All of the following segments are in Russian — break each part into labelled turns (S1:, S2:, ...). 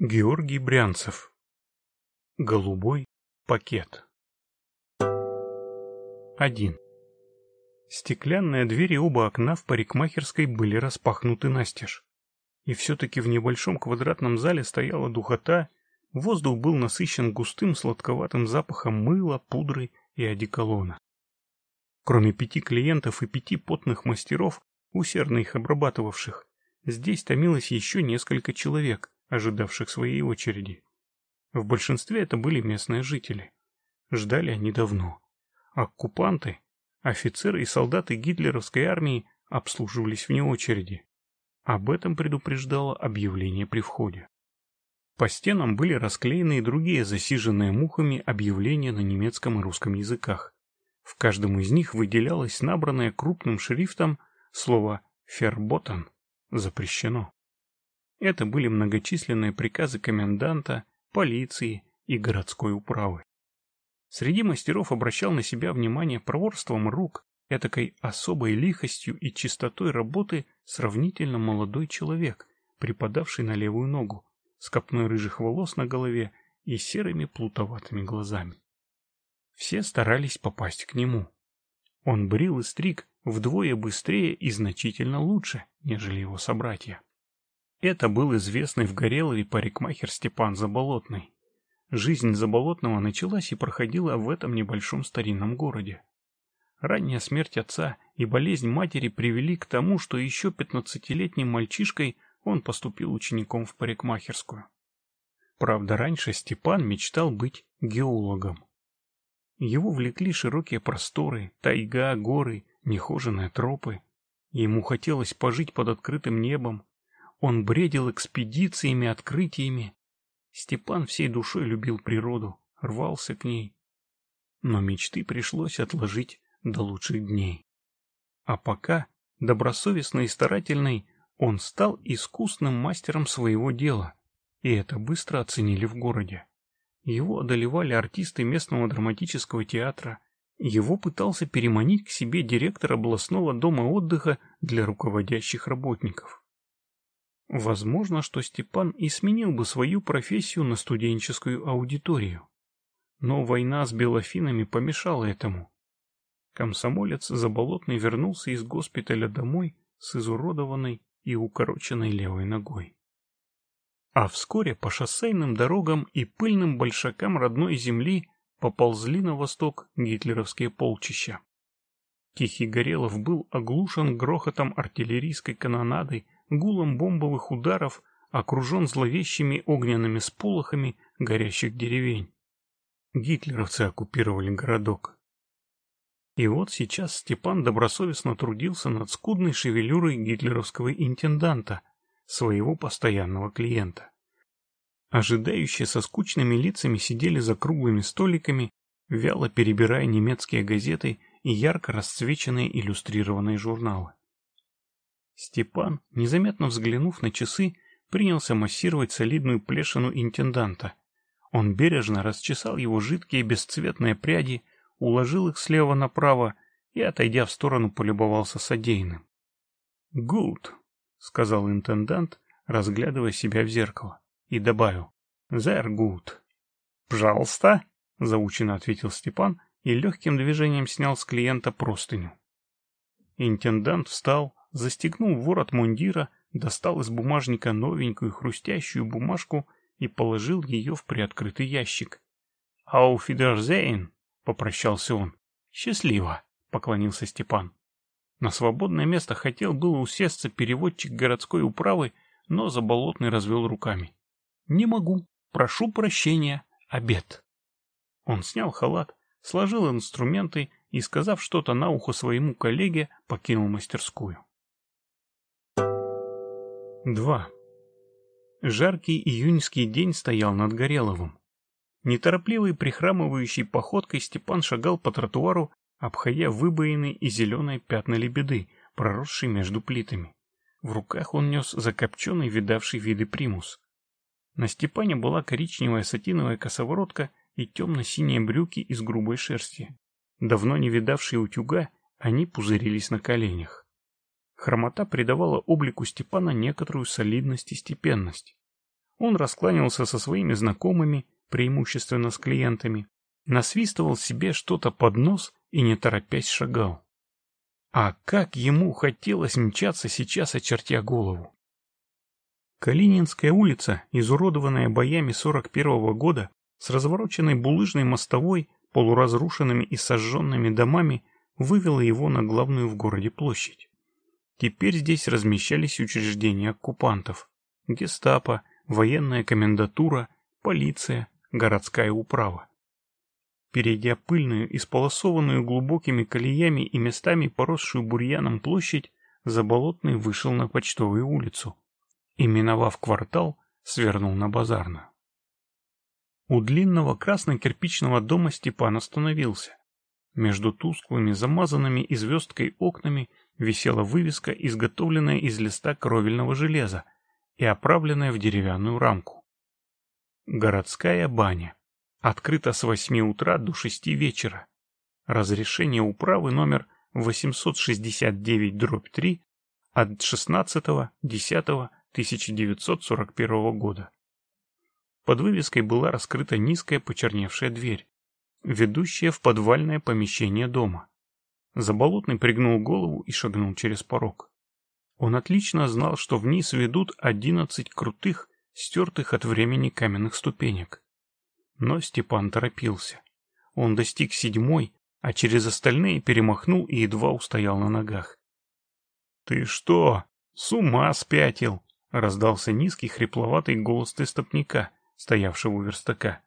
S1: Георгий Брянцев. Голубой пакет.
S2: 1. Стеклянные двери оба окна в парикмахерской были распахнуты настежь. И все-таки в небольшом квадратном зале стояла духота, воздух был насыщен густым сладковатым запахом мыла, пудры и одеколона. Кроме пяти клиентов и пяти потных мастеров, усердно их обрабатывавших, здесь томилось еще несколько человек, ожидавших своей очереди. В большинстве это были местные жители. Ждали они давно. Оккупанты, офицеры и солдаты гитлеровской армии обслуживались вне очереди. Об этом предупреждало объявление при входе. По стенам были расклеены и другие засиженные мухами объявления на немецком и русском языках. В каждом из них выделялось набранное крупным шрифтом слово «ферботен» — запрещено. Это были многочисленные приказы коменданта, полиции и городской управы. Среди мастеров обращал на себя внимание проворством рук, этакой особой лихостью и чистотой работы сравнительно молодой человек, припадавший на левую ногу, с копной рыжих волос на голове и серыми плутоватыми глазами. Все старались попасть к нему. Он брил и стриг вдвое быстрее и значительно лучше, нежели его собратья. Это был известный в Горелове парикмахер Степан Заболотный. Жизнь Заболотного началась и проходила в этом небольшом старинном городе. Ранняя смерть отца и болезнь матери привели к тому, что еще пятнадцатилетним мальчишкой он поступил учеником в парикмахерскую. Правда, раньше Степан мечтал быть геологом. Его влекли широкие просторы, тайга, горы, нехоженные тропы. Ему хотелось пожить под открытым небом, он бредил экспедициями, открытиями. Степан всей душой любил природу, рвался к ней. Но мечты пришлось отложить до лучших дней. А пока, добросовестный и старательный, он стал искусным мастером своего дела, и это быстро оценили в городе. Его одолевали артисты местного драматического театра, его пытался переманить к себе директор областного дома отдыха для руководящих работников. Возможно, что Степан и сменил бы свою профессию на студенческую аудиторию. Но война с белофинами помешала этому. Комсомолец Заболотный вернулся из госпиталя домой с изуродованной и укороченной левой ногой. А вскоре по шоссейным дорогам и пыльным большакам родной земли поползли на восток гитлеровские полчища. Тихий Горелов был оглушен грохотом артиллерийской канонады гулом бомбовых ударов окружен зловещими огненными сполохами горящих деревень. Гитлеровцы оккупировали городок. И вот сейчас Степан добросовестно трудился над скудной шевелюрой гитлеровского интенданта, своего постоянного клиента. Ожидающие со скучными лицами сидели за круглыми столиками, вяло перебирая немецкие газеты и ярко расцвеченные иллюстрированные журналы. Степан, незаметно взглянув на часы, принялся массировать солидную плешину интенданта. Он бережно расчесал его жидкие бесцветные пряди, уложил их слева направо и, отойдя в сторону, полюбовался содеянным. «Гуд», — сказал интендант, разглядывая себя в зеркало, и добавил «Зер гуд». «Пожалуйста», — заученно ответил Степан и легким движением снял с клиента простыню. Интендант встал, застегнул ворот мундира, достал из бумажника новенькую хрустящую бумажку и положил ее в приоткрытый ящик. «Auf Wiedersehen!» — попрощался он. «Счастливо!» — поклонился Степан. На свободное место хотел было усесться переводчик городской управы, но Заболотный развел руками. «Не могу. Прошу прощения. Обед». Он снял халат, сложил инструменты и, сказав что-то на ухо своему коллеге, покинул мастерскую. 2. Жаркий июньский день стоял над Гореловым. Неторопливой прихрамывающей походкой Степан шагал по тротуару, обходя выбоины и зеленые пятна лебеды, проросшие между плитами. В руках он нес закопченный, видавший виды примус. На Степане была коричневая сатиновая косоворотка и темно-синие брюки из грубой шерсти. Давно не видавшие утюга, они пузырились на коленях. Хромота придавала облику Степана некоторую солидность и степенность. Он раскланялся со своими знакомыми, преимущественно с клиентами, насвистывал себе что-то под нос и не торопясь шагал. А как ему хотелось мчаться сейчас, очертя голову. Калининская улица, изуродованная боями 41-го года, с развороченной булыжной мостовой, полуразрушенными и сожженными домами, вывела его на главную в городе площадь. Теперь здесь размещались учреждения оккупантов. Гестапо, военная комендатура, полиция, городская управа. Перейдя пыльную, исполосованную глубокими колеями и местами поросшую бурьяном площадь, Заболотный вышел на почтовую улицу и, миновав квартал, свернул на базарную. У длинного красно-кирпичного дома Степан остановился. Между тусклыми, замазанными и звездкой окнами висела вывеска, изготовленная из листа кровельного железа и оправленная в деревянную рамку. Городская баня. Открыта с 8 утра до 6 вечера. Разрешение управы номер 869-3 от 16.10.1941 года. Под вывеской была раскрыта низкая почерневшая дверь, ведущая в подвальное помещение дома. Заболотный пригнул голову и шагнул через порог. Он отлично знал, что вниз ведут одиннадцать крутых, стертых от времени каменных ступенек. Но Степан торопился. Он достиг седьмой, а через остальные перемахнул и едва устоял на ногах. — Ты что, с ума спятил? — раздался низкий хрипловатый голос тестопника, стоявшего у верстака.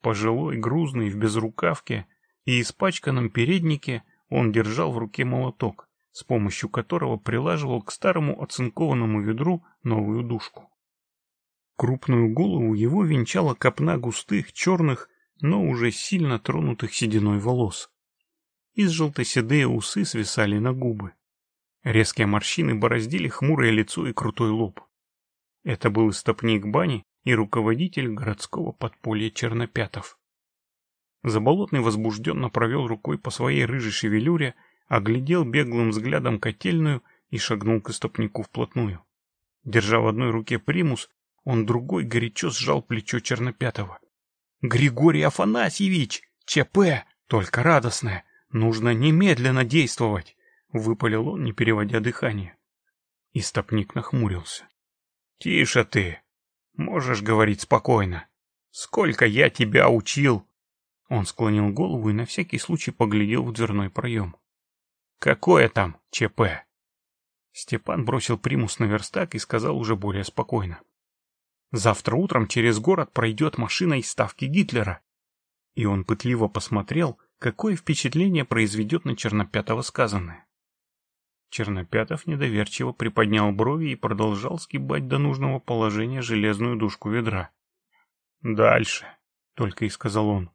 S2: Пожилой, грузный, в безрукавке — и испачканном переднике он держал в руке молоток, с помощью которого прилаживал к старому оцинкованному ведру новую душку. Крупную голову его венчала копна густых, черных, но уже сильно тронутых сединой волос. Из желто усы свисали на губы. Резкие морщины бороздили хмурое лицо и крутой лоб. Это был истопник бани и руководитель городского подполья Чернопятов. Заболотный возбужденно провел рукой по своей рыжей шевелюре, оглядел беглым взглядом котельную и шагнул к истопнику вплотную. Держа в одной руке примус, он другой горячо сжал плечо Чернопятого. — Григорий Афанасьевич! ЧП! Только радостное! Нужно немедленно действовать! — выпалил он, не переводя дыхание. Истопник нахмурился. — Тише ты! Можешь говорить спокойно. Сколько я тебя учил! Он склонил голову и на всякий случай поглядел в дверной проем. «Какое там ЧП?» Степан бросил примус на верстак и сказал уже более спокойно. «Завтра утром через город пройдет машина из ставки Гитлера». И он пытливо посмотрел, какое впечатление произведет на Чернопятого сказанное. Чернопятов недоверчиво приподнял брови и продолжал сгибать до нужного положения железную дужку ведра. «Дальше», — только и сказал он.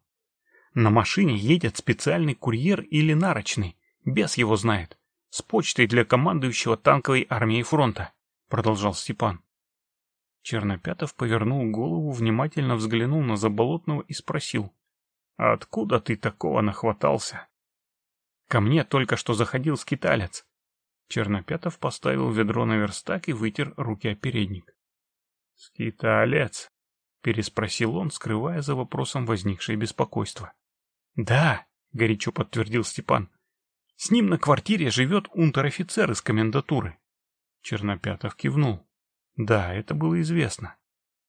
S2: На машине едет специальный курьер или нарочный, без его знает, с почтой для командующего танковой армией фронта, продолжал Степан. Чернопятов повернул голову, внимательно взглянул на Заболотного и спросил. «А откуда ты такого нахватался?» «Ко мне только что заходил скиталец». Чернопятов поставил ведро на верстак и вытер руки о передник. «Скиталец?» — переспросил он, скрывая за вопросом возникшее беспокойство. «Да», — горячо подтвердил Степан. «С ним на квартире живет унтер-офицер из комендатуры». Чернопятов кивнул. «Да, это было известно».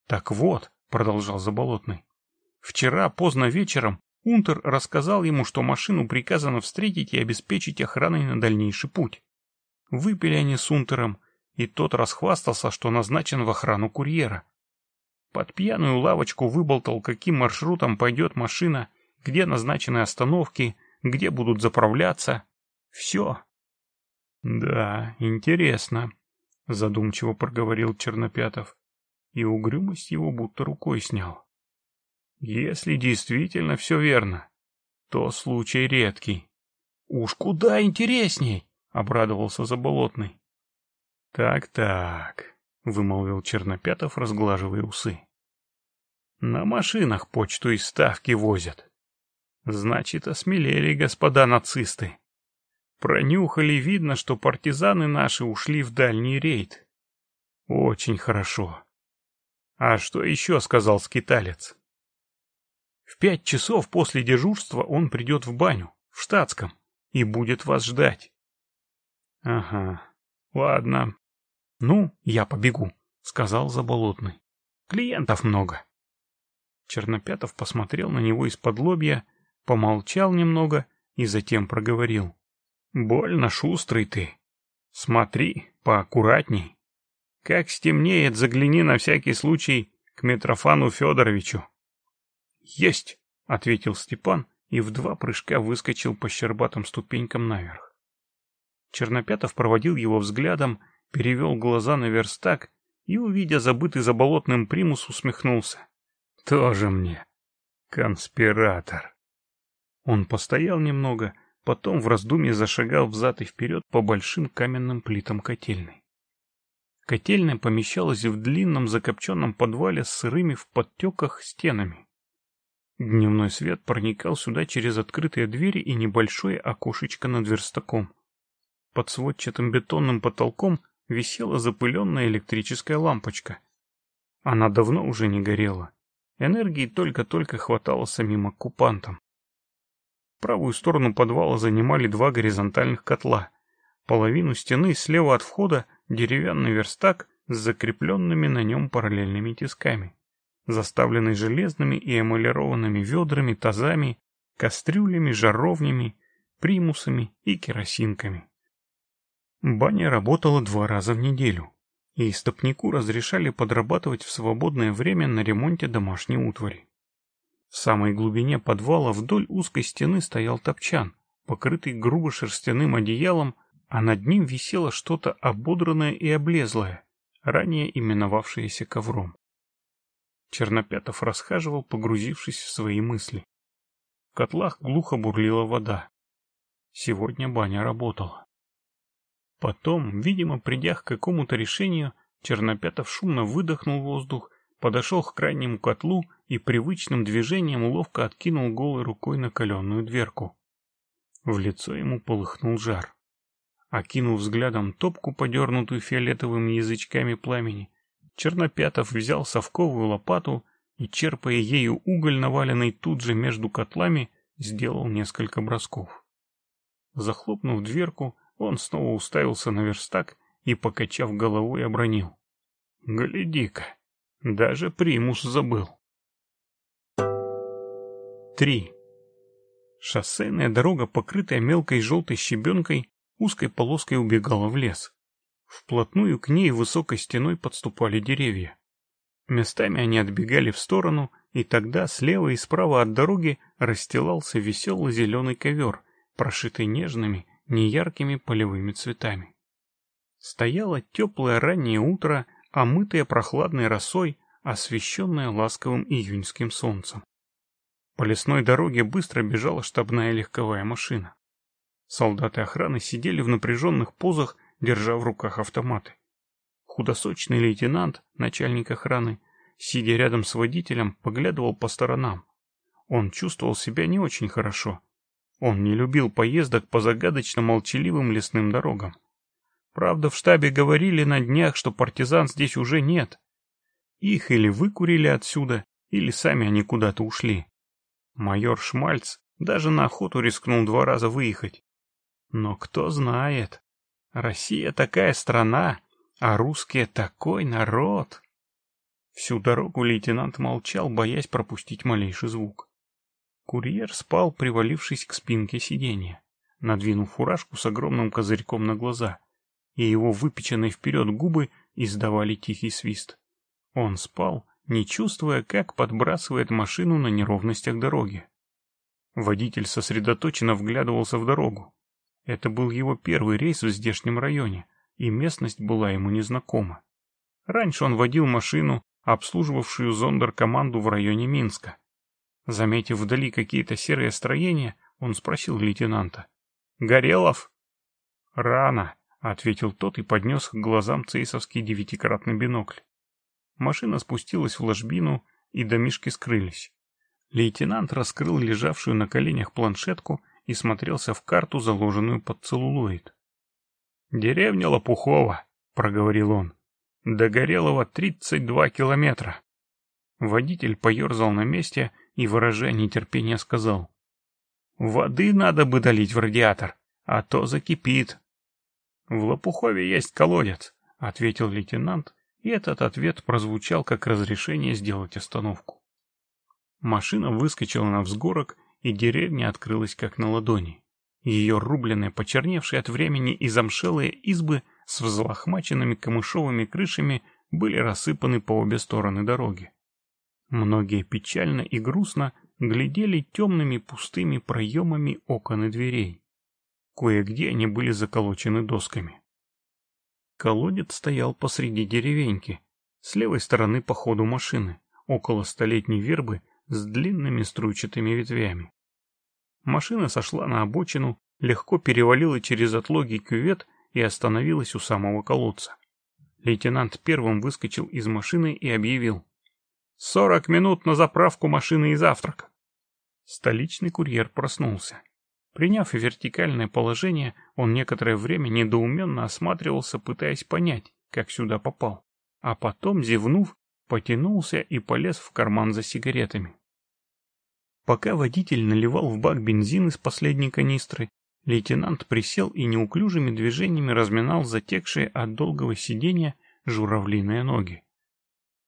S2: «Так вот», — продолжал Заболотный, — «вчера поздно вечером Унтер рассказал ему, что машину приказано встретить и обеспечить охраной на дальнейший путь. Выпили они с Унтером, и тот расхвастался, что назначен в охрану курьера. Под пьяную лавочку выболтал, каким маршрутом пойдет машина, где назначены остановки, где будут заправляться. Все. Да, интересно, задумчиво проговорил Чернопятов, и угрюмость его будто рукой снял. Если действительно все верно, то случай редкий. Уж куда интересней, обрадовался Заболотный. Так-так, вымолвил Чернопятов, разглаживая усы. На машинах почту из ставки возят. Значит, осмелели господа нацисты. Пронюхали, видно, что партизаны наши ушли в дальний рейд. Очень хорошо. А что еще сказал скиталец? В пять часов после дежурства он придет в баню, в штатском, и будет вас ждать. Ага, ладно. Ну, я побегу, сказал Заболотный. Клиентов много. Чернопятов посмотрел на него из-под лобья Помолчал немного и затем проговорил. «Больно шустрый ты. Смотри, поаккуратней. Как стемнеет, загляни на всякий случай к Митрофану Федоровичу». «Есть!» — ответил Степан и в два прыжка выскочил по щербатым ступенькам наверх. Чернопятов проводил его взглядом, перевел глаза на верстак и, увидя забытый за болотным примус, усмехнулся. «Тоже мне конспиратор». Он постоял немного, потом в раздумье зашагал взад и вперед по большим каменным плитам котельной. Котельная помещалась в длинном закопченном подвале с сырыми в подтеках стенами. Дневной свет проникал сюда через открытые двери и небольшое окошечко над верстаком. Под сводчатым бетонным потолком висела запыленная электрическая лампочка. Она давно уже не горела. Энергии только-только хватало самим оккупантам. Правую сторону подвала занимали два горизонтальных котла. Половину стены слева от входа деревянный верстак с закрепленными на нем параллельными тисками, заставленный железными и эмалированными ведрами, тазами, кастрюлями, жаровнями, примусами и керосинками. Баня работала два раза в неделю, и стопнику разрешали подрабатывать в свободное время на ремонте домашней утвари. В самой глубине подвала вдоль узкой стены стоял топчан, покрытый грубо шерстяным одеялом, а над ним висело что-то ободранное и облезлое, ранее именовавшееся ковром. Чернопятов расхаживал, погрузившись в свои мысли. В котлах глухо бурлила вода. Сегодня баня работала. Потом, видимо, придя к какому-то решению, Чернопятов шумно выдохнул воздух подошел к крайнему котлу и привычным движением ловко откинул голой рукой накаленную дверку. В лицо ему полыхнул жар. Окинув взглядом топку, подернутую фиолетовыми язычками пламени, Чернопятов взял совковую лопату и, черпая ею уголь, наваленный тут же между котлами, сделал несколько бросков. Захлопнув дверку, он снова уставился на верстак и, покачав головой, обронил. — Гляди-ка! Даже примус забыл. 3. Шоссейная дорога, покрытая мелкой желтой щебенкой, узкой полоской убегала в лес. Вплотную к ней высокой стеной подступали деревья. Местами они отбегали в сторону, и тогда слева и справа от дороги расстилался веселый зеленый ковер, прошитый нежными, неяркими полевыми цветами. Стояло теплое раннее утро, омытая прохладной росой, освещенная ласковым июньским солнцем. По лесной дороге быстро бежала штабная легковая машина. Солдаты охраны сидели в напряженных позах, держа в руках автоматы. Худосочный лейтенант, начальник охраны, сидя рядом с водителем, поглядывал по сторонам. Он чувствовал себя не очень хорошо. Он не любил поездок по загадочно молчаливым лесным дорогам. Правда, в штабе говорили на днях, что партизан здесь уже нет. Их или выкурили отсюда, или сами они куда-то ушли. Майор Шмальц даже на охоту рискнул два раза выехать. Но кто знает. Россия такая страна, а русские такой народ. Всю дорогу лейтенант молчал, боясь пропустить малейший звук. Курьер спал, привалившись к спинке сиденья, надвинув фуражку с огромным козырьком на глаза — и его выпеченные вперед губы издавали тихий свист. Он спал, не чувствуя, как подбрасывает машину на неровностях дороги. Водитель сосредоточенно вглядывался в дорогу. Это был его первый рейс в здешнем районе, и местность была ему незнакома. Раньше он водил машину, обслуживавшую зондеркоманду в районе Минска. Заметив вдали какие-то серые строения, он спросил лейтенанта. «Горелов?» «Рано», — ответил тот и поднес к глазам цейсовский девятикратный бинокль. Машина спустилась в ложбину, и домишки скрылись. Лейтенант раскрыл лежавшую на коленях планшетку и смотрелся в карту, заложенную под целлулоид. «Деревня Лопухова», — проговорил он. «До Горелого тридцать два километра». Водитель поерзал на месте и, выражая нетерпение, сказал. «Воды надо бы долить в радиатор, а то закипит». — В Лопухове есть колодец, — ответил лейтенант, и этот ответ прозвучал как разрешение сделать остановку. Машина выскочила на взгорок, и деревня открылась как на ладони. Ее рубленые, почерневшие от времени и замшелые избы с взлохмаченными камышовыми крышами были рассыпаны по обе стороны дороги. Многие печально и грустно глядели темными пустыми проемами окон и дверей. Кое-где они были заколочены досками. Колодец стоял посреди деревеньки, с левой стороны по ходу машины, около столетней вербы с длинными струйчатыми ветвями. Машина сошла на обочину, легко перевалила через отлогий кювет и остановилась у самого колодца. Лейтенант первым выскочил из машины и объявил. «Сорок минут на заправку машины и завтрак!» Столичный курьер проснулся. Приняв вертикальное положение, он некоторое время недоуменно осматривался, пытаясь понять, как сюда попал. А потом, зевнув, потянулся и полез в карман за сигаретами. Пока водитель наливал в бак бензин из последней канистры, лейтенант присел и неуклюжими движениями разминал затекшие от долгого сидения журавлиные ноги.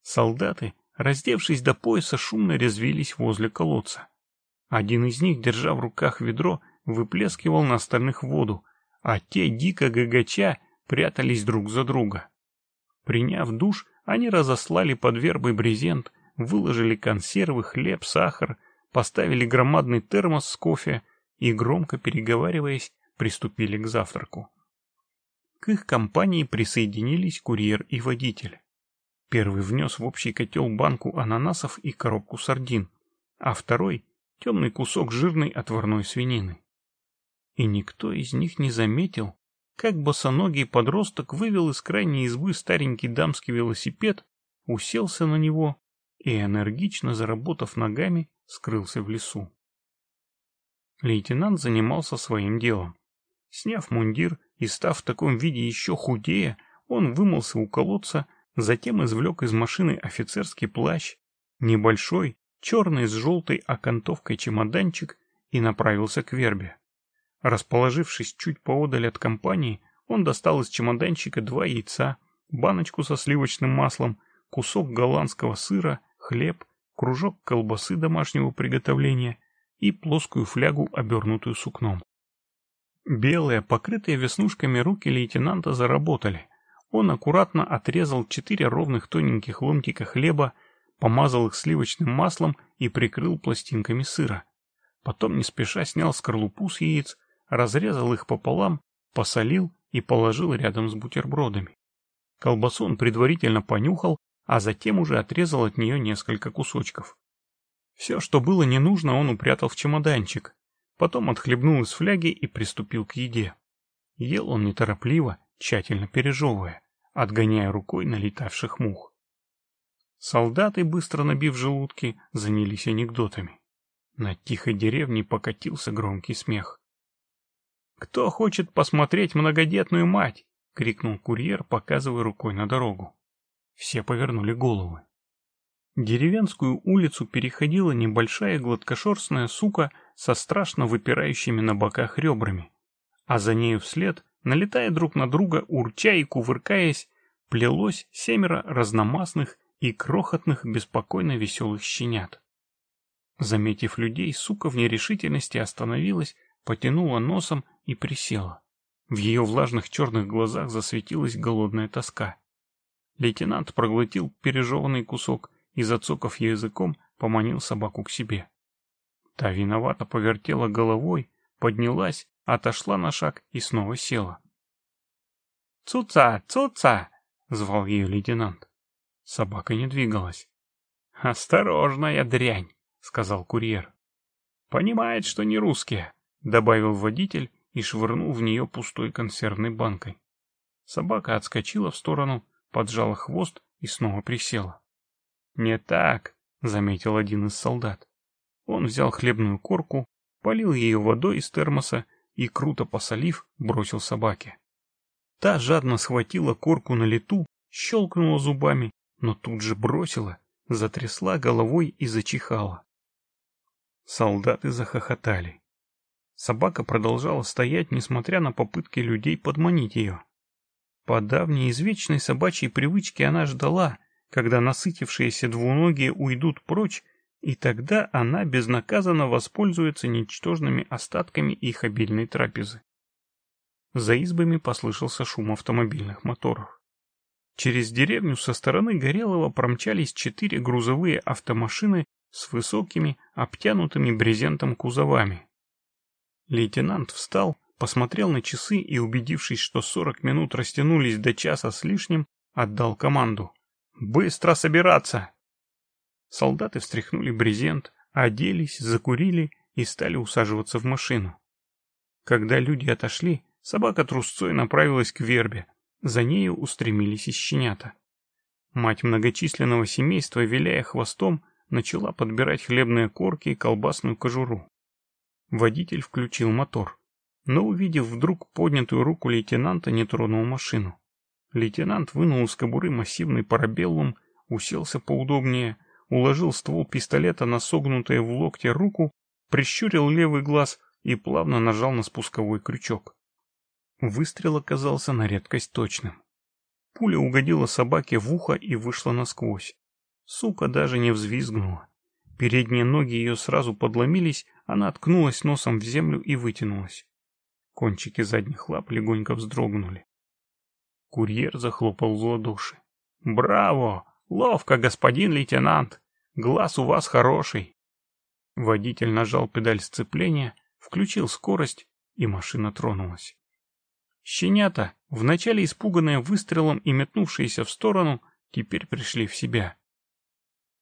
S2: Солдаты, раздевшись до пояса, шумно резвились возле колодца. Один из них, держа в руках ведро, выплескивал на остальных воду, а те, дико гагача, прятались друг за друга. Приняв душ, они разослали под вербой брезент, выложили консервы, хлеб, сахар, поставили громадный термос с кофе и, громко переговариваясь, приступили к завтраку. К их компании присоединились курьер и водитель. Первый внес в общий котел банку ананасов и коробку сардин, а второй — темный кусок жирной отварной свинины и никто из них не заметил, как босоногий подросток вывел из крайней избы старенький дамский велосипед, уселся на него и, энергично заработав ногами, скрылся в лесу. Лейтенант занимался своим делом. Сняв мундир и став в таком виде еще худее, он вымылся у колодца, затем извлек из машины офицерский плащ, небольшой, черный с желтой окантовкой чемоданчик и направился к вербе. Расположившись чуть поодаль от компании, он достал из чемоданчика два яйца, баночку со сливочным маслом, кусок голландского сыра, хлеб, кружок колбасы домашнего приготовления и плоскую флягу, обернутую сукном. Белые, покрытые веснушками руки лейтенанта заработали. Он аккуратно отрезал четыре ровных тоненьких ломтика хлеба, помазал их сливочным маслом и прикрыл пластинками сыра. Потом не спеша снял скорлупу с яиц, разрезал их пополам, посолил и положил рядом с бутербродами. Колбасу он предварительно понюхал, а затем уже отрезал от нее несколько кусочков. Все, что было не нужно, он упрятал в чемоданчик. Потом отхлебнул из фляги и приступил к еде. Ел он неторопливо, тщательно пережевывая, отгоняя рукой налетавших мух. Солдаты, быстро набив желудки, занялись анекдотами. На тихой деревне покатился громкий смех. «Кто хочет посмотреть многодетную мать?» — крикнул курьер, показывая рукой на дорогу. Все повернули головы. Деревенскую улицу переходила небольшая гладкошерстная сука со страшно выпирающими на боках ребрами, а за нею вслед, налетая друг на друга, урча и кувыркаясь, плелось семеро разномастных и крохотных беспокойно веселых щенят. Заметив людей, сука в нерешительности остановилась потянула носом и присела. В ее влажных черных глазах засветилась голодная тоска. Лейтенант проглотил пережеванный кусок и, зацокав языком, поманил собаку к себе. Та виновато повертела головой, поднялась, отошла на шаг и снова села. «Цуца! Цуца!» — звал ее лейтенант. Собака не двигалась. «Осторожная дрянь!» — сказал курьер. «Понимает, что не русские. Добавил водитель и швырнул в нее пустой консервной банкой. Собака отскочила в сторону, поджала хвост и снова присела. «Не так», — заметил один из солдат. Он взял хлебную корку, полил ее водой из термоса и, круто посолив, бросил собаке. Та жадно схватила корку на лету, щелкнула зубами, но тут же бросила, затрясла головой и зачихала. Солдаты захохотали. Собака продолжала стоять, несмотря на попытки людей подманить ее. По давней извечной собачьей привычке она ждала, когда насытившиеся двуногие уйдут прочь, и тогда она безнаказанно воспользуется ничтожными остатками их обильной трапезы. За избами послышался шум автомобильных моторов. Через деревню со стороны Горелого промчались четыре грузовые автомашины с высокими, обтянутыми брезентом кузовами. Лейтенант встал, посмотрел на часы и, убедившись, что сорок минут растянулись до часа с лишним, отдал команду. «Быстро собираться!» Солдаты встряхнули брезент, оделись, закурили и стали усаживаться в машину. Когда люди отошли, собака трусцой направилась к вербе, за нею устремились и щенята. Мать многочисленного семейства, виляя хвостом, начала подбирать хлебные корки и колбасную кожуру. Водитель включил мотор, но, увидев вдруг поднятую руку лейтенанта, не тронул машину. Лейтенант вынул из кобуры массивный парабеллум, уселся поудобнее, уложил ствол пистолета на согнутую в локте руку, прищурил левый глаз и плавно нажал на спусковой крючок. Выстрел оказался на редкость точным. Пуля угодила собаке в ухо и вышла насквозь. Сука даже не взвизгнула. Передние ноги ее сразу подломились, она откнулась носом в землю и вытянулась. Кончики задних лап легонько вздрогнули. Курьер захлопал в ладоши. «Браво! Ловко, господин лейтенант! Глаз у вас хороший!» Водитель нажал педаль сцепления, включил скорость, и машина тронулась. Щенята, вначале испуганные выстрелом и метнувшиеся в сторону, теперь пришли в себя.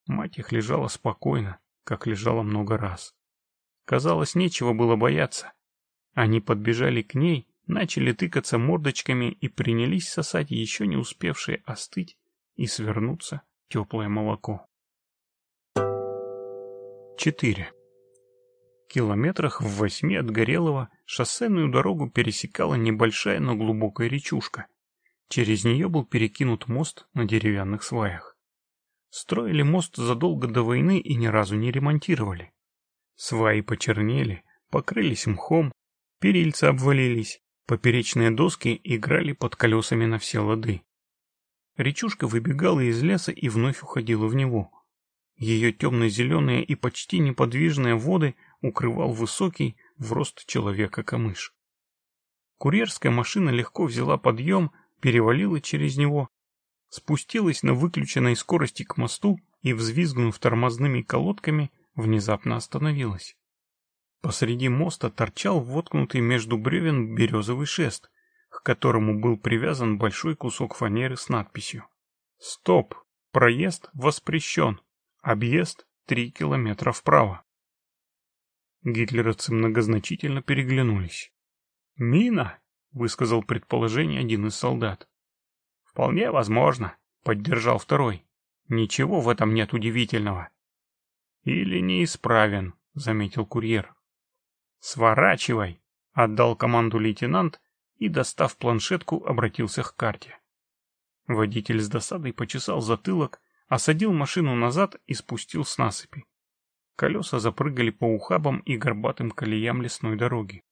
S2: Мать их лежала спокойно, как лежала много раз. Казалось, нечего было бояться. Они подбежали к ней, начали тыкаться мордочками и принялись сосать еще не успевшие остыть и свернуться теплое молоко. 4. Километрах в восьми от Горелого шоссейную дорогу пересекала небольшая, но глубокая речушка. Через нее был перекинут мост на деревянных сваях. Строили мост задолго до войны и ни разу не ремонтировали. Сваи почернели, покрылись мхом, перильца обвалились, поперечные доски играли под колесами на все лады. Речушка выбегала из леса и вновь уходила в него. Ее темно-зеленые и почти неподвижные воды укрывал высокий, в рост человека камыш. Курьерская машина легко взяла подъем, перевалила через него спустилась на выключенной скорости к мосту и, взвизгнув тормозными колодками, внезапно остановилась. Посреди моста торчал воткнутый между бревен березовый шест, к которому был привязан большой кусок фанеры с надписью «Стоп! Проезд воспрещен! Объезд три километра вправо!» Гитлеровцы многозначительно переглянулись. «Мина!» — высказал предположение один из солдат. «Вполне возможно», — поддержал второй. «Ничего в этом нет удивительного». «Или неисправен», — заметил курьер. «Сворачивай», — отдал команду лейтенант и, достав планшетку, обратился к карте. Водитель с досадой почесал затылок, осадил машину назад и спустил с насыпи. Колеса запрыгали по ухабам и горбатым колеям лесной дороги.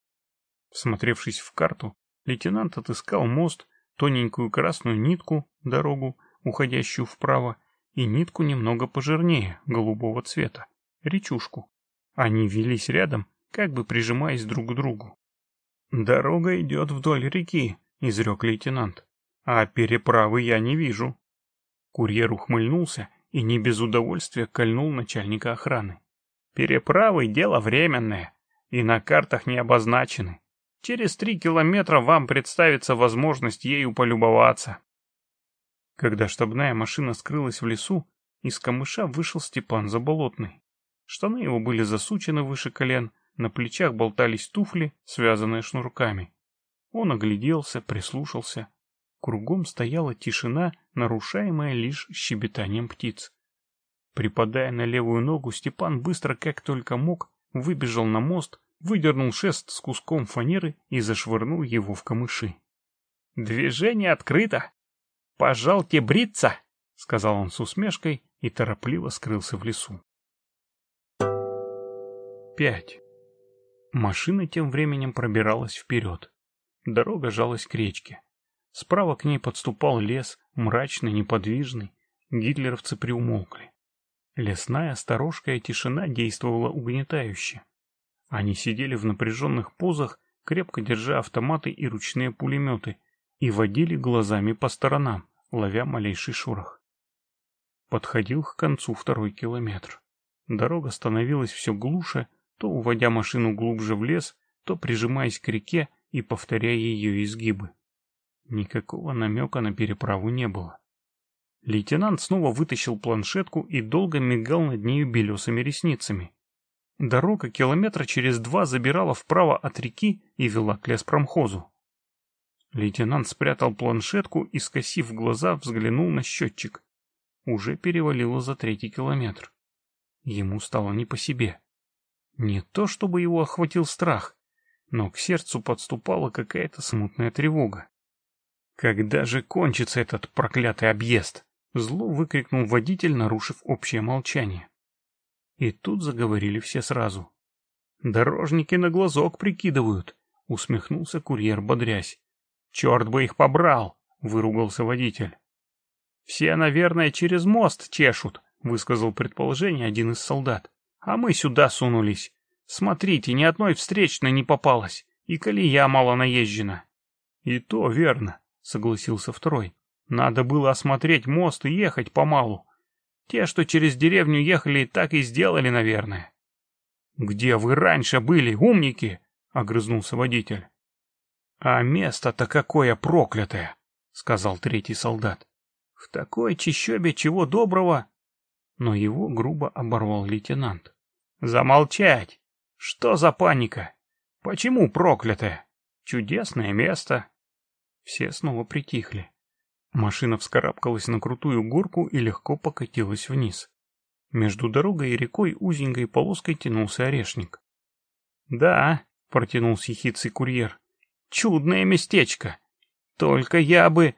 S2: Всмотревшись в карту, лейтенант отыскал мост тоненькую красную нитку, дорогу, уходящую вправо, и нитку немного пожирнее, голубого цвета, речушку. Они велись рядом, как бы прижимаясь друг к другу. «Дорога идет вдоль реки», — изрек лейтенант. «А переправы я не вижу». Курьер ухмыльнулся и не без удовольствия кольнул начальника охраны. «Переправы — дело временное, и на картах не обозначены. Через три километра вам представится возможность ею полюбоваться. Когда штабная машина скрылась в лесу, из камыша вышел Степан Заболотный. Штаны его были засучены выше колен, на плечах болтались туфли, связанные шнурками. Он огляделся, прислушался. Кругом стояла тишина, нарушаемая лишь щебетанием птиц. Припадая на левую ногу, Степан быстро, как только мог, выбежал на мост выдернул шест с куском фанеры и зашвырнул его в камыши. «Движение открыто! Пожалте бриться!» — сказал он с усмешкой и торопливо скрылся в лесу. 5. Машина тем временем пробиралась вперед. Дорога жалась к речке. Справа к ней подступал лес, мрачный, неподвижный. Гитлеровцы приумолкли. Лесная сторожкая тишина действовала угнетающе. Они сидели в напряженных позах, крепко держа автоматы и ручные пулеметы, и водили глазами по сторонам, ловя малейший шорох. Подходил к концу второй километр. Дорога становилась все глуше, то уводя машину глубже в лес, то прижимаясь к реке и повторяя ее изгибы. Никакого намека на переправу не было. Лейтенант снова вытащил планшетку и долго мигал над нею белесыми ресницами. Дорога километра через два забирала вправо от реки и вела к леспромхозу. Лейтенант спрятал планшетку и, скосив глаза, взглянул на счетчик. Уже перевалило за третий километр. Ему стало не по себе. Не то чтобы его охватил страх, но к сердцу подступала какая-то смутная тревога. «Когда же кончится этот проклятый объезд?» — зло выкрикнул водитель, нарушив общее молчание. И тут заговорили все сразу. «Дорожники на глазок прикидывают», — усмехнулся курьер, бодрясь. «Черт бы их побрал!» — выругался водитель. «Все, наверное, через мост чешут», — высказал предположение один из солдат. «А мы сюда сунулись. Смотрите, ни одной встречной не попалось, и колея мало наезжена». «И то верно», — согласился второй. «Надо было осмотреть мост и ехать помалу, те, что через деревню ехали, так и сделали, наверное. «Где вы раньше были, умники?» — огрызнулся водитель. «А место-то какое проклятое!» — сказал третий солдат. «В такой чищобе чего доброго!» Но его грубо оборвал лейтенант. «Замолчать! Что за паника? Почему проклятое? Чудесное место!» Все снова притихли. Машина вскарабкалась на крутую горку и легко покатилась вниз. Между дорогой и рекой узенькой полоской тянулся орешник. «Да», — протянул сихицый курьер, — «чудное местечко! Только я бы...»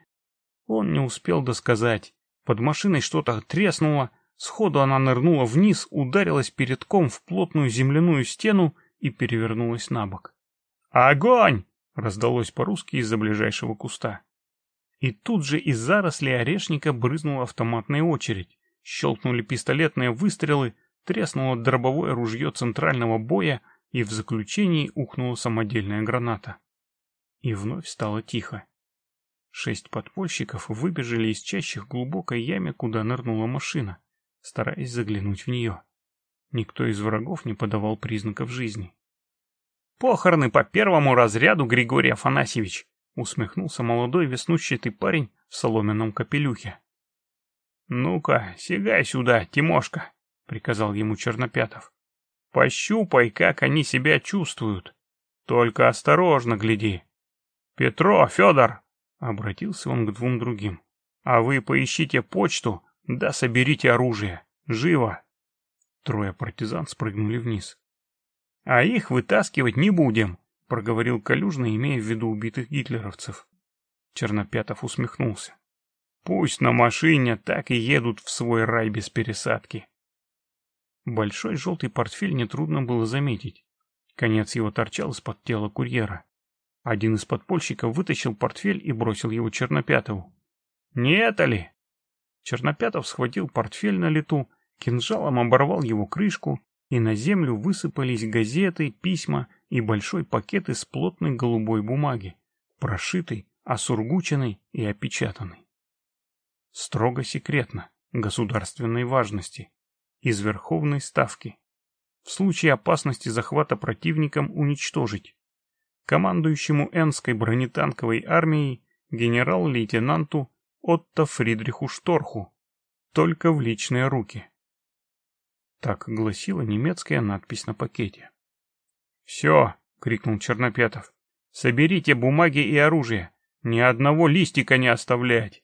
S2: Он не успел досказать. Под машиной что-то треснуло, сходу она нырнула вниз, ударилась передком в плотную земляную стену и перевернулась на бок. «Огонь!» — раздалось по-русски из-за ближайшего куста. И тут же из зарослей орешника брызнула автоматная очередь. Щелкнули пистолетные выстрелы, треснуло дробовое ружье центрального боя, и в заключении ухнула самодельная граната. И вновь стало тихо. Шесть подпольщиков выбежали из чащих глубокой яме, куда нырнула машина, стараясь заглянуть в нее. Никто из врагов не подавал признаков жизни. «Похороны по первому разряду, Григорий Афанасьевич!» Усмехнулся молодой веснущатый парень в соломенном капелюхе. «Ну-ка, сигай сюда, Тимошка!» — приказал ему Чернопятов. «Пощупай, как они себя чувствуют. Только осторожно гляди. Петро, Федор!» — обратился он к двум другим. «А вы поищите почту, да соберите оружие. Живо!» Трое партизан спрыгнули вниз. «А их вытаскивать не будем», — проговорил Калюжный, имея в виду убитых гитлеровцев. Чернопятов усмехнулся. «Пусть на машине так и едут в свой рай без пересадки». Большой желтый портфель нетрудно было заметить. Конец его торчал из-под тела курьера. Один из подпольщиков вытащил портфель и бросил его Чернопятову. «Не это ли?» Чернопятов схватил портфель на лету, кинжалом оборвал его крышку, и на землю высыпались газеты, письма и большой пакет из плотной голубой бумаги, прошитый, осургученный и опечатанный. Строго секретно, государственной важности, из Верховной Ставки. В случае опасности захвата противником уничтожить. Командующему Энской бронетанковой армией генерал-лейтенанту Отто Фридриху Шторху. Только в личные руки. Так гласила немецкая надпись на пакете. «Все!» — крикнул Чернопетов. «Соберите бумаги и оружие! Ни одного листика не оставлять!»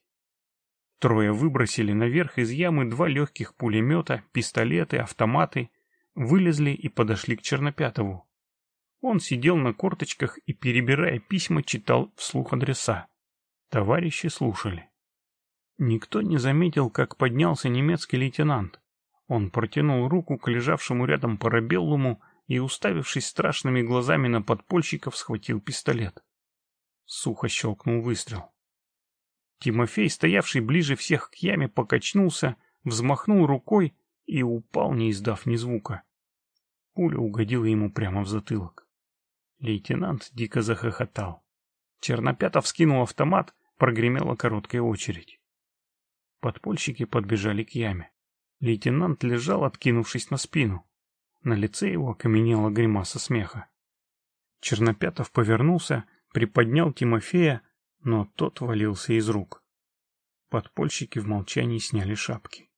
S2: Трое выбросили наверх из ямы два легких пулемета, пистолеты, автоматы, вылезли и подошли к Чернопятову. Он сидел на корточках и, перебирая письма, читал вслух адреса. Товарищи слушали. Никто не заметил, как поднялся немецкий лейтенант. Он протянул руку к лежавшему рядом парабеллуму, и, уставившись страшными глазами на подпольщиков, схватил пистолет. Сухо щелкнул выстрел. Тимофей, стоявший ближе всех к яме, покачнулся, взмахнул рукой и упал, не издав ни звука. Пуля угодила ему прямо в затылок. Лейтенант дико захохотал. Чернопятов скинул автомат, прогремела короткая очередь. Подпольщики подбежали к яме. Лейтенант лежал, откинувшись на спину. На лице его окаменела гримаса смеха. Чернопятов повернулся, приподнял Тимофея, но тот валился из рук. Подпольщики в молчании сняли шапки.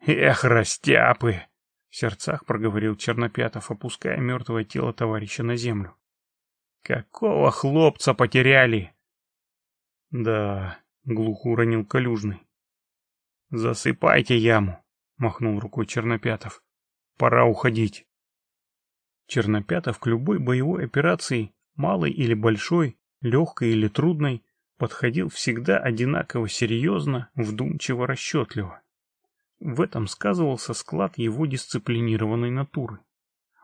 S2: «Эх, растяпы!» — в сердцах проговорил Чернопятов, опуская мертвое тело товарища на землю. «Какого хлопца потеряли?» «Да», — глухо уронил Калюжный. «Засыпайте яму», — махнул рукой Чернопятов. Пора уходить. Чернопятов к любой боевой операции, малой или большой, легкой или трудной, подходил всегда одинаково серьезно, вдумчиво, расчетливо. В этом сказывался склад его дисциплинированной натуры.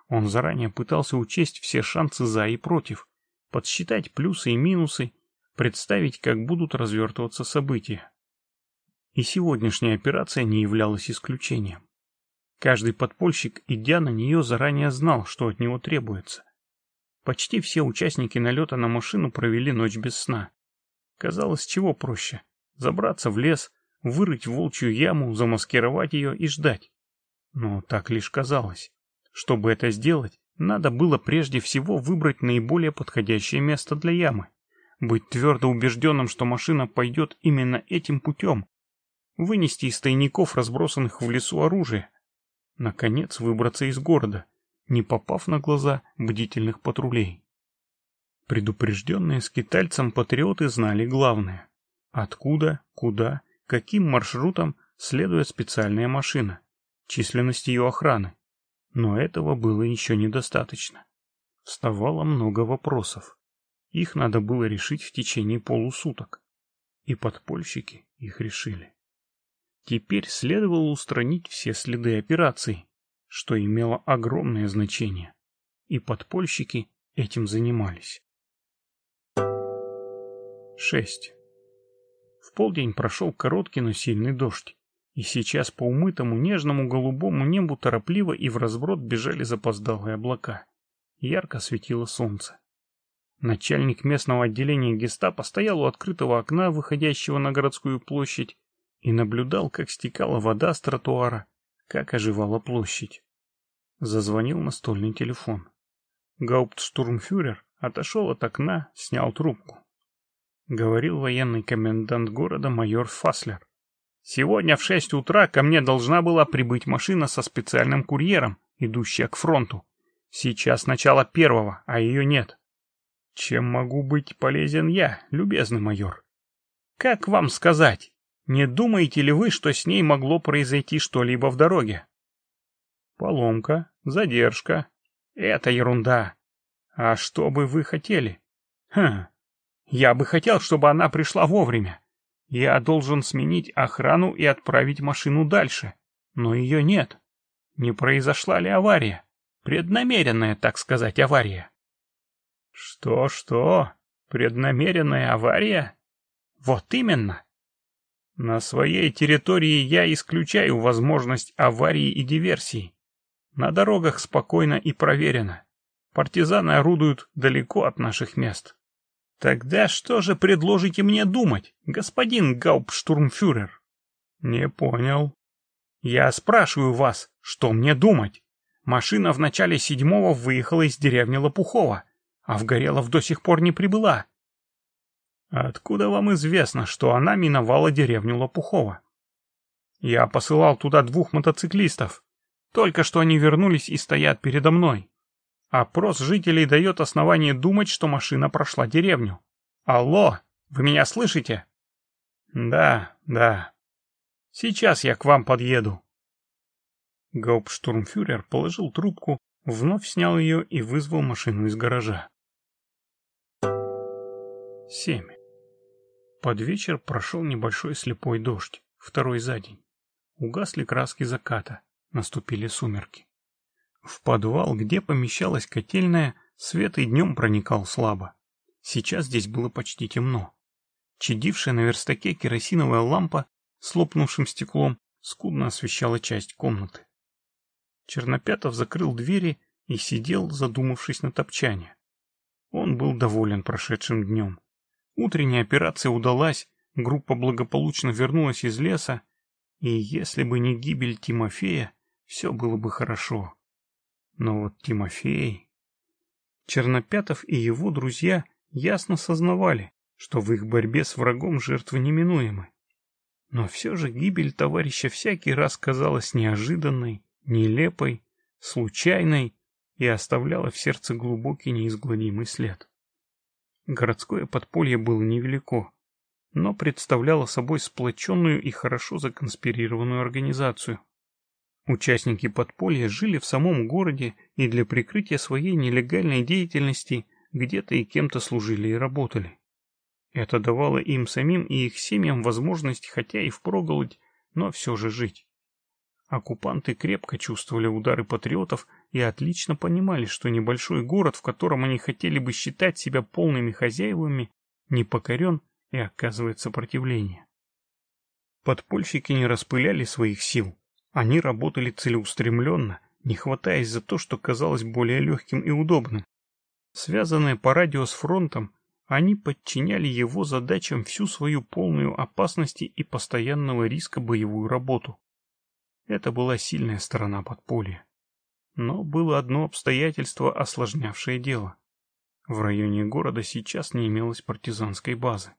S2: Он заранее пытался учесть все шансы за и против, подсчитать плюсы и минусы, представить, как будут развертываться события. И сегодняшняя операция не являлась исключением. Каждый подпольщик, идя на нее, заранее знал, что от него требуется. Почти все участники налета на машину провели ночь без сна. Казалось, чего проще — забраться в лес, вырыть волчью яму, замаскировать ее и ждать. Но так лишь казалось. Чтобы это сделать, надо было прежде всего выбрать наиболее подходящее место для ямы. Быть твердо убежденным, что машина пойдет именно этим путем. Вынести из тайников, разбросанных в лесу оружие, наконец выбраться из города, не попав на глаза бдительных патрулей. Предупрежденные скитальцем патриоты знали главное – откуда, куда, каким маршрутом следует специальная машина, численность ее охраны. Но этого было еще недостаточно. Вставало много вопросов. Их надо было решить в течение полусуток. И подпольщики их решили. Теперь следовало устранить все следы операций, что имело огромное значение, и подпольщики этим занимались. 6. В полдень прошел короткий, но сильный дождь, и сейчас по умытому нежному голубому небу торопливо и в разброд бежали запоздалые облака. Ярко светило солнце. Начальник местного отделения гестапо стоял у открытого окна, выходящего на городскую площадь, и наблюдал, как стекала вода с тротуара, как оживала площадь. Зазвонил настольный телефон. Гауптштурмфюрер отошел от окна, снял трубку. Говорил военный комендант города майор Фаслер. «Сегодня в шесть утра ко мне должна была прибыть машина со специальным курьером, идущая к фронту. Сейчас начало первого, а ее нет. Чем могу быть полезен я, любезный майор?» «Как вам сказать?» Не думаете ли вы, что с ней могло произойти что-либо в дороге? Поломка, задержка. Это ерунда. А что бы вы хотели? Хм, я бы хотел, чтобы она пришла вовремя. Я должен сменить охрану и отправить машину дальше. Но ее нет. Не произошла ли авария? Преднамеренная, так сказать, авария. Что-что? Преднамеренная авария? Вот именно. На своей территории я исключаю возможность аварии и диверсий. На дорогах спокойно и проверено. Партизаны орудуют далеко от наших мест. Тогда что же предложите мне думать, господин Гаупштурмфюрер? Не понял. Я спрашиваю вас, что мне думать? Машина в начале седьмого выехала из деревни Лопухова, а в Горелов до сих пор не прибыла. Откуда вам известно, что она миновала деревню Лопухова? Я посылал туда двух мотоциклистов. Только что они вернулись и стоят передо мной. Опрос жителей дает основание думать, что машина прошла деревню. Алло, вы меня слышите? Да, да. Сейчас я к вам подъеду. Гауптштурмфюрер положил трубку, вновь снял ее и вызвал машину из гаража. Семь. Под вечер прошел небольшой слепой дождь, второй за день. Угасли краски заката, наступили сумерки. В подвал, где помещалась котельная, свет и днем проникал слабо. Сейчас здесь было почти темно. Чадившая на верстаке керосиновая лампа с лопнувшим стеклом скудно освещала часть комнаты. Чернопятов закрыл двери и сидел, задумавшись на топчане. Он был доволен прошедшим днем. Утренняя операция удалась, группа благополучно вернулась из леса, и если бы не гибель Тимофея, все было бы хорошо. Но вот Тимофей... Чернопятов и его друзья ясно сознавали, что в их борьбе с врагом жертвы неминуемы. Но все же гибель товарища всякий раз казалась неожиданной, нелепой, случайной и оставляла в сердце глубокий неизгладимый след. Городское подполье было невелико, но представляло собой сплоченную и хорошо законспирированную организацию. Участники подполья жили в самом городе и для прикрытия своей нелегальной деятельности где-то и кем-то служили и работали. Это давало им самим и их семьям возможность, хотя и впроголодь, но все же жить. Оккупанты крепко чувствовали удары патриотов и отлично понимали, что небольшой город, в котором они хотели бы считать себя полными хозяевами, не покорен и оказывает сопротивление. Подпольщики не распыляли своих сил. Они работали целеустремленно, не хватаясь за то, что казалось более легким и удобным. Связанные по радио с фронтом, они подчиняли его задачам всю свою полную опасности и постоянного риска боевую работу. Это была сильная сторона подполья. Но было одно обстоятельство, осложнявшее дело. В районе города сейчас не имелось партизанской базы.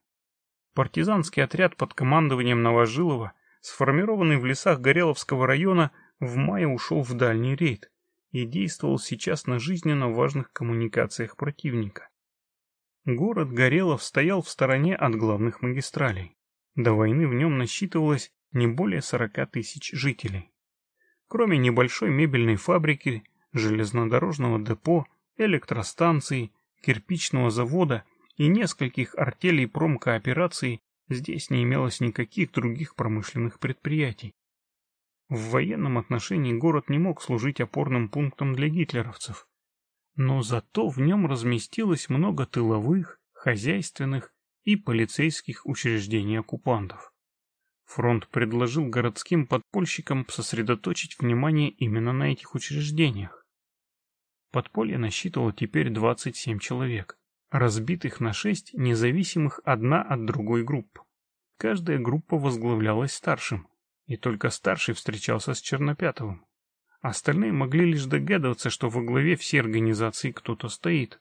S2: Партизанский отряд под командованием Новожилова, сформированный в лесах Гореловского района, в мае ушел в дальний рейд и действовал сейчас на жизненно важных коммуникациях противника. Город Горелов стоял в стороне от главных магистралей. До войны в нем насчитывалось не более 40 тысяч жителей. Кроме небольшой мебельной фабрики, железнодорожного депо, электростанции, кирпичного завода и нескольких артелей промкооперации здесь не имелось никаких других промышленных предприятий. В военном отношении город не мог служить опорным пунктом для гитлеровцев, но зато в нем разместилось много тыловых, хозяйственных и полицейских учреждений оккупантов. Фронт предложил городским подпольщикам сосредоточить внимание именно на этих учреждениях. Подполье насчитывало теперь 27 человек, разбитых на 6 независимых одна от другой групп. Каждая группа возглавлялась старшим, и только старший встречался с Чернопятовым. Остальные могли лишь догадываться, что во главе всей организации кто-то стоит.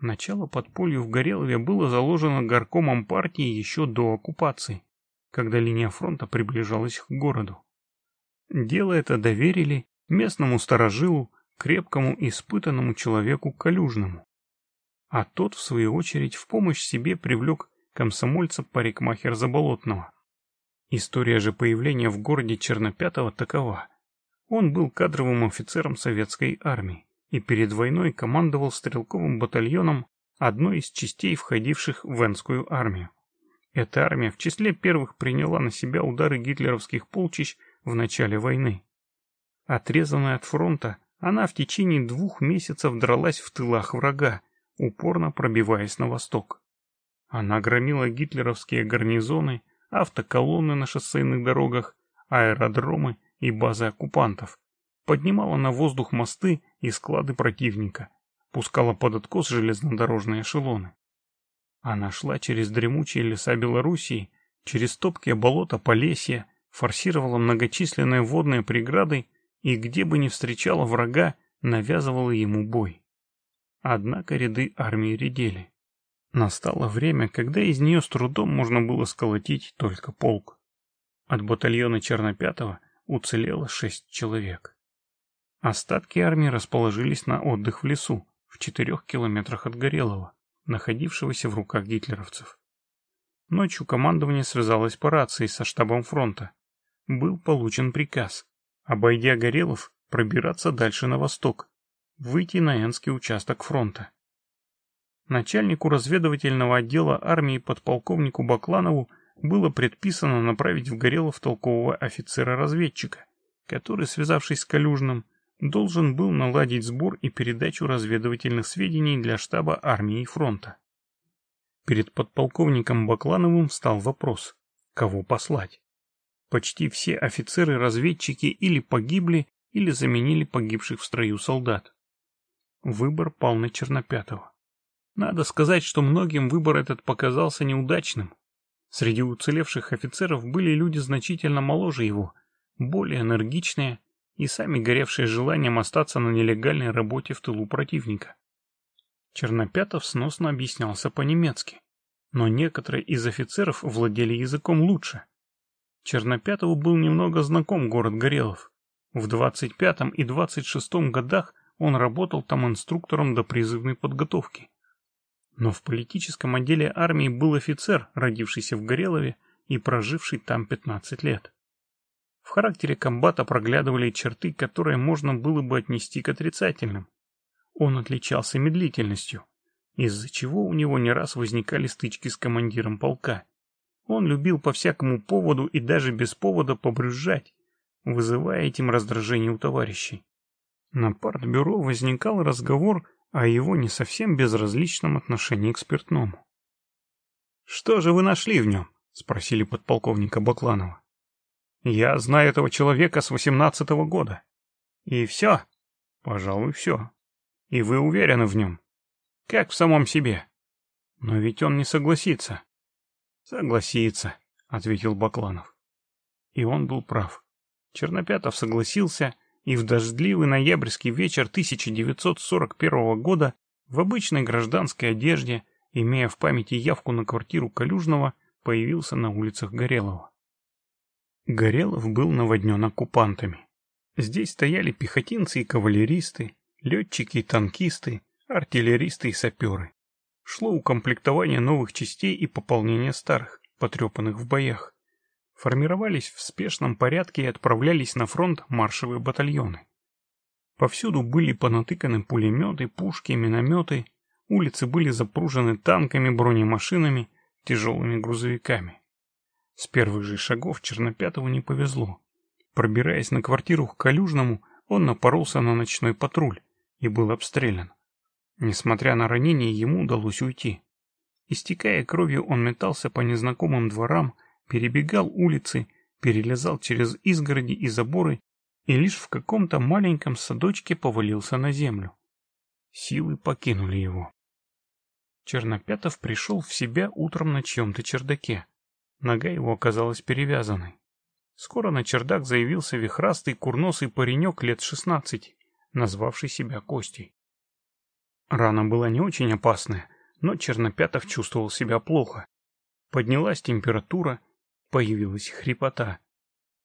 S2: Начало подполью в Горелове было заложено горкомом партии еще до оккупации когда линия фронта приближалась к городу. Дело это доверили местному сторожилу, крепкому испытанному человеку Калюжному. А тот, в свою очередь, в помощь себе привлек комсомольца-парикмахер Заболотного. История же появления в городе Чернопятого такова. Он был кадровым офицером советской армии и перед войной командовал стрелковым батальоном одной из частей, входивших в Венскую армию. Эта армия в числе первых приняла на себя удары гитлеровских полчищ в начале войны. Отрезанная от фронта, она в течение двух месяцев дралась в тылах врага, упорно пробиваясь на восток. Она громила гитлеровские гарнизоны, автоколонны на шоссейных дорогах, аэродромы и базы оккупантов, поднимала на воздух мосты и склады противника, пускала под откос железнодорожные эшелоны. Она шла через дремучие леса Белоруссии, через топкие болота Полесья, форсировала многочисленные водные преграды и, где бы ни встречала врага, навязывала ему бой. Однако ряды армии редели. Настало время, когда из нее с трудом можно было сколотить только полк. От батальона Чернопятого уцелело шесть человек. Остатки армии расположились на отдых в лесу, в четырех километрах от Горелого находившегося в руках гитлеровцев. Ночью командование связалось по рации со штабом фронта. Был получен приказ, обойдя Горелов, пробираться дальше на восток, выйти на Энский участок фронта. Начальнику разведывательного отдела армии подполковнику Бакланову было предписано направить в Горелов толкового офицера-разведчика, который, связавшись с Калюжным, должен был наладить сбор и передачу разведывательных сведений для штаба армии и фронта. Перед подполковником Баклановым встал вопрос, кого послать. Почти все офицеры-разведчики или погибли, или заменили погибших в строю солдат. Выбор пал на Чернопятого. Надо сказать, что многим выбор этот показался неудачным. Среди уцелевших офицеров были люди значительно моложе его, более энергичные, и сами горевшие желанием остаться на нелегальной работе в тылу противника. Чернопятов сносно объяснялся по-немецки, но некоторые из офицеров владели языком лучше. Чернопятову был немного знаком город Горелов. В 25 и 26 годах он работал там инструктором до призывной подготовки. Но в политическом отделе армии был офицер, родившийся в Горелове и проживший там 15 лет. В характере комбата проглядывали черты, которые можно было бы отнести к отрицательным. Он отличался медлительностью, из-за чего у него не раз возникали стычки с командиром полка. Он любил по всякому поводу и даже без повода побрюзжать, вызывая этим раздражение у товарищей. На партбюро возникал разговор о его не совсем безразличном отношении к спиртному. «Что же вы нашли в нем?» — спросили подполковника Бакланова. Я знаю этого человека с восемнадцатого года. И все. Пожалуй, все. И вы уверены в нем. Как в самом себе. Но ведь он не согласится. Согласится, ответил Бакланов. И он был прав. Чернопятов согласился, и в дождливый ноябрьский вечер 1941 года в обычной гражданской одежде, имея в памяти явку на квартиру Калюжного, появился на улицах Горелого. Горелов был наводнен оккупантами. Здесь стояли пехотинцы и кавалеристы, летчики и танкисты, артиллеристы и саперы. Шло укомплектование новых частей и пополнение старых, потрепанных в боях. Формировались в спешном порядке и отправлялись на фронт маршевые батальоны. Повсюду были понатыканы пулеметы, пушки, минометы, улицы были запружены танками, бронемашинами, тяжелыми грузовиками. С первых же шагов Чернопятову не повезло. Пробираясь на квартиру к Калюжному, он напоролся на ночной патруль и был обстрелян. Несмотря на ранение, ему удалось уйти. Истекая кровью, он метался по незнакомым дворам, перебегал улицы, перелезал через изгороди и заборы и лишь в каком-то маленьком садочке повалился на землю. Силы покинули его. Чернопятов пришел в себя утром на чьем-то чердаке. Нога его оказалась перевязанной. Скоро на чердак заявился вихрастый курносый паренек лет шестнадцать, назвавший себя Костей. Рана была не очень опасная, но Чернопятов чувствовал себя плохо. Поднялась температура, появилась хрипота.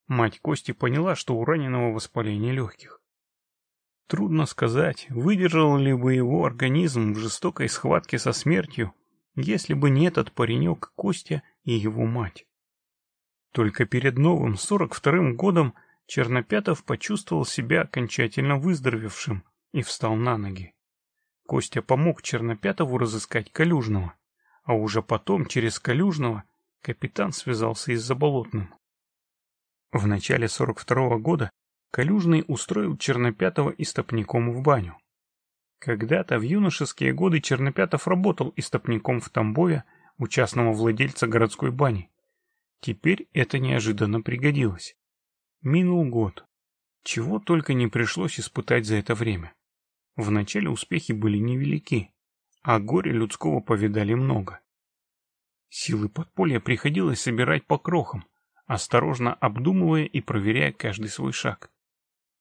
S2: Мать Кости поняла, что у раненого воспаление легких. Трудно сказать, выдержал ли бы его организм в жестокой схватке со смертью, если бы не этот паренек Костя и его мать. Только перед новым 42-м годом Чернопятов почувствовал себя окончательно выздоровевшим и встал на ноги. Костя помог Чернопятову разыскать Калюжного, а уже потом через Калюжного капитан связался и с Заболотным. В начале 42-го года Калюжный устроил Чернопятова истопником в баню. Когда-то в юношеские годы Чернопятов работал истопником в Тамбове у частного владельца городской бани. Теперь это неожиданно пригодилось. Минул год. Чего только не пришлось испытать за это время. Вначале успехи были невелики, а горе людского повидали много. Силы подполья приходилось собирать по крохам, осторожно обдумывая и проверяя каждый свой шаг.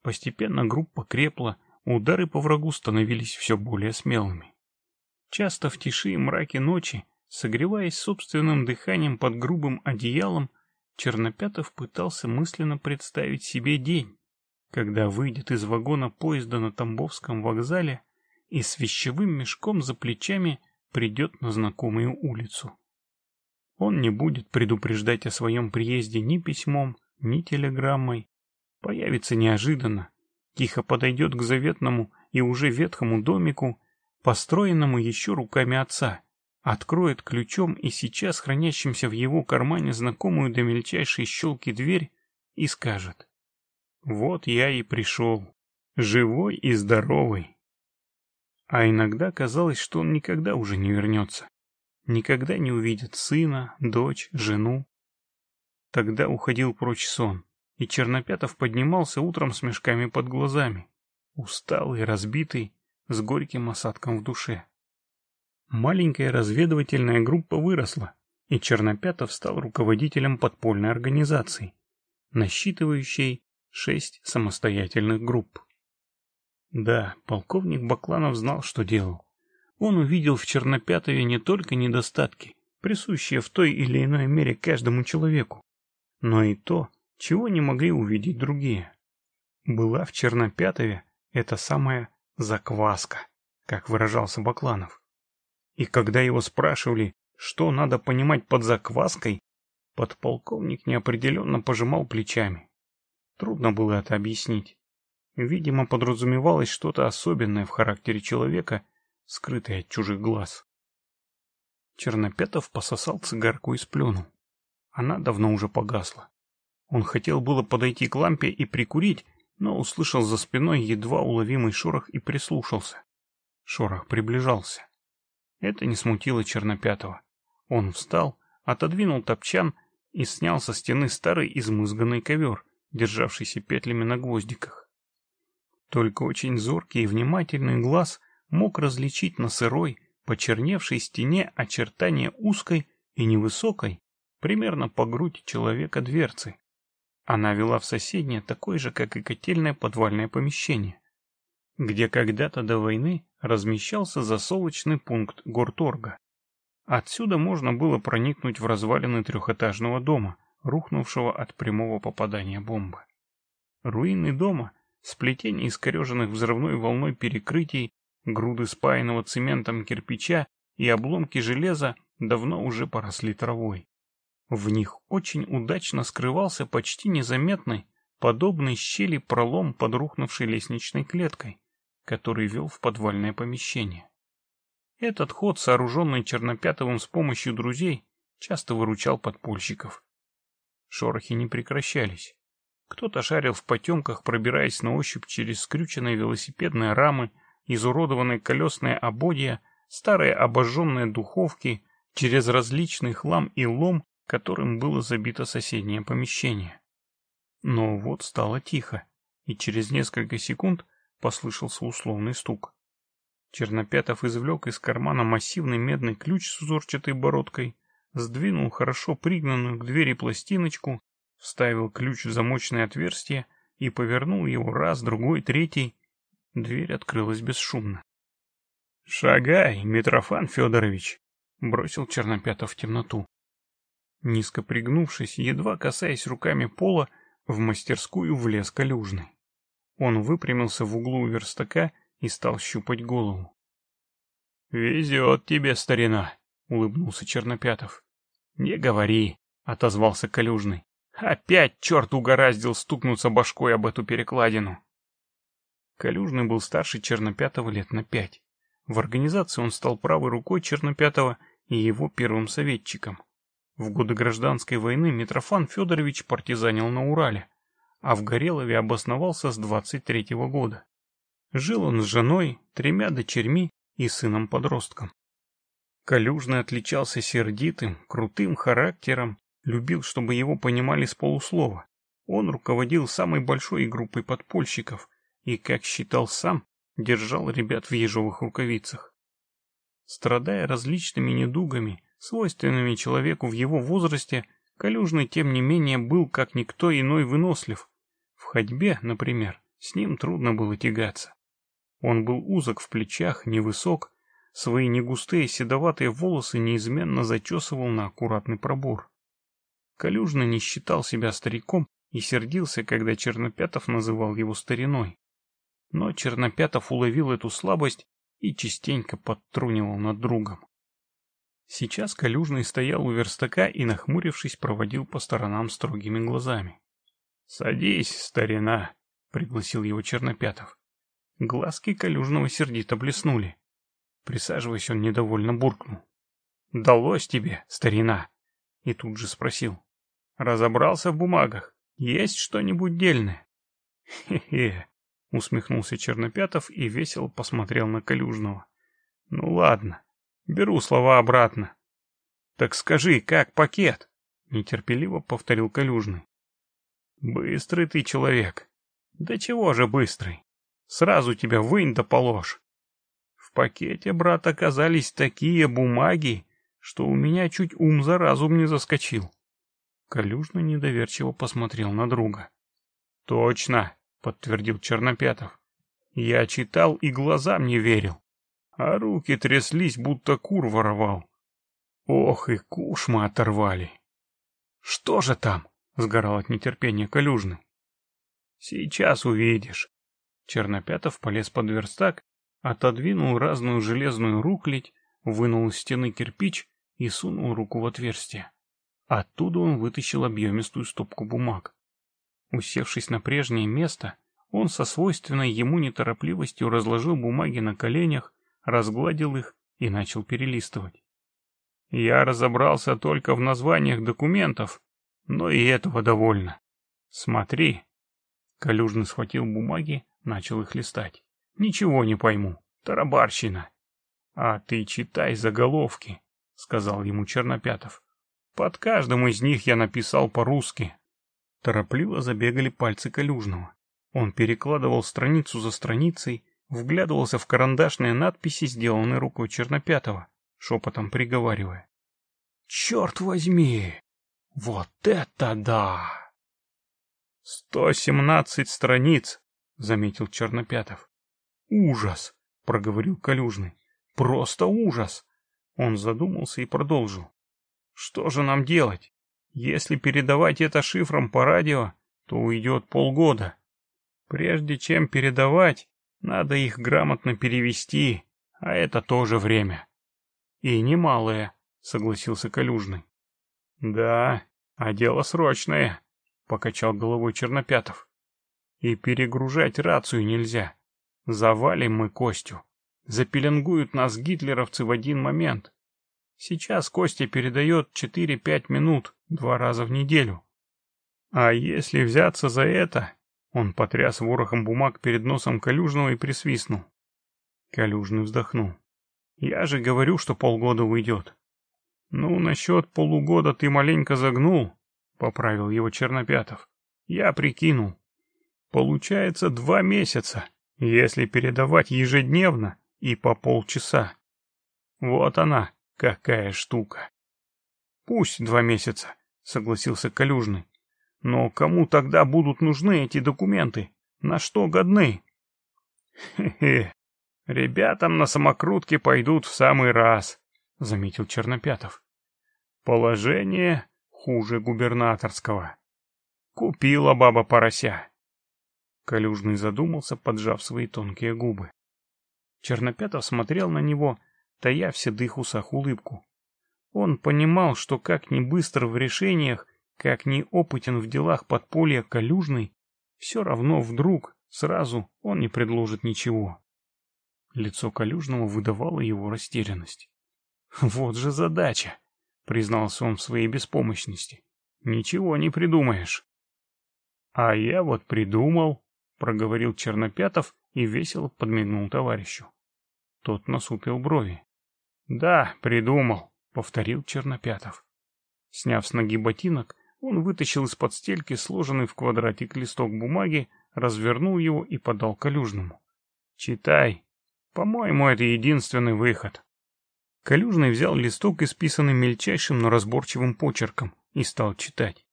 S2: Постепенно группа крепла, удары по врагу становились все более смелыми. Часто в тиши и мраке ночи Согреваясь собственным дыханием под грубым одеялом, Чернопятов пытался мысленно представить себе день, когда выйдет из вагона поезда на Тамбовском вокзале и с вещевым мешком за плечами придет на знакомую улицу. Он не будет предупреждать о своем приезде ни письмом, ни телеграммой. Появится неожиданно, тихо подойдет к заветному и уже ветхому домику, построенному еще руками отца — откроет ключом и сейчас хранящимся в его кармане знакомую до мельчайшей щелки дверь и скажет «Вот я и пришел, живой и здоровый». А иногда казалось, что он никогда уже не вернется, никогда не увидит сына, дочь, жену. Тогда уходил прочь сон, и Чернопятов поднимался утром с мешками под глазами, усталый, разбитый, с горьким осадком в душе маленькая разведывательная группа выросла, и Чернопятов стал руководителем подпольной организации, насчитывающей шесть самостоятельных групп. Да, полковник Бакланов знал, что делал. Он увидел в Чернопятове не только недостатки, присущие в той или иной мере каждому человеку, но и то, чего не могли увидеть другие. Была в Чернопятове эта самая «закваска», как выражался Бакланов. И когда его спрашивали, что надо понимать под закваской, подполковник неопределенно пожимал плечами. Трудно было это объяснить. Видимо, подразумевалось что-то особенное в характере человека, скрытое от чужих глаз. Чернопятов пососал цигарку и сплюнул. Она давно уже погасла. Он хотел было подойти к лампе и прикурить, но услышал за спиной едва уловимый шорох и прислушался. Шорох приближался. Это не смутило Чернопятого. Он встал, отодвинул топчан и снял со стены старый измызганный ковер, державшийся петлями на гвоздиках. Только очень зоркий и внимательный глаз мог различить на сырой, почерневшей стене очертания узкой и невысокой, примерно по грудь человека дверцы. Она вела в соседнее такое же, как и котельное подвальное помещение, где когда-то до войны размещался засолочный пункт горторга. Отсюда можно было проникнуть в развалины трехэтажного дома, рухнувшего от прямого попадания бомбы. Руины дома, сплетение искореженных взрывной волной перекрытий, груды спаянного цементом кирпича и обломки железа давно уже поросли травой. В них очень удачно скрывался почти незаметный, подобный щели пролом под рухнувшей лестничной клеткой который вел в подвальное помещение. Этот ход, сооруженный Чернопятовым с помощью друзей, часто выручал подпольщиков. Шорохи не прекращались. Кто-то шарил в потемках, пробираясь на ощупь через скрюченные велосипедные рамы, изуродованные колесные ободья, старые обожженные духовки, через различный хлам и лом, которым было забито соседнее помещение. Но вот стало тихо, и через несколько секунд послышался условный стук. Чернопятов извлек из кармана массивный медный ключ с узорчатой бородкой, сдвинул хорошо пригнанную к двери пластиночку, вставил ключ в замочное отверстие и повернул его раз, другой, третий. Дверь открылась бесшумно. — Шагай, Митрофан Федорович! — бросил Чернопятов в темноту. Низко пригнувшись, едва касаясь руками пола, в мастерскую влез Калюжный. Он выпрямился в углу верстака и стал щупать голову. «Везет тебе, старина!» — улыбнулся Чернопятов. «Не говори!» — отозвался Калюжный. «Опять черт угораздил стукнуться башкой об эту перекладину!» Калюжный был старше Чернопятого лет на пять. В организации он стал правой рукой Чернопятого и его первым советчиком. В годы гражданской войны Митрофан Федорович партизанил на Урале, а в Горелове обосновался с 23 -го года. Жил он с женой, тремя дочерьми и сыном-подростком. Калюжный отличался сердитым, крутым характером, любил, чтобы его понимали с полуслова. Он руководил самой большой группой подпольщиков и, как считал сам, держал ребят в ежовых рукавицах. Страдая различными недугами, свойственными человеку в его возрасте, Калюжный, тем не менее, был как никто иной вынослив, ходьбе, например, с ним трудно было тягаться. Он был узок в плечах, невысок, свои негустые седоватые волосы неизменно зачесывал на аккуратный пробор. Калюжный не считал себя стариком и сердился, когда Чернопятов называл его стариной. Но Чернопятов уловил эту слабость и частенько подтрунивал над другом. Сейчас Калюжный стоял у верстака и, нахмурившись, проводил по сторонам строгими глазами. «Садись, старина», — пригласил его Чернопятов. Глазки Калюжного сердито блеснули. Присаживаясь, он недовольно буркнул. «Далось тебе, старина!» И тут же спросил. «Разобрался в бумагах. Есть что-нибудь дельное?» «Хе-хе!» — усмехнулся Чернопятов и весело посмотрел на Калюжного. «Ну ладно, беру слова обратно». «Так скажи, как пакет?» — нетерпеливо повторил Калюжный. Быстрый ты человек. Да чего же быстрый? Сразу тебя вынь да положь. В пакете, брат, оказались такие бумаги, что у меня чуть ум за разум не заскочил. Калюжный недоверчиво посмотрел на друга. — Точно, — подтвердил Чернопятов. — Я читал и глазам не верил. А руки тряслись, будто кур воровал. Ох, и куш мы оторвали. — Что же там? — сгорал от нетерпения Калюжный. «Сейчас увидишь». Чернопятов полез под верстак, отодвинул разную железную рухлядь, вынул из стены кирпич и сунул руку в отверстие. Оттуда он вытащил объемистую стопку бумаг. Усевшись на прежнее место, он со свойственной ему неторопливостью разложил бумаги на коленях, разгладил их и начал перелистывать. «Я разобрался только в названиях документов, но и этого довольно. Смотри. Калюжный схватил бумаги, начал их листать. Ничего не пойму. Тарабарщина. А ты читай заголовки, сказал ему Чернопятов. Под каждым из них я написал по-русски. Торопливо забегали пальцы Калюжного. Он перекладывал страницу за страницей, вглядывался в карандашные надписи, сделанные рукой Чернопятого, шепотом приговаривая. «Черт возьми! Вот это да! «Сто семнадцать страниц!» — заметил Чернопятов. «Ужас!» — проговорил Калюжный. «Просто ужас!» Он задумался и продолжил. «Что же нам делать? Если передавать это шифром по радио, то уйдет полгода. Прежде чем передавать, надо их грамотно перевести, а это тоже время». «И немалое», — согласился Калюжный. «Да, а дело срочное», — покачал головой Чернопятов. «И перегружать рацию нельзя. Завалим мы Костю. Запеленгуют нас гитлеровцы в один момент. Сейчас Костя передает 4-5 минут два раза в неделю. А если взяться за это...» Он потряс ворохом бумаг перед носом Калюжного и присвистнул. Калюжный вздохнул. «Я же говорю, что полгода уйдет. «Ну, насчет полугода ты маленько загнул», — поправил его Чернопятов. «Я прикинул. Получается два месяца, если передавать ежедневно и по полчаса. Вот она, какая штука». «Пусть два месяца», — согласился Калюжный. «Но кому тогда будут нужны эти документы? На что годны?» «Хе-хе, ребятам на самокрутке пойдут в самый раз», — заметил Чернопятов. Положение хуже губернаторского. Купила баба порося. Калюжный задумался, поджав свои тонкие губы. Чернопятов смотрел на него, тая в седых усах улыбку. Он понимал, что как ни быстро в решениях, как ни опытен в делах подполья Калюжный, все равно вдруг, сразу, он не предложит ничего. Лицо Калюжного выдавало его растерянность. Вот же задача! — признался он в своей беспомощности. «Ничего не придумаешь». «А я вот придумал», — проговорил Чернопятов и весело подмигнул товарищу. Тот насупил брови. «Да, придумал», — повторил Чернопятов. Сняв с ноги ботинок, он вытащил из-под стельки сложенный в квадратик листок бумаги, развернул его и подал Калюжному. «Читай. По-моему, это единственный выход». Калюжный взял листок, исписанный мельчайшим, но разборчивым почерком, и стал читать.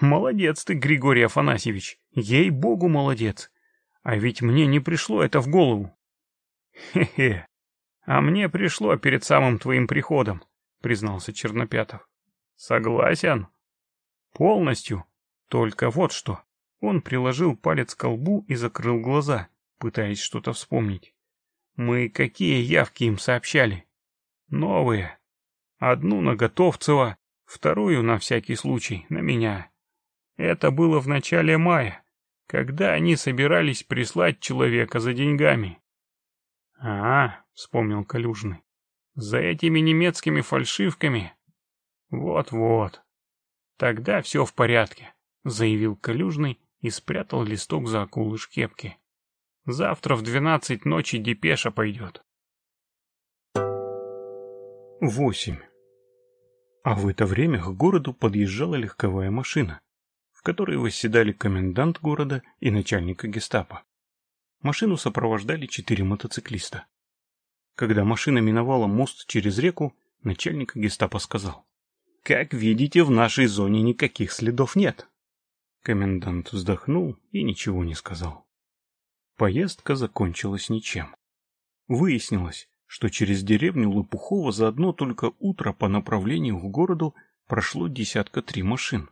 S2: «Молодец ты, Григорий Афанасьевич! Ей-богу, молодец! А ведь мне не пришло это в голову!» «Хе-хе! А мне пришло перед самым твоим приходом», — признался Чернопятов. «Согласен?» «Полностью. Только вот что». Он приложил палец к колбу и закрыл глаза, пытаясь что-то вспомнить. «Мы какие явки им сообщали?» Новые. Одну на Готовцева, вторую, на всякий случай, на меня. Это было в начале мая, когда они собирались прислать человека за деньгами. — А, — вспомнил Калюжный, — за этими немецкими фальшивками? Вот-вот. Тогда все в порядке, — заявил Калюжный и спрятал листок за акулыш шкепки. Завтра в двенадцать ночи депеша пойдет. 8. А в это время к городу подъезжала легковая машина, в которой восседали комендант города и начальника гестапо. Машину сопровождали четыре мотоциклиста. Когда машина миновала мост через реку, начальник гестапо сказал. «Как видите, в нашей зоне никаких следов нет». Комендант вздохнул и ничего не сказал. Поездка закончилась ничем. Выяснилось, что через деревню Лопухова за одно только утро по направлению к городу прошло десятка три машин.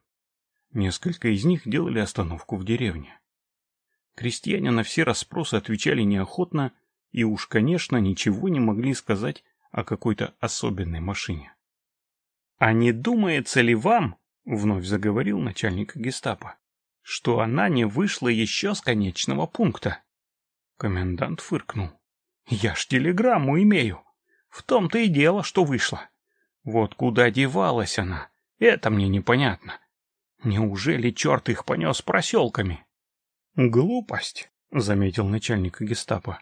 S2: Несколько из них делали остановку в деревне. Крестьяне на все расспросы отвечали неохотно и уж, конечно, ничего не могли сказать о какой-то особенной машине. «А не думается ли вам, — вновь заговорил начальник гестапо, — что она не вышла еще с конечного пункта?» Комендант фыркнул. Я ж телеграмму имею. В том-то и дело, что вышло. Вот куда девалась она, это мне непонятно. Неужели черт их понес проселками? Глупость, заметил начальник гестапо.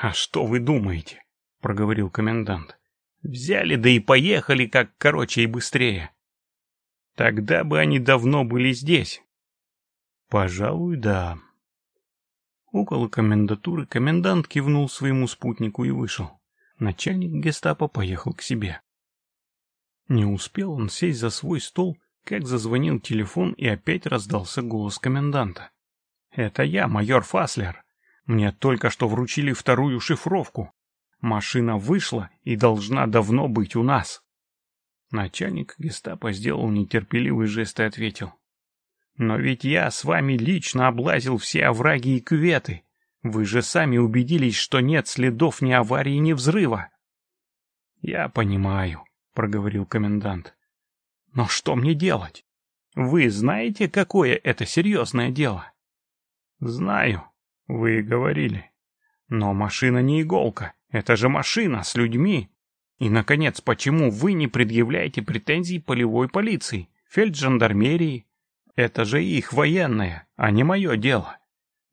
S2: А что вы думаете? проговорил комендант. Взяли да и поехали, как короче и быстрее. Тогда бы они давно были здесь. Пожалуй, да. Около комендатуры комендант кивнул своему спутнику и вышел. Начальник гестапо поехал к себе. Не успел он сесть за свой стол, как зазвонил телефон и опять раздался голос коменданта. «Это я, майор Фаслер. Мне только что вручили вторую шифровку. Машина вышла и должна давно быть у нас». Начальник гестапо сделал нетерпеливый жест и ответил. Но ведь я с вами лично облазил все овраги и кюветы. Вы же сами убедились, что нет следов ни аварии, ни взрыва. Я понимаю, проговорил комендант. Но что мне делать? Вы знаете, какое это серьезное дело? Знаю, вы говорили. Но машина не иголка. Это же машина с людьми. И, наконец, почему вы не предъявляете претензий полевой полиции, фельджандармерии, это же их военные, а не мое дело.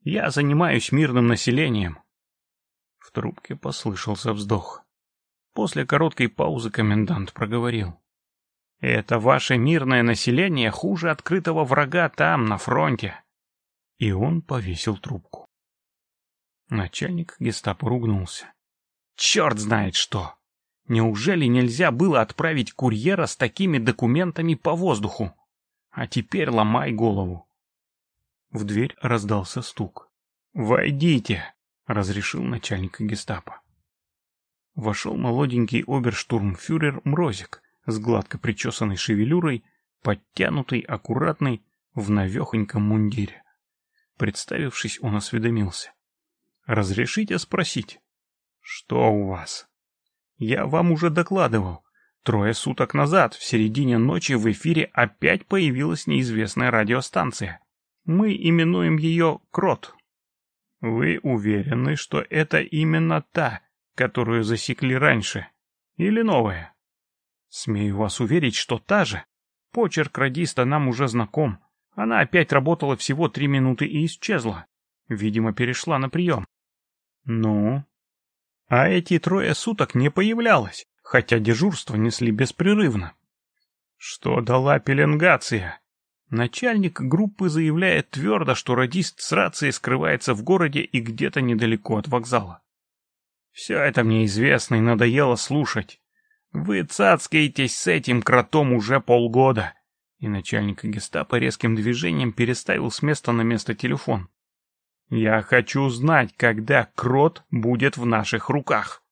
S2: Я занимаюсь мирным населением. В трубке послышался вздох. После короткой паузы комендант проговорил. «Это ваше мирное население хуже открытого врага там, на фронте!» И он повесил трубку. Начальник гестапо ругнулся. «Черт знает что! Неужели нельзя было отправить курьера с такими документами по воздуху?» А теперь ломай голову. В дверь раздался стук. «Войдите!» — разрешил начальник гестапо. Вошел молоденький оберштурмфюрер Мрозик с гладко причесанной шевелюрой, подтянутый, аккуратный, в навехоньком мундире. Представившись, он осведомился. «Разрешите спросить?» «Что у вас?» «Я вам уже докладывал. Трое суток назад, в середине ночи, в эфире опять появилась неизвестная радиостанция. Мы именуем ее «Крот». Вы уверены, что это именно та, которую засекли раньше? Или новая? Смею вас уверить, что та же. Почерк радиста нам уже знаком. Она опять работала всего три минуты и исчезла. Видимо, перешла на прием. Ну? А эти трое суток не появлялась хотя дежурство несли беспрерывно. Что дала пеленгация? Начальник группы заявляет твердо, что радист с рацией скрывается в городе и где-то недалеко от вокзала. Все это мне известно и надоело слушать. Вы цацкаетесь с этим кротом уже полгода. И начальник гестапо резким движением переставил с места на место телефон. Я хочу знать, когда крот будет в наших руках.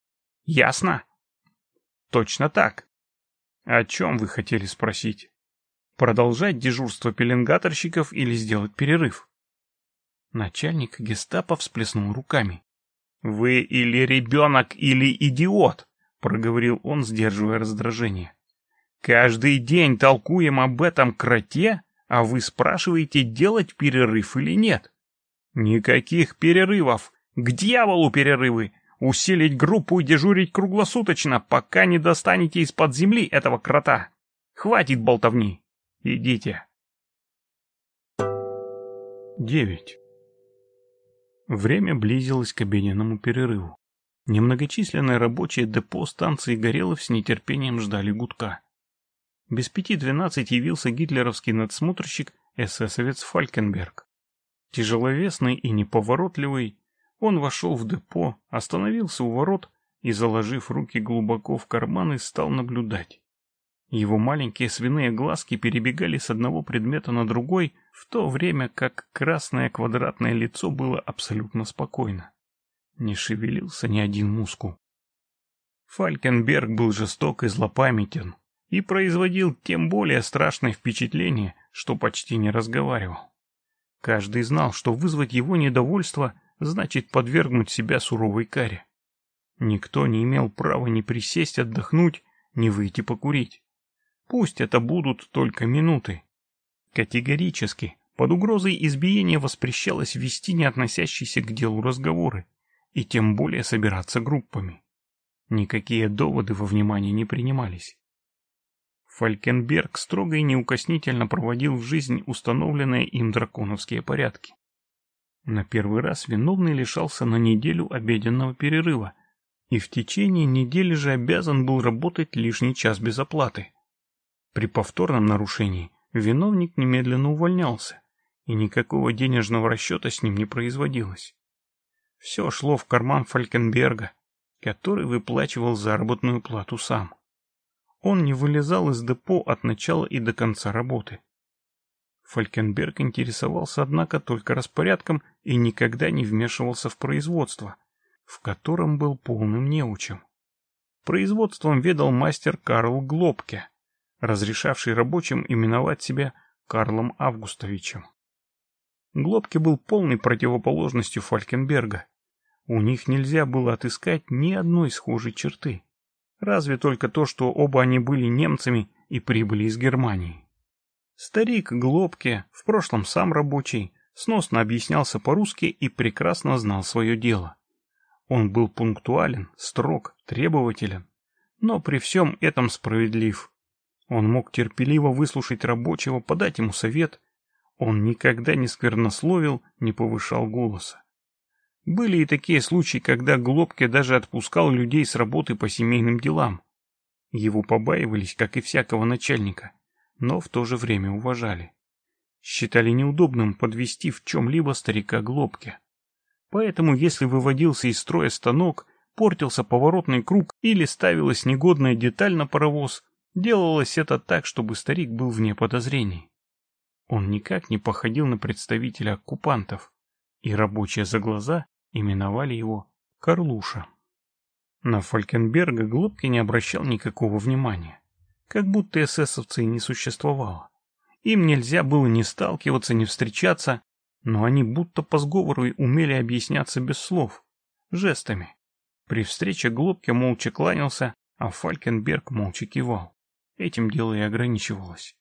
S2: Ясно? Точно так. О чем вы хотели спросить? Продолжать дежурство пеленгаторщиков или сделать перерыв? Начальник гестапо всплеснул руками. «Вы или ребенок, или идиот!» — проговорил он, сдерживая раздражение. «Каждый день толкуем об этом кроте, а вы спрашиваете, делать перерыв или нет?» «Никаких перерывов! К дьяволу перерывы! усилить группу и дежурить круглосуточно, пока не достанете из-под земли этого крота. Хватит болтовни. Идите. 9. Время близилось к обеденному перерыву. Немногочисленные рабочие депо станции Горелов с нетерпением ждали гудка. Без пяти двенадцать явился гитлеровский надсмотрщик эсэсовец Фалькенберг. Тяжеловесный и неповоротливый, он вошел в депо, остановился у ворот и, заложив руки глубоко в карманы, стал наблюдать. Его маленькие свиные глазки перебегали с одного предмета на другой, в то время как красное квадратное лицо было абсолютно спокойно. Не шевелился ни один мускул. Фалькенберг был жесток и злопамятен и производил тем более страшное впечатление, что почти не разговаривал. Каждый знал, что вызвать его недовольство значит подвергнуть себя суровой каре. Никто не имел права ни присесть отдохнуть, ни выйти покурить. Пусть это будут только минуты. Категорически под угрозой избиения воспрещалось вести не относящиеся к делу разговоры и тем более собираться группами. Никакие доводы во внимание не принимались. Фалькенберг строго и неукоснительно проводил в жизнь установленные им драконовские порядки. На первый раз виновный лишался на неделю обеденного перерыва и в течение недели же обязан был работать лишний час без оплаты. При повторном нарушении виновник немедленно увольнялся, и никакого денежного расчета с ним не производилось. Все шло в карман Фалькенберга, который выплачивал заработную плату сам. Он не вылезал из депо от начала и до конца работы. Фалькенберг интересовался, однако, только распорядком и никогда не вмешивался в производство, в котором был полным неучем. Производством ведал мастер Карл Глобке, разрешавший рабочим именовать себя Карлом Августовичем. Глобке был полной противоположностью Фалькенберга. У них нельзя было отыскать ни одной схожей черты. Разве только то, что оба они были немцами и прибыли из Германии. Старик Глобки, в прошлом сам рабочий, сносно объяснялся по-русски и прекрасно знал свое дело. Он был пунктуален, строг, требователен, но при всем этом справедлив. Он мог терпеливо выслушать рабочего, подать ему совет. Он никогда не сквернословил, не повышал голоса. Были и такие случаи, когда Глобке даже отпускал людей с работы по семейным делам. Его побаивались, как и всякого начальника но в то же время уважали. Считали неудобным подвести в чем-либо старика Глобки. Поэтому, если выводился из строя станок, портился поворотный круг или ставилась негодная деталь на паровоз, делалось это так, чтобы старик был вне подозрений. Он никак не походил на представителя оккупантов, и рабочие за глаза именовали его Карлуша. На Фалькенберга Глобки не обращал никакого внимания. Как будто эсэсовцы и не существовало. Им нельзя было ни сталкиваться, ни встречаться, но они будто по сговору умели объясняться без слов, жестами. При встрече Глобке молча кланялся, а Фалькенберг молча кивал. Этим дело и ограничивалось.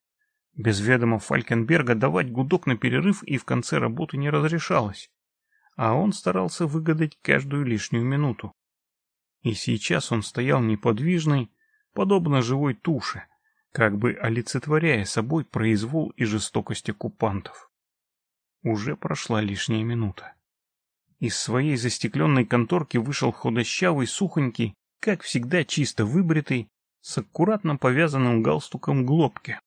S2: Без ведома Фалькенберга давать гудок на перерыв и в конце работы не разрешалось, а он старался выгадать каждую лишнюю минуту. И сейчас он стоял неподвижный, подобно живой туше, как бы олицетворяя собой произвол и жестокость оккупантов. Уже прошла лишняя минута. Из своей застекленной конторки вышел худощавый, сухонький, как всегда чисто выбритый, с аккуратно повязанным галстуком глобки.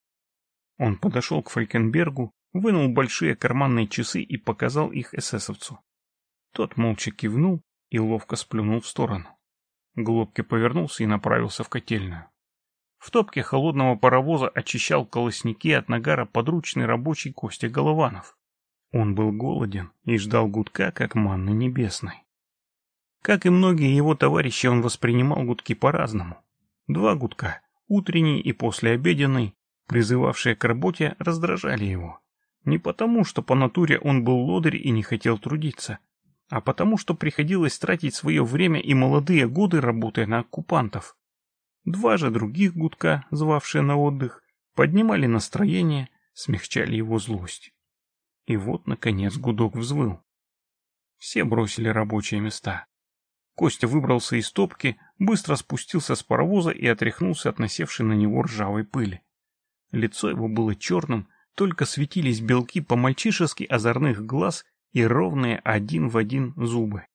S2: Он подошел к Фалькенбергу, вынул большие карманные часы и показал их эсэсовцу. Тот молча кивнул и ловко сплюнул в сторону. Глобки повернулся и направился в котельную. В топке холодного паровоза очищал колосники от нагара подручный рабочий Костя Голованов. Он был голоден и ждал гудка, как манны небесной. Как и многие его товарищи, он воспринимал гудки по-разному. Два гудка, утренний и послеобеденный, призывавшие к работе, раздражали его. Не потому, что по натуре он был лодырь и не хотел трудиться, а потому что приходилось тратить свое время и молодые годы, работая на оккупантов. Два же других гудка, звавшие на отдых, поднимали настроение, смягчали его злость. И вот, наконец, гудок взвыл. Все бросили рабочие места. Костя выбрался из топки, быстро спустился с паровоза и отряхнулся от насевшей на него ржавой пыли. Лицо его было черным, только светились белки по-мальчишески озорных глаз и ровные один в один зубы.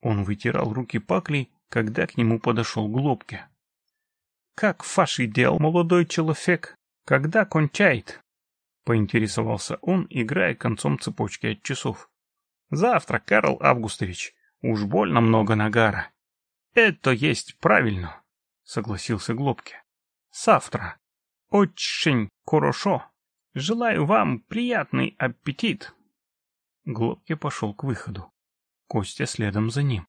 S2: Он вытирал руки паклей, когда к нему подошел Глобке. — Как фаши дел, молодой человек? Когда кончает? — поинтересовался он, играя концом цепочки от часов. — Завтра, Карл Августович. Уж больно много нагара. — Это есть правильно, — согласился Глобке. — Завтра. Очень хорошо. Желаю вам приятный аппетит. Глобки пошел к выходу. Костя следом за ним.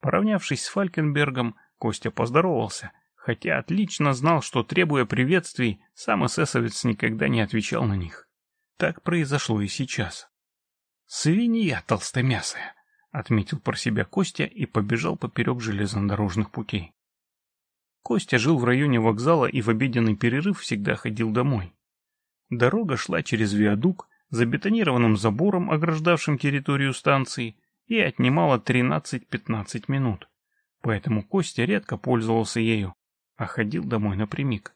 S2: Поравнявшись с Фалькенбергом, Костя поздоровался, хотя отлично знал, что, требуя приветствий, сам эсэсовец никогда не отвечал на них. Так произошло и сейчас. «Свинья толстомясая», — отметил про себя Костя и побежал поперек железнодорожных путей. Костя жил в районе вокзала и в обеденный перерыв всегда ходил домой. Дорога шла через виадук, забетонированным забором, ограждавшим территорию станции, и отнимала 13-15 минут. Поэтому Костя редко пользовался ею, а ходил домой напрямик.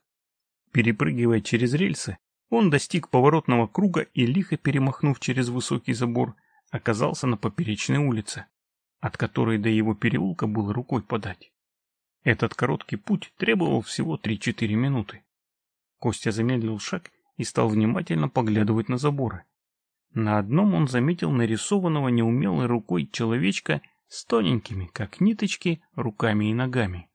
S2: Перепрыгивая через рельсы, он достиг поворотного круга и, лихо перемахнув через высокий забор, оказался на поперечной улице, от которой до его переулка было рукой подать. Этот короткий путь требовал всего 3-4 минуты. Костя замедлил шаг и стал внимательно поглядывать на заборы. На одном он заметил нарисованного неумелой рукой человечка с тоненькими, как ниточки, руками и ногами.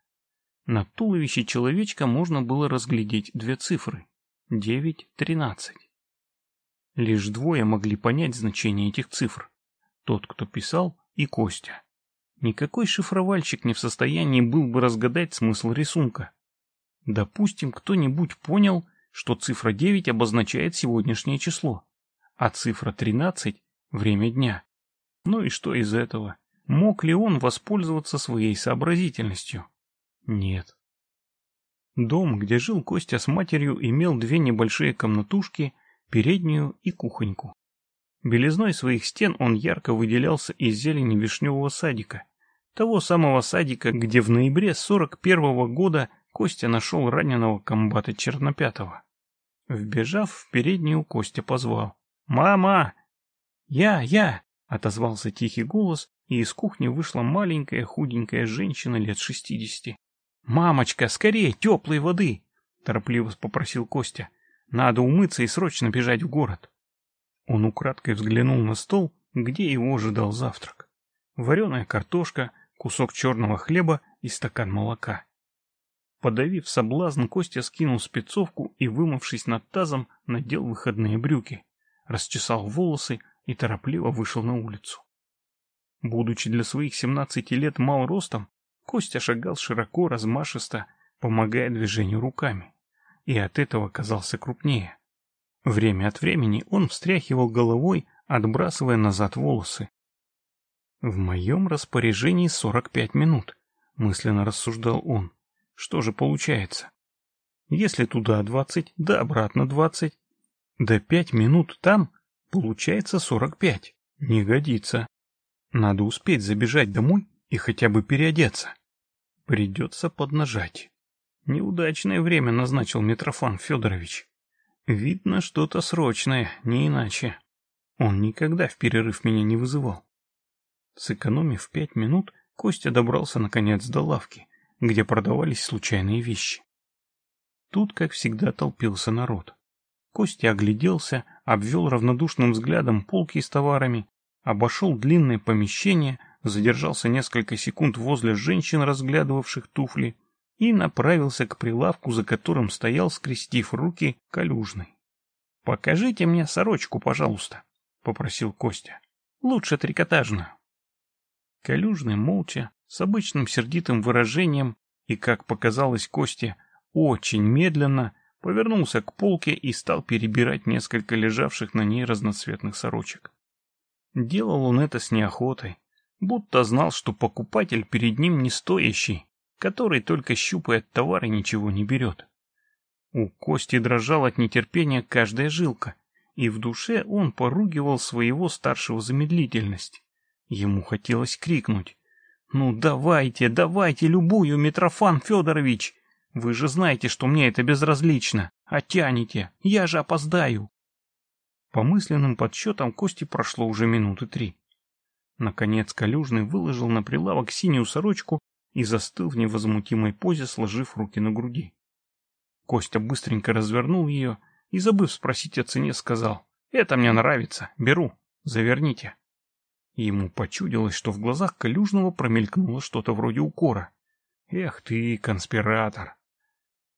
S2: На туловище человечка можно было разглядеть две цифры — 9-13. Лишь двое могли понять значение этих цифр — тот, кто писал, и Костя. Никакой шифровальщик не в состоянии был бы разгадать смысл рисунка. Допустим, кто-нибудь понял — что цифра 9 обозначает сегодняшнее число, а цифра 13 – время дня. Ну и что из этого? Мог ли он воспользоваться своей сообразительностью? Нет. Дом, где жил Костя с матерью, имел две небольшие комнатушки, переднюю и кухоньку. Белизной своих стен он ярко выделялся из зелени вишневого садика, того самого садика, где в ноябре 41 -го года Костя нашел раненого комбата Чернопятого. Вбежав в переднюю, Костя позвал. «Мама!» «Я, я!» — отозвался тихий голос, и из кухни вышла маленькая худенькая женщина лет шестидесяти. «Мамочка, скорее, теплой воды!» — торопливо попросил Костя. «Надо умыться и срочно бежать в город». Он украдкой взглянул на стол, где его ожидал завтрак. Вареная картошка, кусок черного хлеба и стакан молока. Подавив соблазн, Костя скинул спецовку и, вымывшись над тазом, надел выходные брюки, расчесал волосы и торопливо вышел на улицу. Будучи для своих 17 лет мал ростом, Костя шагал широко, размашисто, помогая движению руками, и от этого казался крупнее. Время от времени он встряхивал головой, отбрасывая назад волосы. «В моем распоряжении 45 минут», — мысленно рассуждал он. Что же получается? Если туда 20, да обратно 20, да 5 минут там, получается 45. Не годится. Надо успеть забежать домой и хотя бы переодеться. Придется поднажать. Неудачное время назначил Митрофан Федорович. Видно, что-то срочное, не иначе. Он никогда в перерыв меня не вызывал. Сэкономив пять минут, Костя добрался наконец до лавки — где продавались случайные вещи. Тут, как всегда, толпился народ. Костя огляделся, обвел равнодушным взглядом полки с товарами, обошел длинное помещение, задержался несколько секунд возле женщин, разглядывавших туфли, и направился к прилавку, за которым стоял, скрестив руки, калюжный. «Покажите мне сорочку, пожалуйста», — попросил Костя. «Лучше трикотажную». Калюжный молча с обычным сердитым выражением и, как показалось Косте, очень медленно повернулся к полке и стал перебирать несколько лежавших на ней разноцветных сорочек. Делал он это с неохотой, будто знал, что покупатель перед ним не стоящий, который только щупает товар и ничего не берет. У Кости дрожал от нетерпения каждая жилка, и в душе он поругивал своего старшего за медлительность. Ему хотелось крикнуть «Ну давайте, давайте любую, Митрофан Федорович! Вы же знаете, что мне это безразлично. А я же опоздаю!» По мысленным подсчетам Кости прошло уже минуты три. Наконец Калюжный выложил на прилавок синюю сорочку и застыл в невозмутимой позе, сложив руки на груди. Костя быстренько развернул ее и, забыв спросить о цене, сказал «Это мне нравится, беру, заверните» и ему почудилось, что в глазах Калюжного промелькнуло что-то вроде укора. «Эх ты, конспиратор!»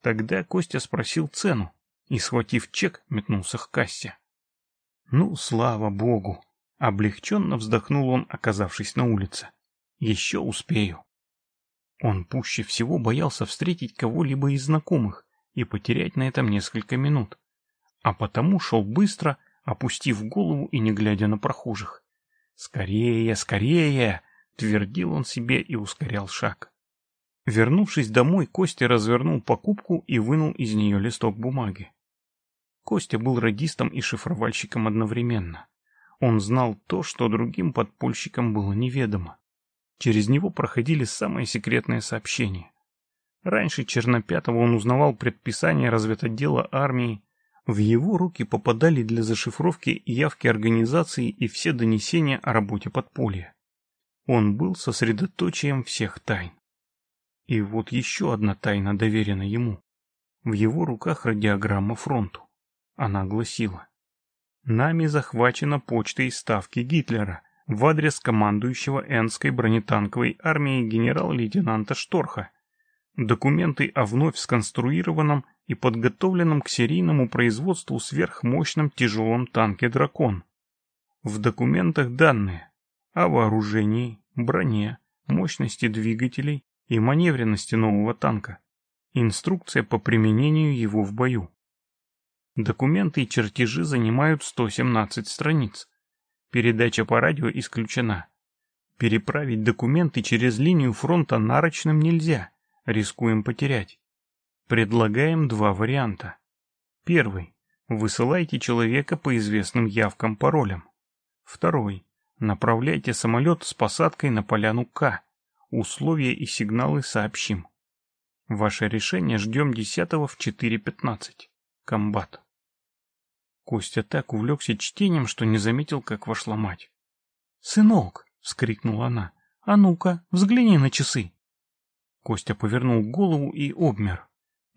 S2: Тогда Костя спросил цену и, схватив чек, метнулся к кассе. «Ну, слава богу!» — облегченно вздохнул он, оказавшись на улице. «Еще успею!» Он пуще всего боялся встретить кого-либо из знакомых и потерять на этом несколько минут, а потому шел быстро, опустив голову и не глядя на прохожих. «Скорее, скорее!» — твердил он себе и ускорял шаг. Вернувшись домой, Костя развернул покупку и вынул из нее листок бумаги. Костя был радистом и шифровальщиком одновременно. Он знал то, что другим подпольщикам было неведомо. Через него проходили самые секретные сообщения. Раньше Чернопятого он узнавал предписание разведотдела армии, в его руки попадали для зашифровки явки организации и все донесения о работе подполья. Он был сосредоточием всех тайн. И вот еще одна тайна доверена ему. В его руках радиограмма фронту. Она гласила. Нами захвачена почта из ставки Гитлера в адрес командующего Энской бронетанковой армии генерал-лейтенанта Шторха. Документы о вновь сконструированном и подготовленном к серийному производству сверхмощном тяжелом танке «Дракон». В документах данные о вооружении, броне, мощности двигателей и маневренности нового танка, инструкция по применению его в бою. Документы и чертежи занимают 117 страниц. Передача по радио исключена. Переправить документы через линию фронта нарочным нельзя, рискуем потерять. Предлагаем два варианта. Первый. Высылайте человека по известным явкам-паролям. Второй. Направляйте самолет с посадкой на поляну К. Условия и сигналы сообщим. Ваше решение ждем 10 в 4.15. Комбат. Костя так увлекся чтением, что не заметил, как вошла мать. «Сынок!» — вскрикнула она. «А ну-ка, взгляни на часы!» Костя повернул голову и обмер.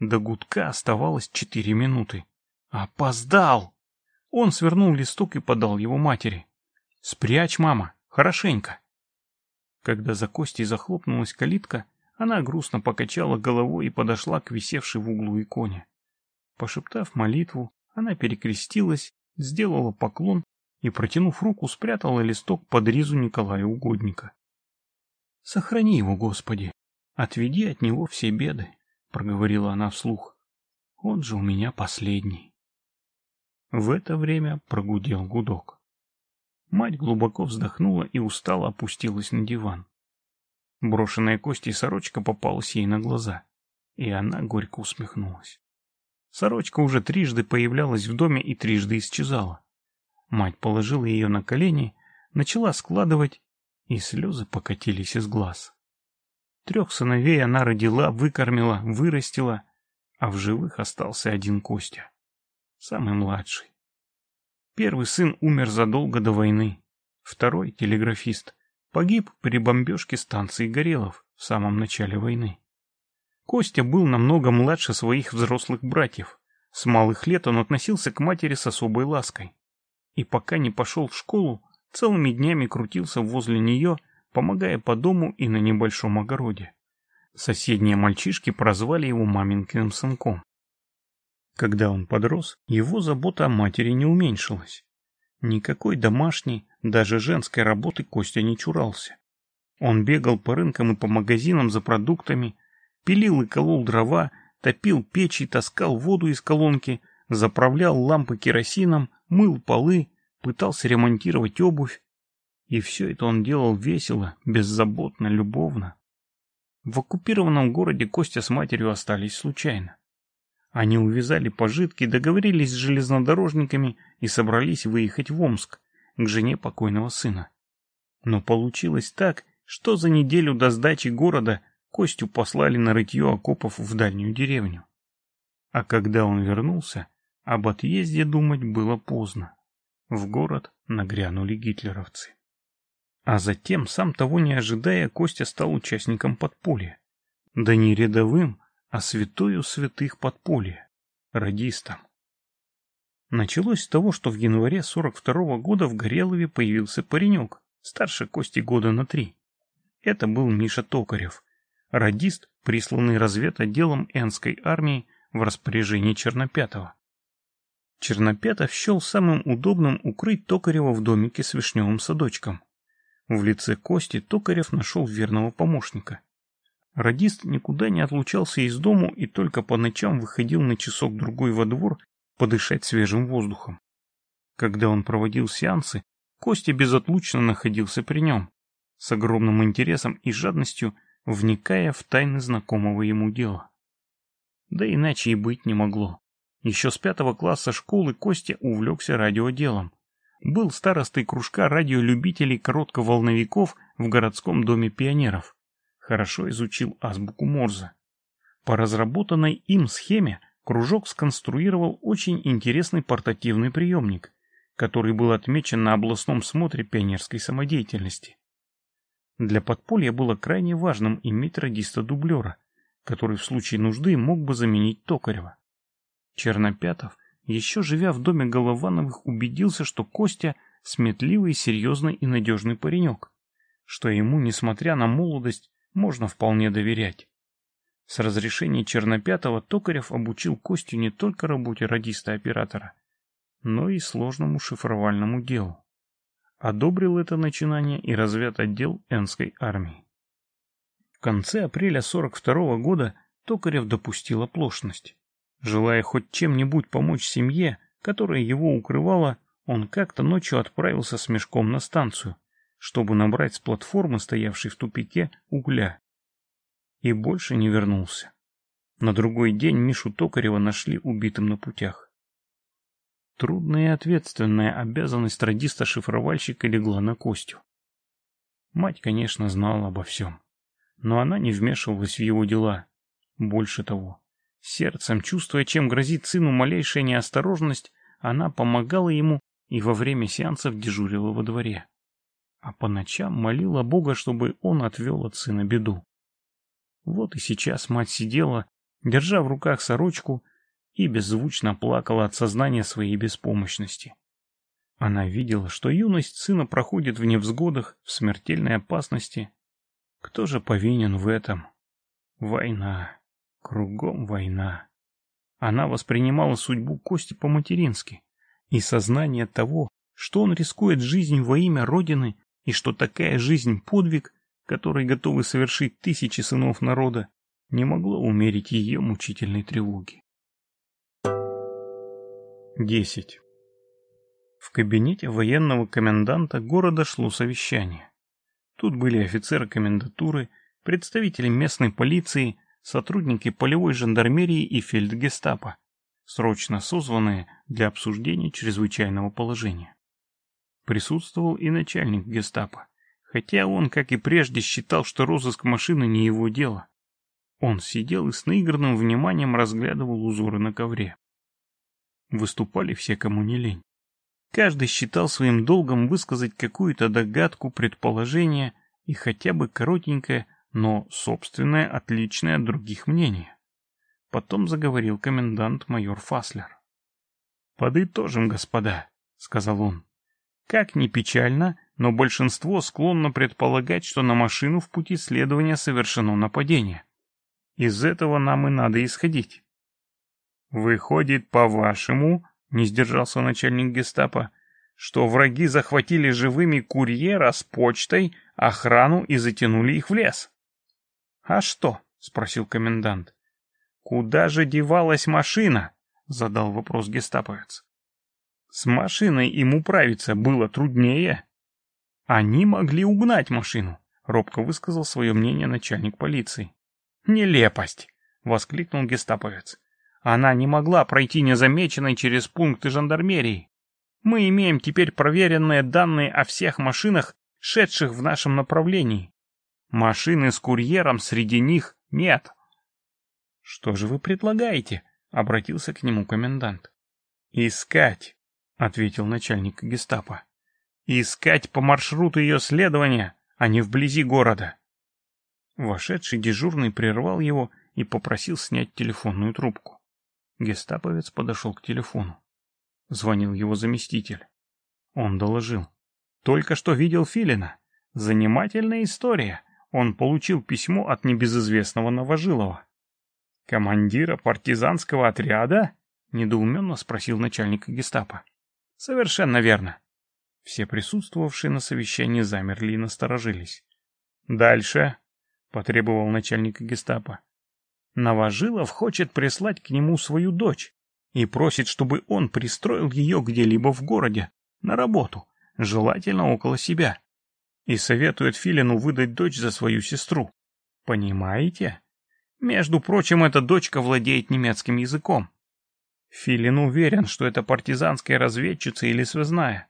S2: До гудка оставалось четыре минуты. «Опоздал!» Он свернул листок и подал его матери. «Спрячь, мама, хорошенько!» Когда за Костей захлопнулась калитка, она грустно покачала головой и подошла к висевшей в углу иконе. Пошептав молитву, она перекрестилась, сделала поклон и, протянув руку, спрятала листок под ризу Николая Угодника. «Сохрани его, Господи! Отведи от него все беды!» — проговорила она вслух. «Он же у меня последний». В это время прогудел гудок. Мать глубоко вздохнула и устало опустилась на диван. Брошенная кость и сорочка попалась ей на глаза, и она горько усмехнулась. Сорочка уже трижды появлялась в доме и трижды исчезала. Мать положила ее на колени, начала складывать, и слезы покатились из глаз. Трех сыновей она родила, выкормила, вырастила, а в живых остался один Костя, самый младший. Первый сын умер задолго до войны, второй, телеграфист, погиб при бомбежке станции Горелов в самом начале войны. Костя был намного младше своих взрослых братьев. С малых лет он относился к матери с особой лаской. И пока не пошел в школу, целыми днями крутился возле нее помогая по дому и на небольшом огороде. Соседние мальчишки прозвали его маменькиным сынком. Когда он подрос, его забота о матери не уменьшилась. Никакой домашней, даже женской работы Костя не чурался. Он бегал по рынкам и по магазинам за продуктами, пилил и колол дрова, топил печи, таскал воду из колонки, заправлял лампы керосином, мыл полы, пытался ремонтировать обувь, и все это он делал весело, беззаботно, любовно. В оккупированном городе Костя с матерью остались случайно. Они увязали пожитки, договорились с железнодорожниками и собрались выехать в Омск к жене покойного сына. Но получилось так, что за неделю до сдачи города Костю послали на рытье окопов в дальнюю деревню. А когда он вернулся, об отъезде думать было поздно. В город нагрянули гитлеровцы. А затем, сам того не ожидая, Костя стал участником подполья. Да не рядовым, а святою святых подполья, радистом. Началось с того, что в январе 42-го года в Горелове появился паренек, старше Кости года на три. Это был Миша Токарев, радист, присланный разведотделом Энской армии в распоряжении Чернопятого. Чернопятов счел самым удобным укрыть Токарева в домике с вишневым садочком. В лице Кости Токарев нашел верного помощника. Радист никуда не отлучался из дому и только по ночам выходил на часок-другой во двор подышать свежим воздухом. Когда он проводил сеансы, Костя безотлучно находился при нем, с огромным интересом и жадностью вникая в тайны знакомого ему дела. Да иначе и быть не могло. Еще с пятого класса школы Костя увлекся радиоделом, был старостой кружка радиолюбителей коротковолновиков в городском доме пионеров. Хорошо изучил азбуку Морзе. По разработанной им схеме кружок сконструировал очень интересный портативный приемник, который был отмечен на областном смотре пионерской самодеятельности. Для подполья было крайне важным иметь радиста-дублера, который в случае нужды мог бы заменить Токарева. Чернопятов еще живя в доме Головановых, убедился, что Костя — сметливый, серьезный и надежный паренек, что ему, несмотря на молодость, можно вполне доверять. С разрешения Чернопятого Токарев обучил Костю не только работе радиста-оператора, но и сложному шифровальному делу. Одобрил это начинание и разведотдел Энской армии. В конце апреля 42 -го года Токарев допустил оплошность. Желая хоть чем-нибудь помочь семье, которая его укрывала, он как-то ночью отправился с мешком на станцию, чтобы набрать с платформы, стоявшей в тупике, угля. И больше не вернулся. На другой день Мишу Токарева нашли убитым на путях. Трудная и ответственная обязанность радиста-шифровальщика легла на Костю. Мать, конечно, знала обо всем, но она не вмешивалась в его дела. Больше того, Сердцем чувствуя, чем грозит сыну малейшая неосторожность, она помогала ему и во время сеансов дежурила во дворе. А по ночам молила Бога, чтобы он отвел от сына беду. Вот и сейчас мать сидела, держа в руках сорочку, и беззвучно плакала от сознания своей беспомощности. Она видела, что юность сына проходит в невзгодах, в смертельной опасности. Кто же повинен в этом? Война. Кругом война. Она воспринимала судьбу Кости по-матерински, и сознание того, что он рискует жизнью во имя Родины, и что такая жизнь — подвиг, который готовы совершить тысячи сынов народа, не могло умерить ее мучительной тревоги. 10. В кабинете военного коменданта города шло совещание. Тут были офицеры комендатуры, представители местной полиции — сотрудники полевой жандармерии и фельдгестапо, срочно созванные для обсуждения чрезвычайного положения. Присутствовал и начальник гестапо, хотя он, как и прежде, считал, что розыск машины не его дело. Он сидел и с наигранным вниманием разглядывал узоры на ковре. Выступали все, кому не лень. Каждый считал своим долгом высказать какую-то догадку, предположение и хотя бы коротенькое но собственное отличное от других мнений. Потом заговорил комендант майор Фаслер. «Подытожим, господа», — сказал он. «Как ни печально, но большинство склонно предполагать, что на машину в пути следования совершено нападение. Из этого нам и надо исходить». «Выходит, по-вашему, — не сдержался начальник гестапо, — что враги захватили живыми курьера с почтой, охрану и затянули их в лес?» «А что?» — спросил комендант. «Куда же девалась машина?» — задал вопрос гестаповец. «С машиной им управиться было труднее». «Они могли угнать машину», — робко высказал свое мнение начальник полиции. «Нелепость!» — воскликнул гестаповец. «Она не могла пройти незамеченной через пункты жандармерии. Мы имеем теперь проверенные данные о всех машинах, шедших в нашем направлении. Машины с курьером среди них нет. — Что же вы предлагаете? — обратился к нему комендант. — Искать, — ответил начальник гестапо. — Искать по маршруту ее следования, а не вблизи города. Вошедший дежурный прервал его и попросил снять телефонную трубку. Гестаповец подошел к телефону. Звонил его заместитель. Он доложил. — Только что видел Филина. Занимательная история он получил письмо от небезызвестного Новожилова. «Командира партизанского отряда?» — недоуменно спросил начальник гестапо. «Совершенно верно». Все присутствовавшие на совещании замерли и насторожились. «Дальше», — потребовал начальник гестапо. «Новожилов хочет прислать к нему свою дочь и просит, чтобы он пристроил ее где-либо в городе, на работу, желательно около себя и советует Филину выдать дочь за свою сестру. Понимаете? Между прочим, эта дочка владеет немецким языком. Филин уверен, что это партизанская разведчица или связная.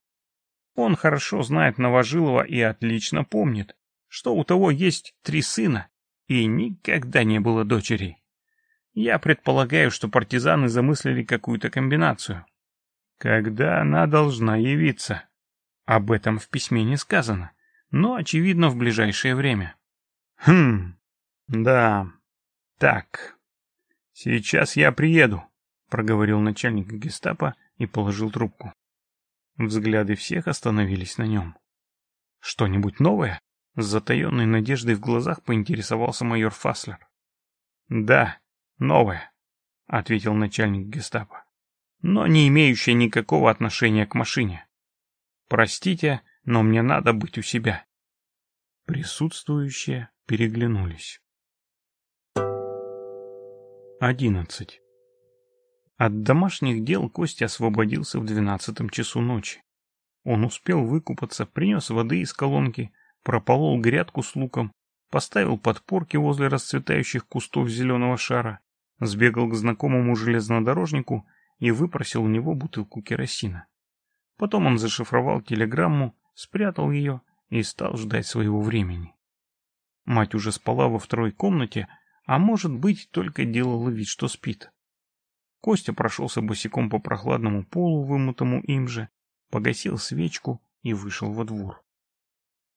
S2: Он хорошо знает Новожилова и отлично помнит, что у того есть три сына и никогда не было дочери. Я предполагаю, что партизаны замыслили какую-то комбинацию. Когда она должна явиться? Об этом в письме не сказано но, очевидно, в ближайшее время. Хм, да, так, сейчас я приеду, проговорил начальник гестапо и положил трубку. Взгляды всех остановились на нем. Что-нибудь новое? С затаенной надеждой в глазах поинтересовался майор Фаслер. Да, новое, ответил начальник гестапо, но не имеющее никакого отношения к машине. Простите, но мне надо быть у себя. Присутствующие переглянулись. 11. От домашних дел Костя освободился в двенадцатом часу ночи. Он успел выкупаться, принес воды из колонки, прополол грядку с луком, поставил подпорки возле расцветающих кустов зеленого шара, сбегал к знакомому железнодорожнику и выпросил у него бутылку керосина. Потом он зашифровал телеграмму, спрятал ее и стал ждать своего времени. Мать уже спала во второй комнате, а может быть, только делала вид, что спит. Костя прошелся босиком по прохладному полу, вымытому им же, погасил свечку и вышел во двор.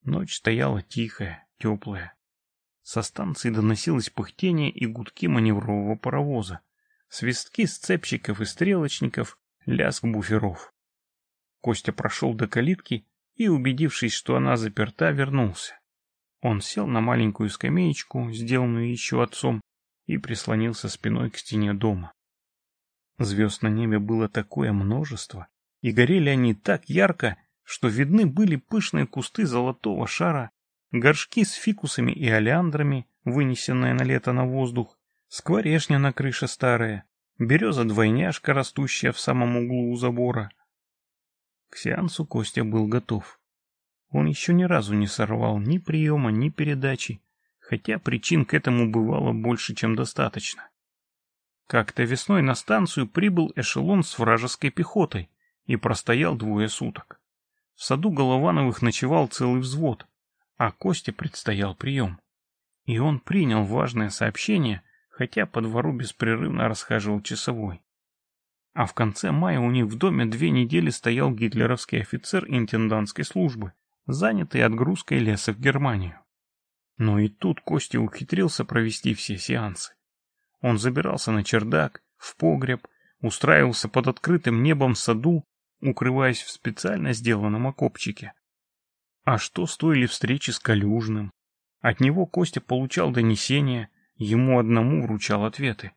S2: Ночь стояла тихая, теплая. Со станции доносилось пыхтение и гудки маневрового паровоза, свистки сцепщиков и стрелочников, лязг буферов. Костя прошел до калитки и, убедившись, что она заперта, вернулся. Он сел на маленькую скамеечку, сделанную еще отцом, и прислонился спиной к стене дома. Звезд на небе было такое множество, и горели они так ярко, что видны были пышные кусты золотого шара, горшки с фикусами и олеандрами, вынесенные на лето на воздух, скворечня на крыше старая, береза-двойняшка, растущая в самом углу у забора — к сеансу Костя был готов. Он еще ни разу не сорвал ни приема, ни передачи, хотя причин к этому бывало больше, чем достаточно. Как-то весной на станцию прибыл эшелон с вражеской пехотой и простоял двое суток. В саду Головановых ночевал целый взвод, а Косте предстоял прием. И он принял важное сообщение, хотя по двору беспрерывно расхаживал часовой. А в конце мая у них в доме две недели стоял гитлеровский офицер интендантской службы, занятый отгрузкой леса в Германию. Но и тут Костя ухитрился провести все сеансы. Он забирался на чердак, в погреб, устраивался под открытым небом в саду, укрываясь в специально сделанном окопчике. А что стоили встречи с Калюжным? От него Костя получал донесения, ему одному вручал ответы.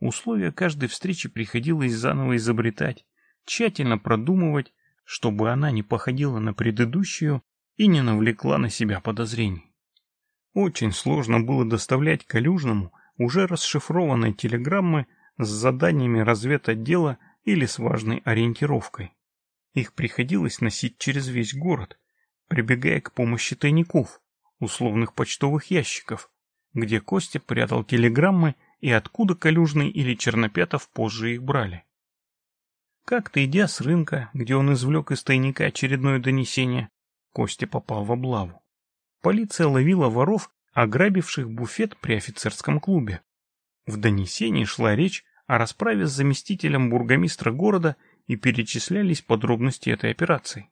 S2: Условия каждой встречи приходилось заново изобретать, тщательно продумывать, чтобы она не походила на предыдущую и не навлекла на себя подозрений. Очень сложно было доставлять Калюжному уже расшифрованные телеграммы с заданиями разведотдела или с важной ориентировкой. Их приходилось носить через весь город, прибегая к помощи тайников, условных почтовых ящиков, где Костя прятал телеграммы и откуда Калюжный или Чернопятов позже их брали. Как-то идя с рынка, где он извлек из тайника очередное донесение, Костя попал в облаву. Полиция ловила воров, ограбивших буфет при офицерском клубе. В донесении шла речь о расправе с заместителем бургомистра города и перечислялись подробности этой операции.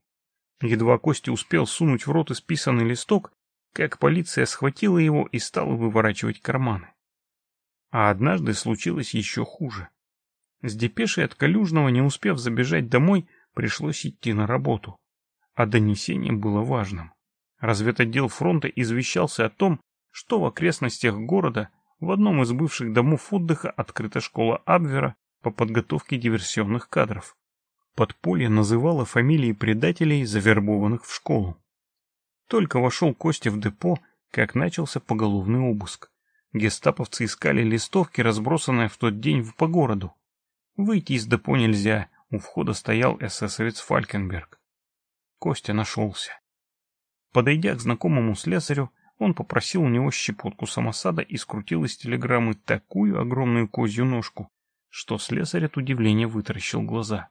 S2: Едва Костя успел сунуть в рот исписанный листок, как полиция схватила его и стала выворачивать карманы. А однажды случилось еще хуже. С депешей от Калюжного, не успев забежать домой, пришлось идти на работу. А донесение было важным. Разведотдел фронта извещался о том, что в окрестностях города в одном из бывших домов отдыха открыта школа Абвера по подготовке диверсионных кадров. Подполье называло фамилии предателей, завербованных в школу. Только вошел Костя в депо, как начался поголовный обыск. Гестаповцы искали листовки, разбросанные в тот день по городу. Выйти из депо нельзя, у входа стоял эсэсовец Фалькенберг. Костя нашелся. Подойдя к знакомому слесарю, он попросил у него щепотку самосада и скрутил из телеграммы такую огромную козью ножку, что слесарь от удивления вытаращил глаза.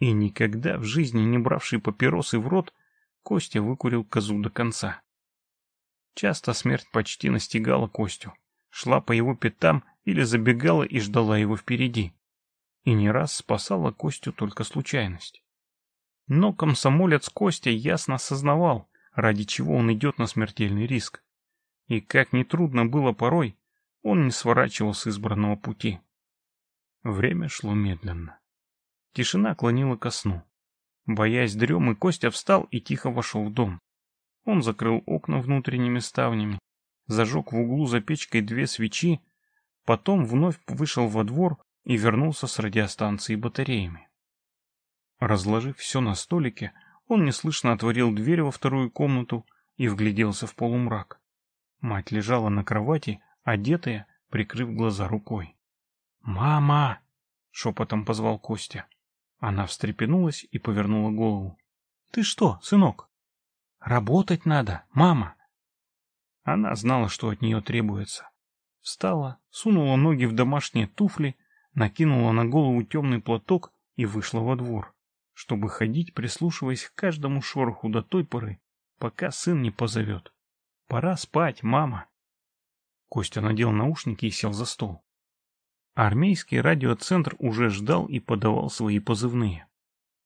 S2: И никогда в жизни не бравший папиросы в рот, Костя выкурил козу до конца. Часто смерть почти настигала Костю, шла по его пятам или забегала и ждала его впереди. И не раз спасала Костю только случайность. Но комсомолец Костя ясно осознавал, ради чего он идет на смертельный риск. И как ни трудно было порой, он не сворачивал с избранного пути. Время шло медленно. Тишина клонила ко сну. Боясь дремы, Костя встал и тихо вошел в дом. Он закрыл окна внутренними ставнями, зажег в углу за печкой две свечи, потом вновь вышел во двор и вернулся с радиостанции батареями. Разложив все на столике, он неслышно отворил дверь во вторую комнату и вгляделся в полумрак. Мать лежала на кровати, одетая, прикрыв глаза рукой. «Мама!» — шепотом позвал Костя. Она встрепенулась и повернула голову. «Ты что, сынок?» Работать надо, мама. Она знала, что от нее требуется. Встала, сунула ноги в домашние туфли, накинула на голову темный платок и вышла во двор, чтобы ходить, прислушиваясь к каждому шороху до той поры, пока сын не позовет. «Пора спать, мама!» Костя надел наушники и сел за стол. Армейский радиоцентр уже ждал и подавал свои позывные.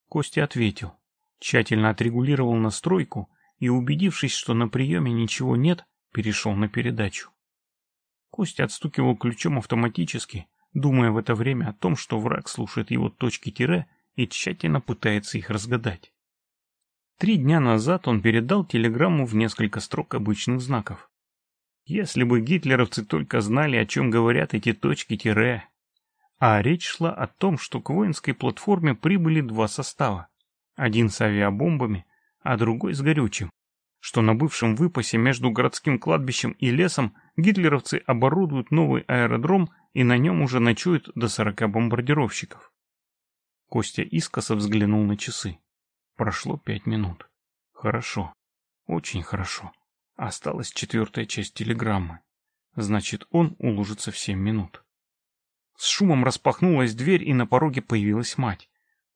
S2: Костя ответил, тщательно отрегулировал настройку — и, убедившись, что на приеме ничего нет, перешел на передачу. Костя отстукивал ключом автоматически, думая в это время о том, что враг слушает его точки тире и тщательно пытается их разгадать. Три дня назад он передал телеграмму в несколько строк обычных знаков. Если бы гитлеровцы только знали, о чем говорят эти точки тире. А речь шла о том, что к воинской платформе прибыли два состава. Один с авиабомбами, а другой с горючим, что на бывшем выпасе между городским кладбищем и лесом гитлеровцы оборудуют новый аэродром и на нем уже ночуют до сорока бомбардировщиков. Костя искоса взглянул на часы. Прошло пять минут. Хорошо. Очень хорошо. Осталась четвертая часть телеграммы. Значит, он уложится в семь минут. С шумом распахнулась дверь, и на пороге появилась мать.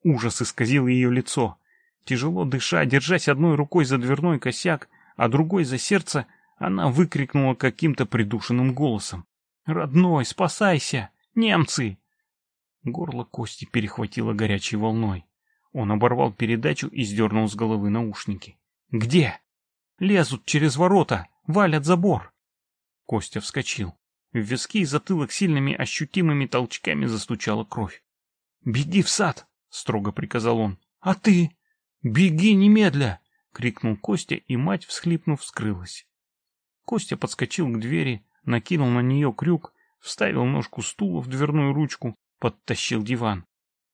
S2: Ужас исказил ее лицо. Тяжело дыша, держась одной рукой за дверной косяк, а другой за сердце, она выкрикнула каким-то придушенным голосом. «Родной, спасайся! Немцы!» Горло Кости перехватило горячей волной. Он оборвал передачу и сдернул с головы наушники. «Где?» «Лезут через ворота! Валят забор!» Костя вскочил. В виски и затылок сильными ощутимыми толчками застучала кровь. «Беги в сад!» — строго приказал он. «А ты?» «Беги немедля!» — крикнул Костя, и мать, всхлипнув, скрылась. Костя подскочил к двери, накинул на нее крюк, вставил ножку стула в дверную ручку, подтащил диван.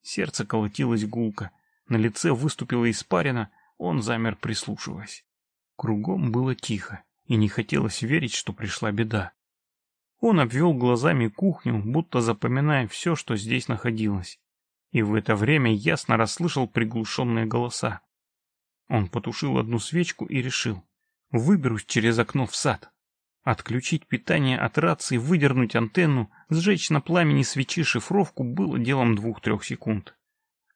S2: Сердце колотилось гулко, на лице выступила испарина, он замер, прислушиваясь. Кругом было тихо, и не хотелось верить, что пришла беда. Он обвел глазами кухню, будто запоминая все, что здесь находилось и в это время ясно расслышал приглушенные голоса. Он потушил одну свечку и решил. Выберусь через окно в сад. Отключить питание от рации, выдернуть антенну, сжечь на пламени свечи шифровку было делом двух-трех секунд.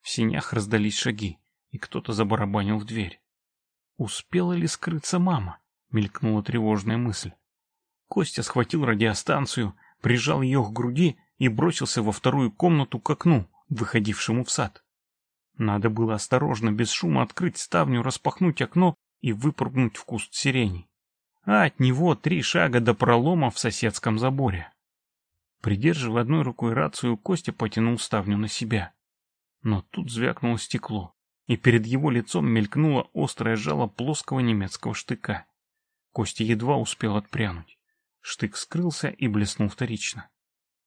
S2: В синях раздались шаги, и кто-то забарабанил в дверь. «Успела ли скрыться мама?» — мелькнула тревожная мысль. Костя схватил радиостанцию, прижал ее к груди и бросился во вторую комнату к окну, выходившему в сад. Надо было осторожно, без шума открыть ставню, распахнуть окно и выпрыгнуть в куст сирени. А от него три шага до пролома в соседском заборе. Придерживая одной рукой рацию, Костя потянул ставню на себя. Но тут звякнуло стекло, и перед его лицом мелькнуло острое жало плоского немецкого штыка. Костя едва успел отпрянуть. Штык скрылся и блеснул вторично.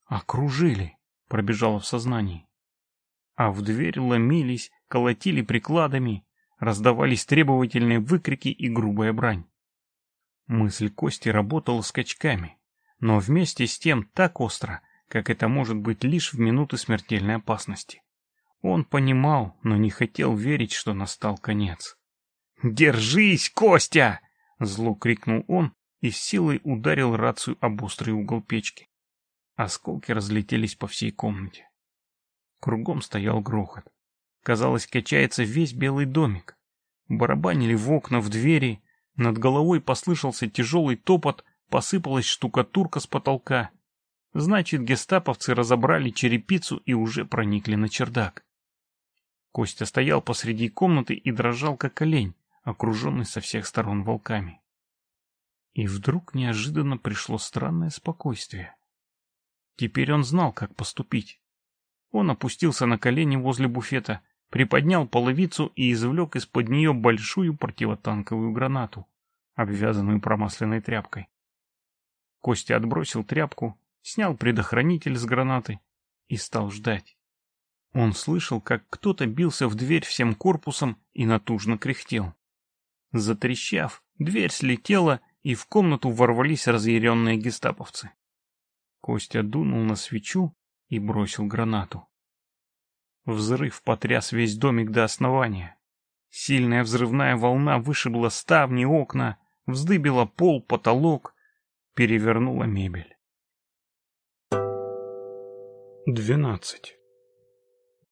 S2: «Окружили!» — пробежало в сознании а в дверь ломились, колотили прикладами, раздавались требовательные выкрики и грубая брань. Мысль Кости работала скачками, но вместе с тем так остро, как это может быть лишь в минуты смертельной опасности. Он понимал, но не хотел верить, что настал конец. «Держись, Костя!» — зло крикнул он и с силой ударил рацию об острый угол печки. Осколки разлетелись по всей комнате. Кругом стоял грохот. Казалось, качается весь белый домик. Барабанили в окна, в двери. Над головой послышался тяжелый топот, посыпалась штукатурка с потолка. Значит, гестаповцы разобрали черепицу и уже проникли на чердак. Костя стоял посреди комнаты и дрожал, как олень, окруженный со всех сторон волками. И вдруг неожиданно пришло странное спокойствие. Теперь он знал, как поступить. Он опустился на колени возле буфета, приподнял половицу и извлек из-под нее большую противотанковую гранату, обвязанную промасленной тряпкой. Костя отбросил тряпку, снял предохранитель с гранаты и стал ждать. Он слышал, как кто-то бился в дверь всем корпусом и натужно кряхтел. Затрещав, дверь слетела, и в комнату ворвались разъяренные гестаповцы. Костя дунул на свечу, и бросил гранату. Взрыв потряс весь домик до основания. Сильная взрывная волна вышибла ставни, окна, вздыбила пол, потолок, перевернула мебель. Двенадцать.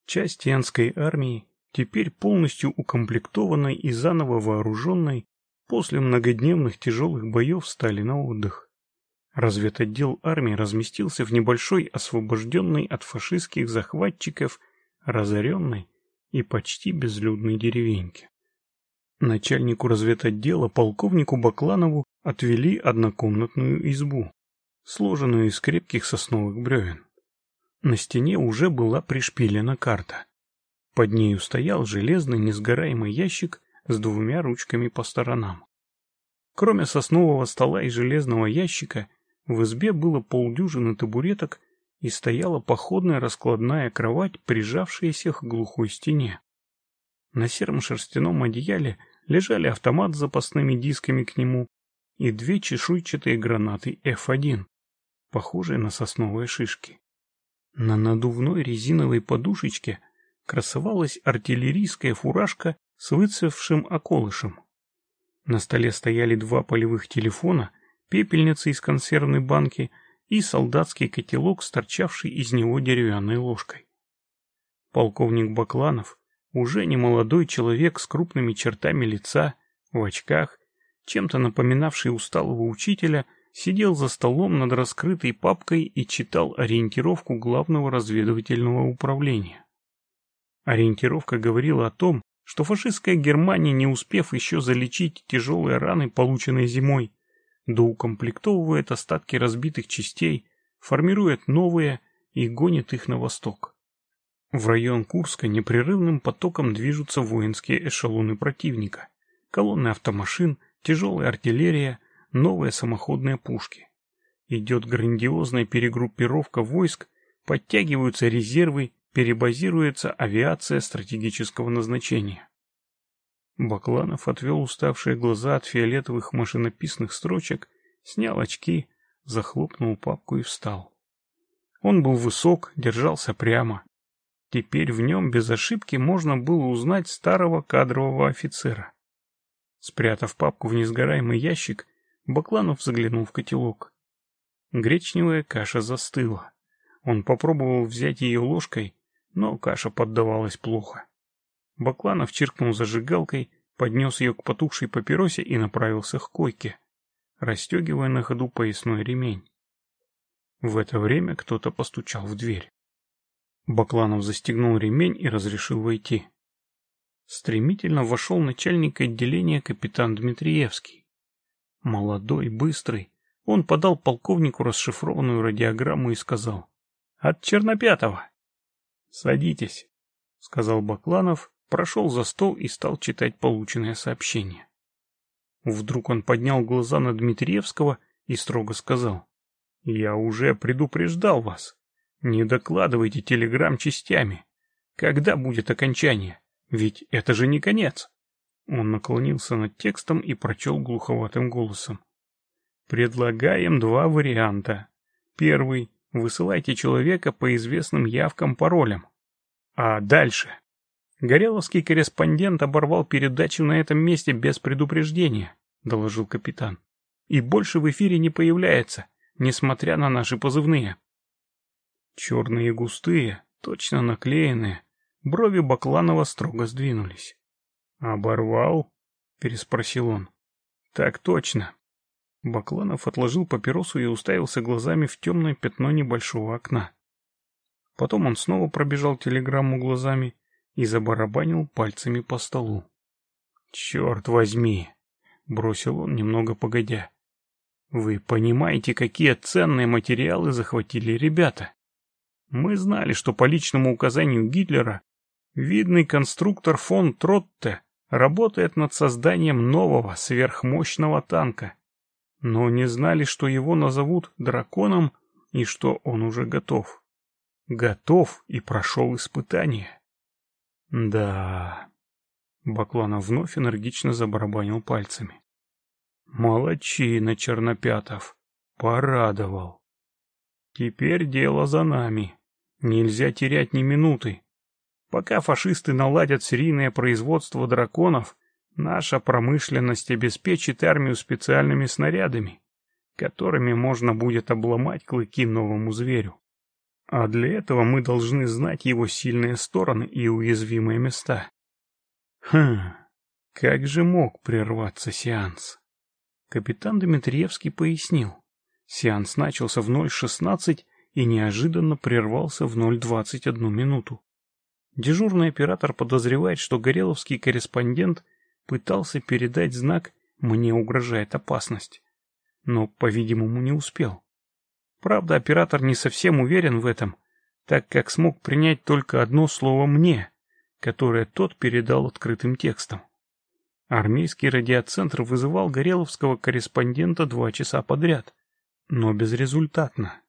S2: Часть янской армии, теперь полностью укомплектованной и заново вооруженной, после многодневных тяжелых боев стали на отдых разведотдел армии разместился в небольшой, освобожденной от фашистских захватчиков, разоренной и почти безлюдной деревеньке. Начальнику разведотдела полковнику Бакланову отвели однокомнатную избу, сложенную из крепких сосновых бревен. На стене уже была пришпилена карта. Под нею стоял железный несгораемый ящик с двумя ручками по сторонам. Кроме соснового стола и железного ящика, в избе было полдюжины табуреток и стояла походная раскладная кровать, прижавшаяся к глухой стене. На сером шерстяном одеяле лежали автомат с запасными дисками к нему и две чешуйчатые гранаты F1, похожие на сосновые шишки. На надувной резиновой подушечке красовалась артиллерийская фуражка с выцвевшим околышем. На столе стояли два полевых телефона пепельница из консервной банки и солдатский котелок, сторчавший из него деревянной ложкой. Полковник Бакланов, уже немолодой человек с крупными чертами лица, в очках, чем-то напоминавший усталого учителя, сидел за столом над раскрытой папкой и читал ориентировку главного разведывательного управления. Ориентировка говорила о том, что фашистская Германия, не успев еще залечить тяжелые раны, полученные зимой, доукомплектовывает остатки разбитых частей, формирует новые и гонит их на восток. В район Курска непрерывным потоком движутся воинские эшелоны противника, колонны автомашин, тяжелая артиллерия, новые самоходные пушки. Идет грандиозная перегруппировка войск, подтягиваются резервы, перебазируется авиация стратегического назначения. Бакланов отвел уставшие глаза от фиолетовых машинописных строчек, снял очки, захлопнул папку и встал. Он был высок, держался прямо. Теперь в нем без ошибки можно было узнать старого кадрового офицера. Спрятав папку в несгораемый ящик, Бакланов заглянул в котелок. Гречневая каша застыла. Он попробовал взять ее ложкой, но каша поддавалась плохо. Бакланов чиркнул зажигалкой, поднес ее к потухшей папиросе и направился к койке, расстегивая на ходу поясной ремень. В это время кто-то постучал в дверь. Бакланов застегнул ремень и разрешил войти. Стремительно вошел начальник отделения капитан Дмитриевский. Молодой, быстрый, он подал полковнику расшифрованную радиограмму и сказал «От Чернопятого!» «Садитесь», — сказал Бакланов прошел за стол и стал читать полученное сообщение. Вдруг он поднял глаза на Дмитриевского и строго сказал. «Я уже предупреждал вас. Не докладывайте телеграмм частями. Когда будет окончание? Ведь это же не конец». Он наклонился над текстом и прочел глуховатым голосом. «Предлагаем два варианта. Первый — высылайте человека по известным явкам-паролям. А дальше?» Гореловский корреспондент оборвал передачу на этом месте без предупреждения, доложил капитан. И больше в эфире не появляется, несмотря на наши позывные. Черные густые, точно наклеенные, брови Бакланова строго сдвинулись. «Оборвал?» — переспросил он. «Так точно». Бакланов отложил папиросу и уставился глазами в темное пятно небольшого окна. Потом он снова пробежал телеграмму глазами и забарабанил пальцами по столу. «Черт возьми!» — бросил он немного погодя. «Вы понимаете, какие ценные материалы захватили ребята? Мы знали, что по личному указанию Гитлера видный конструктор фон Тротте работает над созданием нового сверхмощного танка, но не знали, что его назовут драконом и что он уже готов. Готов и прошел испытание. Да. Бакланов вновь энергично забарабанил пальцами. Молодчина, Чернопятов. Порадовал. Теперь дело за нами. Нельзя терять ни минуты. Пока фашисты наладят серийное производство драконов, наша промышленность обеспечит армию специальными снарядами, которыми можно будет обломать клыки новому зверю. А для этого мы должны знать его сильные стороны и уязвимые места. Хм, как же мог прерваться сеанс? Капитан Дмитриевский пояснил. Сеанс начался в 0.16 и неожиданно прервался в 0.21 минуту. Дежурный оператор подозревает, что Гореловский корреспондент пытался передать знак «Мне угрожает опасность», но, по-видимому, не успел. Правда, оператор не совсем уверен в этом, так как смог принять только одно слово «мне», которое тот передал открытым текстом. Армейский радиоцентр вызывал гореловского корреспондента два часа подряд, но безрезультатно.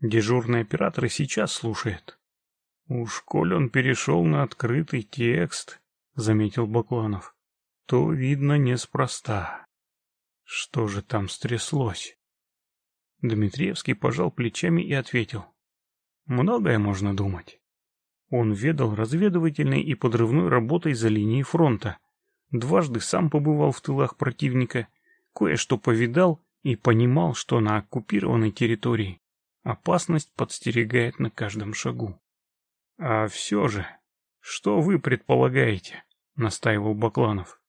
S2: Дежурный оператор сейчас слушает. «Уж коль он перешел на открытый текст», — заметил Бакланов, — «то, видно, неспроста». Что же там стряслось? Дмитриевский пожал плечами и ответил. Многое можно думать. Он ведал разведывательной и подрывной работой за линией фронта. Дважды сам побывал в тылах противника, кое-что повидал и понимал, что на оккупированной территории опасность подстерегает на каждом шагу. «А все же, что вы предполагаете?» — настаивал Бакланов.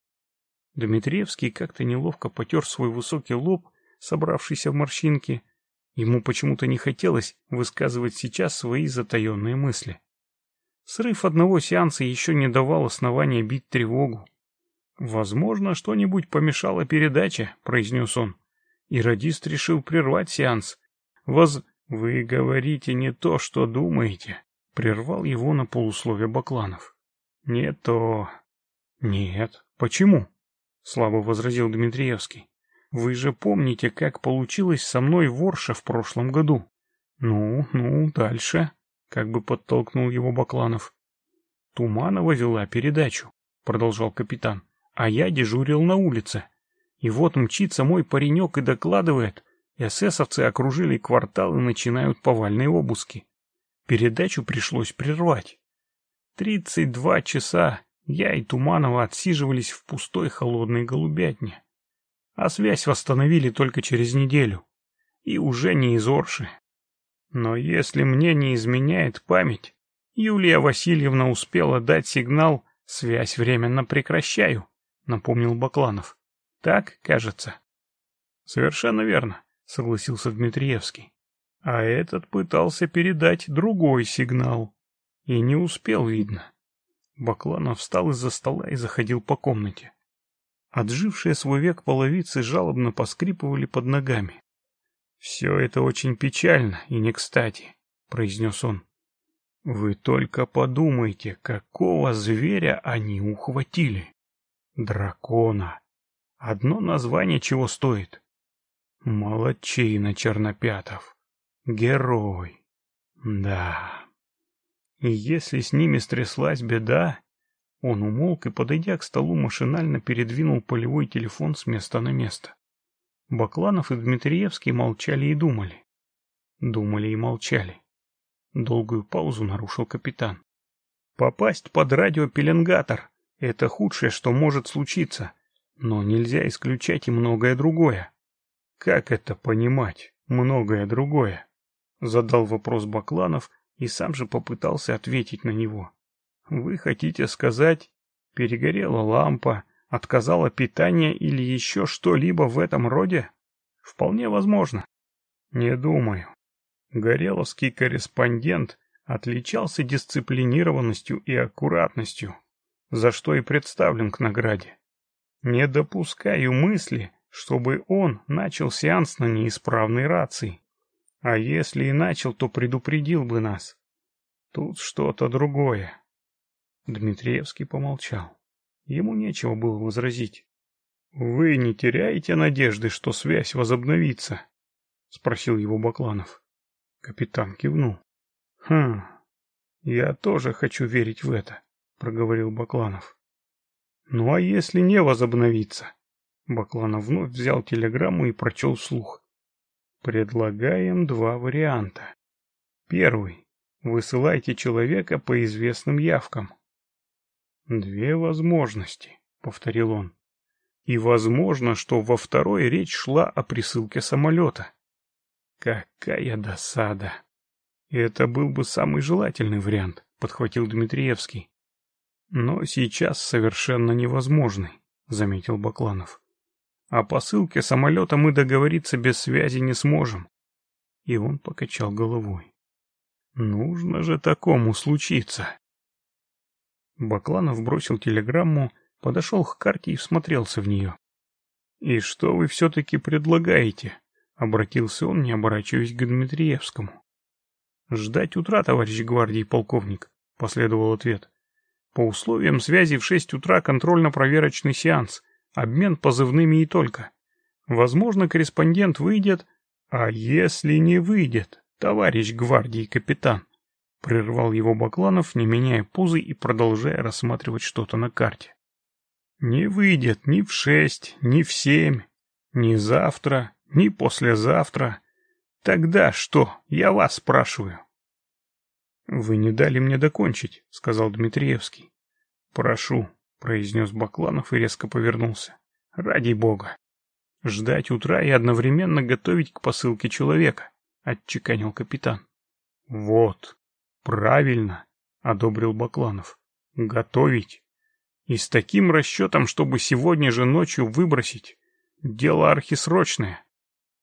S2: Дмитриевский как-то неловко потер свой высокий лоб собравшийся в морщинки. Ему почему-то не хотелось высказывать сейчас свои затаенные мысли. Срыв одного сеанса еще не давал основания бить тревогу. «Возможно, что-нибудь помешало передаче», — произнес он. И радист решил прервать сеанс. «Воз... Вы говорите не то, что думаете», — прервал его на полусловие Бакланов. «Не то...» «Нет. Почему?» — слабо возразил Дмитриевский. Вы же помните, как получилось со мной ворша в прошлом году? Ну, ну, дальше, как бы подтолкнул его Бакланов. Туманова вела передачу, продолжал капитан, а я дежурил на улице. И вот мчится мой паренек и докладывает. Эсэсовцы окружили квартал и начинают повальные обыски. Передачу пришлось прервать. Тридцать два часа я и Туманова отсиживались в пустой холодной голубятне а связь восстановили только через неделю. И уже не из Орши. Но если мне не изменяет память, Юлия Васильевна успела дать сигнал «Связь временно прекращаю», — напомнил Бакланов. «Так, кажется». «Совершенно верно», — согласился Дмитриевский. А этот пытался передать другой сигнал. И не успел, видно. Бакланов встал из-за стола и заходил по комнате. Отжившие свой век половицы жалобно поскрипывали под ногами. «Все это очень печально и не кстати», — произнес он. «Вы только подумайте, какого зверя они ухватили!» «Дракона! Одно название чего стоит?» «Молодчина, Чернопятов! Герой!» «Да...» И если с ними стряслась беда, он умолк и, подойдя к столу, машинально передвинул полевой телефон с места на место. Бакланов и Дмитриевский молчали и думали. Думали и молчали. Долгую паузу нарушил капитан. «Попасть под радиопеленгатор — это худшее, что может случиться, но нельзя исключать и многое другое». «Как это понимать? Многое другое?» — задал вопрос Бакланов и сам же попытался ответить на него. Вы хотите сказать, перегорела лампа, отказало питание или еще что-либо в этом роде? Вполне возможно. Не думаю. Гореловский корреспондент отличался дисциплинированностью и аккуратностью, за что и представлен к награде. Не допускаю мысли, чтобы он начал сеанс на неисправной рации. А если и начал, то предупредил бы нас. Тут что-то другое. Дмитриевский помолчал. Ему нечего было возразить. «Вы не теряете надежды, что связь возобновится?» — спросил его Бакланов. Капитан кивнул. «Хм, я тоже хочу верить в это», — проговорил Бакланов. «Ну а если не возобновится?» Бакланов вновь взял телеграмму и прочел вслух. «Предлагаем два варианта. Первый. Высылайте человека по известным явкам. «Две возможности», — повторил он. «И возможно, что во второй речь шла о присылке самолета. Какая досада!» «Это был бы самый желательный вариант», — подхватил Дмитриевский. «Но сейчас совершенно невозможный», — заметил Бакланов. «О посылке самолета мы договориться без связи не сможем». И он покачал головой. «Нужно же такому случиться». Бакланов бросил телеграмму, подошел к карте и всмотрелся в нее. «И что вы все-таки предлагаете?» — обратился он, не оборачиваясь к Дмитриевскому. «Ждать утра, товарищ гвардии полковник», — последовал ответ. «По условиям связи в шесть утра контрольно-проверочный сеанс, обмен позывными и только. Возможно, корреспондент выйдет, а если не выйдет, товарищ гвардии капитан?» Прервал его Бакланов, не меняя позы и продолжая рассматривать что-то на карте. Не выйдет ни в шесть, ни в семь, ни завтра, ни послезавтра. Тогда что? Я вас спрашиваю. Вы не дали мне докончить, сказал Дмитриевский. Прошу, произнес Бакланов и резко повернулся. Ради бога. Ждать утра и одновременно готовить к посылке человека, отчеканил капитан. Вот, Правильно, одобрил Бакланов. Готовить. И с таким расчетом, чтобы сегодня же ночью выбросить. Дело архисрочное.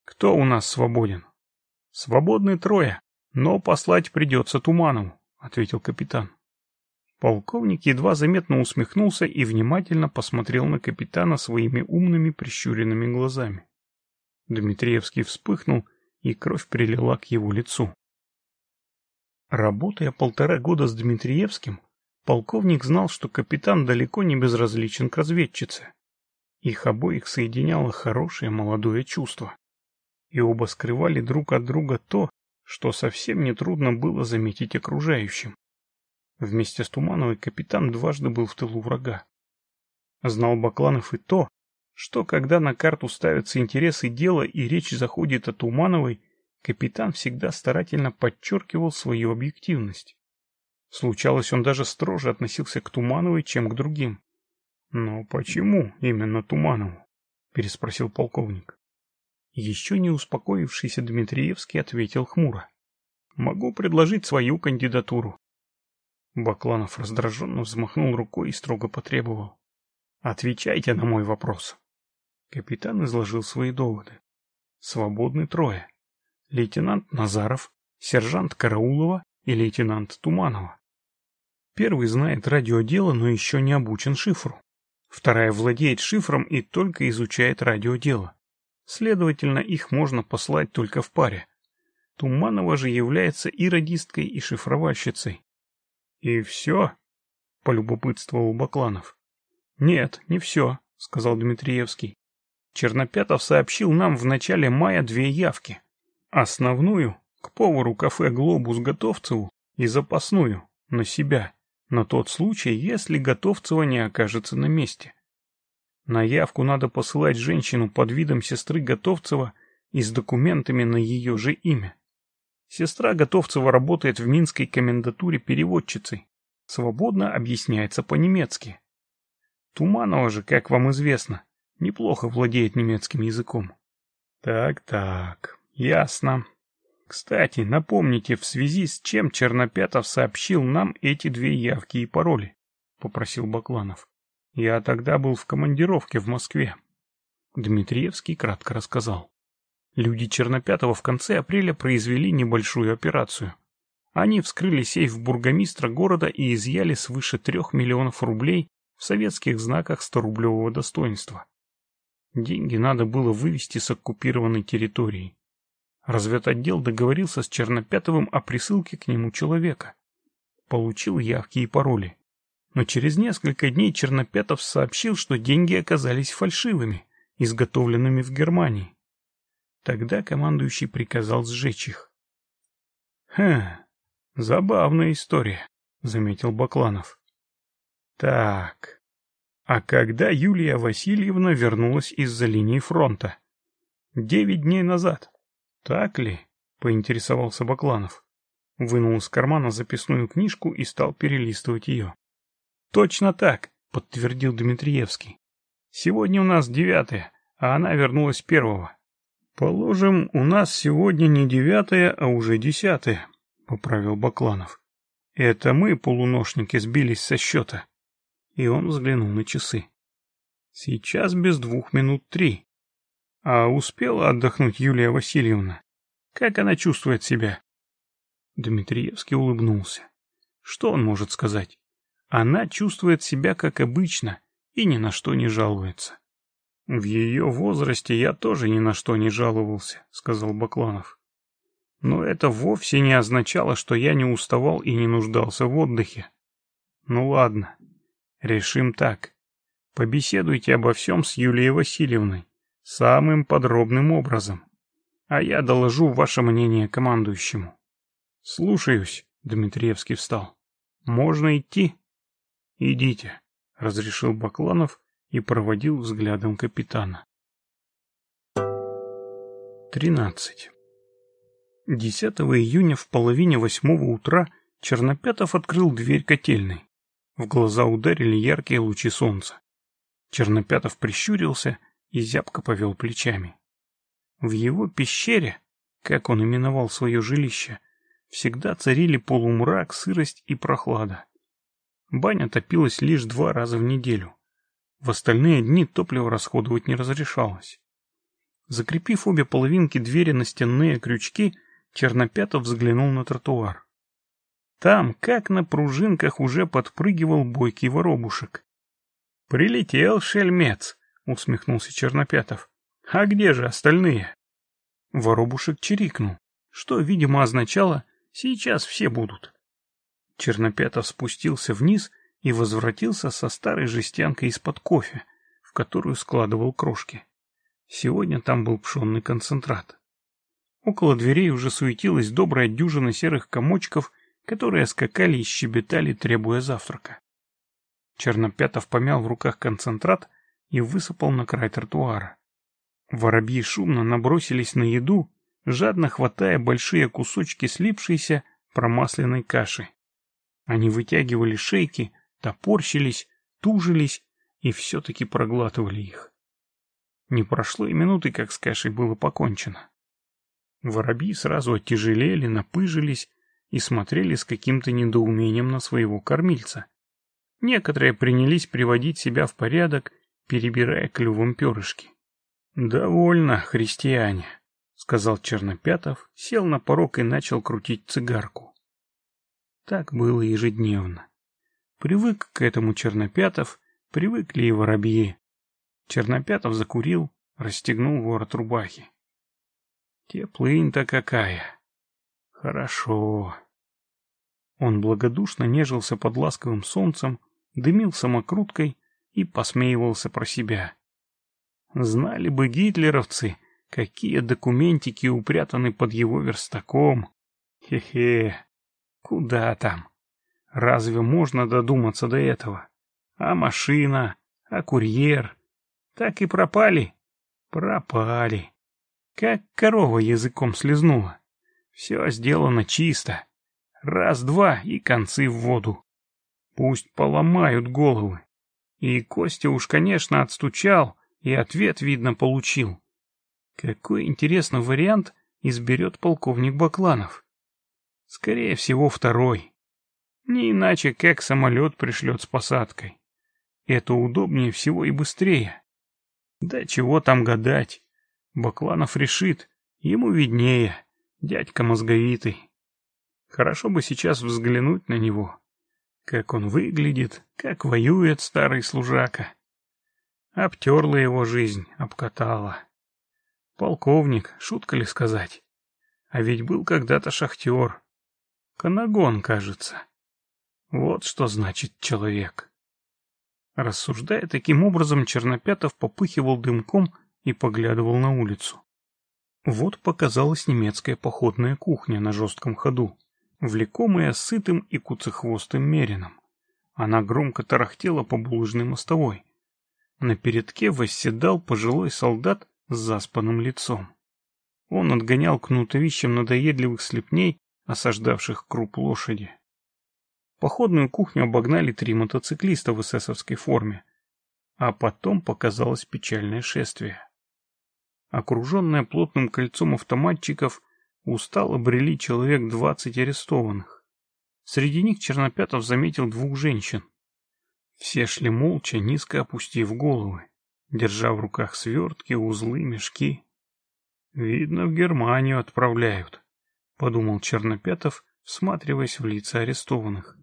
S2: Кто у нас свободен? Свободны трое, но послать придется Туманову, ответил капитан. Полковник едва заметно усмехнулся и внимательно посмотрел на капитана своими умными прищуренными глазами. Дмитриевский вспыхнул, и кровь прилила к его лицу. Работая полтора года с Дмитриевским, полковник знал, что капитан далеко не безразличен к разведчице. Их обоих соединяло хорошее молодое чувство. И оба скрывали друг от друга то, что совсем нетрудно было заметить окружающим. Вместе с Тумановой капитан дважды был в тылу врага. Знал Бакланов и то, что когда на карту ставятся интересы дела и речь заходит о Тумановой, Капитан всегда старательно подчеркивал свою объективность. Случалось, он даже строже относился к Тумановой, чем к другим. «Но почему именно Туманову?» — переспросил полковник. Еще не успокоившийся Дмитриевский ответил хмуро. «Могу предложить свою кандидатуру». Бакланов раздраженно взмахнул рукой и строго потребовал. «Отвечайте на мой вопрос». Капитан изложил свои доводы. «Свободны трое лейтенант Назаров, сержант Караулова и лейтенант Туманова. Первый знает радиодело, но еще не обучен шифру. Вторая владеет шифром и только изучает радиодело. Следовательно, их можно послать только в паре. Туманова же является и радисткой, и шифровальщицей. — И все? — полюбопытствовал Бакланов. — Нет, не все, — сказал Дмитриевский. Чернопятов сообщил нам в начале мая две явки. Основную — к повару кафе «Глобус» Готовцеву и запасную — на себя, на тот случай, если Готовцева не окажется на месте. На явку надо посылать женщину под видом сестры Готовцева и с документами на ее же имя. Сестра Готовцева работает в Минской комендатуре переводчицей, свободно объясняется по-немецки. Туманова же, как вам известно, неплохо владеет немецким языком. Так-так. Ясно. Кстати, напомните, в связи с чем Чернопятов сообщил нам эти две явки и пароли, попросил Бакланов. Я тогда был в командировке в Москве. Дмитриевский кратко рассказал. Люди Чернопятого в конце апреля произвели небольшую операцию. Они вскрыли сейф бургомистра города и изъяли свыше трех миллионов рублей в советских знаках 100-рублевого достоинства. Деньги надо было вывести с оккупированной территории. Разведотдел договорился с Чернопятовым о присылке к нему человека. Получил явки и пароли. Но через несколько дней Чернопятов сообщил, что деньги оказались фальшивыми, изготовленными в Германии. Тогда командующий приказал сжечь их. «Хм, забавная история», — заметил Бакланов. «Так, а когда Юлия Васильевна вернулась из-за линии фронта?» «Девять дней назад», «Так ли?» — поинтересовался Бакланов. Вынул из кармана записную книжку и стал перелистывать ее. «Точно так!» — подтвердил Дмитриевский. «Сегодня у нас девятое, а она вернулась первого». «Положим, у нас сегодня не девятое, а уже десятое», — поправил Бакланов. «Это мы, полуношники, сбились со счета». И он взглянул на часы. «Сейчас без двух минут три. А успела отдохнуть Юлия Васильевна? Как она чувствует себя? Дмитриевский улыбнулся. Что он может сказать? Она чувствует себя как обычно и ни на что не жалуется. В ее возрасте я тоже ни на что не жаловался, сказал Бакланов. Но это вовсе не означало, что я не уставал и не нуждался в отдыхе. Ну ладно, решим так. Побеседуйте обо всем с Юлией Васильевной. Самым подробным образом. А я доложу ваше мнение командующему. Слушаюсь, Дмитриевский встал. Можно идти? Идите, разрешил Бакланов и проводил взглядом капитана. 13. 10 июня в половине восьмого утра Чернопятов открыл дверь котельной. В глаза ударили яркие лучи солнца. Чернопятов прищурился и зябко повел плечами. В его пещере, как он именовал свое жилище, всегда царили полумрак, сырость и прохлада. Баня топилась лишь два раза в неделю. В остальные дни топливо расходовать не разрешалось. Закрепив обе половинки двери на стенные крючки, Чернопятов взглянул на тротуар. Там, как на пружинках, уже подпрыгивал бойкий воробушек. «Прилетел шельмец!» — усмехнулся Чернопятов. «А где же остальные?» Воробушек чирикнул, что, видимо, означало «сейчас все будут». Чернопятов спустился вниз и возвратился со старой жестянкой из-под кофе, в которую складывал крошки. Сегодня там был пшенный концентрат. Около дверей уже суетилась добрая дюжина серых комочков, которые скакали и щебетали, требуя завтрака. Чернопятов помял в руках концентрат и высыпал на край тротуара. Воробьи шумно набросились на еду, жадно хватая большие кусочки слипшейся промасленной каши. Они вытягивали шейки, топорщились, тужились и все-таки проглатывали их. Не прошло и минуты, как с кашей было покончено. Воробьи сразу оттяжелели, напыжились и смотрели с каким-то недоумением на своего кормильца. Некоторые принялись приводить себя в порядок перебирая клювом перышки. «Довольно, христиане», — сказал Чернопятов, сел на порог и начал крутить цигарку. Так было ежедневно. Привык к этому Чернопятов, привыкли и воробьи. Чернопятов закурил, расстегнул ворот рубахи. Теплынь-то какая! Хорошо. Он благодушно нежился под ласковым солнцем, дымил самокруткой, и посмеивался про себя. Знали бы гитлеровцы, какие документики упрятаны под его верстаком. Хе-хе, куда там? Разве можно додуматься до этого? А машина, а курьер? Так и пропали? Пропали. Как корова языком слезнула. Все сделано чисто. Раз-два и концы в воду. Пусть поломают головы. И Костя уж, конечно, отстучал и ответ, видно, получил. Какой интересный вариант изберет полковник Бакланов? Скорее всего, второй. Не иначе, как самолет пришлет с посадкой. Это удобнее всего и быстрее. Да чего там гадать. Бакланов решит, ему виднее, дядька мозговитый. Хорошо бы сейчас взглянуть на него. Как он выглядит, как воюет старый служака. Обтерла его жизнь, обкатала. Полковник, шутка ли сказать? А ведь был когда-то шахтер. Канагон, кажется. Вот что значит человек. Рассуждая таким образом, Чернопятов попыхивал дымком и поглядывал на улицу. Вот показалась немецкая походная кухня на жестком ходу влекомая сытым и куцехвостым мерином. Она громко тарахтела по булыжной мостовой. На передке восседал пожилой солдат с заспанным лицом. Он отгонял кнутовищем надоедливых слепней, осаждавших круп лошади. Походную кухню обогнали три мотоциклиста в эсэсовской форме. А потом показалось печальное шествие. Окруженная плотным кольцом автоматчиков, Устало брели человек двадцать арестованных. Среди них Чернопятов заметил двух женщин. Все шли молча, низко опустив головы, держа в руках свертки, узлы, мешки. «Видно, в Германию отправляют», — подумал Чернопятов, всматриваясь в лица арестованных.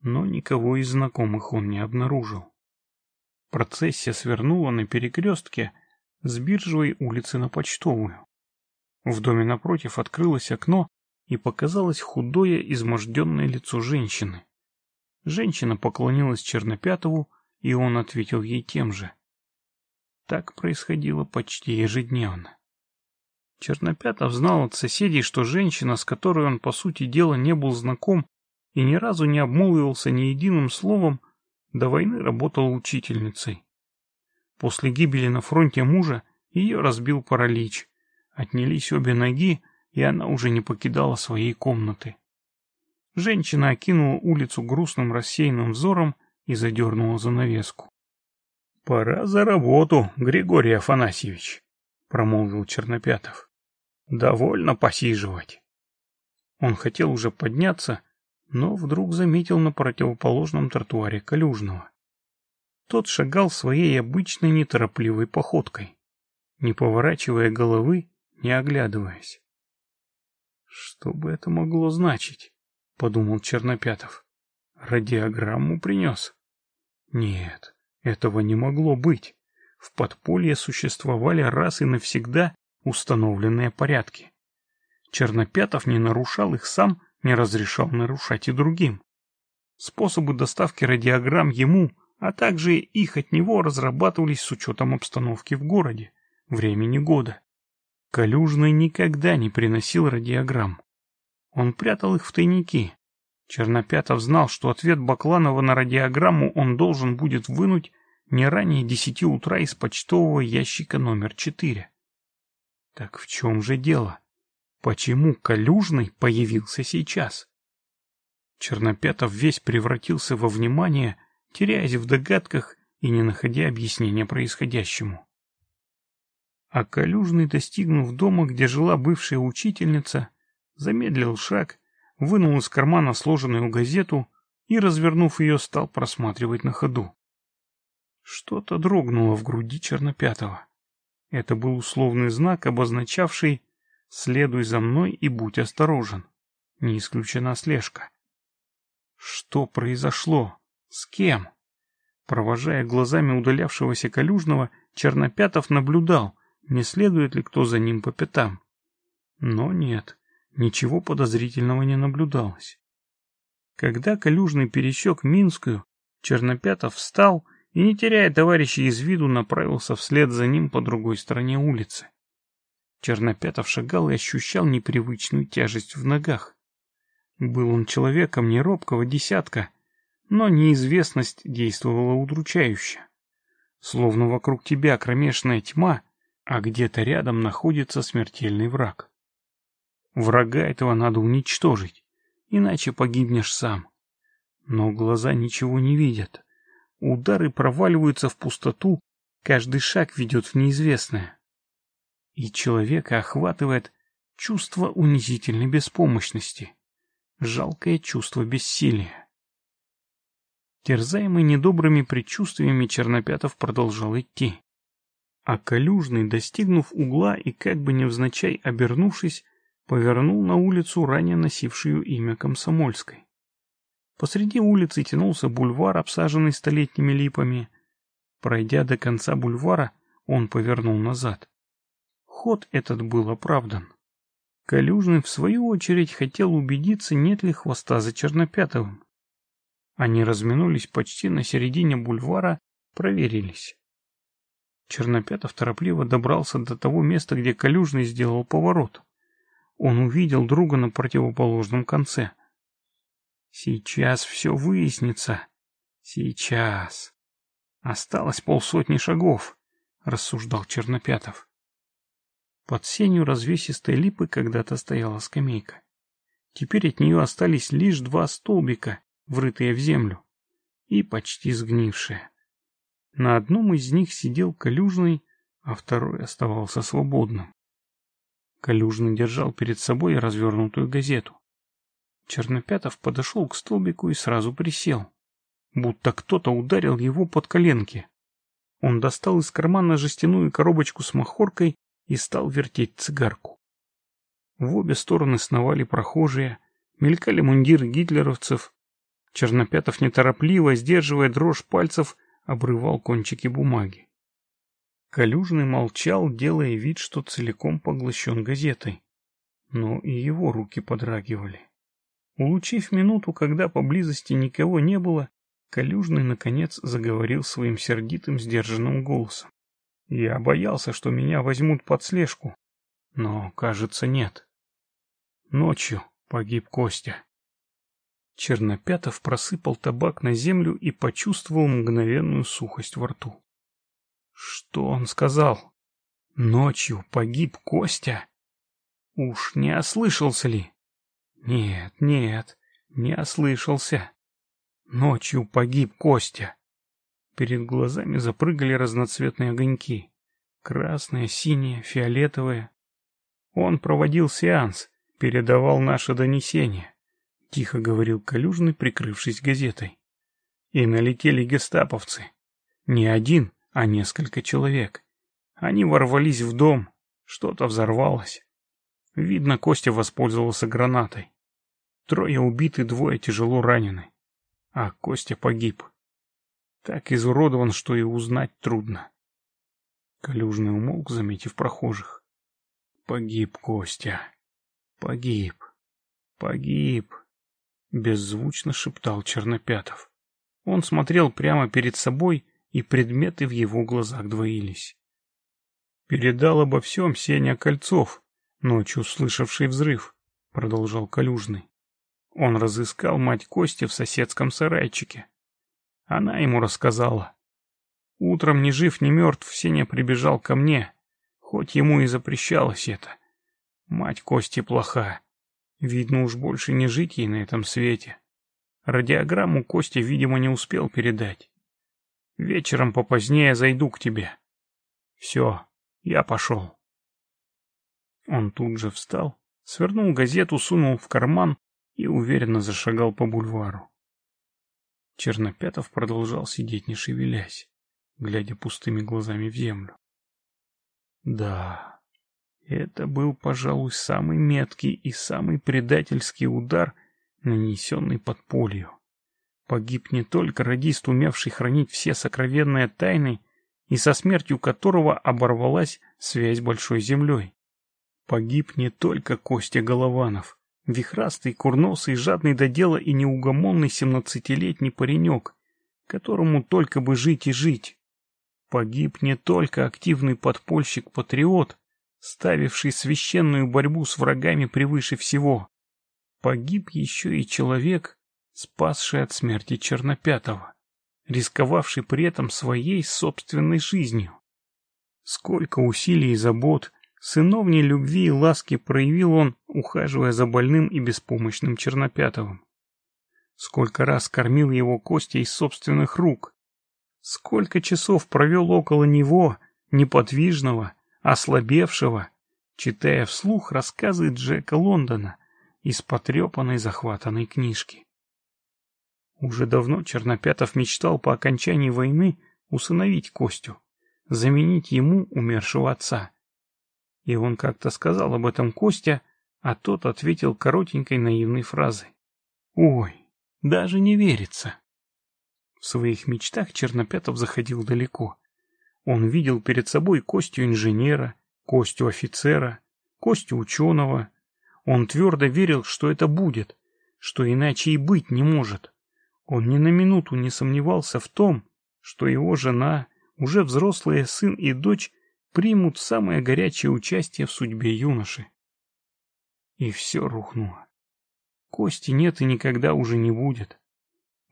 S2: Но никого из знакомых он не обнаружил. Процессия свернула на перекрестке с биржевой улицы на почтовую. В доме напротив открылось окно, и показалось худое, изможденное лицо женщины. Женщина поклонилась Чернопятову, и он ответил ей тем же. Так происходило почти ежедневно. Чернопятов знал от соседей, что женщина, с которой он, по сути дела, не был знаком и ни разу не обмолвился ни единым словом, до войны работала учительницей. После гибели на фронте мужа ее разбил паралич, Отнялись обе ноги, и она уже не покидала своей комнаты. Женщина окинула улицу грустным рассеянным взором и задернула занавеску. — Пора за работу, Григорий Афанасьевич, — промолвил Чернопятов. — Довольно посиживать. Он хотел уже подняться, но вдруг заметил на противоположном тротуаре Калюжного. Тот шагал своей обычной неторопливой походкой. Не поворачивая головы, не оглядываясь. «Что бы это могло значить?» — подумал Чернопятов. «Радиограмму принес?» «Нет, этого не могло быть. В подполье существовали раз и навсегда установленные порядки. Чернопятов не нарушал их сам, не разрешал нарушать и другим. Способы доставки радиограмм ему, а также их от него разрабатывались с учетом обстановки в городе, времени года. Калюжный никогда не приносил радиограмм. Он прятал их в тайники. Чернопятов знал, что ответ Бакланова на радиограмму он должен будет вынуть не ранее десяти утра из почтового ящика номер четыре. Так в чем же дело? Почему Калюжный появился сейчас? Чернопятов весь превратился во внимание, теряясь в догадках и не находя объяснения происходящему. А Калюжный, достигнув дома, где жила бывшая учительница, замедлил шаг, вынул из кармана сложенную газету и, развернув ее, стал просматривать на ходу. Что-то дрогнуло в груди Чернопятого. Это был условный знак, обозначавший «следуй за мной и будь осторожен». Не исключена слежка. Что произошло? С кем? Провожая глазами удалявшегося Калюжного, Чернопятов наблюдал, не следует ли кто за ним по пятам. Но нет, ничего подозрительного не наблюдалось. Когда Калюжный пересек Минскую, Чернопятов встал и, не теряя товарища из виду, направился вслед за ним по другой стороне улицы. Чернопятов шагал и ощущал непривычную тяжесть в ногах. Был он человеком неробкого десятка, но неизвестность действовала удручающе. Словно вокруг тебя кромешная тьма, а где-то рядом находится смертельный враг. Врага этого надо уничтожить, иначе погибнешь сам. Но глаза ничего не видят. Удары проваливаются в пустоту, каждый шаг ведет в неизвестное. И человека охватывает чувство унизительной беспомощности, жалкое чувство бессилия. Терзаемый недобрыми предчувствиями Чернопятов продолжал идти. А Калюжный, достигнув угла и как бы невзначай обернувшись, повернул на улицу, ранее носившую имя Комсомольской. Посреди улицы тянулся бульвар, обсаженный столетними липами. Пройдя до конца бульвара, он повернул назад. Ход этот был оправдан. Калюжный, в свою очередь, хотел убедиться, нет ли хвоста за Чернопятовым. Они разминулись почти на середине бульвара, проверились. Чернопятов торопливо добрался до того места, где Калюжный сделал поворот. Он увидел друга на противоположном конце. Сейчас все выяснится. Сейчас. Осталось полсотни шагов, рассуждал Чернопятов. Под сенью развесистой липы когда-то стояла скамейка. Теперь от нее остались лишь два столбика, врытые в землю, и почти сгнившие. На одном из них сидел Калюжный, а второй оставался свободным. Калюжный держал перед собой развернутую газету. Чернопятов подошел к столбику и сразу присел, будто кто-то ударил его под коленки. Он достал из кармана жестяную коробочку с махоркой и стал вертеть цигарку. В обе стороны сновали прохожие, мелькали мундиры гитлеровцев. Чернопятов неторопливо, сдерживая дрожь пальцев, обрывал кончики бумаги. Калюжный молчал, делая вид, что целиком поглощен газетой. Но и его руки подрагивали. Улучив минуту, когда поблизости никого не было, Калюжный, наконец, заговорил своим сердитым, сдержанным голосом. «Я боялся, что меня возьмут под слежку, но, кажется, нет. Ночью погиб Костя». Чернопятов просыпал табак на землю и почувствовал мгновенную сухость во рту. Что он сказал? Ночью погиб Костя? Уж не ослышался ли? Нет, нет, не ослышался. Ночью погиб Костя. Перед глазами запрыгали разноцветные огоньки. Красные, синие, фиолетовые. Он проводил сеанс, передавал наше донесение. — тихо говорил Калюжный, прикрывшись газетой. И налетели гестаповцы. Не один, а несколько человек. Они ворвались в дом, что-то взорвалось. Видно, Костя воспользовался гранатой. Трое убиты, двое тяжело ранены. А Костя погиб. Так изуродован, что и узнать трудно. Калюжный умолк, заметив прохожих. Погиб Костя. Погиб. Погиб беззвучно шептал Чернопятов. Он смотрел прямо перед собой, и предметы в его глазах двоились. Передал обо всем Сеня Кольцов, ночью услышавший взрыв, продолжал Калюжный. Он разыскал мать Кости в соседском сарайчике. Она ему рассказала. Утром, ни жив, ни мертв, Сеня прибежал ко мне, хоть ему и запрещалось это. Мать Кости плоха. Видно уж больше не жить ей на этом свете. Радиограмму Кости, видимо, не успел передать. Вечером попозднее зайду к тебе. Все, я пошел. Он тут же встал, свернул газету, сунул в карман и уверенно зашагал по бульвару. Чернопятов продолжал сидеть, не шевелясь, глядя пустыми глазами в землю. Да, это был, пожалуй, самый меткий и самый предательский удар, нанесенный подполью. Погиб не только радист, умевший хранить все сокровенные тайны, и со смертью которого оборвалась связь Большой Землей. Погиб не только Костя Голованов, вихрастый, курносый, жадный до дела и неугомонный семнадцатилетний паренек, которому только бы жить и жить. Погиб не только активный подпольщик-патриот, ставивший священную борьбу с врагами превыше всего. Погиб еще и человек, спасший от смерти Чернопятого, рисковавший при этом своей собственной жизнью. Сколько усилий и забот, сыновней любви и ласки проявил он, ухаживая за больным и беспомощным Чернопятовым. Сколько раз кормил его кости из собственных рук. Сколько часов провел около него, неподвижного, ослабевшего, читая вслух рассказы Джека Лондона из потрепанной захватанной книжки. Уже давно Чернопятов мечтал по окончании войны усыновить Костю, заменить ему умершего отца. И он как-то сказал об этом Костя, а тот ответил коротенькой наивной фразой. «Ой, даже не верится!» В своих мечтах Чернопятов заходил далеко — он видел перед собой костью инженера, костью офицера, костью ученого. Он твердо верил, что это будет, что иначе и быть не может. Он ни на минуту не сомневался в том, что его жена, уже взрослые сын и дочь, примут самое горячее участие в судьбе юноши. И все рухнуло. Кости нет и никогда уже не будет.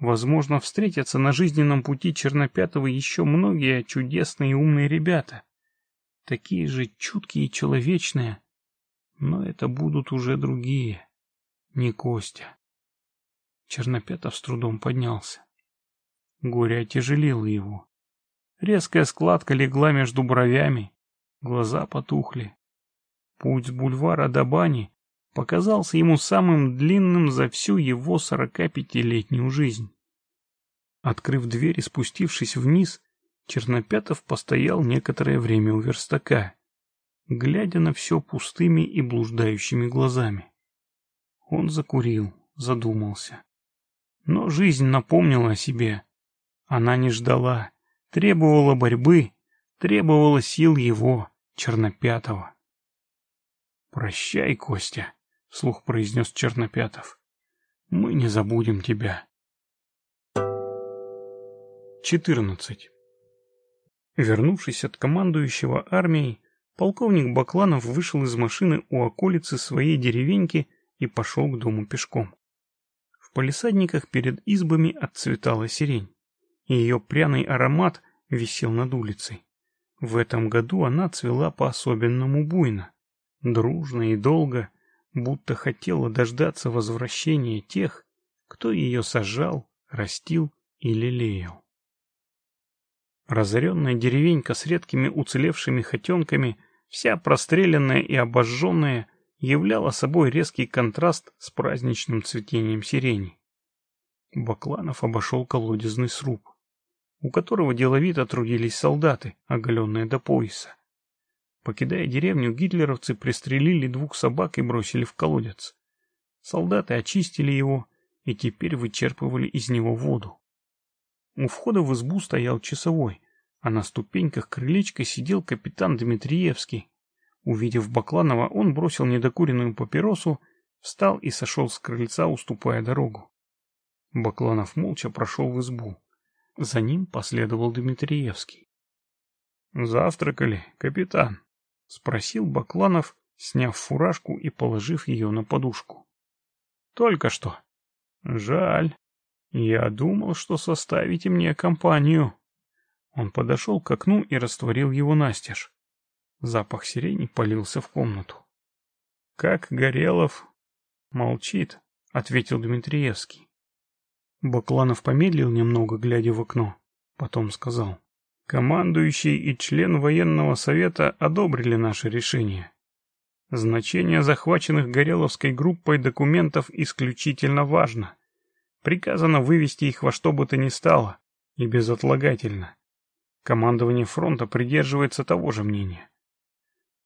S2: Возможно, встретятся на жизненном пути Чернопятого еще многие чудесные и умные ребята. Такие же чуткие и человечные. Но это будут уже другие. Не Костя. Чернопятов с трудом поднялся. Горе отяжелило его. Резкая складка легла между бровями. Глаза потухли. Путь с бульвара до бани показался ему самым длинным за всю его 45-летнюю жизнь. Открыв дверь и спустившись вниз, Чернопятов постоял некоторое время у верстака, глядя на все пустыми и блуждающими глазами. Он закурил, задумался. Но жизнь напомнила о себе. Она не ждала, требовала борьбы, требовала сил его, Чернопятого. «Прощай, Костя», — вслух произнес Чернопятов. «Мы не забудем тебя». 14. Вернувшись от командующего армией, полковник Бакланов вышел из машины у околицы своей деревеньки и пошел к дому пешком. В палисадниках перед избами отцветала сирень, и ее пряный аромат висел над улицей. В этом году она цвела по-особенному буйно, дружно и долго — будто хотела дождаться возвращения тех, кто ее сажал, растил и лелеял. Разоренная деревенька с редкими уцелевшими хотенками, вся простреленная и обожженная, являла собой резкий контраст с праздничным цветением сирени. Бакланов обошел колодезный сруб, у которого деловито трудились солдаты, оголенные до пояса, Покидая деревню, гитлеровцы пристрелили двух собак и бросили в колодец. Солдаты очистили его и теперь вычерпывали из него воду. У входа в избу стоял часовой, а на ступеньках крылечка сидел капитан Дмитриевский. Увидев Бакланова, он бросил недокуренную папиросу, встал и сошел с крыльца, уступая дорогу. Бакланов молча прошел в избу. За ним последовал Дмитриевский. — Завтракали, капитан? — спросил Бакланов, сняв фуражку и положив ее на подушку. — Только что. — Жаль. Я думал, что составите мне компанию. Он подошел к окну и растворил его настежь. Запах сирени полился в комнату. — Как Горелов? — Молчит, — ответил Дмитриевский. Бакланов помедлил немного, глядя в окно. Потом сказал. Командующий и член военного совета одобрили наше решение. Значение захваченных Гореловской группой документов исключительно важно. Приказано вывести их во что бы то ни стало, и безотлагательно. Командование фронта придерживается того же мнения.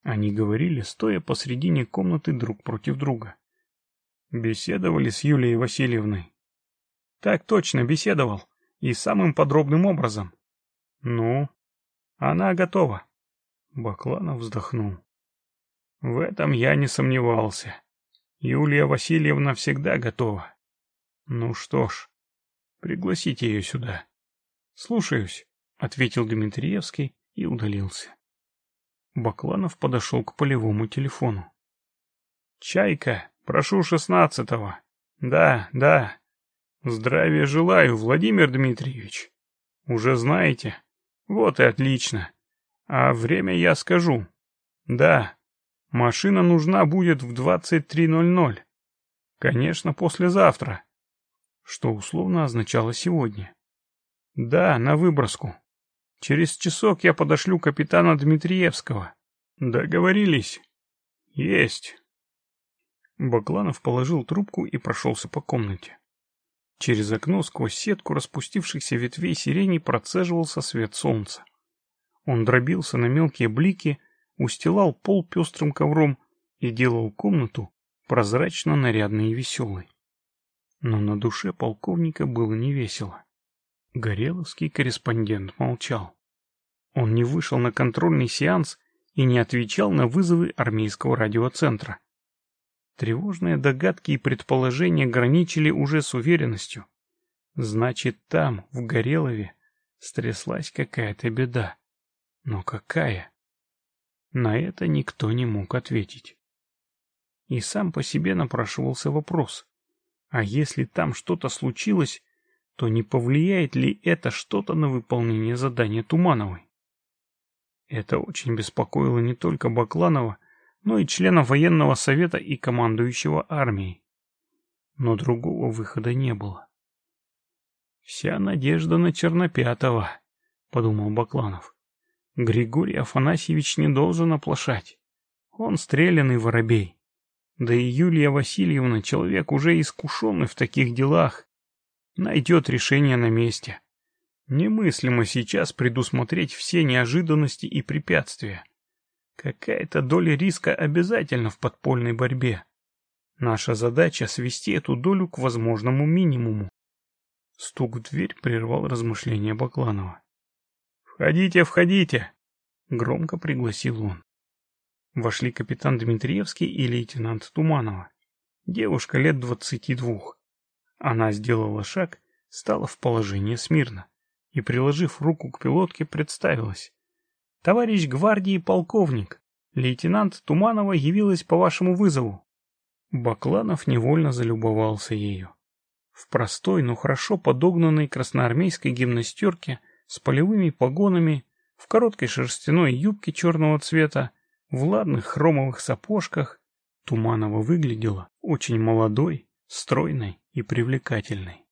S2: Они говорили, стоя посредине комнаты друг против друга. Беседовали с Юлией Васильевной. Так точно беседовал, и самым подробным образом. «Ну?» «Она готова». Бакланов вздохнул. В этом я не сомневался. Юлия Васильевна всегда готова. Ну что ж, пригласите ее сюда. Слушаюсь, — ответил Дмитриевский и удалился. Бакланов подошел к полевому телефону. «Чайка, прошу шестнадцатого. Да, да. Здравия желаю, Владимир Дмитриевич. Уже знаете, вот и отлично. А время я скажу. Да, машина нужна будет в 23.00. Конечно, послезавтра. Что условно означало сегодня. Да, на выброску. Через часок я подошлю капитана Дмитриевского. Договорились? Есть. Бакланов положил трубку и прошелся по комнате. Через окно сквозь сетку распустившихся ветвей сирени процеживался свет солнца. Он дробился на мелкие блики, устилал пол пестрым ковром и делал комнату прозрачно нарядной и веселой. Но на душе полковника было невесело. Гореловский корреспондент молчал. Он не вышел на контрольный сеанс и не отвечал на вызовы армейского радиоцентра. Тревожные догадки и предположения граничили уже с уверенностью. Значит, там, в Горелове, стряслась какая-то беда. Но какая? На это никто не мог ответить. И сам по себе напрашивался вопрос. А если там что-то случилось, то не повлияет ли это что-то на выполнение задания Тумановой? Это очень беспокоило не только Бакланова,
S1: но ну и членов
S2: военного совета и командующего армией. Но другого выхода не было. «Вся надежда на Чернопятого», — подумал Бакланов. «Григорий Афанасьевич не должен оплошать. Он стрелянный воробей. Да и Юлия Васильевна, человек уже искушенный в таких делах, найдет решение на месте. Немыслимо сейчас предусмотреть все неожиданности и препятствия. Какая-то доля риска обязательно в подпольной борьбе. Наша задача — свести эту долю к возможному минимуму. Стук в дверь прервал размышления Бакланова. «Входите, входите!» — громко пригласил он. Вошли капитан Дмитриевский и лейтенант Туманова. Девушка лет двадцати двух. Она сделала шаг, стала в положение смирно и, приложив руку к пилотке, представилась. Товарищ гвардии полковник, лейтенант Туманова явилась по вашему вызову. Бакланов невольно залюбовался ею. В простой, но хорошо подогнанной красноармейской гимнастерке с полевыми погонами, в короткой шерстяной юбке черного цвета, в ладных хромовых сапожках Туманова выглядела очень молодой, стройной и привлекательной.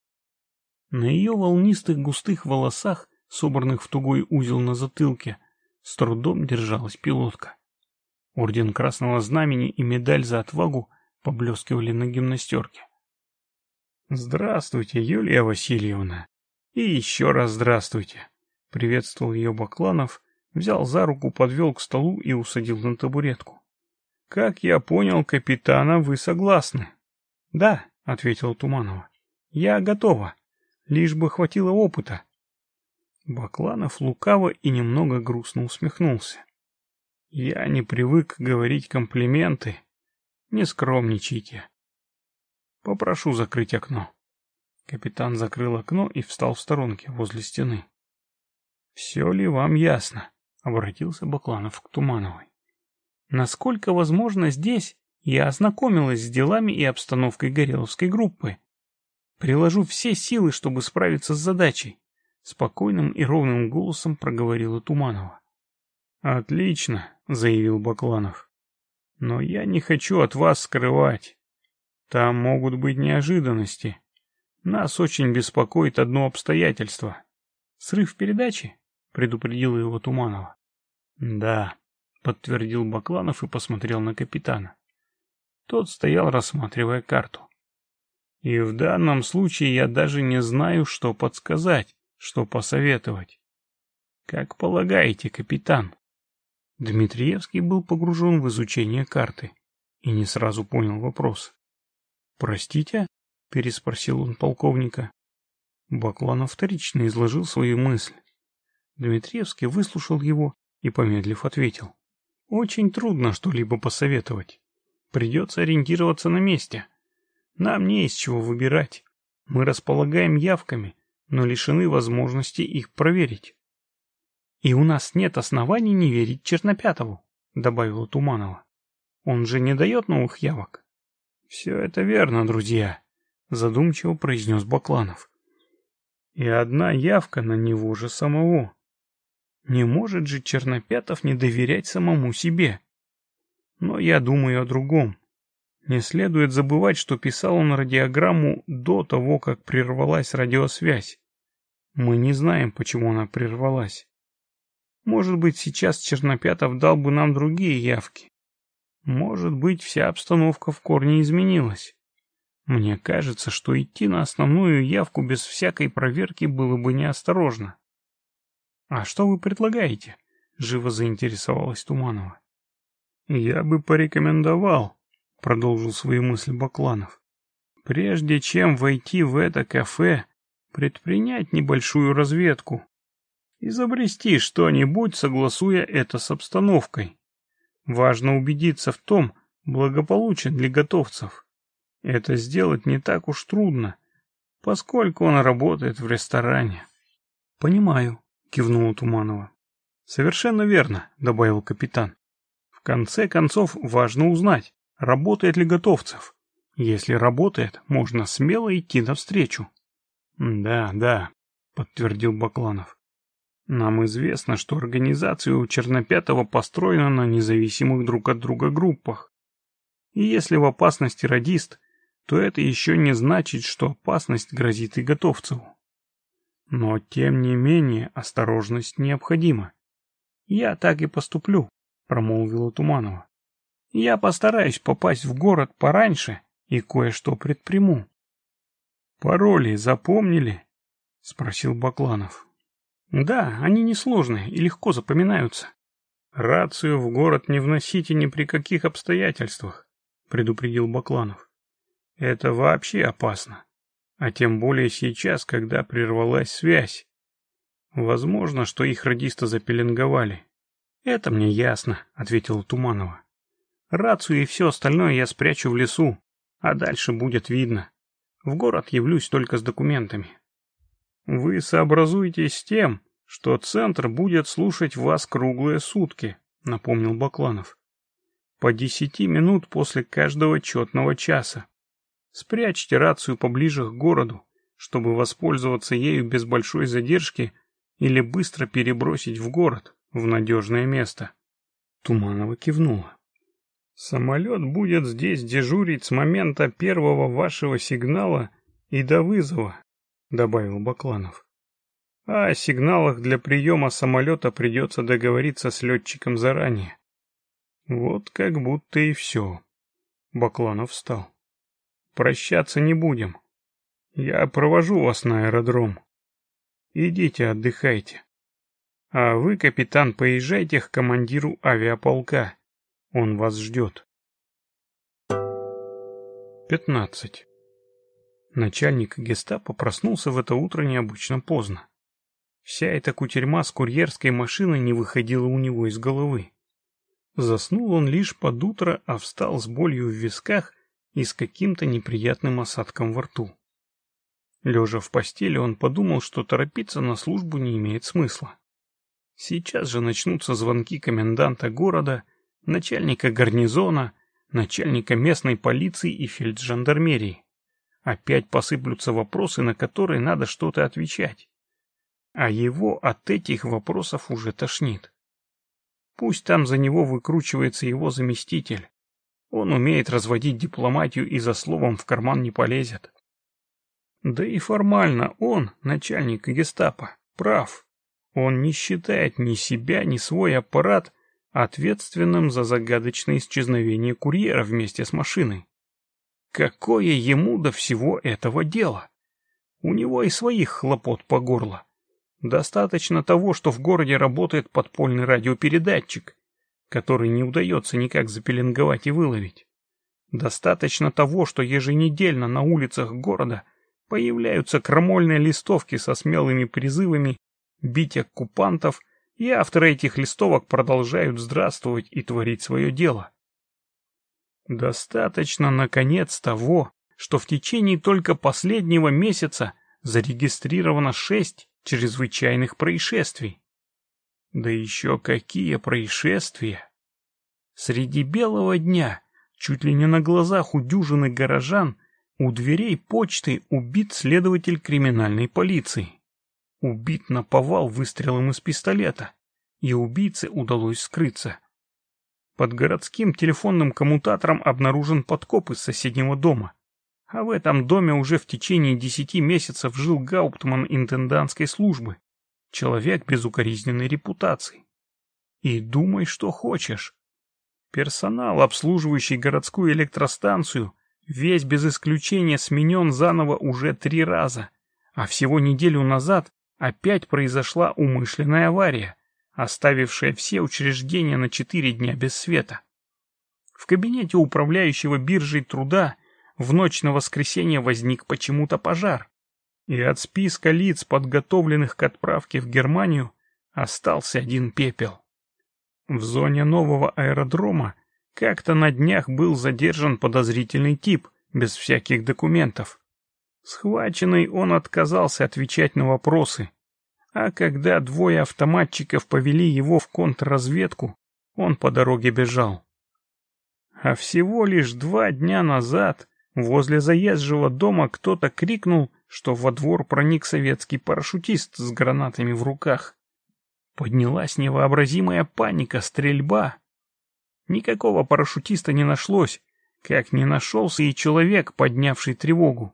S2: На ее волнистых густых волосах, собранных в тугой узел на затылке, с трудом держалась пилотка. Орден Красного Знамени и медаль за отвагу поблескивали на гимнастерке. «Здравствуйте, Юлия Васильевна! И еще раз здравствуйте!» Приветствовал ее Бакланов, взял за руку, подвел к столу и усадил на табуретку. «Как я понял, капитана, вы согласны?» «Да», — ответила Туманова. «Я готова. Лишь бы хватило опыта. Бакланов лукаво и немного грустно усмехнулся. «Я не привык говорить комплименты. Не скромничайте. Попрошу закрыть окно». Капитан закрыл окно и встал в сторонке возле стены. «Все ли вам ясно?» — обратился Бакланов к Тумановой. «Насколько возможно здесь, я ознакомилась с делами и обстановкой Гореловской группы. Приложу все силы, чтобы справиться с задачей. Спокойным и ровным голосом проговорила Туманова. «Отлично», — заявил Бакланов. «Но я не хочу от вас скрывать. Там могут быть неожиданности. Нас очень беспокоит одно обстоятельство. Срыв передачи?» — предупредила его Туманова. «Да», — подтвердил Бакланов и посмотрел на капитана. Тот стоял, рассматривая карту. «И в данном случае я даже не знаю, что подсказать что посоветовать. Как полагаете, капитан? Дмитриевский был погружен в изучение карты и не сразу понял вопрос. «Простите?» — переспросил он полковника. Бакланов вторично изложил свою мысль. Дмитриевский выслушал его и, помедлив, ответил. «Очень трудно что-либо посоветовать. Придется ориентироваться на месте. Нам не из чего выбирать. Мы располагаем явками, но лишены возможности их проверить. «И у нас нет оснований не верить Чернопятову», — добавила Туманова. «Он же не дает новых явок». «Все это верно, друзья», — задумчиво произнес Бакланов. «И одна явка на него же самого. Не может же Чернопятов не доверять самому себе. Но я думаю о другом. Не следует забывать, что писал он радиограмму до того, как прервалась радиосвязь. Мы не знаем, почему она прервалась. Может быть, сейчас Чернопятов дал бы нам другие явки. Может быть, вся обстановка в корне изменилась. Мне кажется, что идти на основную явку без всякой проверки было бы неосторожно. «А что вы предлагаете?» — живо заинтересовалась Туманова. «Я бы порекомендовал», — продолжил свои мысли Бакланов. «Прежде чем войти в это кафе, предпринять небольшую разведку, изобрести что-нибудь, согласуя это с обстановкой. Важно убедиться в том, благополучен ли готовцев. Это сделать не так уж трудно, поскольку он работает в ресторане. — Понимаю, — кивнула Туманова. — Совершенно верно, — добавил капитан. — В конце концов, важно узнать, работает ли готовцев. Если работает, можно смело идти навстречу. «Да, да», — подтвердил Бакланов. «Нам известно, что организация у Чернопятого построена на независимых друг от друга группах. И если в опасности радист, то это еще не значит, что опасность грозит и Готовцеву. Но, тем не менее, осторожность необходима. Я так и поступлю, промолвила Туманова. Я постараюсь попасть в город пораньше и кое-что предприму. «Пароли запомнили?» — спросил Бакланов. «Да, они несложные и легко запоминаются. Рацию в город не вносите ни при каких обстоятельствах», — предупредил Бакланов. «Это вообще опасно. А тем более сейчас, когда прервалась связь. Возможно, что их радиста запеленговали». «Это мне ясно», — ответил Туманова. «Рацию и все остальное я спрячу в лесу, а дальше будет видно». В город явлюсь только с документами. Вы сообразуетесь с тем, что центр будет слушать вас круглые сутки, напомнил Бакланов. По десяти минут после каждого четного часа. Спрячьте рацию поближе к городу, чтобы воспользоваться ею без большой задержки или быстро перебросить в город, в надежное место. Туманова кивнула. Самолет будет здесь дежурить с момента первого вашего сигнала и до вызова, добавил Бакланов. А о сигналах для приема самолета придется договориться с летчиком заранее. Вот как будто и все. Бакланов встал. Прощаться не будем. Я провожу вас на аэродром. Идите отдыхайте. А вы, капитан, поезжайте к командиру авиаполка. Он вас ждет. 15. Начальник гестапо проснулся в это утро необычно поздно. Вся эта кутерьма с курьерской машиной не выходила у него из головы. Заснул он лишь под утро, а встал с болью в висках и с каким-то неприятным осадком во рту. Лежа в постели, он подумал, что торопиться на службу не имеет смысла. Сейчас же начнутся звонки коменданта города, начальника гарнизона, начальника местной полиции и фельджандармерии. Опять посыплются вопросы, на которые надо что-то отвечать. А его от этих вопросов уже тошнит. Пусть там за него выкручивается его заместитель. Он умеет разводить дипломатию и за словом в карман не полезет. Да и формально он, начальник гестапо, прав. Он не считает ни себя, ни свой аппарат ответственным за загадочное исчезновение курьера вместе с машиной. Какое ему до всего этого дело? У него и своих хлопот по горло. Достаточно того, что в городе работает подпольный радиопередатчик, который не удается никак запеленговать и выловить. Достаточно того, что еженедельно на улицах города появляются крамольные листовки со смелыми призывами бить оккупантов – и авторы этих листовок продолжают здравствовать и творить свое дело. Достаточно, наконец, того, что в течение только последнего месяца зарегистрировано шесть чрезвычайных происшествий. Да еще какие происшествия! Среди белого дня, чуть ли не на глазах у дюжины горожан, у дверей почты убит следователь криминальной полиции убит на повал выстрелом из пистолета, и убийце удалось скрыться. Под городским телефонным коммутатором обнаружен подкоп из соседнего дома. А в этом доме уже в течение десяти месяцев жил гауптман интендантской службы, человек безукоризненной репутации. И думай, что хочешь. Персонал, обслуживающий городскую электростанцию, весь без исключения сменен заново уже три раза, а всего неделю назад опять произошла умышленная авария, оставившая все учреждения на четыре дня без света. В кабинете управляющего биржей труда в ночь на воскресенье возник почему-то пожар, и от списка лиц, подготовленных к отправке в Германию, остался один пепел. В зоне нового аэродрома как-то на днях был задержан подозрительный тип без всяких документов. Схваченный он отказался отвечать на вопросы, а когда двое автоматчиков повели его в контрразведку, он по дороге бежал. А всего лишь два дня назад возле заезжего дома кто-то крикнул, что во двор проник советский парашютист с гранатами в руках. Поднялась невообразимая паника, стрельба. Никакого парашютиста не нашлось, как не нашелся и человек, поднявший тревогу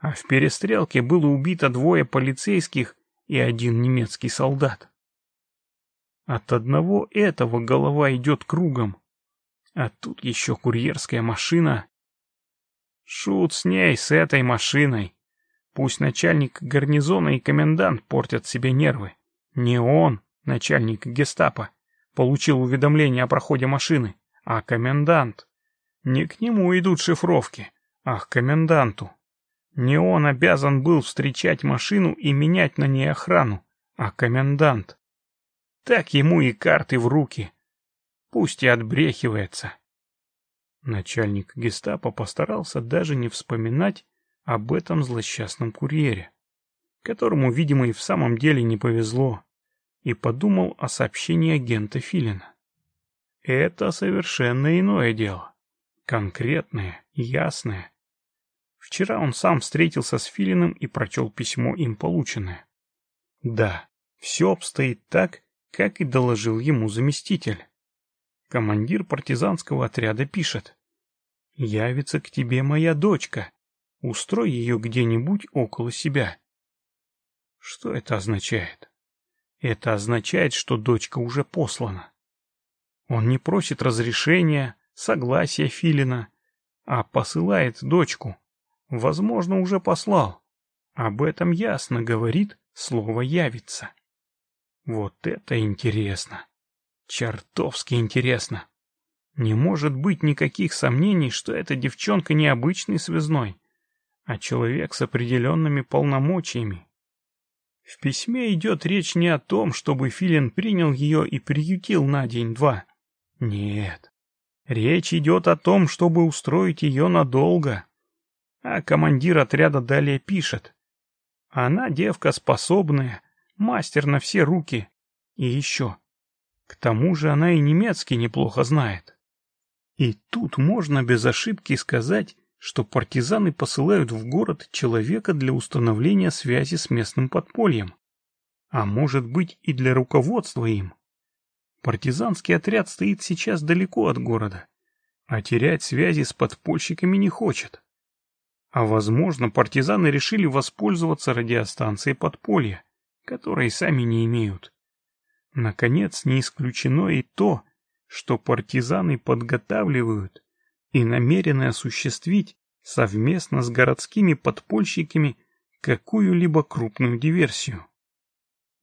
S2: а в перестрелке было убито двое полицейских и один немецкий солдат. От одного этого голова идет кругом, а тут еще курьерская машина. Шут с ней, с этой машиной. Пусть начальник гарнизона и комендант портят себе нервы. Не он, начальник гестапо, получил уведомление о проходе машины, а комендант. Не к нему идут шифровки, а к коменданту. Не он обязан был встречать машину и менять на ней охрану, а комендант. Так ему и карты в руки. Пусть и отбрехивается. Начальник гестапо постарался даже не вспоминать об этом злосчастном курьере, которому, видимо, и в самом деле не повезло, и подумал о сообщении агента Филина. Это совершенно иное дело. Конкретное, ясное Вчера он сам встретился с Филиным и прочел письмо им полученное. Да, все обстоит так, как и доложил ему заместитель. Командир партизанского отряда пишет. «Явится к тебе моя дочка. Устрой ее где-нибудь около себя». Что это означает? Это означает, что дочка уже послана. Он не просит разрешения, согласия Филина, а посылает дочку. Возможно, уже послал. Об этом ясно говорит слово «явится». Вот это интересно. Чертовски интересно. Не может быть никаких сомнений, что эта девчонка не обычный связной, а человек с определенными полномочиями. В письме идет речь не о том, чтобы Филин принял ее и приютил на день-два. Нет. Речь идет о том, чтобы устроить ее надолго а командир отряда далее пишет. Она девка способная, мастер на все руки. И еще. К тому же она и немецкий неплохо знает. И тут можно без ошибки сказать, что партизаны посылают в город человека для установления связи с местным подпольем. А может быть и для руководства им. Партизанский отряд стоит сейчас далеко от города, а терять связи с подпольщиками не хочет. А возможно, партизаны решили воспользоваться радиостанцией подполья, которой сами не имеют. Наконец, не исключено и то, что партизаны подготавливают и намерены осуществить совместно с городскими подпольщиками какую-либо крупную диверсию.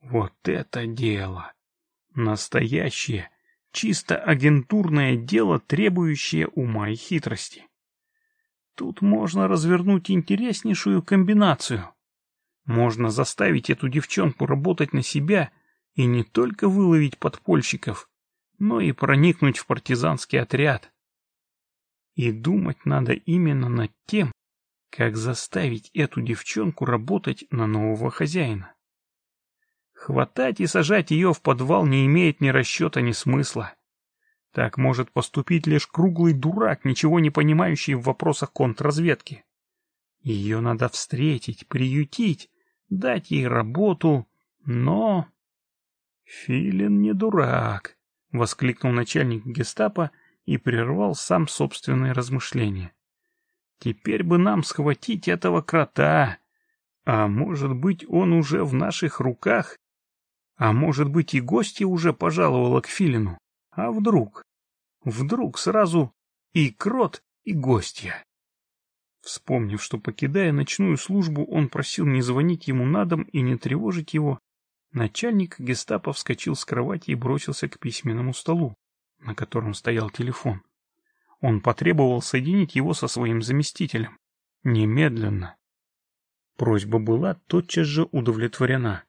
S2: Вот это дело! Настоящее, чисто агентурное дело, требующее ума и хитрости. Тут можно развернуть интереснейшую комбинацию. Можно заставить эту девчонку работать на себя и не только выловить подпольщиков, но и проникнуть в партизанский отряд. И думать надо именно над тем, как заставить эту девчонку работать на нового хозяина. Хватать и сажать ее в подвал не имеет ни расчета, ни смысла. Так может поступить лишь круглый дурак, ничего не понимающий в вопросах контрразведки. Ее надо встретить, приютить, дать ей работу, но... «Филин не дурак», — воскликнул начальник гестапо и прервал сам собственные размышления. «Теперь бы нам схватить этого крота. А может быть, он уже в наших руках? А может быть, и гости уже пожаловала к Филину? А вдруг?» Вдруг сразу и крот, и гостья. Вспомнив, что, покидая ночную службу, он просил не звонить ему на дом и не тревожить его, начальник гестапо вскочил с кровати и бросился к письменному столу, на котором стоял телефон. Он потребовал соединить его со своим заместителем. Немедленно. Просьба была тотчас же удовлетворена.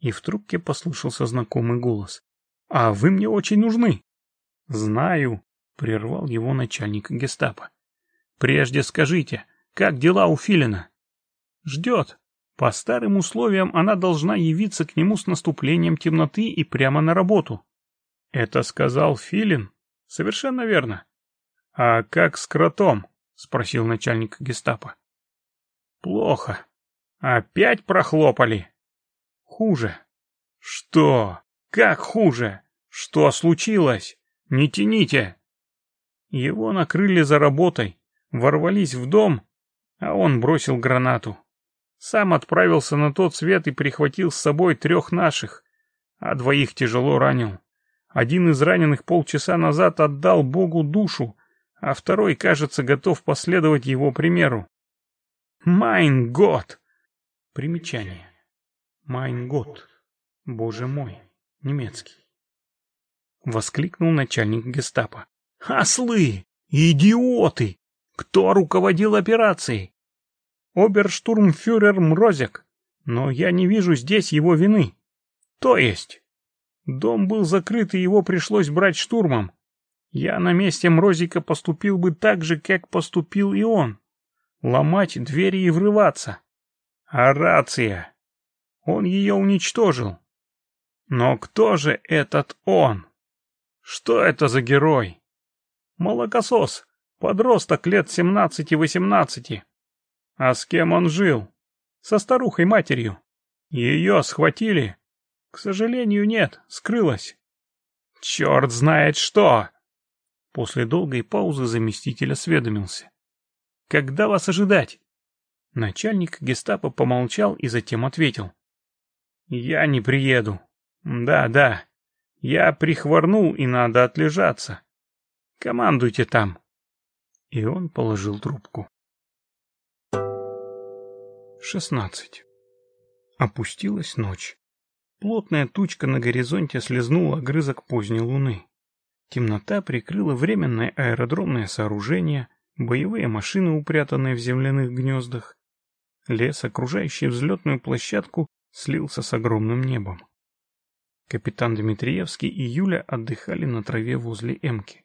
S2: И в трубке послышался знакомый голос. «А вы мне очень нужны!» «Знаю», — прервал его начальник гестапо. «Прежде скажите, как дела у Филина?» «Ждет. По старым условиям она должна явиться к нему с наступлением темноты и прямо на работу». «Это сказал Филин?» «Совершенно верно». «А как с кротом?» — спросил начальник гестапо. «Плохо. Опять прохлопали?» «Хуже». «Что? Как хуже? Что случилось?» «Не тяните!» Его накрыли за работой, ворвались в дом, а он бросил гранату. Сам отправился на тот свет и прихватил с собой трех наших, а двоих тяжело ранил. Один из раненых полчаса назад отдал Богу душу, а второй, кажется, готов последовать его примеру. «Майн год!» Примечание. «Майн год!» Боже мой, немецкий. — воскликнул начальник гестапо. «Ослы! Идиоты! Кто руководил операцией?» «Оберштурмфюрер Мрозик, но я не вижу здесь его вины». «То есть?» «Дом был закрыт, и его пришлось брать штурмом. Я на месте Мрозика поступил бы так же, как поступил и он. Ломать двери и врываться. А рация? Он ее уничтожил. Но кто же этот он? Что это за герой? Молокосос, подросток лет семнадцати-восемнадцати. А с кем он жил? Со старухой-матерью. Ее схватили? К сожалению, нет, скрылась. Черт знает что! После долгой паузы заместитель осведомился. Когда вас ожидать? Начальник гестапо помолчал и затем ответил. Я не приеду. Да, да. Я прихворнул, и надо отлежаться. Командуйте там. И он положил трубку. 16. Опустилась ночь. Плотная тучка на горизонте слезнула огрызок поздней луны. Темнота прикрыла временное аэродромное сооружение, боевые машины, упрятанные в земляных гнездах. Лес, окружающий взлетную площадку, слился с огромным небом. Капитан Дмитриевский и Юля отдыхали на траве возле эмки.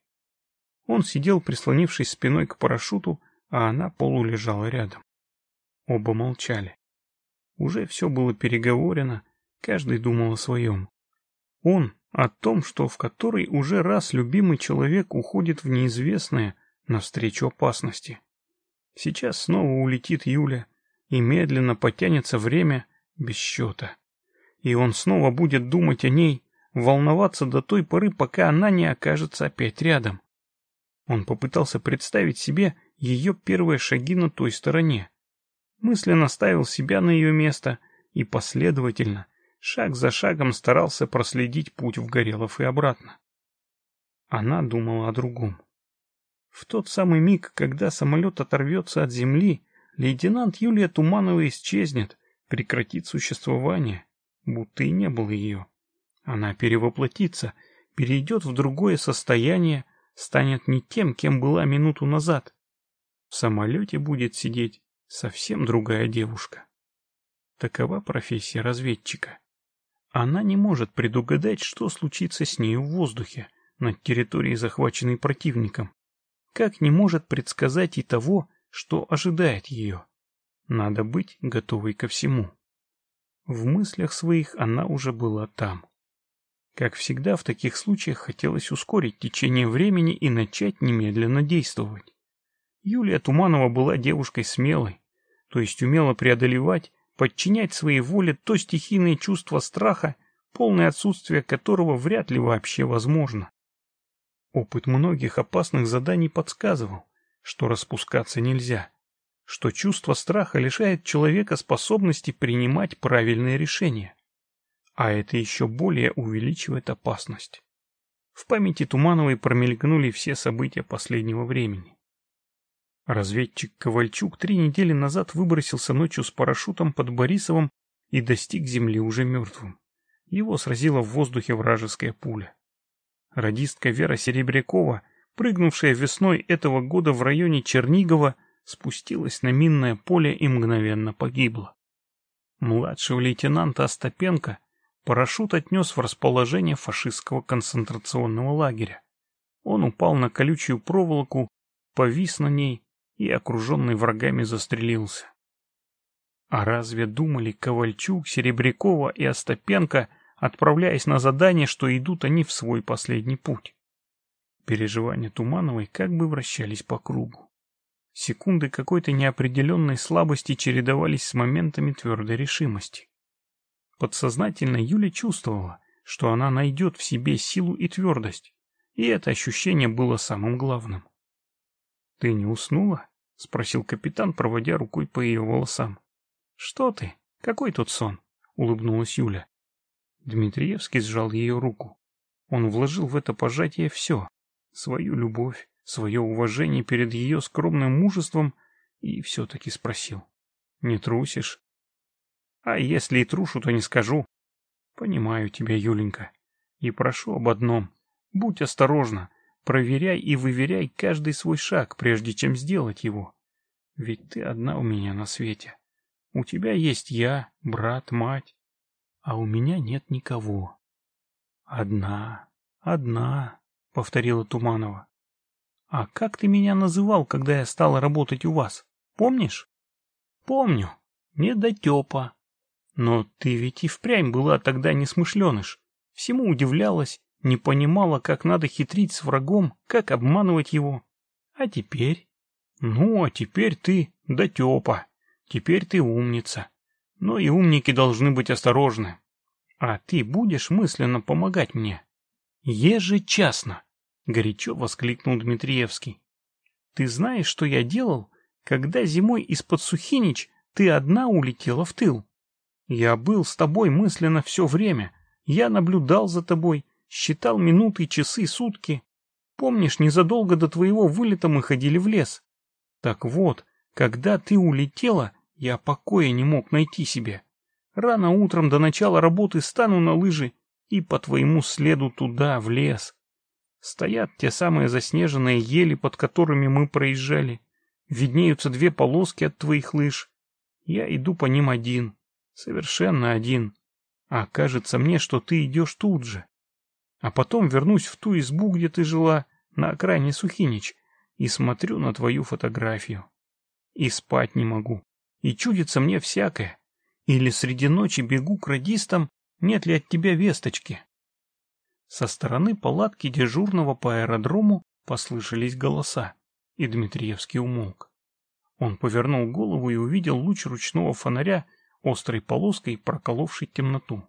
S2: Он сидел, прислонившись спиной к парашюту, а она полулежала рядом. Оба молчали. Уже все было переговорено, каждый думал о своем. Он о том, что в который уже раз любимый человек уходит в неизвестное навстречу опасности. Сейчас снова улетит Юля, и медленно потянется время без счета и он снова будет думать о ней, волноваться до той поры, пока она не окажется опять рядом. Он попытался представить себе ее первые шаги на той стороне. Мысленно ставил себя на ее место и последовательно, шаг за шагом старался проследить путь в Горелов и обратно. Она думала о другом. В тот самый миг, когда самолет оторвется от земли, лейтенант Юлия Туманова исчезнет, прекратит существование будто и не было ее. Она перевоплотится, перейдет в другое состояние, станет не тем, кем была минуту назад. В самолете будет сидеть совсем другая девушка. Такова профессия разведчика. Она не может предугадать, что случится с нею в воздухе, на территории, захваченной противником. Как не может предсказать и того, что ожидает ее. Надо быть готовой ко всему. В мыслях своих она уже была там. Как всегда, в таких случаях хотелось ускорить течение времени и начать немедленно действовать. Юлия Туманова была девушкой смелой, то есть умела преодолевать, подчинять своей воле то стихийное чувство страха, полное отсутствие которого вряд ли вообще возможно. Опыт многих опасных заданий подсказывал, что распускаться нельзя, что чувство страха лишает человека способности принимать правильные решения. А это еще более увеличивает опасность. В памяти Тумановой промелькнули все события последнего времени. Разведчик Ковальчук три недели назад выбросился ночью с парашютом под Борисовым и достиг земли уже мертвым. Его сразила в воздухе вражеская пуля. Радистка Вера Серебрякова, прыгнувшая весной этого года в районе Чернигова, спустилась на минное поле и мгновенно погибла. Младшего лейтенанта Остапенко парашют отнес в расположение фашистского концентрационного лагеря. Он упал на колючую проволоку, повис на ней и, окруженный врагами, застрелился. А разве думали Ковальчук, Серебрякова и Остапенко, отправляясь на задание, что идут они в свой последний путь? Переживания Тумановой как бы вращались по кругу. Секунды какой-то неопределенной слабости чередовались с моментами твердой решимости. Подсознательно Юля чувствовала, что она найдет в себе силу и твердость, и это ощущение было самым главным. — Ты не уснула? — спросил капитан, проводя рукой по ее волосам. — Что ты? Какой тут сон? — улыбнулась Юля. Дмитриевский сжал ее руку. Он вложил в это пожатие все — свою любовь, свое уважение перед ее скромным мужеством и все-таки спросил. «Не трусишь?» «А если и трушу, то не скажу». «Понимаю тебя, Юленька, и прошу об одном. Будь осторожна, проверяй и выверяй каждый свой шаг, прежде чем сделать его. Ведь ты одна у меня на свете. У тебя есть я, брат, мать, а у меня нет никого». «Одна, одна», — повторила Туманова. «А как ты меня называл, когда я стала работать у вас? Помнишь?» «Помню. Недотепа. Но ты ведь и впрямь была тогда несмышленыш. Всему удивлялась, не понимала, как надо хитрить с врагом, как обманывать его. А теперь?» «Ну, а теперь ты дотепа. Теперь ты умница. Но и умники должны быть осторожны. А ты будешь мысленно помогать мне?» «Ежечасно!» горячо воскликнул Дмитриевский. Ты знаешь, что я делал, когда зимой из-под Сухинич ты одна улетела в тыл? Я был с тобой мысленно все время. Я наблюдал за тобой, считал минуты, часы, сутки. Помнишь, незадолго до твоего вылета мы ходили в лес? Так вот, когда ты улетела, я покоя не мог найти себе. Рано утром до начала работы стану на лыжи и по твоему следу туда, в лес. Стоят те самые заснеженные ели, под которыми мы проезжали. Виднеются две полоски от твоих лыж. Я иду по ним один. Совершенно один. А кажется мне, что ты идешь тут же. А потом вернусь в ту избу, где ты жила, на окраине Сухинич, и смотрю на твою фотографию. И спать не могу. И чудится мне всякое. Или среди ночи бегу к радистам, нет ли от тебя весточки. Со стороны палатки дежурного по аэродрому послышались голоса, и Дмитриевский умолк. Он повернул голову и увидел луч ручного фонаря, острой полоской проколовший темноту.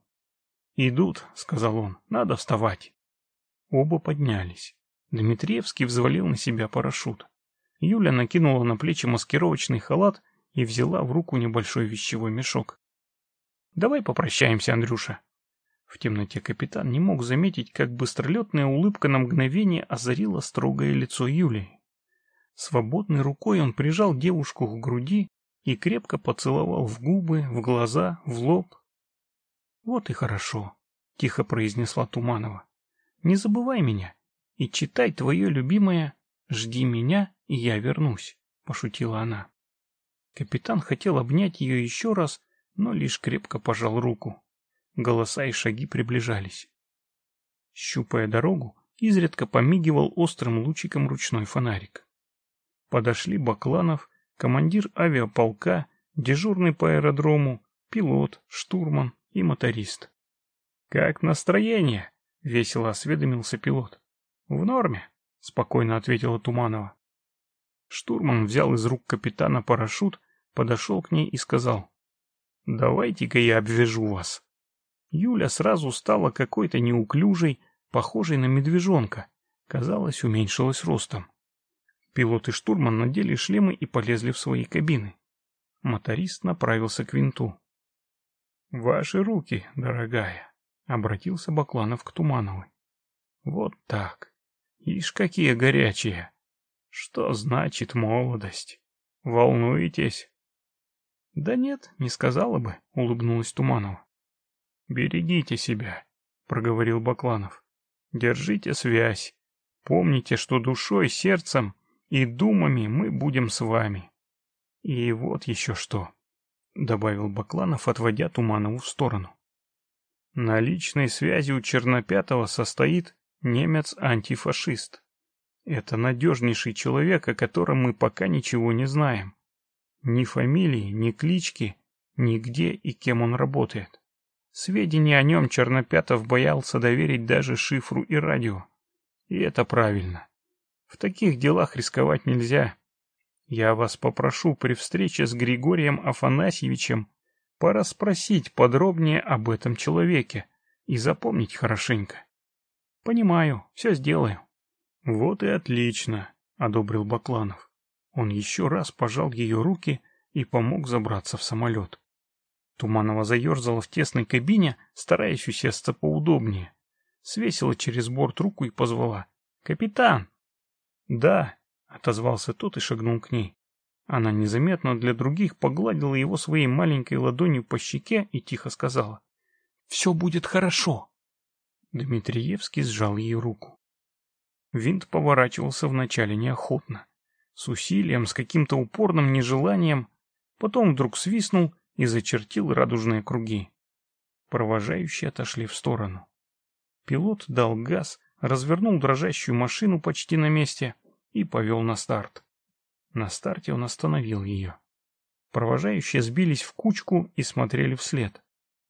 S2: «Идут», — сказал он, — «надо вставать». Оба поднялись. Дмитриевский взвалил на себя парашют. Юля накинула на плечи маскировочный халат и взяла в руку небольшой вещевой мешок. «Давай попрощаемся, Андрюша», в темноте капитан не мог заметить, как быстролетная улыбка на мгновение озарила строгое лицо Юлии. Свободной рукой он прижал девушку к груди и крепко поцеловал в губы, в глаза, в лоб. «Вот и хорошо», — тихо произнесла Туманова. «Не забывай меня и читай твое любимое «Жди меня, и я вернусь», — пошутила она. Капитан хотел обнять ее еще раз, но лишь крепко пожал руку. Голоса и шаги приближались. Щупая дорогу, изредка помигивал острым лучиком ручной фонарик. Подошли Бакланов, командир авиаполка, дежурный по аэродрому, пилот, штурман и моторист. «Как настроение?» — весело осведомился пилот. «В норме», — спокойно ответила Туманова. Штурман взял из рук капитана парашют, подошел к ней и сказал.
S1: «Давайте-ка
S2: я обвяжу вас». Юля сразу стала какой-то неуклюжей, похожей на медвежонка. Казалось, уменьшилась ростом. Пилот и штурман надели шлемы и полезли в свои кабины. Моторист направился к винту. — Ваши руки, дорогая, — обратился Бакланов к Тумановой. — Вот так. Ишь, какие горячие. Что значит молодость? Волнуетесь? — Да нет, не сказала бы, — улыбнулась Туманова. «Берегите себя», — проговорил Бакланов. «Держите связь. Помните, что душой, сердцем и думами мы будем с вами». «И вот еще что», — добавил Бакланов, отводя Туманову в сторону. «На личной связи у Чернопятого состоит немец-антифашист. Это надежнейший человек, о котором мы пока ничего не знаем. Ни фамилии, ни клички, нигде и кем он работает. Сведения о нем Чернопятов боялся доверить даже шифру и радио. И это правильно. В таких делах рисковать нельзя. Я вас попрошу при встрече с Григорием Афанасьевичем пора спросить подробнее об этом человеке и запомнить хорошенько. — Понимаю, все сделаю. — Вот и отлично, — одобрил Бакланов. Он еще раз пожал ее руки и помог забраться в самолет. Туманова заерзала в тесной кабине, стараясь усесться поудобнее. Свесила через борт руку и позвала. «Капитан!» «Да», — отозвался тот и шагнул к ней. Она незаметно для других погладила его своей маленькой ладонью по щеке и тихо сказала. «Все будет хорошо!» Дмитриевский сжал ей руку. Винт поворачивался вначале неохотно, с усилием, с каким-то упорным нежеланием, потом вдруг свистнул — и зачертил радужные круги. Провожающие отошли в сторону. Пилот дал газ, развернул дрожащую машину почти на месте и повел на старт. На старте он остановил ее. Провожающие сбились в кучку и смотрели вслед.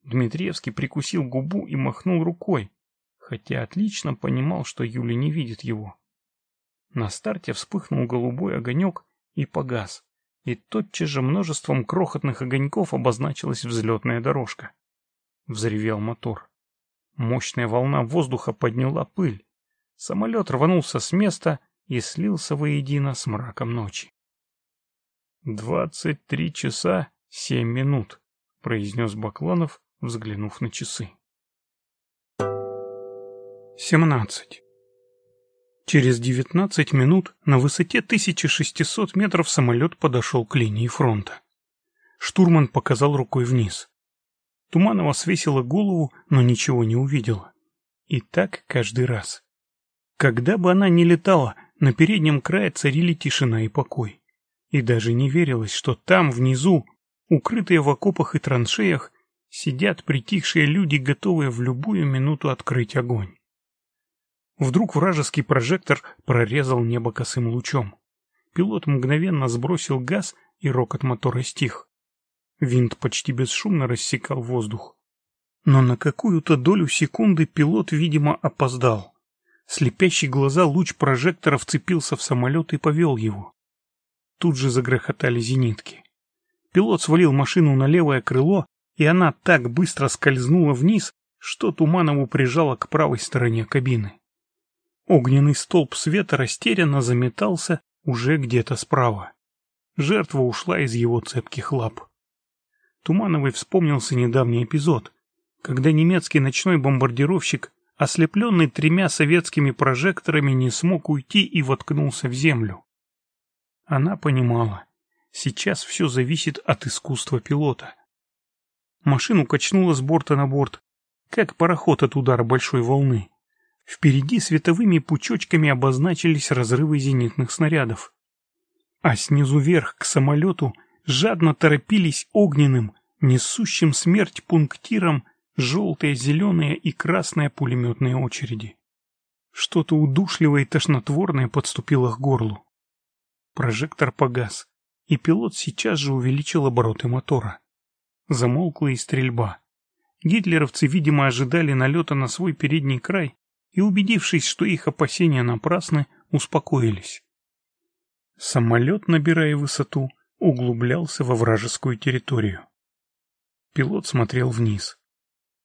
S2: Дмитриевский прикусил губу и махнул рукой, хотя отлично понимал, что Юля не видит его. На старте вспыхнул голубой огонек и погас и тотчас же множеством крохотных огоньков обозначилась взлетная дорожка. Взревел мотор. Мощная волна воздуха подняла пыль. Самолет рванулся с места и слился воедино с мраком ночи. «Двадцать три часа семь минут», — произнес Бакланов, взглянув на часы. Семнадцать. Через 19 минут на высоте 1600 метров самолет подошел к линии фронта. Штурман показал рукой вниз. Туманова свесила голову, но ничего не увидела. И так каждый раз. Когда бы она ни летала, на переднем крае царили тишина и покой. И даже не верилось, что там, внизу, укрытые в окопах и траншеях, сидят притихшие люди, готовые в любую минуту открыть огонь. Вдруг вражеский прожектор прорезал небо косым лучом. Пилот мгновенно сбросил газ, и рокот мотора стих. Винт почти бесшумно рассекал воздух. Но на какую-то долю секунды пилот, видимо, опоздал. Слепящий глаза луч прожектора вцепился в самолет и повел его. Тут же загрохотали зенитки. Пилот свалил машину на левое крыло, и она так быстро скользнула вниз, что Туманову прижала к правой стороне кабины. Огненный столб света растерянно заметался уже где-то справа. Жертва ушла из его цепких лап. Тумановый вспомнился недавний эпизод, когда немецкий ночной бомбардировщик, ослепленный тремя советскими прожекторами, не смог уйти и воткнулся в землю. Она понимала, сейчас все зависит от искусства пилота. Машину качнуло с борта на борт, как пароход от удара большой волны. Впереди световыми пучочками обозначились разрывы зенитных снарядов. А снизу вверх к самолету жадно торопились огненным, несущим смерть пунктиром желтая, зеленая и красная пулеметные очереди. Что-то удушливое и тошнотворное подступило к горлу. Прожектор погас, и пилот сейчас же увеличил обороты мотора. Замолкла и стрельба. Гитлеровцы, видимо, ожидали налета на свой передний край и, убедившись, что их опасения напрасны, успокоились. Самолет, набирая высоту, углублялся во вражескую территорию. Пилот смотрел вниз.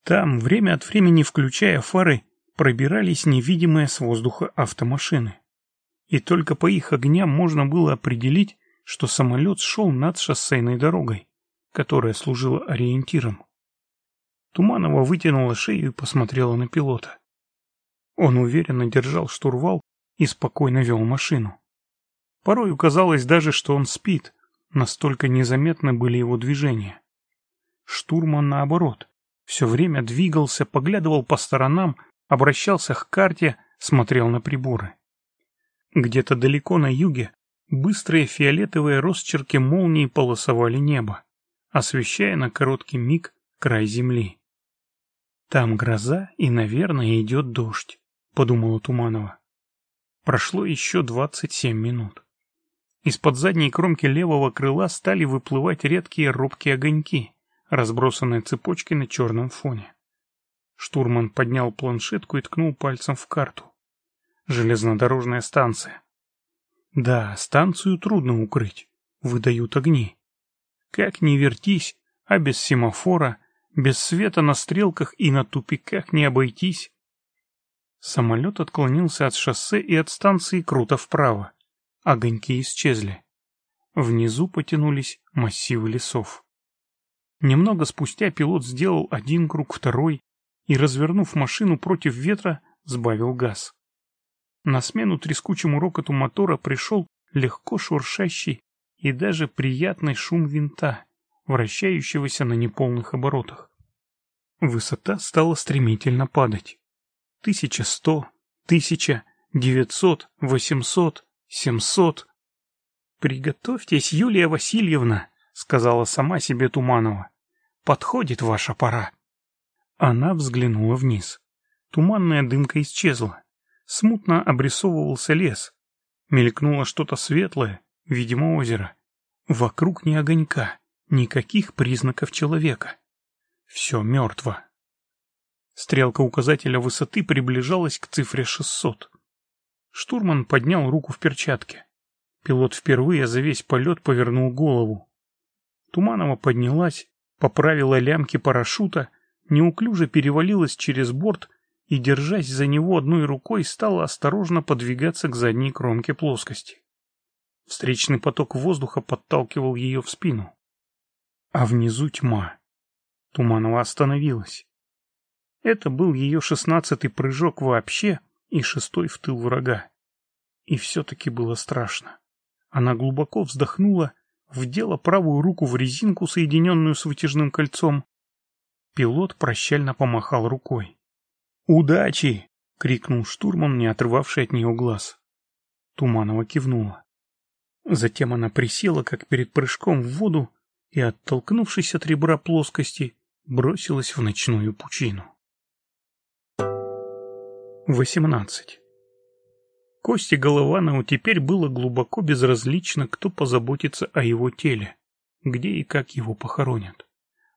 S2: Там, время от времени включая фары, пробирались невидимые с воздуха автомашины. И только по их огням можно было определить, что самолет шел над шоссейной дорогой, которая служила ориентиром. Туманова вытянула шею и посмотрела на пилота. Он уверенно держал штурвал и спокойно вел машину. Порой казалось даже, что он спит, настолько незаметны были его движения. Штурман, наоборот, все время двигался, поглядывал по сторонам, обращался к карте, смотрел на приборы. Где-то далеко на юге быстрые фиолетовые росчерки молнии полосовали небо, освещая на короткий миг край земли. Там гроза и, наверное, идет дождь подумала Туманова. Прошло еще двадцать семь минут. Из-под задней кромки левого крыла стали выплывать редкие робкие огоньки, разбросанные цепочкой на черном фоне. Штурман поднял планшетку и ткнул пальцем в карту. Железнодорожная станция. Да, станцию трудно укрыть. Выдают огни. Как ни вертись, а без семафора, без света на стрелках и на тупиках не обойтись. Самолет отклонился от шоссе и от станции круто вправо. Огоньки исчезли. Внизу потянулись массивы лесов. Немного спустя пилот сделал один круг, второй, и, развернув машину против ветра, сбавил газ. На смену трескучему рокоту мотора пришел легко шуршащий и даже приятный шум винта, вращающегося на неполных оборотах. Высота стала стремительно падать тысяча сто тысяча девятьсот восемьсот семьсот «Приготовьтесь, Юлия Васильевна», — сказала сама себе Туманова. «Подходит ваша пора». Она взглянула вниз. Туманная дымка исчезла. Смутно обрисовывался лес. Мелькнуло что-то светлое, видимо, озеро. Вокруг ни огонька, никаких признаков человека. Все мертво. Стрелка указателя высоты приближалась к цифре 600. Штурман поднял руку в перчатке. Пилот впервые за весь полет повернул голову. Туманова поднялась, поправила лямки парашюта, неуклюже перевалилась через борт и, держась за него одной рукой, стала осторожно подвигаться к задней кромке плоскости. Встречный поток воздуха подталкивал ее в спину. А внизу тьма. Туманова остановилась. Это был ее шестнадцатый прыжок вообще и шестой в тыл врага. И все-таки было страшно. Она глубоко вздохнула, вдела правую руку в резинку, соединенную с вытяжным кольцом. Пилот прощально помахал рукой. «Удачи!» — крикнул штурман, не отрывавший от нее глаз. Туманова кивнула. Затем она присела, как перед прыжком в воду, и, оттолкнувшись от ребра плоскости, бросилась в ночную пучину. 18. Кости Голованову теперь было глубоко безразлично, кто позаботится о его теле, где и как его похоронят.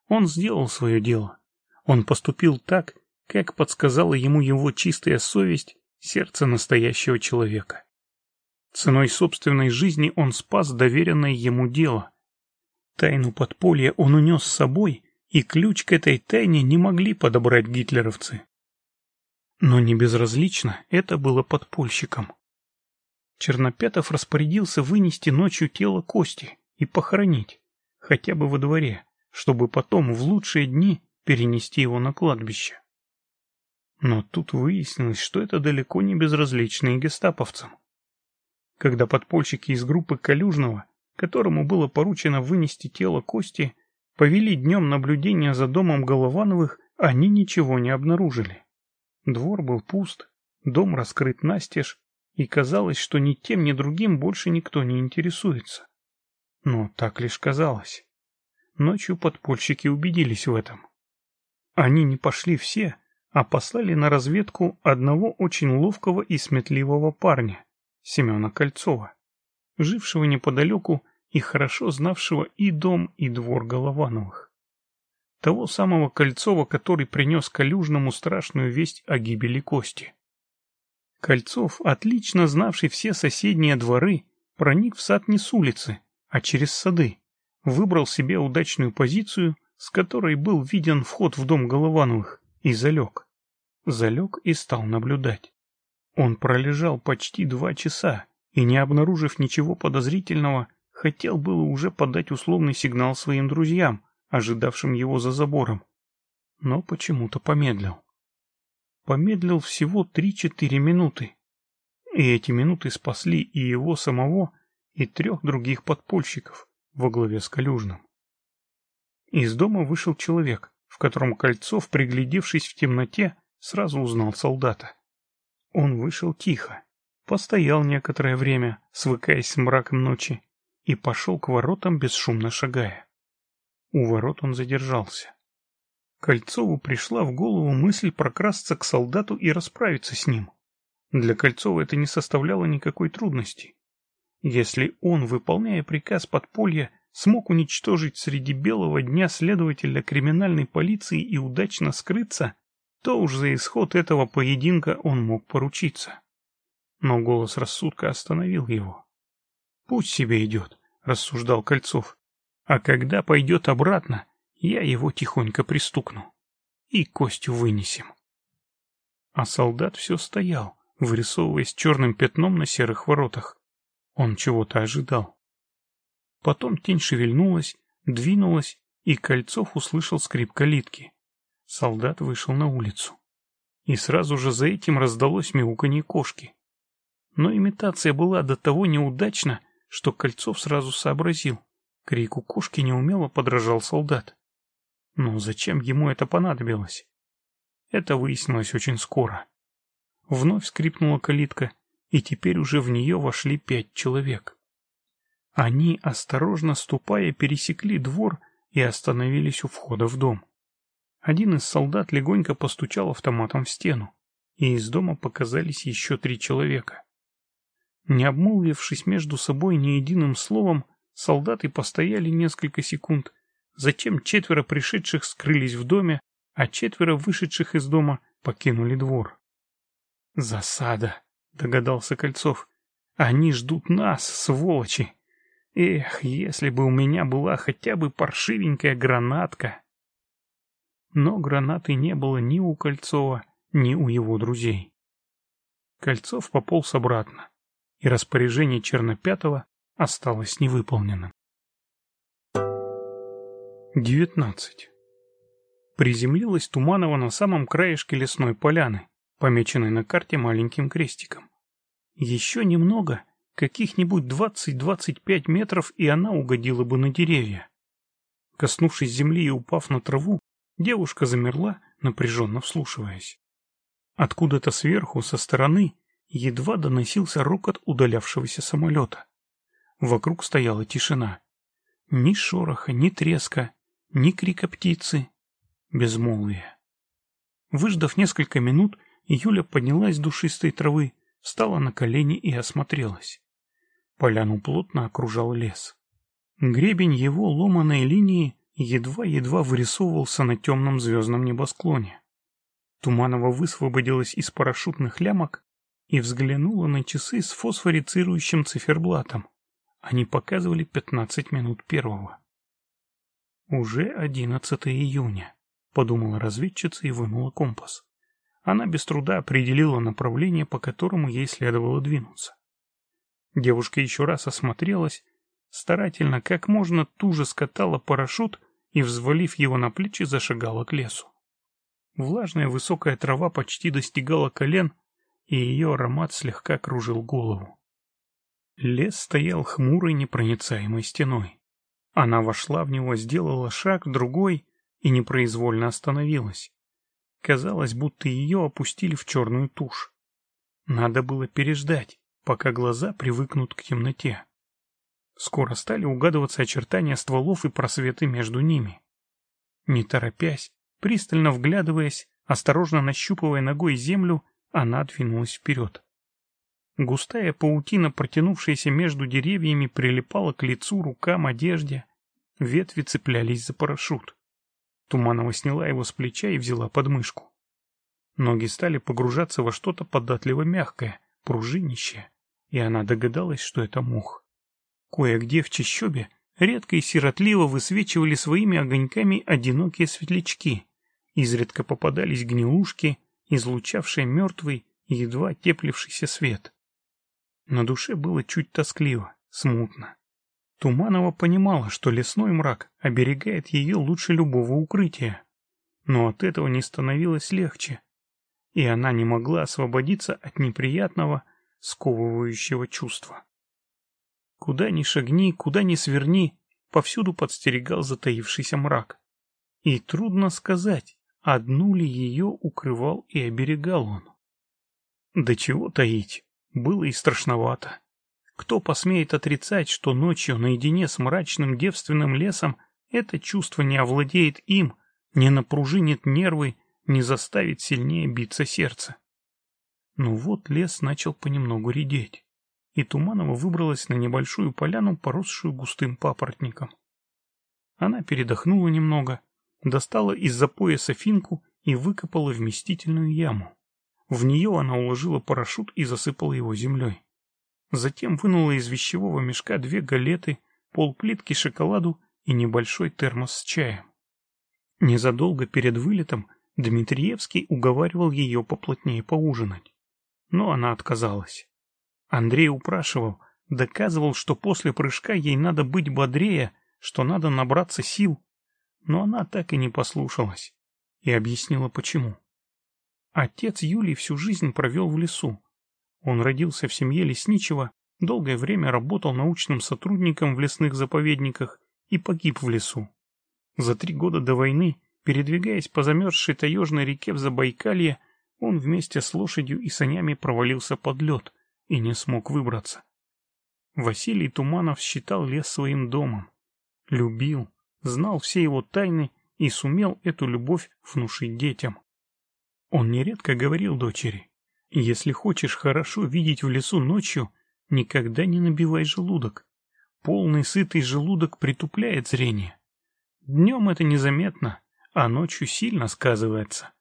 S2: Он сделал свое дело. Он поступил так, как подсказала ему его чистая совесть, сердце настоящего человека. Ценой собственной жизни он спас доверенное ему дело. Тайну подполья он унес с собой, и ключ к этой тайне не могли подобрать гитлеровцы. Но не безразлично это было подпольщиком Чернопятов распорядился вынести ночью тело Кости и похоронить, хотя бы во дворе, чтобы потом в лучшие дни перенести его на кладбище. Но тут выяснилось, что это далеко не безразличные гестаповцам. Когда подпольщики из группы Калюжного, которому было поручено вынести тело Кости, повели днем наблюдение за домом Головановых, они ничего не обнаружили. Двор был пуст, дом раскрыт настежь, и казалось, что ни тем, ни другим больше никто не интересуется. Но так лишь казалось. Ночью подпольщики убедились в этом. Они не пошли все, а послали на разведку одного очень ловкого и сметливого парня, Семена Кольцова, жившего неподалеку и хорошо знавшего и дом, и двор Головановых. Того самого Кольцова, который принес Калюжному страшную весть о гибели Кости. Кольцов, отлично знавший все соседние дворы, проник в сад не с улицы, а через сады, выбрал себе удачную позицию, с которой был виден вход в дом Головановых, и залег. Залег и стал наблюдать. Он пролежал почти два часа, и, не обнаружив ничего подозрительного, хотел было уже подать условный сигнал своим друзьям, ожидавшим его за забором, но почему-то помедлил. Помедлил всего три-четыре минуты, и эти минуты спасли и его самого, и трех других подпольщиков во главе с Калюжным. Из дома вышел человек, в котором Кольцов, приглядевшись в темноте, сразу узнал солдата. Он вышел тихо, постоял некоторое время, свыкаясь с мраком ночи, и пошел к воротам, бесшумно шагая. У ворот он задержался. Кольцову пришла в голову мысль прокрасться к солдату и расправиться с ним. Для Кольцова это не составляло никакой трудности. Если он, выполняя приказ подполья, смог уничтожить среди белого дня следователя криминальной полиции и удачно скрыться, то уж за исход этого поединка он мог поручиться. Но голос рассудка остановил его. «Пусть себе идет», — рассуждал Кольцов. А когда пойдет обратно, я его тихонько пристукну. И костью вынесем. А солдат все стоял, вырисовываясь черным пятном на серых воротах. Он чего-то ожидал. Потом тень шевельнулась, двинулась, и Кольцов услышал скрип калитки. Солдат вышел на улицу. И сразу же за этим раздалось мяуканье кошки. Но имитация была до того неудачна, что Кольцов сразу сообразил. Крику кошки неумело подражал солдат. Но зачем ему это понадобилось? Это выяснилось очень скоро. Вновь скрипнула калитка, и теперь уже в нее вошли пять человек. Они, осторожно ступая, пересекли двор и остановились у входа в дом. Один из солдат легонько постучал автоматом в стену, и из дома показались еще три человека. Не обмолвившись между собой ни единым словом, Солдаты постояли несколько секунд, затем четверо пришедших скрылись в доме, а четверо вышедших из дома покинули двор. «Засада!» — догадался Кольцов. «Они ждут нас, сволочи! Эх, если бы у меня была хотя бы паршивенькая гранатка!» Но гранаты не было ни у Кольцова, ни у его друзей. Кольцов пополз обратно, и распоряжение Чернопятого осталось невыполненным. 19. Приземлилась Туманова на самом краешке лесной поляны, помеченной на карте маленьким крестиком. Еще немного, каких-нибудь 20-25 метров, и она угодила бы на деревья. Коснувшись земли и упав на траву, девушка замерла, напряженно вслушиваясь. Откуда-то сверху, со стороны, едва доносился рокот удалявшегося самолета. Вокруг стояла тишина. Ни шороха, ни треска, ни крика птицы. Безмолвие. Выждав несколько минут, Юля поднялась с душистой травы, встала на колени и осмотрелась. Поляну плотно окружал лес. Гребень его ломаной линии едва-едва вырисовывался на темном звездном небосклоне. Туманова высвободилась из парашютных лямок и взглянула на часы с фосфорицирующим циферблатом. Они показывали 15 минут первого. «Уже 11 июня», — подумала разведчица и вынула компас. Она без труда определила направление, по которому ей следовало двинуться. Девушка еще раз осмотрелась, старательно, как можно туже скатала парашют и, взвалив его на плечи, зашагала к лесу. Влажная высокая трава почти достигала колен, и ее аромат слегка кружил голову. Лес стоял хмурой непроницаемой стеной. Она вошла в него, сделала шаг, другой и непроизвольно остановилась. Казалось, будто ее опустили в черную тушь. Надо было переждать, пока глаза привыкнут к темноте. Скоро стали угадываться очертания стволов и просветы между ними. Не торопясь, пристально вглядываясь, осторожно нащупывая ногой землю, она двинулась вперед. Густая паутина, протянувшаяся между деревьями, прилипала к лицу, рукам, одежде. Ветви цеплялись за парашют. Туманова сняла его с плеча и взяла подмышку. Ноги стали погружаться во что-то податливо мягкое, пружинищее, и она догадалась, что это мух. Кое-где в чащобе редко и сиротливо высвечивали своими огоньками одинокие светлячки. Изредка попадались гнилушки, излучавшие мертвый, едва теплившийся свет. На душе было чуть тоскливо, смутно. Туманова понимала, что лесной мрак оберегает ее лучше любого укрытия. Но от этого не становилось легче, и она не могла освободиться от неприятного, сковывающего чувства. Куда ни шагни, куда ни сверни, повсюду подстерегал затаившийся мрак. И трудно сказать, одну ли ее укрывал и оберегал он. Да чего таить, было и страшновато. Кто посмеет отрицать, что ночью наедине с мрачным девственным лесом это чувство не овладеет им, не напружинит нервы, не заставит сильнее биться сердце? Но ну вот лес начал понемногу редеть, и Туманова выбралась на небольшую поляну, поросшую густым папоротником. Она передохнула немного, достала из-за пояса финку и выкопала вместительную яму. В нее она уложила парашют и засыпала его землей. Затем вынула из вещевого мешка две галеты, полплитки шоколаду и небольшой термос с чаем. Незадолго перед вылетом Дмитриевский уговаривал ее поплотнее поужинать. Но она отказалась. Андрей упрашивал, доказывал, что после прыжка ей надо быть бодрее, что надо набраться сил. Но она так и не послушалась и объяснила почему. Отец Юлии всю жизнь провел в лесу. Он родился в семье лесничего, долгое время работал научным сотрудником в лесных заповедниках и погиб в лесу. За три года до войны, передвигаясь по замерзшей таежной реке в Забайкалье, он вместе с лошадью и санями провалился под лед и не смог выбраться. Василий Туманов считал лес своим домом. Любил, знал все его тайны и сумел эту любовь внушить детям. Он нередко говорил дочери, «Если хочешь хорошо видеть в лесу ночью, никогда не набивай желудок. Полный сытый желудок притупляет зрение. Днем это незаметно, а ночью сильно сказывается».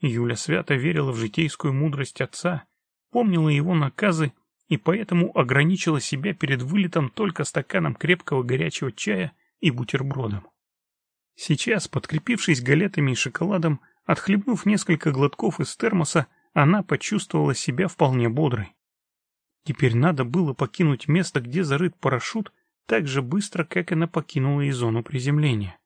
S2: Юля свято верила в житейскую мудрость отца, помнила его наказы и поэтому ограничила себя перед вылетом только стаканом крепкого горячего чая и бутербродом. Сейчас, подкрепившись галетами и шоколадом, Отхлебнув несколько глотков из термоса, она почувствовала себя вполне бодрой. Теперь надо было покинуть место, где зарыт парашют, так же быстро, как она покинула и зону приземления.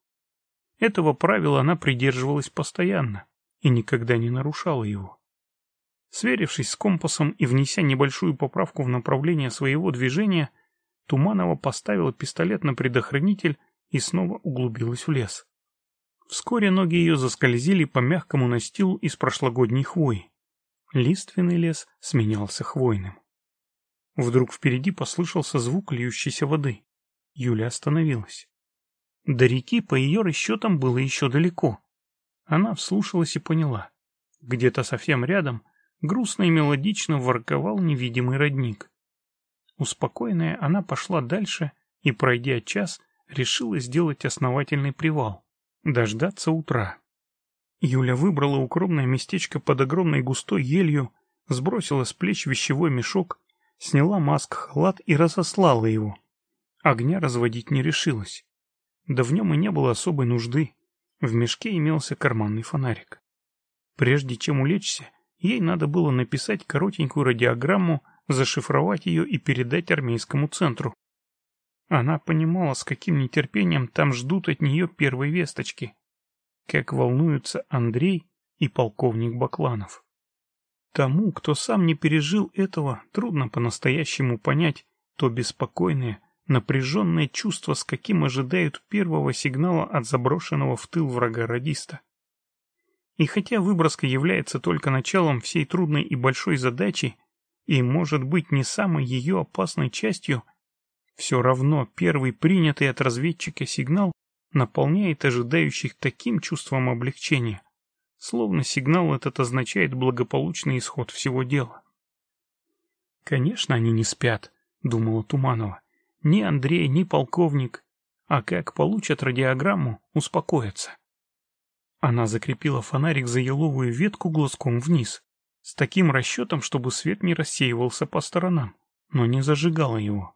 S2: Этого правила она придерживалась постоянно и никогда не нарушала его. Сверившись с компасом и внеся небольшую поправку в направление своего движения, Туманова поставила пистолет на предохранитель и снова углубилась в лес. Вскоре ноги ее заскользили по мягкому настилу из прошлогодней хвои. Лиственный лес сменялся хвойным. Вдруг впереди послышался звук льющейся воды. Юля остановилась. До реки, по ее расчетам, было еще далеко. Она вслушалась и поняла. Где-то совсем рядом грустно и мелодично ворковал невидимый родник. Успокоенная, она пошла дальше и, пройдя час, решила сделать основательный привал. Дождаться утра. Юля выбрала укромное местечко под огромной густой елью, сбросила с плеч вещевой мешок, сняла маск-халат и разослала его. Огня разводить не решилась. Да в нем и не было особой нужды. В мешке имелся карманный фонарик. Прежде чем улечься, ей надо было написать коротенькую радиограмму, зашифровать ее и передать армейскому центру. Она понимала, с каким нетерпением там ждут от нее первой весточки. Как волнуются Андрей и полковник Бакланов. Тому, кто сам не пережил этого, трудно по-настоящему понять то беспокойное, напряженное чувство, с каким ожидают первого сигнала от заброшенного в тыл врага радиста. И хотя выброска является только началом всей трудной и большой задачи, и, может быть, не самой ее опасной частью – все равно первый принятый от разведчика сигнал наполняет ожидающих таким чувством облегчения, словно сигнал этот означает благополучный исход всего дела. «Конечно, они не спят», — думала Туманова. «Ни Андрей, ни полковник. А как получат радиограмму, успокоятся». Она закрепила фонарик за еловую ветку глазком вниз, с таким расчетом, чтобы свет не рассеивался по сторонам, но не зажигала его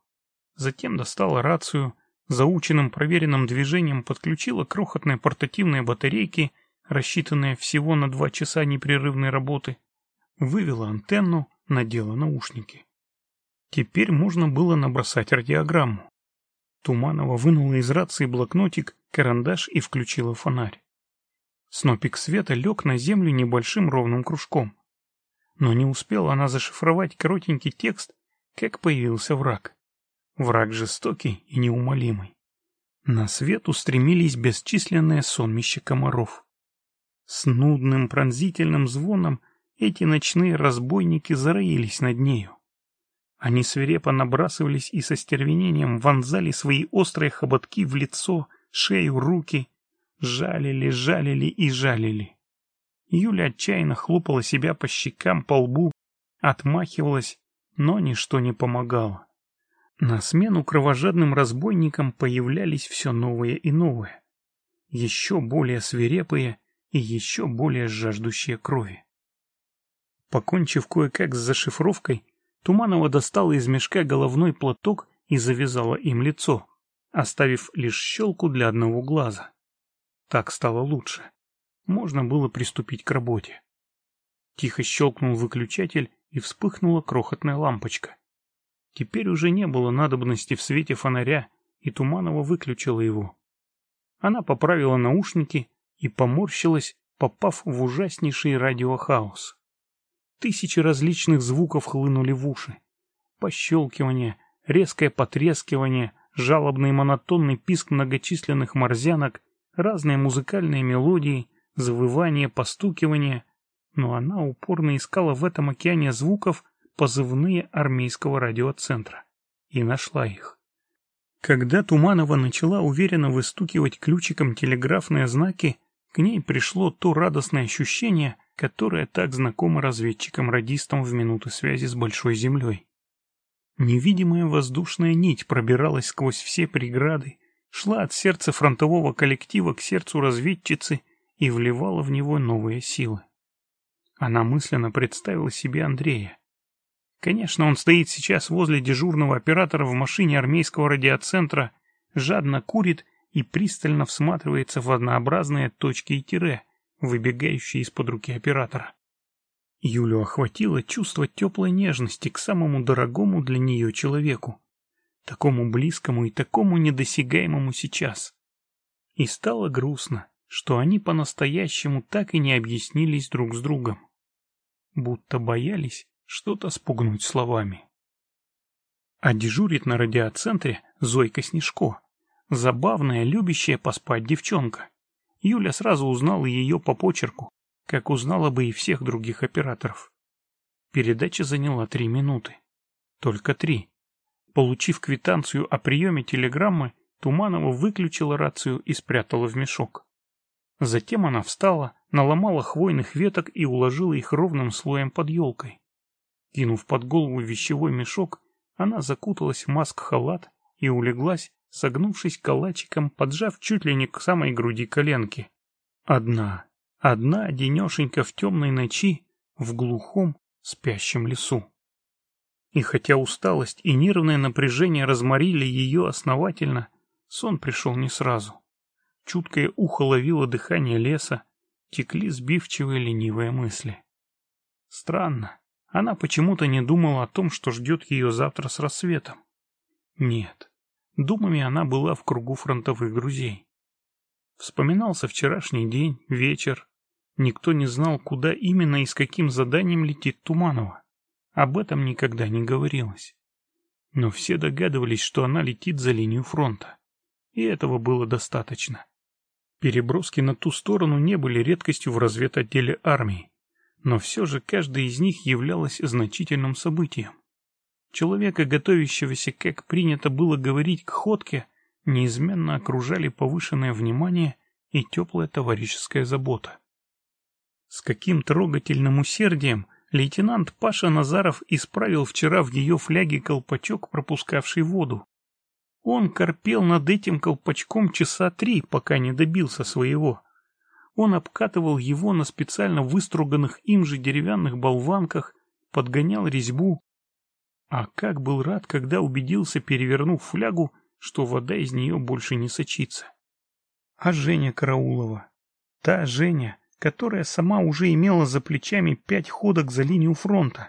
S2: затем достала рацию, заученным проверенным движением подключила крохотные портативные батарейки, рассчитанные всего на два часа непрерывной работы, вывела антенну, надела наушники. Теперь можно было набросать радиограмму. Туманова вынула из рации блокнотик, карандаш и включила фонарь. Снопик света лег на землю небольшим ровным кружком. Но не успела она зашифровать коротенький текст, как появился враг. Враг жестокий и неумолимый. На свет устремились бесчисленные сонмища комаров. С нудным пронзительным звоном эти ночные разбойники зароились над нею. Они свирепо набрасывались и со стервенением вонзали свои острые хоботки в лицо, шею, руки. Жалили, жалили и жалили. Юля отчаянно хлопала себя по щекам, по лбу, отмахивалась, но ничто не помогало. На смену кровожадным разбойникам появлялись все новые и новые, еще более свирепые и еще более жаждущие крови. Покончив кое-как с зашифровкой, Туманова достала из мешка головной платок и завязала им лицо, оставив лишь щелку для одного глаза. Так стало лучше. Можно было приступить к работе. Тихо щелкнул выключатель, и вспыхнула крохотная лампочка. Теперь уже не было надобности в свете фонаря, и Туманова выключила его. Она поправила наушники и поморщилась, попав в ужаснейший радиохаос. Тысячи различных звуков хлынули в уши. Пощелкивание, резкое потрескивание, жалобный монотонный писк многочисленных морзянок, разные музыкальные мелодии, завывание, постукивание. Но она упорно искала в этом океане звуков позывные армейского радиоцентра, и нашла их. Когда Туманова начала уверенно выстукивать ключиком телеграфные знаки, к ней пришло то радостное ощущение, которое так знакомо разведчикам-радистам в минуты связи с Большой Землей. Невидимая воздушная нить пробиралась сквозь все преграды, шла от сердца фронтового коллектива к сердцу разведчицы и вливала в него новые силы. Она мысленно представила себе Андрея, Конечно, он стоит сейчас возле дежурного оператора в машине армейского радиоцентра, жадно курит и пристально всматривается в однообразные точки и тире, выбегающие из-под руки оператора. Юлю охватило чувство теплой нежности к самому дорогому для нее человеку, такому близкому и такому недосягаемому сейчас. И стало грустно, что они по-настоящему так и не объяснились друг с другом. Будто боялись, что-то спугнуть словами. А дежурит на радиоцентре Зойка Снежко, забавная, любящая поспать девчонка. Юля сразу узнала ее по почерку, как узнала бы и всех других операторов. Передача заняла три минуты. Только три. Получив квитанцию о приеме телеграммы, Туманова выключила рацию и спрятала в мешок. Затем она встала, наломала хвойных веток и уложила их ровным слоем под елкой. Кинув под голову вещевой мешок, она закуталась в маск-халат и улеглась, согнувшись калачиком, поджав чуть ли не к самой груди коленки. Одна, одна денешенька в темной ночи, в глухом, спящем лесу. И хотя усталость и нервное напряжение разморили ее основательно, сон пришел не сразу. Чуткое ухо ловило дыхание леса, текли сбивчивые ленивые мысли. Странно, она почему-то не думала о том, что ждет ее завтра с рассветом. Нет, думами она была в кругу фронтовых друзей. Вспоминался вчерашний день, вечер. Никто не знал, куда именно и с каким заданием летит Туманова. Об этом никогда не говорилось. Но все догадывались, что она летит за линию фронта. И этого было достаточно. Переброски на ту сторону не были редкостью в разведотделе армии. Но все же каждая из них являлась значительным событием. Человека, готовящегося, как принято было говорить, к ходке, неизменно окружали повышенное внимание и теплая товарищеская забота. С каким трогательным усердием лейтенант Паша Назаров исправил вчера в ее фляге колпачок, пропускавший воду. Он корпел над этим колпачком часа три, пока не добился своего. Он обкатывал его на специально выструганных им же деревянных болванках, подгонял резьбу. А как был рад, когда убедился, перевернув флягу, что вода из нее больше не сочится. А Женя Караулова? Та Женя, которая сама уже имела за плечами пять ходок за линию фронта.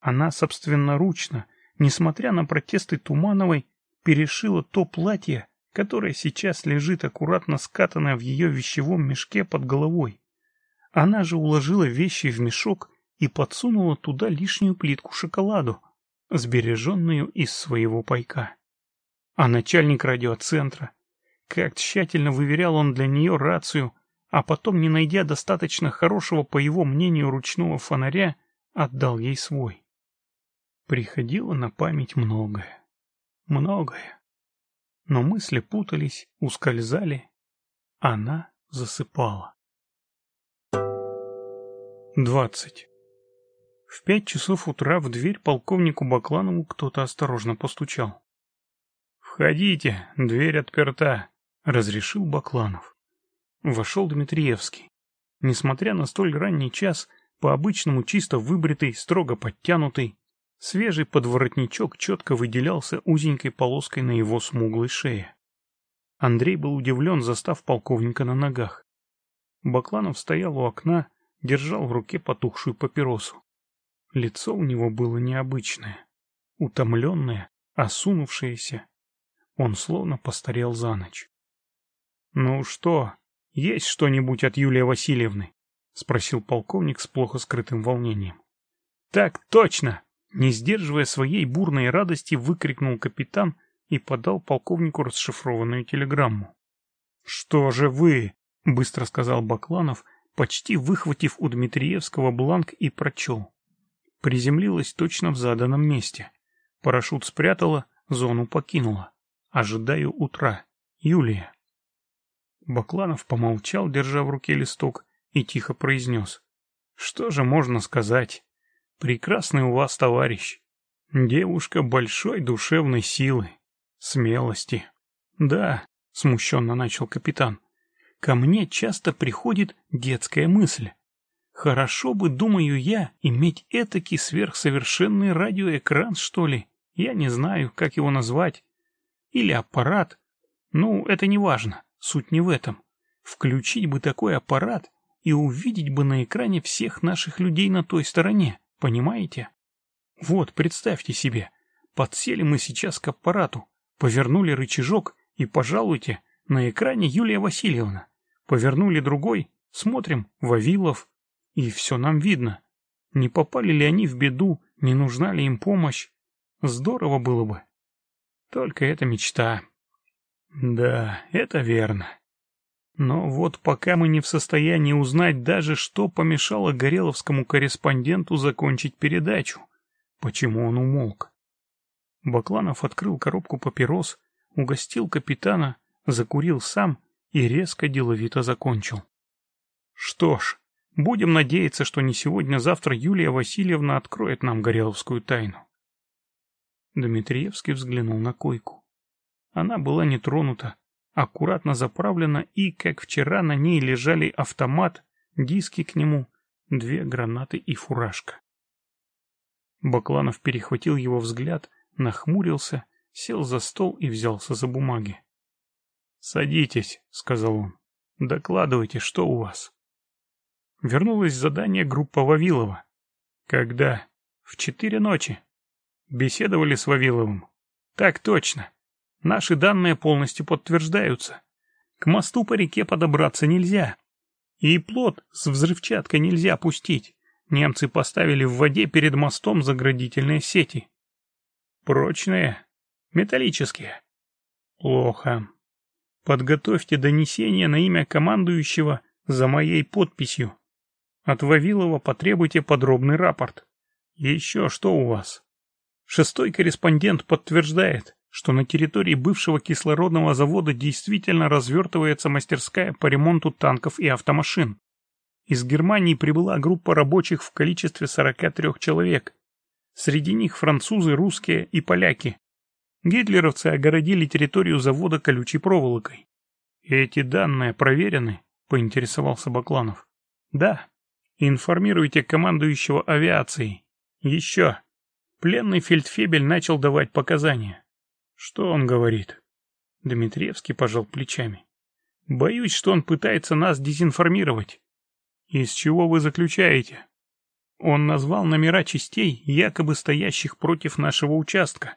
S2: Она собственноручно, несмотря на протесты Тумановой, перешила то платье, которая сейчас лежит аккуратно скатанная в ее вещевом мешке под головой. Она же уложила вещи в мешок и подсунула туда лишнюю плитку шоколаду, сбереженную из своего пайка. А начальник радиоцентра, как тщательно выверял он для нее рацию, а потом, не найдя достаточно хорошего, по его мнению, ручного фонаря, отдал ей свой. Приходило на память многое. Многое но мысли путались, ускользали. Она засыпала. 20. В пять часов утра в дверь полковнику Бакланову кто-то осторожно постучал. «Входите, дверь отперта», — разрешил Бакланов. Вошел Дмитриевский. Несмотря на столь ранний час, по-обычному чисто выбритый, строго подтянутый, Свежий подворотничок четко выделялся узенькой полоской на его смуглой шее. Андрей был удивлен, застав полковника на ногах. Бакланов стоял у окна, держал в руке потухшую папиросу. Лицо у него было необычное, утомленное, осунувшееся. Он словно постарел за ночь. — Ну что, есть что-нибудь от Юлии Васильевны? — спросил полковник с плохо скрытым волнением. — Так точно! Не сдерживая своей бурной радости, выкрикнул капитан и подал полковнику расшифрованную телеграмму. «Что же вы?» — быстро сказал Бакланов, почти выхватив у Дмитриевского бланк и прочел. Приземлилась точно в заданном месте. Парашют спрятала, зону покинула. Ожидаю утра. Юлия. Бакланов помолчал, держа в руке листок, и тихо произнес. «Что же можно сказать?» Прекрасный у вас товарищ. Девушка большой душевной силы, смелости. Да, смущенно начал капитан, ко мне часто приходит детская мысль. Хорошо бы, думаю я, иметь этакий сверхсовершенный радиоэкран, что ли. Я не знаю, как его назвать. Или аппарат. Ну, это не важно, суть не в этом. Включить бы такой аппарат и увидеть бы на экране всех наших людей на той стороне. Понимаете? Вот, представьте себе, подсели мы сейчас к аппарату, повернули рычажок и, пожалуйте, на экране Юлия Васильевна. Повернули другой, смотрим, Вавилов, и все нам видно. Не попали ли они в беду, не нужна ли им помощь? Здорово было бы. Только это мечта. Да, это верно. Но вот пока мы не в состоянии узнать даже, что помешало гореловскому корреспонденту закончить передачу. Почему он умолк? Бакланов открыл коробку папирос, угостил капитана, закурил сам и резко деловито закончил. Что ж, будем надеяться, что не сегодня-завтра Юлия Васильевна откроет нам гореловскую тайну. Дмитриевский взглянул на койку. Она была не тронута, аккуратно заправлена, и, как вчера, на ней лежали автомат, диски к нему, две гранаты и фуражка. Бакланов перехватил его взгляд, нахмурился, сел за стол и взялся за бумаги. «Садитесь», — сказал он. «Докладывайте, что у вас». Вернулось задание группа Вавилова. «Когда?» «В четыре ночи». «Беседовали с Вавиловым?» «Так точно». Наши данные полностью подтверждаются. К мосту по реке подобраться нельзя. И плот с взрывчаткой нельзя пустить. Немцы поставили в воде перед мостом заградительные сети. Прочные, металлические. Плохо. Подготовьте донесение на имя командующего за моей подписью. От Вавилова потребуйте подробный рапорт. Еще что у вас? Шестой корреспондент подтверждает что на территории бывшего кислородного завода действительно развертывается мастерская по ремонту танков и автомашин. Из Германии прибыла группа рабочих в количестве 43 человек. Среди них французы, русские и поляки. Гитлеровцы огородили территорию завода колючей проволокой. «Эти данные проверены?» – поинтересовался Бакланов. «Да. Информируйте командующего авиацией. Еще». Пленный фельдфебель начал давать показания. Что он говорит? Дмитриевский пожал плечами. Боюсь, что он пытается нас дезинформировать. Из чего вы заключаете? Он назвал номера частей, якобы стоящих против нашего участка,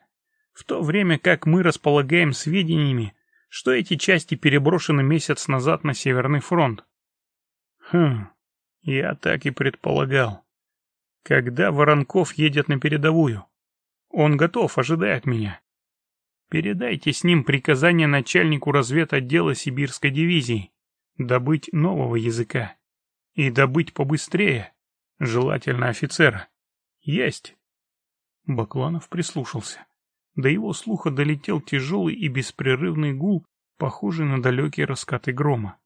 S2: в то время как мы располагаем сведениями, что эти части переброшены месяц назад на Северный фронт. Хм, я так и предполагал. Когда Воронков едет на передовую? Он готов, ожидает меня. Передайте с ним приказание начальнику разведотдела Сибирской дивизии добыть нового языка и добыть побыстрее, желательно офицера. Есть. Бакланов прислушался. До его слуха долетел тяжелый и беспрерывный гул, похожий на далекие раскаты грома.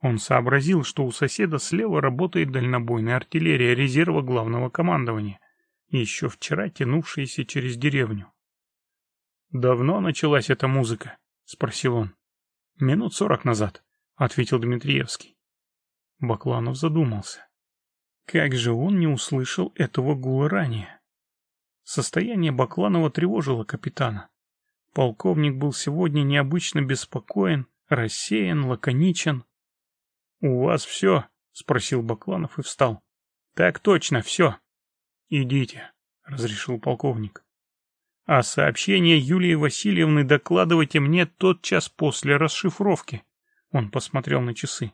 S2: Он сообразил, что у соседа слева работает дальнобойная артиллерия резерва главного командования, еще вчера тянувшаяся через деревню. «Давно началась эта музыка?» — спросил он. «Минут сорок назад», — ответил Дмитриевский. Бакланов задумался. Как же он не услышал этого гула ранее? Состояние Бакланова тревожило капитана. Полковник был сегодня необычно беспокоен, рассеян, лаконичен. — У вас все? — спросил Бакланов и встал. — Так точно, все. — Идите, — разрешил полковник а сообщение Юлии Васильевны докладывайте мне тот час после расшифровки. Он посмотрел на часы.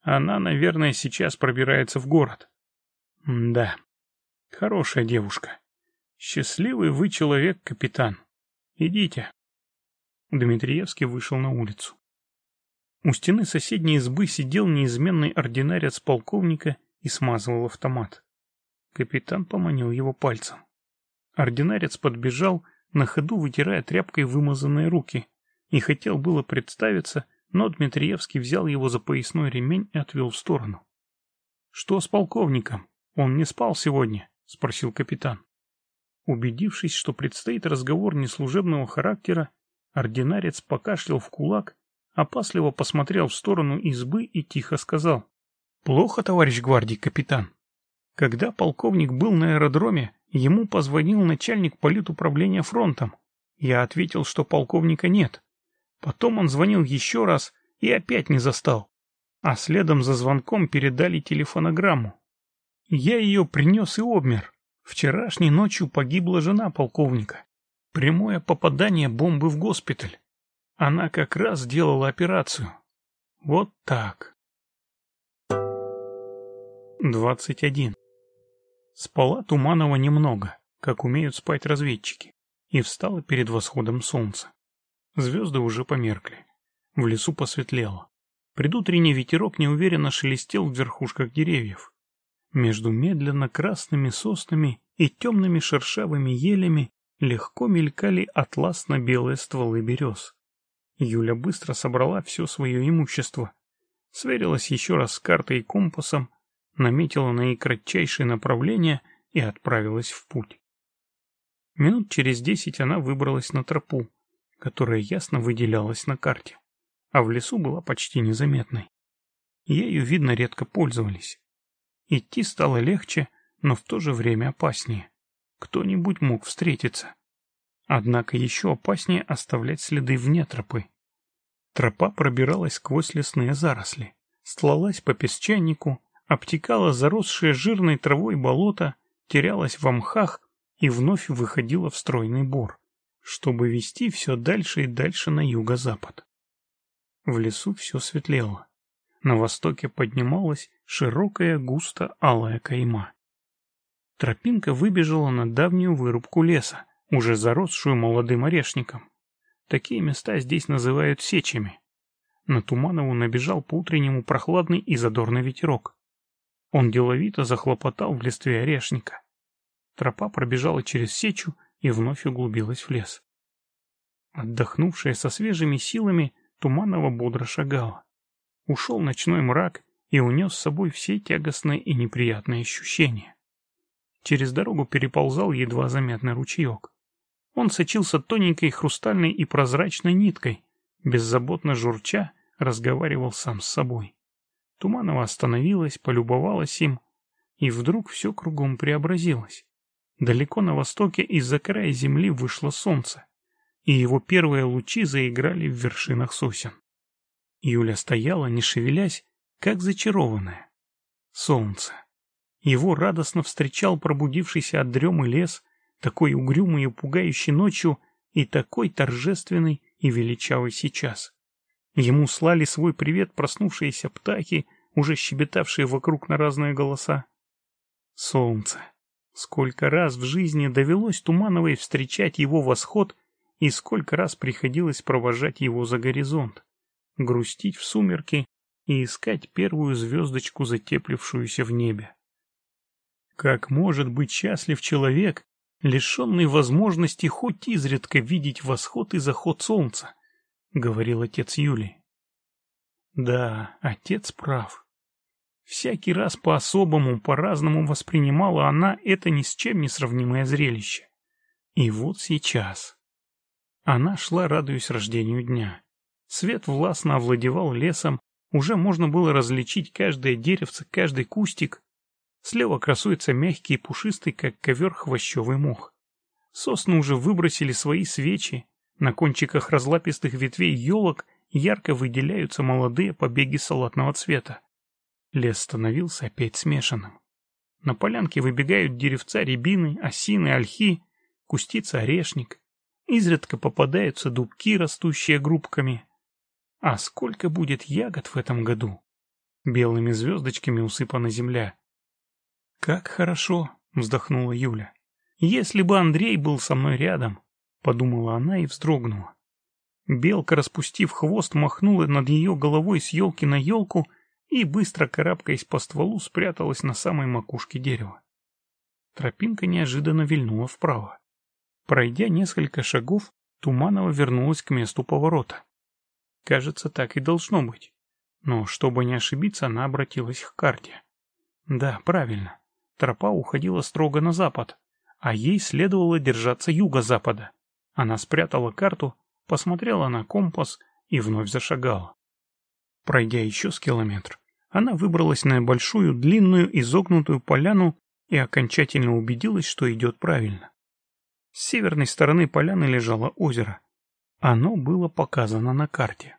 S2: Она, наверное, сейчас пробирается в город. да, хорошая девушка. Счастливый вы человек, капитан. Идите. Дмитриевский вышел на улицу. У стены соседней избы сидел неизменный ординарец полковника и смазывал автомат. Капитан поманил его пальцем. Ординарец подбежал, на ходу вытирая тряпкой вымазанные руки, и хотел было представиться, но Дмитриевский взял его за поясной ремень и отвел в сторону. — Что с полковником? Он не спал сегодня? — спросил капитан. Убедившись, что предстоит разговор неслужебного характера, ординарец покашлял в кулак, опасливо посмотрел в сторону избы и тихо сказал. — Плохо, товарищ гвардии капитан. Когда полковник был на аэродроме, ему позвонил начальник политуправления фронтом. Я ответил, что полковника нет. Потом он звонил еще раз и опять не застал. А следом за звонком передали телефонограмму. Я ее принес и обмер. Вчерашней ночью погибла жена полковника. Прямое попадание бомбы в госпиталь. Она как раз делала операцию. Вот так. 21. Спала Туманова немного, как умеют спать разведчики, и встала перед восходом солнца. Звезды уже померкли. В лесу посветлело. Предутренний ветерок неуверенно шелестел в верхушках деревьев. Между медленно красными соснами и темными шершавыми елями легко мелькали атласно-белые стволы берез. Юля быстро собрала все свое имущество, сверилась еще раз с картой и компасом, наметила наикратчайшее направление и отправилась в путь. Минут через десять она выбралась на тропу, которая ясно выделялась на карте, а в лесу была почти незаметной. Ею, видно, редко пользовались. Идти стало легче, но в то же время опаснее. Кто-нибудь мог встретиться. Однако еще опаснее оставлять следы вне тропы. Тропа пробиралась сквозь лесные заросли, слалась по песчанику, Обтекала заросшее жирной травой болото, терялась в мхах и вновь выходила в стройный бор, чтобы вести все дальше и дальше на юго-запад. В лесу все светлело. На востоке поднималась широкая густо-алая кайма. Тропинка выбежала на давнюю вырубку леса, уже заросшую молодым орешником. Такие места здесь называют сечами. На Туманову набежал по утреннему прохладный и задорный ветерок. Он деловито захлопотал в листве орешника. Тропа пробежала через сечу и вновь углубилась в лес. Отдохнувшая со свежими силами, Туманова бодро шагала. Ушел ночной мрак и унес с собой все тягостные и неприятные ощущения. Через дорогу переползал едва заметный ручеек. Он сочился тоненькой, хрустальной и прозрачной ниткой, беззаботно журча, разговаривал сам с собой. Туманова остановилась, полюбовалась им, и вдруг все кругом преобразилось. Далеко на востоке из-за края земли вышло солнце, и его первые лучи заиграли в вершинах сосен. Юля стояла, не шевелясь, как зачарованная. Солнце. Его радостно встречал пробудившийся от дремы лес, такой угрюмый и пугающий ночью, и такой торжественный и величавый сейчас. Ему слали свой привет проснувшиеся птахи, уже щебетавшие вокруг на разные голоса. Солнце. Сколько раз в жизни довелось Тумановой встречать его восход и сколько раз приходилось провожать его за горизонт, грустить в сумерки и искать первую звездочку, затеплившуюся в небе. Как может быть счастлив человек, лишенный возможности хоть изредка видеть восход и заход солнца? говорил отец Юли. Да, отец прав. Всякий раз по-особому, по-разному воспринимала она это ни с чем не сравнимое зрелище. И вот сейчас. Она шла, радуясь рождению дня. Свет властно овладевал лесом, уже можно было различить каждое деревце, каждый кустик. Слева красуется мягкий и пушистый, как ковер, хвощевый мох. Сосны уже выбросили свои свечи, на кончиках разлапистых ветвей елок ярко выделяются молодые побеги салатного цвета. Лес становился опять смешанным. На полянке выбегают деревца рябины, осины, ольхи, кустица орешник. Изредка попадаются дубки, растущие группками. А сколько будет ягод в этом году? Белыми звездочками усыпана земля. «Как хорошо!» — вздохнула Юля. «Если бы Андрей был со мной рядом!» — подумала она и вздрогнула. Белка, распустив хвост, махнула над ее головой с елки на елку и, быстро карабкаясь по стволу, спряталась на самой макушке дерева. Тропинка неожиданно вильнула вправо. Пройдя несколько шагов, Туманова вернулась к месту поворота. Кажется, так и должно быть. Но, чтобы не ошибиться, она обратилась к карте. Да, правильно. Тропа уходила строго на запад, а ей следовало держаться юго-запада. Она спрятала карту, посмотрела на компас и вновь зашагала. Пройдя еще с километр, она выбралась на большую, длинную, изогнутую поляну и окончательно убедилась, что идет правильно. С северной стороны поляны лежало озеро. Оно было показано на карте.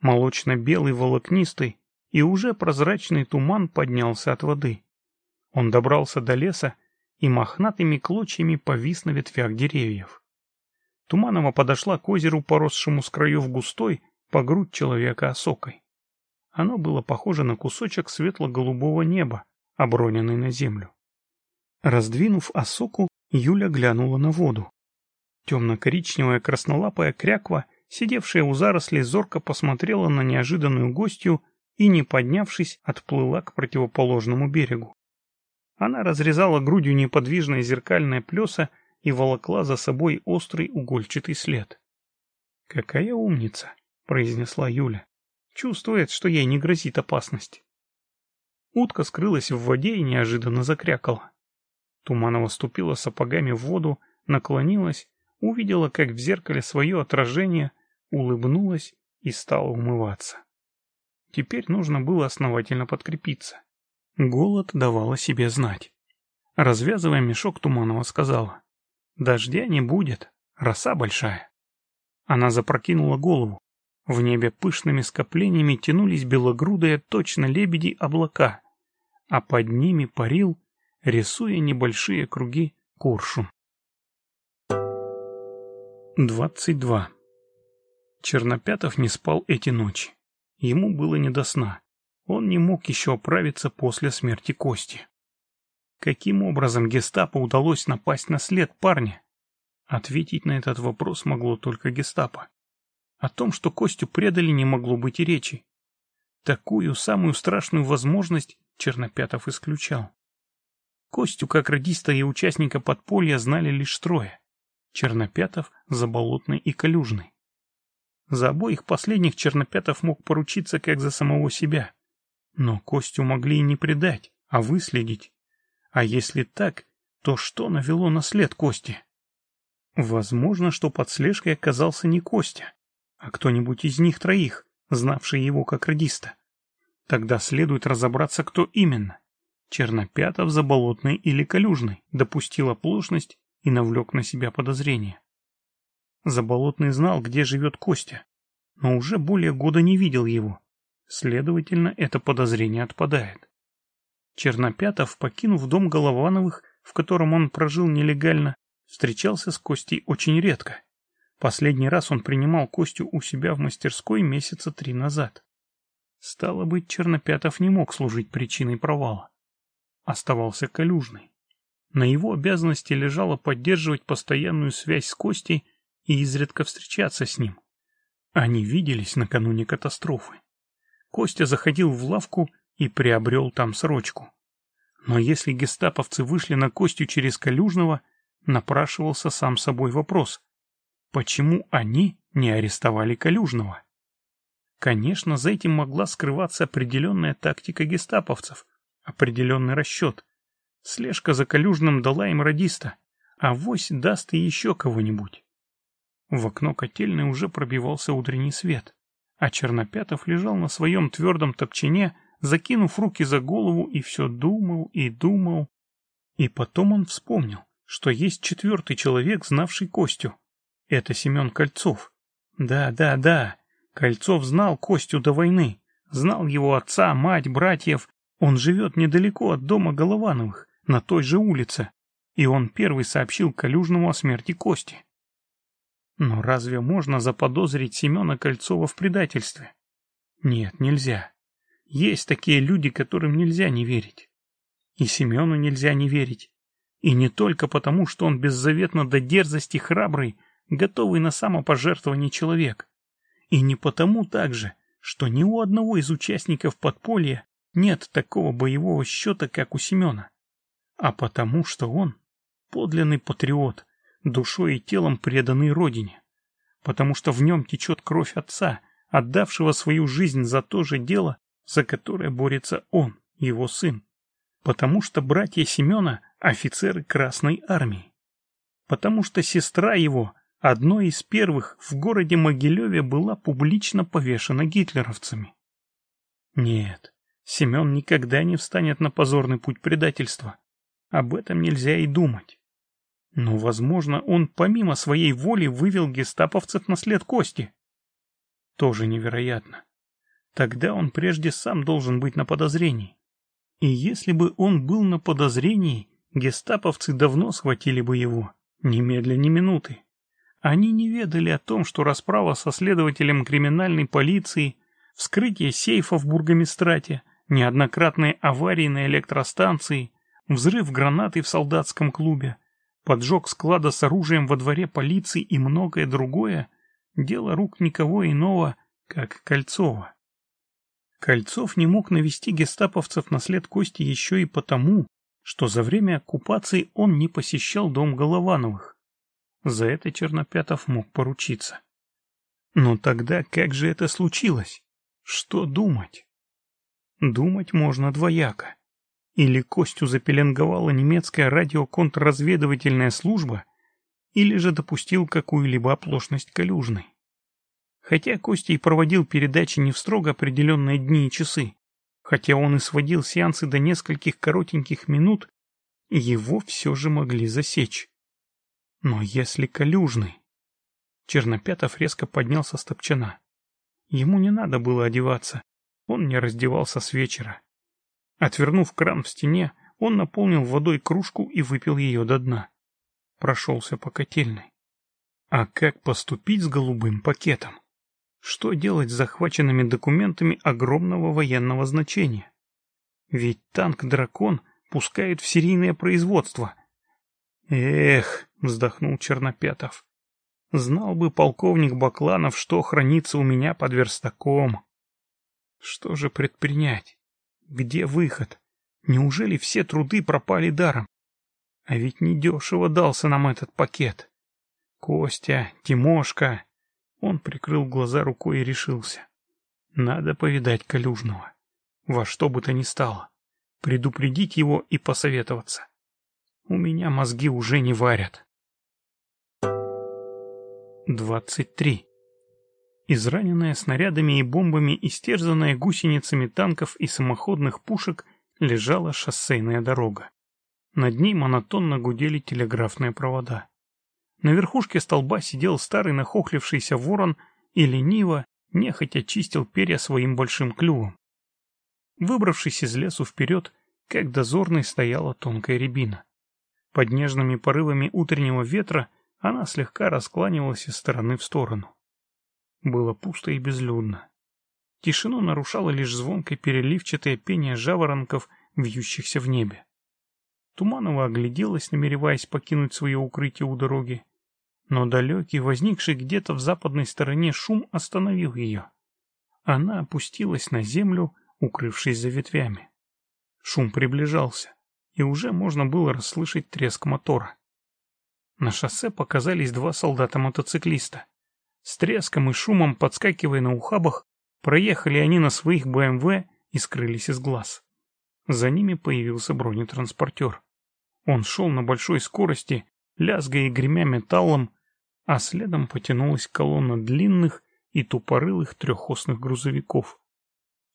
S2: Молочно-белый волокнистый и уже прозрачный туман поднялся от воды. Он добрался до леса и мохнатыми клочьями повис на ветвях деревьев. Туманова подошла к озеру, поросшему с краев густой, по грудь человека осокой. Оно было похоже на кусочек светло-голубого неба, оброненный на землю. Раздвинув осоку, Юля глянула на воду. Темно-коричневая краснолапая кряква, сидевшая у зарослей, зорко посмотрела на неожиданную гостью и, не поднявшись, отплыла к противоположному берегу. Она разрезала грудью неподвижное зеркальное плеса и волокла за собой острый угольчатый след. «Какая умница!» — произнесла Юля. «Чувствует, что ей не грозит опасность». Утка скрылась в воде и неожиданно закрякала. Туманова ступила сапогами в воду, наклонилась, увидела, как в зеркале свое отражение, улыбнулась и стала умываться. Теперь нужно было основательно подкрепиться. Голод давала себе знать. Развязывая мешок, Туманова сказала. Дождя не будет, роса большая. Она запрокинула голову. В небе пышными скоплениями тянулись белогрудые, точно лебеди, облака, а под ними парил, рисуя небольшие круги, куршум. 22. Чернопятов не спал эти ночи. Ему было не до сна. Он не мог еще оправиться после смерти Кости. Каким образом гестапо удалось напасть на след парня? Ответить на этот вопрос могло только гестапо. О том, что Костю предали, не могло быть и речи. Такую самую страшную возможность Чернопятов исключал. Костю, как радиста и участника подполья, знали лишь трое. Чернопятов, Заболотный и Калюжный. За обоих последних Чернопятов мог поручиться как за самого себя. Но Костю могли и не предать, а выследить. А если так, то что навело на след Кости? Возможно, что под слежкой оказался не Костя, а кто-нибудь из них троих, знавший его как радиста. Тогда следует разобраться, кто именно. Чернопятов, Заболотный или Калюжный допустил оплошность и навлек на себя подозрение. Заболотный знал, где живет Костя, но уже более года не видел его. Следовательно, это подозрение отпадает. Чернопятов, покинув дом Головановых, в котором он прожил нелегально, встречался с Костей очень редко. Последний раз он принимал Костю у себя в мастерской месяца три назад. Стало быть, Чернопятов не мог служить причиной провала. Оставался Калюжный. На его обязанности лежало поддерживать постоянную связь с Костей и изредка встречаться с ним. Они виделись накануне катастрофы. Костя заходил в лавку и приобрел там срочку. Но если гестаповцы вышли на Костю через Калюжного, напрашивался сам собой вопрос. Почему они не арестовали Калюжного? Конечно, за этим могла скрываться определенная тактика гестаповцев, определенный расчет. Слежка за Калюжным дала им радиста, а вось даст и еще кого-нибудь. В окно котельной уже пробивался утренний свет, а Чернопятов лежал на своем твердом топчине, закинув руки за голову и все думал и думал. И потом он вспомнил, что есть четвертый человек, знавший Костю. Это Семен Кольцов. Да, да, да, Кольцов знал Костю до войны, знал его отца, мать, братьев. Он живет недалеко от дома Головановых, на той же улице. И он первый сообщил Калюжному о смерти Кости. Но разве можно заподозрить Семена Кольцова в предательстве? Нет, нельзя. Есть такие люди, которым нельзя не верить. И Семену нельзя не верить. И не только потому, что он беззаветно до дерзости храбрый, готовый на самопожертвование человек. И не потому также, что ни у одного из участников подполья нет такого боевого счета, как у Семена. А потому, что он подлинный патриот, душой и телом преданный родине. Потому что в нем течет кровь отца, отдавшего свою жизнь за то же дело, за которое борется он, его сын. Потому что братья Семена – офицеры Красной Армии. Потому что сестра его, одной из первых в городе Могилеве, была публично повешена гитлеровцами. Нет, Семен никогда не встанет на позорный путь предательства. Об этом нельзя и думать. Но, возможно, он помимо своей воли вывел гестаповцев на след кости. Тоже невероятно. Тогда он прежде сам должен быть на подозрении. И если бы он был на подозрении, гестаповцы давно схватили бы его, немедленно ни минуты. Они не ведали о том, что расправа со следователем криминальной полиции, вскрытие сейфа в бургомистрате, неоднократные аварии на электростанции, взрыв гранаты в солдатском клубе, поджог склада с оружием во дворе полиции и многое другое – дело рук никого иного, как Кольцова. Кольцов не мог навести гестаповцев на след Кости еще и потому, что за время оккупации он не посещал дом Головановых. За это Чернопятов мог поручиться. Но тогда как же это случилось? Что думать? Думать можно двояко. Или Костю запеленговала немецкая радиоконтрразведывательная служба, или же допустил какую-либо оплошность Калюжный. Хотя Костя и проводил передачи не в строго определенные дни и часы, хотя он и сводил сеансы до нескольких коротеньких минут, его все же могли засечь. Но если Калюжный... Чернопятов резко поднялся с топчана. Ему не надо было одеваться, он не раздевался с вечера. Отвернув кран в стене, он наполнил водой кружку и выпил ее до дна. Прошелся по котельной. А как поступить с голубым пакетом? Что делать с захваченными документами огромного военного значения? Ведь танк-дракон пускают в серийное производство. Эх, вздохнул Чернопятов. Знал бы полковник Бакланов, что хранится у меня под верстаком. Что же предпринять? Где выход? Неужели все труды пропали даром? А ведь недешево дался нам этот пакет. Костя, Тимошка, он прикрыл глаза рукой и решился. Надо повидать Калюжного. Во что бы то ни стало. Предупредить его и посоветоваться. У меня мозги уже не варят. 23. Израненная снарядами и бомбами, истерзанная гусеницами танков и самоходных пушек, лежала шоссейная дорога. Над ней монотонно гудели телеграфные провода. На верхушке столба сидел старый нахохлившийся ворон и лениво, нехотя чистил перья своим большим клювом. Выбравшись из лесу вперед, как дозорной стояла тонкая рябина. Под нежными порывами утреннего ветра она слегка раскланивалась из стороны в сторону. Было пусто и безлюдно. Тишину нарушало лишь звонкое переливчатое пение жаворонков, вьющихся в небе. Туманова огляделась, намереваясь покинуть свое укрытие у дороги, но далекий, возникший где-то в западной стороне шум остановил ее. Она опустилась на землю, укрывшись за ветвями. Шум приближался, и уже можно было расслышать треск мотора. На шоссе показались два солдата-мотоциклиста. С треском и шумом, подскакивая на ухабах, проехали они на своих БМВ эм и скрылись из глаз. За ними появился бронетранспортер. Он шел на большой скорости, лязгая и гремя металлом, а следом потянулась колонна длинных и тупорылых трехосных грузовиков.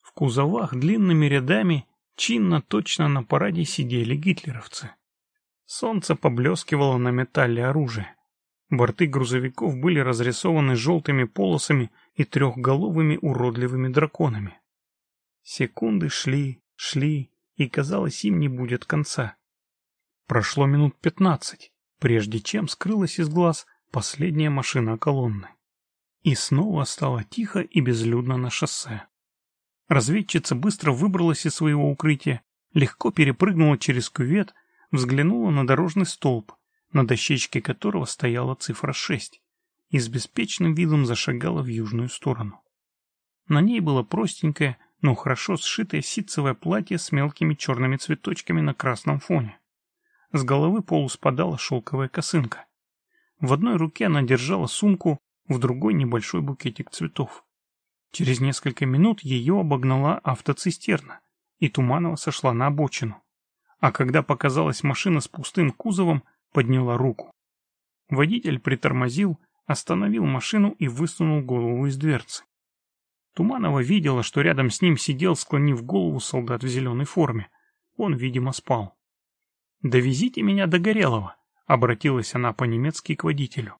S2: В кузовах длинными рядами чинно точно на параде сидели гитлеровцы. Солнце поблескивало на металле оружия. Борты грузовиков были разрисованы желтыми полосами и трехголовыми уродливыми драконами. Секунды шли, шли, и, казалось, им не будет конца. Прошло минут пятнадцать, прежде чем скрылась из глаз последняя машина колонны. И снова стало тихо и безлюдно на шоссе. Разведчица быстро выбралась из своего укрытия, легко перепрыгнула через кювет, взглянула на дорожный столб, на дощечке которого стояла цифра 6, и с беспечным видом зашагала в южную сторону. На ней было простенькое, но хорошо сшитое ситцевое платье с мелкими черными цветочками на красном фоне. С головы полу спадала шелковая косынка. В одной руке она держала сумку, в другой небольшой букетик цветов. Через несколько минут ее обогнала автоцистерна, и Туманова сошла на обочину. А когда показалась машина с пустым кузовом, подняла руку. Водитель притормозил, остановил машину и высунул голову из дверцы. Туманова видела, что рядом с ним сидел, склонив голову, солдат в зеленой форме. Он, видимо, спал. «Довезите меня до Горелого», — обратилась она по-немецки к водителю.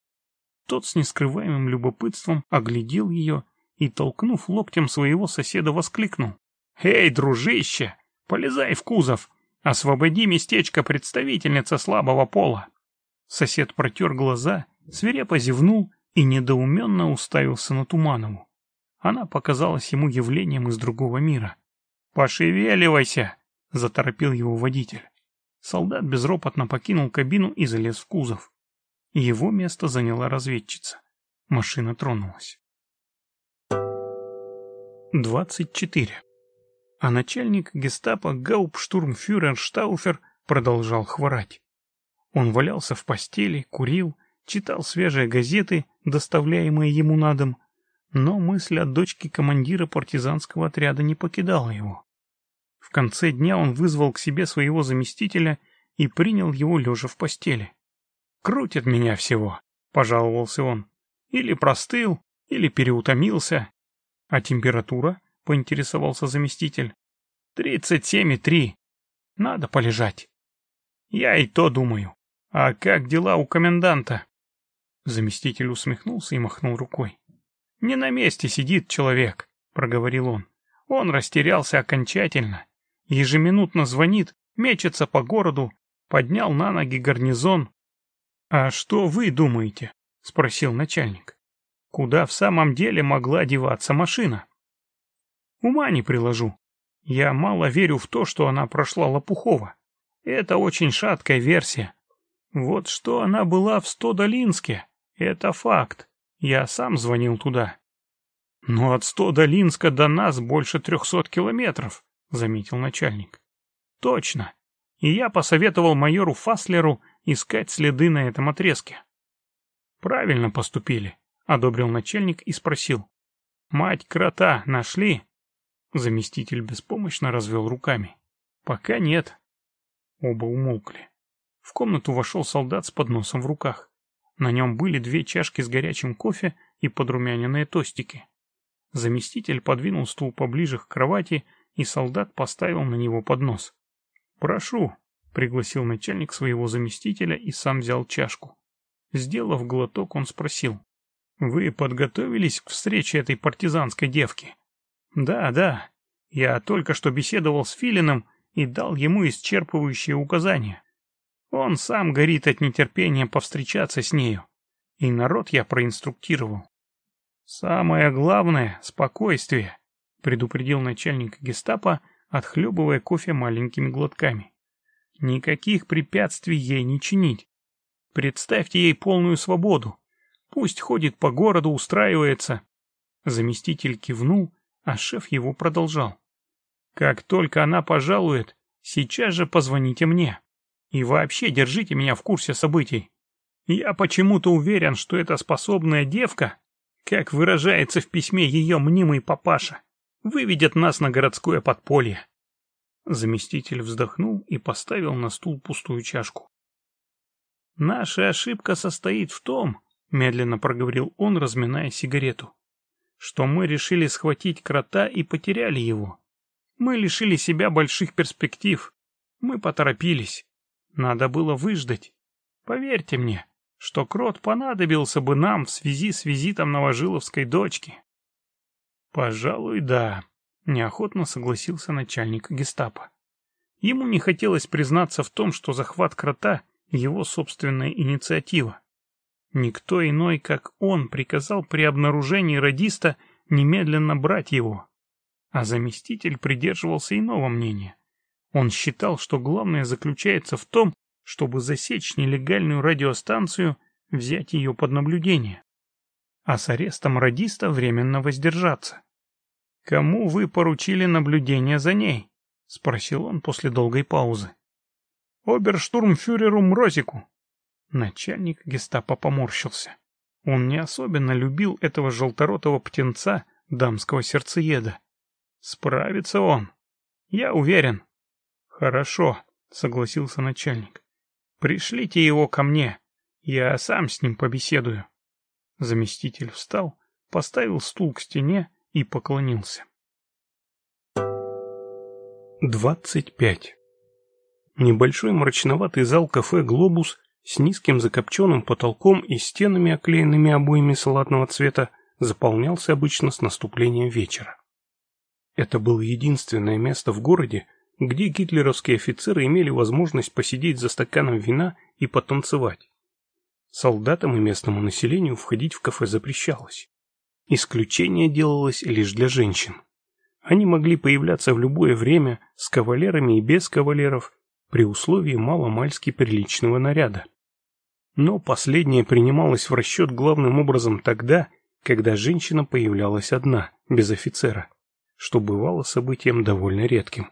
S2: Тот с нескрываемым любопытством оглядел ее и, толкнув локтем своего соседа, воскликнул. «Эй, дружище, полезай в кузов! Освободи местечко представительница слабого пола!» Сосед протер глаза, свирепо зевнул и недоуменно уставился на Туманову. Она показалась ему явлением из другого мира. «Пошевеливайся!» — заторопил его водитель. Солдат безропотно покинул кабину и залез в кузов. Его место заняла разведчица. Машина тронулась. 24. А начальник гестапо Гауптштурмфюрер Штауфер продолжал хворать. Он валялся в постели, курил, читал свежие газеты, доставляемые ему на дом, но мысль о дочке командира партизанского отряда не покидала его конце дня он вызвал к себе своего заместителя и принял его лежа в постели. «Крутит меня всего», — пожаловался он. «Или простыл, или переутомился». «А температура?» — поинтересовался заместитель. «Тридцать семь и три. Надо полежать». «Я и то думаю. А как дела у коменданта?» Заместитель усмехнулся и махнул рукой. «Не на месте сидит человек», — проговорил он. «Он растерялся окончательно. Ежеминутно звонит, мечется по городу, поднял на ноги гарнизон. — А что вы думаете? — спросил начальник. — Куда в самом деле могла деваться машина? — Ума не приложу. Я мало верю в то, что она прошла Лопухова. Это очень шаткая версия. Вот что она была в Стодолинске, это факт. Я сам звонил туда. Но от Стодолинска до нас больше трехсот километров. — заметил начальник. «Точно. И я посоветовал майору Фаслеру искать следы на этом отрезке». «Правильно поступили», — одобрил начальник и спросил. «Мать крота нашли?» Заместитель беспомощно развел руками. «Пока нет». Оба умолкли. В комнату вошел солдат с подносом в руках. На нем были две чашки с горячим кофе и подрумяненные тостики. Заместитель подвинул стул поближе к кровати и солдат поставил на него поднос. «Прошу», — пригласил начальник своего заместителя и сам взял чашку. Сделав глоток, он спросил. «Вы подготовились к встрече этой партизанской девки?» «Да, да. Я только что беседовал с Филином и дал ему исчерпывающие указания. Он сам горит от нетерпения повстречаться с нею. И народ я проинструктировал. Самое главное — спокойствие предупредил начальник гестапо, отхлебывая кофе маленькими глотками. Никаких препятствий ей не чинить. Представьте ей полную свободу. Пусть ходит по городу, устраивается. Заместитель кивнул, а шеф его продолжал. Как только она пожалует, сейчас же позвоните мне. И вообще держите меня в курсе событий. Я почему-то уверен, что эта способная девка, как выражается в письме ее мнимый папаша, выведет нас на городское подполье. Заместитель вздохнул и поставил на стул пустую чашку. «Наша ошибка состоит в том, — медленно проговорил он, разминая сигарету, — что мы решили схватить крота и потеряли его. Мы лишили себя больших перспектив. Мы поторопились. Надо было выждать. Поверьте мне, что крот понадобился бы нам в связи с визитом новожиловской дочки. «Пожалуй, да», — неохотно согласился начальник гестапо. Ему не хотелось признаться в том, что захват крота — его собственная инициатива. Никто иной, как он, приказал при обнаружении радиста немедленно брать его. А заместитель придерживался иного мнения. Он считал, что главное заключается в том, чтобы засечь нелегальную радиостанцию, взять ее под наблюдение. А с арестом радиста временно воздержаться. «Кому вы поручили наблюдение за ней?» — спросил он после долгой паузы. «Оберштурмфюреру Мрозику». Начальник гестапо поморщился. Он не особенно любил этого желторотого птенца, дамского сердцееда. «Справится он. Я уверен». «Хорошо», — согласился начальник. «Пришлите его ко мне. Я сам с ним побеседую». Заместитель встал, поставил стул к стене, и поклонился. Двадцать пять. Небольшой мрачноватый зал кафе «Глобус» с низким закопченным потолком и стенами, оклеенными обоями салатного цвета, заполнялся обычно с наступлением вечера. Это было единственное место в городе, где гитлеровские офицеры имели возможность посидеть за стаканом вина и потанцевать. Солдатам и местному населению входить в кафе запрещалось. Исключение делалось лишь для женщин. Они могли появляться в любое время с кавалерами и без кавалеров, при условии маломальски приличного наряда. Но последнее принималось в расчет главным образом тогда, когда женщина появлялась одна, без офицера, что бывало событием довольно редким.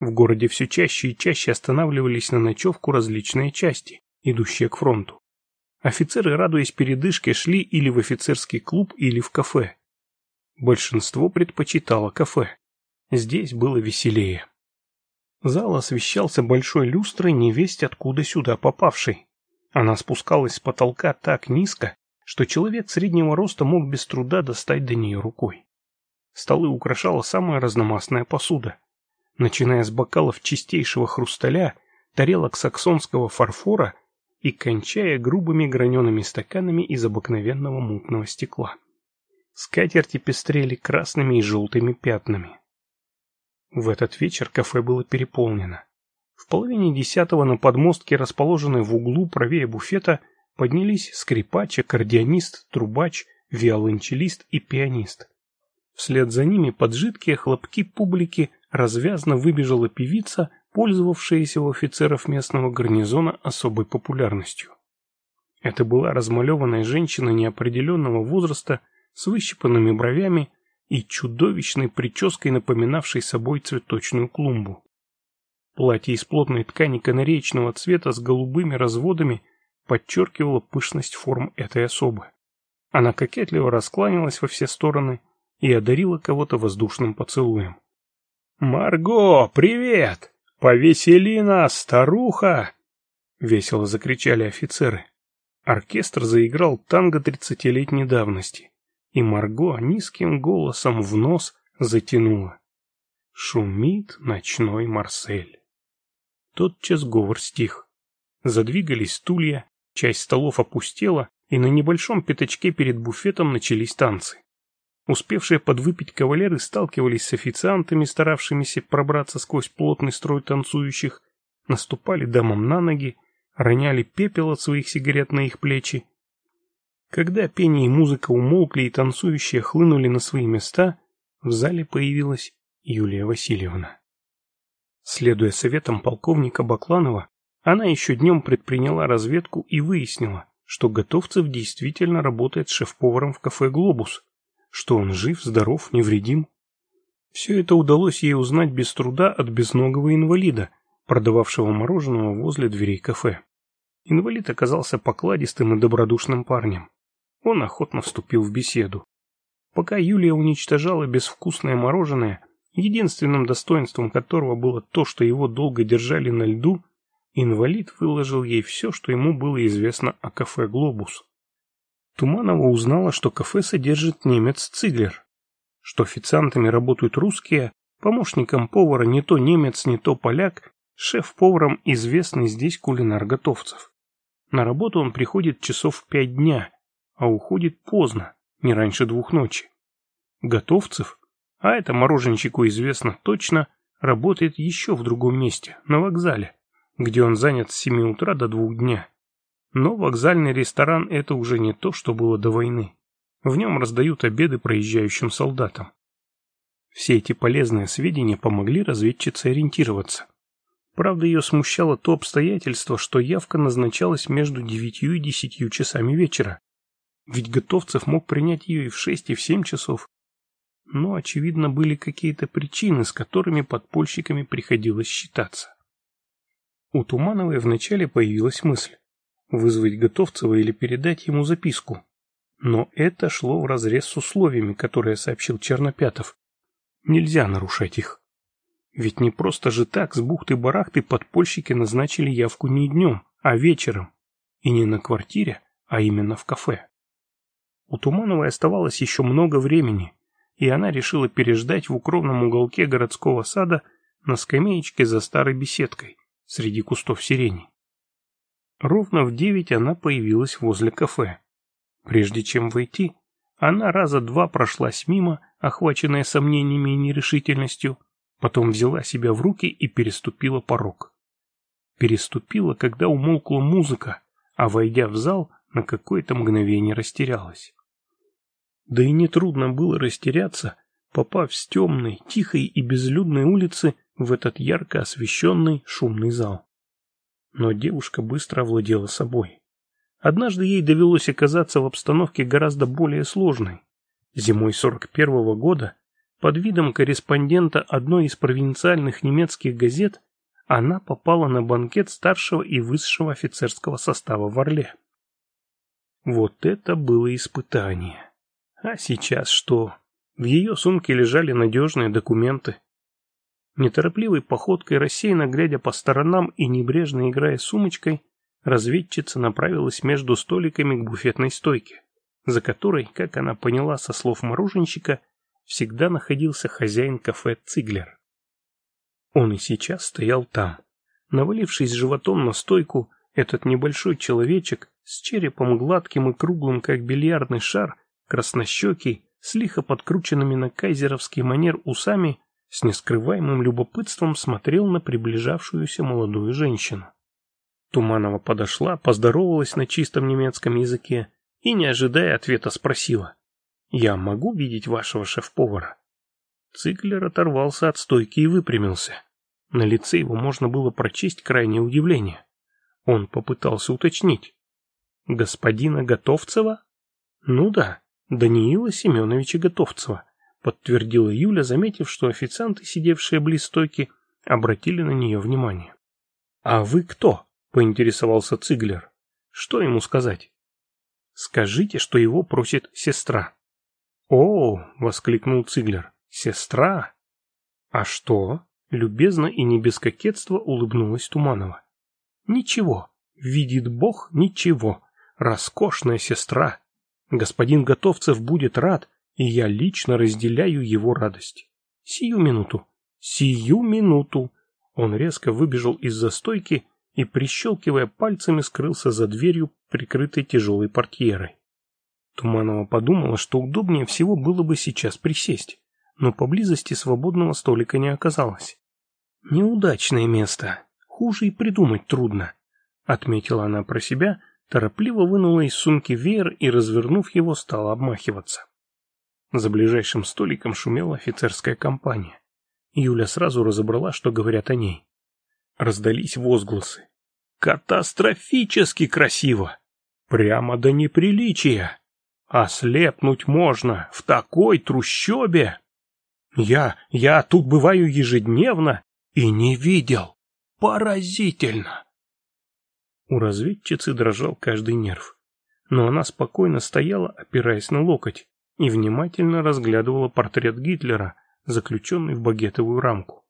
S2: В городе все чаще и чаще останавливались на ночевку различные части, идущие к фронту. Офицеры, радуясь передышке, шли или в офицерский клуб, или в кафе. Большинство предпочитало кафе. Здесь было веселее. Зал освещался большой люстрой, невесть откуда сюда попавшей. Она спускалась с потолка так низко, что человек среднего роста мог без труда достать до нее рукой. Столы украшала самая разномастная посуда. Начиная с бокалов чистейшего хрусталя, тарелок саксонского фарфора и кончая грубыми гранеными стаканами из обыкновенного мутного стекла. Скатерти пестрели красными и желтыми пятнами. В этот вечер кафе было переполнено. В половине десятого на подмостке, расположенной в углу правее буфета, поднялись скрипач, аккордеонист, трубач, виолончелист и пианист. Вслед за ними под жидкие хлопки публики развязно выбежала певица пользовавшаяся у офицеров местного гарнизона особой популярностью. Это была размалеванная женщина неопределенного возраста с выщипанными бровями и чудовищной прической, напоминавшей собой цветочную клумбу. Платье из плотной ткани канареечного цвета с голубыми разводами подчеркивало пышность форм этой особы. Она кокетливо раскланялась во все стороны и одарила кого-то воздушным поцелуем. «Марго, привет!» «Повесели нас, старуха!» — весело закричали офицеры. Оркестр заиграл танго тридцатилетней давности, и Марго низким голосом в нос затянула. Шумит ночной Марсель. Тотчас говор стих. Задвигались стулья, часть столов опустела, и на небольшом пятачке перед буфетом начались танцы. Успевшие подвыпить кавалеры сталкивались с официантами, старавшимися пробраться сквозь плотный строй танцующих, наступали дамам на ноги, роняли пепел от своих сигарет на их плечи. Когда пение и музыка умолкли и танцующие хлынули на свои места, в зале появилась Юлия Васильевна. Следуя советам полковника Бакланова, она еще днем предприняла разведку и выяснила, что Готовцев действительно работает шеф-поваром в кафе «Глобус», что он жив, здоров, невредим. Все это удалось ей узнать без труда от безногого инвалида, продававшего мороженого возле дверей кафе. Инвалид оказался покладистым и добродушным парнем. Он охотно вступил в беседу. Пока Юлия уничтожала безвкусное мороженое, единственным достоинством которого было то, что его долго держали на льду, инвалид выложил ей все, что ему было известно о кафе «Глобус». Туманова узнала, что кафе содержит немец Циглер, что официантами работают русские, помощником повара не то немец, не то поляк, шеф-поваром известный здесь кулинар готовцев. На работу он приходит часов пять дня, а уходит поздно, не раньше двух ночи. Готовцев, а это мороженщику известно точно, работает еще в другом месте, на вокзале, где он занят с семи утра до двух дня. Но вокзальный ресторан – это уже не то, что было до войны. В нем раздают обеды проезжающим солдатам. Все эти полезные сведения помогли разведчице ориентироваться. Правда, ее смущало то обстоятельство, что явка назначалась между девятью и десятью часами вечера. Ведь Готовцев мог принять ее и в шесть, и в семь часов. Но, очевидно, были какие-то причины, с которыми подпольщиками приходилось считаться. У Тумановой вначале появилась мысль вызвать Готовцева или передать ему записку. Но это шло вразрез с условиями, которые сообщил Чернопятов. Нельзя нарушать их. Ведь не просто же так с бухты-барахты подпольщики назначили явку не днем, а вечером. И не на квартире, а именно в кафе. У Тумановой оставалось еще много времени, и она решила переждать в укромном уголке городского сада на скамеечке за старой беседкой среди кустов сирени. Ровно в девять она появилась возле кафе. Прежде чем войти, она раза два прошлась мимо, охваченная сомнениями и нерешительностью, потом взяла себя в руки и переступила порог. Переступила, когда умолкла музыка, а, войдя в зал, на какое-то мгновение растерялась. Да и нетрудно было растеряться, попав с темной, тихой и безлюдной улицы в этот ярко освещенный шумный зал. Но девушка быстро овладела собой. Однажды ей довелось оказаться в обстановке гораздо более сложной. Зимой 41 -го года под видом корреспондента одной из провинциальных немецких газет она попала на банкет старшего и высшего офицерского состава в Орле. Вот это было испытание. А сейчас что? В ее сумке лежали надежные документы, Неторопливой походкой, рассеянно глядя по сторонам и небрежно играя сумочкой, разведчица направилась между столиками к буфетной стойке, за которой, как она поняла со слов мороженщика, всегда находился хозяин кафе Циглер. Он и сейчас стоял там. Навалившись животом на стойку, этот небольшой человечек с черепом гладким и круглым, как бильярдный шар, краснощекий, с лихо подкрученными на кайзеровский манер усами, с нескрываемым любопытством смотрел на приближавшуюся молодую женщину. Туманова подошла, поздоровалась на чистом немецком языке и, не ожидая ответа, спросила. «Я могу видеть вашего шеф-повара?» Циклер оторвался от стойки и выпрямился. На лице его можно было прочесть крайнее удивление. Он попытался уточнить. «Господина Готовцева?» «Ну да, Даниила Семеновича Готовцева подтвердила Юля, заметив, что официанты, сидевшие близ стойки, обратили на нее внимание. «А вы кто?» – поинтересовался Циглер. «Что ему сказать?» «Скажите, что его просит сестра». «О!» – воскликнул Циглер. «Сестра?» «А что?» – любезно и не без кокетства улыбнулась Туманова. «Ничего. Видит Бог, ничего. Роскошная сестра. Господин Готовцев будет рад, и я лично разделяю его радость. Сию минуту, сию минуту. Он резко выбежал из-за стойки и, прищелкивая пальцами, скрылся за дверью, прикрытой тяжелой портьерой. Туманова подумала, что удобнее всего было бы сейчас присесть, но поблизости свободного столика не оказалось. «Неудачное место. Хуже и придумать трудно», — отметила она про себя, торопливо вынула из сумки веер и, развернув его, стала обмахиваться. За ближайшим столиком шумела офицерская компания. Юля сразу разобрала, что говорят о ней. Раздались возгласы. «Катастрофически красиво! Прямо до неприличия! Ослепнуть можно в такой трущобе! Я, я тут бываю ежедневно и не видел! Поразительно!» У разведчицы дрожал каждый нерв, но она спокойно стояла, опираясь на локоть, и внимательно разглядывала портрет Гитлера, заключенный в багетовую рамку.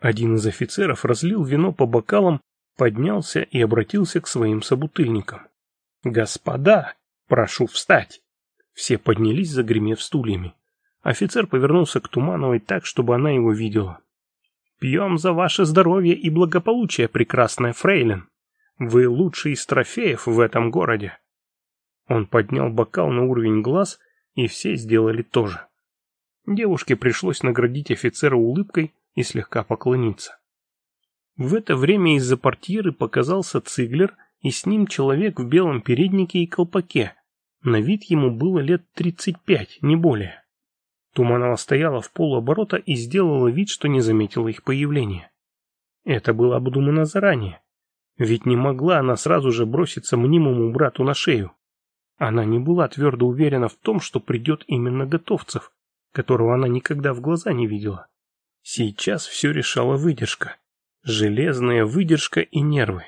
S2: Один из офицеров разлил вино по бокалам, поднялся и обратился к своим собутыльникам. «Господа, прошу встать!» Все поднялись, загремев стульями. Офицер повернулся к Тумановой так, чтобы она его видела. «Пьем за ваше здоровье и благополучие, прекрасная фрейлин! Вы лучший из трофеев в этом городе!» Он поднял бокал на уровень глаз и все сделали то же. Девушке пришлось наградить офицера улыбкой и слегка поклониться. В это время из-за портьеры показался Циглер, и с ним человек в белом переднике и колпаке. На вид ему было лет тридцать пять, не более. Туманова стояла в полуоборота и сделала вид, что не заметила их появления. Это было обдумано заранее. Ведь не могла она сразу же броситься мнимому брату на шею. Она не была твердо уверена в том, что придет именно Готовцев, которого она никогда в глаза не видела. Сейчас все решала выдержка. Железная выдержка и нервы.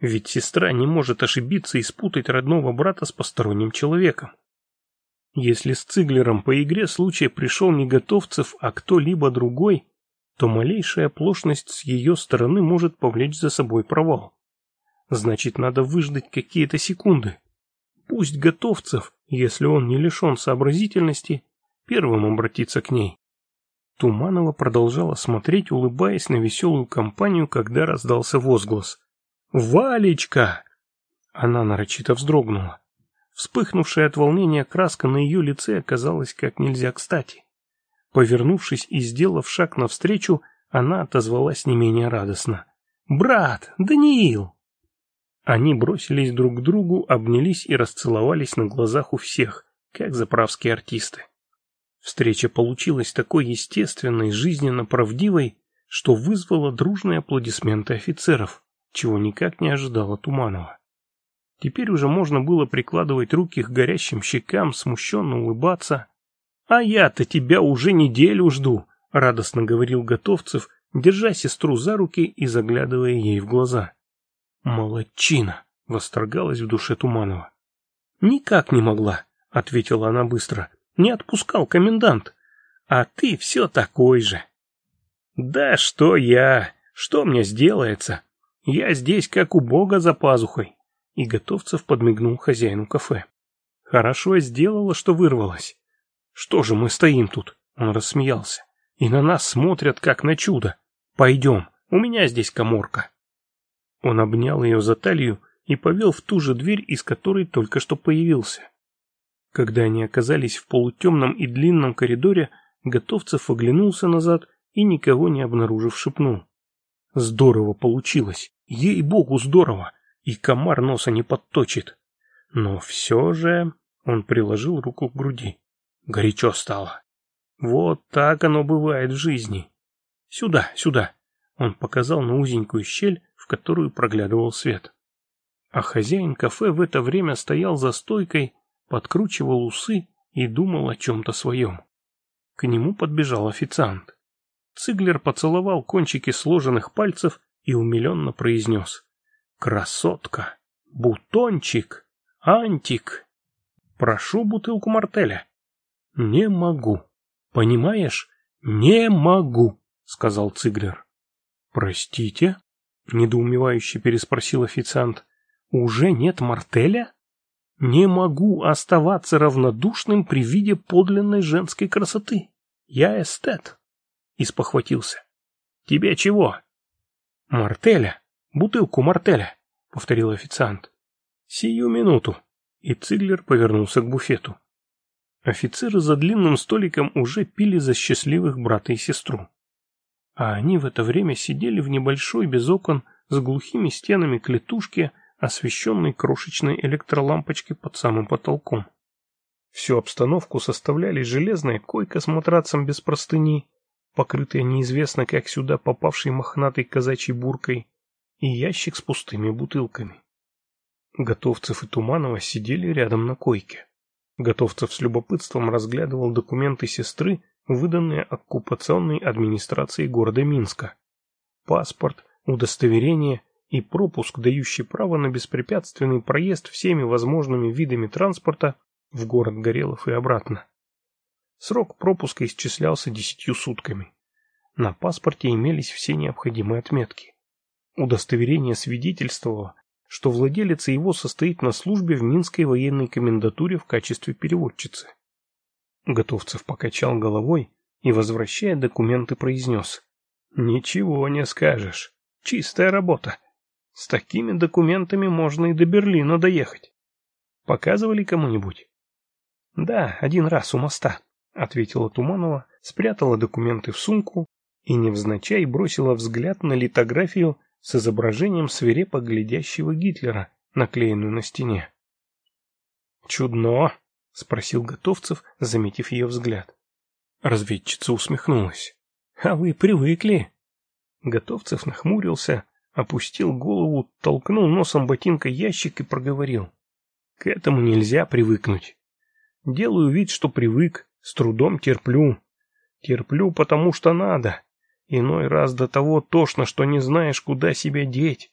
S2: Ведь сестра не может ошибиться и спутать родного брата с посторонним человеком. Если с Циглером по игре случай пришел не Готовцев, а кто-либо другой, то малейшая оплошность с ее стороны может повлечь за собой провал. Значит, надо выждать какие-то секунды, Пусть Готовцев, если он не лишен сообразительности, первым обратиться к ней. Туманова продолжала смотреть, улыбаясь на веселую компанию, когда раздался возглас. «Валечка!» Она нарочито вздрогнула. Вспыхнувшая от волнения краска на ее лице оказалась как нельзя кстати. Повернувшись и сделав шаг навстречу, она отозвалась не менее радостно. «Брат, Даниил!» Они бросились друг к другу, обнялись и расцеловались на глазах у всех, как заправские артисты. Встреча получилась такой естественной, жизненно правдивой, что вызвала дружные аплодисменты офицеров, чего никак не ожидала Туманова. Теперь уже можно было прикладывать руки к горящим щекам, смущенно улыбаться. «А я-то тебя уже неделю жду», — радостно говорил Готовцев, держа сестру за руки и заглядывая ей в глаза. «Молодчина!» — восторгалась в душе Туманова. «Никак не могла», — ответила она быстро. «Не отпускал комендант. А ты все такой же». «Да что я? Что мне сделается? Я здесь как у бога за пазухой». И Готовцев подмигнул хозяину кафе. «Хорошо сделала, что вырвалась. Что же мы стоим тут?» Он рассмеялся. «И на нас смотрят, как на чудо. Пойдем, у меня здесь коморка». Он обнял ее за талию и повел в ту же дверь, из которой только что появился. Когда они оказались в полутемном и длинном коридоре, Готовцев оглянулся назад и, никого не обнаружив, шепнул. «Здорово получилось! Ей-богу, здорово! И комар носа не подточит!» Но все же он приложил руку к груди. Горячо стало. «Вот так оно бывает в жизни!» «Сюда, сюда!» Он показал на узенькую щель, в которую проглядывал свет. А хозяин кафе в это время стоял за стойкой, подкручивал усы и думал о чем-то своем. К нему подбежал официант. Циглер поцеловал кончики сложенных пальцев и умиленно произнес. «Красотка! Бутончик! Антик! Прошу бутылку мартеля!» «Не могу! Понимаешь? Не могу!» — сказал Циглер. «Простите?» Недоумевающе переспросил официант. Уже нет мартеля? Не могу оставаться равнодушным при виде подлинной женской красоты. Я эстет. И спохватился. Тебе чего? Мартеля. Бутылку мартеля, повторил официант. Сию минуту. И Циглер повернулся к буфету. Офицеры за длинным столиком уже пили за счастливых брата и сестру а они в это время сидели в небольшой без окон с глухими стенами клетушки, освещенной крошечной электролампочкой под самым потолком. Всю обстановку составляли железная койка с матрацем без простыни, покрытая неизвестно как сюда попавшей мохнатой казачьей буркой, и ящик с пустыми бутылками. Готовцев и Туманова сидели рядом на койке. Готовцев с любопытством разглядывал документы сестры, выданные оккупационной администрацией города Минска. Паспорт, удостоверение и пропуск, дающий право на беспрепятственный проезд всеми возможными видами транспорта в город Горелов и обратно. Срок пропуска исчислялся десятью сутками. На паспорте имелись все необходимые отметки. Удостоверение свидетельствовало, что владелец его состоит на службе в Минской военной комендатуре в качестве переводчицы. Готовцев покачал головой и, возвращая документы, произнес. «Ничего не скажешь. Чистая работа. С такими документами можно и до Берлина доехать. Показывали кому-нибудь?» «Да, один раз у моста», — ответила Туманова, спрятала документы в сумку и невзначай бросила взгляд на литографию с изображением свирепо глядящего Гитлера, наклеенную на стене. «Чудно!» — спросил Готовцев, заметив ее взгляд. Разведчица усмехнулась. «А вы привыкли?» Готовцев нахмурился, опустил голову, толкнул носом ботинка ящик и проговорил. «К этому нельзя привыкнуть. Делаю вид, что привык, с трудом терплю. Терплю, потому что надо. Иной раз до того тошно, что не знаешь, куда себя деть.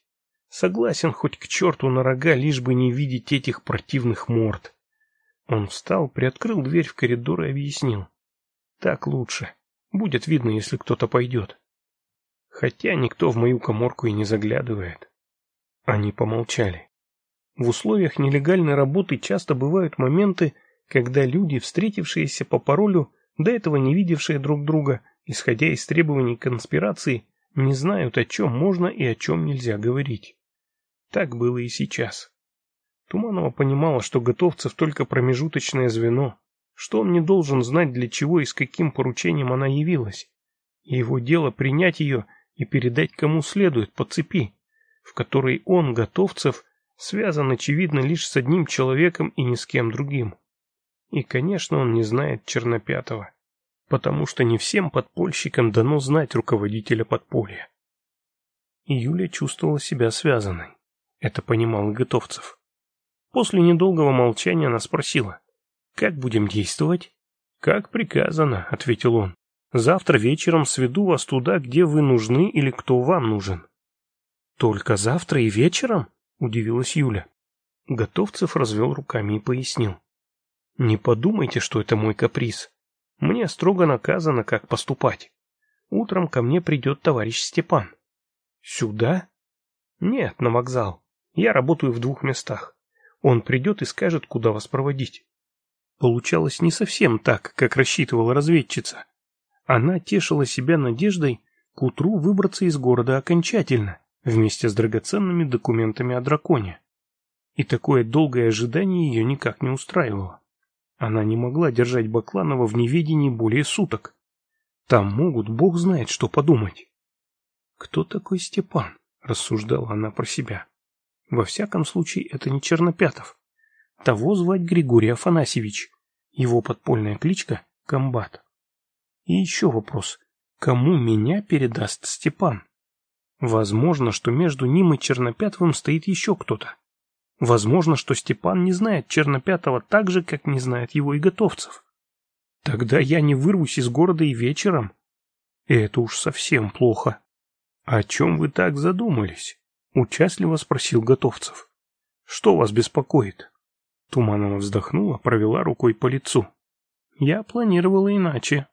S2: Согласен хоть к черту на рога, лишь бы не видеть этих противных морд». Он встал, приоткрыл дверь в коридор и объяснил. «Так лучше. Будет видно, если кто-то пойдет. Хотя никто в мою коморку и не заглядывает». Они помолчали. В условиях нелегальной работы часто бывают моменты, когда люди, встретившиеся по паролю, до этого не видевшие друг друга, исходя из требований конспирации, не знают, о чем можно и о чем нельзя говорить. Так было и сейчас. Туманова понимала, что Готовцев только промежуточное звено, что он не должен знать, для чего и с каким поручением она явилась. его дело принять ее и передать кому следует по цепи, в которой он, Готовцев, связан, очевидно, лишь с одним человеком и ни с кем другим. И, конечно, он не знает Чернопятого, потому что не всем подпольщикам дано знать руководителя подполья. И Юля чувствовала себя связанной. Это понимал Готовцев. После недолгого молчания она спросила, «Как будем действовать?» «Как приказано», — ответил он. «Завтра вечером сведу вас туда, где вы нужны или кто вам нужен». «Только завтра и вечером?» — удивилась Юля. Готовцев развел руками и пояснил. «Не подумайте, что это мой каприз. Мне строго наказано, как поступать. Утром ко мне придет товарищ Степан». «Сюда?» «Нет, на вокзал. Я работаю в двух местах. Он придет и скажет, куда вас проводить. Получалось не совсем так, как рассчитывала разведчица. Она тешила себя надеждой к утру выбраться из города окончательно, вместе с драгоценными документами о драконе. И такое долгое ожидание ее никак не устраивало. Она не могла держать Бакланова в неведении более суток. Там могут, бог знает, что подумать. «Кто такой Степан?» — рассуждала она про себя. Во всяком случае, это не Чернопятов. Того звать Григорий Афанасьевич. Его подпольная кличка – Комбат. И еще вопрос. Кому меня передаст Степан? Возможно, что между ним и Чернопятовым стоит еще кто-то. Возможно, что Степан не знает Чернопятого так же, как не знает его и готовцев. Тогда я не вырвусь из города и вечером. Это уж совсем плохо. О чем вы так задумались? Участливо спросил Готовцев. «Что вас беспокоит?» Туманова вздохнула, провела рукой по лицу. «Я планировала иначе».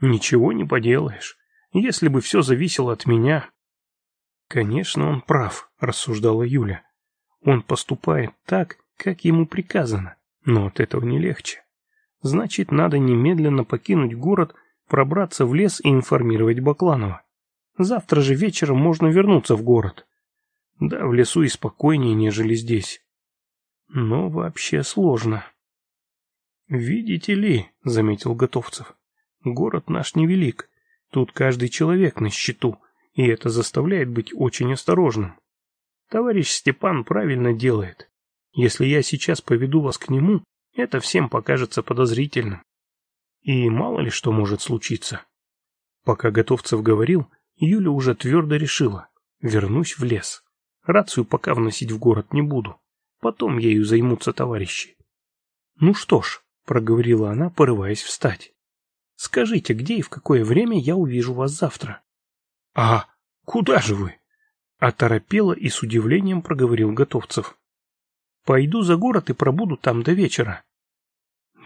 S2: «Ничего не поделаешь. Если бы все зависело от меня...» «Конечно, он прав», — рассуждала Юля. «Он поступает так, как ему приказано, но от этого не легче. Значит, надо немедленно покинуть город, пробраться в лес и информировать Бакланова. Завтра же вечером можно вернуться в город. Да, в лесу и спокойнее, нежели здесь. Но вообще сложно. «Видите ли», — заметил Готовцев, — «город наш невелик. Тут каждый человек на счету, и это заставляет быть очень осторожным. Товарищ Степан правильно делает. Если я сейчас поведу вас к нему, это всем покажется подозрительным. И мало ли что может случиться». Пока Готовцев говорил, Юля уже твердо решила «вернусь в лес». Рацию пока вносить в город не буду. Потом ею займутся товарищи. Ну что ж, проговорила она, порываясь встать. Скажите, где и в какое время я увижу вас завтра? А куда же вы? Оторопела и с удивлением проговорил Готовцев. Пойду за город и пробуду там до вечера.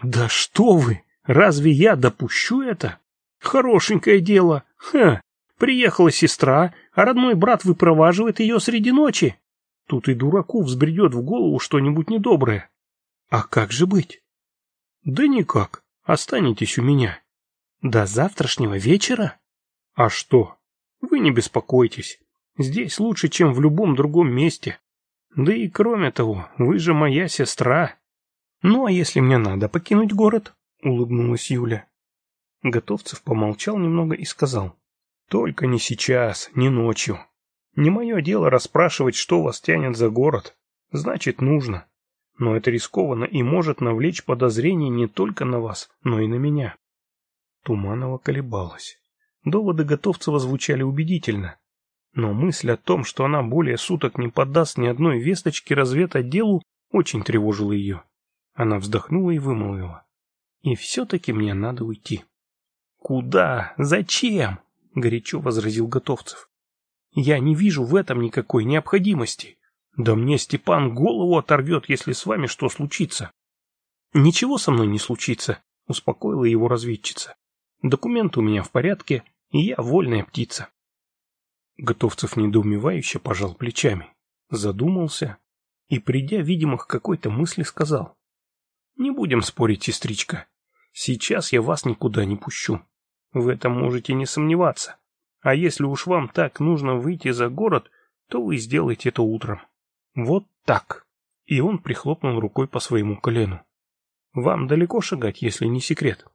S2: Да что вы! Разве я допущу это? Хорошенькое дело! Ха! Приехала сестра, а родной брат выпроваживает ее среди ночи. Тут и дураку взбредет в голову что-нибудь недоброе. А как же быть? Да никак, останетесь у меня. До завтрашнего вечера? А что? Вы не беспокойтесь. Здесь лучше, чем в любом другом месте. Да и кроме того, вы же моя сестра. Ну а если мне надо покинуть город? Улыбнулась Юля. Готовцев помолчал немного и сказал. Только не сейчас, не ночью. Не мое дело расспрашивать, что вас тянет за город. Значит, нужно. Но это рискованно и может навлечь подозрения не только на вас, но и на меня. Туманова колебалась. Доводы Готовцева звучали убедительно. Но мысль о том, что она более суток не поддаст ни одной весточки разведотделу, очень тревожила ее. Она вздохнула и вымолвила. «И все-таки мне надо уйти». «Куда? Зачем?» — горячо возразил Готовцев. «Я не вижу в этом никакой необходимости. Да мне Степан голову оторвет, если с вами что случится». «Ничего со мной не случится», — успокоила его разведчица. «Документы у меня в порядке, и я вольная птица». Готовцев недоумевающе пожал плечами, задумался и, придя, видимо, к какой-то мысли, сказал. «Не будем спорить, сестричка. Сейчас я вас никуда не пущу. В этом можете не сомневаться. А если уж вам так нужно выйти за город, то вы сделаете это утром. Вот так. И он прихлопнул рукой по своему колену. Вам далеко шагать, если не секрет.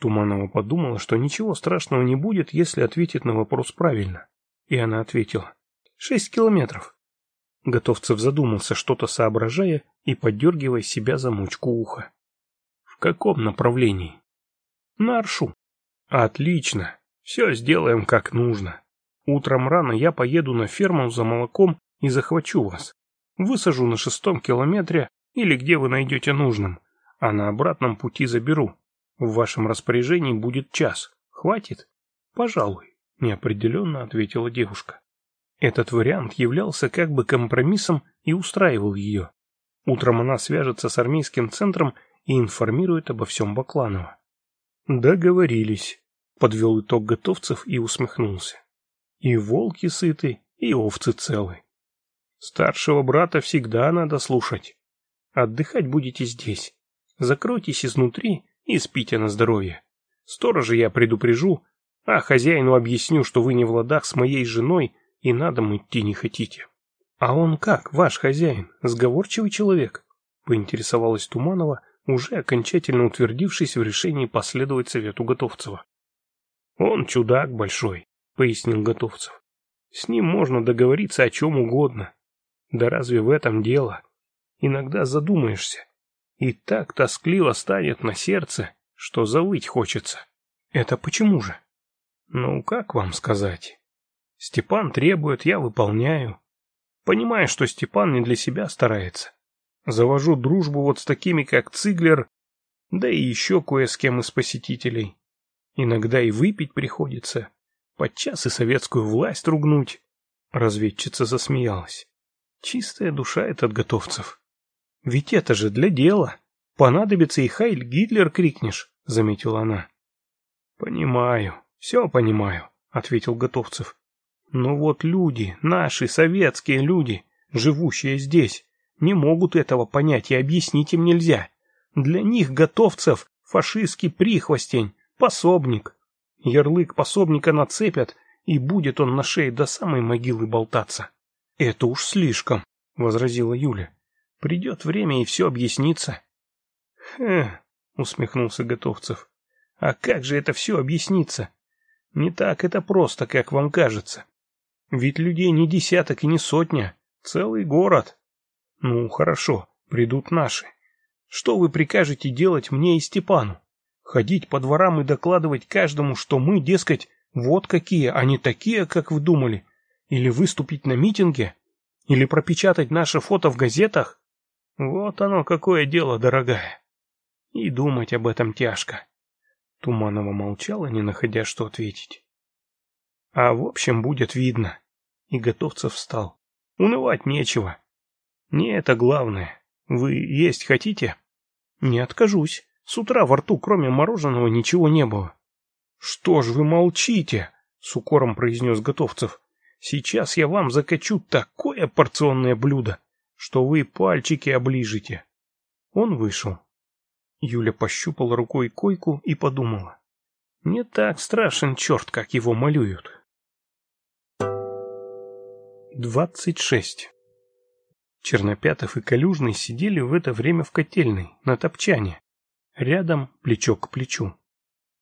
S2: Туманова подумала, что ничего страшного не будет, если ответит на вопрос правильно. И она ответила. Шесть километров. Готовцев задумался, что-то соображая и подергивая себя за мучку уха. В каком направлении? На Аршу. Отлично. Все сделаем как нужно. Утром рано я поеду на ферму за молоком и захвачу вас. Высажу на шестом километре или где вы найдете нужным, а на обратном пути заберу. В вашем распоряжении будет час. Хватит? Пожалуй, неопределенно ответила девушка. Этот вариант являлся как бы компромиссом и устраивал ее. Утром она свяжется с армейским центром и информирует обо всем Бакланова. Договорились, подвел итог готовцев и усмехнулся. И волки сыты, и овцы целы. Старшего брата всегда надо слушать. Отдыхать будете здесь. Закройтесь изнутри и спите на здоровье. Сторожа я предупрежу, а хозяину объясню, что вы не в ладах с моей женой и на дом идти не хотите. — А он как, ваш хозяин, сговорчивый человек? — поинтересовалась Туманова, уже окончательно утвердившись в решении последовать совету Готовцева. «Он чудак большой», — пояснил Готовцев. «С ним можно договориться о чем угодно. Да разве в этом дело? Иногда задумаешься. И так тоскливо станет на сердце, что завыть хочется. Это почему же? Ну, как вам сказать? Степан требует, я выполняю. Понимаю, что Степан не для себя старается. Завожу дружбу вот с такими, как Циглер, да и еще кое с кем из посетителей. Иногда и выпить приходится, подчас и советскую власть ругнуть. Разведчица засмеялась. Чистая душа этот готовцев. Ведь это же для дела. Понадобится и Хайль Гитлер крикнешь, заметила она. Понимаю, все понимаю, ответил Готовцев. Но ну вот люди, наши советские люди, живущие здесь, не могут этого понять и объяснить им нельзя. Для них, готовцев, фашистский прихвостень, пособник. Ярлык пособника нацепят, и будет он на шее до самой могилы болтаться. — Это уж слишком, — возразила Юля. — Придет время, и все объяснится. — Хм, — усмехнулся Готовцев. — А как же это все объяснится? Не так это просто, как вам кажется. Ведь людей не десяток и не сотня, целый город. Ну, хорошо, придут наши. Что вы прикажете делать мне и Степану? Ходить по дворам и докладывать каждому, что мы, дескать, вот какие, а не такие, как вы думали? Или выступить на митинге? Или пропечатать наше фото в газетах? Вот оно какое дело, дорогая. И думать об этом тяжко. Туманова молчала, не находя, что ответить. А в общем, будет видно. И Готовцев встал. Унывать нечего. Не это главное. Вы есть хотите? Не откажусь. С утра во рту, кроме мороженого, ничего не было. Что ж вы молчите? С укором произнес Готовцев. Сейчас я вам закачу такое порционное блюдо, что вы пальчики оближете. Он вышел. Юля пощупала рукой койку и подумала. Не так страшен черт, как его малюют. 26. Чернопятов и Калюжный сидели в это время в котельной, на топчане. Рядом, плечо к плечу.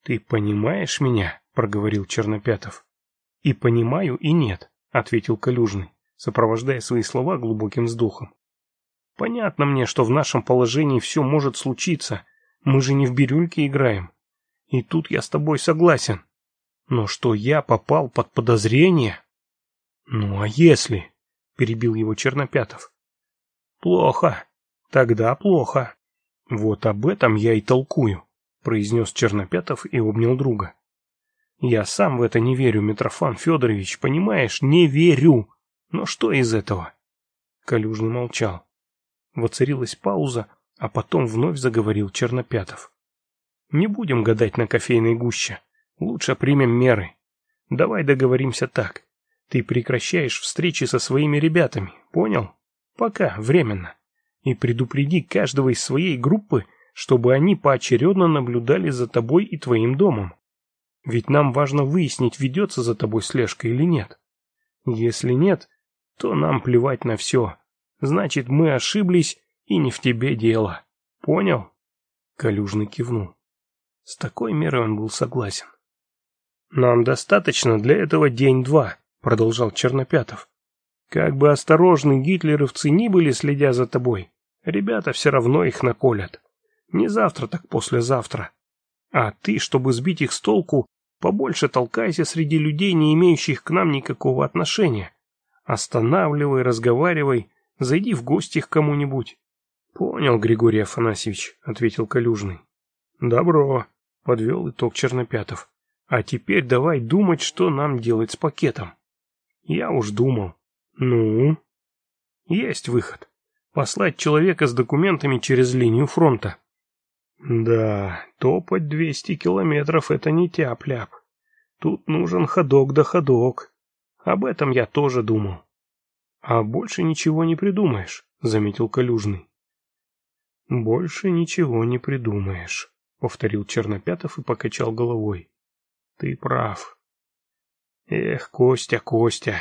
S2: «Ты понимаешь меня?» — проговорил Чернопятов. «И понимаю, и нет», — ответил Калюжный, сопровождая свои слова глубоким вздохом. «Понятно мне, что в нашем положении все может случиться. Мы же не в бирюльке играем. И тут я с тобой согласен. Но что я попал под подозрение...» «Ну а если?» — перебил его Чернопятов. «Плохо. Тогда плохо. Вот об этом я и толкую», — произнес Чернопятов и обнял друга. «Я сам в это не верю, Митрофан Федорович, понимаешь, не верю. Но что из этого?» Калюжный молчал. Воцарилась пауза, а потом вновь заговорил Чернопятов. «Не будем гадать на кофейной гуще. Лучше примем меры. Давай договоримся так. Ты прекращаешь встречи со своими ребятами, понял?» Пока, временно. И предупреди каждого из своей группы, чтобы они поочередно наблюдали за тобой и твоим домом. Ведь нам важно выяснить, ведется за тобой слежка или нет. Если нет, то нам плевать на все. Значит, мы ошиблись, и не в тебе дело. Понял? Калюжный кивнул. С такой мерой он был согласен. «Нам достаточно для этого день-два», — продолжал Чернопятов. Как бы осторожны гитлеровцы ни были, следя за тобой, ребята все равно их наколят. Не завтра, так послезавтра. А ты, чтобы сбить их с толку, побольше толкайся среди людей, не имеющих к нам никакого отношения. Останавливай, разговаривай, зайди в гости к кому-нибудь. — Понял, Григорий Афанасьевич, — ответил Калюжный. — Добро, — подвел итог Чернопятов. — А теперь давай думать, что нам делать с пакетом. Я уж думал. «Ну?» «Есть выход. Послать человека с документами через линию фронта». «Да, топать 200 километров — это не тяп-ляп. Тут нужен ходок да ходок. Об этом я тоже думал». «А больше ничего не придумаешь», — заметил Калюжный. «Больше ничего не придумаешь», — повторил Чернопятов и покачал головой. «Ты прав». «Эх, Костя, Костя,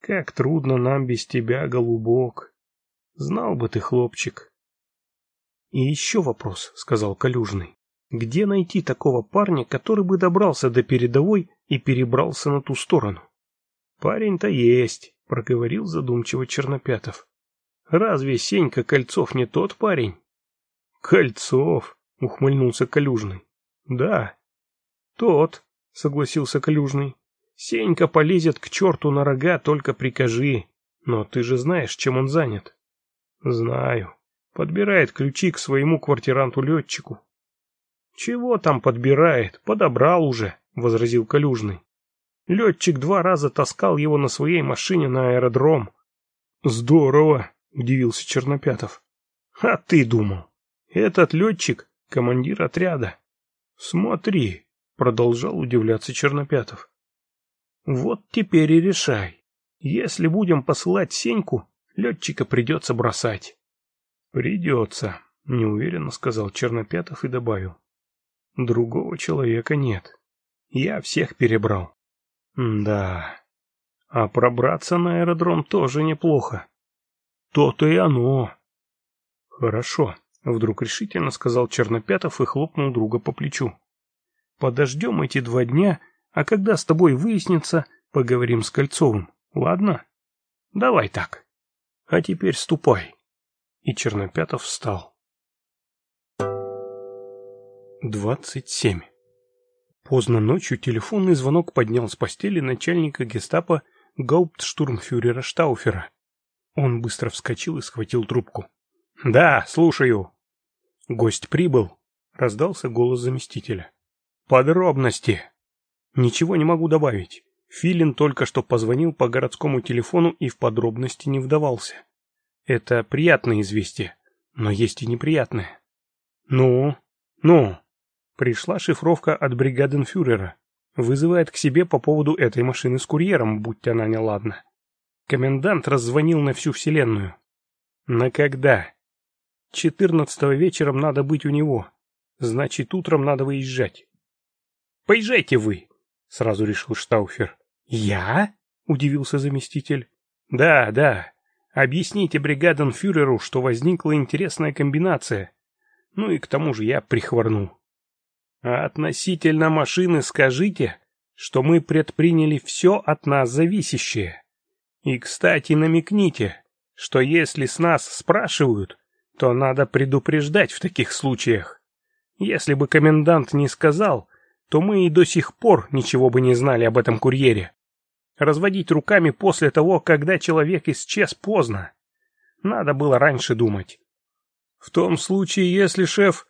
S2: как трудно нам без тебя, голубок. Знал бы ты, хлопчик. И еще вопрос, сказал Калюжный. Где найти такого парня, который бы добрался до передовой и перебрался на ту сторону? Парень-то есть, проговорил задумчиво Чернопятов. Разве Сенька Кольцов не тот парень? Кольцов, ухмыльнулся Калюжный. Да, тот, согласился Калюжный. Сенька полезет к черту на рога, только прикажи. Но ты же знаешь, чем он занят. Знаю. Подбирает ключи к своему квартиранту-летчику. Чего там подбирает? Подобрал уже, возразил Калюжный. Летчик два раза таскал его на своей машине на аэродром. Здорово, удивился Чернопятов. А ты думал? Этот летчик — командир отряда. Смотри, продолжал удивляться Чернопятов. Вот теперь и решай. Если будем посылать Сеньку, летчика придется бросать. Придется, неуверенно сказал Чернопятов и добавил. Другого человека нет. Я всех перебрал. М да. А пробраться на аэродром тоже неплохо. То-то и оно. Хорошо, вдруг решительно сказал Чернопятов и хлопнул друга по плечу. Подождем эти два дня а когда с тобой выяснится, поговорим с Кольцовым, ладно? Давай так. А теперь ступай. И Чернопятов встал. 27. Поздно ночью телефонный звонок поднял с постели начальника гестапо гауптштурмфюрера Штауфера. Он быстро вскочил и схватил трубку. «Да, слушаю». «Гость прибыл», — раздался голос заместителя. «Подробности». Ничего не могу добавить. Филин только что позвонил по городскому телефону и в подробности не вдавался. Это приятное известие, но есть и неприятное. Ну, ну, пришла шифровка от бригаденфюрера. Вызывает к себе по поводу этой машины с курьером, будь она неладна. Комендант раззвонил на всю вселенную. На когда? Четырнадцатого вечером надо быть у него. Значит, утром надо выезжать. Поезжайте вы, сразу решил Штауфер. «Я?» — удивился заместитель. «Да, да. Объясните бригаденфюреру, что возникла интересная комбинация. Ну и к тому же я прихворну». «А относительно машины скажите, что мы предприняли все от нас зависящее. И, кстати, намекните, что если с нас спрашивают, то надо предупреждать в таких случаях. Если бы комендант не сказал, то мы и до сих пор ничего бы не знали об этом курьере. Разводить руками после того, когда человек исчез, поздно. Надо было раньше думать. В том случае, если шеф...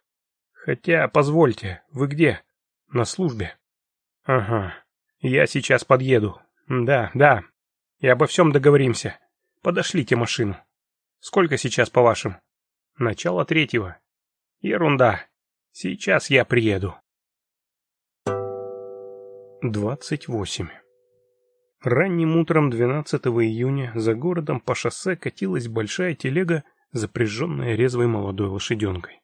S2: Хотя, позвольте, вы где? На службе. Ага, я сейчас подъеду. Да, да. И обо всем договоримся. Подошлите машину. Сколько сейчас, по-вашему? Начало третьего. Ерунда. Сейчас я приеду. 28. Ранним утром 12 июня за городом по шоссе катилась большая телега, запряженная резвой молодой лошаденкой.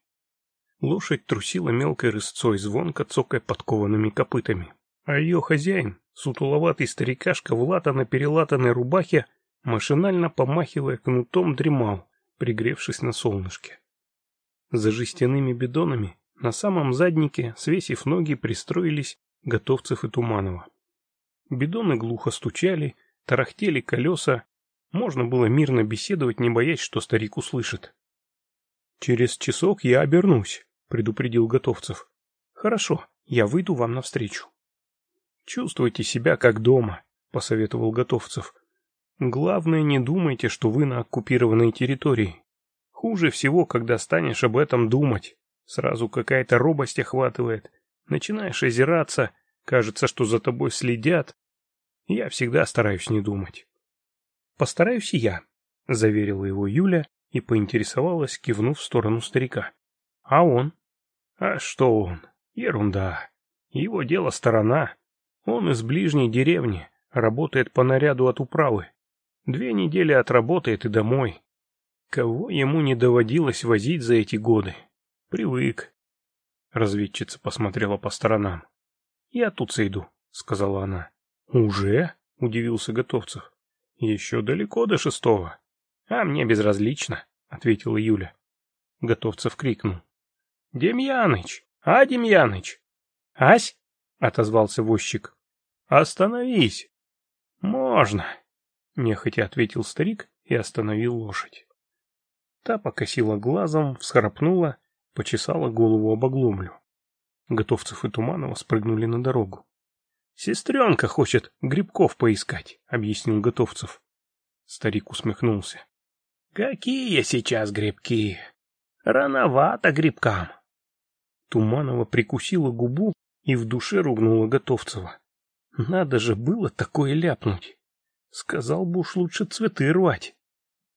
S2: Лошадь трусила мелкой рысцой, звонко цокая подкованными копытами. А ее хозяин, сутуловатый старикашка в латано-перелатанной рубахе, машинально помахивая кнутом, дремал, пригревшись на солнышке. За жестяными бидонами на самом заднике, свесив ноги, пристроились Готовцев и Туманова. Бидоны глухо стучали, тарахтели колеса, можно было мирно беседовать, не боясь, что старик услышит. «Через часок я обернусь», — предупредил Готовцев. «Хорошо, я выйду вам навстречу». «Чувствуйте себя как дома», — посоветовал Готовцев. «Главное, не думайте, что вы на оккупированной территории. Хуже всего, когда станешь об этом думать. Сразу какая-то робость охватывает, Начинаешь озираться, кажется, что за тобой следят. Я всегда стараюсь не думать. «Постараюсь и я», — заверила его Юля и поинтересовалась, кивнув в сторону старика. «А он?» «А что он? Ерунда. Его дело сторона. Он из ближней деревни, работает по наряду от управы. Две недели отработает и домой. Кого ему не доводилось возить за эти годы? Привык. Разведчица посмотрела по сторонам. «Я тут сойду», — сказала она. «Уже?» — удивился Готовцев. «Еще далеко до шестого». «А мне безразлично», — ответила Юля. Готовцев крикнул. «Демьяныч! А, Демьяныч!» «Ась?» — отозвался возчик. «Остановись!»
S1: «Можно!»
S2: — нехотя ответил старик и остановил лошадь. Та покосила глазом, всхрапнула почесала голову об огломлю. Готовцев и Туманова спрыгнули на дорогу. «Сестренка хочет грибков поискать», — объяснил Готовцев. Старик усмехнулся. «Какие сейчас грибки? Рановато грибкам!» Туманова прикусила губу и в душе ругнула Готовцева. «Надо же было такое ляпнуть! Сказал бы уж лучше цветы рвать!»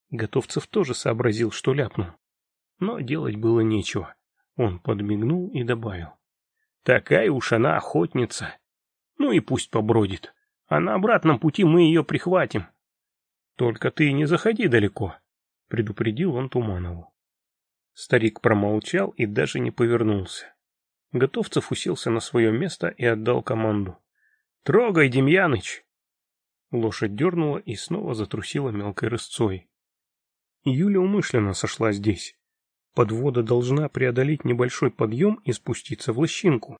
S2: Готовцев тоже сообразил, что ляпнул. Но делать было нечего. Он подмигнул и добавил. Такая уж она охотница. Ну и пусть побродит. А на обратном пути мы ее прихватим. Только ты не заходи далеко, предупредил он Туманову. Старик промолчал и даже не повернулся. Готовцев уселся на свое место и отдал команду. «Трогай, Демьяныч!» Лошадь дернула и снова затрусила мелкой рысцой. Юля умышленно сошла здесь, Подвода должна преодолеть небольшой подъем и спуститься в лощинку.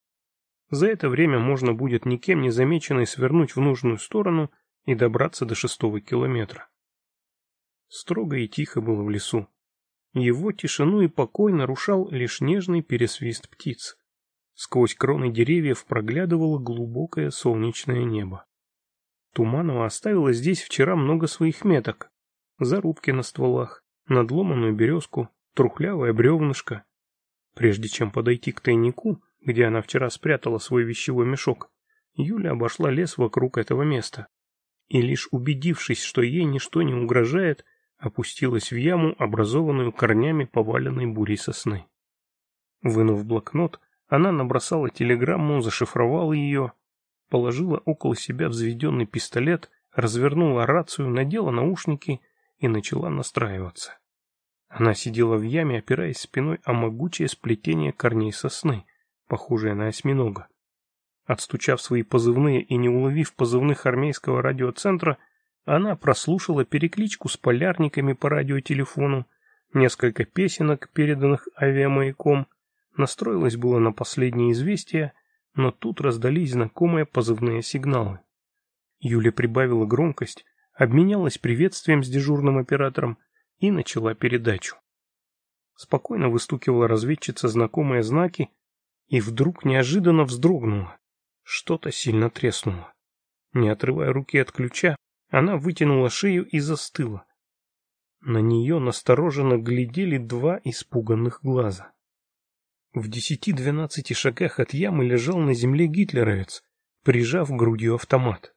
S2: За это время можно будет никем не замеченной свернуть в нужную сторону и добраться до шестого километра. Строго и тихо было в лесу. Его тишину и покой нарушал лишь нежный пересвист птиц. Сквозь кроны деревьев проглядывало глубокое солнечное небо. Туманова оставила здесь вчера много своих меток. Зарубки на стволах, надломанную березку, трухлявое бревнышко. Прежде чем подойти к тайнику, где она вчера спрятала свой вещевой мешок, Юля обошла лес вокруг этого места. И лишь убедившись, что ей ничто не угрожает, опустилась в яму, образованную корнями поваленной бурей сосны. Вынув блокнот, она набросала телеграмму, зашифровала ее, положила около себя взведенный пистолет, развернула рацию, надела наушники и начала настраиваться. Она сидела в яме, опираясь спиной о могучее сплетение корней сосны, похожее на осьминога. Отстучав свои позывные и не уловив позывных армейского радиоцентра, она прослушала перекличку с полярниками по радиотелефону, несколько песенок, переданных авиамаяком, настроилась было на последние известия, но тут раздались знакомые позывные сигналы. Юля прибавила громкость, обменялась приветствием с дежурным оператором, и начала передачу. Спокойно выстукивала разведчица знакомые знаки и вдруг неожиданно вздрогнула. Что-то сильно треснуло. Не отрывая руки от ключа, она вытянула шею и застыла. На нее настороженно глядели два испуганных глаза. В десяти-двенадцати шагах от ямы лежал на земле гитлеровец, прижав грудью автомат.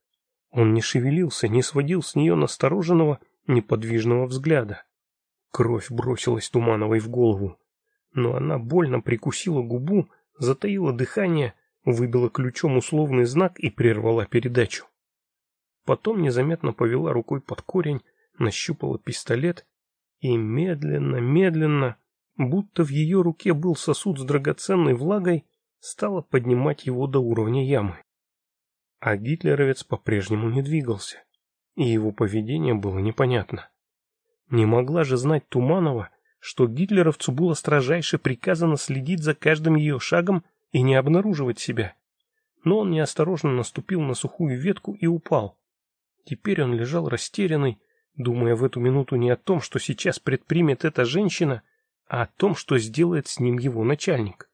S2: Он не шевелился, не сводил с нее настороженного, неподвижного взгляда. Кровь бросилась Тумановой в голову, но она больно прикусила губу, затаила дыхание, выбила ключом условный знак и прервала передачу. Потом незаметно повела рукой под корень, нащупала пистолет и медленно, медленно, будто в ее руке был сосуд с драгоценной влагой, стала поднимать его до уровня ямы. А гитлеровец по-прежнему не двигался, и его поведение было непонятно. Не могла же знать Туманова, что гитлеровцу было строжайше приказано следить за каждым ее шагом и не обнаруживать себя. Но он неосторожно наступил на сухую ветку и упал. Теперь он лежал растерянный, думая в эту минуту не о том, что сейчас предпримет эта женщина, а о том, что сделает с ним его начальник.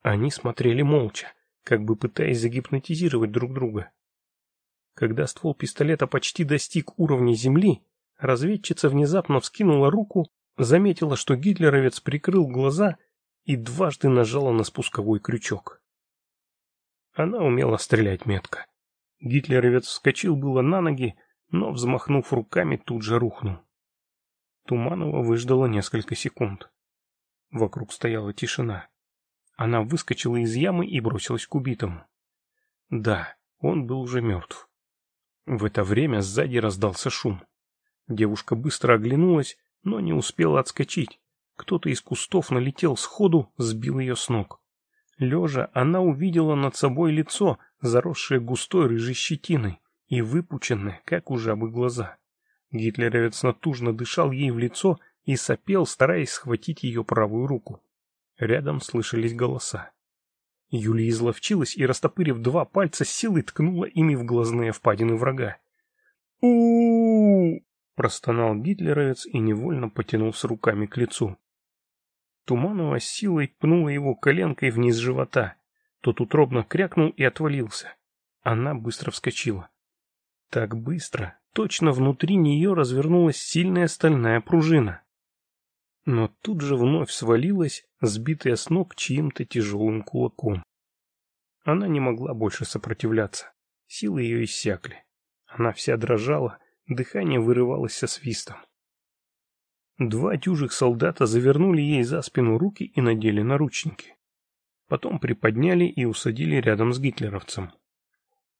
S2: Они смотрели молча, как бы пытаясь загипнотизировать друг друга. Когда ствол пистолета почти достиг уровня земли, Разведчица внезапно вскинула руку, заметила, что гитлеровец прикрыл глаза и дважды нажала на спусковой крючок. Она умела стрелять метко. Гитлеровец вскочил было на ноги, но, взмахнув руками, тут же рухнул. Туманова выждала несколько секунд. Вокруг стояла тишина. Она выскочила из ямы и бросилась к убитому. Да, он был уже мертв. В это время сзади раздался шум. Девушка быстро оглянулась, но не успела отскочить. Кто-то из кустов налетел сходу, сбил ее с ног. Лежа, она увидела над собой лицо, заросшее густой рыжей щетиной и выпученное, как у жабы, глаза. Гитлеровец натужно дышал ей в лицо и сопел, стараясь схватить ее правую руку. Рядом слышались голоса. Юлия изловчилась и, растопырив два пальца, силой ткнула ими в глазные впадины врага.
S1: у
S2: Простонал гитлеровец и невольно потянулся руками к лицу. Туманова силой пнула его коленкой вниз живота. Тот утробно крякнул и отвалился. Она быстро вскочила. Так быстро, точно внутри нее развернулась сильная стальная пружина. Но тут же вновь свалилась, сбитая с ног чьим-то тяжелым кулаком. Она не могла больше сопротивляться. Силы ее иссякли. Она вся дрожала, Дыхание вырывалось со свистом. Два тюжих солдата завернули ей за спину руки и надели наручники. Потом приподняли и усадили рядом с гитлеровцем.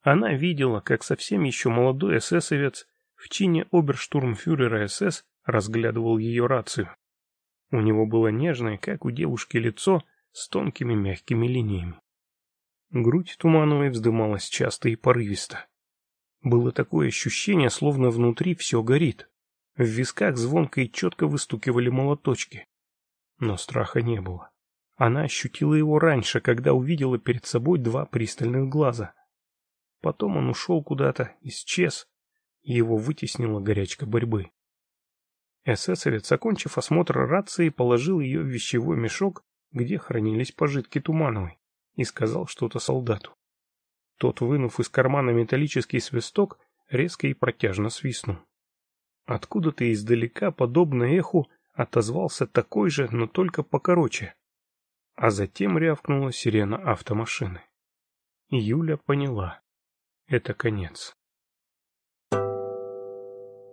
S2: Она видела, как совсем еще молодой эсэсовец в чине оберштурмфюрера СС разглядывал ее рацию. У него было нежное, как у девушки, лицо с тонкими мягкими линиями. Грудь Тумановой вздымалась часто и порывисто. Было такое ощущение, словно внутри все горит. В висках звонко и четко выстукивали молоточки. Но страха не было. Она ощутила его раньше, когда увидела перед собой два пристальных глаза. Потом он ушел куда-то, исчез, и его вытеснила горячка борьбы. Эсэсовец, закончив осмотр рации, положил ее в вещевой мешок, где хранились пожитки Тумановой, и сказал что-то солдату. Тот, вынув из кармана металлический свисток, резко и протяжно свистнул. Откуда-то издалека, подобно эху, отозвался такой же, но только покороче. А затем рявкнула сирена автомашины. Юля поняла. Это конец.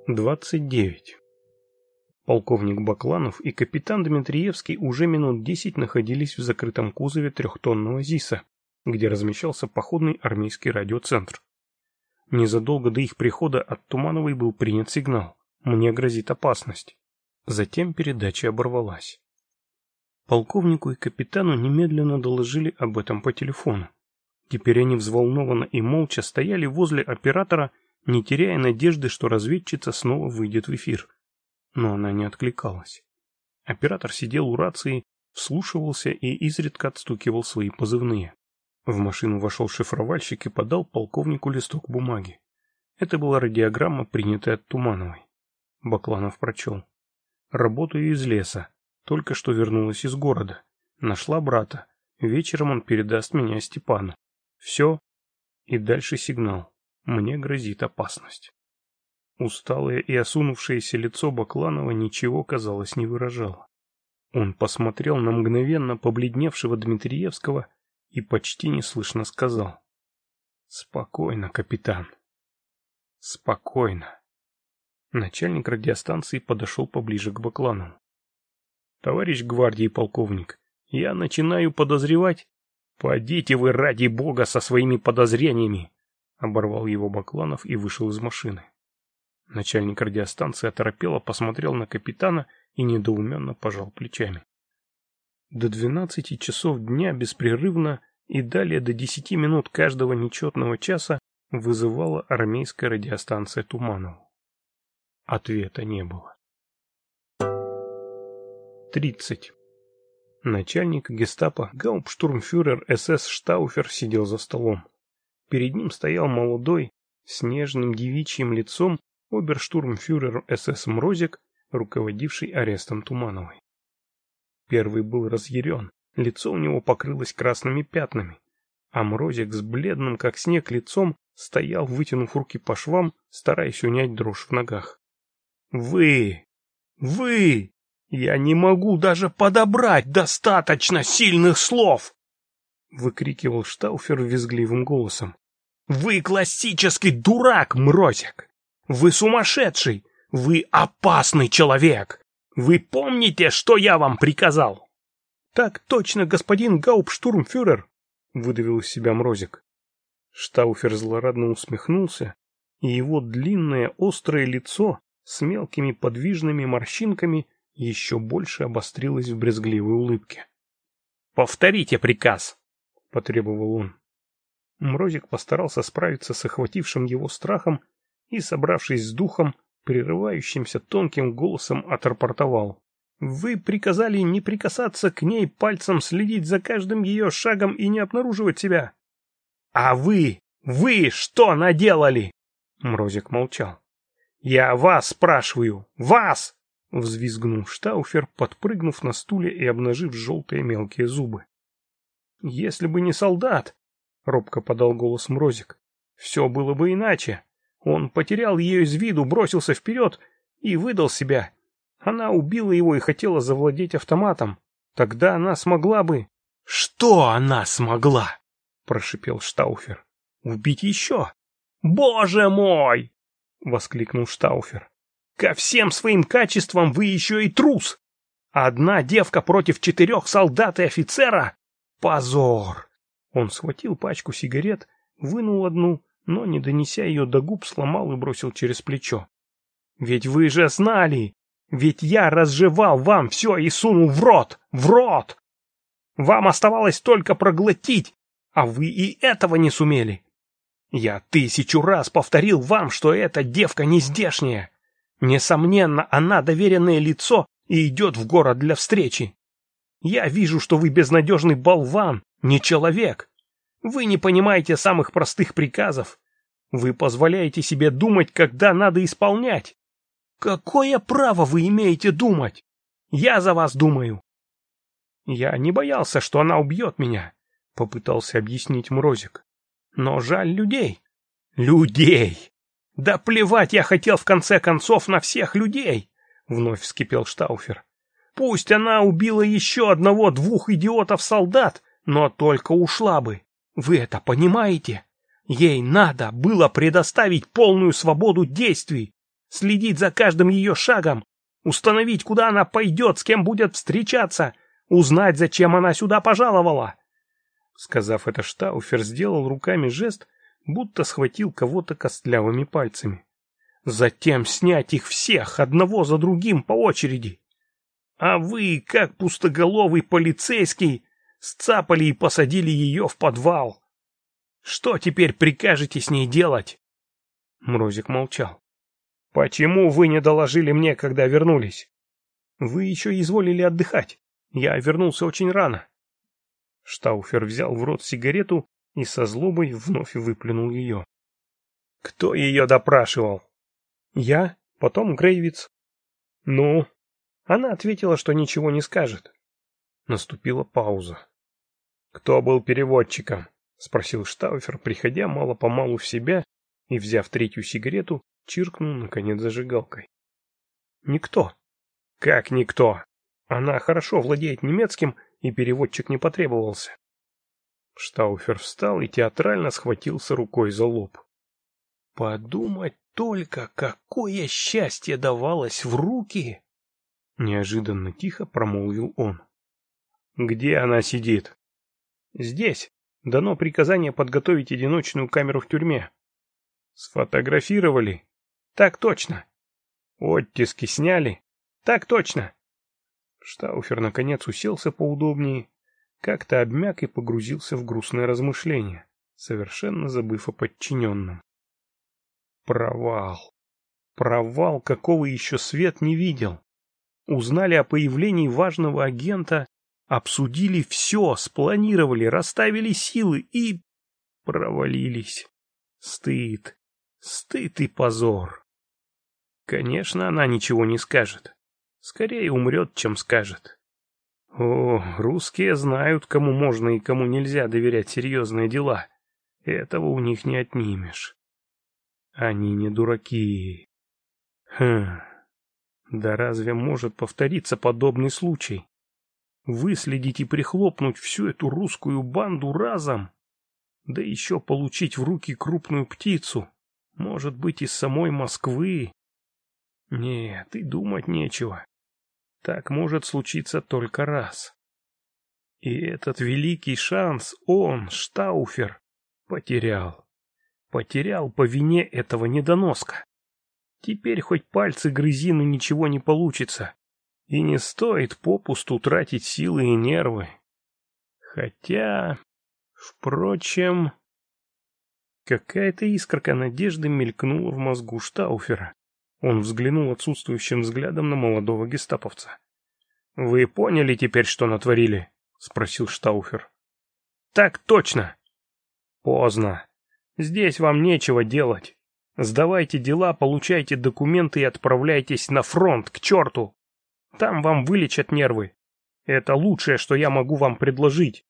S2: 29. Полковник Бакланов и капитан Дмитриевский уже минут десять находились в закрытом кузове трехтонного ЗИСа, где размещался походный армейский радиоцентр. Незадолго до их прихода от Тумановой был принят сигнал «Мне грозит опасность». Затем передача оборвалась. Полковнику и капитану немедленно доложили об этом по телефону. Теперь они взволнованно и молча стояли возле оператора, не теряя надежды, что разведчица снова выйдет в эфир. Но она не откликалась. Оператор сидел у рации, вслушивался и изредка отстукивал свои позывные. В машину вошел шифровальщик и подал полковнику листок бумаги. Это была радиограмма, принятая от Тумановой. Бакланов прочел. Работаю из леса. Только что вернулась из города. Нашла брата. Вечером он передаст меня Степану. Все. И дальше сигнал. Мне грозит опасность. Усталое и осунувшееся лицо Бакланова ничего, казалось, не выражало. Он посмотрел на мгновенно побледневшего Дмитриевского и почти неслышно сказал. «Спокойно, капитан. Спокойно». Начальник радиостанции подошел поближе к Бакланову. «Товарищ гвардии полковник, я начинаю подозревать...» Пойдите вы ради бога со своими подозрениями!» Оборвал его Бакланов и вышел из машины. Начальник радиостанции оторопело посмотрел на капитана и недоуменно пожал плечами до 12 часов дня беспрерывно и далее до 10 минут каждого нечетного часа вызывала армейская радиостанция Туманову. Ответа не было. 30. Начальник гестапо гауптштурмфюрер СС Штауфер сидел за столом. Перед ним стоял молодой, с нежным девичьим лицом оберштурмфюрер СС Мрозик, руководивший арестом Тумановой. Первый был разъярен, лицо у него покрылось красными пятнами. А Мрозик с бледным, как снег, лицом стоял, вытянув руки по швам, стараясь унять дрожь в ногах. «Вы! Вы! Я не могу даже подобрать достаточно сильных слов!» выкрикивал Штауфер визгливым голосом. «Вы классический дурак, Мрозик! Вы сумасшедший! Вы опасный человек! Вы помните, что я вам приказал? Так точно, господин Гауптштурмфюрер, выдавил из себя Мрозик. Штауфер злорадно усмехнулся, и его длинное острое лицо с мелкими подвижными морщинками еще больше обострилось в брезгливой улыбке. «Повторите приказ!» — потребовал он. Мрозик постарался справиться с охватившим его страхом и, собравшись с духом, прерывающимся тонким голосом отрапортовал. «Вы приказали не прикасаться к ней пальцем, следить за каждым ее шагом и не обнаруживать себя». «А вы? Вы что наделали?» Мрозик молчал. «Я вас спрашиваю! Вас!» Взвизгнул Штауфер, подпрыгнув на стуле и обнажив желтые мелкие зубы. «Если бы не солдат!» — робко подал голос Мрозик. «Все было бы иначе!» Он потерял ее из виду, бросился вперед и выдал себя. Она убила его и хотела завладеть автоматом. Тогда она смогла бы... — Что она смогла? — прошипел Штауфер. — Убить еще? — Боже мой! — воскликнул Штауфер. — Ко всем своим качествам вы еще и трус! Одна девка против четырех солдат и офицера? Позор! Он схватил пачку сигарет, вынул одну, но, не донеся ее до губ, сломал и бросил через плечо. «Ведь вы же знали! Ведь я разжевал вам все и сунул в рот! В рот! Вам оставалось только проглотить, а вы и этого не сумели! Я тысячу раз повторил вам, что эта девка не здешняя! Несомненно, она доверенное лицо и идет в город для встречи! Я вижу, что вы безнадежный болван, не человек!» Вы не понимаете самых простых приказов. Вы позволяете себе думать, когда надо исполнять. Какое право вы имеете думать? Я за вас думаю. Я не боялся, что она убьет меня, попытался объяснить Мрозик. Но жаль людей. Людей! Да плевать я хотел в конце концов на всех людей, вновь вскипел Штауфер. Пусть она убила еще одного-двух идиотов-солдат, но только ушла бы. Вы это понимаете? Ей надо было предоставить полную свободу действий, следить за каждым ее шагом, установить, куда она пойдет, с кем будет встречаться, узнать, зачем она сюда пожаловала. Сказав это, Штауфер сделал руками жест, будто схватил кого-то костлявыми пальцами. Затем снять их всех, одного за другим, по очереди. А вы, как пустоголовый полицейский, сцапали и посадили ее в подвал. Что теперь прикажете с ней делать? Мрозик молчал. Почему вы не доложили мне, когда вернулись? Вы еще изволили отдыхать. Я вернулся очень рано. Штауфер взял в рот сигарету и со злобой вновь выплюнул ее. Кто ее допрашивал? Я, потом Грейвиц. Ну? Она ответила, что ничего не скажет. Наступила пауза. «Кто был переводчиком?» — спросил Штауфер, приходя мало-помалу в себя и, взяв третью сигарету, чиркнул, наконец, зажигалкой. «Никто». «Как никто? Она хорошо владеет немецким, и переводчик не потребовался». Штауфер встал и театрально схватился рукой за лоб. «Подумать только, какое счастье давалось в руки!» Неожиданно тихо промолвил он. «Где она сидит?» Здесь дано приказание подготовить одиночную камеру в тюрьме. Сфотографировали? Так точно. Оттиски сняли? Так точно. Штауфер наконец уселся поудобнее, как-то обмяк и погрузился в грустное размышление, совершенно забыв о подчиненном. Провал. Провал, какого еще свет не видел. Узнали о появлении важного агента Обсудили все, спланировали, расставили силы и... провалились. Стыд. Стыд и позор. Конечно, она ничего не скажет. Скорее умрет, чем скажет. О, русские знают, кому можно и кому нельзя доверять серьезные дела. Этого у них не отнимешь. Они не дураки. Хм. Да разве может повториться подобный случай? Выследить и прихлопнуть всю эту русскую банду разом? Да еще получить в руки крупную птицу, может быть, из самой Москвы? Нет, и думать нечего. Так может случиться только раз. И этот великий шанс он, Штауфер, потерял. Потерял по вине этого недоноска. Теперь хоть пальцы грызины ничего не получится. И не стоит попусту тратить силы и нервы. Хотя, впрочем, какая-то искорка надежды мелькнула в мозгу Штауфера. Он взглянул отсутствующим взглядом на молодого гестаповца. «Вы поняли теперь, что натворили?» — спросил Штауфер. «Так точно!» «Поздно. Здесь вам нечего делать. Сдавайте дела, получайте документы и отправляйтесь на фронт, к черту!» Там вам вылечат нервы. Это лучшее, что я могу вам предложить.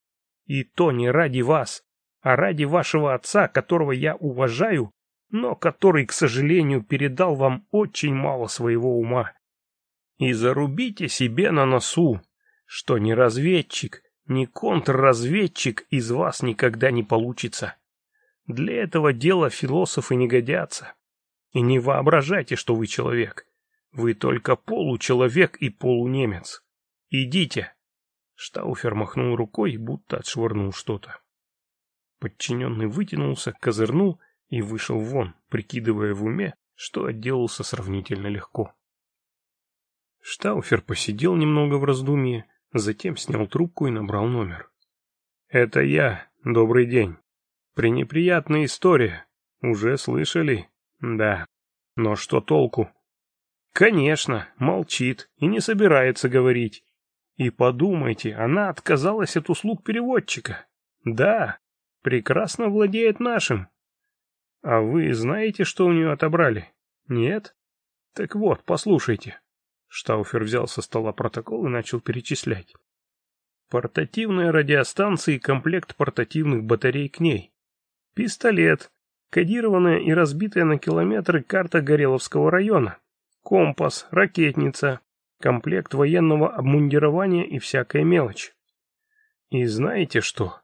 S2: И то не ради вас, а ради вашего отца, которого я уважаю, но который, к сожалению, передал вам очень мало своего ума. И зарубите себе на носу, что ни разведчик, ни контрразведчик из вас никогда не получится. Для этого дела философы не годятся. И не воображайте, что вы человек. Вы только получеловек и полунемец. Идите. Штауфер махнул рукой, будто отшвырнул что-то. Подчиненный вытянулся, козырнул и вышел вон, прикидывая в уме, что отделался сравнительно легко. Штауфер посидел немного в раздумье, затем снял трубку и набрал номер. «Это я. Добрый день. Пренеприятная история. Уже слышали? Да. Но что толку? Конечно, молчит и не собирается говорить. И подумайте, она отказалась от услуг переводчика. Да, прекрасно владеет нашим. А вы знаете, что у нее отобрали? Нет? Так вот, послушайте. Штауфер взял со стола протокол и начал перечислять. Портативная радиостанция и комплект портативных батарей к ней. Пистолет, кодированная и разбитая на километры карта Гореловского района, компас, ракетница, комплект военного обмундирования и всякая мелочь. И знаете что?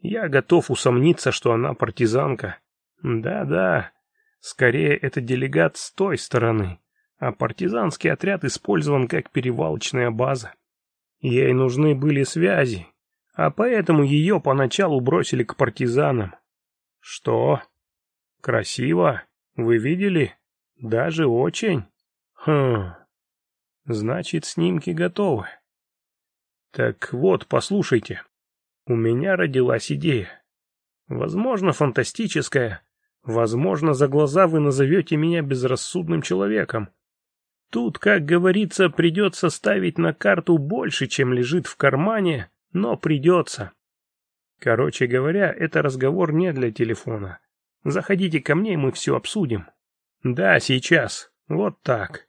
S2: Я готов усомниться, что она партизанка. Да-да, скорее это делегат с той стороны, а партизанский отряд использован как перевалочная база. Ей нужны были связи, а поэтому ее поначалу бросили к партизанам. Что? Красиво? Вы видели? Даже очень. Хм. Значит, снимки готовы. Так вот, послушайте. У меня родилась идея. Возможно, фантастическая. Возможно, за глаза вы назовете меня безрассудным человеком. Тут, как говорится, придется ставить на карту больше, чем лежит в кармане, но придется. Короче говоря, это разговор не для телефона. Заходите ко мне, и мы все обсудим. Да, сейчас. Вот так.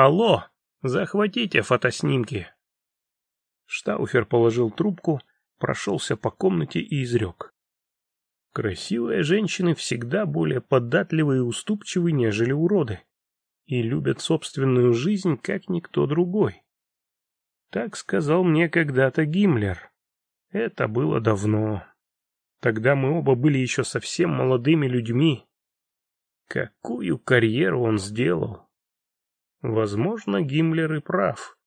S2: «Алло, захватите фотоснимки!» Штауфер положил трубку, прошелся по комнате и изрек. Красивые женщины всегда более податливы и уступчивы, нежели уроды, и любят собственную жизнь, как никто другой. Так сказал мне когда-то Гиммлер. Это было давно. Тогда мы оба были еще совсем молодыми людьми. Какую карьеру он сделал! Возможно, Гиммлер и прав.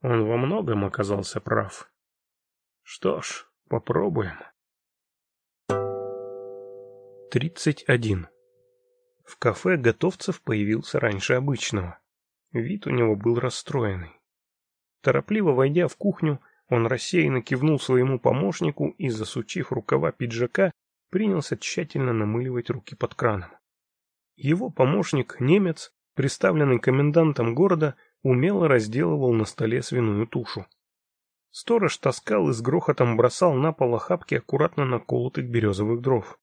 S2: Он во многом оказался прав. Что ж, попробуем. 31. В кафе Готовцев появился раньше обычного. Вид у него был расстроенный. Торопливо войдя в кухню, он рассеянно кивнул своему помощнику и, засучив рукава пиджака, принялся тщательно намыливать руки под краном. Его помощник, немец, представленный комендантом города, умело разделывал на столе свиную тушу. Сторож таскал и с грохотом бросал на пол охапки аккуратно наколотых березовых дров.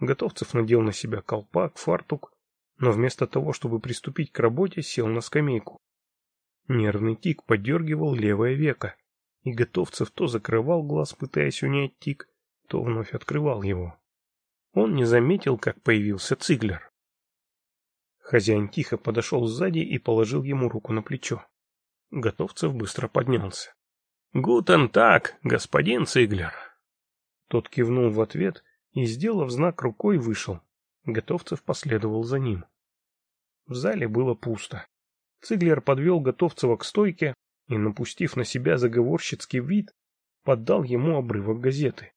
S2: Готовцев надел на себя колпак, фартук, но вместо того, чтобы приступить к работе, сел на скамейку. Нервный тик подергивал левое веко, и Готовцев то закрывал глаз, пытаясь унять тик, то вновь открывал его. Он не заметил, как появился Циглер. Хозяин тихо подошел сзади и положил ему руку на плечо. Готовцев быстро поднялся. «Гутен так, господин Циглер!» Тот кивнул в ответ и, сделав знак рукой, вышел. Готовцев последовал за ним. В зале было пусто. Циглер подвел Готовцева к стойке и, напустив на себя заговорщицкий вид, поддал ему обрывок газеты.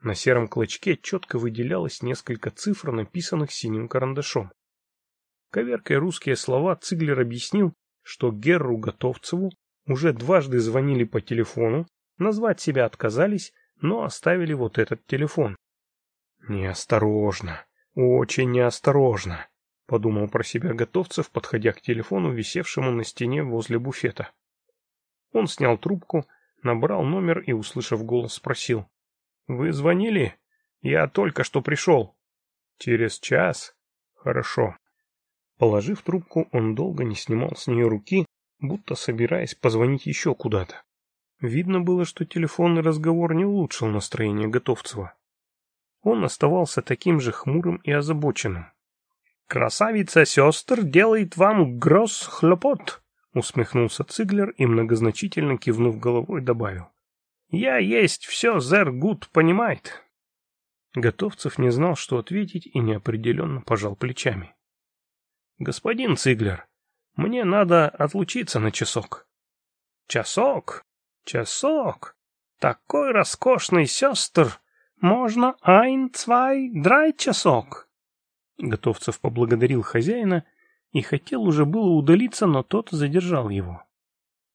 S2: На сером клочке четко выделялось несколько цифр, написанных синим карандашом. Коверкая русские слова, Циглер объяснил, что Герру Готовцеву уже дважды звонили по телефону, назвать себя отказались, но оставили вот этот телефон. «Неосторожно, очень неосторожно», — подумал про себя Готовцев, подходя к телефону, висевшему на стене возле буфета. Он снял трубку, набрал номер и, услышав голос, спросил. «Вы звонили? Я только что пришел». «Через час? Хорошо. Положив трубку, он долго не снимал с нее руки, будто собираясь позвонить еще куда-то. Видно было, что телефонный разговор не улучшил настроение Готовцева. Он оставался таким же хмурым и озабоченным. «Красавица сестр делает вам гроз хлопот!» — усмехнулся Циглер и многозначительно кивнув головой добавил. «Я есть все, зэр Гуд понимает!» Готовцев не знал, что ответить, и неопределенно пожал плечами. «Господин Циглер, мне надо отлучиться на часок». «Часок? Часок? Такой роскошный сестр! Можно ein, zwei, drei часок!» Готовцев поблагодарил хозяина и хотел уже было удалиться, но тот задержал его.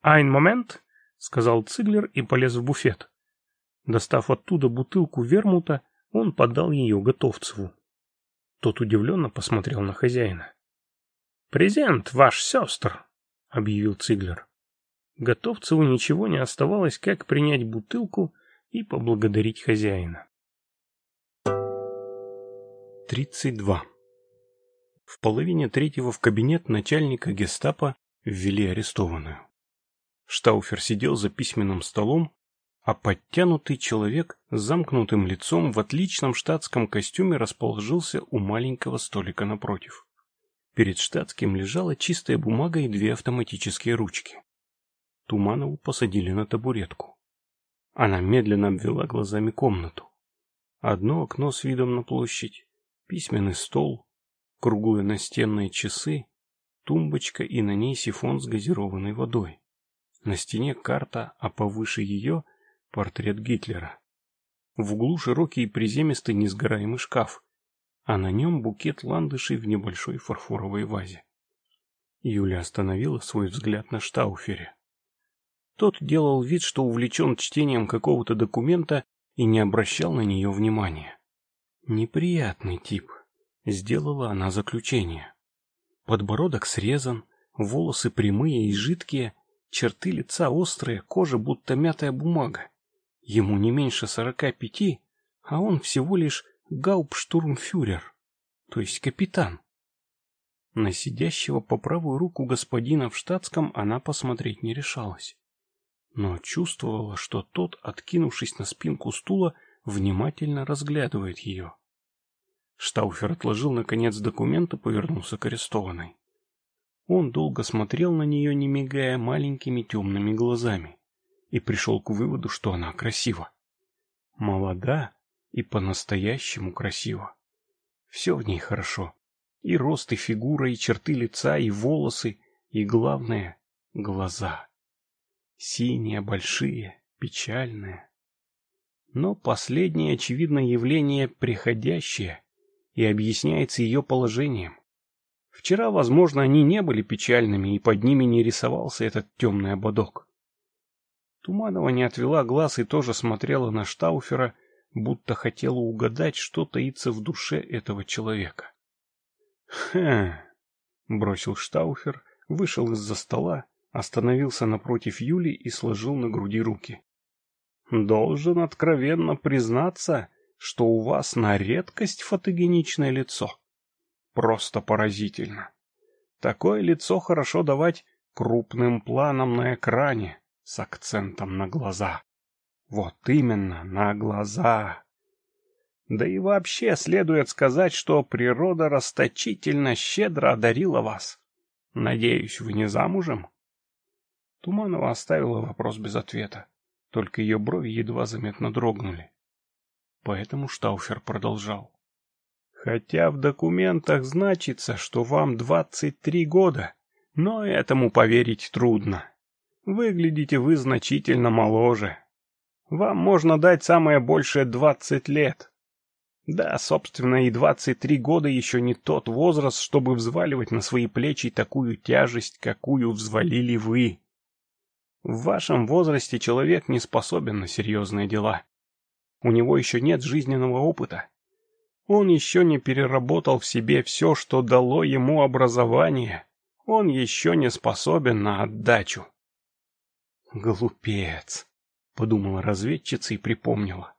S2: Айн момент», — сказал Циглер и полез в буфет. Достав оттуда бутылку вермута, он подал ее Готовцеву. Тот удивленно посмотрел на хозяина. «Презент ваш сестр», — объявил Циглер. Готовцеву ничего не оставалось, как принять бутылку и поблагодарить хозяина. 32. В половине третьего в кабинет начальника гестапо ввели арестованную. Штауфер сидел за письменным столом, а подтянутый человек с замкнутым лицом в отличном штатском костюме расположился у маленького столика напротив. Перед штатским лежала чистая бумага и две автоматические ручки. Туманову посадили на табуретку. Она медленно обвела глазами комнату. Одно окно с видом на площадь, письменный стол, круглые настенные часы, тумбочка и на ней сифон с газированной водой. На стене карта, а повыше ее портрет Гитлера. В углу широкий приземистый несгораемый шкаф, а на нем букет ландышей в небольшой фарфоровой вазе. Юля остановила свой взгляд на Штауфере. Тот делал вид, что увлечен чтением какого-то документа и не обращал на нее внимания. Неприятный тип. Сделала она заключение. Подбородок срезан, волосы прямые и жидкие, черты лица острые, кожа будто мятая бумага. Ему не меньше сорока пяти, а он всего лишь гауптштурмфюрер, то есть капитан. На сидящего по правую руку господина в штатском она посмотреть не решалась, но чувствовала, что тот, откинувшись на спинку стула, внимательно разглядывает ее. Штауфер отложил, наконец, документ и повернулся к арестованной. Он долго смотрел на нее, не мигая маленькими темными глазами, и пришел к выводу, что она красива. Молода, и по-настоящему красиво. Все в ней хорошо. И рост, и фигура, и черты лица, и волосы, и, главное, глаза. Синие, большие, печальные. Но последнее, очевидно, явление приходящее и объясняется ее положением. Вчера, возможно, они не были печальными, и под ними не рисовался этот темный ободок. Туманова не отвела глаз и тоже смотрела на Штауфера, будто хотела угадать, что таится в душе этого человека. «Хм...» — бросил Штауфер, вышел из-за стола, остановился напротив Юли и сложил на груди руки. «Должен откровенно признаться, что у вас на редкость фотогеничное лицо. Просто поразительно. Такое лицо хорошо давать крупным планом на экране с акцентом на глаза». Вот именно, на глаза. Да и вообще следует сказать, что природа расточительно щедро одарила вас. Надеюсь, вы не замужем? Туманова оставила вопрос без ответа, только ее брови едва заметно дрогнули. Поэтому Штауфер продолжал. Хотя в документах значится, что вам 23 года, но этому поверить трудно. Выглядите вы значительно моложе, вам можно дать самое большее двадцать лет. Да, собственно, и двадцать три года еще не тот возраст, чтобы взваливать на свои плечи такую тяжесть, какую взвалили вы. В вашем возрасте человек не способен на серьезные дела. У него еще нет жизненного опыта. Он еще не переработал в себе все, что дало ему образование. Он еще не способен на отдачу. Глупец подумала разведчица и припомнила.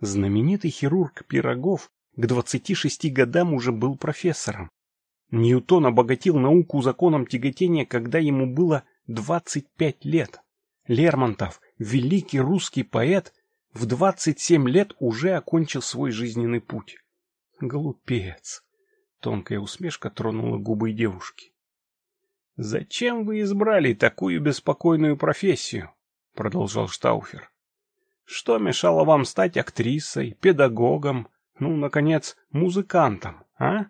S2: Знаменитый хирург Пирогов к 26 годам уже был профессором. Ньютон обогатил науку законом тяготения, когда ему было 25 лет. Лермонтов, великий русский поэт, в 27 лет уже окончил свой жизненный путь. Глупец. Тонкая усмешка тронула губы девушки. Зачем вы избрали такую беспокойную профессию? — продолжал Штауфер. «Что мешало вам стать актрисой, педагогом, ну, наконец, музыкантом, а?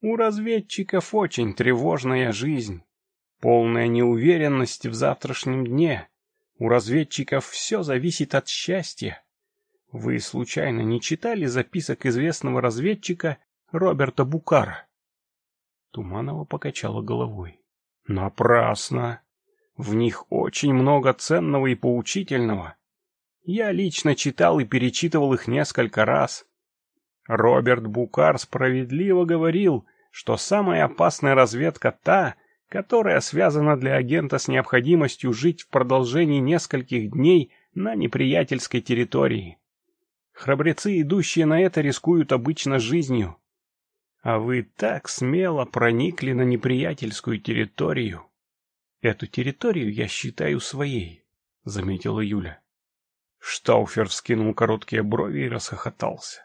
S2: У разведчиков очень тревожная жизнь, полная неуверенности в завтрашнем дне. У разведчиков все зависит от счастья. Вы случайно не читали записок известного разведчика Роберта Букара?» Туманова покачала головой. «Напрасно!» В них очень много ценного и поучительного. Я лично читал и перечитывал их несколько раз. Роберт Букар справедливо говорил, что самая опасная разведка та, которая связана для агента с необходимостью жить в продолжении нескольких дней на неприятельской территории. Храбрецы, идущие на это, рискуют обычно жизнью. А вы так смело проникли на неприятельскую территорию. Эту территорию я считаю своей, — заметила Юля. Штауфер вскинул короткие брови и расхохотался.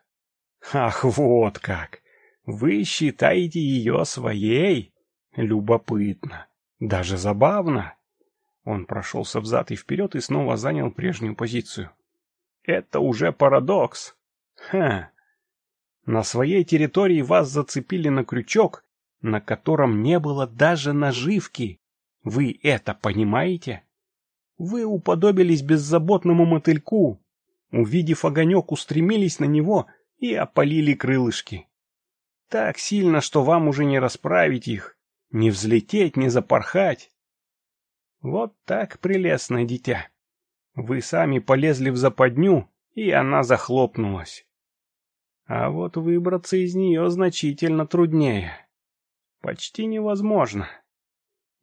S2: «Ах, вот как! Вы считаете ее своей? Любопытно! Даже забавно!» Он прошелся взад и вперед и снова занял прежнюю позицию. «Это уже парадокс! Ха! Хм! На своей территории вас зацепили на крючок, на котором не было даже наживки, вы это понимаете? Вы уподобились беззаботному мотыльку. Увидев огонек, устремились на него и опалили крылышки. Так сильно, что вам уже не расправить их, не взлететь, не запорхать. Вот так, прелестное дитя. Вы сами полезли в западню, и она захлопнулась. А вот выбраться из нее значительно труднее. Почти невозможно.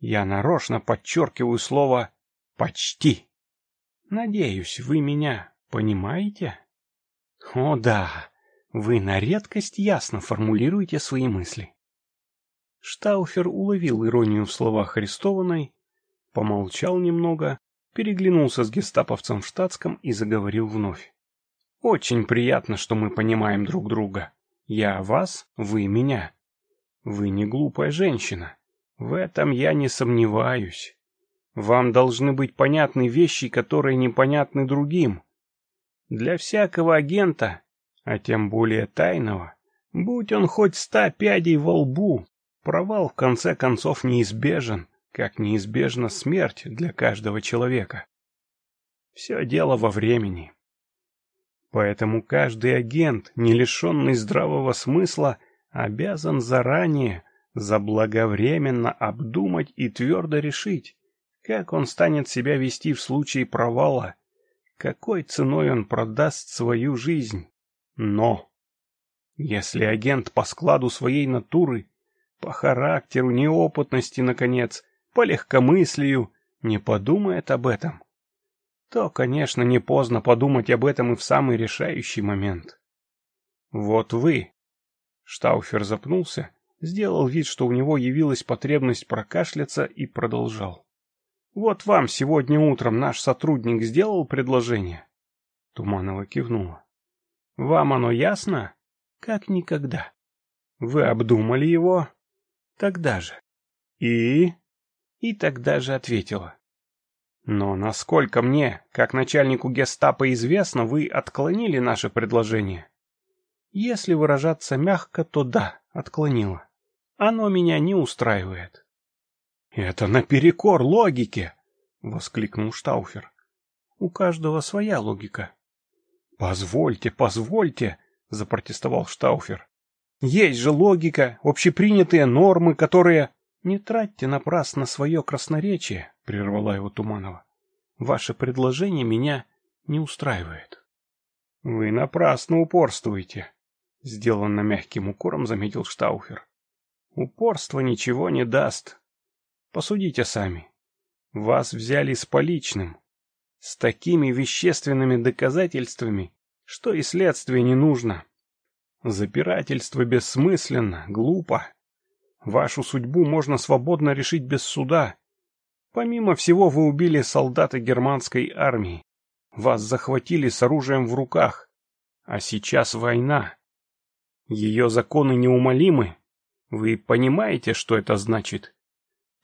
S2: Я нарочно подчеркиваю слово «почти». Надеюсь, вы меня понимаете? О да, вы на редкость ясно формулируете свои мысли. Штауфер уловил иронию в словах арестованной, помолчал немного, переглянулся с гестаповцем в штатском и заговорил вновь. «Очень приятно, что мы понимаем друг друга. Я вас, вы меня. Вы не глупая женщина. В этом я не сомневаюсь. Вам должны быть понятны вещи, которые непонятны другим. Для всякого агента, а тем более тайного, будь он хоть ста пядей во лбу, провал в конце концов неизбежен, как неизбежна смерть для каждого человека. Все дело во времени. Поэтому каждый агент, не лишенный здравого смысла, обязан заранее, Заблаговременно обдумать и твердо решить, как он станет себя вести в случае провала, какой ценой он продаст свою жизнь. Но если агент по складу своей натуры, по характеру, неопытности, наконец, по легкомыслию, не подумает об этом, то, конечно, не поздно подумать об этом и в самый решающий момент. Вот вы, Штауфер запнулся, сделал вид, что у него явилась потребность прокашляться и продолжал. «Вот вам сегодня утром наш сотрудник сделал предложение?» Туманова кивнула. «Вам оно ясно?» «Как никогда. Вы обдумали его?» «Тогда же». «И?» И тогда же ответила. «Но насколько мне, как начальнику гестапо, известно, вы отклонили наше предложение?» «Если выражаться мягко, то да, отклонила». Оно меня не устраивает. — Это наперекор логике! — воскликнул Штауфер. — У каждого своя логика. — Позвольте, позвольте! — запротестовал Штауфер. — Есть же логика, общепринятые нормы, которые... — Не тратьте напрасно свое красноречие, — прервала его Туманова. — Ваше предложение меня не устраивает. — Вы напрасно упорствуете, — сделанно мягким укором заметил Штауфер. Упорство ничего не даст. Посудите сами. Вас взяли с поличным, с такими вещественными доказательствами, что и следствие не нужно. Запирательство бессмысленно, глупо. Вашу судьбу можно свободно решить без суда. Помимо всего, вы убили солдата германской армии. Вас захватили с оружием в руках. А сейчас война. Ее законы неумолимы. Вы понимаете, что это значит?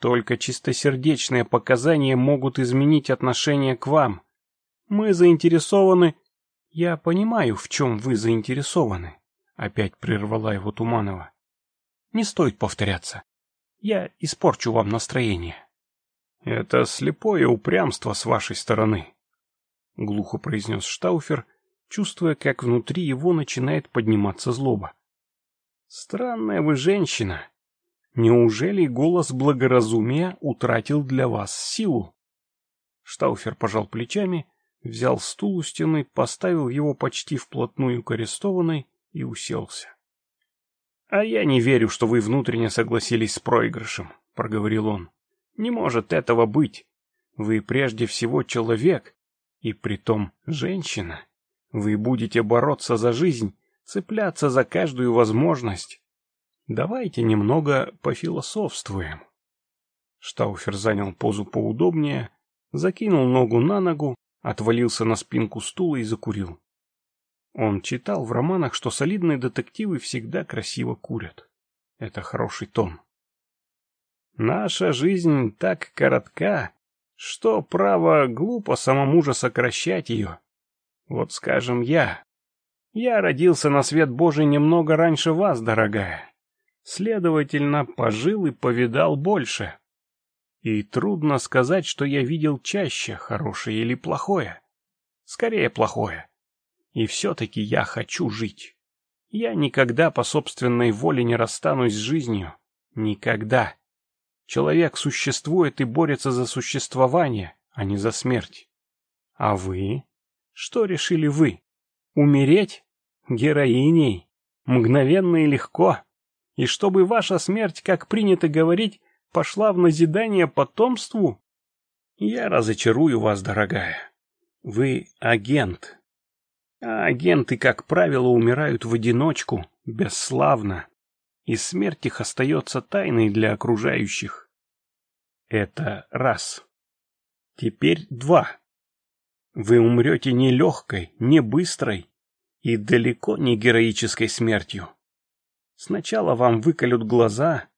S2: Только чистосердечные показания могут изменить отношение к вам. Мы заинтересованы... Я понимаю, в чем вы заинтересованы. Опять прервала его Туманова. Не стоит повторяться. Я испорчу вам настроение. Это слепое упрямство с вашей стороны, — глухо произнес Штауфер, чувствуя, как внутри его начинает подниматься злоба. Странная вы женщина. Неужели голос благоразумия утратил для вас силу? Штауфер пожал плечами, взял стул у стены, поставил его почти вплотную к арестованной и уселся. — А я не верю, что вы внутренне согласились с проигрышем, — проговорил он.
S1: — Не может
S2: этого быть. Вы прежде всего человек, и притом женщина. Вы будете бороться за жизнь цепляться за каждую возможность. Давайте немного пофилософствуем. Штауфер занял позу поудобнее, закинул ногу на ногу, отвалился на спинку стула и закурил. Он читал в романах, что солидные детективы всегда красиво курят. Это хороший тон. Наша жизнь так коротка, что, право, глупо самому же сокращать ее. Вот скажем я, я родился на свет Божий немного раньше вас, дорогая. Следовательно, пожил и повидал больше. И трудно сказать, что я видел чаще, хорошее или плохое. Скорее, плохое. И все-таки я хочу жить. Я никогда по собственной воле не расстанусь с жизнью. Никогда. Человек существует и борется за существование, а не за смерть. А вы? Что решили вы? Умереть? героиней, мгновенно и легко, и чтобы ваша смерть, как принято говорить, пошла в назидание потомству? Я разочарую вас, дорогая. Вы агент. А агенты, как правило, умирают в одиночку, бесславно, и смерть их остается тайной для окружающих. Это раз. Теперь два. Вы умрете не легкой, не быстрой, и далеко не героической смертью. Сначала вам выколют глаза.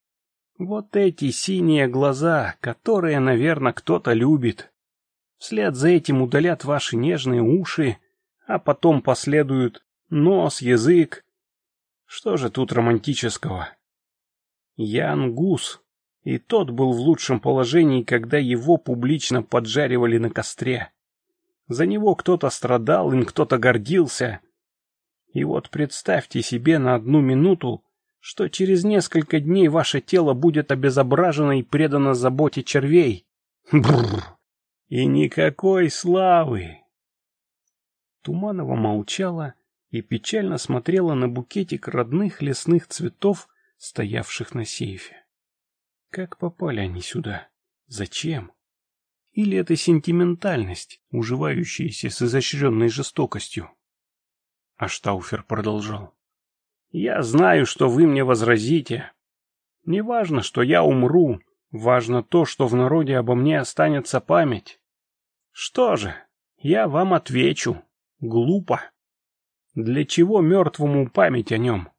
S2: Вот эти синие глаза, которые, наверное, кто-то любит. Вслед за этим удалят ваши нежные уши, а потом последуют нос, язык. Что же тут романтического? Я ангус, и тот был в лучшем положении, когда его публично поджаривали на костре. За него кто-то страдал, им кто-то гордился, и вот представьте себе на одну минуту, что через несколько дней ваше тело будет обезображено и предано заботе червей. Бррр. И никакой славы. Туманова молчала и печально смотрела на букетик родных лесных цветов, стоявших на сейфе. Как попали они сюда? Зачем? Или это сентиментальность, уживающаяся с изощренной жестокостью? Аштауфер продолжал. «Я знаю, что вы мне возразите. Не важно, что я умру, важно то, что в народе обо мне останется память. Что же, я вам отвечу. Глупо. Для чего мертвому память о нем?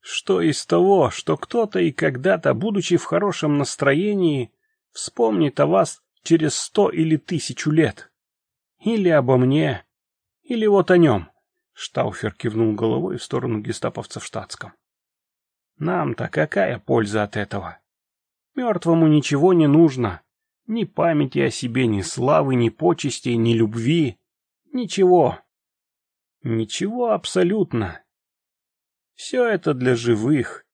S2: Что из того, что кто-то и когда-то, будучи в хорошем настроении, вспомнит о вас через сто или тысячу лет? Или обо мне, или вот о нем? Штауфер кивнул головой в сторону гестаповца в штатском. «Нам-то какая польза от этого? Мертвому ничего не нужно. Ни памяти о себе, ни славы, ни почести, ни любви. Ничего. Ничего абсолютно. Все это для живых.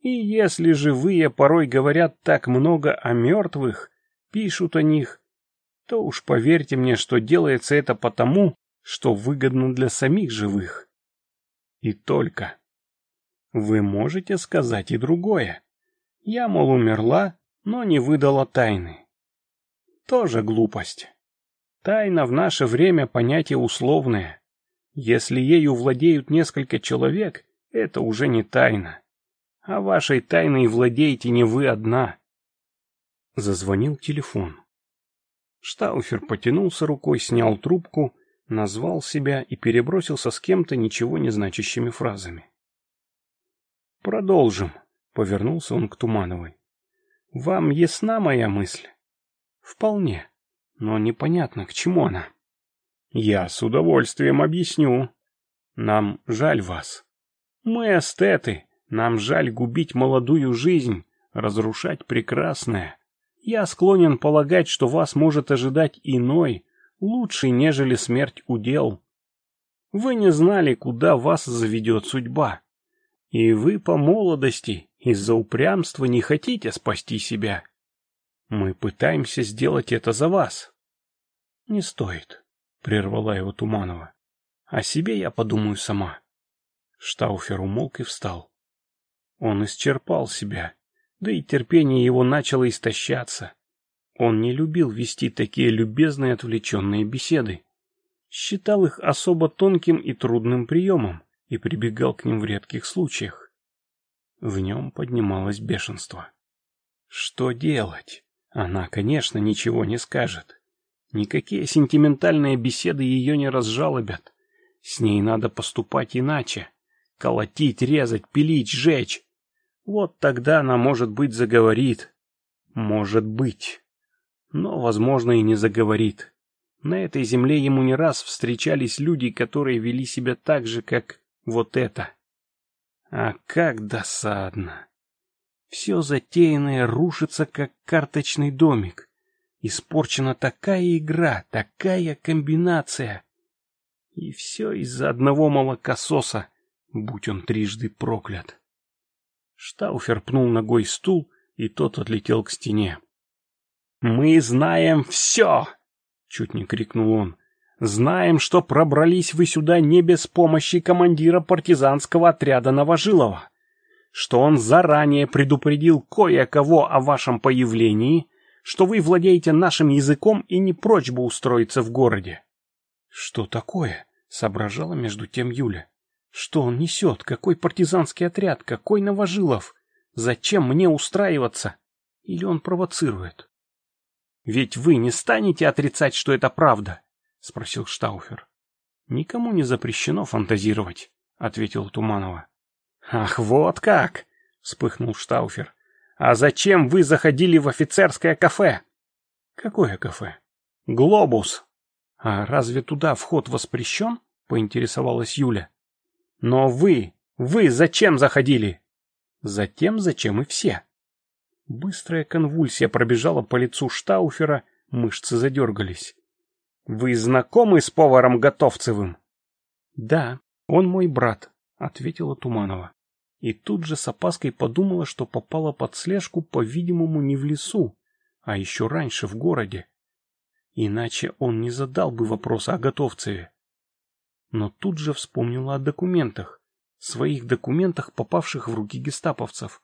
S2: И если живые порой говорят так много о мертвых, пишут о них, то уж поверьте мне, что делается это потому, что выгодно для самих живых. И только. Вы можете сказать и другое. Я, мол, умерла, но не выдала тайны. Тоже глупость. Тайна в наше время понятие условное. Если ею владеют несколько человек, это уже не тайна. А вашей тайной владеете не вы одна. Зазвонил телефон. Штауфер потянулся рукой, снял трубку назвал себя и перебросился с кем-то ничего не значащими фразами. «Продолжим», — повернулся он к Тумановой. «Вам ясна моя мысль?» «Вполне, но непонятно, к чему она». «Я с удовольствием объясню. Нам жаль вас. Мы эстеты, нам жаль губить молодую жизнь, разрушать прекрасное. Я склонен полагать, что вас может ожидать иной, Лучше, нежели смерть удел. Вы не знали, куда вас заведет судьба. И вы по молодости из-за упрямства не хотите спасти себя. Мы пытаемся сделать это за вас. — Не стоит, — прервала его Туманова. — О себе я подумаю сама. Штауфер умолк и встал. Он исчерпал себя, да и терпение его начало истощаться. Он не любил вести такие любезные отвлеченные беседы. Считал их особо тонким и трудным приемом и прибегал к ним в редких случаях. В нем поднималось бешенство. Что делать? Она, конечно, ничего не скажет. Никакие сентиментальные беседы ее не разжалобят. С ней надо поступать иначе. Колотить, резать, пилить, жечь. Вот тогда она, может быть, заговорит. Может быть но, возможно, и не заговорит. На этой земле ему не раз встречались люди, которые вели себя так же, как вот это. А как досадно. Все затеянное рушится, как карточный домик. Испорчена такая игра, такая комбинация. И все из-за одного молокососа, будь он трижды проклят. Штауфер пнул ногой стул, и тот отлетел к стене. «Мы знаем все!» — чуть не крикнул он. «Знаем, что пробрались вы сюда не без помощи командира партизанского отряда Новожилова, что он заранее предупредил кое-кого о вашем появлении, что вы владеете нашим языком и не прочь бы устроиться в городе». «Что такое?» — соображала между тем Юля. «Что он несет? Какой партизанский отряд? Какой Новожилов? Зачем мне устраиваться? Или он провоцирует?» «Ведь вы не станете отрицать, что это правда?» — спросил Штауфер. «Никому не запрещено фантазировать», — ответил Туманова. «Ах, вот как!» — вспыхнул Штауфер. «А зачем вы заходили в офицерское кафе?» «Какое кафе?» «Глобус». «А разве туда вход воспрещен?» — поинтересовалась Юля. «Но вы, вы зачем заходили?» «Затем, зачем и все», Быстрая конвульсия пробежала по лицу Штауфера, мышцы задергались. «Вы знакомы с поваром Готовцевым?» «Да, он мой брат», — ответила Туманова. И тут же с опаской подумала, что попала под слежку, по-видимому, не в лесу, а еще раньше в городе. Иначе он не задал бы вопроса о Готовцеве. Но тут же вспомнила о документах, своих документах, попавших в руки гестаповцев.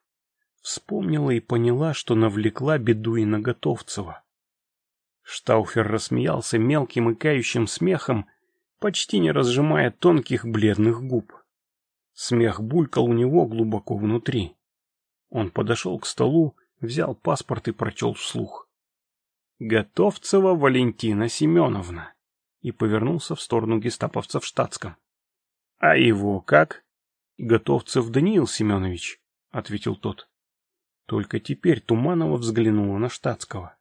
S2: Вспомнила и поняла, что навлекла беду и на Готовцева. Штауфер рассмеялся мелким и кающим смехом, почти не разжимая тонких бледных губ. Смех булькал у него глубоко внутри. Он подошел к столу, взял паспорт и прочел вслух. «Готовцева Валентина Семеновна» и повернулся в сторону гестаповца в штатском. «А его как?» «Готовцев Даниил Семенович», — ответил тот. Только теперь Туманова взглянула на штатского.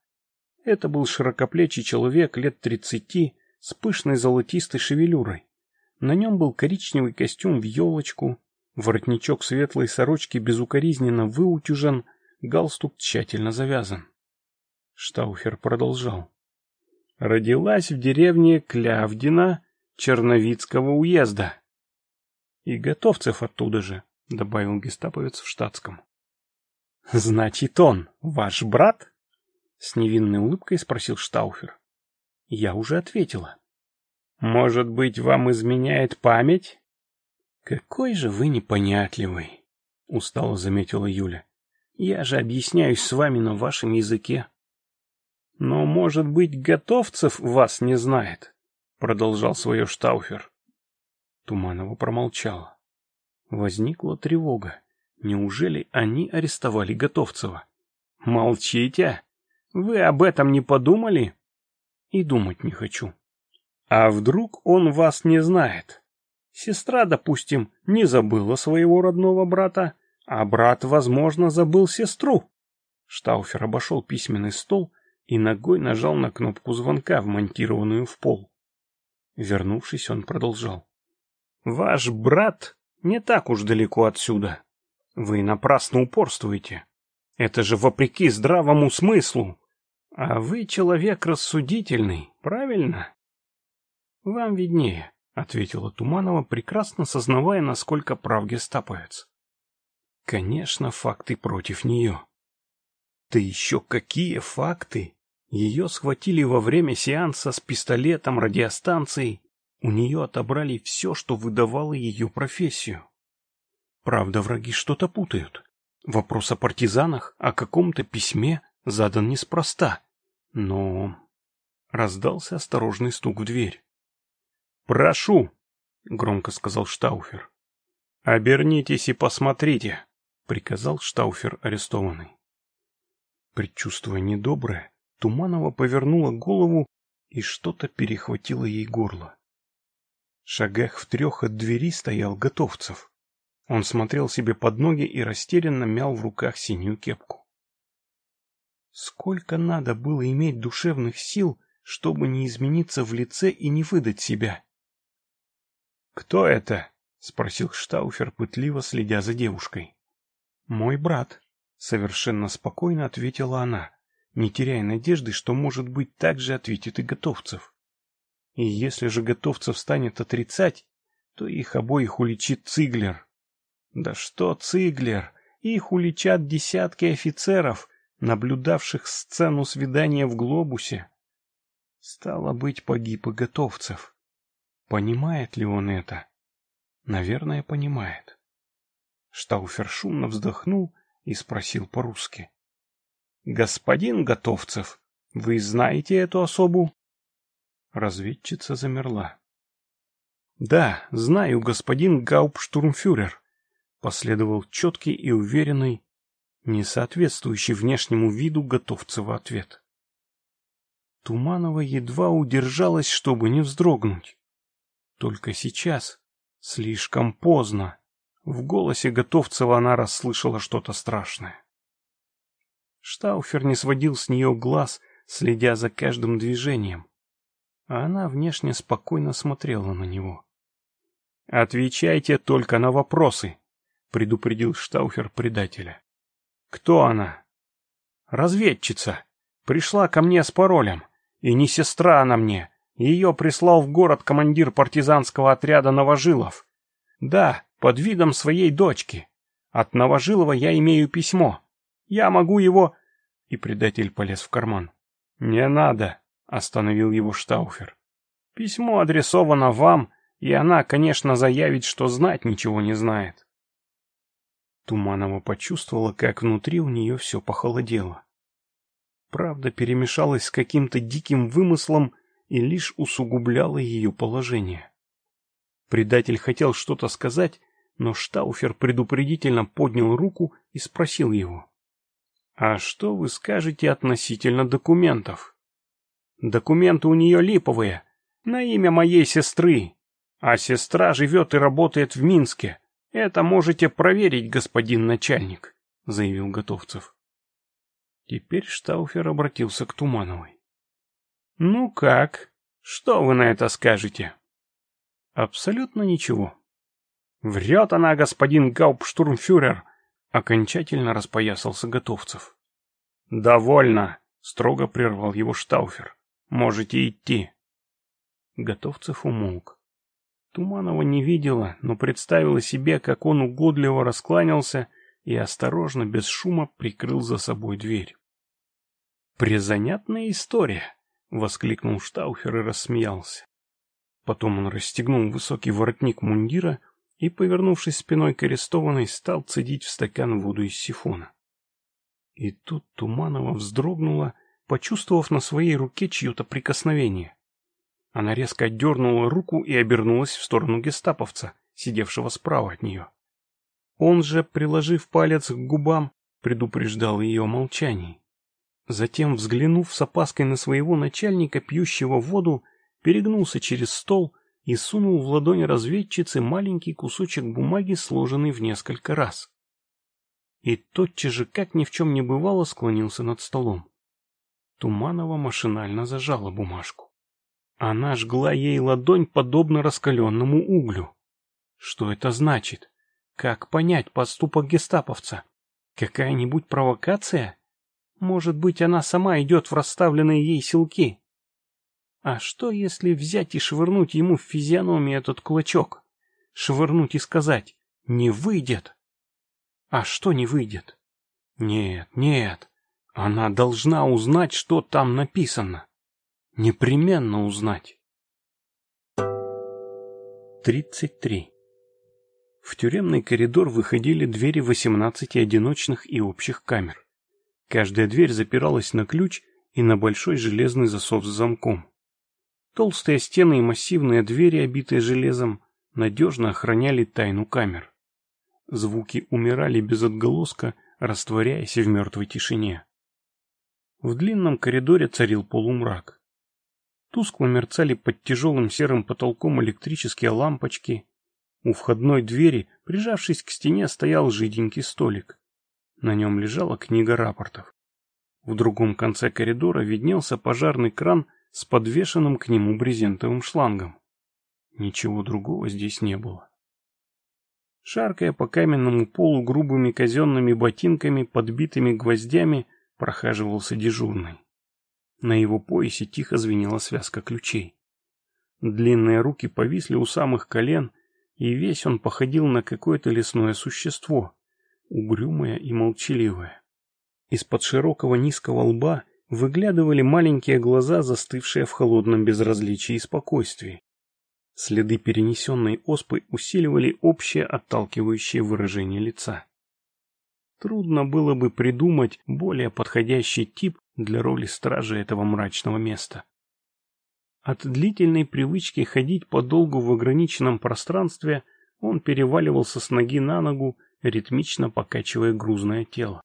S2: Это был широкоплечий человек лет тридцати с пышной золотистой шевелюрой. На нем был коричневый костюм в елочку, воротничок светлой сорочки безукоризненно выутюжен, галстук тщательно завязан. Штауфер продолжал. Родилась в деревне Клявдина Черновицкого уезда. И Готовцев оттуда же, добавил гестаповец в штатском. «Значит, он ваш брат?» — с невинной улыбкой спросил Штауфер. Я уже ответила. «Может быть, вам изменяет память?» «Какой же вы непонятливый!» — устало заметила Юля. «Я же объясняюсь с вами на вашем языке». «Но, может быть, Готовцев вас не знает?» — продолжал свое Штауфер. Туманова промолчала. Возникла тревога. Неужели они арестовали Готовцева? Молчите! Вы об этом не подумали? И думать не хочу. А вдруг он вас не знает? Сестра, допустим, не забыла своего родного брата, а брат, возможно, забыл сестру. Штауфер обошел письменный стол и ногой нажал на кнопку звонка, вмонтированную в пол. Вернувшись, он продолжал. «Ваш брат не так уж далеко отсюда. Вы напрасно упорствуете. Это же вопреки здравому смыслу. А вы человек рассудительный, правильно? Вам виднее, — ответила Туманова, прекрасно сознавая, насколько прав гестаповец. Конечно, факты против нее. Да еще какие факты? Ее схватили во время сеанса с пистолетом радиостанцией. У нее отобрали все, что выдавало ее профессию. Правда, враги что-то путают. Вопрос о партизанах, о каком-то письме задан неспроста. Но... Раздался осторожный стук в дверь. «Прошу!» — громко сказал Штауфер. «Обернитесь и посмотрите!» — приказал Штауфер арестованный. Предчувствуя недоброе, Туманова повернула голову и что-то перехватило ей горло. Шагах в трех от двери стоял Готовцев. Он смотрел себе под ноги и растерянно мял в руках синюю кепку. Сколько надо было иметь душевных сил, чтобы не измениться в лице и не выдать себя? — Кто это? — спросил Штауфер, пытливо следя за девушкой. — Мой брат, — совершенно спокойно ответила она, не теряя надежды, что, может быть, так же ответит и Готовцев. И если же Готовцев станет отрицать, то их обоих уличит Циглер. Да что Циглер, их уличат десятки офицеров, наблюдавших сцену свидания в глобусе. Стало быть, погиб и Готовцев. Понимает ли он это? Наверное, понимает. Штауфер шумно вздохнул и спросил по-русски. — Господин Готовцев, вы знаете эту особу? Разведчица замерла. — Да, знаю, господин гауптштурмфюрер. Последовал четкий и уверенный, не соответствующий внешнему виду Готовцева ответ. Туманова едва удержалась, чтобы не вздрогнуть. Только сейчас, слишком поздно, в голосе Готовцева она расслышала что-то страшное. Штауфер не сводил с нее глаз, следя за каждым движением. А она внешне спокойно смотрела на него. «Отвечайте только на вопросы», — предупредил Штаухер предателя. «Кто она?» «Разведчица. Пришла ко мне с паролем. И не сестра она мне. Ее прислал в город командир партизанского отряда Новожилов. Да, под видом своей дочки. От Новожилова я имею письмо. Я могу его...» И предатель полез в карман. «Не надо», — остановил его Штауфер. «Письмо адресовано вам, и она, конечно, заявит, что знать ничего не знает. Туманова почувствовала, как внутри у нее все похолодело. Правда перемешалась с каким-то диким вымыслом и лишь усугубляла ее положение. Предатель хотел что-то сказать, но Штауфер предупредительно поднял руку и спросил его. «А что вы скажете относительно документов?» «Документы у нее липовые, на имя моей сестры, а сестра живет и работает в Минске. «Это можете проверить, господин начальник», — заявил Готовцев. Теперь Штауфер обратился к Тумановой. «Ну как? Что вы на это скажете?» «Абсолютно ничего». «Врет она, господин Гауптштурмфюрер!» — окончательно распоясался Готовцев. «Довольно!» — строго прервал его Штауфер. «Можете идти». Готовцев умолк. Туманова не видела, но представила себе, как он угодливо раскланялся и осторожно, без шума, прикрыл за собой дверь. «Презанятная история!» — воскликнул Штаухер и рассмеялся. Потом он расстегнул высокий воротник мундира и, повернувшись спиной к арестованной, стал цедить в стакан воду из сифона. И тут Туманова вздрогнула, почувствовав на своей руке чье-то прикосновение. Она резко отдернула руку и обернулась в сторону гестаповца, сидевшего справа от нее. Он же, приложив палец к губам, предупреждал ее о молчании. Затем, взглянув с опаской на своего начальника, пьющего воду, перегнулся через стол и сунул в ладонь разведчицы маленький кусочек бумаги, сложенный в несколько раз. И тотчас же, как ни в чем не бывало, склонился над столом. Туманова машинально зажала бумажку. Она жгла ей ладонь, подобно раскаленному углю. Что это значит? Как понять поступок гестаповца? Какая-нибудь провокация? Может быть, она сама идет в расставленные ей силки? А что, если взять и швырнуть ему в физиономию этот кулачок? Швырнуть и сказать «не выйдет». А что не выйдет? Нет, нет, она должна узнать, что там написано. Непременно узнать. 33. В тюремный коридор выходили двери 18 одиночных и общих камер. Каждая дверь запиралась на ключ и на большой железный засов с замком. Толстые стены и массивные двери, обитые железом, надежно охраняли тайну камер. Звуки умирали без отголоска, растворяясь в мертвой тишине. В длинном коридоре царил полумрак. Тускло мерцали под тяжелым серым потолком электрические лампочки. У входной двери, прижавшись к стене, стоял жиденький столик. На нем лежала книга рапортов. В другом конце коридора виднелся пожарный кран с подвешенным к нему брезентовым шлангом. Ничего другого здесь не было. Шаркая по каменному полу грубыми казенными ботинками, подбитыми гвоздями, прохаживался дежурный. На его поясе тихо звенела связка ключей. Длинные руки повисли у самых колен, и весь он походил на какое-то лесное существо, угрюмое и молчаливое. Из-под широкого низкого лба выглядывали маленькие глаза, застывшие в холодном безразличии и спокойствии. Следы перенесенной оспы усиливали общее отталкивающее выражение лица. Трудно было бы придумать более подходящий тип для роли стражи этого мрачного места. От длительной привычки ходить подолгу в ограниченном пространстве он переваливался с ноги на ногу, ритмично покачивая грузное тело.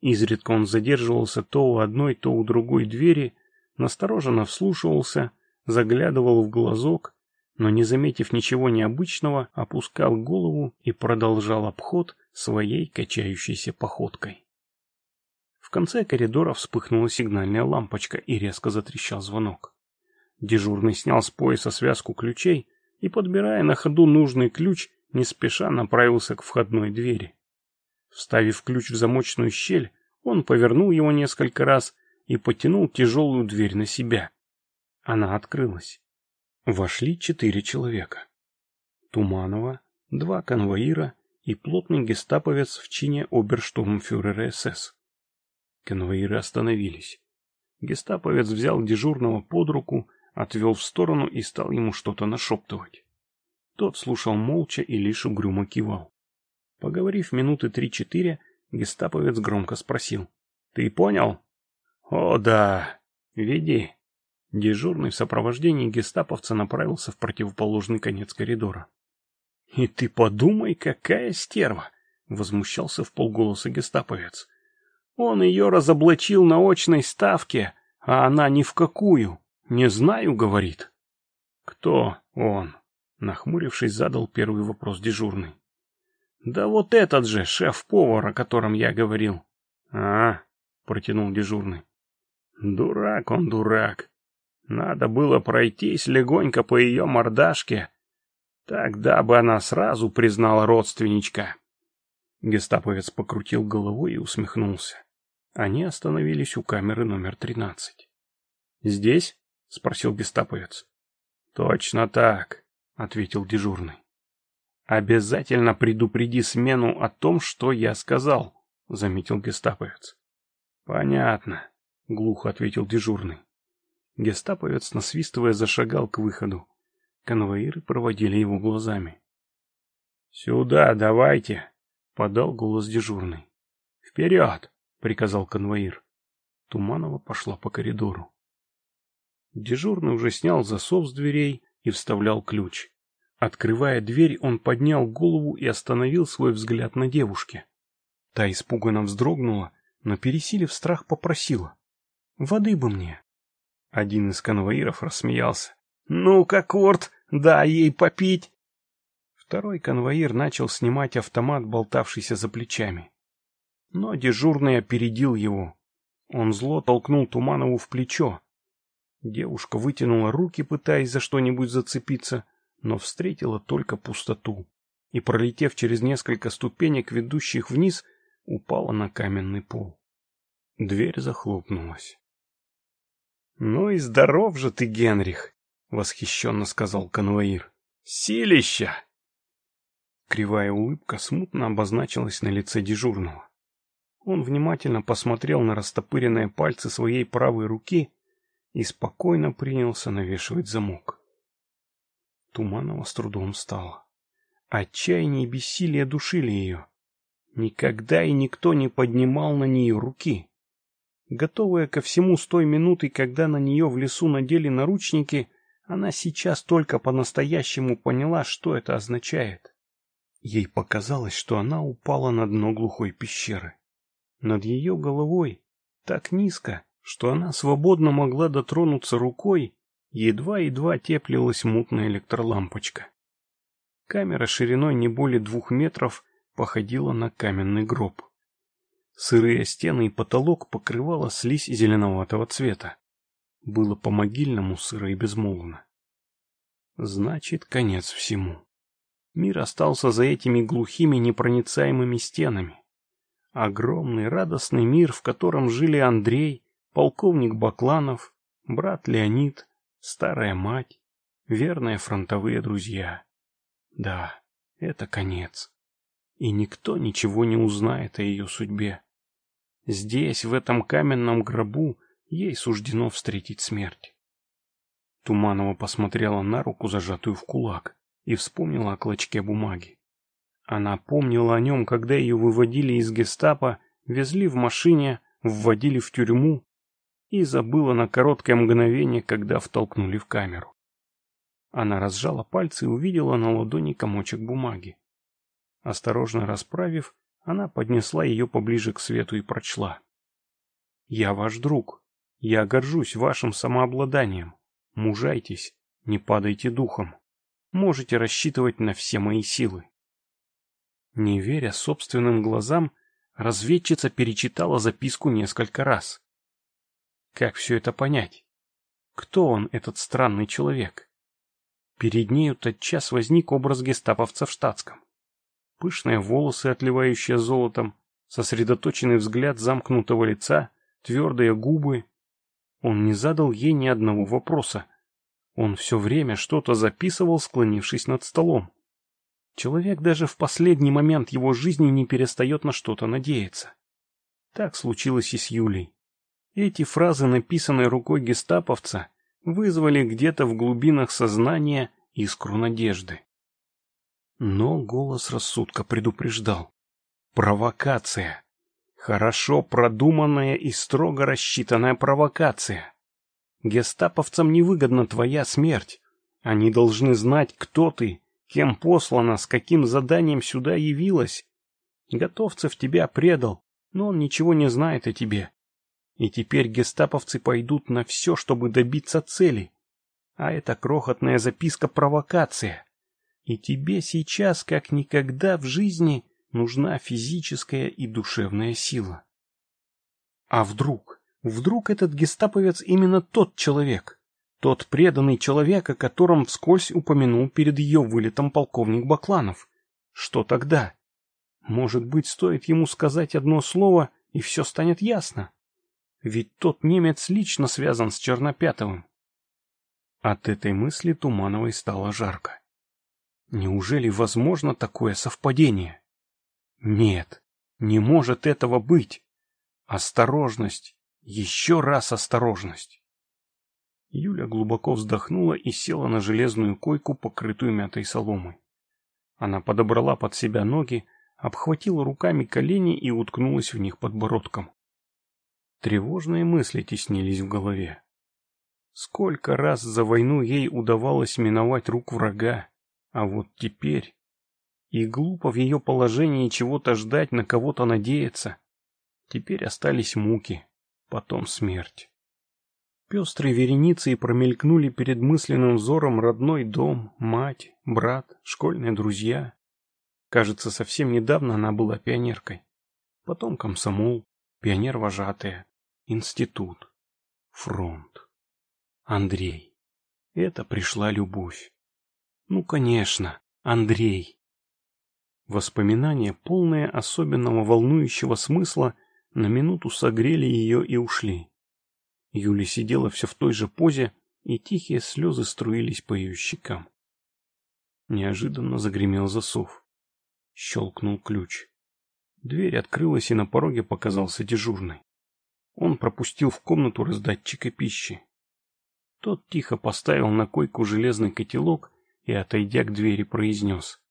S2: Изредка он задерживался то у одной, то у другой двери, настороженно вслушивался, заглядывал в глазок, но, не заметив ничего необычного, опускал голову и продолжал обход своей качающейся походкой конце коридора вспыхнула сигнальная лампочка и резко затрещал звонок. Дежурный снял с пояса связку ключей и, подбирая на ходу нужный ключ, не спеша направился к входной двери. Вставив ключ в замочную щель, он повернул его несколько раз и потянул тяжелую дверь на себя. Она открылась. Вошли четыре человека. Туманова, два конвоира и плотный гестаповец в чине оберштурмфюрера СС. Конвоиры остановились. Гестаповец взял дежурного под руку, отвел в сторону и стал ему что-то нашептывать. Тот слушал молча и лишь угрюмо кивал. Поговорив минуты три-четыре, гестаповец громко спросил. — Ты понял? — О, да. Веди. Дежурный в сопровождении гестаповца направился в противоположный конец коридора. — И ты подумай, какая стерва! — возмущался в полголоса гестаповец. Он ее разоблачил на очной ставке, а она ни в какую. Не знаю, говорит. Кто он? Нахмурившись, задал первый вопрос дежурный. Да вот этот же, шеф-повар, о котором я говорил. А, протянул дежурный. Дурак он, дурак. Надо было пройтись легонько по ее мордашке. Тогда бы она сразу признала родственничка. Гестаповец покрутил головой и усмехнулся. Они остановились у камеры номер 13. «Здесь?» — спросил гестаповец. «Точно так», — ответил дежурный. «Обязательно предупреди смену о том, что я сказал», — заметил гестаповец. «Понятно», — глухо ответил дежурный. Гестаповец, насвистывая, зашагал к выходу. Конвоиры проводили его глазами. «Сюда давайте!» — подал голос дежурный. «Вперед!» приказал конвоир. Туманова пошла по коридору. Дежурный уже снял засов с дверей и вставлял ключ. Открывая дверь, он поднял голову и остановил свой взгляд на девушке. Та испуганно вздрогнула, но, пересилив страх, попросила. — Воды бы мне. Один из конвоиров рассмеялся. — Ну-ка, Корт, дай ей попить! Второй конвоир начал снимать автомат, болтавшийся за плечами. Но дежурный опередил его. Он зло толкнул Туманову в плечо. Девушка вытянула руки, пытаясь за что-нибудь зацепиться, но встретила только пустоту. И, пролетев через несколько ступенек, ведущих вниз, упала на каменный пол. Дверь захлопнулась. «Ну и здоров же ты, Генрих!» — восхищенно сказал конвоир. «Силища!» Кривая улыбка смутно обозначилась на лице дежурного. Он внимательно посмотрел на растопыренные пальцы своей правой руки и спокойно принялся навешивать замок. Туманова с трудом стало. Отчаяние и бессилие душили ее. Никогда и никто не поднимал на нее руки. Готовая ко всему с той минуты, когда на нее в лесу надели наручники, она сейчас только по-настоящему поняла, что это означает. Ей показалось, что она упала на дно глухой пещеры над ее головой, так низко, что она свободно могла дотронуться рукой, едва-едва теплилась мутная электролампочка. Камера шириной не более двух метров походила на каменный гроб. Сырые стены и потолок покрывала слизь зеленоватого цвета. Было по-могильному сыро и безмолвно. Значит, конец всему. Мир остался за этими глухими непроницаемыми стенами. Огромный радостный мир, в котором жили Андрей, полковник Бакланов, брат Леонид, старая мать, верные фронтовые друзья. Да, это конец. И никто ничего не узнает о ее судьбе. Здесь, в этом каменном гробу, ей суждено встретить смерть. Туманова посмотрела на руку, зажатую в кулак, и вспомнила о клочке бумаги. Она помнила о нем, когда ее выводили из гестапо, везли в машине, вводили в тюрьму и забыла на короткое мгновение, когда втолкнули в камеру. Она разжала пальцы и увидела на ладони комочек бумаги. Осторожно расправив, она поднесла ее поближе к свету и прочла. «Я ваш друг. Я горжусь вашим самообладанием. Мужайтесь, не падайте духом. Можете рассчитывать на все мои силы». Не веря собственным глазам, разведчица перечитала записку несколько раз. Как все это понять? Кто он, этот странный человек? Перед нею тотчас возник образ гестаповца в штатском. Пышные волосы, отливающие золотом, сосредоточенный взгляд замкнутого лица, твердые губы. Он не задал ей ни одного вопроса. Он все время что-то записывал, склонившись над столом. Человек даже в последний момент его жизни не перестает на что-то надеяться. Так случилось и с Юлей. Эти фразы, написанные рукой гестаповца, вызвали где-то в глубинах сознания искру надежды. Но голос рассудка предупреждал. Провокация. Хорошо продуманная и строго рассчитанная провокация. Гестаповцам невыгодна твоя смерть. Они должны знать, кто ты Кем послана, с каким заданием сюда явилась? Готовцев тебя предал, но он ничего не знает о тебе. И теперь гестаповцы пойдут на все, чтобы добиться цели. А эта крохотная записка — провокация. И тебе сейчас, как никогда в жизни, нужна физическая и душевная сила. А вдруг? Вдруг этот гестаповец именно тот человек? Тот преданный человек, о котором вскользь упомянул перед ее вылетом полковник Бакланов. Что тогда? Может быть, стоит ему сказать одно слово, и все станет ясно? Ведь тот немец лично связан с Чернопятовым. От этой мысли Тумановой стало жарко. Неужели возможно такое совпадение? Нет, не может этого быть. Осторожность, еще раз осторожность. Юля глубоко вздохнула и села на железную койку, покрытую мятой соломой. Она подобрала под себя ноги, обхватила руками колени и уткнулась в них подбородком. Тревожные мысли теснились в голове. Сколько раз за войну ей удавалось миновать рук врага, а вот теперь... И глупо в ее положении чего-то ждать, на кого-то надеяться. Теперь остались муки, потом смерть. Пестрой вереницей промелькнули перед мысленным взором родной дом, мать, брат, школьные друзья. Кажется, совсем недавно она была пионеркой. Потом комсомол, пионер-вожатая, институт, фронт. Андрей. Это пришла любовь. Ну, конечно, Андрей. Воспоминания, полные особенного волнующего смысла, на минуту согрели ее и ушли. Юля сидела все в той же позе, и тихие слезы струились по ее щекам. Неожиданно загремел засов. Щелкнул ключ. Дверь открылась, и на пороге показался дежурный. Он пропустил в комнату раздатчика пищи. Тот тихо поставил на койку железный котелок и, отойдя к двери, произнес.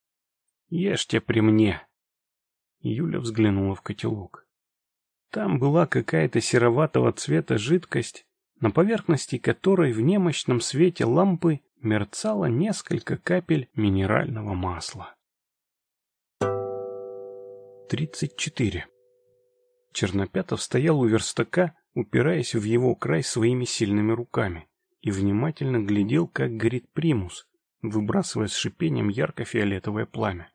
S2: «Ешьте при мне!» Юля взглянула в котелок. Там была какая-то сероватого цвета жидкость, на поверхности которой в немощном свете лампы мерцало несколько капель минерального масла. 34. Чернопятов стоял у верстака, упираясь в его край своими сильными руками, и внимательно глядел, как горит примус, выбрасывая с шипением ярко-фиолетовое пламя.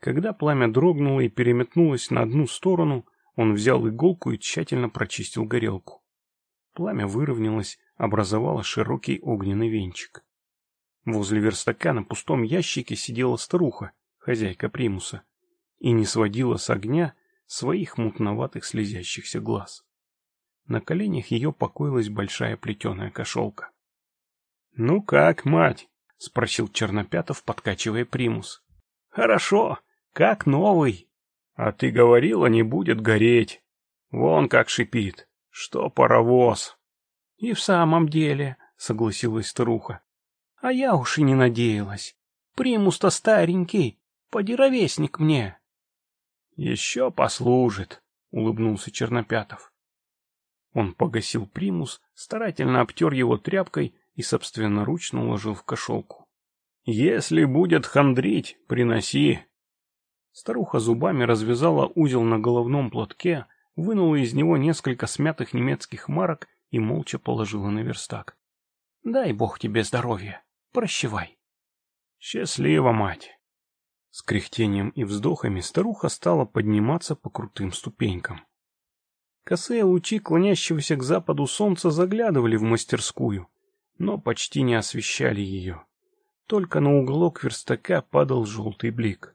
S2: Когда пламя дрогнуло и переметнулось на одну сторону, он взял иголку и тщательно прочистил горелку. Пламя выровнялось, образовало широкий огненный венчик. Возле верстака на пустом ящике сидела старуха, хозяйка примуса, и не сводила с огня своих мутноватых слезящихся глаз. На коленях ее покоилась большая плетеная кошелка. — Ну как, мать? — спросил Чернопятов, подкачивая примус. — Хорошо, как новый. А ты говорила, не будет гореть. Вон как шипит. Что паровоз? И в самом деле, согласилась старуха. А я уж и не надеялась. Примус-то старенький, подеровесник мне. Еще послужит, улыбнулся Чернопятов. Он погасил примус, старательно обтер его тряпкой и собственноручно уложил в кошелку. «Если будет хандрить, приноси», Старуха зубами развязала узел на головном платке, вынула из него несколько смятых немецких марок и молча положила на верстак. «Дай бог тебе здоровья. Прощевай». «Счастливо, мать!» С кряхтением и вздохами старуха стала подниматься по крутым ступенькам. Косые лучи клонящегося к западу солнца заглядывали в мастерскую, но почти не освещали ее. Только на уголок верстака падал желтый блик.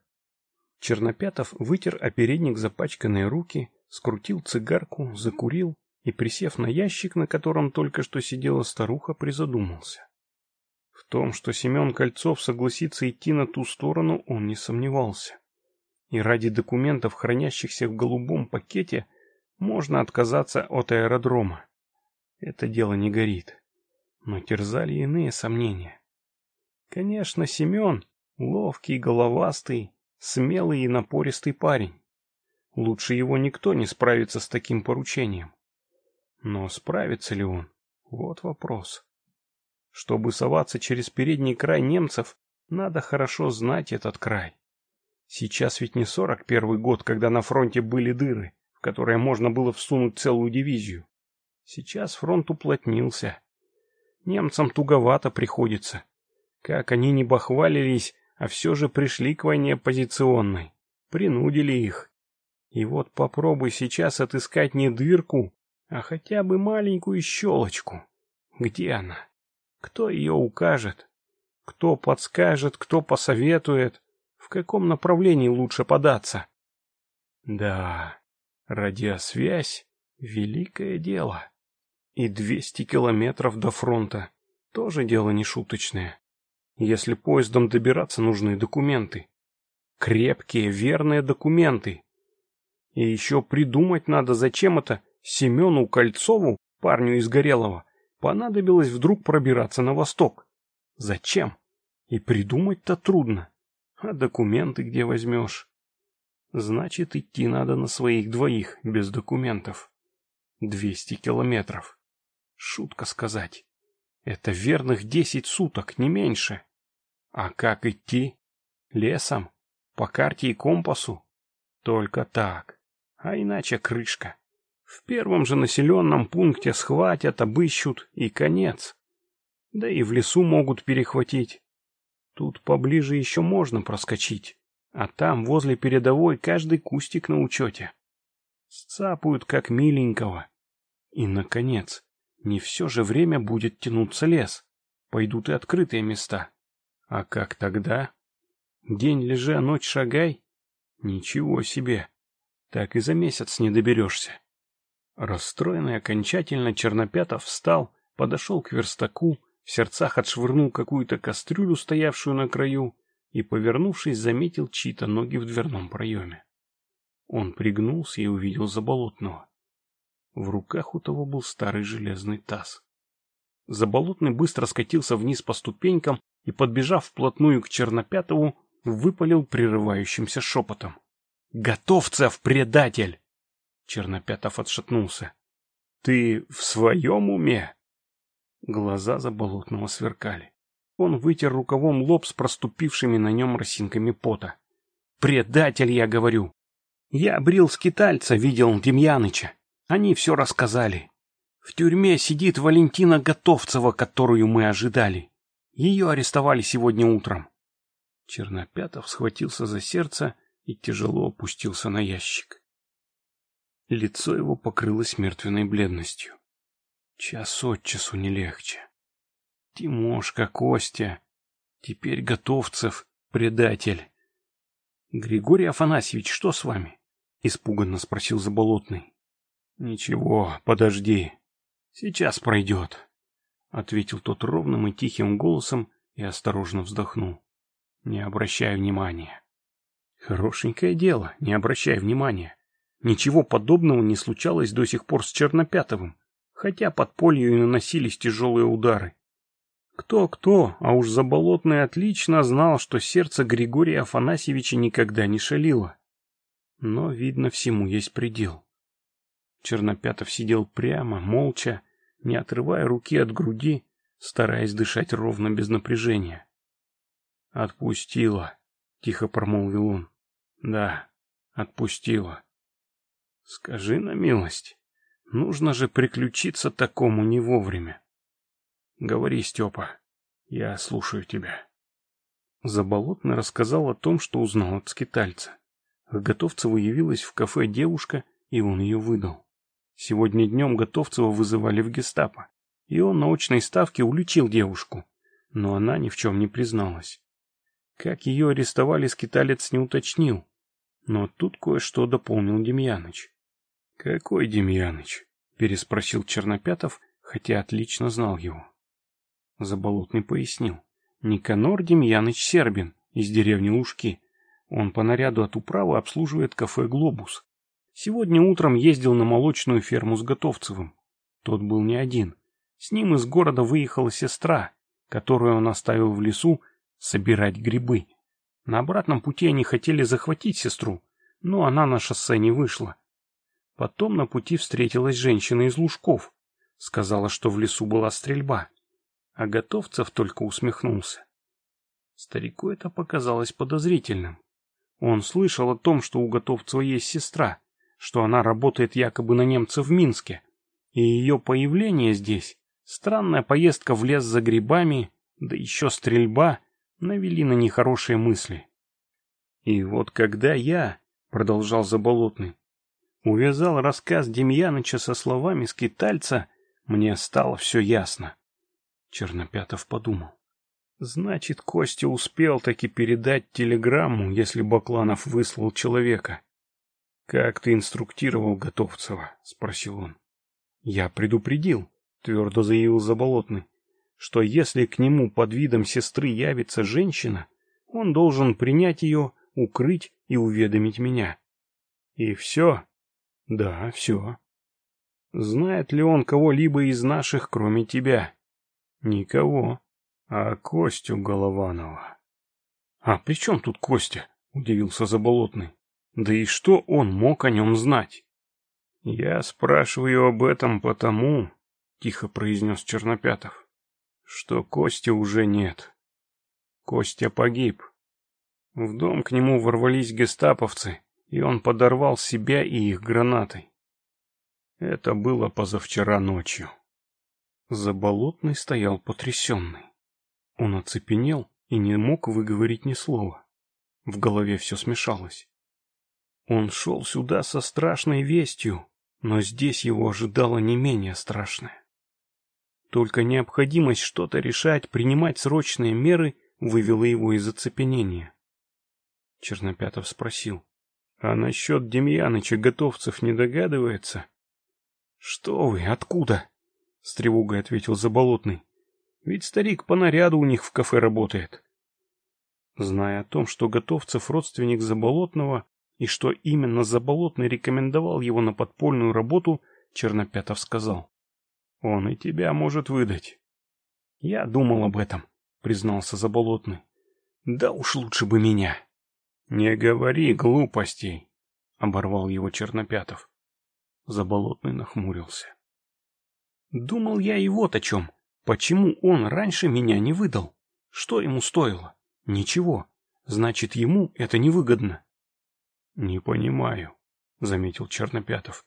S2: Чернопятов вытер опередник запачканные руки, скрутил цигарку, закурил и, присев на ящик, на котором только что сидела старуха, призадумался. В том, что Семен Кольцов согласится идти на ту сторону, он не сомневался. И ради документов, хранящихся в голубом пакете, можно отказаться от аэродрома. Это дело не горит. Но терзали иные сомнения. Конечно, Семен, ловкий, головастый, Смелый и напористый парень. Лучше его никто не справится с таким поручением. Но справится ли он? Вот вопрос. Чтобы соваться через передний край немцев, надо хорошо знать этот край. Сейчас ведь не сорок первый год, когда на фронте были дыры, в которые можно было всунуть целую дивизию. Сейчас фронт уплотнился. Немцам туговато приходится. Как они не бахвалились а все же пришли к войне позиционной. Принудили их. И вот попробуй сейчас отыскать не дырку, а хотя бы маленькую щелочку. Где она? Кто ее укажет? Кто подскажет, кто посоветует? В каком направлении лучше податься? Да, радиосвязь — великое дело. И 200 километров до фронта — тоже дело не шуточное. Если поездом добираться, нужные документы. Крепкие, верные документы. И еще придумать надо, зачем это Семену Кольцову, парню из Горелого, понадобилось вдруг пробираться на восток. Зачем? И придумать-то трудно. А документы где возьмешь? Значит, идти надо на своих двоих, без документов. Двести километров. Шутка сказать. Это верных десять суток, не меньше. А как идти? Лесом? По карте и компасу? Только так. А иначе крышка. В первом же населенном пункте схватят, обыщут и конец. Да и в лесу могут перехватить. Тут поближе еще можно проскочить, а там возле передовой каждый кустик на учете. Сцапают как миленького. И, наконец, не все же время будет тянуться лес. Пойдут и открытые места. А как тогда? День лежа, ночь шагай? Ничего себе. Так и за месяц не доберешься. Расстроенный окончательно Чернопятов встал, подошел к верстаку, в сердцах отшвырнул какую-то кастрюлю, стоявшую на краю, и, повернувшись, заметил чьи-то ноги в дверном проеме. Он пригнулся и увидел Заболотного. В руках у того был старый железный таз. Заболотный быстро скатился вниз по ступенькам и, подбежав вплотную к Чернопятову, выпалил прерывающимся шепотом. «Готовцев, предатель!» Чернопятов отшатнулся. «Ты в своем уме?» Глаза Заболотного сверкали. Он вытер рукавом лоб с проступившими на нем росинками пота. «Предатель, я говорю! Я брил скитальца, видел Демьяныча. Они все рассказали. В тюрьме сидит Валентина Готовцева, которую мы ожидали. Ее арестовали сегодня утром. Чернопятов схватился за сердце и тяжело опустился на ящик. Лицо его покрылось мертвенной бледностью. Час от часу не легче. Тимошка, Костя, теперь Готовцев, предатель. — Григорий Афанасьевич, что с вами? — испуганно спросил Заболотный. «Ничего, подожди. Сейчас пройдет», — ответил тот ровным и тихим голосом и осторожно вздохнул. «Не обращай внимания». «Хорошенькое дело, не обращай внимания. Ничего подобного не случалось до сих пор с Чернопятовым, хотя под полью и наносились тяжелые удары. Кто-кто, а уж Заболотный отлично знал, что сердце Григория Афанасьевича никогда не шалило. Но, видно, всему есть предел. Чернопятов сидел прямо, молча, не отрывая руки от груди, стараясь дышать ровно без напряжения. «Отпустила», — тихо промолвил он. «Да, отпустила». «Скажи на милость, нужно же приключиться такому не вовремя». «Говори, Степа, я слушаю тебя». Заболотный рассказал о том, что узнал от скитальца. К Готовцеву явилась в кафе девушка, и он ее выдал. Сегодня днем Готовцева вызывали в гестапо, и он на очной ставке уличил девушку, но она ни в чем не призналась. Как ее арестовали, скиталец не уточнил, но тут кое-что дополнил Демьяныч. — Какой Демьяныч? — переспросил Чернопятов, хотя отлично знал его. Заболотный пояснил. Никанор Демьяныч Сербин из деревни Лужки. Он по наряду от управы обслуживает кафе «Глобус». Сегодня утром ездил на молочную ферму с Готовцевым. Тот был не один. С ним из города выехала сестра, которую он оставил в лесу собирать грибы. На обратном пути они хотели захватить сестру, но она на шоссе не вышла. Потом на пути встретилась женщина из Лужков. Сказала, что в лесу была стрельба. А Готовцев только усмехнулся. Старику это показалось подозрительным. Он слышал о том, что у Готовцева есть сестра, что она работает якобы на немца в Минске, и ее появление здесь, странная поездка в лес за грибами, да еще стрельба, навели на нехорошие мысли. «И вот когда я», — продолжал Заболотный, — увязал рассказ Демьяныча со словами скитальца, мне стало все ясно. Чернопятов подумал. Значит, Костя успел таки передать телеграмму, если Бакланов выслал человека. «Как ты инструктировал Готовцева?» — спросил он. «Я предупредил», — твердо заявил Заболотный, «что если к нему под видом сестры явится женщина, он должен принять ее, укрыть и уведомить меня». «И все?» «Да, все». «Знает ли он кого-либо из наших, кроме тебя?» «Никого. А Костю Голованова?» «А при чем тут Костя?» — удивился Заболотный. Да и что он мог о нем знать? «Я спрашиваю об этом потому», — тихо произнес Чернопятов, — «что Кости уже нет. Костя погиб. В дом к нему ворвались гестаповцы, и он подорвал себя и их гранатой. Это было позавчера ночью». Заболотный стоял потрясенный. Он оцепенел и не мог выговорить ни слова. В голове все смешалось. Он шел сюда со страшной вестью, но здесь его ожидало не менее страшное. Только необходимость что-то решать, принимать срочные меры вывела его из оцепенения. Чернопятов спросил. — А насчет Демьяныча Готовцев не догадывается? — Что вы, откуда? — с тревогой ответил Заболотный. — Ведь старик по наряду у них в кафе работает. Зная о том, что Готовцев родственник Заболотного, и что именно Заболотный рекомендовал его на подпольную работу, Чернопятов сказал. «Он и тебя может выдать». «Я думал об этом», — признался Заболотный. «Да уж лучше бы меня». «Не говори глупостей», — оборвал его Чернопятов. Заболотный нахмурился. «Думал я и вот о чем. Почему он раньше меня не выдал? Что ему стоило? Ничего. Значит, ему это невыгодно». Не понимаю, заметил Чернопятов.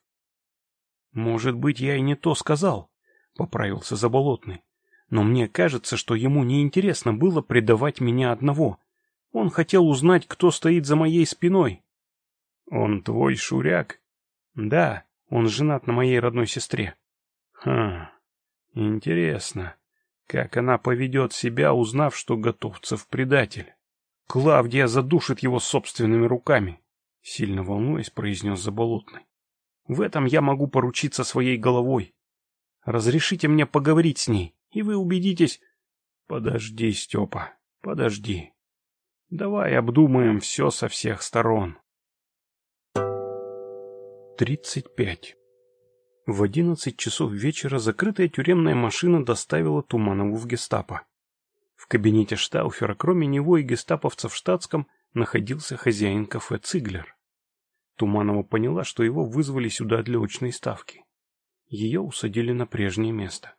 S2: Может быть, я и не то сказал, поправился Заболотный. Но мне кажется, что ему неинтересно было предавать меня одного. Он хотел узнать, кто стоит за моей спиной. Он твой шуряк? Да, он женат на моей родной сестре. Хм, интересно, как она поведет себя, узнав, что Готовцев предатель. Клавдия задушит его собственными руками. Сильно волнуясь, произнес Заболотный. В этом я могу поручиться своей головой. Разрешите мне поговорить с ней, и вы убедитесь... Подожди, Степа, подожди. Давай обдумаем все со всех сторон. 35. В 11 часов вечера закрытая тюремная машина доставила Туманову в гестапо. В кабинете Штауфера, кроме него и Гестаповца в штатском, находился хозяин кафе «Циглер». Туманова поняла, что его вызвали сюда для очной ставки. Ее усадили на прежнее место.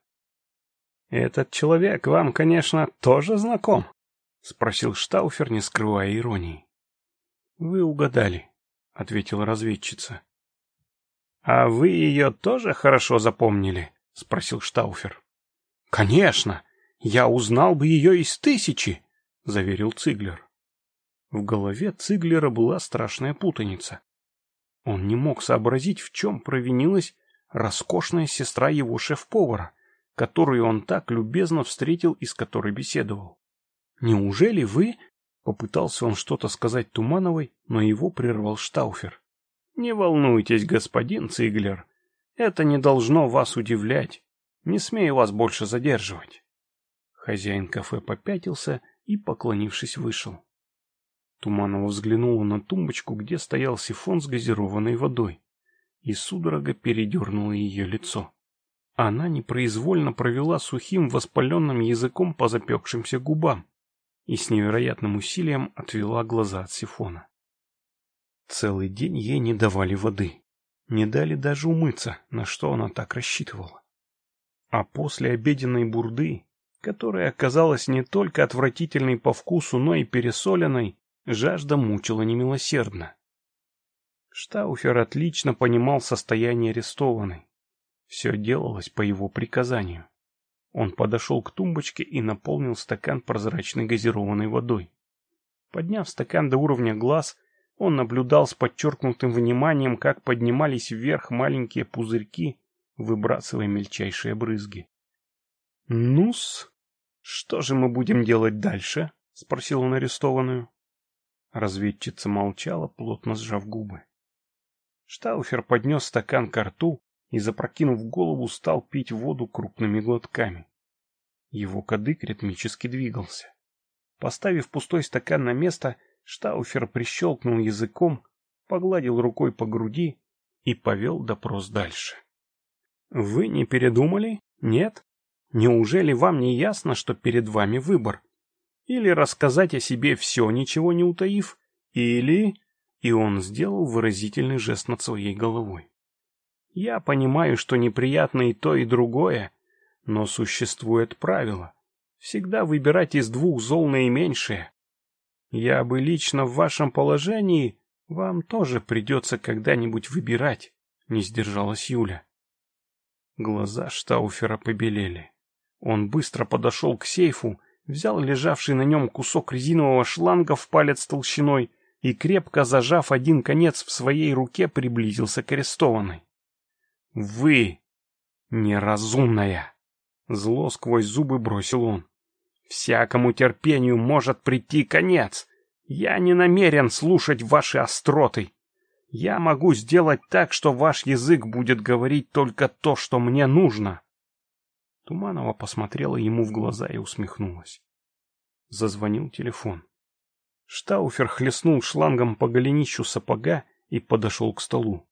S2: «Этот человек вам, конечно, тоже знаком?» — спросил Штауфер, не скрывая иронии. «Вы угадали», — ответила разведчица. «А вы ее тоже хорошо запомнили?» — спросил Штауфер. «Конечно! Я узнал бы ее из тысячи!» — заверил Циглер. В голове Циглера была страшная путаница. Он не мог сообразить, в чем провинилась роскошная сестра его шеф-повара, которую он так любезно встретил и с которой беседовал. «Неужели вы...» — попытался он что-то сказать Тумановой, но его прервал Штауфер. «Не волнуйтесь, господин Циглер, это не должно вас удивлять. Не смею вас больше задерживать». Хозяин кафе попятился и, поклонившись, вышел. Туманова взглянула на тумбочку, где стоял сифон с газированной водой, и судорога передернула ее лицо. Она непроизвольно провела сухим воспаленным языком по запекшимся губам и с невероятным усилием отвела глаза от сифона. Целый день ей не давали воды, не дали даже умыться, на что она так рассчитывала. А после обеденной бурды, которая оказалась не только отвратительной по вкусу, но и пересоленной, Жажда мучила немилосердно. Штауфер отлично понимал состояние арестованной. Все делалось по его приказанию. Он подошел к тумбочке и наполнил стакан прозрачной газированной водой. Подняв стакан до уровня глаз, он наблюдал с подчеркнутым вниманием, как поднимались вверх маленькие пузырьки, выбрасывая мельчайшие брызги. «Ну-с, что же мы будем делать дальше?» — спросил он арестованную. Разведчица молчала, плотно сжав губы. Штауфер поднес стакан ко рту и, запрокинув голову, стал пить воду крупными глотками. Его кадык ритмически двигался. Поставив пустой стакан на место, Штауфер прищелкнул языком, погладил рукой по груди и повел допрос дальше. «Вы не передумали? Нет? Неужели вам не ясно, что перед вами выбор? Или рассказать о себе все, ничего не утаив, или... И он сделал выразительный жест над своей головой. Я понимаю, что неприятно и то, и другое, но существует правило. Всегда выбирать из двух зол наименьшее. Я бы лично в вашем положении, вам тоже придется когда-нибудь выбирать, не сдержалась Юля. Глаза Штауфера побелели. Он быстро подошел к сейфу взял лежавший на нем кусок резинового шланга в палец толщиной и, крепко зажав один конец в своей руке, приблизился к арестованной. «Вы неразумная!» — зло сквозь зубы бросил он. «Всякому терпению может прийти конец. Я не намерен слушать ваши остроты. Я могу сделать так, что ваш язык будет говорить только то, что мне нужно. Туманова посмотрела ему в глаза и усмехнулась. Зазвонил телефон. Штауфер хлестнул шлангом по голенищу сапога и подошел к столу.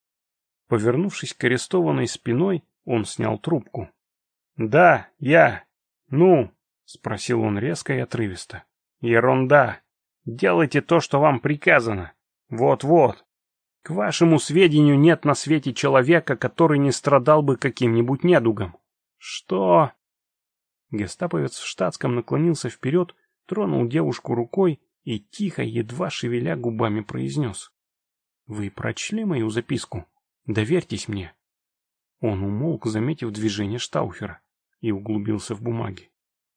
S2: Повернувшись к арестованной спиной, он снял трубку. — Да, я. Ну? — спросил он резко и отрывисто. — Ерунда. Делайте то, что вам приказано. Вот-вот. К вашему сведению, нет на свете человека, который не страдал бы каким-нибудь недугом. «Что?» Гестаповец в штатском наклонился вперед, тронул девушку рукой и тихо, едва шевеля губами, произнес. «Вы прочли мою записку? Доверьтесь мне». Он умолк, заметив движение Штауфера, и углубился в бумаги.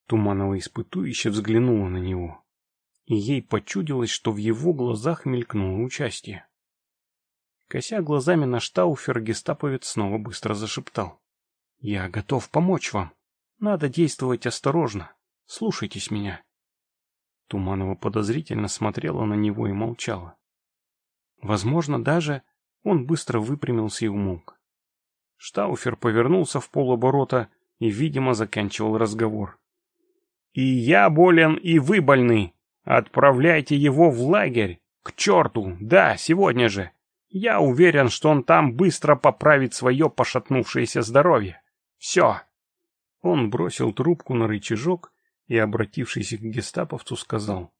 S2: Туманова испытующе взглянула на него, и ей почудилось, что в его глазах мелькнуло участие. Кося глазами на Штауфер, гестаповец снова быстро зашептал. Я готов помочь вам. Надо действовать осторожно. Слушайтесь меня. Туманова подозрительно смотрела на него и молчала. Возможно, даже он быстро выпрямился и умолк. Штауфер повернулся в полоборота и, видимо, заканчивал разговор. «И я болен, и вы больны. Отправляйте его в лагерь. К черту, да, сегодня же. Я уверен, что он там быстро поправит свое пошатнувшееся здоровье». Все!» Он бросил трубку на рычажок и, обратившись к гестаповцу, сказал.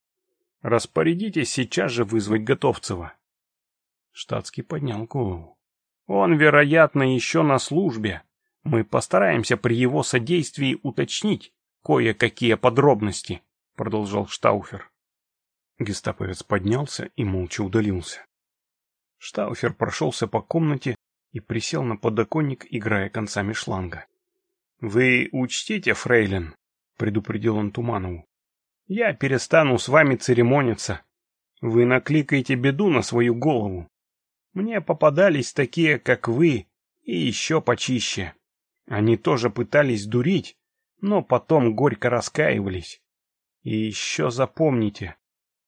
S2: «Распорядитесь сейчас же вызвать Готовцева». Штатский поднял голову. «Он, вероятно, еще на службе. Мы постараемся при его содействии уточнить кое-какие подробности», — продолжал Штауфер. Гестаповец поднялся и молча удалился. Штауфер прошелся по комнате, и присел на подоконник, играя концами шланга. — Вы учтите, фрейлин, — предупредил он Туманову. — Я перестану с вами церемониться. Вы накликаете беду на свою голову. Мне попадались такие, как вы, и еще почище. Они тоже пытались дурить, но потом горько раскаивались. И еще запомните,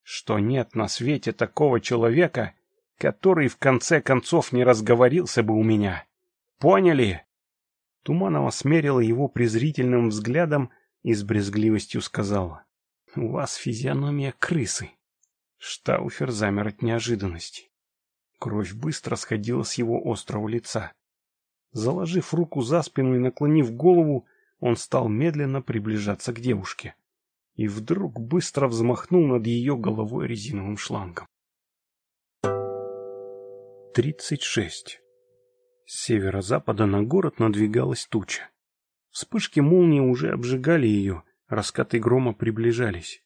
S2: что нет на свете такого человека, который в конце концов не разговорился бы у меня. Поняли? Туманова смерила его презрительным взглядом и с брезгливостью сказала. «У вас физиономия крысы». Штауфер замер от неожиданности. Кровь быстро сходила с его острого лица. Заложив руку за спину и наклонив голову, он стал медленно приближаться к девушке. И вдруг быстро взмахнул над ее головой резиновым шлангом. 36. С северо-запада на город надвигалась туча. Вспышки молнии уже обжигали ее, раскаты грома приближались.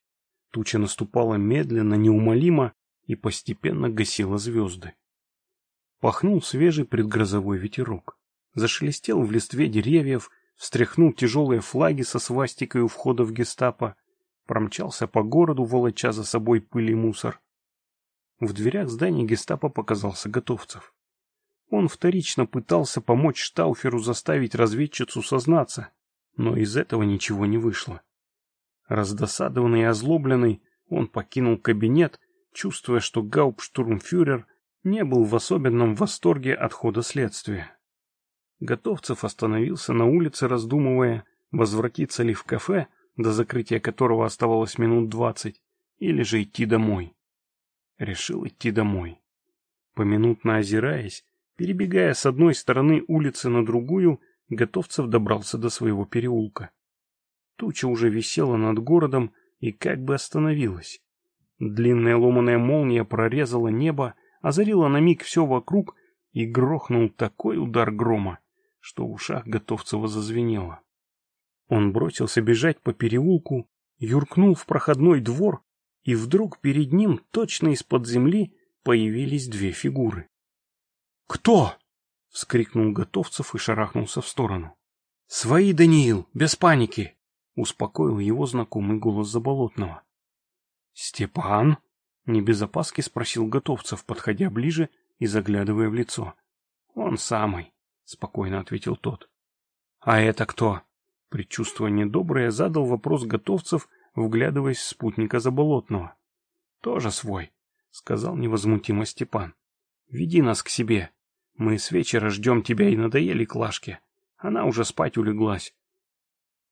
S2: Туча наступала медленно, неумолимо и постепенно гасила звезды. Пахнул свежий предгрозовой ветерок. Зашелестел в листве деревьев, встряхнул тяжелые флаги со свастикой у входа в гестапо, промчался по городу, волоча за собой пыль и мусор. В дверях здания гестапо показался Готовцев. Он вторично пытался помочь Штауферу заставить разведчицу сознаться, но из этого ничего не вышло. Раздосадованный и озлобленный, он покинул кабинет, чувствуя, что гауптштурмфюрер не был в особенном восторге от хода следствия. Готовцев остановился на улице, раздумывая, возвратиться ли в кафе, до закрытия которого оставалось минут двадцать, или же идти домой решил идти домой. Поминутно озираясь, перебегая с одной стороны улицы на другую, Готовцев добрался до своего переулка. Туча уже висела над городом и как бы остановилась. Длинная ломаная молния прорезала небо, озарила на миг все вокруг и грохнул такой удар грома, что в ушах Готовцева зазвенело. Он бросился бежать по переулку, юркнул в проходной двор и вдруг перед ним точно из-под земли появились две фигуры. «Кто?» — вскрикнул Готовцев и шарахнулся в сторону. «Свои, Даниил, без паники!» — успокоил его знакомый голос Заболотного. «Степан?» — не без опаски спросил Готовцев, подходя ближе и заглядывая в лицо. «Он самый», — спокойно ответил тот. «А это кто?» Предчувствуя недоброе, задал вопрос Готовцев, вглядываясь в спутника Заболотного. «Тоже свой», — сказал невозмутимо Степан. «Веди нас к себе. Мы с вечера ждем тебя и надоели Клашке. Она уже спать улеглась».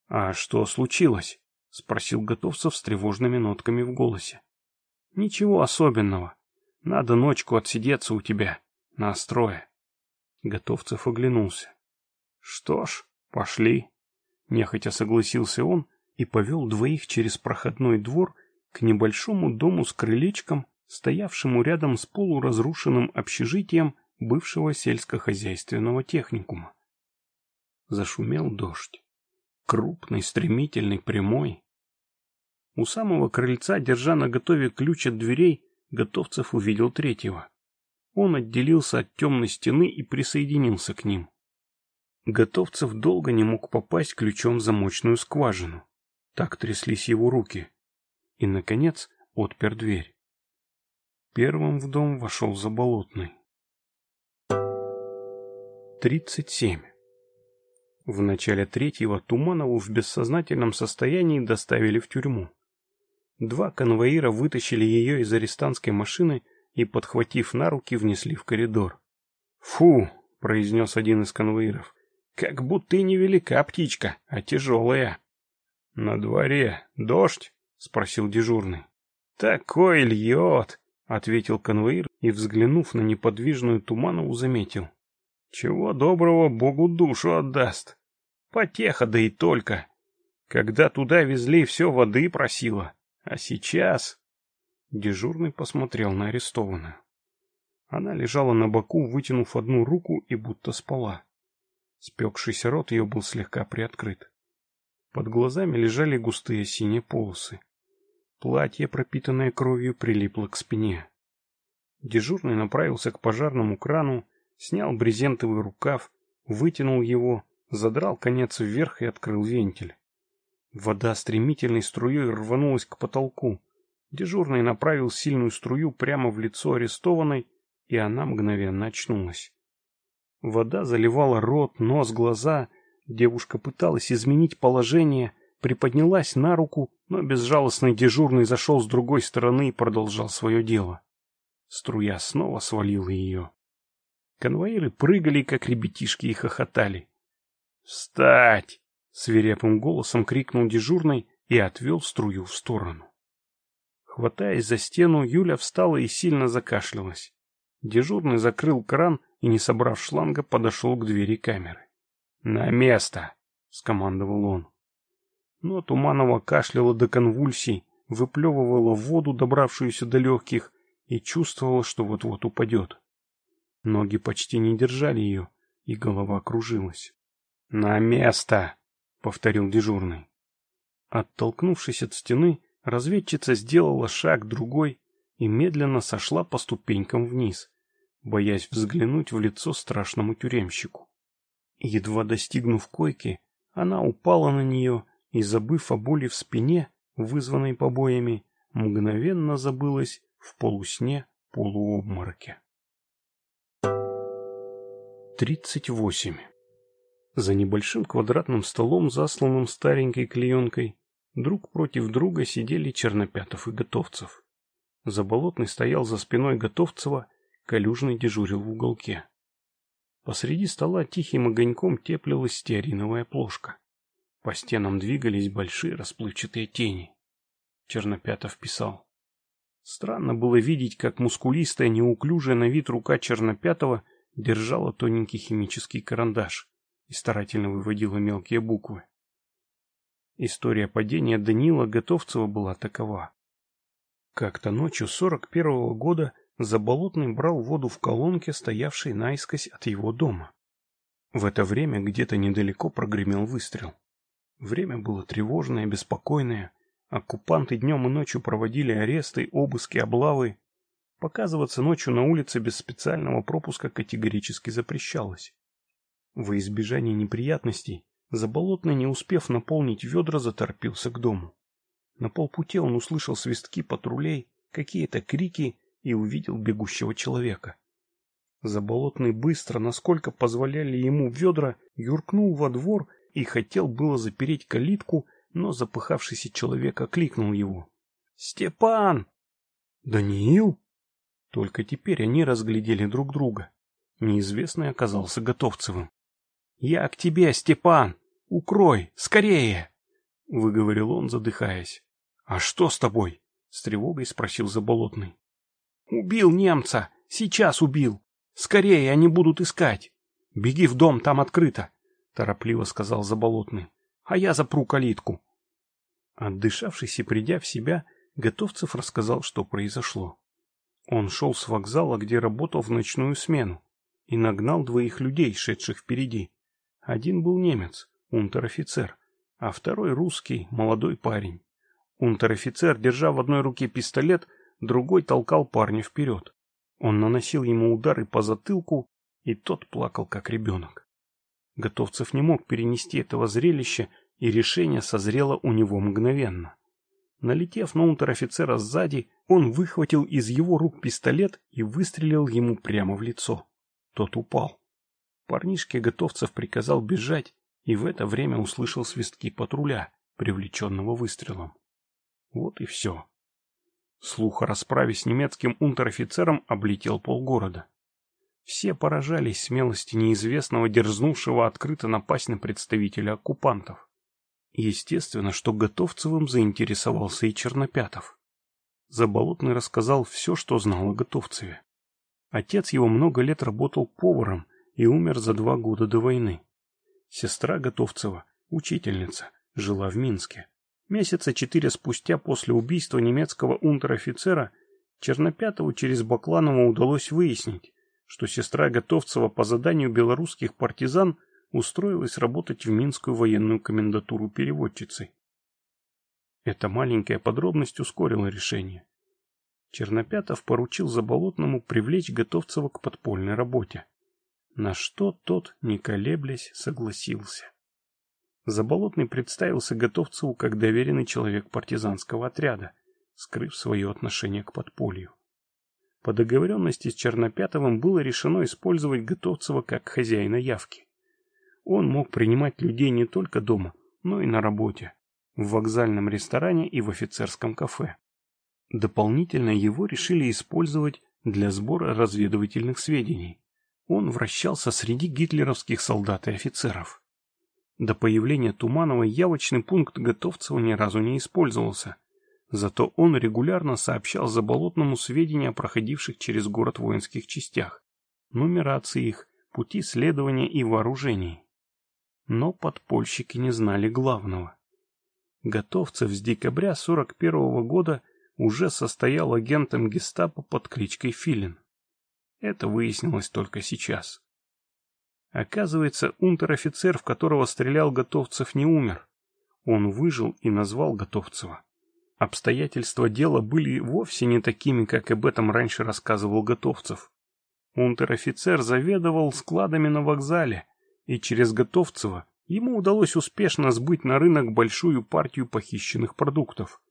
S2: «А что случилось?» — спросил Готовцев с тревожными нотками в голосе. «Ничего особенного. Надо ночку отсидеться у тебя. Настроя». Готовцев оглянулся. «Что ж, пошли», — нехотя согласился он, и повел двоих через проходной двор к небольшому дому с крылечком, стоявшему рядом с полуразрушенным общежитием бывшего сельскохозяйственного техникума. Зашумел дождь. Крупный, стремительный, прямой. У самого крыльца, держа на готове ключ от дверей, Готовцев увидел третьего. Он отделился от темной стены и присоединился к ним. Готовцев долго не мог попасть ключом в замочную скважину. Так тряслись его руки. И, наконец, отпер дверь. Первым в дом вошел Заболотный. Тридцать семь. В начале третьего Туманову в бессознательном состоянии доставили в тюрьму. Два конвоира вытащили ее из арестантской машины и, подхватив на руки, внесли в коридор. «Фу!» — произнес один из конвоиров. «Как будто и не велика птичка, а тяжелая». «На дворе дождь?» — спросил дежурный. «Такой льет!» — ответил конвоир и, взглянув на неподвижную Туманову, заметил. «Чего доброго Богу душу отдаст? Потеха, да и только. Когда туда везли, все воды просила, А сейчас...» Дежурный посмотрел на арестованную. Она лежала на боку, вытянув одну руку и будто спала. Спекшийся рот ее был слегка приоткрыт. Под глазами лежали густые синие полосы. Платье, пропитанное кровью, прилипло к спине. Дежурный направился к пожарному крану, снял брезентовый рукав, вытянул его, задрал конец вверх и открыл вентиль. Вода стремительной струей рванулась к потолку. Дежурный направил сильную струю прямо в лицо арестованной, и она мгновенно очнулась. Вода заливала рот, нос, глаза — Девушка пыталась изменить положение, приподнялась на руку, но безжалостный дежурный зашел с другой стороны и продолжал свое дело. Струя снова свалила ее. Конвоиры прыгали, как ребятишки, и хохотали. «Встать!» — свирепым голосом крикнул дежурный и отвел струю в сторону. Хватаясь за стену, Юля встала и сильно закашлялась. Дежурный закрыл кран и, не собрав шланга, подошел к двери камеры. «На место!» — скомандовал он. Но Туманова кашляла до конвульсий, выплевывала воду, добравшуюся до легких, и чувствовала, что вот-вот упадет. Ноги почти не держали ее, и голова кружилась. «На место!» — повторил дежурный. Оттолкнувшись от стены, разведчица сделала шаг другой и медленно сошла по ступенькам вниз, боясь взглянуть в лицо страшному тюремщику. Едва достигнув койки, она упала на нее и, забыв о боли в спине, вызванной побоями, мгновенно забылась в полусне полуобмороке. 38. За небольшим квадратным столом, засланным старенькой клеенкой, друг против друга сидели Чернопятов и Готовцев. Заболотный стоял за спиной Готовцева, Калюжный дежурил в уголке. Посреди стола тихим огоньком теплилась стеариновая плошка. По стенам двигались большие расплывчатые тени. Чернопятов писал. Странно было видеть, как мускулистая, неуклюжая на вид рука Чернопятого держала тоненький химический карандаш и старательно выводила мелкие буквы. История падения Данила Готовцева была такова. Как-то ночью 41-го года Заболотный брал воду в колонке, стоявшей наискось от его дома. В это время где-то недалеко прогремел выстрел. Время было тревожное, беспокойное. Оккупанты днем и ночью проводили аресты, обыски, облавы. Показываться ночью на улице без специального пропуска категорически запрещалось. Во избежание неприятностей, Заболотный, не успев наполнить ведра, заторпился к дому. На полпути он услышал свистки патрулей, какие-то крики, и увидел бегущего человека. Заболотный быстро, насколько позволяли ему ведра, юркнул во двор и хотел было запереть калитку, но запыхавшийся человек окликнул его. «Степан!» «Даниил?» Только теперь они разглядели друг друга. Неизвестный оказался Готовцевым. «Я к тебе, Степан! Укрой! Скорее!» — выговорил он, задыхаясь. «А что с тобой?» — с тревогой спросил Заболотный. Убил немца. Сейчас убил. Скорее, они будут искать. Беги в дом, там открыто, — торопливо сказал Заболотный. А я запру калитку. Отдышавшись и придя в себя, Готовцев рассказал, что произошло. Он шел с вокзала, где работал в ночную смену, и нагнал двоих людей, шедших впереди. Один был немец, унтер-офицер, а второй русский, молодой парень. Унтер-офицер, держа в одной руке пистолет, — другой толкал парня вперед. Он наносил ему удары по затылку, и тот плакал, как ребенок. Готовцев не мог перенести этого зрелища, и решение созрело у него мгновенно. Налетев на унтер-офицера сзади, он выхватил из его рук пистолет и выстрелил ему прямо в лицо. Тот упал. Парнишке Готовцев приказал бежать, и в это время услышал свистки патруля, привлеченного выстрелом. Вот и все. Слух о расправе с немецким унтер-офицером облетел полгорода. Все поражались смелости неизвестного, дерзнувшего открыто напасть на представителя оккупантов. Естественно, что Готовцевым заинтересовался и Чернопятов. Заболотный рассказал все, что знал о Готовцеве. Отец его много лет работал поваром и умер за два года до войны. Сестра Готовцева, учительница, жила в Минске. Месяца четыре спустя после убийства немецкого унтер-офицера Чернопятову через Бакланова удалось выяснить, что сестра Готовцева по заданию белорусских партизан устроилась работать в Минскую военную комендатуру переводчицей. Эта маленькая подробность ускорила решение. Чернопятов поручил Заболотному привлечь Готовцева к подпольной работе, на что тот, не колеблясь, согласился. Заболотный представился Готовцеву как доверенный человек партизанского отряда, скрыв свое отношение к подполью. По договоренности с Чернопятовым было решено использовать Готовцева как хозяина явки. Он мог принимать людей не только дома, но и на работе, в вокзальном ресторане и в офицерском кафе. Дополнительно его решили использовать для сбора разведывательных сведений. Он вращался среди гитлеровских солдат и офицеров. До появления Туманова явочный пункт Готовцева ни разу не использовался. Зато он регулярно сообщал Заболотному сведения о проходивших через город воинских частях, нумерации их, пути следования и вооружений. Но подпольщики не знали главного. Готовцев с декабря 41 -го года уже состоял агентом гестапо под кличкой Филин. Это выяснилось только сейчас. Оказывается, унтер-офицер, в которого стрелял Готовцев, не умер. Он выжил и назвал Готовцева. Обстоятельства дела были вовсе не такими, как об этом раньше рассказывал Готовцев. Унтер-офицер заведовал складами на вокзале, и через Готовцева ему удалось успешно сбыть на рынок большую партию похищенных продуктов.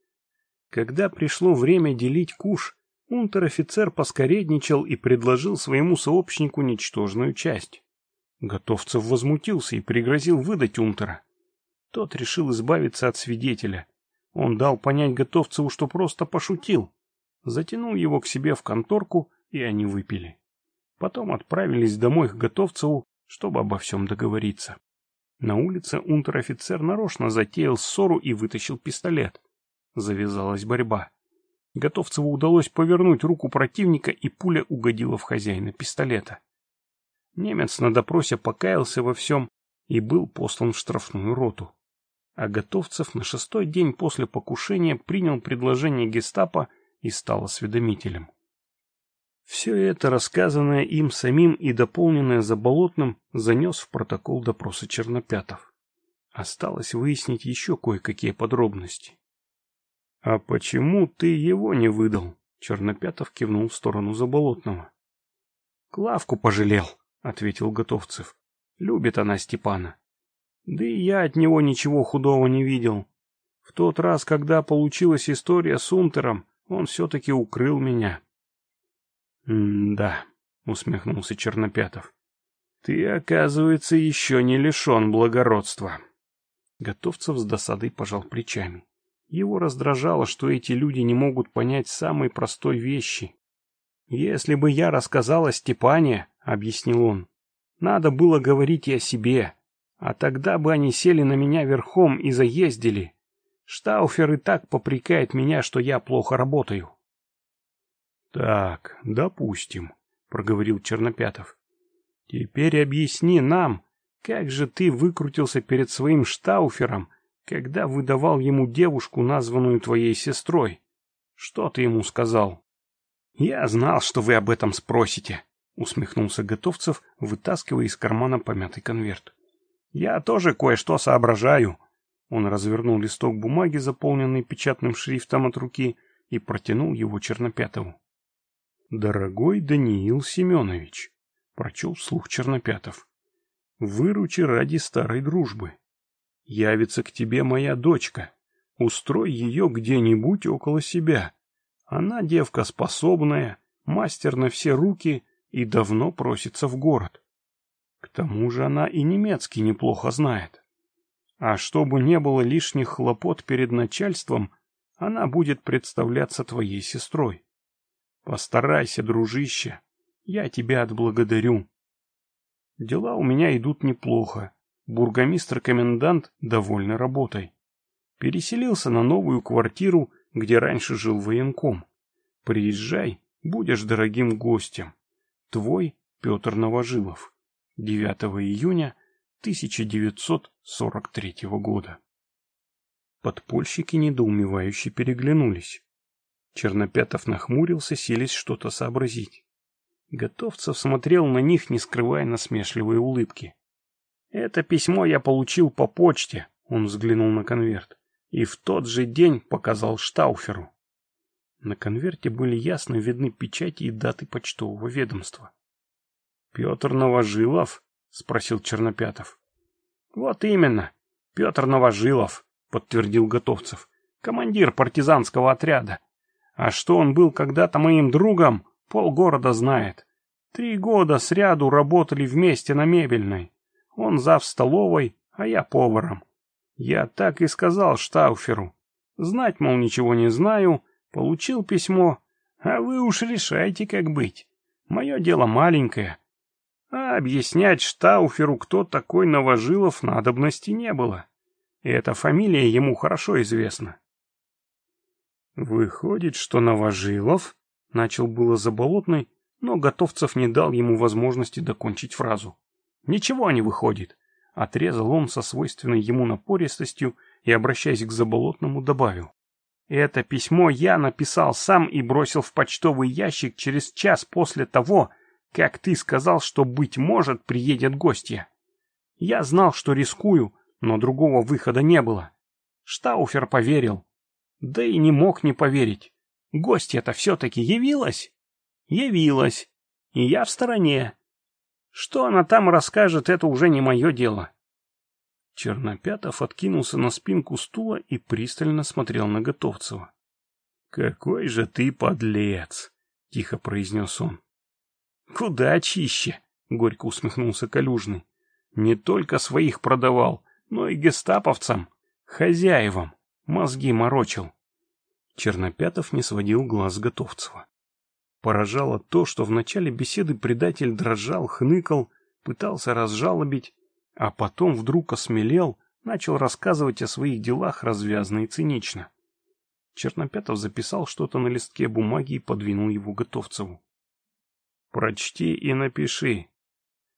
S2: Когда пришло время делить куш, унтер-офицер поскоредничал и предложил своему сообщнику ничтожную часть. Готовцев возмутился и пригрозил выдать Унтера. Тот решил избавиться от свидетеля. Он дал понять Готовцеву, что просто пошутил. Затянул его к себе в конторку, и они выпили. Потом отправились домой к Готовцеву, чтобы обо всем договориться. На улице унтер-офицер нарочно затеял ссору и вытащил пистолет. Завязалась борьба. Готовцеву удалось повернуть руку противника, и пуля угодила в хозяина пистолета. Немец на допросе покаялся во всем и был послан в штрафную роту. А Готовцев на шестой день после покушения принял предложение гестапо и стал осведомителем. Все это, рассказанное им самим и дополненное Заболотным, занес в протокол допроса Чернопятов. Осталось выяснить еще кое-какие подробности. — А почему ты его не выдал? — Чернопятов кивнул в сторону Заболотного. — Клавку пожалел, — ответил Готовцев. «Любит она Степана. Да и я от него ничего худого не видел. В тот раз, когда получилась история с Унтером, он все-таки укрыл меня». — усмехнулся Чернопятов. «Ты, оказывается, еще не лишен благородства». Готовцев с досадой пожал плечами. Его раздражало, что эти люди не могут понять самой простой вещи. «Если бы я рассказал о Степане, — объяснил он, — надо было говорить и о себе, а тогда бы они сели на меня верхом и заездили. Штауфер и так попрекает меня, что я плохо работаю». «Так, допустим», — проговорил Чернопятов. «Теперь объясни нам, как же ты выкрутился перед своим Штауфером, когда выдавал ему девушку, названную твоей сестрой? Что ты ему сказал?» «Я знал, что вы об этом спросите», — усмехнулся Готовцев, вытаскивая из кармана помятый конверт. «Я тоже кое-что соображаю». Он развернул листок бумаги, заполненный печатным шрифтом от руки, и протянул его Чернопятову. «Дорогой Даниил Семенович», — прочел вслух Чернопятов, — «выручи ради старой дружбы. Явится к тебе моя дочка. Устрой ее где-нибудь около себя. Она девка способная, мастер на все руки и давно просится в город. К тому же она и немецкий неплохо знает. А чтобы не было лишних хлопот перед начальством, она будет представляться твоей сестрой. Постарайся, дружище, я тебя отблагодарю. Дела у меня идут неплохо. Бургомистр-комендант довольны работой. Переселился на новую квартиру где раньше жил военком. Приезжай, будешь дорогим гостем. Твой Петр Новожилов. 9 июня 1943 года. Подпольщики недоумевающе переглянулись. Чернопятов нахмурился, селись что-то сообразить. Готовцев смотрел на них, не скрывая насмешливые улыбки. «Это письмо я получил по почте», — он взглянул на конверт и в тот же день показал Штауферу. На конверте были ясно видны печати и даты почтового ведомства. — Петр Новожилов? — спросил Чернопятов. — Вот именно, Петр Новожилов, — подтвердил Готовцев, — командир партизанского отряда. А что он был когда-то моим другом, полгорода знает. Три года сряду работали вместе на мебельной. Он зав столовой, а я поваром. Я так и сказал Штауферу. Знать, мол, ничего не знаю, получил письмо, а вы уж решайте, как быть. Мое дело маленькое. А объяснять Штауферу, кто такой Новожилов, надобности не было. И эта фамилия ему хорошо известна. Выходит, что Новожилов, начал было Заболотный, но Готовцев не дал ему возможности докончить фразу. Ничего не выходит. Отрезал он со свойственной ему напористостью и, обращаясь к Заболотному, добавил. Это письмо я написал сам и бросил в почтовый ящик через час после того, как ты сказал, что, быть может, приедет гостья. Я знал, что рискую, но другого выхода не было. Штауфер поверил. Да и не мог не поверить. Гостья-то все-таки явилась? Явилась. И я в стороне. Что она там расскажет, это уже не мое дело. Чернопятов откинулся на спинку стула и пристально смотрел на Готовцева. — Какой же ты подлец! — тихо произнес он. — Куда чище! — горько усмехнулся Калюжный. — Не только своих продавал, но и гестаповцам, хозяевам, мозги морочил. Чернопятов не сводил глаз Готовцева. Поражало то, что в начале беседы предатель дрожал, хныкал, пытался разжалобить, а потом вдруг осмелел, начал рассказывать о своих делах развязно и цинично. Чернопятов записал что-то на листке бумаги и подвинул его Готовцеву. «Прочти и напиши.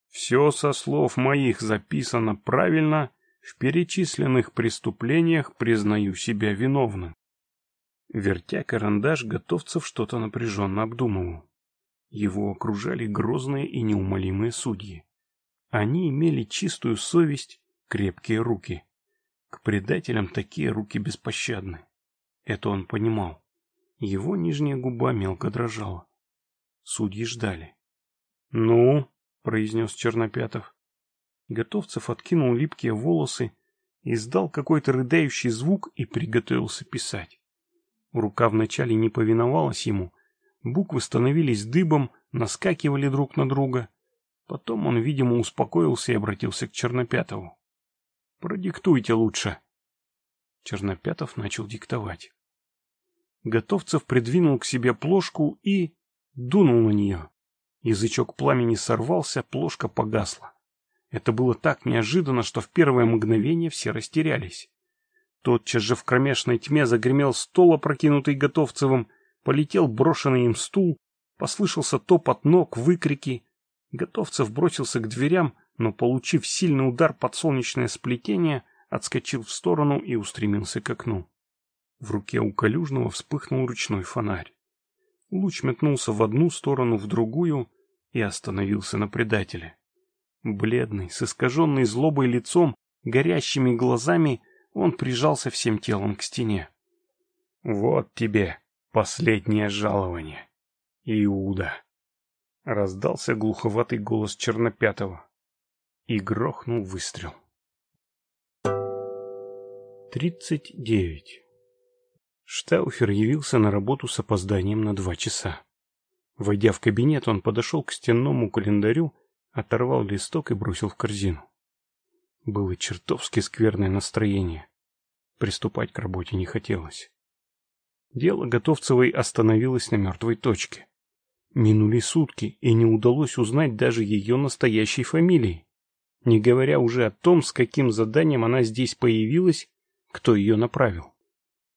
S2: Все со слов моих записано правильно, в перечисленных преступлениях признаю себя виновным». Вертя карандаш, готовцев что-то напряженно обдумывал. Его окружали грозные и неумолимые судьи. Они имели чистую совесть, крепкие руки. К предателям такие руки беспощадны. Это он понимал. Его нижняя губа мелко дрожала. Судьи ждали. «Ну?» — произнес Чернопятов. Готовцев откинул липкие волосы, издал какой-то рыдающий звук и приготовился писать. Рука вначале не повиновалась ему. Буквы становились дыбом, наскакивали друг на друга. Потом он, видимо, успокоился и обратился к Чернопятову. «Продиктуйте лучше». Чернопятов начал диктовать. Готовцев придвинул к себе плошку и дунул на нее. Язычок пламени сорвался, плошка погасла. Это было так неожиданно, что в первое мгновение все растерялись. Тотчас же в кромешной тьме загремел стол, опрокинутый Готовцевым, полетел брошенный им стул, послышался топот ног, выкрики. Готовцев бросился к дверям, но, получив сильный удар под солнечное сплетение, отскочил в сторону и устремился к окну. В руке у Калюжного вспыхнул ручной фонарь. Луч метнулся в одну сторону, в другую и остановился на предателе. Бледный, с искаженной злобой лицом, горящими глазами — он прижался всем телом к стене. «Вот тебе последнее жалование, Иуда!» Раздался глуховатый голос Чернопятого. И грохнул выстрел. 39. Штауфер явился на работу с опозданием на два часа. Войдя в кабинет, он подошел к стенному календарю, оторвал листок и бросил в корзину. Было чертовски скверное настроение. Приступать к работе не хотелось. Дело Готовцевой остановилось на мертвой точке. Минули сутки, и не удалось узнать даже ее настоящей фамилии, не говоря уже о том, с каким заданием она здесь появилась, кто ее направил.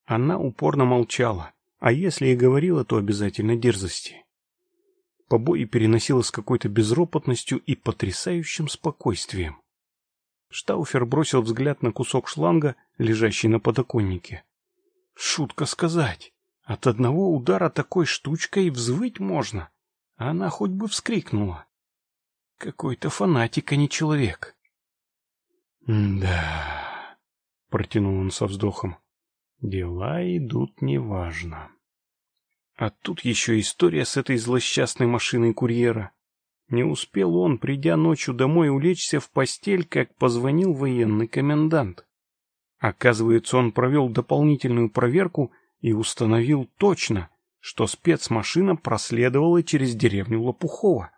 S2: Она упорно молчала, а если и говорила, то обязательно дерзости. Побои переносила с какой-то безропотностью и потрясающим спокойствием. Штауфер бросил взгляд на кусок шланга, лежащий на подоконнике. Шутка сказать. От одного удара такой штучкой взвыть можно. а Она хоть бы вскрикнула. Какой-то фанатик, а не человек. «Да...» — протянул он со вздохом. «Дела идут неважно». А тут еще история с этой злосчастной машиной курьера. Не успел он, придя ночью домой, улечься в постель, как позвонил военный комендант. Оказывается, он провел дополнительную проверку и установил точно, что спецмашина проследовала через деревню Лопухова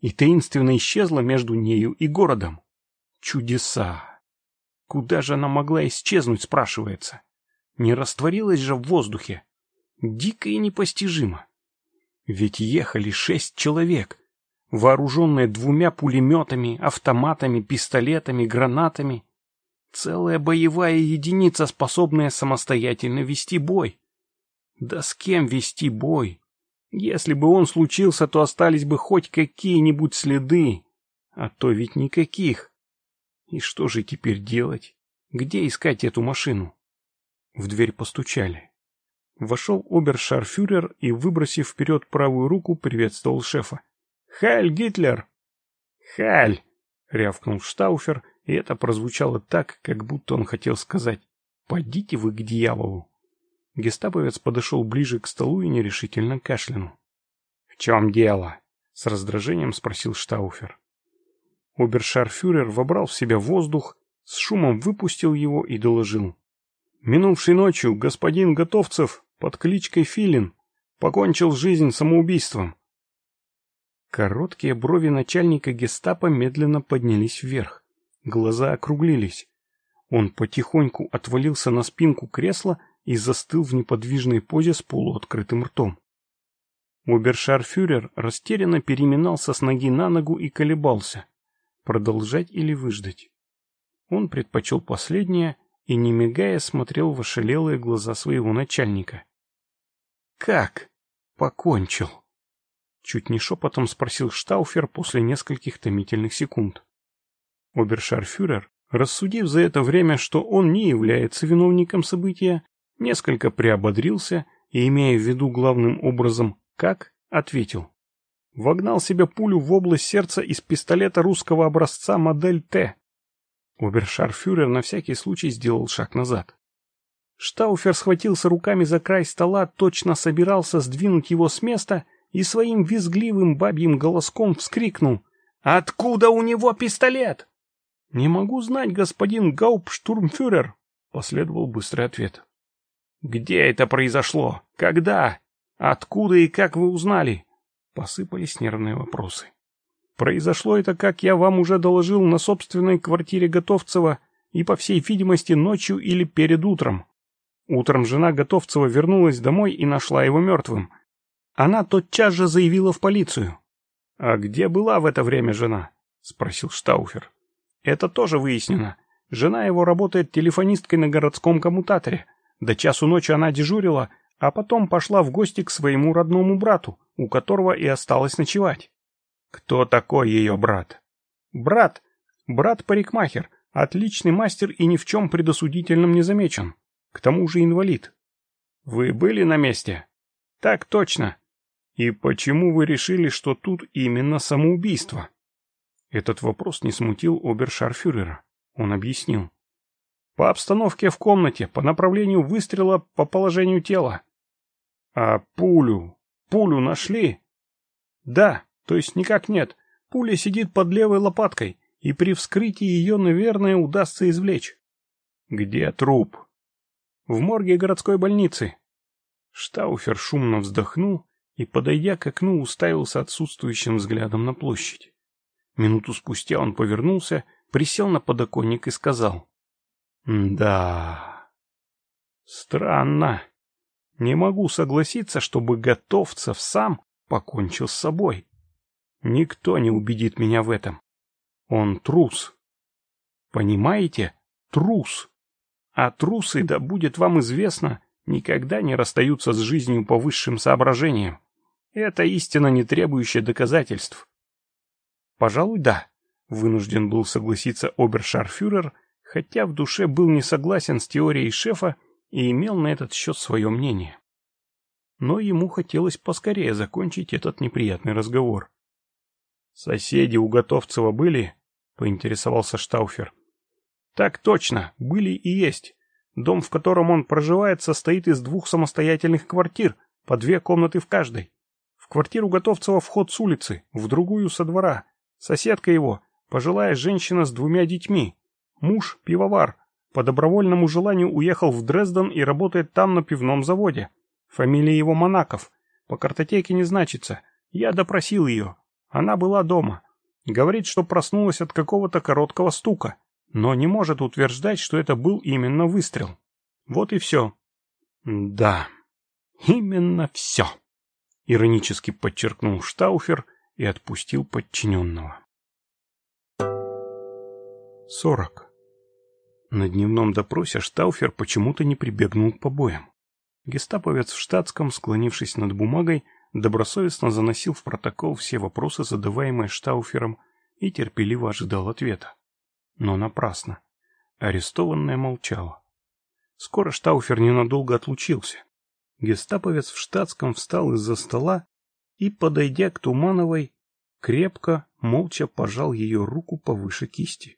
S2: и таинственно исчезла между нею и городом. Чудеса! Куда же она могла исчезнуть, спрашивается? Не растворилась же в воздухе. Дико и непостижимо. Ведь ехали шесть человек, вооруженная двумя пулеметами, автоматами, пистолетами, гранатами. Целая боевая единица, способная самостоятельно вести бой. Да с кем вести бой? Если бы он случился, то остались бы хоть какие-нибудь следы, а то ведь никаких. И что же теперь делать? Где искать эту машину? В дверь постучали. Вошел обершарфюрер и, выбросив вперед правую руку, приветствовал шефа. «Хайль, Гитлер!» «Хайль!» — рявкнул Штауфер, и это прозвучало так, как будто он хотел сказать «Подите вы к дьяволу!» Гестаповец подошел ближе к столу и нерешительно кашлянул. «В чем дело?» — с раздражением спросил Штауфер. Обершарфюрер вобрал в себя воздух, с шумом выпустил его и доложил. «Минувшей ночью господин Готовцев под кличкой Филин покончил жизнь самоубийством. Короткие брови начальника гестапо медленно поднялись вверх. Глаза округлились. Он потихоньку отвалился на спинку кресла и застыл в неподвижной позе с полуоткрытым ртом. Обершарфюрер растерянно переминался с ноги на ногу и колебался. Продолжать или выждать? Он предпочел последнее и, не мигая, смотрел в ошалелые глаза своего начальника. «Как? Покончил!» Чуть не шепотом спросил Штауфер после нескольких томительных секунд. Обершарфюрер, рассудив за это время, что он не является виновником события, несколько приободрился и, имея в виду главным образом «как», ответил. Вогнал себе пулю в область сердца из пистолета русского образца модель Т. Обершарфюрер на всякий случай сделал шаг назад. Штауфер схватился руками за край стола, точно собирался сдвинуть его с места и своим визгливым бабьим голоском вскрикнул. «Откуда у него пистолет?» «Не могу знать, господин Гаупштурмфюрер. последовал быстрый ответ. «Где это произошло? Когда? Откуда и как вы узнали?» Посыпались нервные вопросы. «Произошло это, как я вам уже доложил, на собственной квартире Готовцева и, по всей видимости, ночью или перед утром. Утром жена Готовцева вернулась домой и нашла его мертвым. Она тотчас же заявила в полицию. «А где была в это время жена?» — спросил Штауфер. «Это тоже выяснено. Жена его работает телефонисткой на городском коммутаторе. До часу ночи она дежурила, а потом пошла в гости к своему родному брату, у которого и осталось ночевать». «Кто такой ее брат?» «Брат. Брат-парикмахер. Отличный мастер и ни в чем предосудительным не замечен. К тому же инвалид». «Вы были на месте?» «Так точно. И почему вы решили, что тут именно самоубийство? Этот вопрос не смутил обершарфюрера. Он объяснил. По обстановке в комнате, по направлению выстрела, по положению тела. А пулю? Пулю нашли? Да, то есть никак нет. Пуля сидит под левой лопаткой, и при вскрытии ее, наверное, удастся извлечь. Где труп? В морге городской больницы. Штауфер шумно вздохнул и, подойдя к окну, уставился отсутствующим взглядом на площадь. Минуту спустя он повернулся, присел на подоконник и сказал. «Да... Странно. Не могу согласиться, чтобы Готовцев сам покончил с собой. Никто не убедит меня в этом. Он трус. Понимаете? Трус. А трусы, да будет вам известно, никогда не расстаются с жизнью по высшим соображениям. Это истина, не требующая доказательств. Пожалуй, да, вынужден был согласиться обершарфюрер, хотя в душе был не согласен с теорией шефа и имел на этот счет свое мнение. Но ему хотелось поскорее закончить этот неприятный разговор. «Соседи у Готовцева были?» — поинтересовался Штауфер. «Так точно, были и есть. Дом, в котором он проживает, состоит из двух самостоятельных квартир, по две комнаты в каждой квартиру Готовцева вход с улицы, в другую со двора. Соседка его, пожилая женщина с двумя детьми. Муж – пивовар. По добровольному желанию уехал в Дрезден и работает там на пивном заводе. Фамилия его Монаков. По картотеке не значится. Я допросил ее. Она была дома. Говорит, что проснулась от какого-то короткого стука, но не может утверждать, что это был именно выстрел. Вот и все. Да, именно все. Иронически подчеркнул Штауфер и отпустил подчиненного. 40. На дневном допросе Штауфер почему-то не прибегнул к побоям. Гестаповец в штатском, склонившись над бумагой, добросовестно заносил в протокол все вопросы, задаваемые Штауфером, и терпеливо ожидал ответа. Но напрасно. Арестованная молчала. Скоро Штауфер ненадолго отлучился. Гестаповец в штатском встал из-за стола и, подойдя к Тумановой, крепко, молча пожал ее руку повыше кисти.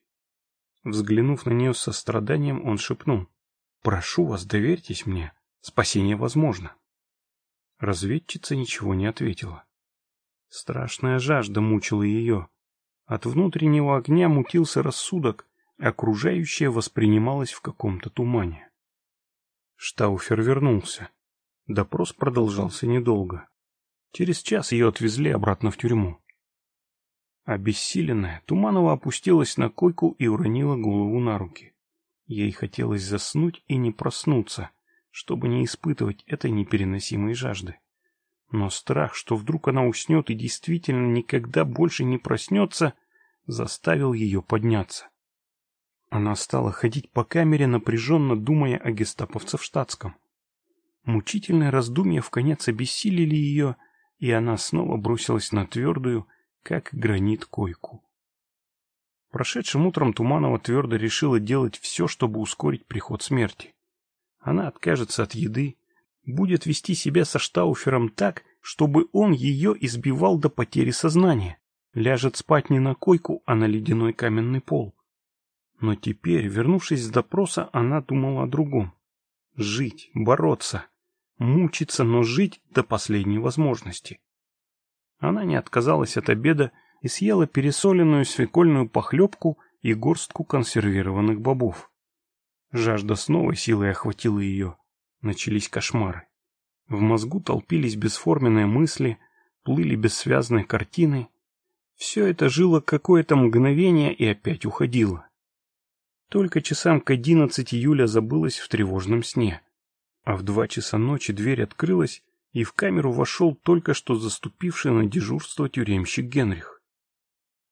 S2: Взглянув на нее со страданием, он шепнул. «Прошу вас, доверьтесь мне. Спасение возможно». Разведчица ничего не ответила. Страшная жажда мучила ее. От внутреннего огня мутился рассудок, окружающее воспринималось в каком-то тумане. Штауфер вернулся. Допрос продолжался недолго. Через час ее отвезли обратно в тюрьму. Обессиленная, Туманова опустилась на койку и уронила голову на руки. Ей хотелось заснуть и не проснуться, чтобы не испытывать этой непереносимой жажды. Но страх, что вдруг она уснет и действительно никогда больше не проснется, заставил ее подняться. Она стала ходить по камере, напряженно думая о гестаповце в штатском. Мучительные раздумья в конец обессилили ее, и она снова бросилась на твердую, как гранит койку. Прошедшим утром Туманова твердо решила делать все, чтобы ускорить приход смерти. Она откажется от еды, будет вести себя со Штауфером так, чтобы он ее избивал до потери сознания, ляжет спать не на койку, а на ледяной каменный пол. Но теперь, вернувшись с допроса, она думала о другом. Жить, бороться — мучиться, но жить до последней возможности. Она не отказалась от обеда и съела пересоленную свекольную похлебку и горстку консервированных бобов. Жажда с новой силой охватила ее. Начались кошмары. В мозгу толпились бесформенные мысли, плыли бессвязные картины. Все это жило какое-то мгновение и опять уходило. Только часам к 11 июля забылось в тревожном сне. А в два часа ночи дверь открылась, и в камеру вошел только что заступивший на дежурство тюремщик Генрих.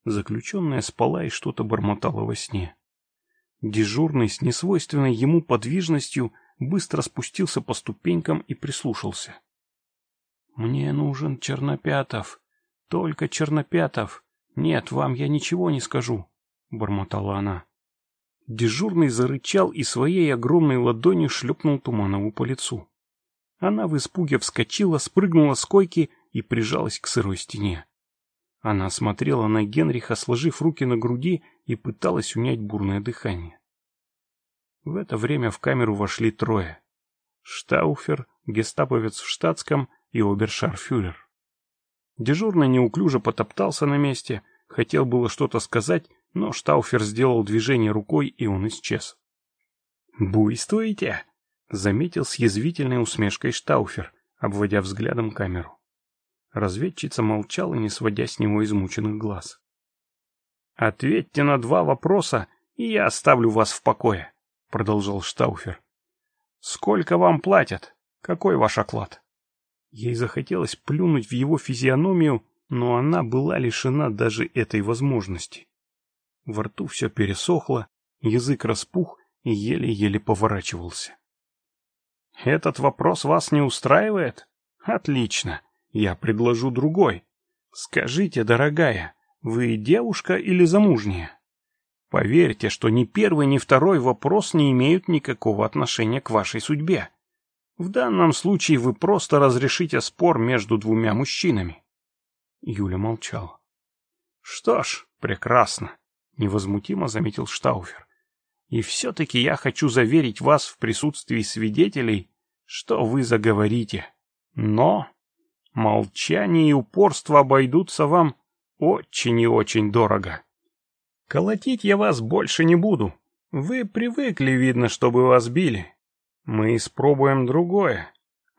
S2: Заключенная спала и что-то бормотала во сне. Дежурный с несвойственной ему подвижностью быстро спустился по ступенькам и прислушался. «Мне нужен Чернопятов. Только Чернопятов. Нет, вам я ничего не скажу», — бормотала она. Дежурный зарычал и своей огромной ладонью шлепнул Туманову по лицу. Она в испуге вскочила, спрыгнула с койки и прижалась к сырой стене. Она смотрела на Генриха, сложив руки на груди и пыталась унять бурное дыхание. В это время в камеру вошли трое. Штауфер, гестаповец в штатском и обершарфюрер. Дежурный неуклюже потоптался на месте, хотел было что-то сказать, но Штауфер сделал движение рукой, и он исчез. «Буйствуете?» — заметил с язвительной усмешкой Штауфер, обводя взглядом камеру. Разведчица молчала, не сводя с него измученных глаз. «Ответьте на два вопроса, и я оставлю вас в покое», — продолжал Штауфер. «Сколько вам платят? Какой ваш оклад?» Ей захотелось плюнуть в его физиономию, но она была лишена даже этой возможности. Во рту все пересохло, язык распух и еле-еле поворачивался. «Этот вопрос вас не устраивает? Отлично, я предложу другой. Скажите, дорогая, вы девушка или замужняя?» Поверьте, что ни первый, ни второй вопрос не имеют никакого отношения к вашей судьбе. В данном случае вы просто разрешите спор между двумя мужчинами. Юля молчала. Что ж, прекрасно. — невозмутимо заметил Штауфер. «И все-таки я хочу заверить вас в присутствии свидетелей, что вы заговорите. Но молчание и упорство обойдутся вам очень и очень дорого. Колотить я вас больше не буду. Вы привыкли, видно, чтобы вас били. Мы испробуем другое.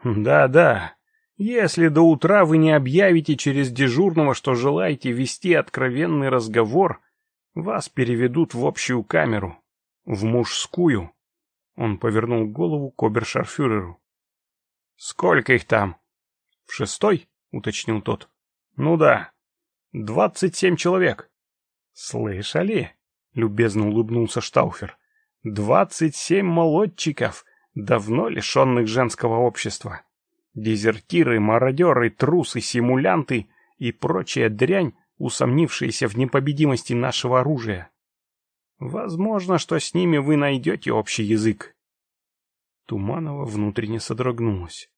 S2: Да-да, если до утра вы не объявите через дежурного, что желаете вести откровенный разговор, вас переведут в общую камеру. В мужскую. Он повернул голову к обершарфюреру. Сколько их там? В шестой? Уточнил тот. Ну да. Двадцать семь человек. Слышали? Любезно улыбнулся Штауфер. Двадцать семь молодчиков, давно лишенных женского общества. Дезертиры, мародеры, трусы, симулянты и прочая дрянь усомнившиеся в непобедимости нашего оружия. Возможно, что с ними вы найдете общий язык. Туманова внутренне содрогнулась.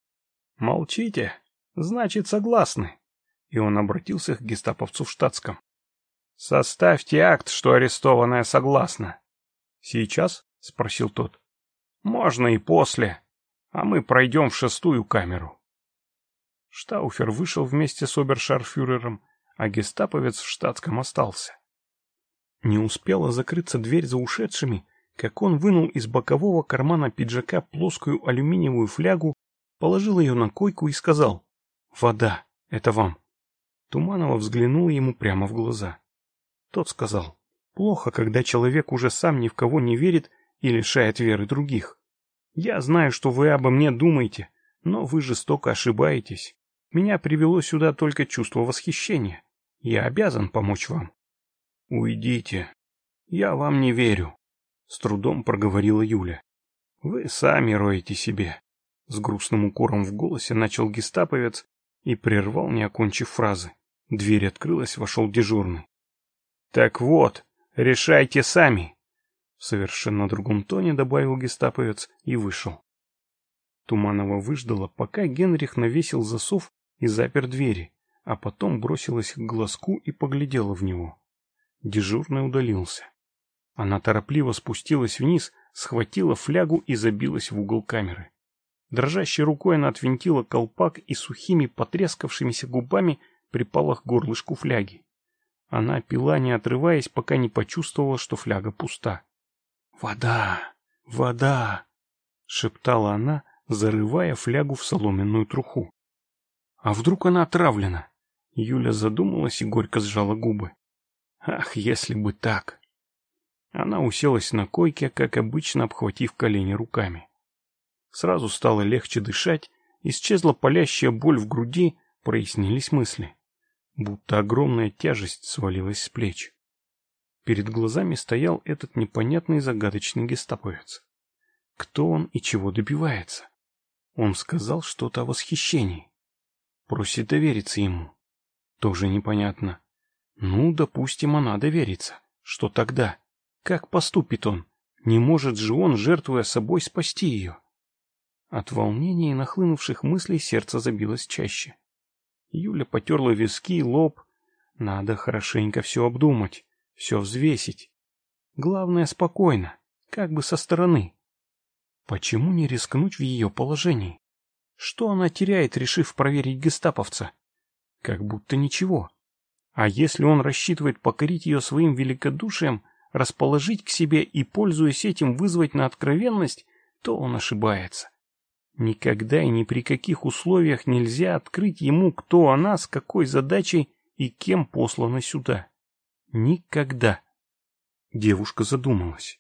S2: «Молчите, значит, согласны». И он обратился к гестаповцу в штатском. «Составьте акт, что арестованная согласна». «Сейчас?» — спросил тот. «Можно и после, а мы пройдем в шестую камеру». Штауфер вышел вместе с обершарфюрером а гестаповец в штатском остался. Не успела закрыться дверь за ушедшими, как он вынул из бокового кармана пиджака плоскую алюминиевую флягу, положил ее на койку и сказал «Вода, это вам». Туманова взглянула ему прямо в глаза. Тот сказал «Плохо, когда человек уже сам ни в кого не верит и лишает веры других. Я знаю, что вы обо мне думаете, но вы жестоко ошибаетесь. Меня привело сюда только чувство восхищения. Я обязан помочь вам. Уйдите. Я вам не верю, с трудом проговорила Юля. Вы сами роете себе. С грустным укором в голосе начал гестаповец и прервал, не окончив фразы. Дверь открылась, вошел дежурный. «Так вот, решайте сами!» В совершенно другом тоне добавил гестаповец и вышел. Туманова выждала, пока Генрих навесил засов и запер двери а потом бросилась к глазку и поглядела в него. Дежурный удалился. Она торопливо спустилась вниз, схватила флягу и забилась в угол камеры. Дрожащей рукой она отвинтила колпак и сухими потрескавшимися губами припала к горлышку фляги. Она пила, не отрываясь, пока не почувствовала, что фляга пуста. «Вода! Вода!» — шептала она, зарывая флягу в соломенную труху. «А вдруг она отравлена?» Юля задумалась и горько сжала губы. Ах, если бы так. Она уселась на койке, как обычно, обхватив колени руками. Сразу стало легче дышать, исчезла палящая боль в груди, прояснились мысли. Будто огромная тяжесть свалилась с плеч. Перед глазами стоял этот непонятный загадочный гестаповец. Кто он и чего добивается? Он сказал что-то о восхищении. Просит довериться ему. Тоже непонятно. Ну, допустим, она доверится. Что тогда? Как поступит он? Не может же он, жертвуя собой, спасти ее? От волнения и нахлынувших мыслей сердце забилось чаще. Юля потерла виски, лоб. Надо хорошенько все обдумать, все взвесить. Главное, спокойно, как бы со стороны. Почему не рискнуть в ее положении? Что она теряет, решив проверить гестаповца? Как будто ничего. А если он рассчитывает покорить ее своим великодушием, расположить к себе и, пользуясь этим, вызвать на откровенность, то он ошибается. Никогда и ни при каких условиях нельзя открыть ему, кто она, с какой задачей и кем послана сюда. Никогда. Девушка задумалась.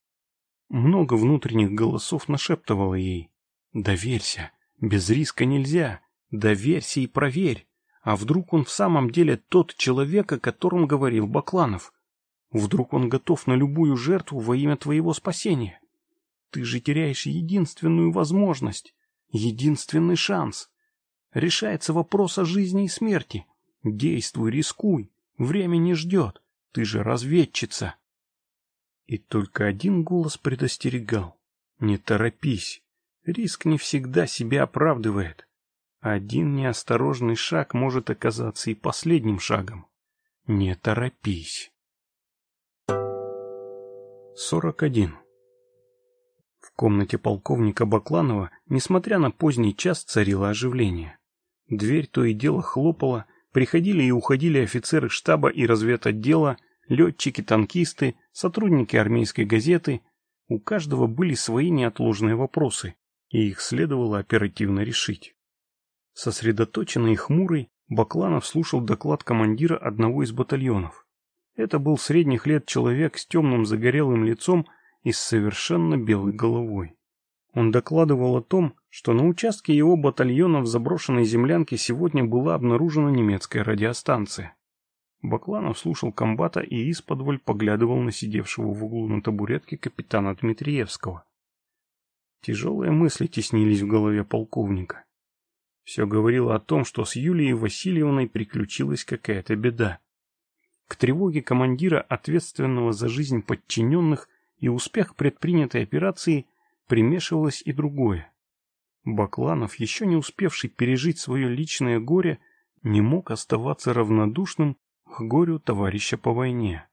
S2: Много внутренних голосов нашептывало ей. «Доверься. Без риска нельзя. Доверься и проверь. А вдруг он в самом деле тот человек, о котором говорил Бакланов? Вдруг он готов на любую жертву во имя твоего спасения? Ты же теряешь единственную возможность, единственный шанс. Решается вопрос о жизни и смерти. Действуй, рискуй, время не ждет, ты же разведчица. И только один голос предостерегал. Не торопись, риск не всегда себя оправдывает. Один неосторожный шаг может оказаться и последним шагом. Не торопись. 41. В комнате полковника Бакланова, несмотря на поздний час, царило оживление. Дверь то и дело хлопала, приходили и уходили офицеры штаба и разведотдела, летчики-танкисты, сотрудники армейской газеты. У каждого были свои неотложные вопросы, и их следовало оперативно решить. Сосредоточенный и хмурый, Бакланов слушал доклад командира одного из батальонов. Это был средних лет человек с темным загорелым лицом и с совершенно белой головой. Он докладывал о том, что на участке его батальона в заброшенной землянке сегодня была обнаружена немецкая радиостанция. Бакланов слушал комбата и исподволь поглядывал на сидевшего в углу на табуретке капитана Дмитриевского. Тяжелые мысли теснились в голове полковника. Все говорило о том, что с Юлией Васильевной приключилась какая-то беда. К тревоге командира, ответственного за жизнь подчиненных и успех предпринятой операции, примешивалось и другое. Бакланов, еще не успевший пережить свое личное горе, не мог оставаться равнодушным к горю товарища по войне.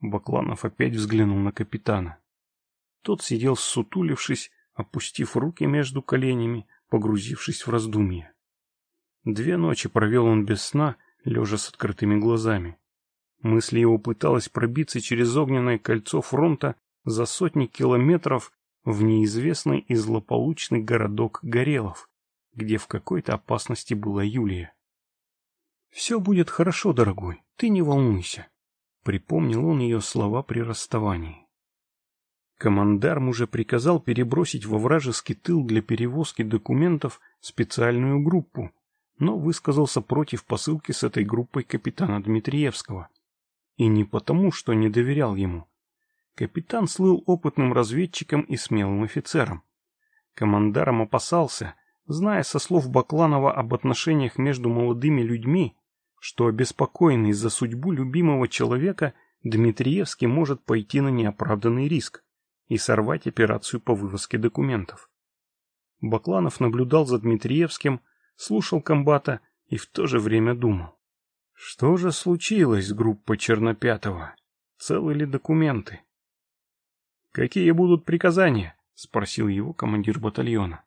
S2: Бакланов опять взглянул на капитана. Тот сидел сутулившись, опустив руки между коленями, погрузившись в раздумья. Две ночи провел он без сна, лежа с открытыми глазами. Мысли его пыталась пробиться через огненное кольцо фронта за сотни километров в неизвестный и злополучный городок Горелов, где в какой-то опасности была Юлия. «Все будет хорошо, дорогой, ты не волнуйся», — припомнил он ее слова при расставании. Командарм уже приказал перебросить во вражеский тыл для перевозки документов специальную группу, но высказался против посылки с этой группой капитана Дмитриевского. И не потому, что не доверял ему. Капитан слыл опытным разведчиком и смелым офицером. Командарм опасался, зная со слов Бакланова об отношениях между молодыми людьми, что обеспокоенный за судьбу любимого человека Дмитриевский может пойти на неоправданный риск и сорвать операцию по вывозке документов. Бакланов наблюдал за Дмитриевским, слушал комбата и в то же время думал. Что же случилось с группой Чернопятого? Целы ли документы? «Какие будут приказания?» — спросил его командир батальона.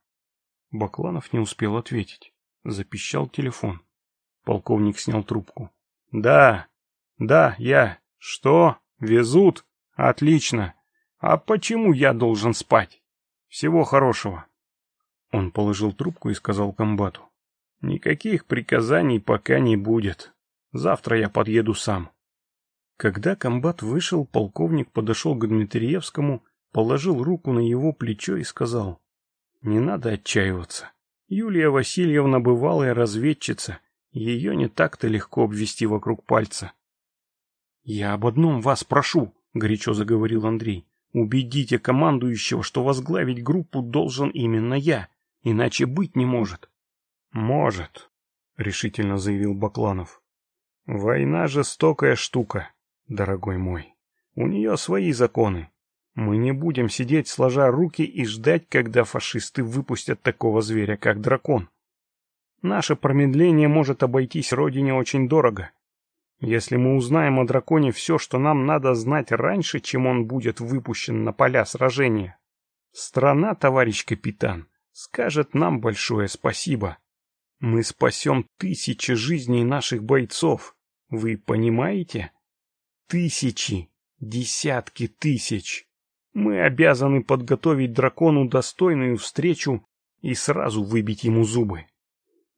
S2: Бакланов не успел ответить. Запищал телефон. Полковник снял трубку. «Да, да, я. Что? Везут? Отлично. А почему я должен спать? Всего хорошего. Он положил трубку и сказал комбату. Никаких приказаний пока не будет. Завтра я подъеду сам. Когда комбат вышел, полковник подошел к Дмитриевскому, положил руку на его плечо и сказал. Не надо отчаиваться. Юлия Васильевна бывалая разведчица. Ее не так-то легко обвести вокруг пальца. — Я об одном вас прошу, — горячо заговорил Андрей. Убедите командующего, что возглавить группу должен именно я, иначе быть не может. Может, решительно заявил Бакланов. Война жестокая штука, дорогой мой. У нее свои законы. Мы не будем сидеть сложа руки и ждать, когда фашисты выпустят такого зверя, как дракон. Наше промедление может обойтись родине очень дорого. Если мы узнаем о драконе все, что нам надо знать раньше, чем он будет выпущен на поля сражения, страна, товарищ капитан, скажет нам большое спасибо. Мы спасем тысячи жизней наших бойцов. Вы понимаете? Тысячи, десятки тысяч. Мы обязаны подготовить дракону достойную встречу и сразу выбить ему зубы.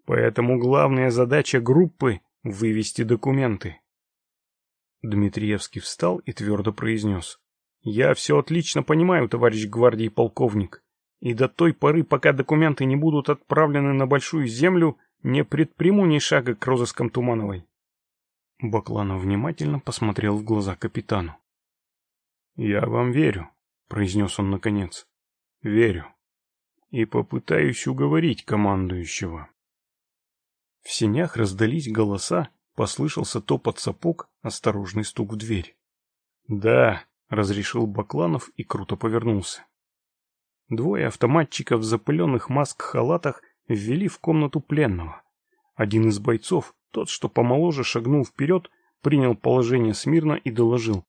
S2: Поэтому главная задача группы вывести документы. Дмитриевский встал и твердо произнес. «Я все отлично понимаю, товарищ гвардии полковник, и до той поры, пока документы не будут отправлены на Большую Землю, не предприму ни шага к розыскам Тумановой». Бакланов внимательно посмотрел в глаза капитану. «Я вам верю», — произнес он наконец. «Верю. И попытаюсь уговорить командующего». В сенях раздались голоса, послышался топот сапог, осторожный стук в дверь. «Да», — разрешил Бакланов и круто повернулся. Двое автоматчиков в запыленных маск-халатах ввели в комнату пленного. Один из бойцов, тот, что помоложе, шагнул вперед, принял положение смирно и доложил.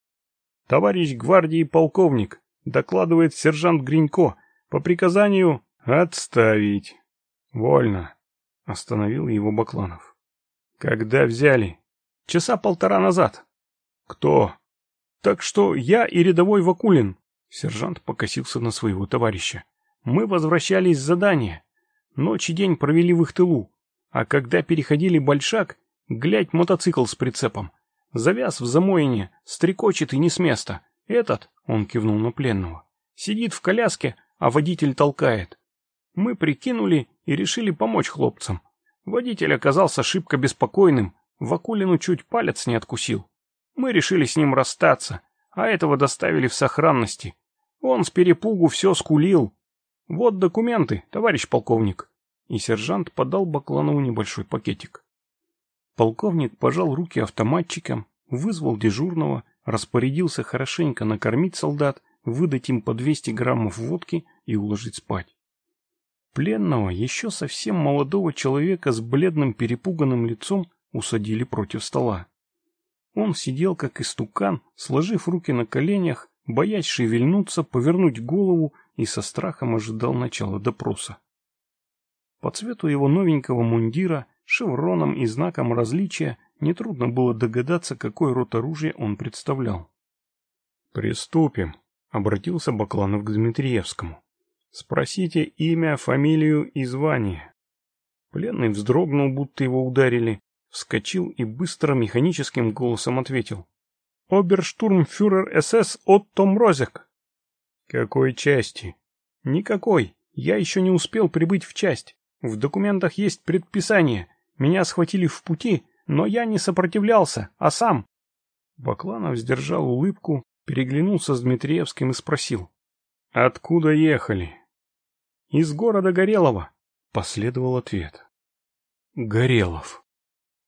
S2: «Товарищ гвардии полковник, докладывает сержант Гринько, по приказанию отставить». «Вольно», Остановил его Бакланов. Когда взяли? Часа полтора назад. Кто? Так что я и рядовой Вакулин. Сержант покосился на своего товарища. Мы возвращались с задания. Ночь и день провели в их тылу. А когда переходили Большак, глядь мотоцикл с прицепом. Завяз в замоине, стрекочет и не с места. Этот, он кивнул на пленного, сидит в коляске, а водитель толкает. Мы прикинули и решили помочь хлопцам. Водитель оказался шибко беспокойным, Вакулину чуть палец не откусил. Мы решили с ним расстаться, а этого доставили в сохранности. Он с перепугу все скулил. Вот документы, товарищ полковник. И сержант подал Бакланову небольшой пакетик. Полковник пожал руки автоматчикам, вызвал дежурного, распорядился хорошенько накормить солдат, выдать им по 200 граммов водки и уложить спать. Пленного, еще совсем молодого человека с бледным перепуганным лицом усадили против стола. Он сидел как истукан, сложив руки на коленях, боясь шевельнуться, повернуть голову и со страхом ожидал начала допроса. По цвету его новенького мундира, шевроном и знаком различия нетрудно было догадаться, какой род оружия он представлял. «Приступим», — обратился Бакланов к Дмитриевскому. Спросите имя, фамилию и звание. Пленный вздрогнул, будто его ударили, вскочил и быстро механическим голосом ответил. «Оберштурмфюрер СС Отто Мрозек». «Какой части?» «Никакой. Я еще не успел прибыть в часть. В документах есть предписание. Меня схватили в пути, но я не сопротивлялся, а сам». Бакланов сдержал улыбку, переглянулся с Дмитриевским и спросил. «Откуда ехали?» «Из города Горелого», — последовал ответ. «Горелов».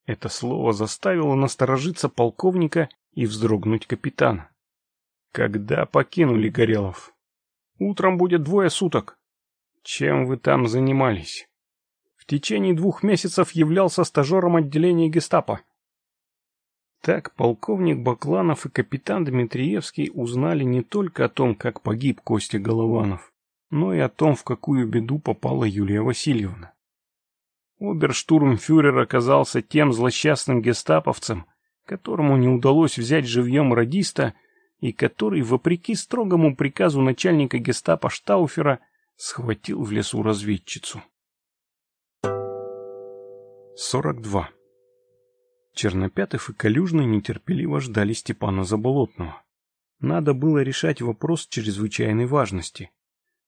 S2: Это слово заставило насторожиться полковника и вздрогнуть капитана. «Когда покинули Горелов?» «Утром будет двое суток». «Чем вы там занимались?» В течение двух месяцев являлся стажером отделения гестапо. Так полковник Бакланов и капитан Дмитриевский узнали не только о том, как погиб Костя Голованов, но и о том, в какую беду попала Юлия Васильевна. Оберштурмфюрер оказался тем злосчастным гестаповцем, которому не удалось взять живьем радиста и который, вопреки строгому приказу начальника гестапо Штауфера, схватил в лесу разведчицу. 42. Чернопятов и Калюжный нетерпеливо ждали Степана Заболотного. Надо было решать вопрос чрезвычайной важности.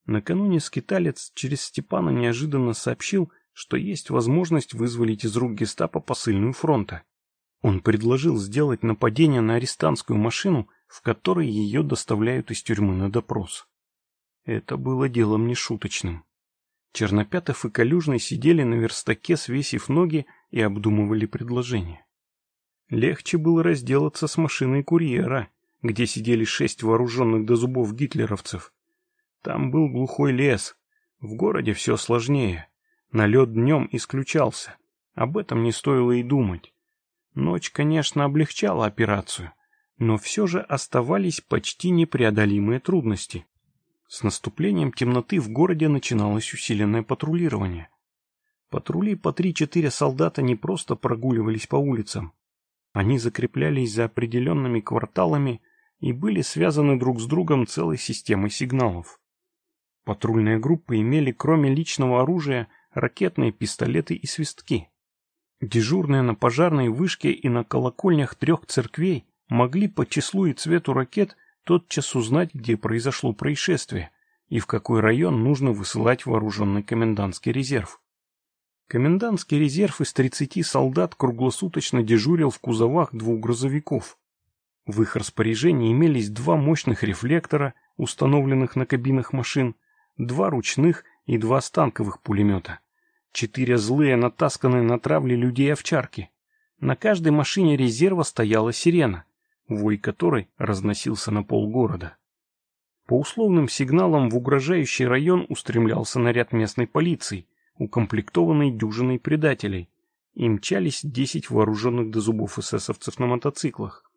S2: Накануне скиталец через Степана неожиданно сообщил, что есть возможность вызволить из рук гестапо посыльную фронта. Он предложил сделать нападение на арестантскую машину, в которой ее доставляют из тюрьмы на допрос. Это было делом нешуточным. Чернопятов и Калюжный сидели на верстаке, свесив ноги, и обдумывали предложение. Легче было разделаться с машиной курьера, где сидели шесть вооруженных до зубов гитлеровцев, там был глухой лес. В городе все сложнее. Налет днем исключался. Об этом не стоило и думать. Ночь, конечно, облегчала операцию, но все же оставались почти непреодолимые трудности. С наступлением темноты в городе начиналось усиленное патрулирование. Патрули по три-четыре солдата не просто прогуливались по улицам. Они закреплялись за определенными кварталами и были связаны друг с другом целой системой сигналов. Патрульные группы имели, кроме личного оружия, ракетные пистолеты и свистки. Дежурные на пожарной вышке и на колокольнях трех церквей могли по числу и цвету ракет тотчас узнать, где произошло происшествие и в какой район нужно высылать вооруженный комендантский резерв. Комендантский резерв из 30 солдат круглосуточно дежурил в кузовах двух грузовиков. В их распоряжении имелись два мощных рефлектора, установленных на кабинах машин, два ручных и два станковых пулемета. Четыре злые, натасканные на травле людей-овчарки. На каждой машине резерва стояла сирена, вой которой разносился на полгорода. По условным сигналам в угрожающий район устремлялся наряд местной полиции, укомплектованный дюжиной предателей, и мчались десять вооруженных до зубов эсэсовцев на мотоциклах.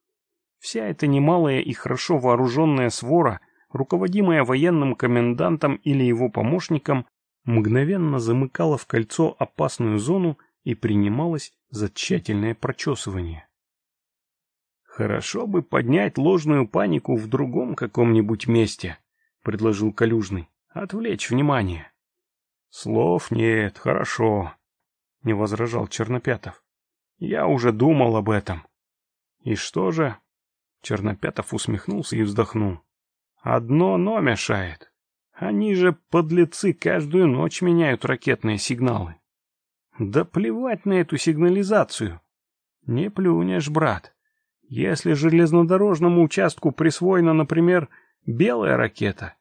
S2: Вся эта немалая и хорошо вооруженная свора – руководимая военным комендантом или его помощником, мгновенно замыкала в кольцо опасную зону и принималась за тщательное прочесывание. «Хорошо бы поднять ложную панику в другом каком-нибудь месте», — предложил Калюжный. «Отвлечь внимание». «Слов нет, хорошо», — не возражал Чернопятов. «Я уже думал об этом». «И что же?» Чернопятов усмехнулся и вздохнул. Одно «но» мешает. Они же, подлецы, каждую ночь меняют ракетные сигналы. Да плевать на эту сигнализацию. Не плюнешь, брат. Если железнодорожному участку присвоена, например, белая ракета,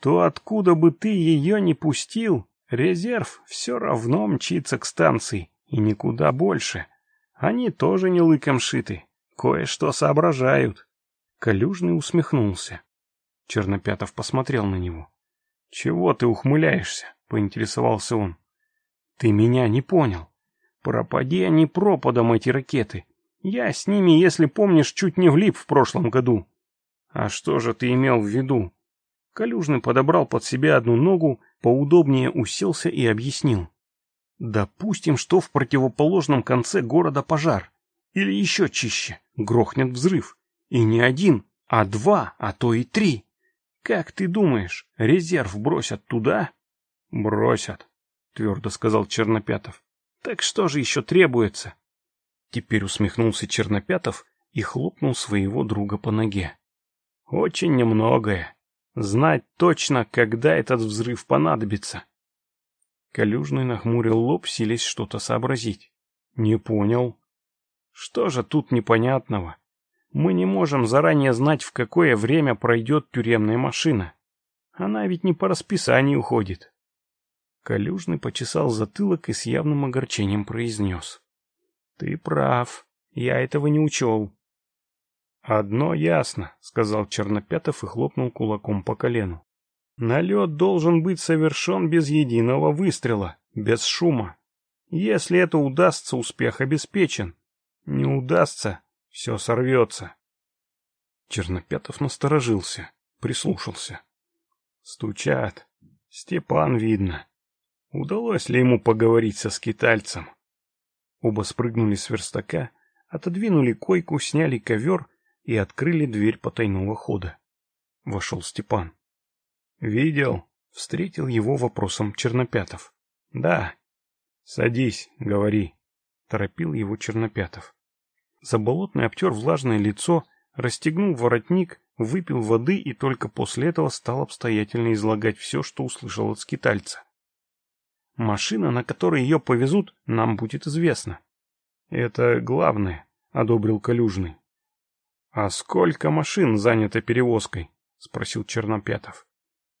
S2: то откуда бы ты ее не пустил, резерв все равно мчится к станции, и никуда больше. Они тоже не лыком шиты, кое-что соображают. Калюжный усмехнулся. Чернопятов посмотрел на него. «Чего ты ухмыляешься?» — поинтересовался он. «Ты меня не понял. Пропади они пропадом, эти ракеты. Я с ними, если помнишь, чуть не влип в прошлом году». «А что же ты имел в виду?» Калюжный подобрал под себя одну ногу, поудобнее уселся и объяснил. «Допустим, что в противоположном конце города пожар. Или еще чище, грохнет взрыв. И не один, а два, а то и три». Как ты думаешь, резерв бросят туда? Бросят, твердо сказал Чернопятов. Так что же еще требуется? Теперь усмехнулся Чернопятов и хлопнул своего друга по ноге. Очень немногое. Знать точно, когда этот взрыв понадобится. Калюжный нахмурил лоб, силясь что-то сообразить. Не понял. Что же тут непонятного? Мы не можем заранее знать, в какое время пройдет тюремная машина. Она ведь не по расписанию уходит. Калюжный почесал затылок и с явным огорчением произнес. — Ты прав. Я этого не учел. — Одно ясно, — сказал Чернопятов и хлопнул кулаком по колену. — Налет должен быть совершен без единого выстрела, без шума. Если это удастся, успех обеспечен. Не удастся, все сорвется. Чернопятов насторожился, прислушался. Стучат. Степан видно. Удалось ли ему поговорить со скитальцем? Оба спрыгнули с верстака, отодвинули койку, сняли ковер и открыли дверь потайного хода. Вошел Степан. «Видел?» — встретил его вопросом Чернопятов. «Да». «Садись, говори», — торопил его Чернопятов. Заболотный обтер влажное лицо, расстегнул воротник, выпил воды и только после этого стал обстоятельно излагать все, что услышал от скитальца. Машина, на которой ее повезут, нам будет известна. Это главное, одобрил Калюжный. А сколько машин занято перевозкой? спросил Чернопятов.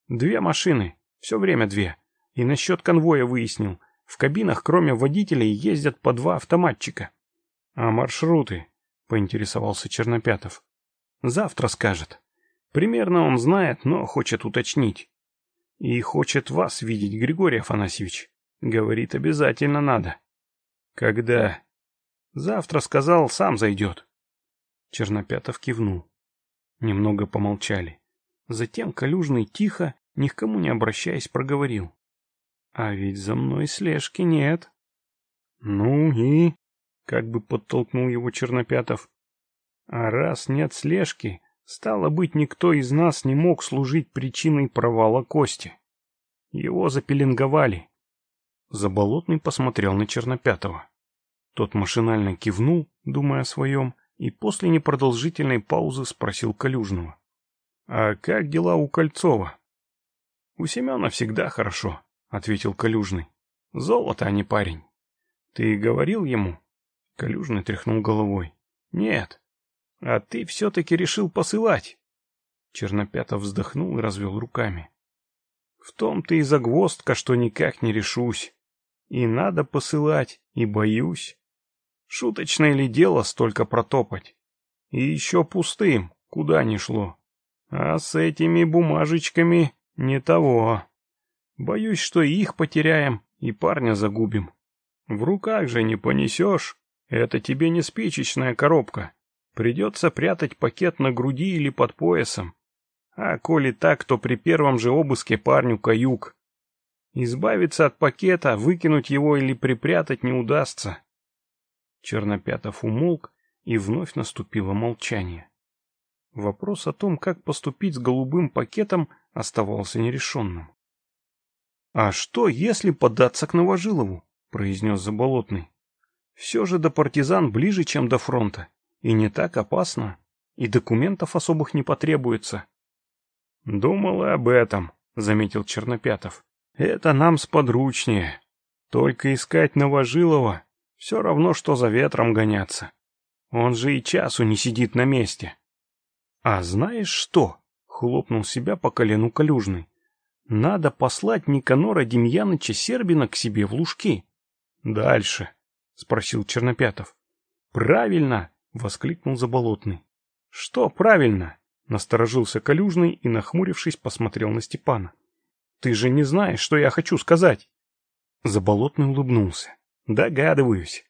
S2: Две машины, все время две. И насчет конвоя выяснил, в кабинах кроме водителей ездят по два автоматчика. «А маршруты?» — поинтересовался Чернопятов. «Завтра скажет. Примерно он знает, но хочет уточнить. И хочет вас видеть, Григорий Афанасьевич. Говорит, обязательно надо». «Когда?» «Завтра, — сказал, — сам зайдет». Чернопятов кивнул. Немного помолчали. Затем Калюжный тихо, ни к кому не обращаясь, проговорил. «А ведь за мной слежки нет». «Ну и...» как бы подтолкнул его Чернопятов. А раз нет слежки, стало быть, никто из нас не мог служить причиной провала Кости. Его запеленговали. Заболотный посмотрел на Чернопятого. Тот машинально кивнул, думая о своем, и после непродолжительной паузы спросил Калюжного. — А как дела у Кольцова? — У Семена всегда хорошо, — ответил Калюжный. — Золото, а не парень. — Ты говорил ему? Калюжный тряхнул головой. «Нет. А ты все-таки решил посылать!» Чернопятов вздохнул и развел руками. «В том-то и загвоздка, что никак не решусь. И надо посылать, и боюсь. Шуточное ли дело столько протопать? И еще пустым, куда ни шло. А с этими бумажечками не того. Боюсь, что их потеряем, и парня загубим. В руках же не понесешь». Это тебе не спичечная коробка. Придется прятать пакет на груди или под поясом. А коли так, то при первом же обыске парню каюк. Избавиться от пакета, выкинуть его или припрятать не удастся. Чернопятов умолк, и вновь наступило молчание. Вопрос о том, как поступить с голубым пакетом, оставался нерешенным. — А что, если податься к Новожилову? — произнес Заболотный. Все же до партизан ближе, чем до фронта. И не так опасно. И документов особых не потребуется. Думала об этом, заметил Чернопятов. Это нам сподручнее. Только искать Новожилова все равно, что за ветром гоняться. Он же и часу не сидит на месте. А знаешь что? Хлопнул себя по колену Калюжный. Надо послать Никанора Демьяныча Сербина к себе в Лужки. Дальше спросил Чернопятов. Правильно, воскликнул Заболотный. Что правильно? насторожился Калюжный и нахмурившись посмотрел на Степана. Ты же не знаешь, что я хочу сказать. Заболотный улыбнулся. Догадываюсь.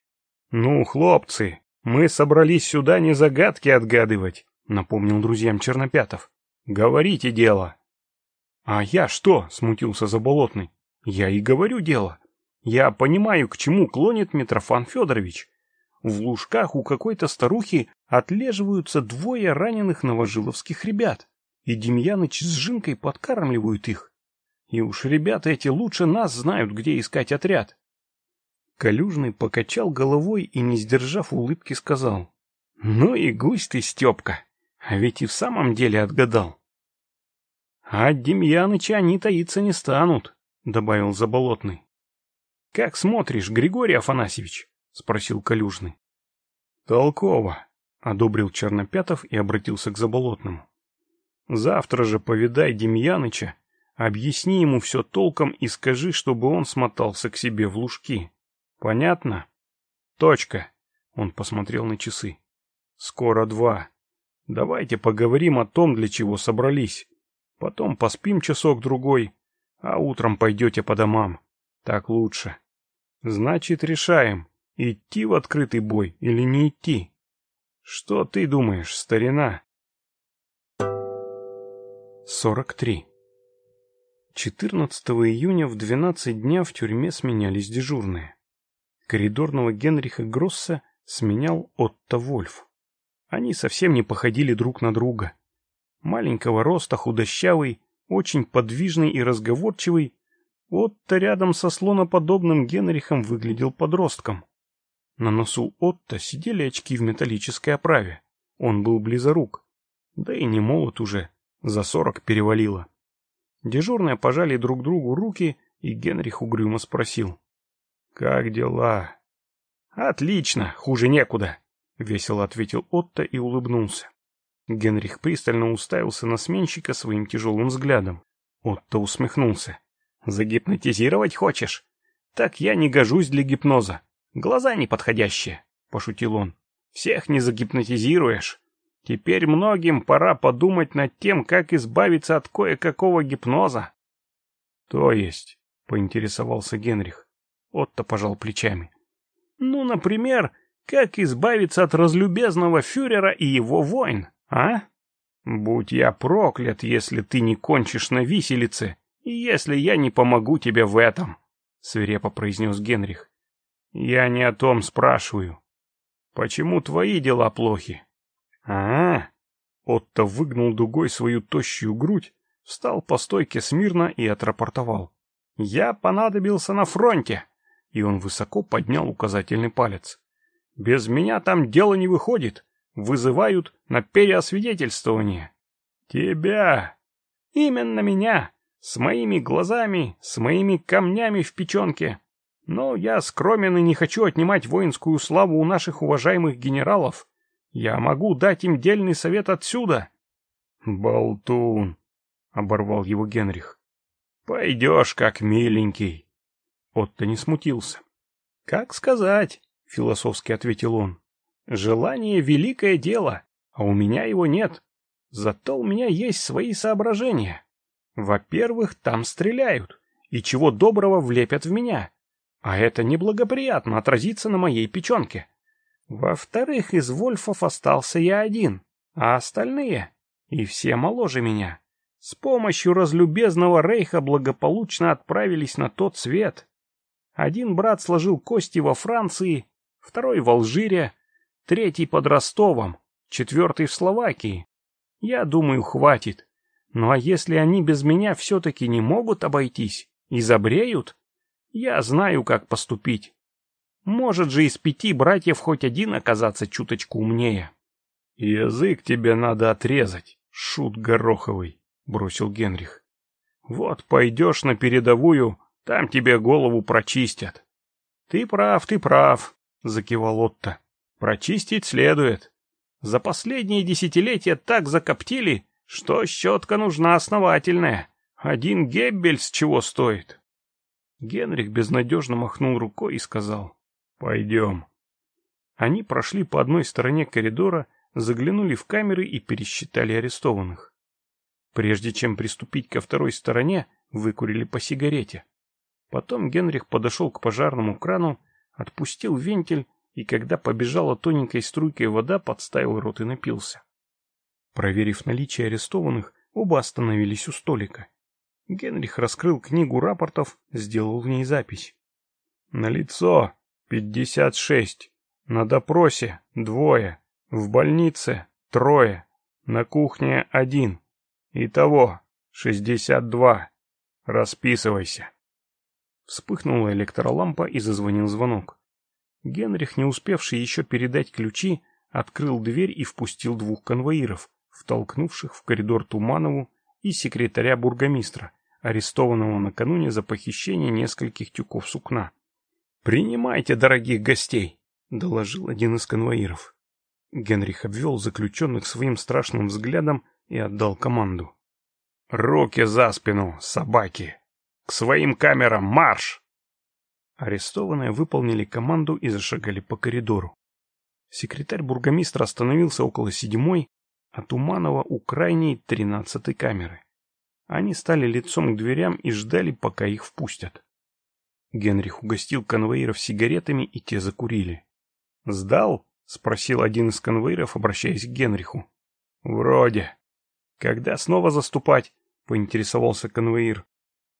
S2: Ну, хлопцы, мы собрались сюда не загадки отгадывать, напомнил друзьям Чернопятов. Говорите дело. А я что? смутился Заболотный. Я и говорю дело. Я понимаю, к чему клонит Митрофан Федорович. В лужках у какой-то старухи отлеживаются двое раненых новожиловских ребят, и Демьяныч с Жинкой подкармливают их. И уж ребята эти лучше нас знают, где искать отряд. Калюжный покачал головой и, не сдержав улыбки, сказал. — Ну и гусь ты, Степка, а ведь и в самом деле отгадал. — А Демьяныча они таиться не станут, — добавил Заболотный. Как смотришь, Григорий Афанасьевич? спросил Калюжный. Толково, одобрил Чернопятов и обратился к Заболотному. Завтра же повидай Демьяныча, объясни ему все толком и скажи, чтобы он смотался к себе в лужки. Понятно? Точка. Он посмотрел на часы. Скоро два. Давайте поговорим о том, для чего собрались. Потом поспим часок-другой, а утром пойдете по домам. Так лучше. Значит, решаем, идти в открытый бой или не идти. Что ты думаешь, старина? 43. 14 июня в 12 дня в тюрьме сменялись дежурные. Коридорного Генриха Гросса сменял Отто Вольф. Они совсем не походили друг на друга. Маленького роста, худощавый, очень подвижный и разговорчивый, Отто рядом со слоноподобным Генрихом выглядел подростком. На носу Отто сидели очки в металлической оправе. Он был близорук. Да и не молод уже. За сорок перевалило. Дежурные пожали друг другу руки, и Генрих угрюмо спросил. — Как дела? — Отлично, хуже некуда, — весело ответил Отто и улыбнулся. Генрих пристально уставился на сменщика своим тяжелым взглядом. Отто усмехнулся. «Загипнотизировать хочешь? Так я не гожусь для гипноза. Глаза неподходящие», — пошутил он. «Всех не загипнотизируешь. Теперь многим пора подумать над тем, как избавиться от кое-какого гипноза». «То есть?» — поинтересовался Генрих. Отто пожал плечами. «Ну, например, как избавиться от разлюбезного фюрера и его войн, а?» «Будь я проклят, если ты не кончишь на виселице «Если я не помогу тебе в этом», — свирепо произнес Генрих. «Я не о том спрашиваю. Почему твои дела плохи?» «А-а-а!» Отто выгнул дугой свою тощую грудь, встал по стойке смирно и отрапортовал. «Я понадобился на фронте!» И он высоко поднял указательный палец. «Без меня там дело не выходит. Вызывают на переосвидетельствование». «Тебя!» «Именно меня!» С моими глазами, с моими камнями в печенке. Но я скромен и не хочу отнимать воинскую славу у наших уважаемых генералов. Я могу дать им дельный совет отсюда. — Болтун, — оборвал его Генрих. — Пойдешь, как миленький. Отто не смутился. — Как сказать, — философски ответил он. — Желание — великое дело, а у меня его нет. Зато у меня есть свои соображения. Во-первых, там стреляют, и чего доброго влепят в меня. А это неблагоприятно отразится на моей печенке. Во-вторых, из вольфов остался я один, а остальные, и все моложе меня, с помощью разлюбезного рейха благополучно отправились на тот свет. Один брат сложил кости во Франции, второй в Алжире, третий под Ростовом, четвертый в Словакии. Я думаю, хватит. Ну а если они без меня все-таки не могут обойтись и забреют, я знаю, как поступить. Может же из пяти братьев хоть один оказаться чуточку умнее. — Язык тебе надо отрезать, шут гороховый, — бросил Генрих. — Вот пойдешь на передовую, там тебе голову прочистят. — Ты прав, ты прав, — закивал Отто. — Прочистить следует. За последние десятилетия так закоптили, что щетка нужна основательная. Один геббельс чего стоит. Генрих безнадежно махнул рукой и сказал «Пойдем». Они прошли по одной стороне коридора, заглянули в камеры и пересчитали арестованных. Прежде чем приступить ко второй стороне, выкурили по сигарете. Потом Генрих подошел к пожарному крану, отпустил вентиль, и когда побежала тоненькой струйкой вода, подставил рот и напился. Проверив наличие арестованных, оба остановились у столика. Генрих раскрыл книгу рапортов, сделал в ней запись. На лицо пятьдесят шесть, на допросе двое, в больнице трое, на кухне один. Итого шестьдесят два. Расписывайся. Вспыхнула электролампа и зазвонил звонок. Генрих, не успевший еще передать ключи, открыл дверь и впустил двух конвоиров, втолкнувших в коридор Туманову и секретаря бургомистра, арестованного накануне за похищение нескольких тюков сукна. «Принимайте, дорогих гостей!» — доложил один из конвоиров. Генрих обвел заключенных своим страшным взглядом и отдал команду. «Руки за спину, собаки! К своим камерам марш!» Арестованные выполнили команду и зашагали по коридору. Секретарь бургомистра остановился около седьмой а Туманова у крайней тринадцатой камеры. Они стали лицом к дверям и ждали, пока их впустят. Генрих угостил конвоиров сигаретами, и те закурили. «Сдал?» — спросил один из конвоиров, обращаясь к Генриху. «Вроде». «Когда снова заступать?» — поинтересовался конвоир.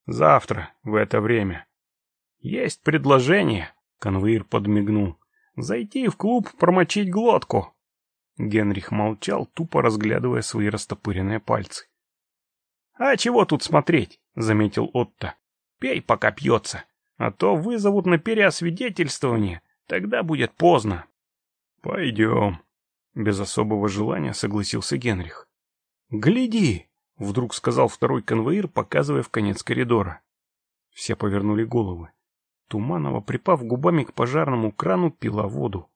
S2: «Завтра, в это время». «Есть предложение», — конвоир подмигнул. «Зайти в клуб, промочить глотку». Генрих молчал, тупо разглядывая свои растопыренные пальцы. «А чего тут смотреть?» — заметил Отто. «Пей, пока пьется, а то вызовут на переосвидетельствование, тогда будет поздно». «Пойдем», — без особого желания согласился Генрих. «Гляди!» — вдруг сказал второй конвоир, показывая в конец коридора. Все повернули головы. Туманова, припав губами к пожарному крану, пила воду.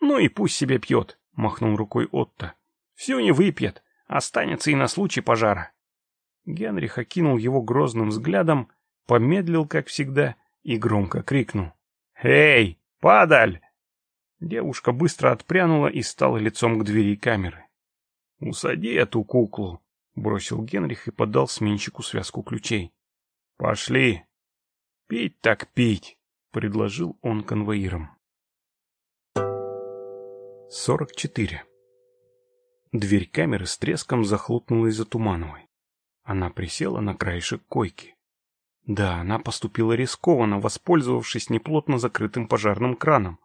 S2: «Ну и пусть себе пьет», махнул рукой Отто. «Всю не выпьет, останется и на случай пожара». Генрих окинул его грозным взглядом, помедлил, как всегда, и громко крикнул. «Эй, падаль!» Девушка быстро отпрянула и стала лицом к двери камеры. «Усади эту куклу!» — бросил Генрих и подал сменщику связку ключей. «Пошли!» «Пить так пить!» — предложил он
S1: конвоирам.
S2: 44. Дверь камеры с треском захлопнулась за Тумановой. Она присела на краешек койки. Да, она поступила рискованно, воспользовавшись неплотно закрытым пожарным краном.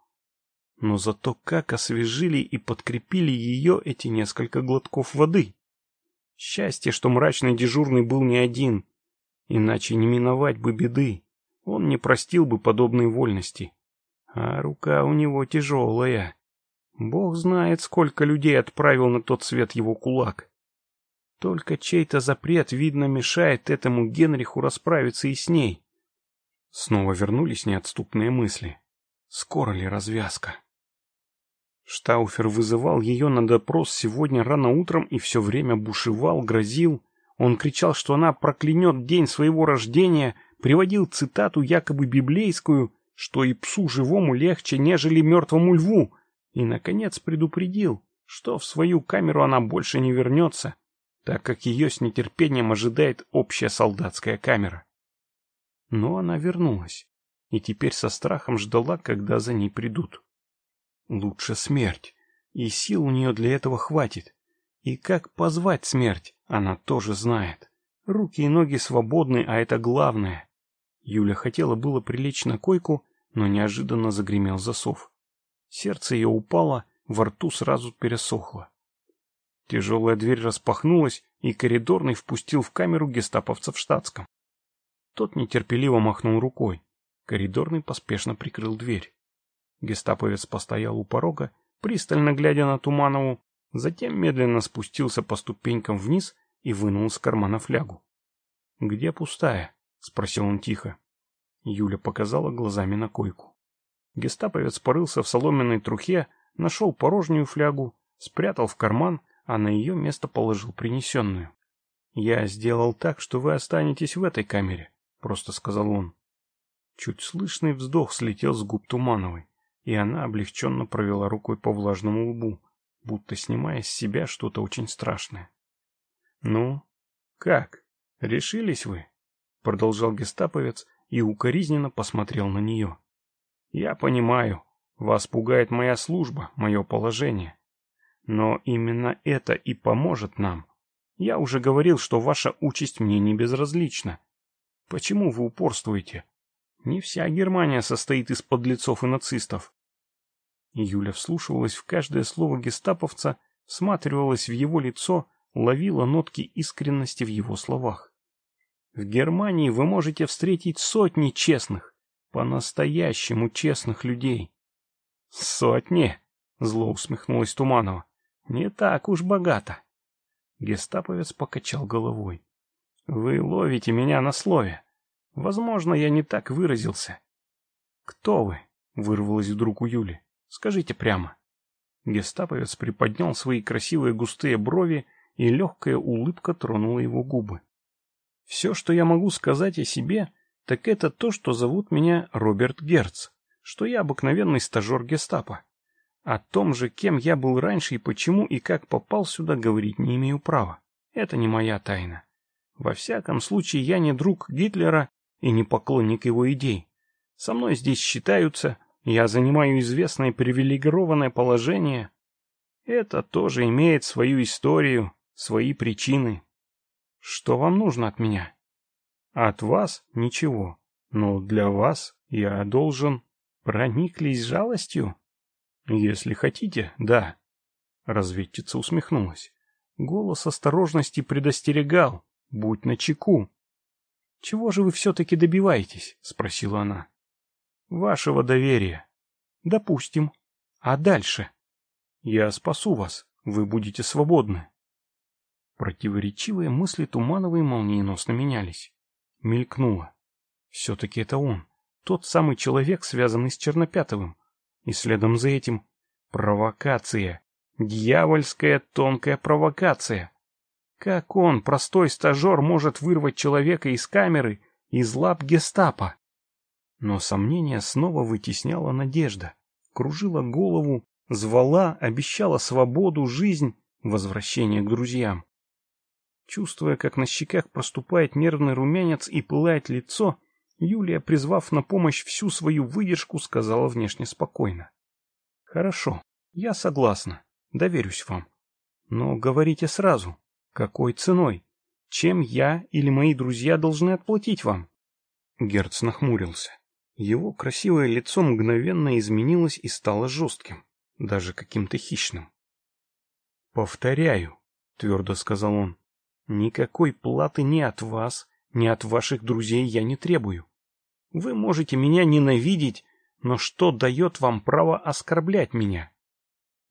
S2: Но зато как освежили и подкрепили ее эти несколько глотков воды. Счастье, что мрачный дежурный был не один. Иначе не миновать бы беды. Он не простил бы подобной вольности. А рука у него тяжелая. Бог знает, сколько людей отправил на тот свет его кулак. Только чей-то запрет, видно, мешает этому Генриху расправиться и с ней. Снова вернулись неотступные мысли. Скоро ли развязка? Штауфер вызывал ее на допрос сегодня рано утром и все время бушевал, грозил. Он кричал, что она проклянет день своего рождения, приводил цитату якобы библейскую, что и псу живому легче, нежели мертвому льву — и, наконец, предупредил, что в свою камеру она больше не вернется, так как ее с нетерпением ожидает общая солдатская камера. Но она вернулась и теперь со страхом ждала, когда за ней придут. Лучше смерть, и сил у нее для этого хватит. И как позвать смерть, она тоже знает. Руки и ноги свободны, а это главное. Юля хотела было прилечь на койку, но неожиданно загремел засов. Сердце ее упало, во рту сразу пересохло. Тяжелая дверь распахнулась, и коридорный впустил в камеру гестаповца в штатском. Тот нетерпеливо махнул рукой. Коридорный поспешно прикрыл дверь. Гестаповец постоял у порога, пристально глядя на Туманову, затем медленно спустился по ступенькам вниз и вынул из кармана флягу. «Где пустая?» — спросил он тихо. Юля показала глазами на койку. Гестаповец порылся в соломенной трухе, нашел порожнюю флягу, спрятал в карман, а на ее место положил принесенную. «Я сделал так, что вы останетесь в этой камере», — просто сказал он. Чуть слышный вздох слетел с губ Тумановой, и она облегченно провела рукой по влажному лбу, будто снимая с себя что-то очень страшное. «Ну, как? Решились вы?» — продолжал гестаповец и укоризненно посмотрел на нее. Я понимаю, вас пугает моя служба, мое положение. Но именно это и поможет нам. Я уже говорил, что ваша участь мне не безразлична. Почему вы упорствуете? Не вся Германия состоит из подлецов и нацистов. Юля вслушивалась в каждое слово гестаповца, всматривалась в его лицо, ловила нотки искренности в его словах. В Германии вы можете встретить сотни честных, по-настоящему честных людей. Сотни? Зло усмехнулась Туманова. Не так уж богато. Гестаповец покачал головой. Вы ловите меня на слове. Возможно, я не так выразился. Кто вы? Вырвалось вдруг у Юли. Скажите прямо. Гестаповец приподнял свои красивые густые брови, и легкая улыбка тронула его губы. Все, что я могу сказать о себе, так это то, что зовут меня Роберт Герц, что я обыкновенный стажер гестапо. О том же, кем я был раньше и почему и как попал сюда, говорить не имею права. Это не моя тайна. Во всяком случае, я не друг Гитлера и не поклонник его идей. Со мной здесь считаются, я занимаю известное привилегированное положение. Это тоже имеет свою историю, свои причины. Что вам нужно от меня? От вас ничего, но для вас я должен... Прониклись жалостью? Если хотите, да. Разведчица усмехнулась. Голос осторожности предостерегал. Будь начеку. «Чего же вы все-таки добиваетесь?» — спросила она. «Вашего доверия». «Допустим. А дальше?» «Я спасу вас. Вы будете свободны». Противоречивые мысли Тумановой молниеносно менялись мелькнуло. Все-таки это он, тот самый человек, связанный с Чернопятовым. И следом за этим провокация, дьявольская тонкая провокация. Как он, простой стажер, может вырвать человека из камеры, из лап гестапо? Но сомнение снова вытесняла надежда, кружила голову, звала, обещала свободу, жизнь, возвращение к друзьям. Чувствуя, как на щеках проступает нервный румянец и пылает лицо, Юлия, призвав на помощь всю свою выдержку, сказала внешне спокойно. «Хорошо, я согласна, доверюсь вам. Но говорите сразу, какой ценой? Чем я или мои друзья должны отплатить вам?» Герц нахмурился. Его красивое лицо мгновенно изменилось и стало жестким, даже каким-то хищным. «Повторяю», — твердо сказал он, Никакой платы ни от вас, ни от ваших друзей я не требую. Вы можете меня ненавидеть, но что дает вам право оскорблять меня?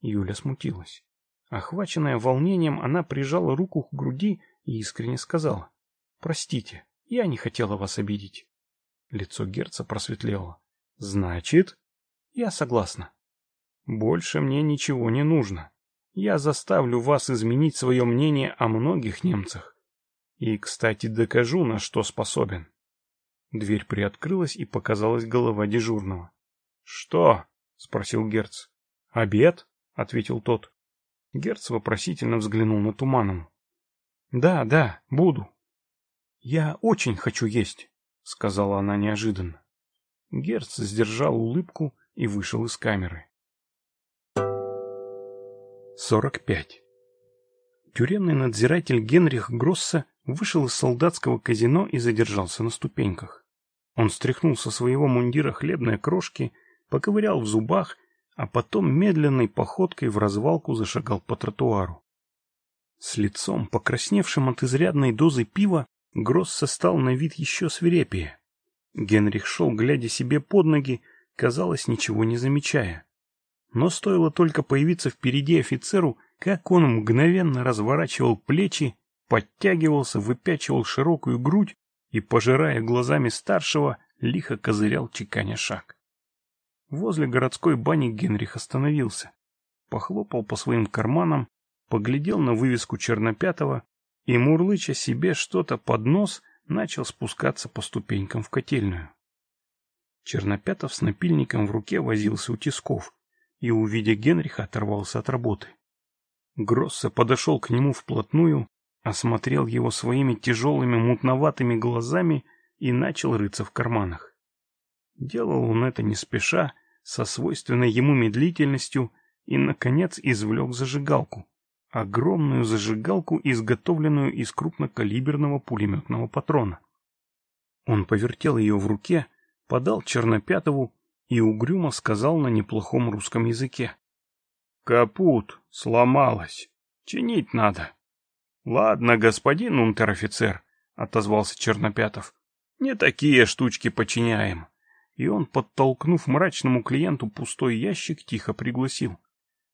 S2: Юля смутилась. Охваченная волнением, она прижала руку к груди и искренне сказала. «Простите, я не хотела вас обидеть». Лицо Герца просветлело. «Значит?» «Я согласна». «Больше мне ничего не нужно» я заставлю вас изменить свое мнение о многих немцах. И, кстати, докажу, на что способен. Дверь приоткрылась и показалась голова дежурного. — Что? — спросил Герц. — Обед? — ответил тот. Герц вопросительно взглянул на Туманому. — Да, да, буду. — Я очень хочу есть, — сказала она неожиданно. Герц сдержал улыбку и вышел из камеры. 45. Тюремный надзиратель Генрих Гросса вышел из солдатского казино и задержался на ступеньках. Он стряхнул со своего мундира хлебные крошки, поковырял в зубах, а потом медленной походкой в развалку зашагал по тротуару. С лицом, покрасневшим от изрядной дозы пива, Гросса стал на вид еще свирепее. Генрих шел, глядя себе под ноги, казалось, ничего не замечая. Но стоило только появиться впереди офицеру, как он мгновенно разворачивал плечи, подтягивался, выпячивал широкую грудь и, пожирая глазами старшего, лихо козырял чеканя шаг. Возле городской бани Генрих остановился, похлопал по своим карманам, поглядел на вывеску Чернопятого и, мурлыча себе что-то под нос, начал спускаться по ступенькам в котельную. Чернопятов с напильником в руке возился у тисков, и, увидя Генриха, оторвался от работы. Гросса подошел к нему вплотную, осмотрел его своими тяжелыми мутноватыми глазами и начал рыться в карманах. Делал он это не спеша, со свойственной ему медлительностью и, наконец, извлек зажигалку. Огромную зажигалку, изготовленную из крупнокалиберного пулеметного патрона. Он повертел ее в руке, подал Чернопятову и угрюмо сказал на неплохом русском языке. «Капут, сломалась. Чинить надо». «Ладно, господин унтер-офицер», — отозвался Чернопятов. «Не такие штучки починяем». И он, подтолкнув мрачному клиенту пустой ящик, тихо пригласил.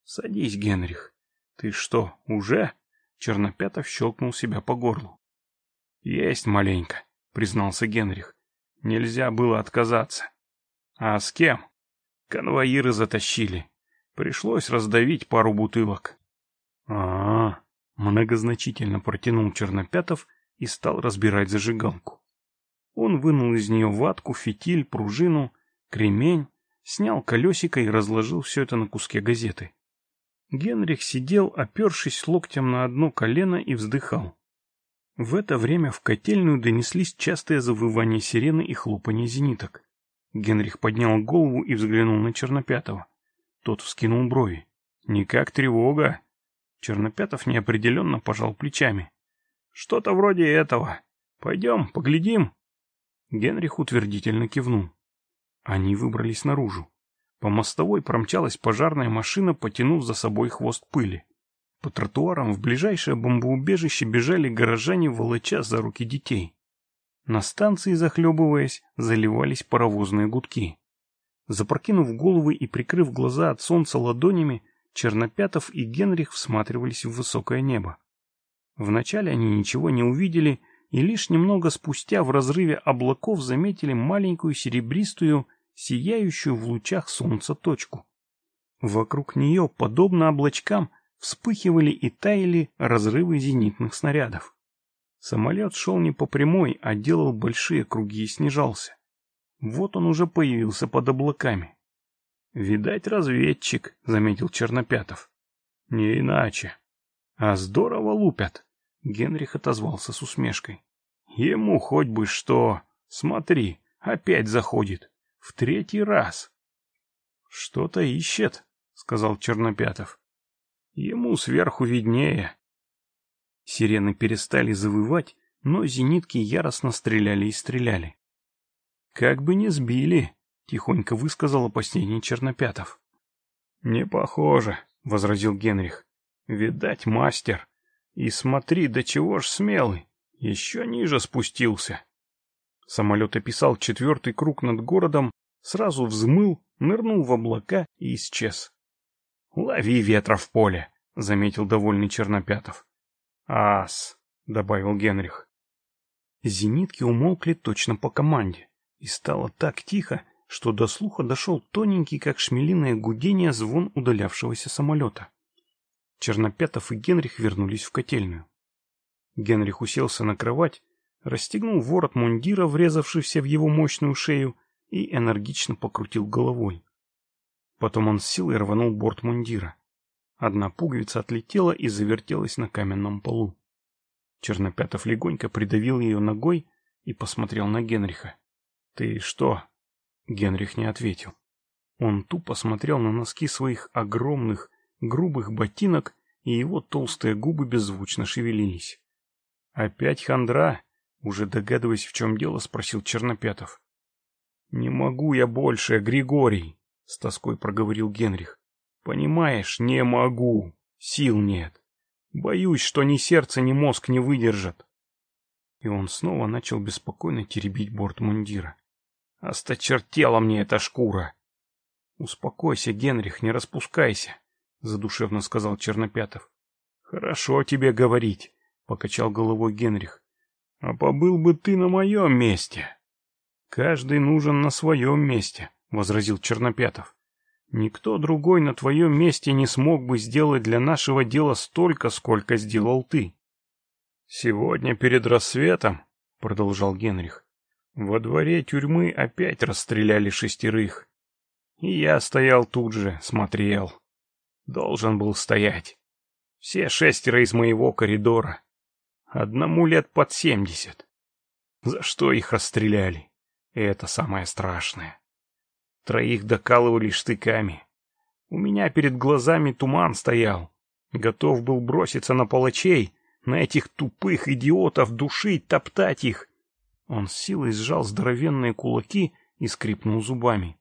S2: «Садись, Генрих». «Ты что, уже?» Чернопятов щелкнул себя по горлу. «Есть маленько», — признался Генрих. «Нельзя было отказаться». А с кем? Конвоиры затащили. Пришлось раздавить пару бутылок. а, -а, -а многозначительно протянул Чернопятов и стал разбирать зажигалку. Он вынул из нее ватку, фитиль, пружину, кремень, снял колесико и разложил все это на куске газеты. Генрих сидел, опершись локтем на одно колено и вздыхал. В это время в котельную донеслись частые завывания сирены и хлопанье зениток. Генрих поднял голову и взглянул на Чернопятого. Тот вскинул брови. «Никак тревога!» Чернопятов неопределенно пожал плечами. «Что-то вроде этого. Пойдем, поглядим!» Генрих утвердительно кивнул. Они выбрались наружу. По мостовой промчалась пожарная машина, потянув за собой хвост пыли. По тротуарам в ближайшее бомбоубежище бежали горожане, волоча за руки детей. На станции, захлебываясь, заливались паровозные гудки. Запрокинув головы и прикрыв глаза от солнца ладонями, Чернопятов и Генрих всматривались в высокое небо. Вначале они ничего не увидели, и лишь немного спустя в разрыве облаков заметили маленькую серебристую, сияющую в лучах солнца точку. Вокруг нее, подобно облачкам, вспыхивали и таяли разрывы зенитных снарядов. Самолет шел не по прямой, а делал большие круги и снижался. Вот он уже появился под облаками. «Видать, разведчик», — заметил Чернопятов. «Не иначе». «А здорово лупят», — Генрих отозвался с усмешкой. «Ему хоть бы что. Смотри, опять заходит. В третий раз». «Что-то ищет», — сказал Чернопятов. «Ему сверху виднее. Сирены перестали завывать, но зенитки яростно стреляли и стреляли. «Как бы не сбили», — тихонько высказал опасение Чернопятов. «Не похоже», — возразил Генрих. «Видать, мастер. И смотри, до чего ж смелый. Еще ниже спустился». Самолет описал четвертый круг над городом, сразу взмыл, нырнул в облака и исчез. «Лови ветра в поле», — заметил довольный Чернопятов. «Ас», — добавил Генрих. Зенитки умолкли точно по команде, и стало так тихо, что до слуха дошел тоненький, как шмелиное гудение, звон удалявшегося самолета. Чернопятов и Генрих вернулись в котельную. Генрих уселся на кровать, расстегнул ворот мундира, врезавшийся в его мощную шею, и энергично покрутил головой. Потом он с силой рванул борт мундира. Одна пуговица отлетела и завертелась на каменном полу. Чернопятов легонько придавил ее ногой и посмотрел на Генриха. «Ты что?» Генрих не ответил. Он тупо смотрел на носки своих огромных, грубых ботинок, и его толстые губы беззвучно шевелились. «Опять хандра?» — уже догадываясь, в чем дело, спросил Чернопятов. «Не могу я больше, Григорий!» — с тоской проговорил Генрих. Понимаешь, не могу. Сил нет. Боюсь, что ни сердце, ни мозг не выдержат. И он снова начал беспокойно теребить борт мундира. Осточертела мне эта шкура. Успокойся, Генрих, не распускайся, задушевно сказал Чернопятов. Хорошо тебе говорить, покачал головой Генрих. А побыл бы ты на моем месте. Каждый нужен на своем месте, возразил Чернопятов. Никто другой на твоем месте не смог бы сделать для нашего дела столько, сколько сделал ты. Сегодня перед рассветом, продолжал Генрих, во дворе тюрьмы опять расстреляли шестерых. И я стоял тут же, смотрел. Должен был стоять. Все шестеро из моего коридора. Одному лет под семьдесят. За что их расстреляли? И это самое страшное. Троих докалывали штыками. У меня перед глазами туман стоял. Готов был броситься на палачей, на этих тупых идиотов душить, топтать их. Он с силой сжал здоровенные кулаки и скрипнул зубами.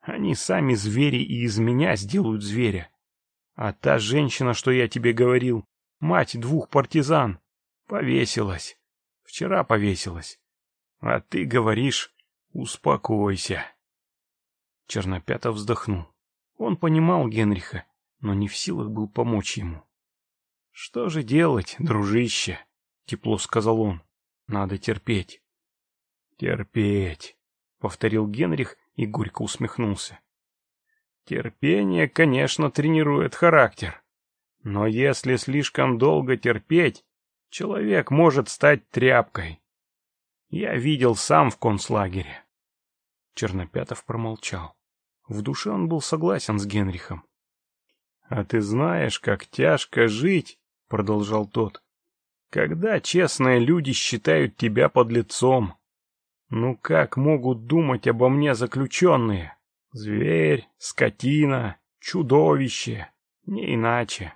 S2: Они сами звери и из меня сделают зверя. А та женщина, что я тебе говорил, мать двух партизан, повесилась. Вчера повесилась. А ты говоришь, успокойся. Чернопята вздохнул. Он понимал Генриха, но не в силах был помочь ему. «Что же делать, дружище?» — тепло сказал он. «Надо терпеть». «Терпеть», — повторил Генрих и горько усмехнулся. «Терпение, конечно, тренирует характер. Но если слишком долго терпеть, человек может стать тряпкой. Я видел сам в концлагере. Чернопятов промолчал. В душе он был согласен с Генрихом. — А ты знаешь, как тяжко жить, — продолжал тот, — когда честные люди считают тебя под лицом. Ну как могут думать обо мне заключенные? Зверь, скотина, чудовище, не иначе.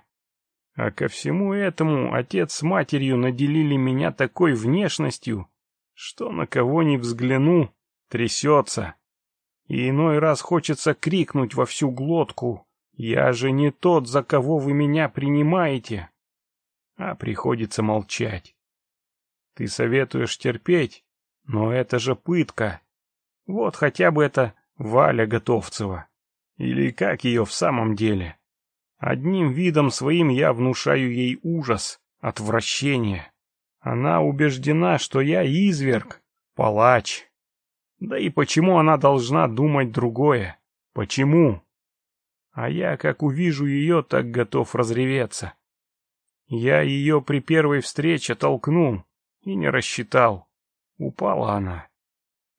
S2: А ко всему этому отец с матерью наделили меня такой внешностью, что на кого ни взгляну, трясется. И иной раз хочется крикнуть во всю глотку «Я же не тот, за кого вы меня принимаете!» А приходится молчать. Ты советуешь терпеть, но это же пытка. Вот хотя бы это Валя Готовцева. Или как ее в самом деле? Одним видом своим я внушаю ей ужас, отвращение. Она убеждена, что я изверг, палач. Да и почему она должна думать другое? Почему? А я, как увижу ее, так готов разреветься. Я ее при первой встрече толкнул и не рассчитал. Упала она.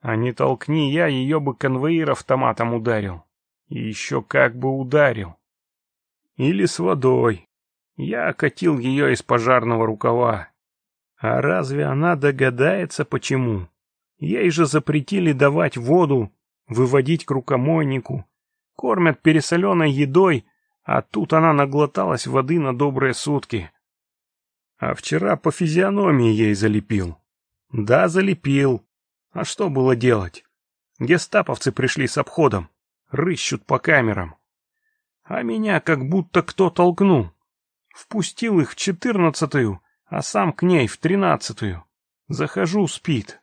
S2: А не толкни я, ее бы конвоир автоматом ударил. И еще как бы ударил. Или с водой. Я окатил ее из пожарного рукава. А разве она догадается, почему? Ей же запретили давать воду, выводить к рукомойнику. Кормят пересоленной едой, а тут она наглоталась воды на добрые сутки. А вчера по физиономии ей залепил. Да, залепил. А что было делать? Гестаповцы пришли с обходом, рыщут по камерам. А меня как будто кто толкнул. Впустил их в четырнадцатую, а сам к ней в тринадцатую. Захожу, спит.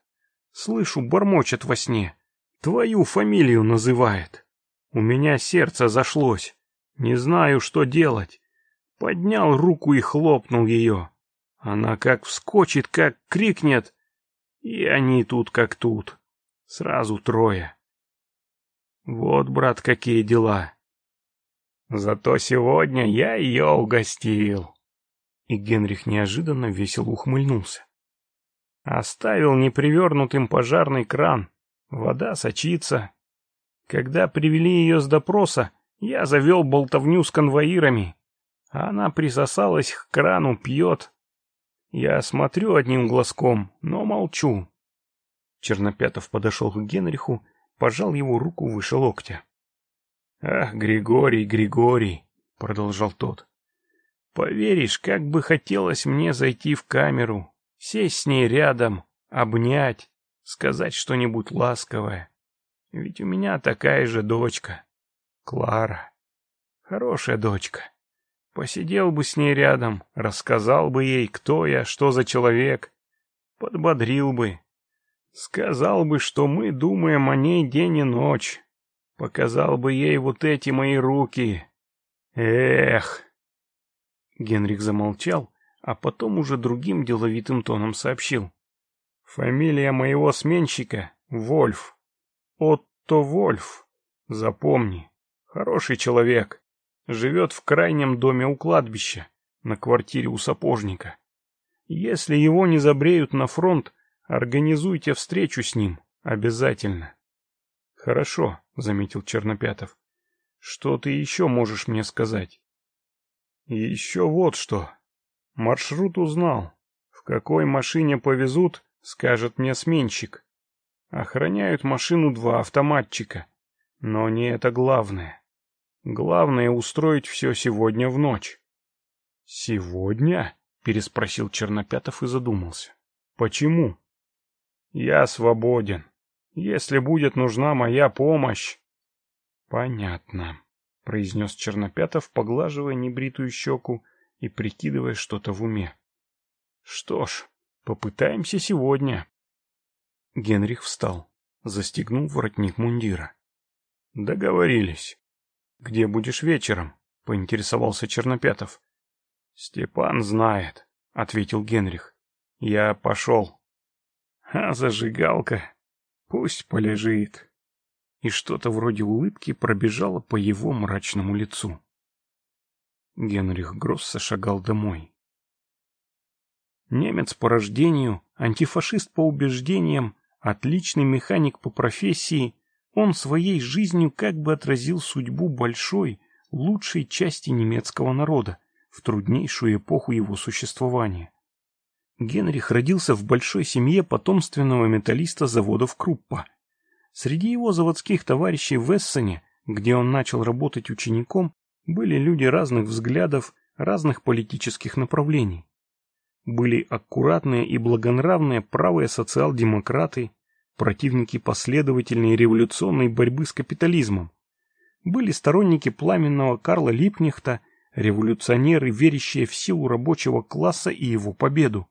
S2: Слышу, бормочет во сне. Твою фамилию называет. У меня сердце зашлось. Не знаю, что делать. Поднял руку и хлопнул ее. Она как вскочит, как крикнет. И они тут как тут. Сразу трое. Вот, брат, какие дела. Зато сегодня я ее угостил. И Генрих неожиданно весело ухмыльнулся. Оставил непривернутым пожарный кран. Вода сочится. Когда привели ее с допроса, я завел болтовню с конвоирами. Она присосалась к крану, пьет. Я смотрю одним глазком, но молчу. Чернопятов подошел к Генриху, пожал его руку выше локтя. — Ах, Григорий, Григорий, — продолжал тот, — поверишь, как бы хотелось мне зайти в камеру, Сесть с ней рядом, обнять, сказать что-нибудь ласковое. Ведь у меня такая же дочка, Клара. Хорошая дочка. Посидел бы с ней рядом, рассказал бы ей, кто я, что за человек. Подбодрил бы. Сказал бы, что мы думаем о ней день и ночь. Показал бы ей вот эти мои руки. Эх! Генрих замолчал, а потом уже другим деловитым тоном сообщил. «Фамилия моего сменщика — Вольф. Отто Вольф. Запомни, хороший человек. Живет в крайнем доме у кладбища, на квартире у сапожника. Если его не забреют на фронт, организуйте встречу с ним, обязательно». «Хорошо», — заметил Чернопятов. «Что ты еще можешь мне сказать?» «Еще вот что», Маршрут узнал. В какой машине повезут, скажет мне сменщик. Охраняют машину два автоматчика. Но не это главное. Главное — устроить все сегодня в ночь. — Сегодня? — переспросил Чернопятов и задумался. — Почему? — Я свободен. Если будет нужна моя помощь... — Понятно, — произнес Чернопятов, поглаживая небритую щеку, — и прикидывая что-то в уме. Что ж, попытаемся сегодня. Генрих встал, застегнул воротник мундира. Договорились. Где будешь вечером? поинтересовался Чернопятов. Степан знает, ответил Генрих. Я пошел. А зажигалка пусть полежит. И что-то вроде улыбки пробежало по его мрачному лицу. Генрих Гросса шагал домой. Немец по рождению, антифашист по убеждениям, отличный механик по профессии, он своей жизнью как бы отразил судьбу большой, лучшей части немецкого народа в труднейшую эпоху его существования. Генрих родился в большой семье потомственного металлиста заводов Круппа. Среди его заводских товарищей в Эссене, где он начал работать учеником, были люди разных взглядов, разных политических направлений. Были аккуратные и благонравные правые социал-демократы, противники последовательной революционной борьбы с капитализмом. Были сторонники пламенного Карла Липкнехта, революционеры, верящие в силу рабочего класса и его победу.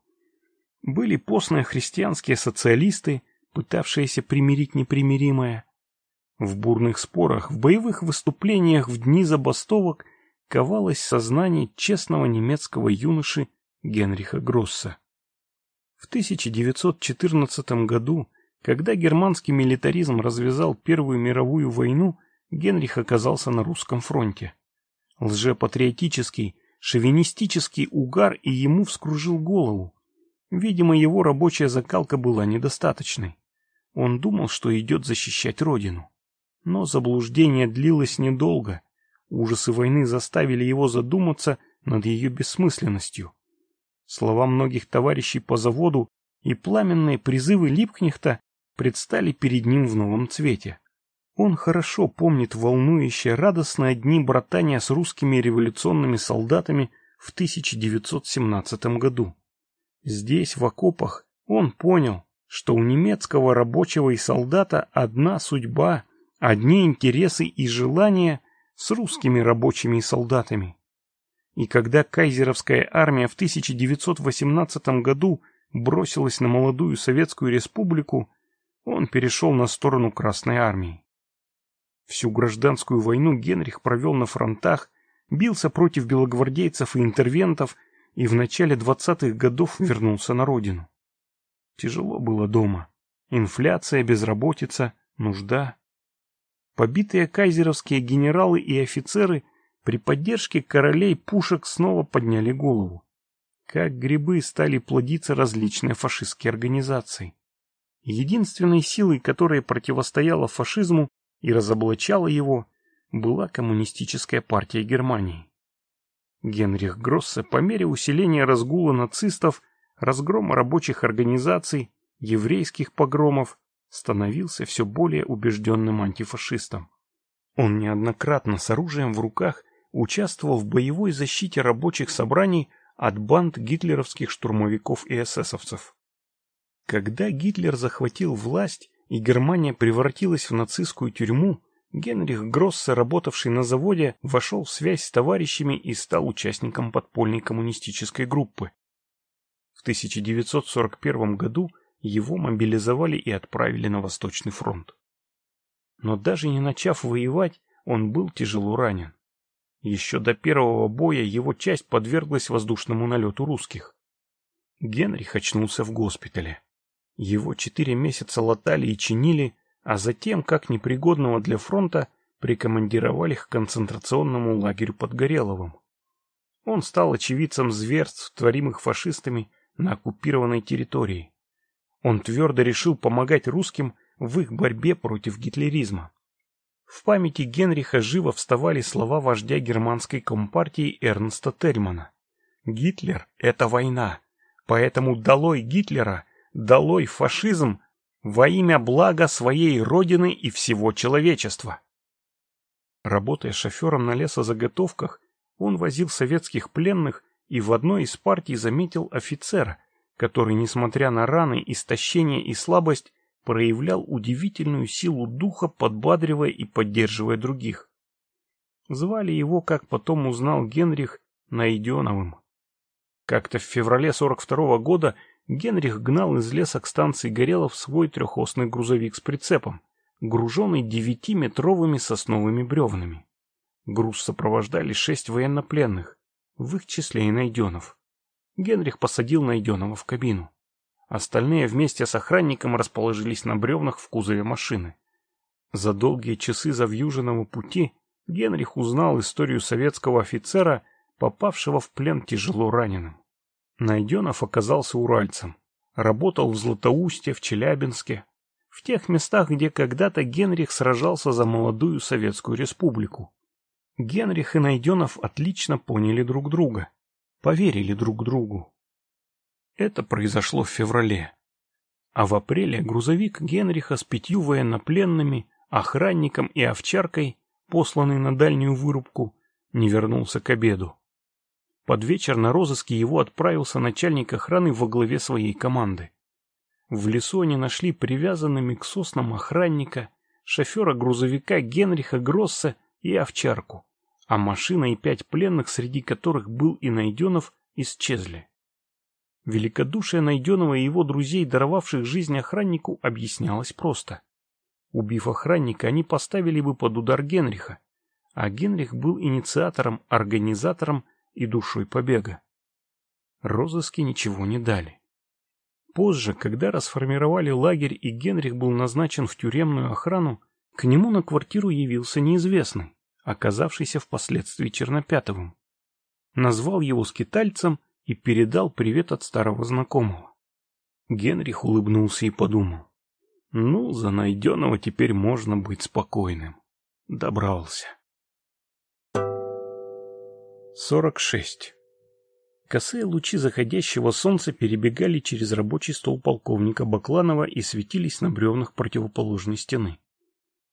S2: Были постные христианские социалисты, пытавшиеся примирить непримиримое. В бурных спорах, в боевых выступлениях в дни забастовок ковалось сознание честного немецкого юноши Генриха Гросса. В 1914 году, когда германский милитаризм развязал Первую мировую войну, Генрих оказался на русском фронте. Лжепатриотический, шовинистический угар и ему вскружил голову. Видимо, его рабочая закалка была недостаточной. Он думал, что идет защищать родину. Но заблуждение длилось недолго. Ужасы войны заставили его задуматься над ее бессмысленностью. Слова многих товарищей по заводу и пламенные призывы Липкнехта предстали перед ним в новом цвете. Он хорошо помнит волнующие радостные дни братания с русскими революционными солдатами в 1917 году. Здесь, в окопах, он понял, что у немецкого рабочего и солдата одна судьба одни интересы и желания с русскими рабочими и солдатами. И когда кайзеровская армия в 1918 году бросилась на молодую Советскую Республику, он перешел на сторону Красной Армии. Всю гражданскую войну Генрих провел на фронтах, бился против белогвардейцев и интервентов и в начале 20-х годов вернулся на родину. Тяжело было дома. Инфляция, безработица, нужда. Побитые кайзеровские генералы и офицеры при поддержке королей пушек снова подняли голову. Как грибы стали плодиться различные фашистские организации. Единственной силой, которая противостояла фашизму и разоблачала его, была Коммунистическая партия Германии. Генрих Гроссе по мере усиления разгула нацистов, разгрома рабочих организаций, еврейских погромов, становился все более убежденным антифашистом. Он неоднократно с оружием в руках участвовал в боевой защите рабочих собраний от банд гитлеровских штурмовиков и эсэсовцев. Когда Гитлер захватил власть и Германия превратилась в нацистскую тюрьму, Генрих Гроссе, работавший на заводе, вошел в связь с товарищами и стал участником подпольной коммунистической группы. В 1941 году его мобилизовали и отправили на Восточный фронт. Но даже не начав воевать, он был тяжело ранен. Еще до первого боя его часть подверглась воздушному налету русских. Генрих очнулся в госпитале. Его четыре месяца латали и чинили, а затем, как непригодного для фронта, прикомандировали к концентрационному лагерю под Гореловым. Он стал очевидцем зверств, творимых фашистами на оккупированной территории. Он твердо решил помогать русским в их борьбе против гитлеризма. В памяти Генриха живо вставали слова вождя германской компартии Эрнста Тельмана. «Гитлер — это война, поэтому долой Гитлера, долой фашизм во имя блага своей родины и всего человечества». Работая шофером на лесозаготовках, он возил советских пленных и в одной из партий заметил офицера, который, несмотря на раны, истощение и слабость, проявлял удивительную силу духа, подбадривая и поддерживая других. Звали его, как потом узнал Генрих, Найденовым. Как-то в феврале 42 -го года Генрих гнал из леса к станции Горелов свой трехосный грузовик с прицепом, груженный девятиметровыми сосновыми бревнами. Груз сопровождали шесть военнопленных, в их числе и Найденов. Генрих посадил найденного в кабину. Остальные вместе с охранником расположились на бревнах в кузове машины. За долгие часы завьюженного пути Генрих узнал историю советского офицера, попавшего в плен тяжело раненым. Найденов оказался уральцем. Работал в Златоусте, в Челябинске, в тех местах, где когда-то Генрих сражался за молодую Советскую Республику. Генрих и Найденов отлично поняли друг друга поверили друг другу. Это произошло в феврале. А в апреле грузовик Генриха с пятью военнопленными, охранником и овчаркой, посланный на дальнюю вырубку, не вернулся к обеду. Под вечер на розыске его отправился начальник охраны во главе своей команды. В лесу они нашли привязанными к соснам охранника, шофера грузовика Генриха Гросса и овчарку а машина и пять пленных, среди которых был и Найденов, исчезли. Великодушие Найденова и его друзей, даровавших жизнь охраннику, объяснялось просто. Убив охранника, они поставили бы под удар Генриха, а Генрих был инициатором, организатором и душой побега. Розыски ничего не дали. Позже, когда расформировали лагерь и Генрих был назначен в тюремную охрану, к нему на квартиру явился неизвестный оказавшийся впоследствии Чернопятовым. Назвал его скитальцем и передал привет от старого знакомого. Генрих улыбнулся и подумал. Ну, за найденного теперь можно быть спокойным. Добрался. 46. Косые лучи заходящего солнца перебегали через рабочий стол полковника Бакланова и светились на бревнах противоположной стены.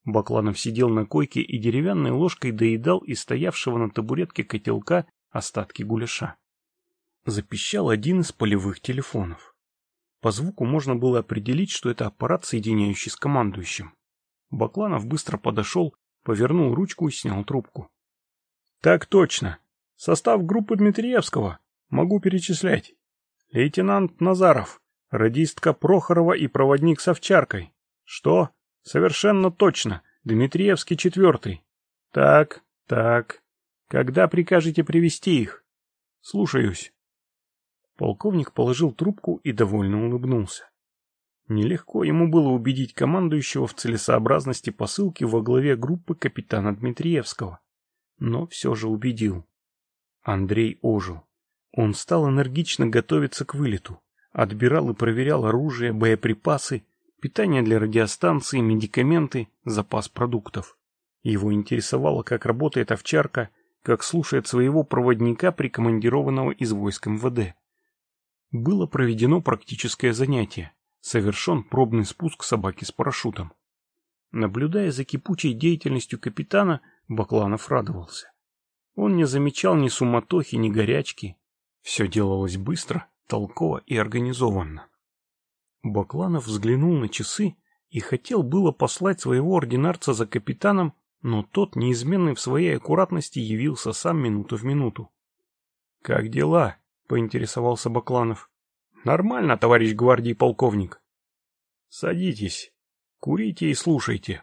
S2: Бакланов сидел на койке и деревянной ложкой доедал из стоявшего на табуретке котелка остатки гуляша. Запищал один из полевых телефонов. По звуку можно было определить, что это аппарат, соединяющий с командующим. Бакланов быстро подошел, повернул ручку и снял трубку. — Так точно. Состав группы Дмитриевского. Могу перечислять. Лейтенант Назаров, радистка Прохорова и проводник с овчаркой. Что? Совершенно точно. Дмитриевский четвертый. Так, так. Когда прикажете привести их? Слушаюсь. Полковник положил трубку и довольно улыбнулся. Нелегко ему было убедить командующего в целесообразности посылки во главе группы капитана Дмитриевского. Но все же убедил. Андрей ожил. Он стал энергично готовиться к вылету. Отбирал и проверял оружие, боеприпасы, питание для радиостанции, медикаменты, запас продуктов. Его интересовало, как работает овчарка, как слушает своего проводника, прикомандированного из войск МВД. Было проведено практическое занятие, совершен пробный спуск собаки с парашютом. Наблюдая за кипучей деятельностью капитана, Бакланов радовался. Он не замечал ни суматохи, ни горячки. Все делалось быстро, толково и организованно. Бакланов взглянул на часы и хотел было послать своего ординарца за капитаном, но тот, неизменный в своей аккуратности, явился сам минуту в минуту. «Как дела?» — поинтересовался Бакланов. «Нормально, товарищ гвардии полковник». «Садитесь, курите и слушайте.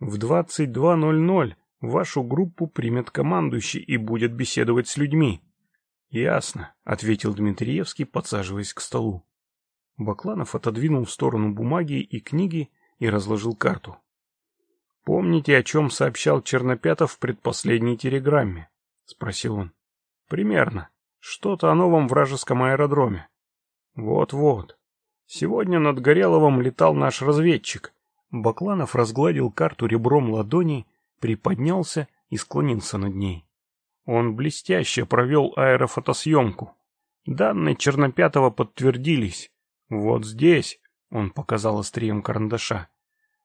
S2: В 22.00 вашу группу примет командующий и будет беседовать с людьми». «Ясно», — ответил Дмитриевский, подсаживаясь к столу. Бакланов отодвинул в сторону бумаги и книги и разложил карту. «Помните, о чем сообщал Чернопятов в предпоследней телеграмме?» — спросил он. «Примерно. Что-то о новом вражеском аэродроме». «Вот-вот. Сегодня над Гореловым летал наш разведчик». Бакланов разгладил карту ребром ладони, приподнялся и склонился над ней. Он блестяще провел аэрофотосъемку. Данные Чернопятова подтвердились. Вот здесь, он показал острием карандаша,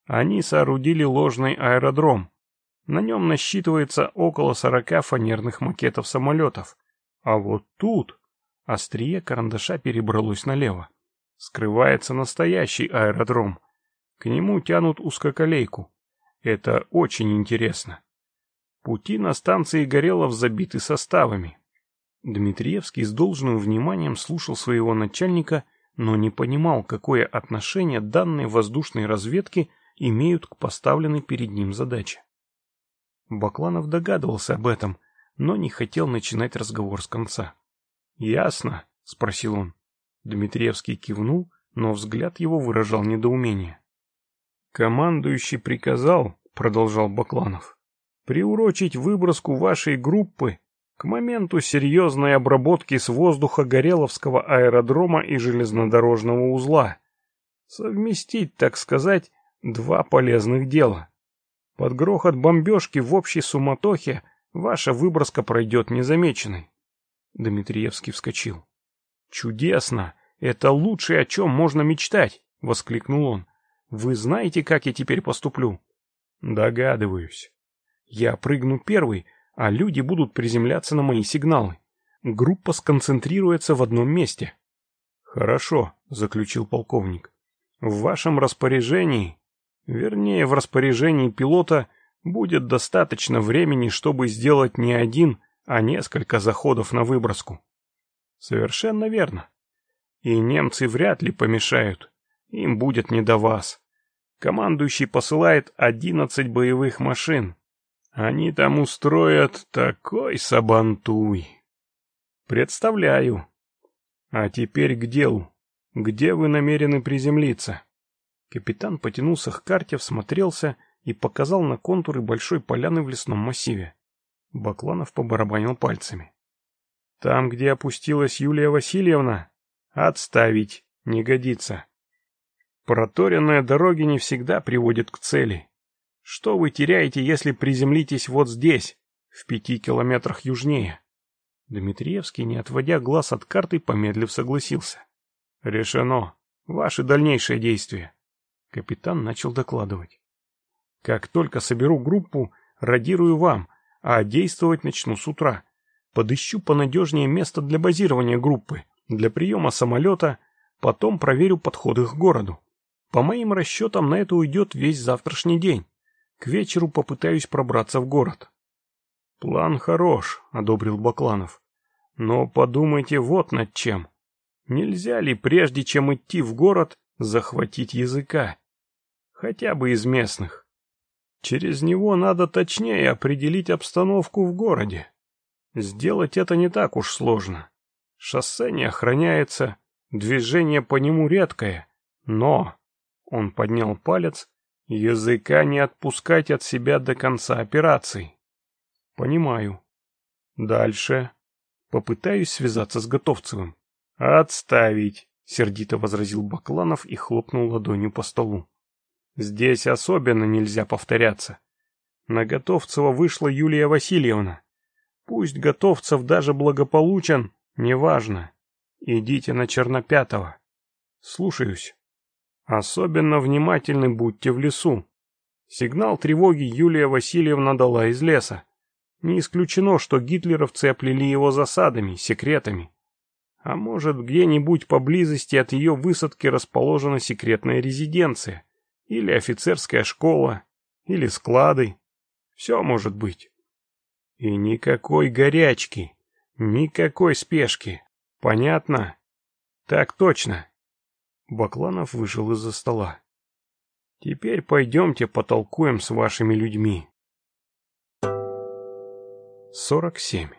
S2: они соорудили ложный аэродром. На нем насчитывается около сорока фанерных макетов самолетов. А вот тут острие карандаша перебралось налево. Скрывается настоящий аэродром. К нему тянут узкоколейку. Это очень интересно. Пути на станции Горелов забиты составами. Дмитриевский с должным вниманием слушал своего начальника – но не понимал, какое отношение данные воздушной разведки имеют к поставленной перед ним задаче. Бакланов догадывался об этом, но не хотел начинать разговор с конца. «Ясно», — спросил он. Дмитриевский кивнул, но взгляд его выражал недоумение. «Командующий приказал», — продолжал Бакланов, — «приурочить выброску вашей группы к моменту серьезной обработки с воздуха Гореловского аэродрома и железнодорожного узла. Совместить, так сказать, два полезных дела. Под грохот бомбежки в общей суматохе ваша выброска пройдет незамеченной. Дмитриевский вскочил. «Чудесно! Это лучшее, о чем можно мечтать!» — воскликнул он. «Вы знаете, как я теперь поступлю?» «Догадываюсь. Я прыгну первый, а люди будут приземляться на мои сигналы. Группа сконцентрируется в одном месте. «Хорошо», — заключил полковник. «В вашем распоряжении, вернее, в распоряжении пилота, будет достаточно времени, чтобы сделать не один, а несколько заходов на выброску». «Совершенно верно. И немцы вряд ли помешают. Им будет не до вас. Командующий посылает 11 боевых машин, они там устроят такой сабантуй. Представляю. А теперь к делу. Где вы намерены приземлиться? Капитан потянулся к карте, всмотрелся и показал на контуры большой поляны в лесном массиве. Бакланов побарабанил пальцами. Там, где опустилась Юлия Васильевна? Отставить, не годится. Проторенные дороги не всегда приводят к цели. Что вы теряете, если приземлитесь вот здесь, в пяти километрах южнее? Дмитриевский, не отводя глаз от карты, помедлив согласился. Решено. Ваши дальнейшие действия. Капитан начал докладывать. Как только соберу группу, радирую вам, а действовать начну с утра. Подыщу понадежнее место для базирования группы, для приема самолета, потом проверю подходы к городу. По моим расчетам, на это уйдет весь завтрашний день. К вечеру попытаюсь пробраться в город. План хорош, одобрил Бакланов. Но подумайте вот над чем. Нельзя ли, прежде чем идти в город, захватить языка? Хотя бы из местных. Через него надо точнее определить обстановку в городе. Сделать это не так уж сложно. Шоссе не охраняется, движение по нему редкое, но... Он поднял палец, Языка не отпускать от себя до конца операции. Понимаю. Дальше. Попытаюсь связаться с Готовцевым. Отставить, сердито возразил Бакланов и хлопнул ладонью по столу. Здесь особенно нельзя повторяться. На Готовцева вышла Юлия Васильевна. Пусть Готовцев даже благополучен, неважно. Идите на Чернопятого. Слушаюсь. Особенно внимательны будьте в лесу. Сигнал тревоги Юлия Васильевна дала из леса. Не исключено, что гитлеровцы оплели его засадами, секретами. А может, где-нибудь поблизости от ее высадки расположена секретная резиденция, или офицерская школа, или склады. Все может быть. И никакой горячки, никакой спешки. Понятно? Так точно. Бакланов вышел из-за стола. «Теперь пойдемте потолкуем с вашими людьми». 47.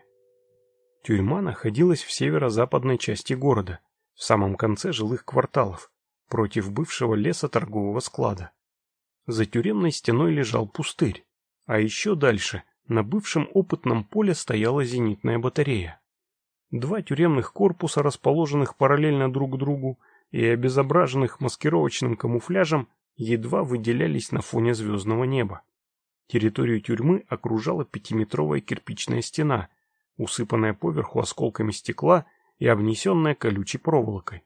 S2: Тюрьма находилась в северо-западной части города, в самом конце жилых кварталов, против бывшего леса торгового склада. За тюремной стеной лежал пустырь, а еще дальше на бывшем опытном поле стояла зенитная батарея. Два тюремных корпуса, расположенных параллельно друг другу, и обезображенных маскировочным камуфляжем, едва выделялись на фоне звездного неба. Территорию тюрьмы окружала пятиметровая кирпичная стена, усыпанная поверху осколками стекла и обнесенная колючей проволокой.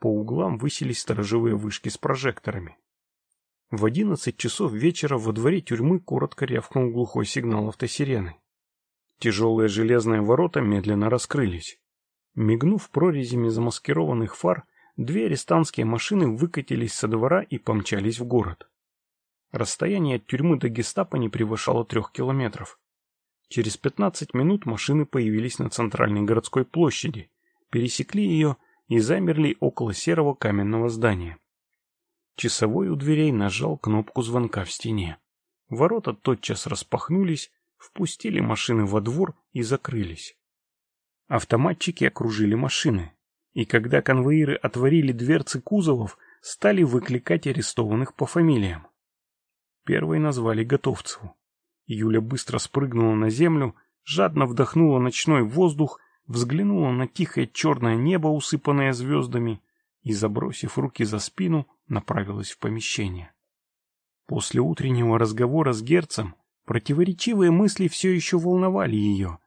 S2: По углам высились сторожевые вышки с прожекторами. В одиннадцать часов вечера во дворе тюрьмы коротко рявкнул глухой сигнал автосирены. Тяжелые железные ворота медленно раскрылись. Мигнув прорезями замаскированных фар, Две арестантские машины выкатились со двора и помчались в город. Расстояние от тюрьмы до гестапо не превышало трех километров. Через 15 минут машины появились на центральной городской площади, пересекли ее и замерли около серого каменного здания. Часовой у дверей нажал кнопку звонка в стене. Ворота тотчас распахнулись, впустили машины во двор и закрылись. Автоматчики окружили машины, и когда конвоиры отворили дверцы кузовов, стали выкликать арестованных по фамилиям. Первой назвали Готовцеву. Юля быстро спрыгнула на землю, жадно вдохнула ночной воздух, взглянула на тихое черное небо, усыпанное звездами, и, забросив руки за спину, направилась в помещение. После утреннего разговора с Герцем противоречивые мысли все еще волновали ее.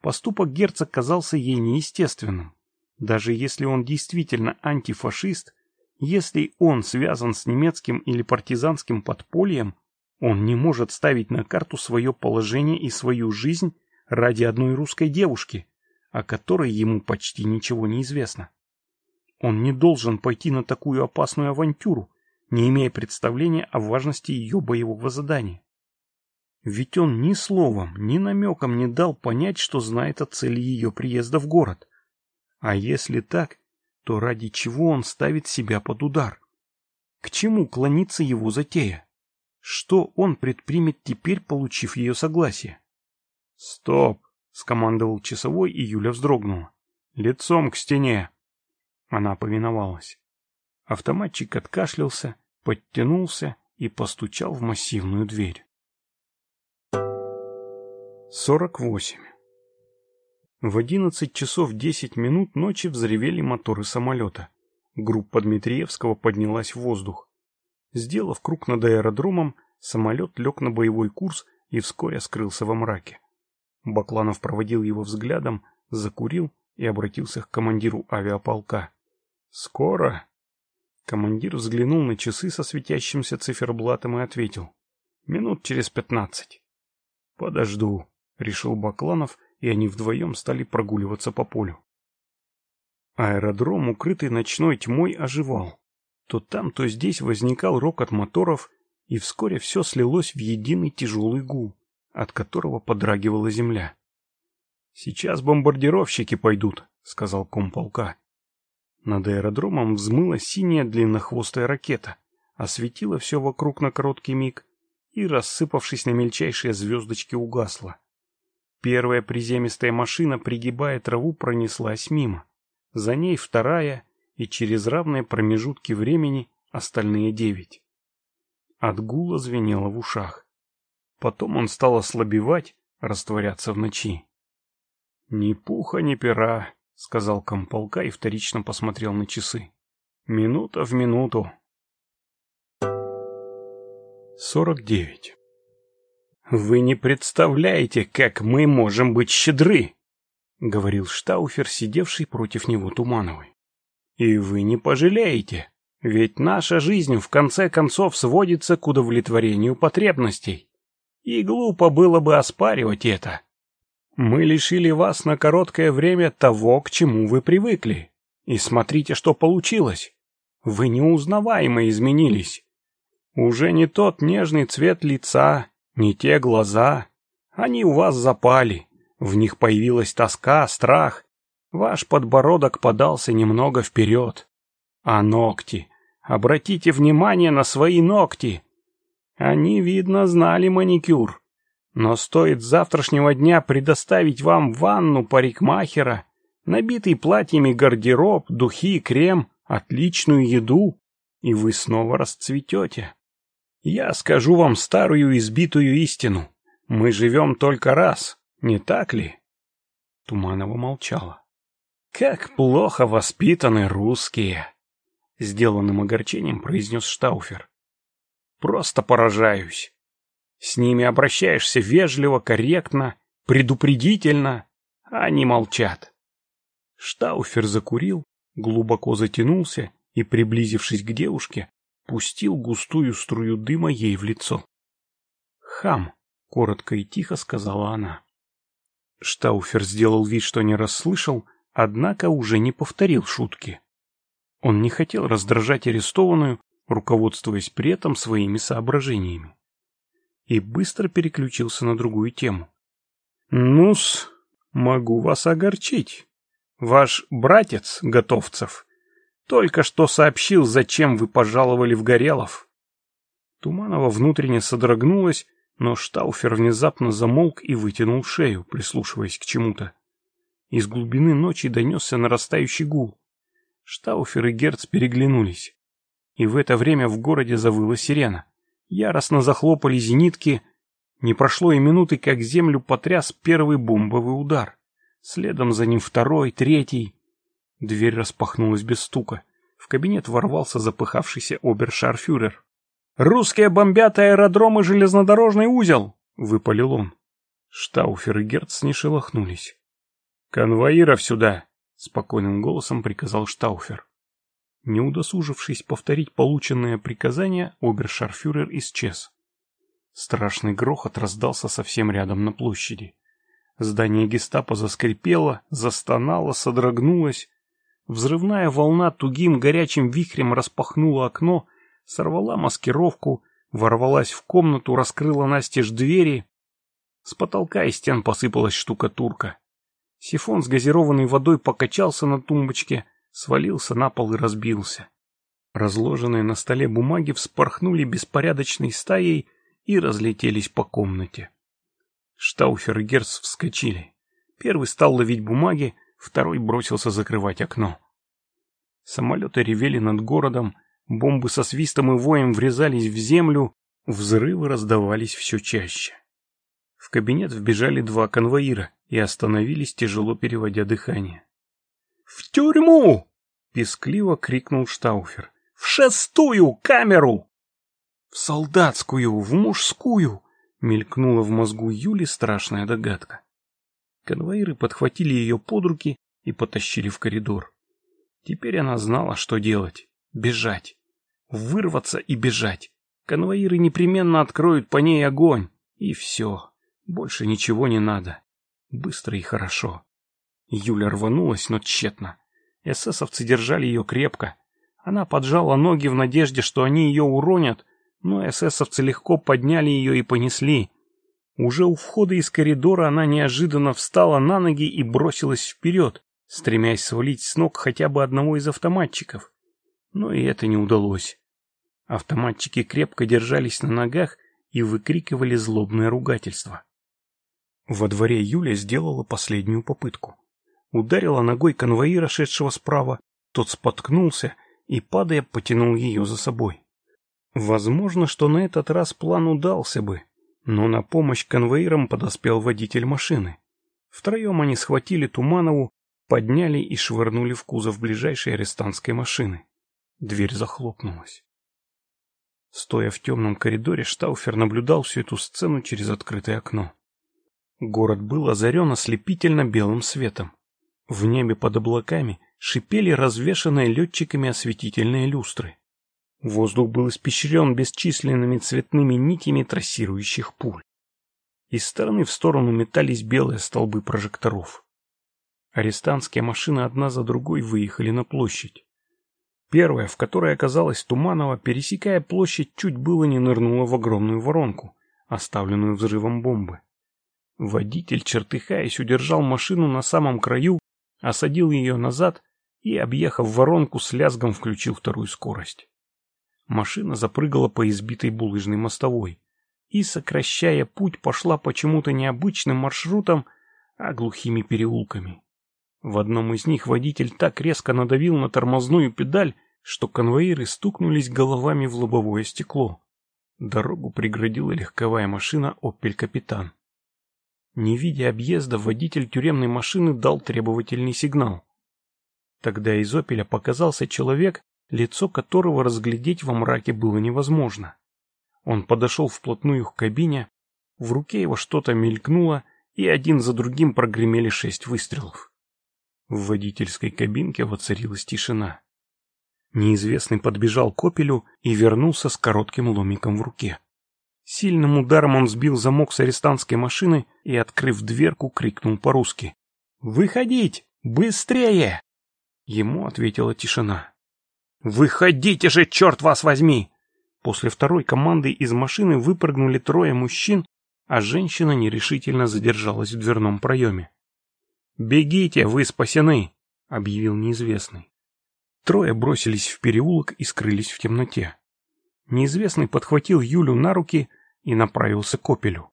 S2: Поступок Герца казался ей неестественным. Даже если он действительно антифашист, если он связан с немецким или партизанским подпольем, он не может ставить на карту свое положение и свою жизнь ради одной русской девушки, о которой ему почти ничего не известно. Он не должен пойти на такую опасную авантюру, не имея представления о важности ее боевого задания. Ведь он ни словом, ни намеком не дал понять, что знает о цели ее приезда в город. А если так, то ради чего он ставит себя под удар? К чему клонится его затея? Что он предпримет теперь, получив ее согласие? «Стоп!» — скомандовал часовой, и Юля вздрогнула. «Лицом к стене!» Она повиновалась. Автоматчик откашлялся, подтянулся и постучал в массивную дверь. 48. В 11 часов 10 минут ночи взревели моторы самолета. Группа Дмитриевского поднялась в воздух. Сделав круг над аэродромом, самолет лег на боевой курс и вскоре скрылся во мраке. Бакланов проводил его взглядом, закурил и обратился к командиру авиаполка. «Скоро?» Командир взглянул на часы со светящимся циферблатом и ответил. «Минут через пятнадцать». «Подожду», — решил Бакланов и они вдвоем стали прогуливаться по полю. Аэродром, укрытый ночной тьмой, оживал. То там, то здесь возникал рокот моторов, и вскоре все слилось в единый тяжелый гул, от которого подрагивала земля. «Сейчас бомбардировщики пойдут», — сказал комполка. Над аэродромом взмыла синяя длиннохвостая ракета, осветила все вокруг на короткий миг и, рассыпавшись на мельчайшие звездочки, угасла. Первая приземистая машина, пригибая траву, пронеслась мимо. За ней вторая и через равные промежутки времени остальные девять. От гула звенело в ушах. Потом он стал ослабевать, растворяться в ночи. «Ни пуха, ни пера», — сказал комполка и вторично посмотрел на часы. «Минута в минуту». Сорок девять. «Вы не представляете, как мы можем быть щедры!» — говорил Штауфер, сидевший против него Тумановой. «И вы не пожалеете, ведь наша жизнь в конце концов сводится к удовлетворению потребностей. И глупо было бы оспаривать это. Мы лишили вас на короткое время того, к чему вы привыкли. И смотрите, что получилось. Вы неузнаваемо изменились. Уже не тот нежный цвет лица, не те глаза. Они у вас запали. В них появилась тоска, страх. Ваш подбородок подался немного вперед. А ногти? Обратите внимание на свои ногти. Они, видно, знали маникюр. Но стоит завтрашнего дня предоставить вам ванну парикмахера, набитый платьями гардероб, духи, крем, отличную еду, и вы снова расцветете. Я скажу вам старую избитую истину. Мы живем только раз, не так ли? Туманова молчала. Как плохо воспитаны русские, сделанным огорчением произнес Штауфер. Просто поражаюсь. С ними обращаешься вежливо, корректно, предупредительно, а они молчат. Штауфер закурил, глубоко затянулся и, приблизившись к девушке, пустил густую струю дыма ей в лицо. «Хам!» — коротко и тихо сказала она. Штауфер сделал вид, что не расслышал, однако уже не повторил шутки. Он не хотел раздражать арестованную, руководствуясь при этом своими соображениями. И быстро переключился на другую тему. ну могу вас огорчить. Ваш братец, Готовцев, только что сообщил, зачем вы пожаловали в Горелов. Туманова внутренне содрогнулась, но Штауфер внезапно замолк и вытянул шею, прислушиваясь к чему-то. Из глубины ночи донесся нарастающий гул. Штауфер и Герц переглянулись. И в это время в городе завыла сирена. Яростно захлопали зенитки. Не прошло и минуты, как землю потряс первый бомбовый удар. Следом за ним второй, третий. Дверь распахнулась без стука. В кабинет ворвался запыхавшийся обершарфюрер. «Русские бомбят аэродром и железнодорожный узел!» — выпалил он. Штауфер и Герц не шелохнулись. «Конвоиров сюда!» — спокойным голосом приказал Штауфер. Не удосужившись повторить полученное приказание, обершарфюрер исчез. Страшный грохот раздался совсем рядом на площади. Здание гестапо заскрипело, застонало, содрогнулось. Взрывная волна тугим горячим вихрем распахнула окно, сорвала маскировку, ворвалась в комнату, раскрыла настежь двери. С потолка и стен посыпалась штукатурка. Сифон с газированной водой покачался на тумбочке, свалился на пол и разбился. Разложенные на столе бумаги вспорхнули беспорядочной стаей и разлетелись по комнате. Штауфер и Герц вскочили. Первый стал ловить бумаги, второй бросился закрывать окно. Самолеты ревели над городом, бомбы со свистом и воем врезались в землю, взрывы раздавались все чаще. В кабинет вбежали два конвоира и остановились, тяжело переводя дыхание. «В тюрьму!» — пескливо крикнул Штауфер. «В шестую камеру!» «В солдатскую, в мужскую!» — мелькнула в мозгу Юли страшная догадка. Конвоиры подхватили ее под руки и потащили в коридор. Теперь она знала, что делать. Бежать. Вырваться и бежать. Конвоиры непременно откроют по ней огонь. И все. Больше ничего не надо. Быстро и хорошо. Юля рванулась, но тщетно. Эсэсовцы держали ее крепко. Она поджала ноги в надежде, что они ее уронят, но эсэсовцы легко подняли ее и понесли, уже у входа из коридора она неожиданно встала на ноги и бросилась вперед, стремясь свалить с ног хотя бы одного из автоматчиков. Но и это не удалось. Автоматчики крепко держались на ногах и выкрикивали злобное ругательство. Во дворе Юля сделала последнюю попытку. Ударила ногой конвоира, шедшего справа, тот споткнулся и, падая, потянул ее за собой. Возможно, что на этот раз план удался бы, но на помощь конвоирам подоспел водитель машины. Втроем они схватили Туманову, подняли и швырнули в кузов ближайшей арестантской машины. Дверь захлопнулась. Стоя в темном коридоре, Штауфер наблюдал всю эту сцену через открытое окно. Город был озарен ослепительно белым светом. В небе под облаками шипели развешанные летчиками осветительные люстры. Воздух был испещрен бесчисленными цветными нитями трассирующих пуль. Из стороны в сторону метались белые столбы прожекторов. Арестантские машины одна за другой выехали на площадь. Первая, в которой оказалась Туманова, пересекая площадь, чуть было не нырнула в огромную воронку, оставленную взрывом бомбы. Водитель, чертыхаясь, удержал машину на самом краю, осадил ее назад и, объехав воронку, с лязгом включил вторую скорость. Машина запрыгала по избитой булыжной мостовой и, сокращая путь, пошла почему-то необычным маршрутом, а глухими переулками. В одном из них водитель так резко надавил на тормозную педаль, что конвоиры стукнулись головами в лобовое стекло. Дорогу преградила легковая машина «Опель Капитан». Не видя объезда, водитель тюремной машины дал требовательный сигнал. Тогда из «Опеля» показался человек лицо которого разглядеть во мраке было невозможно. Он подошел вплотную к кабине, в руке его что-то мелькнуло, и один за другим прогремели шесть выстрелов. В водительской кабинке воцарилась тишина. Неизвестный подбежал к опелю и вернулся с коротким ломиком в руке. Сильным ударом он сбил замок с арестантской машины и, открыв дверку, крикнул по-русски. «Выходить! Быстрее!» Ему ответила тишина. «Выходите же, черт вас возьми!» После второй команды из машины выпрыгнули трое мужчин, а женщина нерешительно задержалась в дверном проеме. «Бегите, вы спасены!» — объявил неизвестный. Трое бросились в переулок и скрылись в темноте. Неизвестный подхватил Юлю на руки и направился к опелю.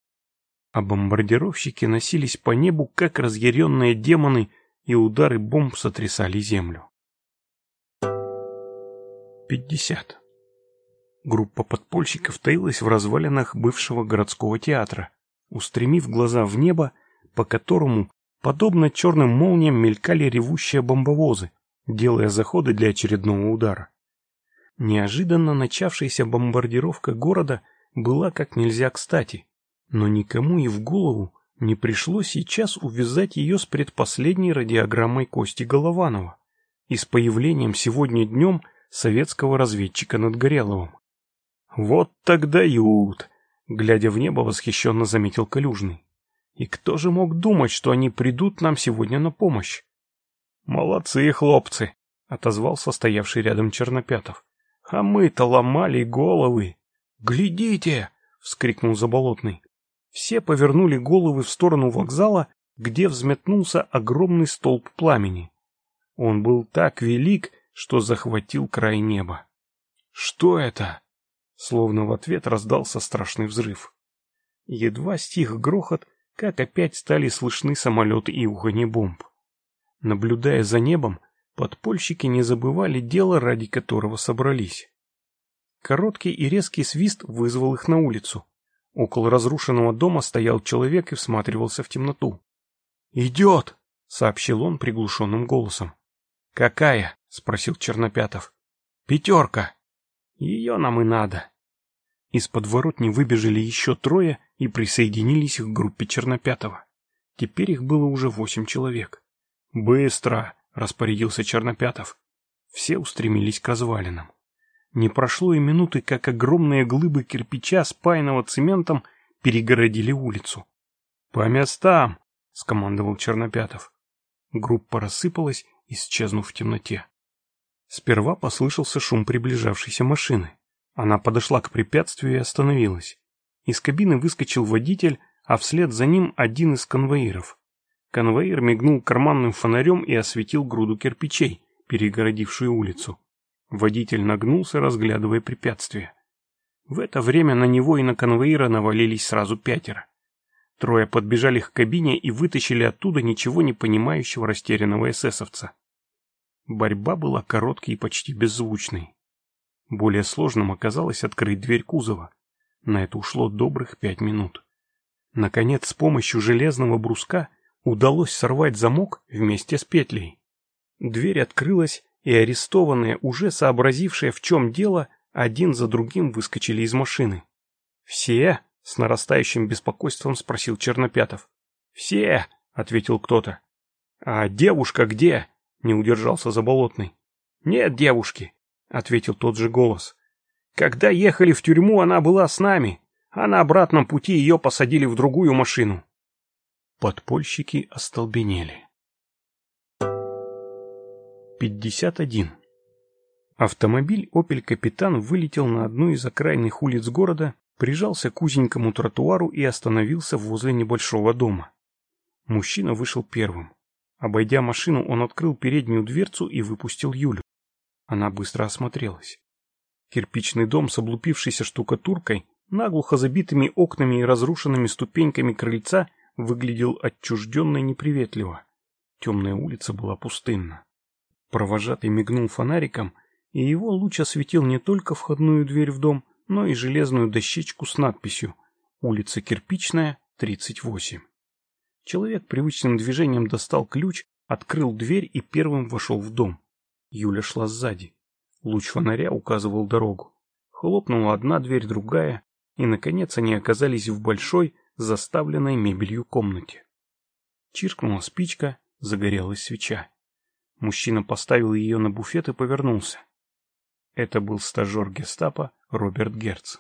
S2: А бомбардировщики носились по небу, как разъяренные демоны, и удары бомб сотрясали землю пятьдесят. Группа подпольщиков таилась в развалинах бывшего городского театра, устремив глаза в небо, по которому, подобно черным молниям, мелькали ревущие бомбовозы, делая заходы для очередного удара. Неожиданно начавшаяся бомбардировка города была как нельзя кстати, но никому и в голову не пришло сейчас увязать ее с предпоследней радиограммой Кости Голованова и с появлением сегодня днем – советского разведчика над Гореловым. «Вот так дают!» — глядя в небо, восхищенно заметил Калюжный. «И кто же мог думать, что они придут нам сегодня на помощь?» «Молодцы, хлопцы!» — отозвался стоявший рядом Чернопятов. «А мы-то ломали головы!» «Глядите!» — вскрикнул Заболотный. Все повернули головы в сторону вокзала, где взметнулся огромный столб пламени. Он был так велик, что захватил край неба. «Что это?» Словно в ответ раздался страшный взрыв. Едва стих грохот, как опять стали слышны самолеты и уханье бомб. Наблюдая за небом, подпольщики не забывали дело, ради которого собрались. Короткий и резкий свист вызвал их на улицу. Около разрушенного дома стоял человек и всматривался в темноту. «Идет!» — сообщил он приглушенным голосом. «Какая?» — спросил Чернопятов. «Пятерка. Ее нам и надо». подворотни выбежали еще трое и присоединились к группе Чернопятова. Теперь их было уже восемь человек. «Быстро!» — распорядился Чернопятов. Все устремились к развалинам. Не прошло и минуты, как огромные глыбы кирпича, спаянного цементом, перегородили улицу. «По местам!» — скомандовал Чернопятов. Группа рассыпалась исчезнув в темноте. Сперва послышался шум приближавшейся машины. Она подошла к препятствию и остановилась. Из кабины выскочил водитель, а вслед за ним один из конвоиров. Конвоир мигнул карманным фонарем и осветил груду кирпичей, перегородившую улицу. Водитель нагнулся, разглядывая препятствие. В это время на него и на конвоира навалились сразу пятеро. Трое подбежали к кабине и вытащили оттуда ничего не понимающего растерянного эсэсовца. Борьба была короткой и почти беззвучной. Более сложным оказалось открыть дверь кузова. На это ушло добрых пять минут. Наконец, с помощью железного бруска удалось сорвать замок вместе с петлей. Дверь открылась, и арестованные, уже сообразившие, в чем дело, один за другим выскочили из машины. «Все!» С нарастающим беспокойством спросил Чернопятов. «Все!» — ответил кто-то. «А девушка где?» — не удержался Заболотный. «Нет девушки!» — ответил тот же голос. «Когда ехали в тюрьму, она была с нами, а на обратном пути ее посадили в другую машину». Подпольщики остолбенели. 51. Автомобиль «Опель Капитан» вылетел на одну из окраинных улиц города прижался к узенькому тротуару и остановился возле небольшого дома. Мужчина вышел первым. Обойдя машину, он открыл переднюю дверцу и выпустил Юлю. Она быстро осмотрелась. Кирпичный дом с облупившейся штукатуркой, наглухо забитыми окнами и разрушенными ступеньками крыльца выглядел отчужденно и неприветливо. Темная улица была пустынна. Провожатый мигнул фонариком, и его луч осветил не только входную дверь в дом, но и железную дощечку с надписью «Улица Кирпичная, 38». Человек привычным движением достал ключ, открыл дверь и первым вошел в дом. Юля шла сзади. Луч фонаря указывал дорогу. Хлопнула одна дверь, другая, и, наконец, они оказались в большой, заставленной мебелью комнате. Чиркнула спичка, загорелась свеча. Мужчина поставил ее на буфет и повернулся. Это был стажер гестапо Роберт Герц.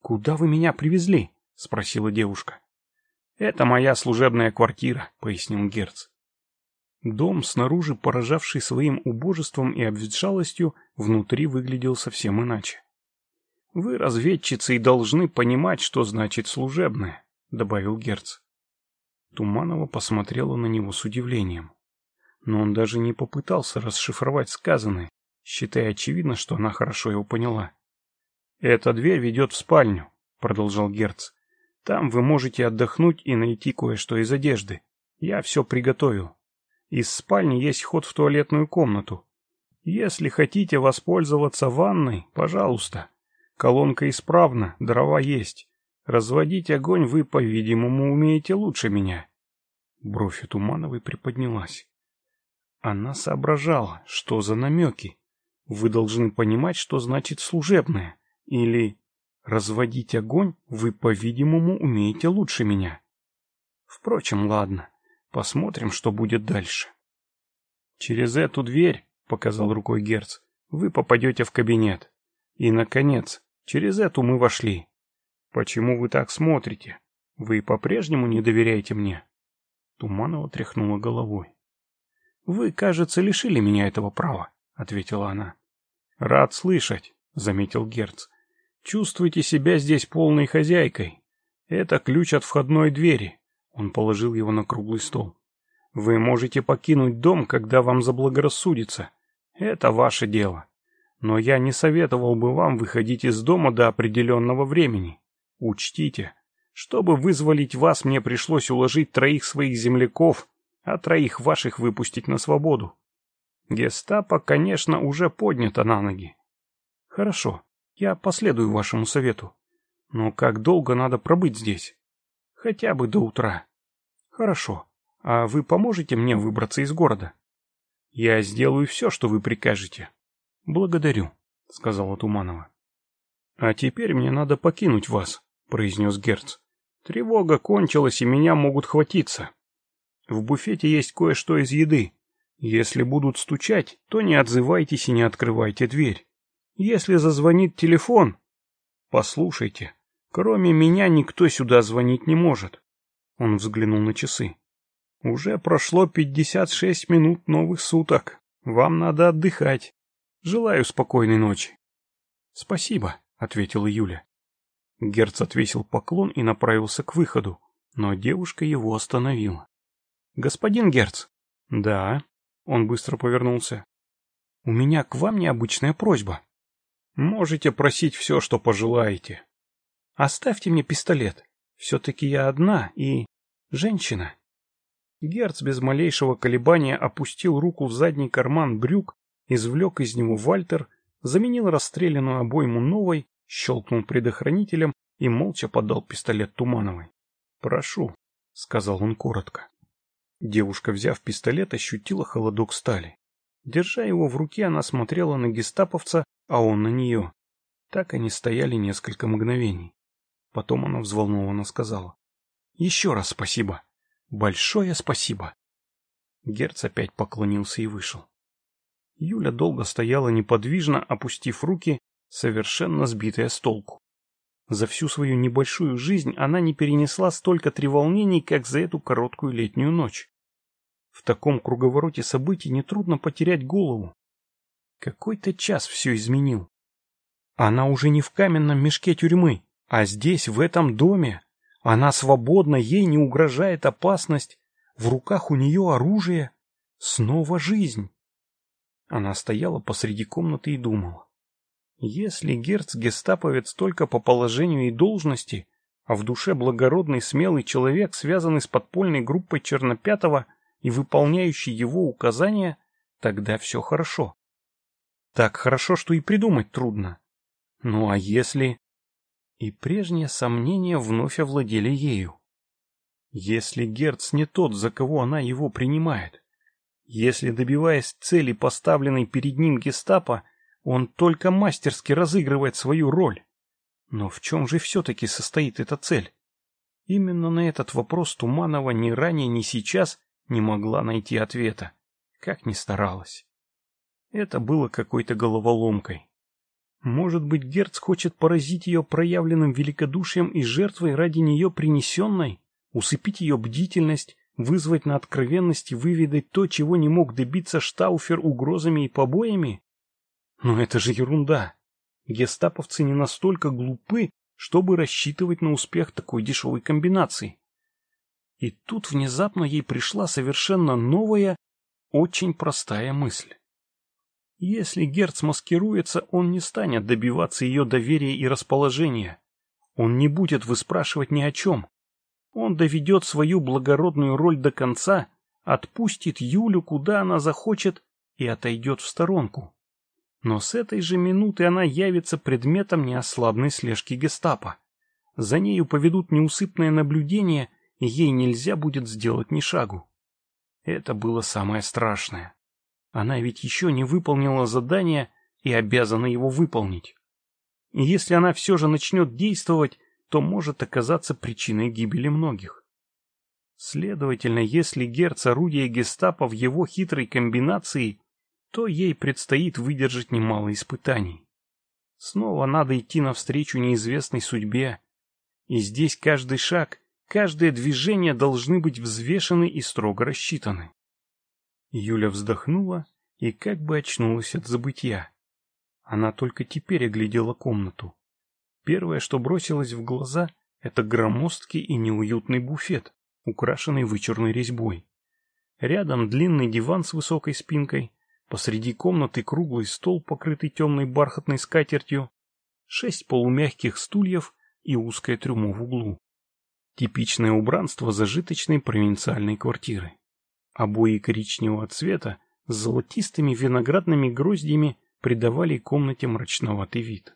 S2: «Куда вы меня привезли?» — спросила девушка. «Это моя служебная квартира», — пояснил Герц. Дом, снаружи поражавший своим убожеством и обветшалостью, внутри выглядел совсем иначе. «Вы, разведчицы, и должны понимать, что значит служебное», — добавил Герц. Туманова посмотрела на него с удивлением. Но он даже не попытался расшифровать сказанное, считая очевидно, что она хорошо его поняла. «Эта дверь ведет в спальню», — продолжал Герц. «Там вы можете отдохнуть и найти кое-что из одежды. Я все приготовил. Из спальни есть ход в туалетную комнату. Если хотите воспользоваться ванной, пожалуйста. Колонка исправна, дрова есть. Разводить огонь вы, по-видимому, умеете лучше меня». Бровь Тумановой приподнялась. Она соображала, что за намеки. Вы должны понимать, что значит служебное. Или разводить огонь вы, по-видимому, умеете лучше меня. Впрочем, ладно. Посмотрим, что будет дальше. Через эту дверь, показал рукой Герц, вы попадете в кабинет. И, наконец, через эту мы вошли. Почему вы так смотрите? Вы по-прежнему не доверяете мне? Туманова тряхнула головой. Вы, кажется, лишили меня этого права, ответила она. «Рад слышать», — заметил Герц. «Чувствуйте себя здесь полной хозяйкой. Это ключ от входной двери». Он положил его на круглый стол. «Вы можете покинуть дом, когда вам заблагорассудится. Это ваше дело. Но я не советовал бы вам выходить из дома до определенного времени. Учтите, чтобы вызволить вас, мне пришлось уложить троих своих земляков, а троих ваших выпустить на свободу. Гестапо, конечно, уже поднято на ноги. Хорошо, я последую вашему совету. Но как долго надо пробыть здесь? Хотя бы до утра. Хорошо. А вы поможете мне выбраться из города? Я сделаю все, что вы прикажете. Благодарю, сказала Туманова. А теперь мне надо покинуть вас, произнес Герц. Тревога кончилась, и меня могут хватиться. В буфете есть кое-что из еды. Если будут стучать, то не отзывайтесь и не открывайте дверь. Если зазвонит телефон... Послушайте, кроме меня никто сюда звонить не может. Он взглянул на часы. Уже прошло 56 минут новых суток. Вам надо отдыхать. Желаю спокойной ночи. Спасибо, ответила Юля. Герц отвесил поклон и направился к выходу, но девушка его остановила. Господин Герц. Да. Он быстро повернулся. «У меня к вам необычная просьба. Можете просить все, что пожелаете. Оставьте мне пистолет. Все-таки я одна и... женщина». Герц без малейшего колебания опустил руку в задний карман брюк, извлек из него Вальтер, заменил расстрелянную обойму новой, щелкнул предохранителем и молча подал пистолет Тумановой. «Прошу», — сказал он коротко. Девушка, взяв пистолет, ощутила холодок стали. Держа его в руке, она смотрела на гестаповца, а он на нее. Так они стояли несколько мгновений. Потом она взволнованно сказала. — Еще раз спасибо. Большое спасибо. Герц опять поклонился и вышел. Юля долго стояла неподвижно, опустив руки, совершенно сбитая с толку. За всю свою небольшую жизнь она не перенесла столько треволнений, как за эту короткую летнюю ночь. В таком круговороте событий нетрудно потерять голову. Какой-то час все изменил. Она уже не в каменном мешке тюрьмы, а здесь, в этом доме. Она свободна, ей не угрожает опасность. В руках у нее оружие. Снова жизнь. Она стояла посреди комнаты и думала. Если герцгестаповец только по положению и должности, а в душе благородный смелый человек, связанный с подпольной группой Чернопятого – и выполняющий его указания, тогда все хорошо. Так хорошо, что и придумать трудно. Ну а если... И прежние сомнения вновь овладели ею. Если Герц не тот, за кого она его принимает, если, добиваясь цели, поставленной перед ним гестапо, он только мастерски разыгрывает свою роль. Но в чем же все-таки состоит эта цель? Именно на этот вопрос Туманова ни ранее, ни сейчас не могла найти ответа, как ни старалась. Это было какой-то головоломкой. Может быть, Герц хочет поразить ее проявленным великодушием и жертвой ради нее принесенной, усыпить ее бдительность, вызвать на откровенность и выведать то, чего не мог добиться Штауфер угрозами и побоями? Но это же ерунда. Гестаповцы не настолько глупы, чтобы рассчитывать на успех такой дешевой комбинации. И тут внезапно ей пришла совершенно новая, очень простая мысль. Если Герц маскируется, он не станет добиваться ее доверия и расположения. Он не будет выспрашивать ни о чем. Он доведет свою благородную роль до конца, отпустит Юлю, куда она захочет, и отойдет в сторонку. Но с этой же минуты она явится предметом неослабной слежки гестапо. За нею поведут неусыпное наблюдение — и ей нельзя будет сделать ни шагу. Это было самое страшное. Она ведь еще не выполнила задание и обязана его выполнить. И если она все же начнет действовать, то может оказаться причиной гибели многих. Следовательно, если герц орудие гестапо в его хитрой комбинации, то ей предстоит выдержать немало испытаний. Снова надо идти навстречу неизвестной судьбе, и здесь каждый шаг Каждое движение должны быть взвешены и строго рассчитаны. Юля вздохнула и как бы очнулась от забытья. Она только теперь оглядела комнату. Первое, что бросилось в глаза, это громоздкий и неуютный буфет, украшенный вычурной резьбой. Рядом длинный диван с высокой спинкой, посреди комнаты круглый стол, покрытый темной бархатной скатертью, шесть полумягких стульев и узкое трюмо в углу. Типичное убранство зажиточной провинциальной квартиры. Обои коричневого цвета с золотистыми виноградными гроздьями придавали комнате мрачноватый вид.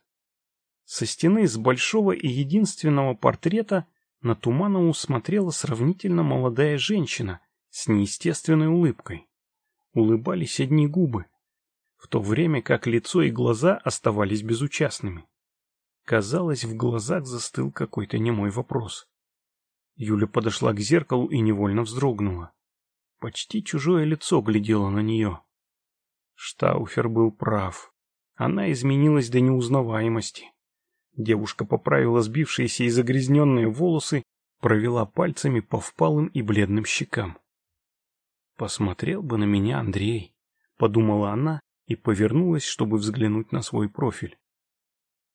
S2: Со стены с большого и единственного портрета на Туманову смотрела сравнительно молодая женщина с неестественной улыбкой. Улыбались одни губы, в то время как лицо и глаза оставались безучастными. Казалось, в глазах застыл какой-то немой вопрос. Юля подошла к зеркалу и невольно вздрогнула. Почти чужое лицо глядело на нее. Штауфер был прав. Она изменилась до неузнаваемости. Девушка поправила сбившиеся и загрязненные волосы, провела пальцами по впалым и бледным щекам. «Посмотрел бы на меня Андрей», — подумала она и повернулась, чтобы взглянуть на свой профиль.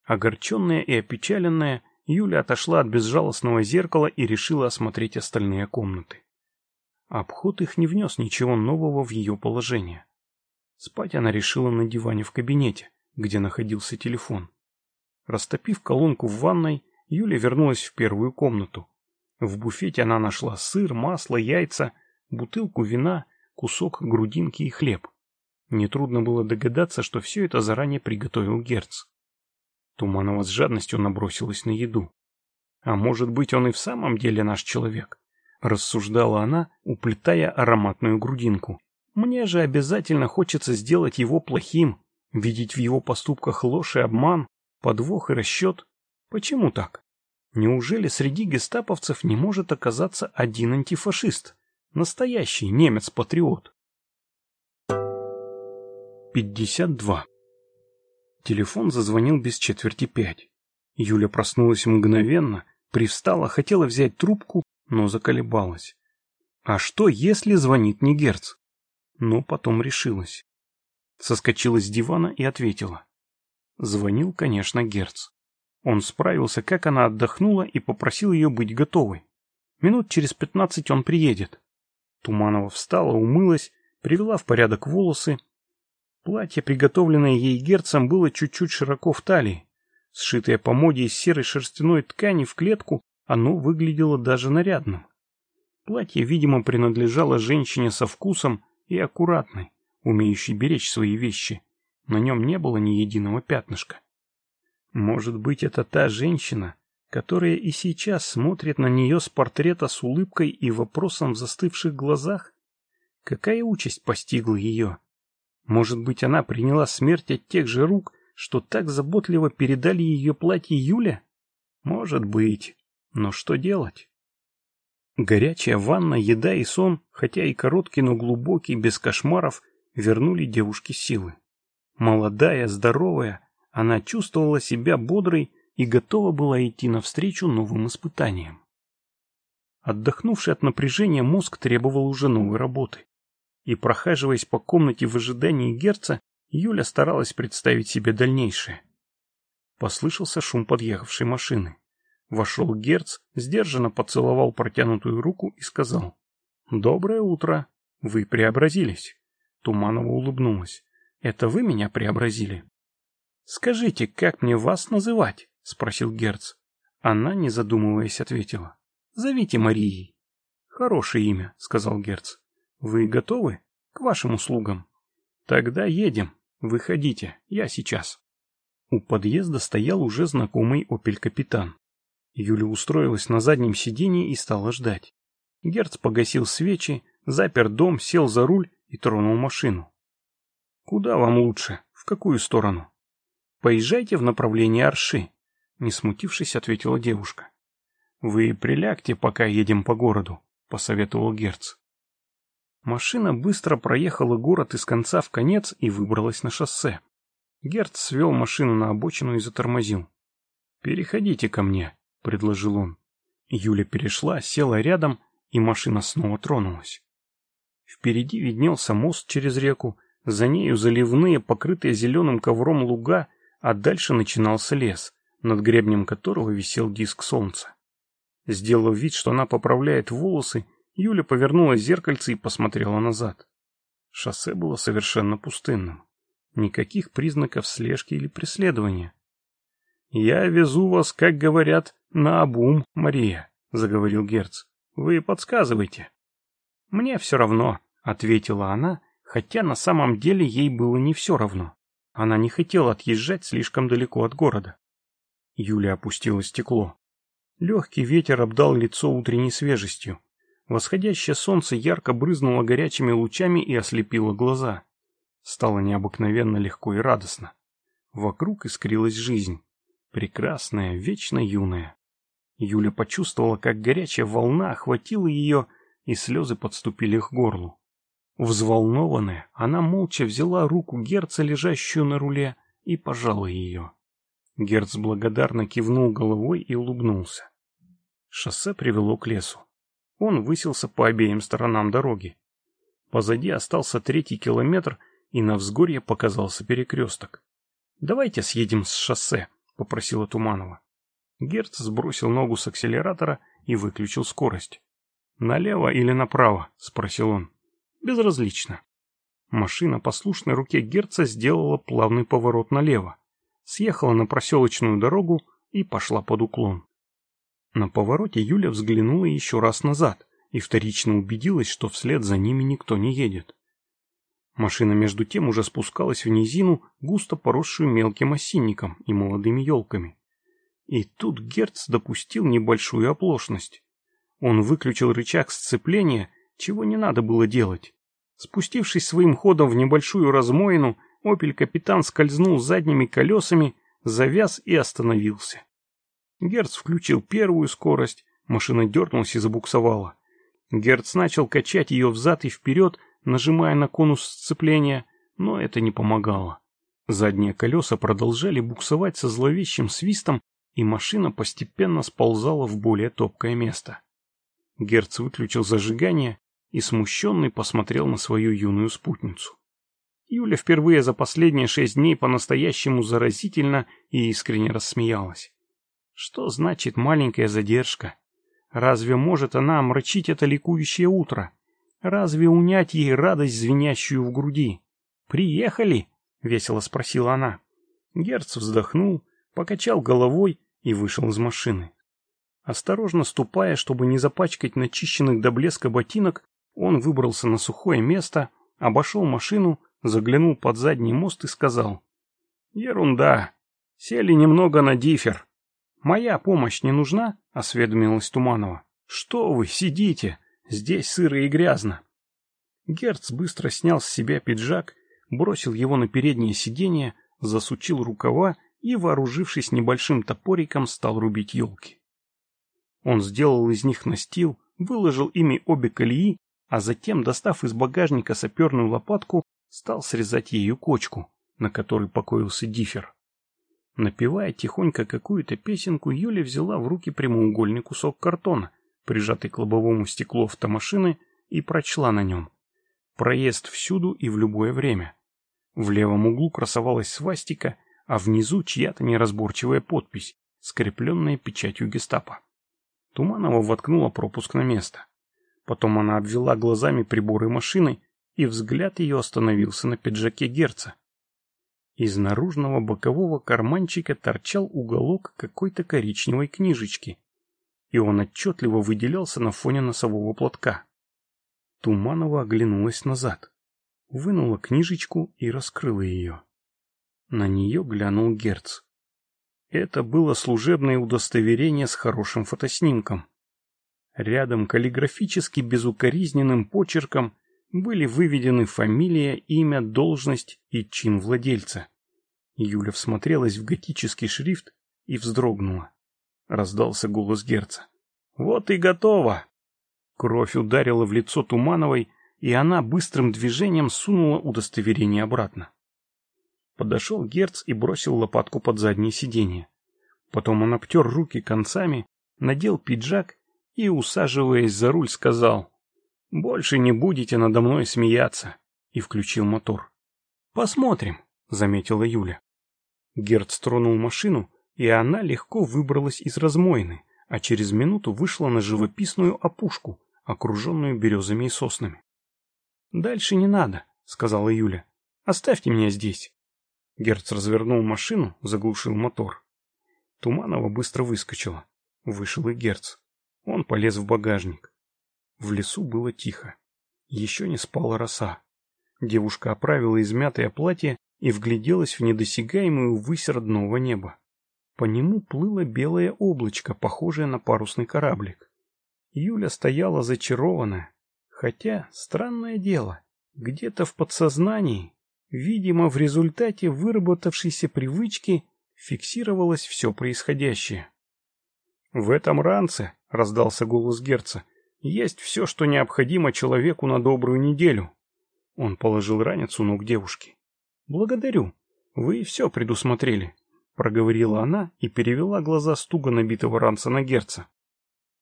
S2: Огорченная и опечаленная, Юля отошла от безжалостного зеркала и решила осмотреть остальные комнаты. Обход их не внес ничего нового в ее положение. Спать она решила на диване в кабинете, где находился телефон. Растопив колонку в ванной, Юля вернулась в первую комнату. В буфете она нашла сыр, масло, яйца, бутылку вина, кусок грудинки и хлеб. Нетрудно было догадаться, что все это заранее приготовил Герц. Туманова с жадностью набросилась на еду. «А может быть, он и в самом деле наш человек?» — рассуждала она, уплетая ароматную грудинку. «Мне же обязательно хочется сделать его плохим, видеть в его поступках ложь и обман, подвох и расчет. Почему так? Неужели среди гестаповцев не может оказаться один антифашист? Настоящий немец-патриот?» 52. Телефон зазвонил без четверти пять. Юля проснулась мгновенно, привстала, хотела взять трубку, но заколебалась. А что, если звонит не Герц? Но потом решилась. Соскочила с дивана и ответила. Звонил, конечно, Герц. Он справился, как она отдохнула, и попросил ее быть готовой. Минут через пятнадцать он приедет. Туманова встала, умылась, привела в порядок волосы, Платье, приготовленное ей герцем, было чуть-чуть широко в талии. Сшитое по моде из серой шерстяной ткани в клетку, оно выглядело даже нарядным. Платье, видимо, принадлежало женщине со вкусом и аккуратной, умеющей беречь свои вещи. На нем не было ни единого пятнышка. Может быть, это та женщина, которая и сейчас смотрит на нее с портрета с улыбкой и вопросом в застывших глазах? Какая участь постигла ее? Может быть, она приняла смерть от тех же рук, что так заботливо передали ее платье Юля? Может быть. Но что делать? Горячая ванна, еда и сон, хотя и короткий, но глубокий, без кошмаров, вернули девушке силы. Молодая, здоровая, она чувствовала себя бодрой и готова была идти навстречу новым испытаниям. Отдохнувший от напряжения мозг требовал уже новой работы и, прохаживаясь по комнате в ожидании герца, Юля старалась представить себе дальнейшее. Послышался шум подъехавшей машины. Вошел Герц, сдержанно поцеловал протянутую руку и сказал. «Доброе утро. Вы преобразились». Туманова улыбнулась. «Это вы меня преобразили?» «Скажите, как мне вас называть?» — спросил Герц. Она, не задумываясь, ответила. «Зовите Марией». «Хорошее имя», — сказал Герц. Вы готовы? К вашим услугам. Тогда едем. Выходите, я сейчас. У подъезда стоял уже знакомый опель-капитан. Юля устроилась на заднем сиденье и стала ждать. Герц погасил свечи, запер дом, сел за руль и тронул машину. «Куда вам лучше? В какую сторону?» «Поезжайте в направлении Арши», — не смутившись, ответила девушка. «Вы прилягте, пока едем по городу», — посоветовал Герц. Машина быстро проехала город из конца в конец и выбралась на шоссе. Герц свел машину на обочину и затормозил. «Переходите ко мне», — предложил он. Юля перешла, села рядом, и машина снова тронулась. Впереди виднелся мост через реку, за нею заливные, покрытые зеленым ковром луга, а дальше начинался лес, над гребнем которого висел диск солнца. Сделав вид, что она поправляет волосы, Юля повернула зеркальце и посмотрела назад. Шоссе было совершенно пустынным. Никаких признаков слежки или преследования. «Я везу вас, как говорят, на обум, Мария», — заговорил Герц. «Вы подсказывайте». «Мне все равно», — ответила она, хотя на самом деле ей было не все равно. Она не хотела отъезжать слишком далеко от города. Юля опустила стекло. Легкий ветер обдал лицо утренней свежестью. Восходящее солнце ярко брызнуло горячими лучами и ослепило глаза. Стало необыкновенно легко и радостно. Вокруг искрилась жизнь. Прекрасная, вечно юная. Юля почувствовала, как горячая волна охватила ее, и слезы подступили к горлу. Взволнованная, она молча взяла руку Герца, лежащую на руле, и пожала ее. Герц благодарно кивнул головой и улыбнулся. Шоссе привело к лесу. Он высился по обеим сторонам дороги. Позади остался третий километр, и на взгорье показался перекресток. «Давайте съедем с шоссе», — попросила Туманова. Герц сбросил ногу с акселератора и выключил скорость. «Налево или направо?» — спросил он. «Безразлично». Машина послушной руке Герца сделала плавный поворот налево, съехала на проселочную дорогу и пошла под уклон. На повороте Юля взглянула еще раз назад и вторично убедилась, что вслед за ними никто не едет. Машина между тем уже спускалась в низину, густо поросшую мелким осинником и молодыми елками. И тут Герц допустил небольшую оплошность. Он выключил рычаг сцепления, чего не надо было делать. Спустившись своим ходом в небольшую размоину, «Опель-капитан» скользнул задними колесами, завяз и остановился. Герц включил первую скорость, машина дернулась и забуксовала. Герц начал качать ее взад и вперед, нажимая на конус сцепления, но это не помогало. Задние колеса продолжали буксовать со зловещим свистом, и машина постепенно сползала в более топкое место. Герц выключил зажигание и смущенный посмотрел на свою юную спутницу. Юля впервые за последние шесть дней по-настоящему заразительно и искренне рассмеялась. Что значит маленькая задержка? Разве может она омрачить это ликующее утро? Разве унять ей радость, звенящую в груди? «Приехали?» — весело спросила она. Герц вздохнул, покачал головой и вышел из машины. Осторожно ступая, чтобы не запачкать начищенных до блеска ботинок, он выбрался на сухое место, обошел машину, заглянул под задний мост и сказал. «Ерунда. Сели немного на дифер. «Моя помощь не нужна?» — осведомилась Туманова. «Что вы, сидите! Здесь сыро и грязно!» Герц быстро снял с себя пиджак, бросил его на переднее сиденье, засучил рукава и, вооружившись небольшим топориком, стал рубить елки. Он сделал из них настил, выложил ими обе колеи, а затем, достав из багажника саперную лопатку, стал срезать ею кочку, на которой покоился дифер. Напевая тихонько какую-то песенку, Юля взяла в руки прямоугольный кусок картона, прижатый к лобовому стеклу автомашины, и прочла на нем. Проезд всюду и в любое время. В левом углу красовалась свастика, а внизу чья-то неразборчивая подпись, скрепленная печатью гестапо. Туманова воткнула пропуск на место. Потом она обвела глазами приборы машины, и взгляд ее остановился на пиджаке Герца, из наружного бокового карманчика торчал уголок какой-то коричневой книжечки, и он отчетливо выделялся на фоне носового платка. Туманова оглянулась назад, вынула книжечку и раскрыла ее. На нее глянул Герц. Это было служебное удостоверение с хорошим фотоснимком. Рядом каллиграфически безукоризненным почерком – были выведены фамилия, имя, должность и чин владельца. Юля всмотрелась в готический шрифт и вздрогнула. Раздался голос герца. «Вот и готово!» Кровь ударила в лицо Тумановой, и она быстрым движением сунула удостоверение обратно. Подошел Герц и бросил лопатку под заднее сиденье. Потом он обтер руки концами, надел пиджак и, усаживаясь за руль, сказал «Больше не будете надо мной смеяться», — и включил мотор. «Посмотрим», — заметила Юля. Герц стронул машину, и она легко выбралась из размойны, а через минуту вышла на живописную опушку, окруженную березами и соснами. «Дальше не надо», — сказала Юля. «Оставьте меня здесь». Герц развернул машину, заглушил мотор. Туманова быстро выскочила. Вышел и Герц. Он полез в багажник. В лесу было тихо. Еще не спала роса. Девушка оправила измятое платье и вгляделась в недосягаемую высь родного неба. По нему плыло белое облачко, похожее на парусный кораблик. Юля стояла зачарованная, хотя, странное дело, где-то в подсознании, видимо, в результате выработавшейся привычки фиксировалось все происходящее. — В этом ранце, — раздался голос герца, есть все, что необходимо человеку на добрую неделю. Он положил ранец у ног девушки. Благодарю. Вы все предусмотрели, проговорила она и перевела глаза стуга набитого ранца на герца.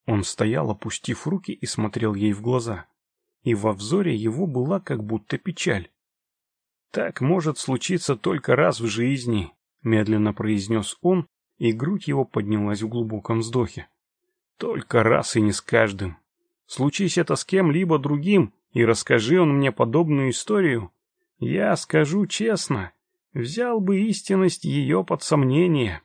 S2: Он стоял, опустив руки и смотрел ей в глаза. И во взоре его была как будто печаль. «Так может случиться только раз в жизни», — медленно произнес он, и грудь его поднялась в глубоком вздохе. «Только раз и не с каждым». Случись это с кем-либо другим, и расскажи он мне подобную историю, я скажу честно, взял бы истинность ее под сомнение.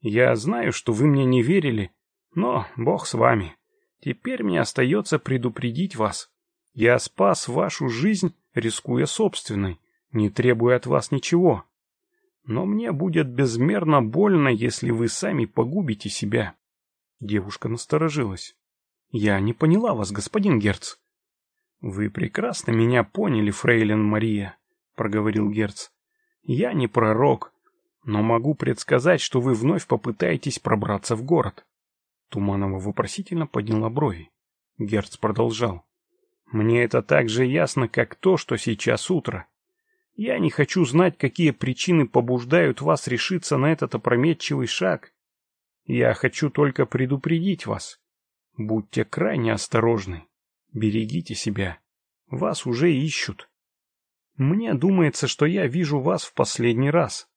S2: Я знаю, что вы мне не верили, но бог с вами. Теперь мне остается предупредить вас. Я спас вашу жизнь, рискуя собственной, не требуя от вас ничего. Но мне будет безмерно больно, если вы сами погубите себя. Девушка насторожилась. Я не поняла вас, господин Герц. Вы прекрасно меня поняли, фрейлин Мария, проговорил Герц. Я не пророк, но могу предсказать, что вы вновь попытаетесь пробраться в город. Туманова вопросительно подняла брови. Герц продолжал. Мне это так же ясно, как то, что сейчас утро. Я не хочу знать, какие причины побуждают вас решиться на этот опрометчивый шаг. Я хочу только предупредить вас. Будьте крайне осторожны. Берегите себя. Вас уже ищут. Мне думается, что я вижу вас в последний раз.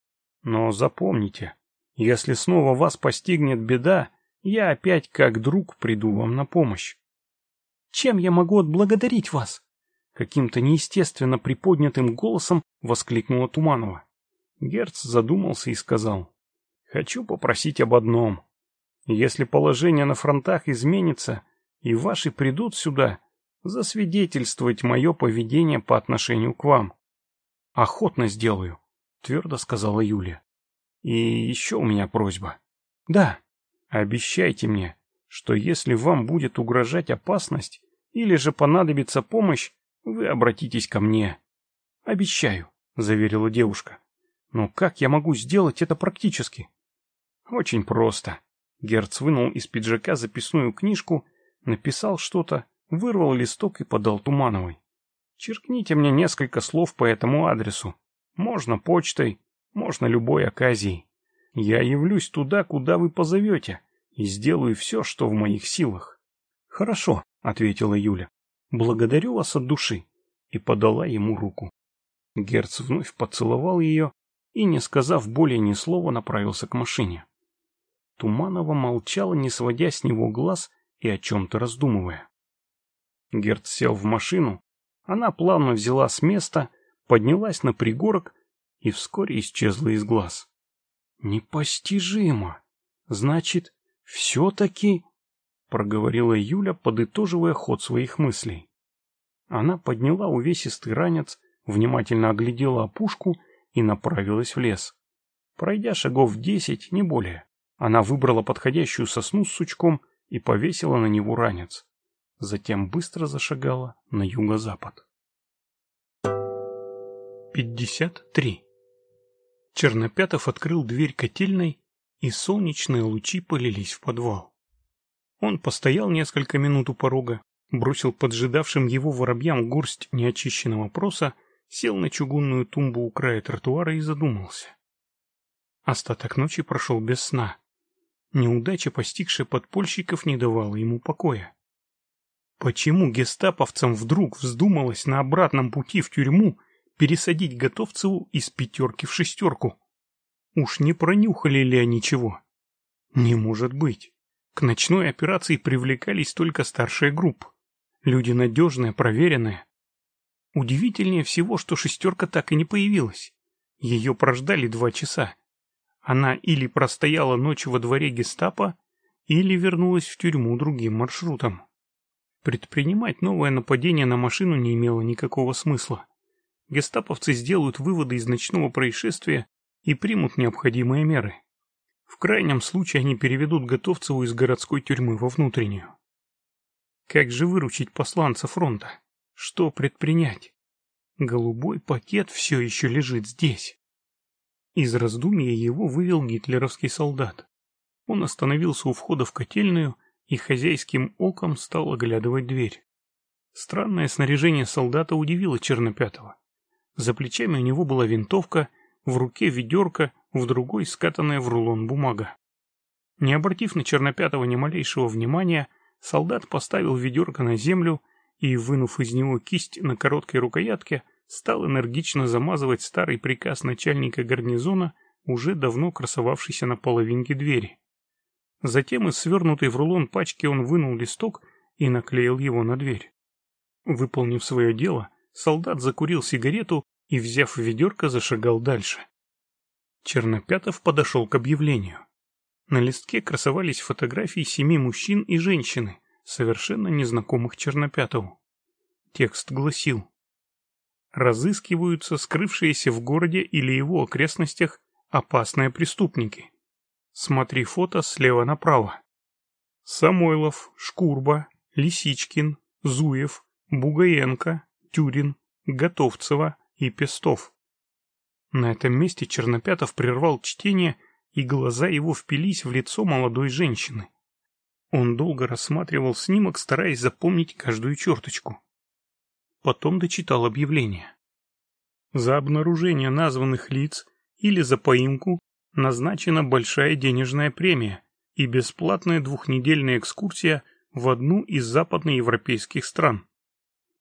S2: Но запомните, если снова вас постигнет беда, я опять как друг приду вам на помощь. Чем я могу отблагодарить вас? Каким-то неестественно приподнятым голосом воскликнула Туманова. Герц задумался и сказал. Хочу попросить об одном. Если положение на фронтах изменится, и ваши придут сюда, засвидетельствовать мое поведение по отношению к вам. Охотно сделаю, твердо сказала Юля. И еще у меня просьба. Да, обещайте мне, что если вам будет угрожать опасность или же понадобится помощь, вы обратитесь ко мне. Обещаю, заверила девушка. Но как я могу сделать это практически? Очень просто. Герц вынул из пиджака записную книжку, написал что-то, вырвал листок и подал Тумановой. «Черкните мне несколько слов по этому адресу. Можно почтой, можно любой оказией. Я явлюсь туда, куда вы позовете, и сделаю все, что в моих силах». «Хорошо», — ответила Юля. «Благодарю вас от души» и подала ему руку. Герц вновь поцеловал ее и, не сказав более ни слова, направился к машине. Туманова молчала, не сводя с него глаз и о чем-то раздумывая. Герд сел в машину, она плавно взяла с места, поднялась на пригорок и вскоре исчезла из глаз. «Непостижимо! Значит, все-таки...» — проговорила Юля, подытоживая ход своих мыслей. Она подняла увесистый ранец, внимательно оглядела опушку и направилась в лес, пройдя шагов десять, не более. Она выбрала подходящую сосну с сучком и повесила на него ранец. Затем быстро зашагала на юго-запад. 53. Чернопятов открыл дверь котельной, и солнечные лучи полились в подвал. Он постоял несколько минут у порога, бросил поджидавшим его воробьям горсть неочищенного проса, сел на чугунную тумбу у края тротуара и задумался. Остаток ночи прошел без сна. Неудача, постигшая подпольщиков, не давала ему покоя. Почему гестаповцам вдруг вздумалось на обратном пути в тюрьму пересадить Готовцеву из пятерки в шестерку? Уж не пронюхали ли они чего? Не может быть. К ночной операции привлекались только старшие группы. Люди надежные, проверенные. Удивительнее всего, что шестерка так и не появилась. Ее прождали два часа. Она или простояла ночь во дворе гестапо, или вернулась в тюрьму другим маршрутом. Предпринимать новое нападение на машину не имело никакого смысла. Гестаповцы сделают выводы из ночного происшествия и примут необходимые меры. В крайнем случае они переведут Готовцеву из городской тюрьмы во внутреннюю. Как же выручить посланца фронта? Что предпринять? Голубой пакет все еще лежит здесь. Из раздумья его вывел гитлеровский солдат. Он остановился у входа в котельную и хозяйским оком стал оглядывать дверь. Странное снаряжение солдата удивило Чернопятого. За плечами у него была винтовка, в руке ведерко, в другой скатанная в рулон бумага. Не обратив на Чернопятого ни малейшего внимания, солдат поставил ведерко на землю и, вынув из него кисть на короткой рукоятке, стал энергично замазывать старый приказ начальника гарнизона, уже давно красовавшийся на половинке двери. Затем из свернутой в рулон пачки он вынул листок и наклеил его на дверь. Выполнив свое дело, солдат закурил сигарету и, взяв ведерко, зашагал дальше. Чернопятов подошел к объявлению. На листке красовались фотографии семи мужчин и женщины, совершенно незнакомых Чернопятову. Текст гласил разыскиваются скрывшиеся в городе или его окрестностях опасные преступники. Смотри фото слева направо. Самойлов, Шкурба, Лисичкин, Зуев, Бугаенко, Тюрин, Готовцева и Пестов. На этом месте Чернопятов прервал чтение, и глаза его впились в лицо молодой женщины. Он долго рассматривал снимок, стараясь запомнить каждую черточку. Потом дочитал объявление. За обнаружение названных лиц или за поимку назначена большая денежная премия и бесплатная двухнедельная экскурсия в одну из западноевропейских стран.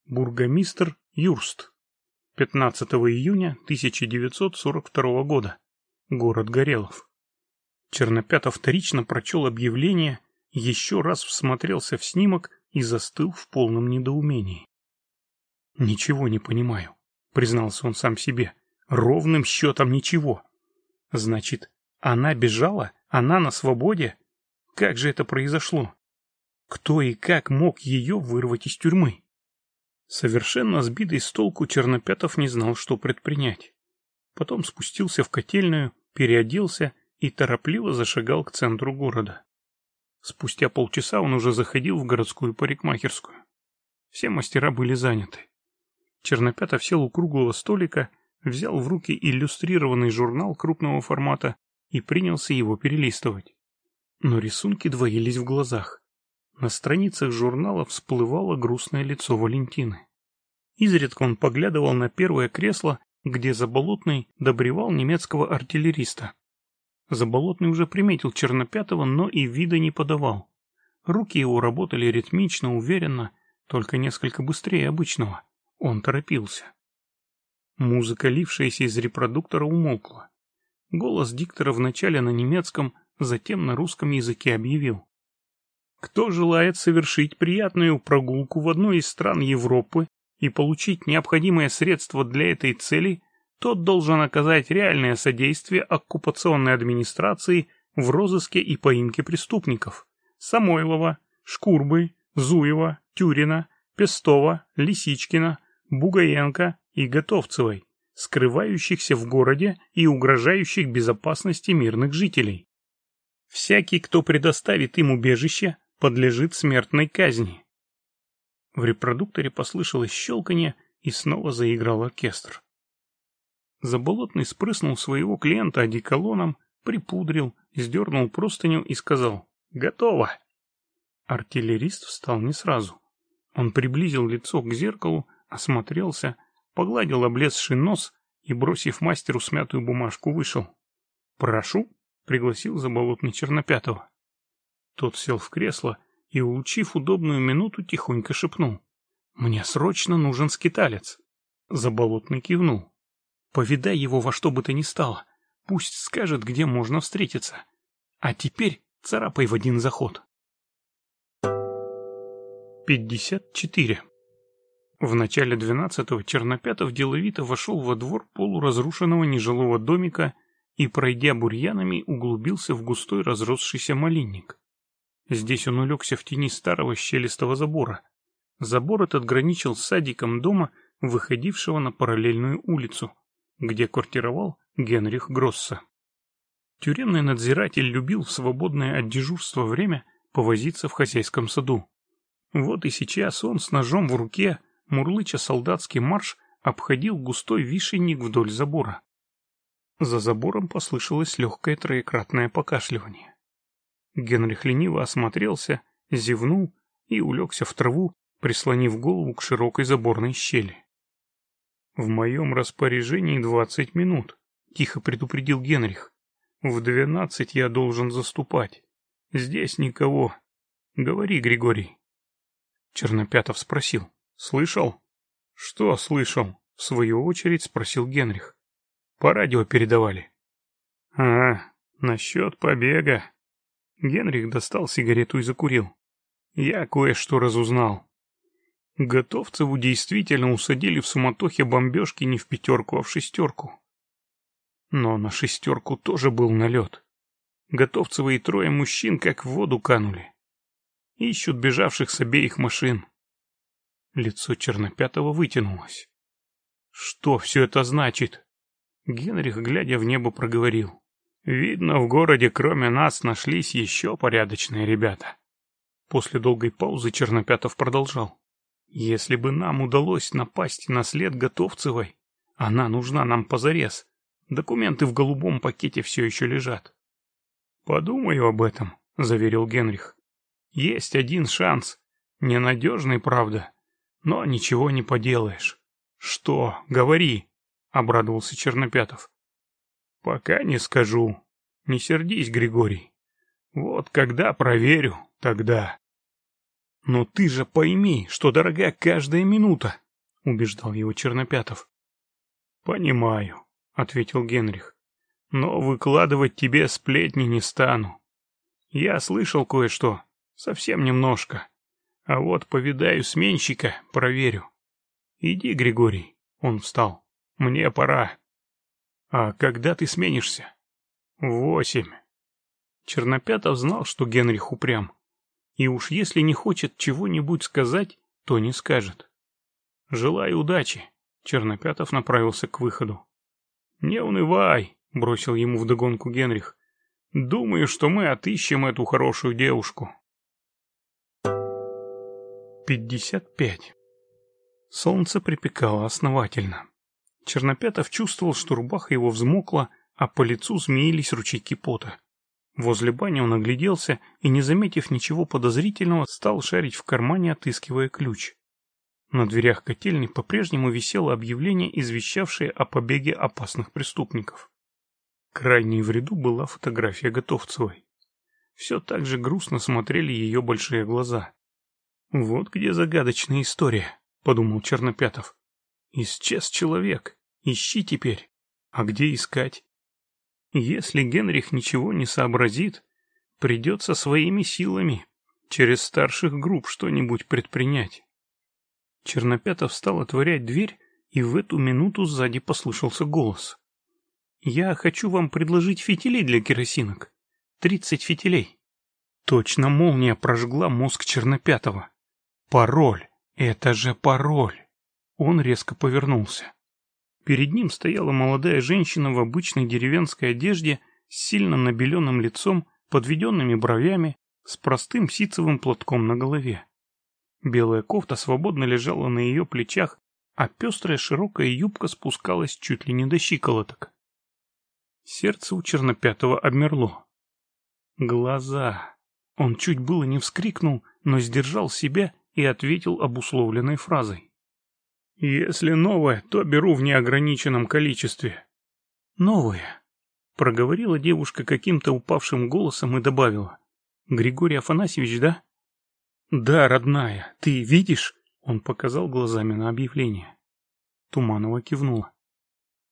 S2: Бургомистр Юрст. 15 июня 1942 года. Город Горелов. Чернопятов вторично прочел объявление, еще раз всмотрелся в снимок и застыл в полном недоумении. «Ничего не понимаю», — признался он сам себе. «Ровным счетом ничего». «Значит, она бежала? Она на свободе? Как же это произошло? Кто и как мог ее вырвать из тюрьмы?» Совершенно сбитый с толку Чернопятов не знал, что предпринять. Потом спустился в котельную, переоделся и торопливо зашагал к центру города. Спустя полчаса он уже заходил в городскую парикмахерскую. Все мастера были заняты. Чернопятов сел у круглого столика, взял в руки иллюстрированный журнал крупного формата и принялся его перелистывать. Но рисунки двоились в глазах. На страницах журнала всплывало грустное лицо Валентины. Изредка он поглядывал на первое кресло, где Заболотный добревал немецкого артиллериста. Заболотный уже приметил Чернопятого, но и вида не подавал. Руки его работали ритмично, уверенно, только несколько быстрее обычного. Он торопился. Музыка, лившаяся из репродуктора, умолкла. Голос диктора вначале на немецком, затем на русском языке объявил. Кто желает совершить приятную прогулку в одной из стран Европы и получить необходимое средство для этой цели, тот должен оказать реальное содействие оккупационной администрации в розыске и поимке преступников. Самойлова, Шкурбы, Зуева, Тюрина, Пестова, Лисичкина – Бугаенко и Готовцевой, скрывающихся в городе и угрожающих безопасности мирных жителей. Всякий, кто предоставит им убежище, подлежит смертной казни. В репродукторе послышалось щелканье, и снова заиграл оркестр. Заболотный спрыснул своего клиента одеколоном, припудрил, сдернул простыню и сказал «Готово!». Артиллерист встал не сразу. Он приблизил лицо к зеркалу, осмотрелся, погладил облезший нос и, бросив мастеру смятую бумажку, вышел. «Прошу!» — пригласил заболотный Чернопятого. Тот сел в кресло и, улучив удобную минуту, тихонько шепнул. «Мне срочно нужен скиталец!» Заболотный кивнул. «Повидай его во что бы то ни стало. Пусть скажет, где можно встретиться. А теперь царапай в один заход». 54. В начале двенадцатого Чернопятов деловито вошел во двор полуразрушенного нежилого домика и, пройдя бурьянами, углубился в густой разросшийся малинник. Здесь он улегся в тени старого щелистого забора. Забор этот граничил с садиком дома, выходившего на параллельную улицу, где квартировал Генрих Гросса. Тюремный надзиратель любил в свободное от дежурства время повозиться в хозяйском саду. Вот и сейчас он с ножом в руке мурлыча солдатский марш, обходил густой вишенник вдоль забора. За забором послышалось легкое троекратное покашливание. Генрих лениво осмотрелся, зевнул и улегся в траву, прислонив голову к широкой заборной щели. «В моем распоряжении двадцать минут», — тихо предупредил Генрих. «В двенадцать я должен заступать. Здесь никого. Говори, Григорий». Чернопятов спросил. «Слышал?» «Что слышал?» — в свою очередь спросил Генрих. «По радио передавали». «А, насчет побега». Генрих достал сигарету и закурил. «Я кое-что разузнал». Готовцеву действительно усадили в суматохе бомбежки не в пятерку, а в шестерку. Но на шестерку тоже был налет. Готовцева и трое мужчин как в воду канули. Ищут бежавших с обеих машин. Лицо Чернопятого вытянулось. «Что все это значит?» Генрих, глядя в небо, проговорил. «Видно, в городе кроме нас нашлись еще порядочные ребята». После долгой паузы Чернопятов продолжал. «Если бы нам удалось напасть на след Готовцевой, она нужна нам позарез. Документы в голубом пакете все еще лежат». «Подумаю об этом», — заверил Генрих. «Есть один шанс. Ненадежный, правда, но ничего не поделаешь. «Что? Говори!» — обрадовался Чернопятов. «Пока не скажу. Не сердись, Григорий. Вот когда проверю, тогда». «Но ты же пойми, что дорога каждая минута!» — убеждал его Чернопятов. «Понимаю», — ответил Генрих. «Но выкладывать тебе сплетни не стану. Я слышал кое-что, совсем немножко. А вот повидаю сменщика, проверю. Иди, Григорий. Он встал. Мне пора. А когда ты сменишься? Восемь. Чернопятов знал, что Генрих упрям. И уж если не хочет чего-нибудь сказать, то не скажет. Желаю удачи. Чернопятов направился к выходу. Не унывай, бросил ему вдогонку Генрих. Думаю, что мы отыщем эту хорошую девушку пятьдесят пять. Солнце припекало основательно. Чернопятов чувствовал, что рубаха его взмокла, а по лицу змеились ручейки пота. Возле бани он огляделся и, не заметив ничего подозрительного, стал шарить в кармане, отыскивая ключ. На дверях котельной по-прежнему висело объявление, извещавшее о побеге опасных преступников. Крайней в ряду была фотография Готовцевой. Все так же грустно смотрели ее большие глаза. «Вот где загадочная история», — подумал Чернопятов. «Исчез человек. Ищи теперь. А где искать?» «Если Генрих ничего не сообразит, придется своими силами через старших групп что-нибудь предпринять». Чернопятов стал отворять дверь, и в эту минуту сзади послышался голос. «Я хочу вам предложить фитилей для керосинок. Тридцать фитилей». Точно молния прожгла мозг Чернопятого. Пароль! Это же пароль! Он резко повернулся. Перед ним стояла молодая женщина в обычной деревенской одежде с сильно набеленным лицом, подведенными бровями, с простым ситцевым платком на голове. Белая кофта свободно лежала на ее плечах, а пестрая широкая юбка спускалась чуть ли не до щиколоток. Сердце у Чернопятого обмерло. Глаза! Он чуть было не вскрикнул, но сдержал себя и ответил обусловленной фразой. «Если новое, то беру в неограниченном количестве». «Новое», — проговорила девушка каким-то упавшим голосом и добавила. «Григорий Афанасьевич, да?» «Да, родная, ты видишь?» — он показал глазами на объявление. Туманова кивнула.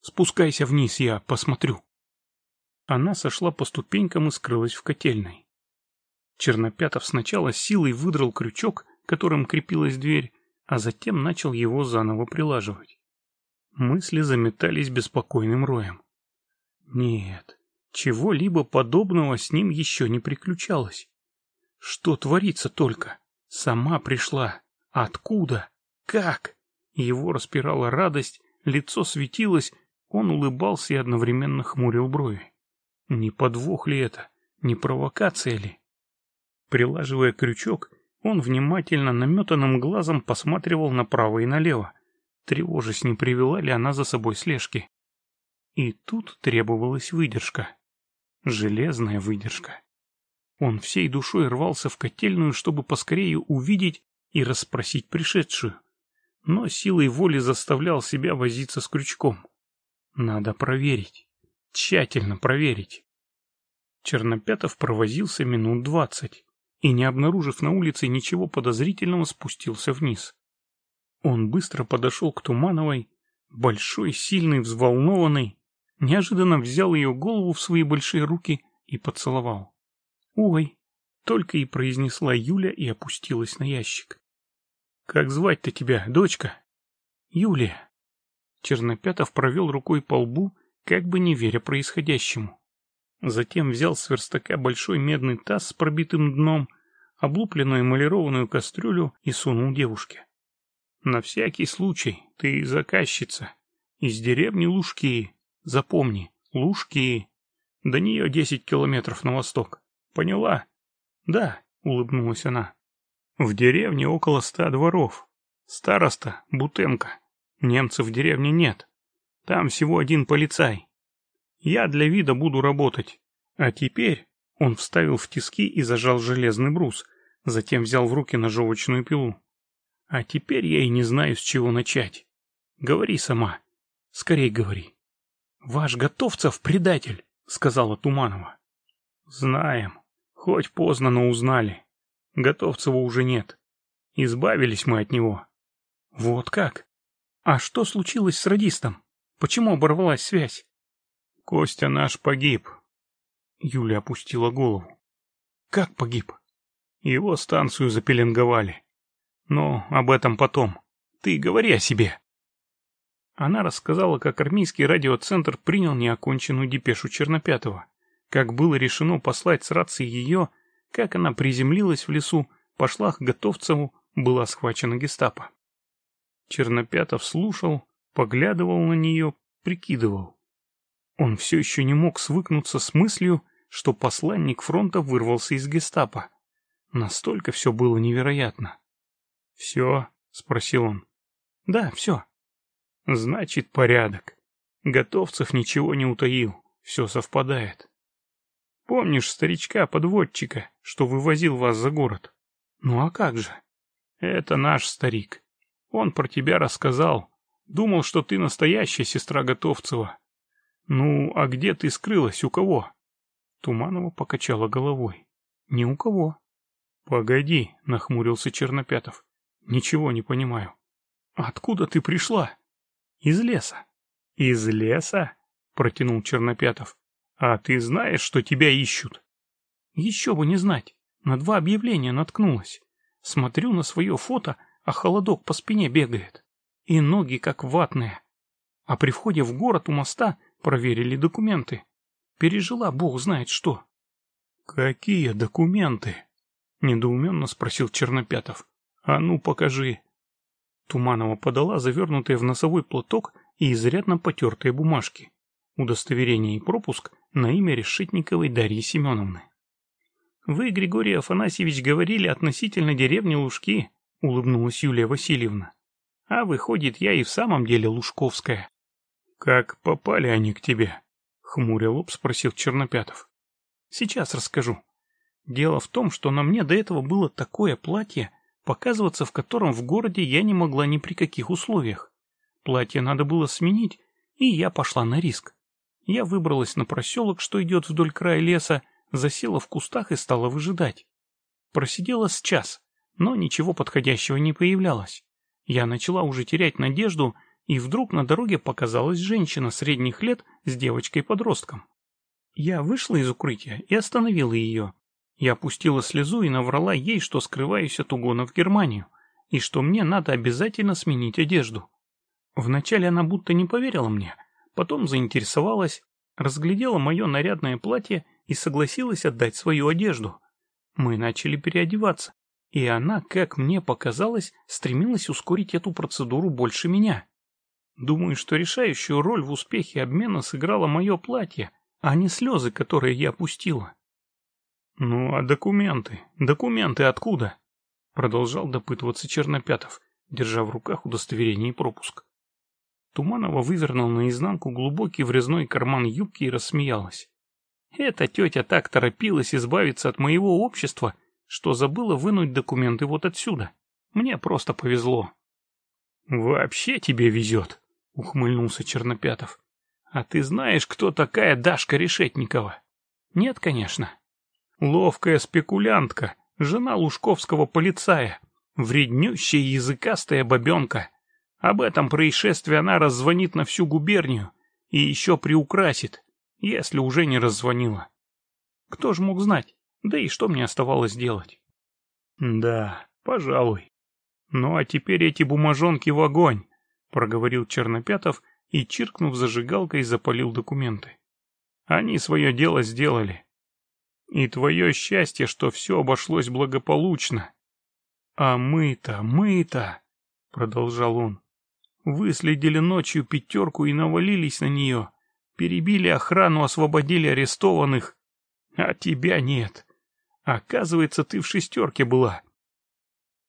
S2: «Спускайся вниз, я посмотрю». Она сошла по ступенькам и скрылась в котельной. Чернопятов сначала силой выдрал крючок, которым крепилась дверь, а затем начал его заново прилаживать. Мысли заметались беспокойным роем. Нет, чего-либо подобного с ним еще не приключалось. Что творится только? Сама пришла. Откуда? Как? Его распирала радость, лицо светилось, он улыбался и одновременно хмурил брови. Не подвох ли это? Не провокация ли? Прилаживая крючок, он внимательно наметанным глазом посматривал направо и налево, тревожась, не привела ли она за собой слежки. И тут требовалась выдержка. Железная выдержка. Он всей душой рвался в котельную, чтобы поскорее увидеть и расспросить пришедшую. Но силой воли заставлял себя возиться с крючком. Надо проверить. Тщательно проверить. Чернопятов провозился минут двадцать и, не обнаружив на улице ничего подозрительного, спустился вниз. Он быстро подошел к Тумановой, большой, сильный, взволнованный, неожиданно взял ее голову в свои большие руки и поцеловал. «Ой!» — только и произнесла Юля и опустилась на ящик. «Как звать-то тебя, дочка?» «Юлия». Чернопятов провел рукой по лбу, как бы не веря происходящему. Затем взял с верстака большой медный таз с пробитым дном, облупленную эмалированную кастрюлю и сунул девушке. «На всякий случай, ты заказчица. Из деревни Лужки. Запомни, Лужки. До нее десять километров на восток. Поняла?» «Да», — улыбнулась она. «В деревне около ста дворов. Староста — Бутенко. Немцев в деревне нет. Там всего один полицай. Я для вида буду работать. А теперь он вставил в тиски и зажал железный брус, затем взял в руки ножовочную пилу. А теперь я и не знаю, с чего начать. Говори сама. Скорей говори. Ваш Готовцев предатель, сказала Туманова. Знаем. Хоть поздно, но узнали. Готовцева уже нет. Избавились мы от него. Вот как? А что случилось с радистом? Почему оборвалась связь? Костя наш погиб. Юля опустила голову. Как погиб? Его станцию запеленговали. Но об этом потом. Ты говори о себе. Она рассказала, как армейский радиоцентр принял неоконченную депешу Чернопятого, как было решено послать с рации ее, как она приземлилась в лесу, пошла к Готовцеву, была схвачена гестапо. Чернопятов слушал, поглядывал на нее, прикидывал. Он все еще не мог свыкнуться с мыслью, что посланник фронта вырвался из гестапо. Настолько все было невероятно. «Все?» — спросил он. «Да, все». «Значит, порядок. Готовцев ничего не утаил. Все совпадает. Помнишь старичка-подводчика, что вывозил вас за город? Ну а как же? Это наш старик. Он про тебя рассказал. Думал, что ты настоящая сестра Готовцева. «Ну, а где ты скрылась? У кого?» Туманова покачала головой. «Ни у кого». «Погоди», — нахмурился Чернопятов. «Ничего не понимаю». «Откуда ты пришла?» «Из леса». «Из леса?» — протянул Чернопятов. «А ты знаешь, что тебя ищут?» «Еще бы не знать. На два объявления наткнулась. Смотрю на свое фото, а холодок по спине бегает. И ноги как ватные. А при входе в город у моста Проверили документы. Пережила бог знает что. «Какие документы?» — недоуменно спросил Чернопятов. «А ну, покажи!» Туманова подала завернутые в носовой платок и изрядно потертые бумажки, удостоверение и пропуск на имя Решетниковой Дарьи Семеновны. «Вы, Григорий Афанасьевич, говорили относительно деревни Лужки», — улыбнулась Юлия Васильевна. «А выходит, я и в самом деле Лужковская». «Как попали они к тебе?» — хмуря лоб спросил Чернопятов. «Сейчас расскажу. Дело в том, что на мне до этого было такое платье, показываться в котором в городе я не могла ни при каких условиях. Платье надо было сменить, и я пошла на риск. Я выбралась на проселок, что идет вдоль края леса, засела в кустах и стала выжидать. Просидела с час, но ничего подходящего не появлялось. Я начала уже терять надежду — и вдруг на дороге показалась женщина средних лет с девочкой-подростком. Я вышла из укрытия и остановила ее. Я опустила слезу и наврала ей, что скрываюсь от угона в Германию, и что мне надо обязательно сменить одежду. Вначале она будто не поверила мне, потом заинтересовалась, разглядела мое нарядное платье и согласилась отдать свою одежду. Мы начали переодеваться, и она, как мне показалось, стремилась ускорить эту процедуру больше меня. Думаю, что решающую роль в успехе обмена сыграло мое платье, а не слезы, которые я опустила. «Ну, а документы? Документы откуда?» Продолжал допытываться Чернопятов, держа в руках удостоверение и пропуск. Туманова вывернул наизнанку глубокий врезной карман юбки и рассмеялась. «Эта тетя так торопилась избавиться от моего общества, что забыла вынуть документы вот отсюда. Мне просто повезло». «Вообще тебе везет», ухмыльнулся Чернопятов. А ты знаешь, кто такая Дашка Решетникова? Нет, конечно. Ловкая спекулянтка, жена лужковского полицая, вреднющая языкастая бабенка. Об этом происшествии она раззвонит на всю губернию и еще приукрасит, если уже не раззвонила. Кто ж мог знать? Да и что мне оставалось делать? Да, пожалуй. Ну а теперь эти бумажонки в огонь. — проговорил Чернопятов и, чиркнув зажигалкой, запалил документы. «Они свое дело сделали. И твое счастье, что все обошлось благополучно». «А мы-то, мы-то», — продолжал он, — «выследили ночью пятерку и навалились на нее, перебили охрану, освободили арестованных, а тебя нет. Оказывается, ты в шестерке была».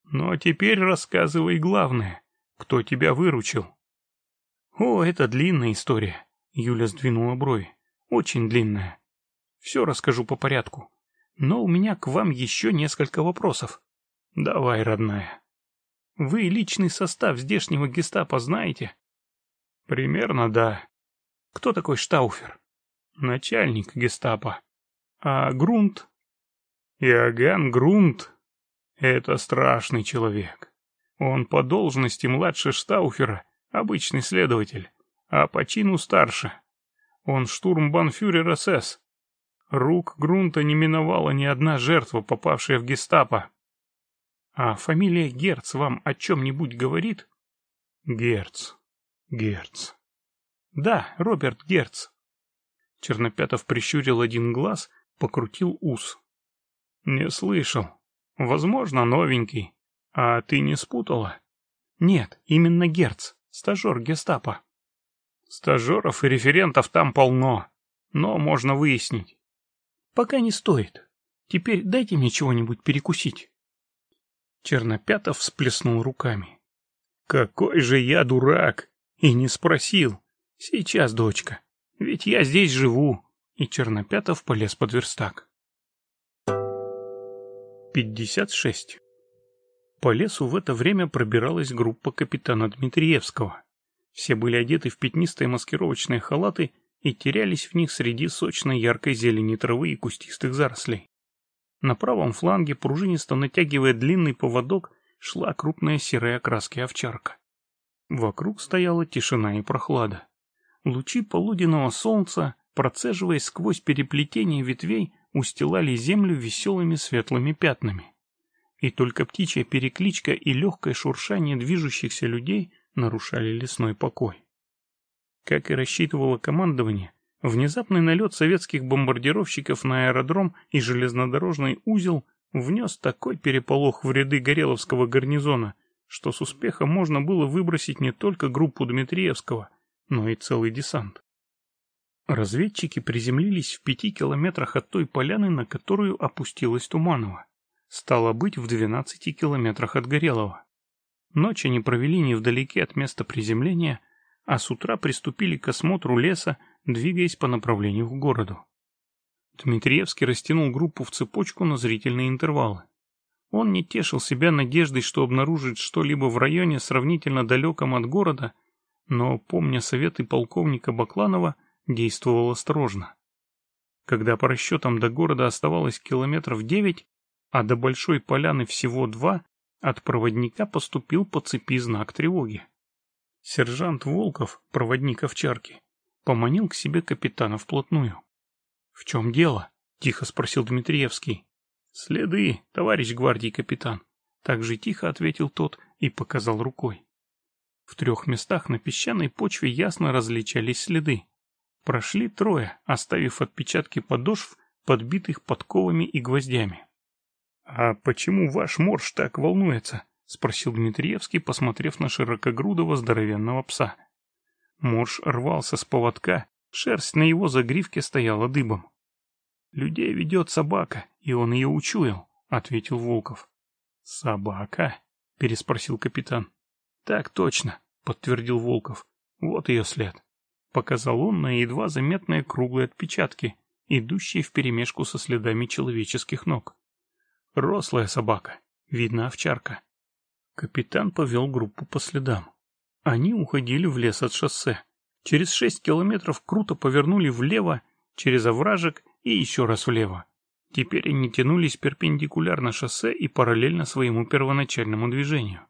S2: «Но теперь рассказывай главное». Кто тебя выручил? О, это длинная история. Юля сдвинула брови. Очень длинная. Все расскажу по порядку. Но у меня к вам еще несколько вопросов. Давай, родная. Вы личный состав здешнего гестапо знаете? Примерно, да. Кто такой Штауфер? Начальник гестапо. А Грунт? Иоганн Грунт — это страшный человек. Он по должности младше Штауфера, обычный следователь, а по чину старше. Он штурмбанфюрер СС. Рук Грунта не миновала ни одна жертва, попавшая в гестапо. А фамилия Герц вам о чем-нибудь говорит? Герц. Герц. Да, Роберт Герц. Чернопятов прищурил один глаз, покрутил ус. Не слышал. Возможно, новенький. А ты не спутала? Нет, именно Герц, стажер гестапо. Стажеров и референтов там полно, но можно выяснить. Пока не стоит. Теперь дайте мне чего-нибудь перекусить. Чернопятов всплеснул руками. Какой же я дурак! И не спросил. Сейчас, дочка. Ведь я здесь живу. И Чернопятов полез под верстак. 56. По лесу в это время пробиралась группа капитана Дмитриевского. Все были одеты в пятнистые маскировочные халаты и терялись в них среди сочной яркой зелени травы и кустистых зарослей. На правом фланге, пружинисто натягивая длинный поводок, шла крупная серая окраски овчарка. Вокруг стояла тишина и прохлада. Лучи полуденного солнца, процеживаясь сквозь переплетение ветвей, устилали землю веселыми светлыми пятнами и только птичья перекличка и легкое шуршание движущихся людей нарушали лесной покой. Как и рассчитывало командование, внезапный налет советских бомбардировщиков на аэродром и железнодорожный узел внес такой переполох в ряды Гореловского гарнизона, что с успеха можно было выбросить не только группу Дмитриевского, но и целый десант. Разведчики приземлились в пяти километрах от той поляны, на которую опустилась Туманова. Стало быть, в 12 километрах от Горелого. Ночь они провели невдалеке от места приземления, а с утра приступили к осмотру леса, двигаясь по направлению к городу. Дмитриевский растянул группу в цепочку на зрительные интервалы. Он не тешил себя надеждой, что обнаружит что-либо в районе, сравнительно далеком от города, но, помня советы полковника Бакланова, действовал осторожно. Когда по расчетам до города оставалось километров девять, а до Большой Поляны всего два, от проводника поступил по цепи знак тревоги. Сержант Волков, проводник овчарки, поманил к себе капитана вплотную. — В чем дело? — тихо спросил Дмитриевский. — Следы, товарищ гвардии капитан. Так же тихо ответил тот и показал рукой. В трех местах на песчаной почве ясно различались следы. Прошли трое, оставив отпечатки подошв, подбитых подковами и гвоздями. «А почему ваш морж так волнуется?» — спросил Дмитриевский, посмотрев на широкогрудого здоровенного пса. Морж рвался с поводка, шерсть на его загривке стояла дыбом. «Людей ведет собака, и он ее учуял», — ответил Волков. «Собака?» — переспросил капитан. «Так точно», — подтвердил Волков. «Вот ее след». Показал он на едва заметные круглые отпечатки, идущие вперемешку со следами человеческих ног. Рослая собака, видно овчарка. Капитан повел группу по следам. Они уходили в лес от шоссе. Через шесть километров круто повернули влево, через овражек и еще раз влево. Теперь они тянулись перпендикулярно шоссе и параллельно своему первоначальному движению.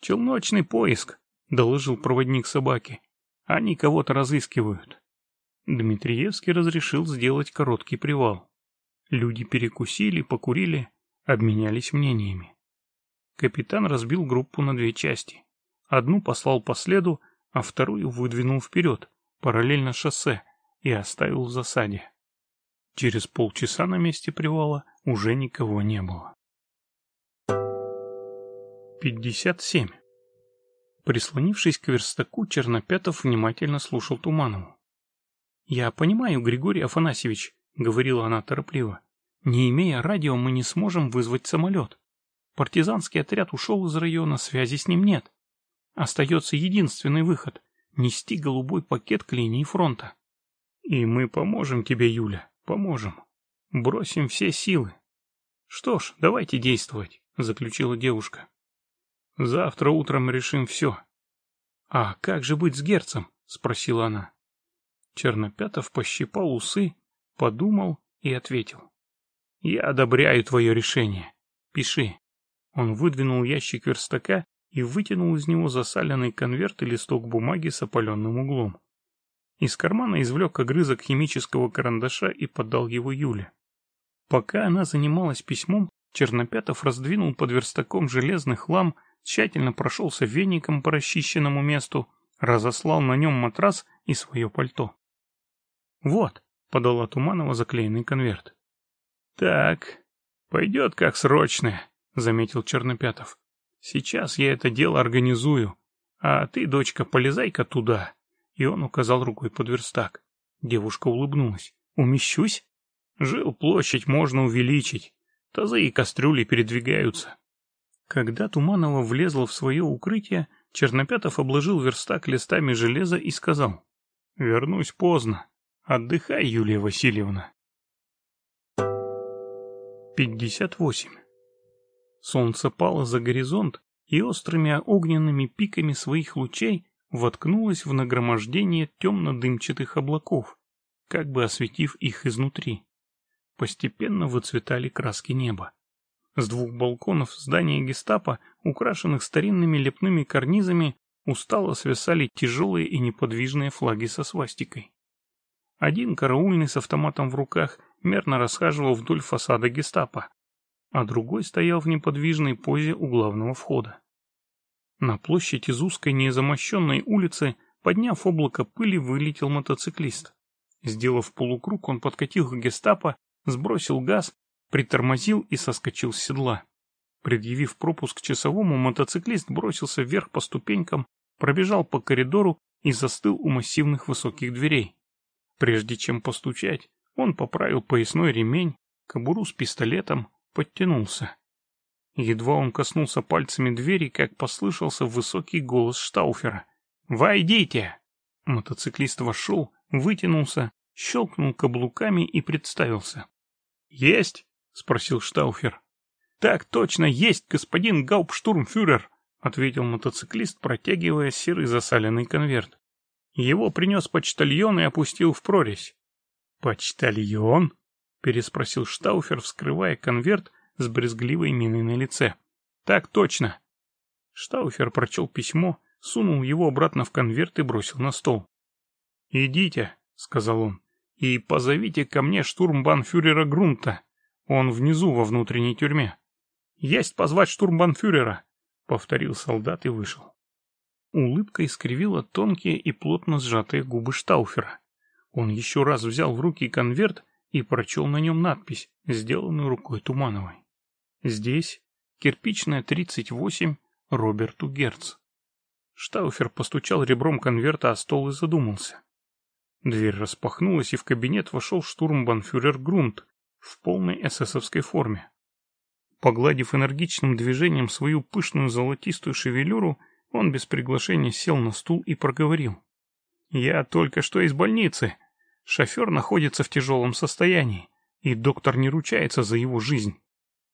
S2: «Челночный поиск», — доложил проводник собаки. «Они кого-то разыскивают». Дмитриевский разрешил сделать короткий привал. Люди перекусили, покурили, Обменялись мнениями. Капитан разбил группу на две части. Одну послал по следу, а вторую выдвинул вперед, параллельно шоссе, и оставил в засаде. Через полчаса на месте привала уже никого не было. 57. Прислонившись к верстаку, Чернопятов внимательно слушал Туманову. «Я понимаю, Григорий Афанасьевич», — говорила она торопливо, не имея радио, мы не сможем вызвать самолет. Партизанский отряд ушел из района, связи с ним нет. Остается единственный выход — нести голубой пакет к линии фронта. И мы поможем тебе, Юля, поможем. Бросим все силы. Что ж, давайте действовать, — заключила девушка. Завтра утром решим все. А как же быть с Герцем? — спросила она. Чернопятов пощипал усы, подумал и ответил. Я одобряю твое решение. Пиши. Он выдвинул ящик верстака и вытянул из него засаленный конверт и листок бумаги с опаленным углом. Из кармана извлек огрызок химического карандаша и подал его Юле. Пока она занималась письмом, Чернопятов раздвинул под верстаком железный хлам, тщательно прошелся веником по расчищенному месту, разослал на нем матрас и свое пальто. «Вот», — подала Туманова заклеенный конверт. «Так, пойдет как срочное», — заметил Чернопятов. «Сейчас я это дело организую, а ты, дочка, полезай-ка туда». И он указал рукой под верстак. Девушка улыбнулась. «Умещусь?» «Жил площадь можно увеличить. Тазы и кастрюли передвигаются». Когда Туманова влезла в свое укрытие, Чернопятов обложил верстак листами железа и сказал. «Вернусь поздно. Отдыхай, Юлия Васильевна». 58. Солнце пало за горизонт и острыми огненными пиками своих лучей воткнулось в нагромождение темно-дымчатых облаков, как бы осветив их изнутри. Постепенно выцветали краски неба. С двух балконов здания гестапо, украшенных старинными лепными карнизами, устало свисали тяжелые и неподвижные флаги со свастикой. Один караульный с автоматом в руках мерно расхаживал вдоль фасада гестапо, а другой стоял в неподвижной позе у главного входа. На площадь из узкой незамощенной улицы, подняв облако пыли, вылетел мотоциклист. Сделав полукруг, он подкатил к гестапо, сбросил газ, притормозил и соскочил с седла. Предъявив пропуск часовому, мотоциклист бросился вверх по ступенькам, пробежал по коридору и застыл у массивных высоких дверей. Прежде чем постучать, он поправил поясной ремень, кобуру с пистолетом, подтянулся. Едва он коснулся пальцами двери, как послышался высокий голос Штауфера. «Войдите!» Мотоциклист вошел, вытянулся, щелкнул каблуками и представился. «Есть?» — спросил Штауфер. «Так точно есть, господин Гауптштурмфюрер!» — ответил мотоциклист, протягивая серый засаленный конверт. Его принес почтальон и опустил в прорезь. «Почтальон?» — переспросил Штауфер, вскрывая конверт с брезгливой миной на лице. «Так точно!» Штауфер прочел письмо, сунул его обратно в конверт и бросил на стол. «Идите», — сказал он, — «и позовите ко мне штурмбанфюрера Грунта. Он внизу, во внутренней тюрьме». «Есть позвать штурмбанфюрера», — повторил солдат и вышел. Улыбка искривила тонкие и плотно сжатые губы Штауфера. Он еще раз взял в руки конверт и прочел на нем надпись, сделанную рукой Тумановой. Здесь кирпичная 38 Роберту Герц. Штауфер постучал ребром конверта о стол и задумался. Дверь распахнулась, и в кабинет вошел штурмбанфюрер Грунт в полной эсэсовской форме. Погладив энергичным движением свою пышную золотистую шевелюру, он без приглашения сел на стул и проговорил. «Я только что из больницы. Шофер находится в тяжелом состоянии, и доктор не ручается за его жизнь.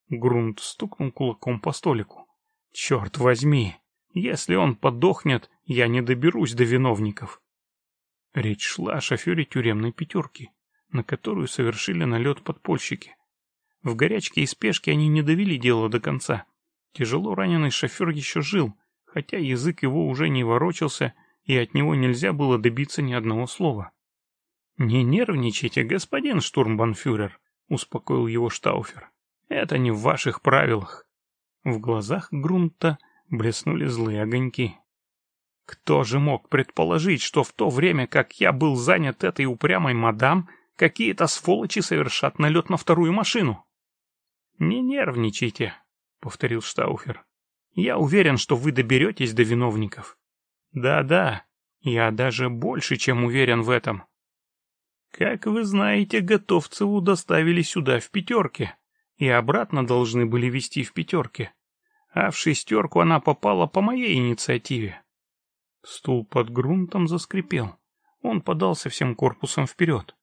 S2: Грунт стукнул кулаком по столику. Черт возьми, если он подохнет, я не доберусь до виновников. Речь шла о шофере тюремной пятерки, на которую совершили налет подпольщики. В горячке и спешке они не довели дело до конца. Тяжело раненый шофер еще жил, хотя язык его уже не ворочался, и от него нельзя было добиться ни одного слова. «Не нервничайте, господин штурмбанфюрер», — успокоил его Штауфер. «Это не в ваших правилах». В глазах Грунта блеснули злые огоньки. «Кто же мог предположить, что в то время, как я был занят этой упрямой мадам, какие-то сволочи совершат налет на вторую машину?» «Не нервничайте», — повторил Штауфер. «Я уверен, что вы доберетесь до виновников». «Да-да, я даже больше, чем уверен в этом». Как вы знаете, Готовцеву доставили сюда в пятерке, и обратно должны были вести в пятерке. А в шестерку она попала по моей инициативе. Стул под грунтом заскрипел. Он подался всем корпусом вперед.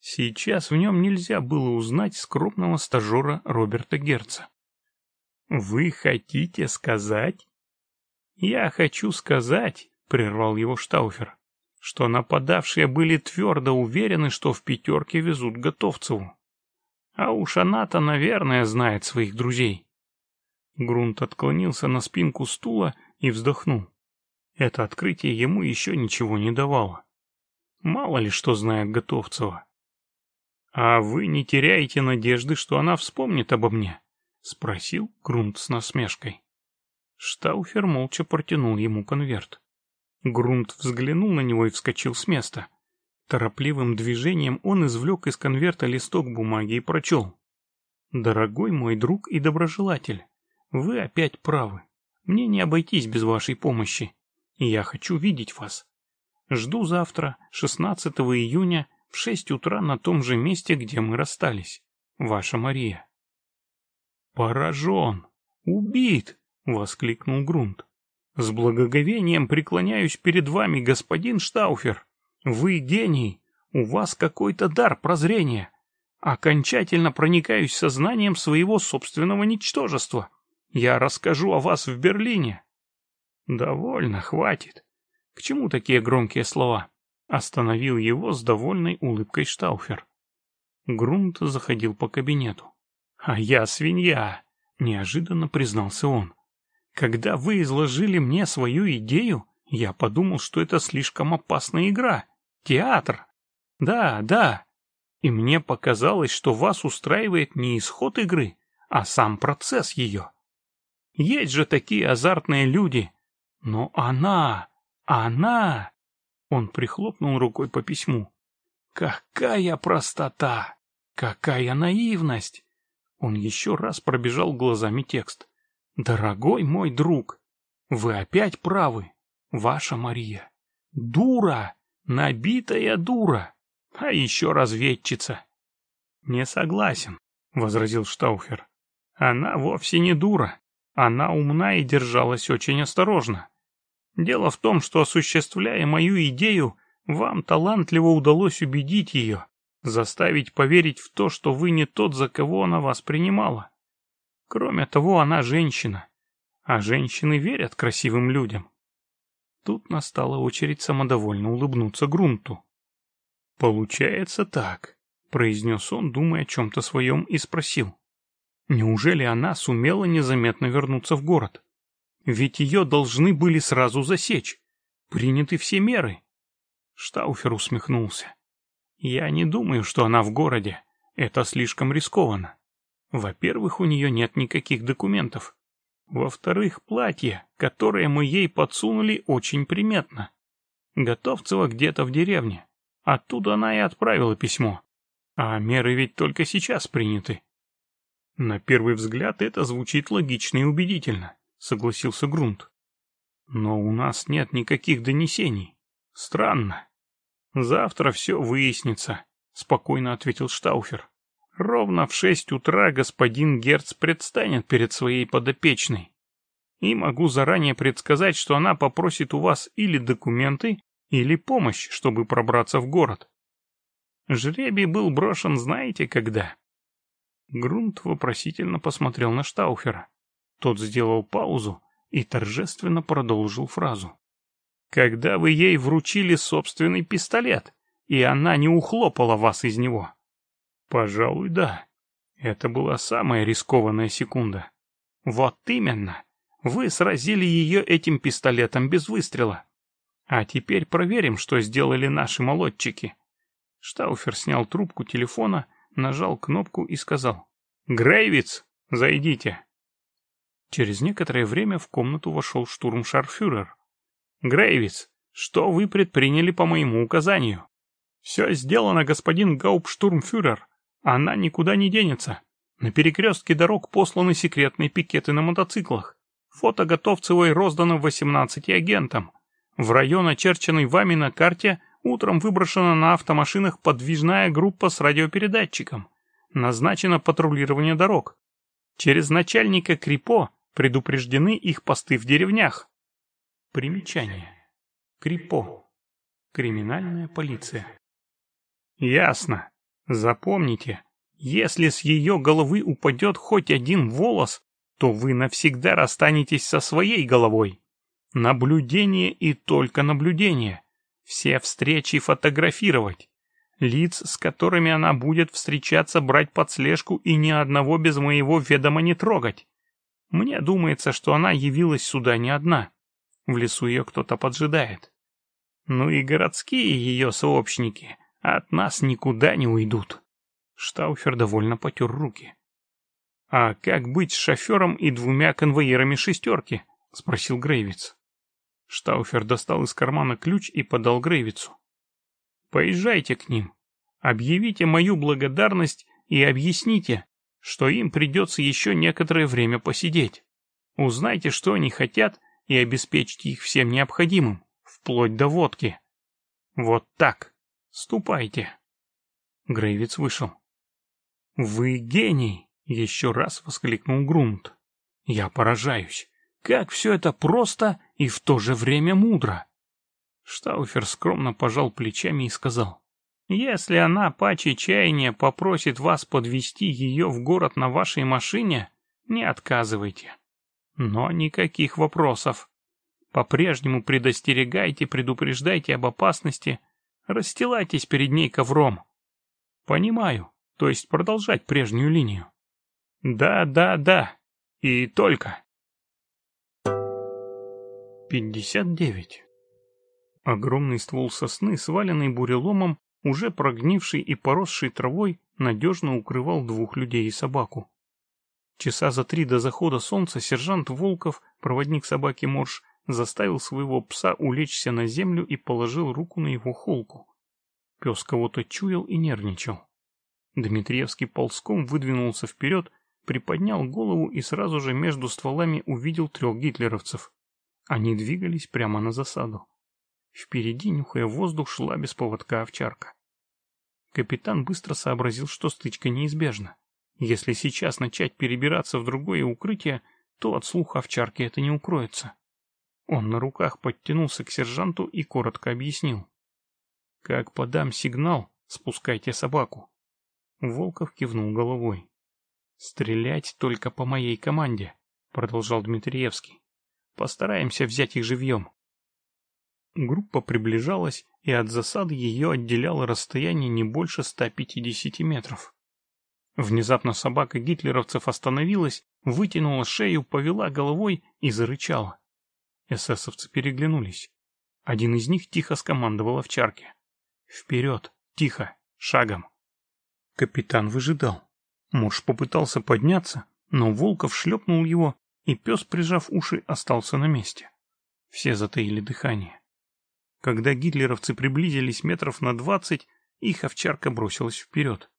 S2: Сейчас в нем нельзя было узнать скромного стажера Роберта Герца. «Вы хотите сказать?» «Я хочу сказать», — прервал его Штауфер, что нападавшие были твердо уверены, что в пятерке везут Готовцеву. А уж она-то, наверное, знает своих друзей. Грунт отклонился на спинку стула и вздохнул. Это открытие ему еще ничего не давало. Мало ли что знает Готовцева. «А вы не теряете надежды, что она вспомнит обо мне?» — спросил Грунт с насмешкой. Штауфер молча протянул ему конверт. Грунт взглянул на него и вскочил с места. Торопливым движением он извлек из конверта листок бумаги и прочел. «Дорогой мой друг и доброжелатель, вы опять правы. Мне не обойтись без вашей помощи. И я хочу видеть вас. Жду завтра, 16 июня, в 6 утра на том же месте, где мы расстались. Ваша Мария». «Поражен! Убит!» — воскликнул Грунт. С благоговением преклоняюсь перед вами, господин Штауфер. Вы гений. У вас какой-то дар прозрения. Окончательно проникаюсь сознанием своего собственного ничтожества. Я расскажу о вас в Берлине. Довольно, хватит. К чему такие громкие слова? Остановил его с довольной улыбкой Штауфер. Грунт заходил по кабинету. «А я свинья!» — неожиданно признался он. Когда вы изложили мне свою идею, я подумал, что это слишком опасная игра. Театр. Да, да. И мне показалось, что вас устраивает не исход игры, а сам процесс ее. Есть же такие азартные люди. Но она... Она... Он прихлопнул рукой по письму. Какая простота! Какая наивность! Он еще раз пробежал глазами текст. «Дорогой мой друг, вы опять правы, ваша Мария. Дура! Набитая дура! А еще разведчица!» «Не согласен», — возразил Штауфер. «Она вовсе не дура. Она умна и держалась очень осторожно. Дело в том, что, осуществляя мою идею, вам талантливо удалось убедить ее, заставить поверить в то, что вы не тот, за кого она вас принимала. Кроме того, она женщина. А женщины верят красивым людям. Тут настала очередь самодовольно улыбнуться Грунту. «Получается так», — произнес он, думая о чем-то своем, и спросил. «Неужели она сумела незаметно вернуться в город? Ведь ее должны были сразу засечь. Приняты все меры». Штауфер усмехнулся. «Я не думаю, что она в городе. Это слишком рискованно. Во-первых, у нее нет никаких документов. Во-вторых, платье, которое мы ей подсунули, очень приметно. Готовцева где-то в деревне. Оттуда она и отправила письмо. А меры ведь только сейчас приняты. На первый взгляд это звучит логично и убедительно, согласился Грунт. Но у нас нет никаких донесений. Странно. Завтра все выяснится, спокойно ответил Штауфер. Ровно в шесть утра господин Герц предстанет перед своей подопечной. И могу заранее предсказать, что она попросит у вас или документы, или помощь, чтобы пробраться в город. Жребий был брошен знаете когда. Грунт вопросительно посмотрел на Штауфера. Тот сделал паузу и торжественно продолжил фразу. «Когда вы ей вручили собственный пистолет, и она не ухлопала вас из него». Пожалуй, да. Это была самая рискованная секунда. Вот именно. Вы сразили ее этим пистолетом без выстрела. А теперь проверим, что сделали наши молодчики. Штауфер снял трубку телефона, нажал кнопку и сказал. «Грейвиц, зайдите». Через некоторое время в комнату вошел штурмшарфюрер. «Грейвиц, что вы предприняли по моему указанию?» «Все сделано, господин гауптштурмфюрер. Она никуда не денется. На перекрестке дорог посланы секретные пикеты на мотоциклах. Фото Готовцевой роздано 18 агентам. В район, очерченный вами на карте, утром выброшена на автомашинах подвижная группа с радиопередатчиком. Назначено патрулирование дорог. Через начальника Крипо предупреждены их посты в деревнях. Примечание. Крипо. Криминальная полиция. Ясно. Запомните, если с ее головы упадет хоть один волос, то вы навсегда расстанетесь со своей головой. Наблюдение и только наблюдение. Все встречи фотографировать. Лиц, с которыми она будет встречаться, брать под слежку и ни одного без моего ведома не трогать. Мне думается, что она явилась сюда не одна. В лесу ее кто-то поджидает. Ну и городские ее сообщники — от нас никуда не уйдут. Штауфер довольно потер руки. «А как быть с шофером и двумя конвоирами шестерки?» — спросил Грейвиц. Штауфер достал из кармана ключ и подал Грейвицу. «Поезжайте к ним, объявите мою благодарность и объясните, что им придется еще некоторое время посидеть. Узнайте, что они хотят, и обеспечьте их всем необходимым, вплоть до водки. Вот так». «Ступайте». Грейвиц вышел. «Вы гений!» — еще раз воскликнул Грунт. «Я поражаюсь. Как все это просто и в то же время мудро!» Штауфер скромно пожал плечами и сказал. «Если она, паче чаяния, попросит вас подвести ее в город на вашей машине, не отказывайте. Но никаких вопросов. По-прежнему предостерегайте, предупреждайте об опасности — Расстилайтесь перед ней ковром. Понимаю, то есть продолжать прежнюю линию. Да, да, да. И только. 59. Огромный ствол сосны, сваленный буреломом, уже прогнивший и поросший травой, надежно укрывал двух людей и собаку. Часа за три до захода солнца сержант Волков, проводник собаки Морж, заставил своего пса улечься на землю и положил руку на его холку. Пес кого-то чуял и нервничал. Дмитриевский ползком выдвинулся вперед, приподнял голову и сразу же между стволами увидел трех гитлеровцев. Они двигались прямо на засаду. Впереди, нюхая воздух, шла без поводка овчарка. Капитан быстро сообразил, что стычка неизбежна. Если сейчас начать перебираться в другое укрытие, то от слуха овчарки это не укроется. Он на руках подтянулся к сержанту и коротко объяснил. «Как подам сигнал, спускайте собаку». Волков кивнул головой. «Стрелять только по моей команде», — продолжал Дмитриевский. «Постараемся взять их живьем». Группа приближалась, и от засады ее отделяло расстояние не больше 150 метров. Внезапно собака гитлеровцев остановилась, вытянула шею, повела головой и зарычала. Эсэсовцы переглянулись. Один из них тихо скомандовал овчарке. «Вперед! Тихо! Шагом!» Капитан выжидал. Морж попытался подняться, но Волков шлепнул его, и пес, прижав уши, остался на месте. Все затаили дыхание. Когда гитлеровцы приблизились метров на двадцать, их овчарка бросилась вперед.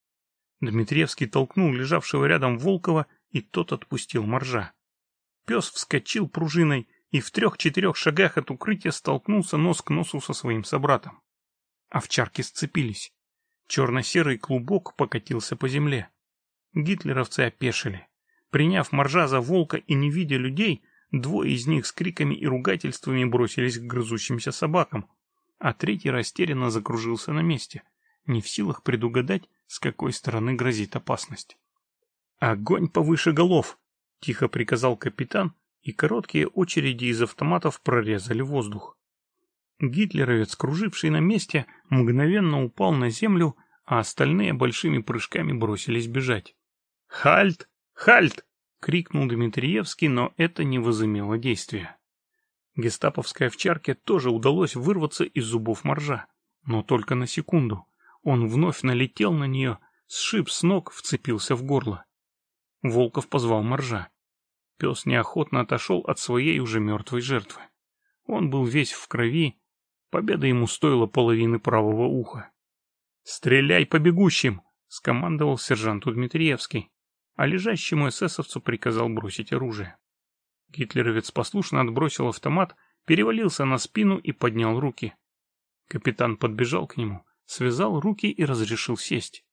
S2: Дмитриевский толкнул лежавшего рядом Волкова, и тот отпустил моржа. Пес вскочил пружиной, и в трех-четырех шагах от укрытия столкнулся нос к носу со своим собратом. Овчарки сцепились. Черно-серый клубок покатился по земле. Гитлеровцы опешили. Приняв моржа за волка и не видя людей, двое из них с криками и ругательствами бросились к грызущимся собакам, а третий растерянно закружился на месте, не в силах предугадать, с какой стороны грозит опасность. «Огонь повыше голов!» — тихо приказал капитан, и короткие очереди из автоматов прорезали воздух. Гитлеровец, круживший на месте, мгновенно упал на землю, а остальные большими прыжками бросились бежать. «Хальт! Хальт!» — крикнул Дмитриевский, но это не возымело действия. Гестаповской овчарке тоже удалось вырваться из зубов моржа, но только на секунду. Он вновь налетел на нее, сшиб с ног, вцепился в горло. Волков позвал моржа. Пес неохотно отошел от своей уже мертвой жертвы. Он был весь в крови, победа ему стоила половины правого уха. «Стреляй по бегущим!» — скомандовал сержанту Дмитриевский, а лежащему эсэсовцу приказал бросить оружие. Гитлеровец послушно отбросил автомат, перевалился на спину и поднял руки. Капитан подбежал к нему, связал руки и разрешил сесть.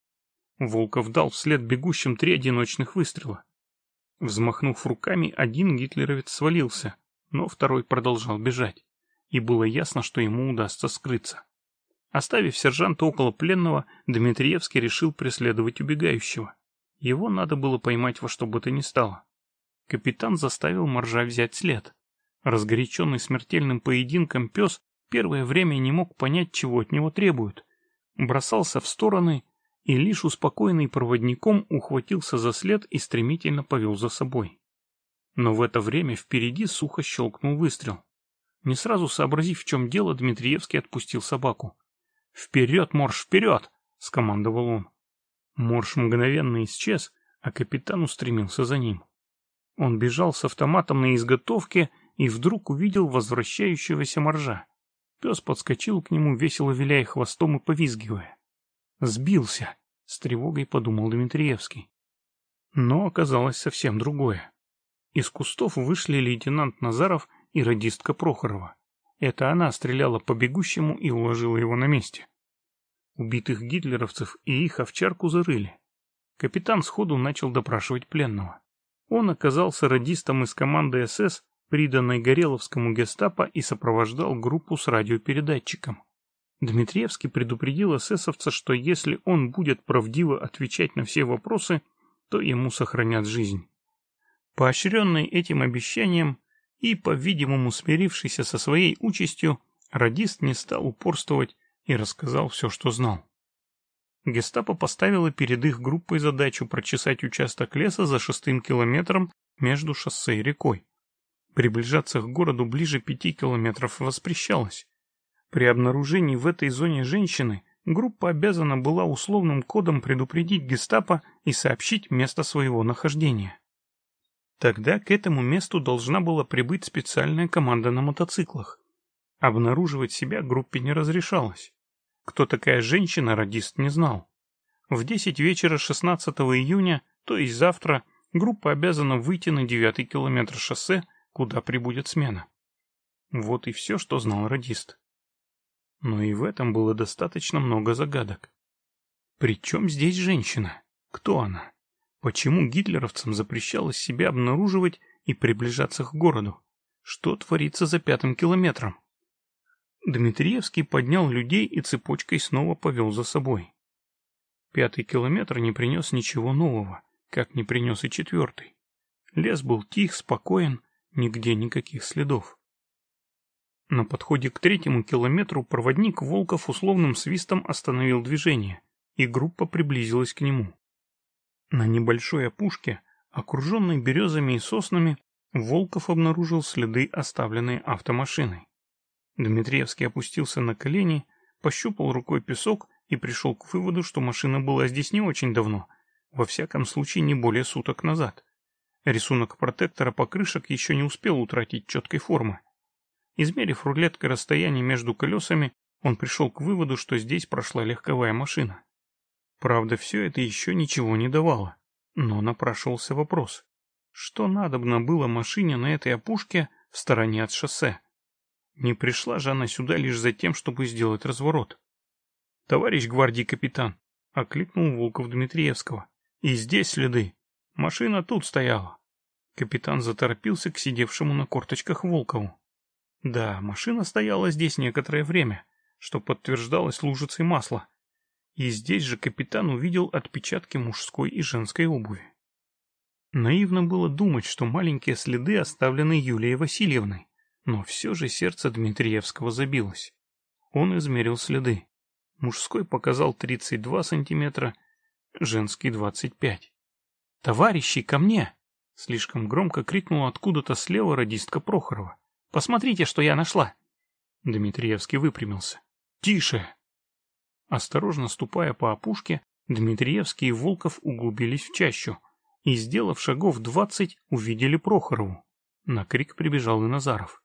S2: Волков дал вслед бегущим три одиночных выстрела. Взмахнув руками, один гитлеровец свалился, но второй продолжал бежать, и было ясно, что ему удастся скрыться. Оставив сержанта около пленного, Дмитриевский решил преследовать убегающего. Его надо было поймать во что бы то ни стало. Капитан заставил Моржа взять след. Разгоряченный смертельным поединком пес первое время не мог понять, чего от него требуют. Бросался в стороны и лишь успокоенный проводником ухватился за след и стремительно повел за собой. Но в это время впереди сухо щелкнул выстрел. Не сразу сообразив, в чем дело, Дмитриевский отпустил собаку. «Вперед, морж вперед!» — скомандовал он. Морж мгновенно исчез, а капитан устремился за ним. Он бежал с автоматом на изготовке и вдруг увидел возвращающегося моржа. Пес подскочил к нему, весело виляя хвостом и повизгивая. Сбился, с тревогой подумал Дмитриевский. Но оказалось совсем другое. Из кустов вышли лейтенант Назаров и радистка Прохорова. Это она стреляла по бегущему и уложила его на месте. Убитых гитлеровцев и их овчарку зарыли. Капитан сходу начал допрашивать пленного. Он оказался радистом из команды СС, приданной Гореловскому гестапо и сопровождал группу с радиопередатчиком. Дмитриевский предупредил эсэсовца, что если он будет правдиво отвечать на все вопросы, то ему сохранят жизнь. Поощренный этим обещанием и, по-видимому, смирившийся со своей участью, радист не стал упорствовать и рассказал все, что знал. Гестапо поставило перед их группой задачу прочесать участок леса за шестым километром между шоссе и рекой. Приближаться к городу ближе пяти километров воспрещалось. При обнаружении в этой зоне женщины группа обязана была условным кодом предупредить гестапо и сообщить место своего нахождения. Тогда к этому месту должна была прибыть специальная команда на мотоциклах. Обнаруживать себя группе не разрешалось. Кто такая женщина, радист не знал. В 10 вечера 16 июня, то есть завтра, группа обязана выйти на девятый километр шоссе, куда прибудет смена. Вот и все, что знал радист но и в этом было достаточно много загадок. Причем здесь женщина? Кто она? Почему гитлеровцам запрещалось себя обнаруживать и приближаться к городу? Что творится за пятым километром? Дмитриевский поднял людей и цепочкой снова повел за собой. Пятый километр не принес ничего нового, как не принес и четвертый. Лес был тих, спокоен, нигде никаких следов. На подходе к третьему километру проводник Волков условным свистом остановил движение, и группа приблизилась к нему. На небольшой опушке, окруженной березами и соснами, Волков обнаружил следы, оставленные автомашиной. Дмитриевский опустился на колени, пощупал рукой песок и пришел к выводу, что машина была здесь не очень давно, во всяком случае не более суток назад. Рисунок протектора покрышек еще не успел утратить четкой формы. Измерив рулеткой расстояние между колесами, он пришел к выводу, что здесь прошла легковая машина. Правда, все это еще ничего не давало. Но напрашивался вопрос, что надобно было машине на этой опушке в стороне от шоссе? Не пришла же она сюда лишь за тем, чтобы сделать разворот. — Товарищ гвардии капитан! — окликнул Волков Дмитриевского. — И здесь следы. Машина тут стояла. Капитан заторопился к сидевшему на корточках Волкову. Да, машина стояла здесь некоторое время, что подтверждалось лужицей масла. И здесь же капитан увидел отпечатки мужской и женской обуви. Наивно было думать, что маленькие следы оставлены Юлией Васильевной, но все же сердце Дмитриевского забилось. Он измерил следы. Мужской показал 32 сантиметра, женский 25. «Товарищи, ко мне!» — слишком громко крикнула откуда-то слева радистка Прохорова. Посмотрите, что я нашла!» Дмитриевский выпрямился. «Тише!» Осторожно ступая по опушке, Дмитриевский и Волков углубились в чащу и, сделав шагов двадцать, увидели Прохорову. На крик прибежал и Назаров.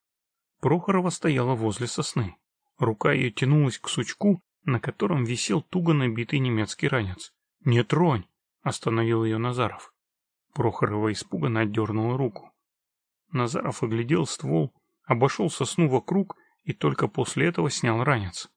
S2: Прохорова стояла возле сосны. Рука ее тянулась к сучку, на котором висел туго набитый немецкий ранец. «Не тронь!» — остановил ее Назаров. Прохорова испуганно отдернула руку. Назаров оглядел ствол, обошел сосну вокруг и только после этого снял ранец.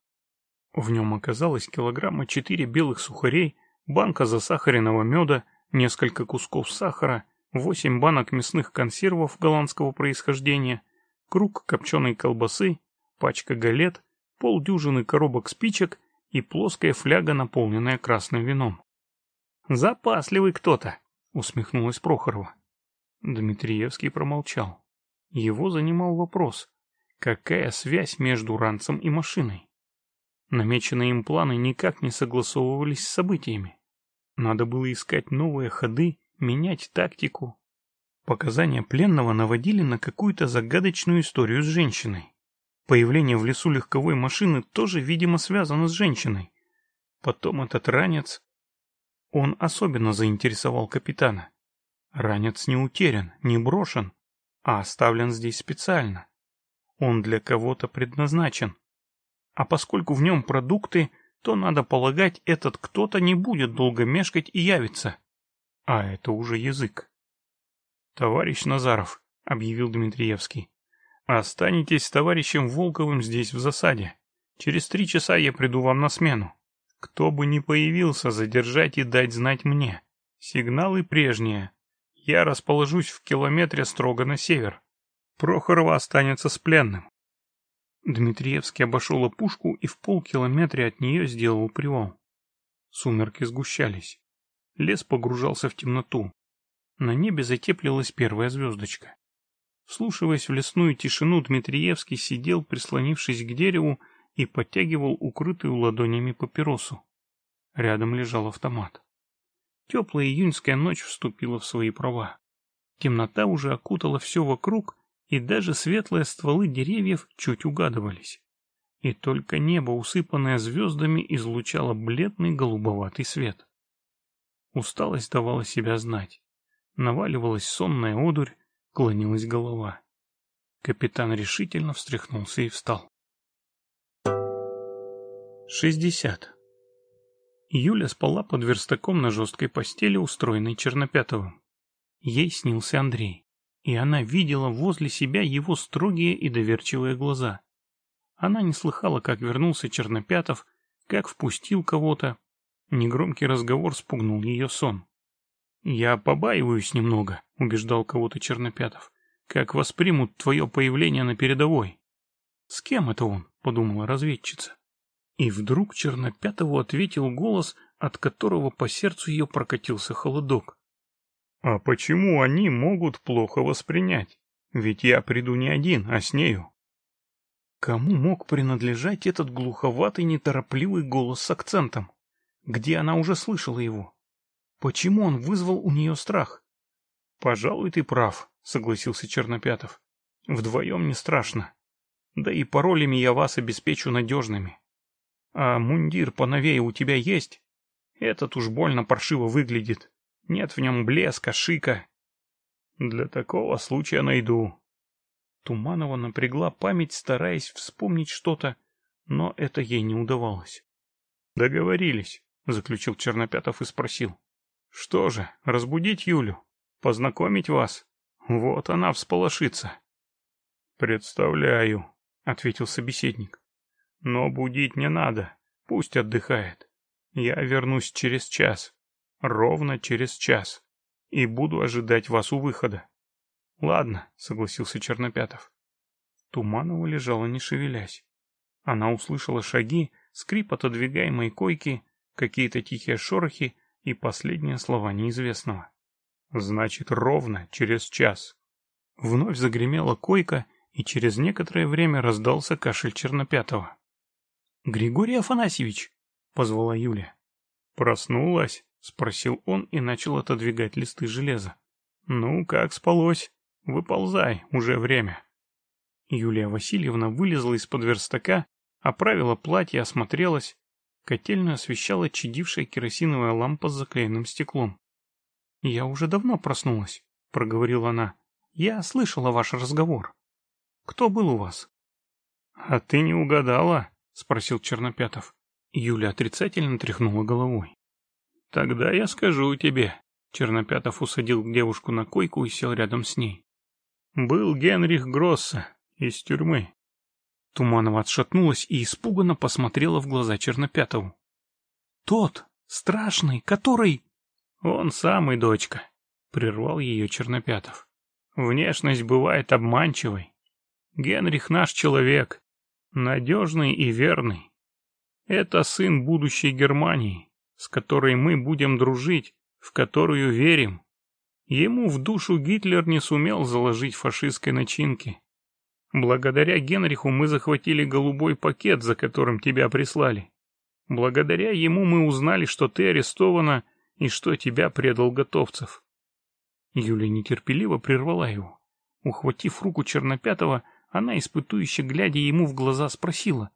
S2: В нем оказалось килограмма четыре белых сухарей, банка засахаренного меда, несколько кусков сахара, восемь банок мясных консервов голландского происхождения, круг копченой колбасы, пачка галет, полдюжины коробок спичек и плоская фляга, наполненная красным вином. «Запасливый кто-то!» — усмехнулась Прохорова. Дмитриевский промолчал. Его занимал вопрос, какая связь между ранцем и машиной? Намеченные им планы никак не согласовывались с событиями. Надо было искать новые ходы, менять тактику. Показания пленного наводили на какую-то загадочную историю с женщиной. Появление в лесу легковой машины тоже, видимо, связано с женщиной. Потом этот ранец... Он особенно заинтересовал капитана. Ранец не утерян, не брошен а оставлен здесь специально. Он для кого-то предназначен. А поскольку в нем продукты, то, надо полагать, этот кто-то не будет долго мешкать и явится. А это уже язык. «Товарищ Назаров», — объявил Дмитриевский, — «останетесь с товарищем Волковым здесь в засаде. Через три часа я приду вам на смену. Кто бы ни появился, задержать и дать знать мне. Сигналы прежние, я расположусь в километре строго на север. Прохорова останется с пленным. Дмитриевский обошел опушку и в полкилометре от нее сделал привал. Сумерки сгущались. Лес погружался в темноту. На небе затеплилась первая звездочка. Вслушиваясь в лесную тишину, Дмитриевский сидел, прислонившись к дереву, и подтягивал укрытую ладонями папиросу. Рядом лежал автомат. Теплая июньская ночь вступила в свои права. Темнота уже окутала все вокруг, и даже светлые стволы деревьев чуть угадывались. И только небо, усыпанное звездами, излучало бледный голубоватый свет. Усталость давала себя знать. Наваливалась сонная одурь, клонилась голова. Капитан решительно встряхнулся и встал. 60. Юля спала под верстаком на жесткой постели, устроенной Чернопятовым. Ей снился Андрей, и она видела возле себя его строгие и доверчивые глаза. Она не слыхала, как вернулся Чернопятов, как впустил кого-то. Негромкий разговор спугнул ее сон. «Я побаиваюсь немного», — убеждал кого-то Чернопятов. «Как воспримут твое появление на передовой?» «С кем это он?» — подумала разведчица. И вдруг Чернопятову ответил голос, от которого по сердцу ее прокатился холодок. «А почему они могут плохо воспринять? Ведь я приду не один, а с нею». Кому мог принадлежать этот глуховатый, неторопливый голос с акцентом? Где она уже слышала его? Почему он вызвал у нее страх? «Пожалуй, ты прав», — согласился Чернопятов. «Вдвоем не страшно. Да и паролями я вас обеспечу надежными. «А мундир поновее у тебя есть? Этот уж больно паршиво выглядит. Нет в нем блеска, шика». «Для такого случая найду». Туманова напрягла память, стараясь вспомнить что-то, но это ей не удавалось. «Договорились», — заключил Чернопятов и спросил. «Что же, разбудить Юлю? Познакомить вас? Вот она всполошится». «Представляю», — ответил собеседник. Но будить не надо, пусть отдыхает. Я вернусь через час, ровно через час, и буду ожидать вас у выхода. — Ладно, — согласился Чернопятов. Туманова лежала, не шевелясь. Она услышала шаги, скрип отодвигаемой койки, какие-то тихие шорохи и последние слова неизвестного. «Значит, ровно через час». Вновь загремела койка, и через некоторое время раздался кашель Чернопятого. — Григорий Афанасьевич! — позвала Юля. — Проснулась? — спросил он и начал отодвигать листы железа. — Ну, как спалось? Выползай, уже время. Юлия Васильевна вылезла из-под верстака, оправила платье, осмотрелась. Котельную освещала чадившая керосиновая лампа с заклеенным стеклом. — Я уже давно проснулась, — проговорила она. — Я слышала ваш разговор. Кто был у вас? — А ты не угадала, — спросил Чернопятов. Юля отрицательно тряхнула головой. «Тогда я скажу тебе». Чернопятов усадил девушку на койку и сел рядом с ней. «Был Генрих Гросса из тюрьмы». Туманова отшатнулась и испуганно посмотрела в глаза Чернопятову. «Тот, страшный, который...» «Он самый, дочка», — прервал ее Чернопятов. «Внешность бывает обманчивой. Генрих наш человек, надежный и верный. Это сын будущей Германии, с которой мы будем дружить, в которую верим. Ему в душу Гитлер не сумел заложить фашистской начинки. Благодаря Генриху мы захватили голубой пакет, за которым тебя прислали. Благодаря ему мы узнали, что ты арестована и что тебя предал Готовцев. Юлия нетерпеливо прервала его. Ухватив руку Чернопятого, она, испытующе глядя ему в глаза, спросила.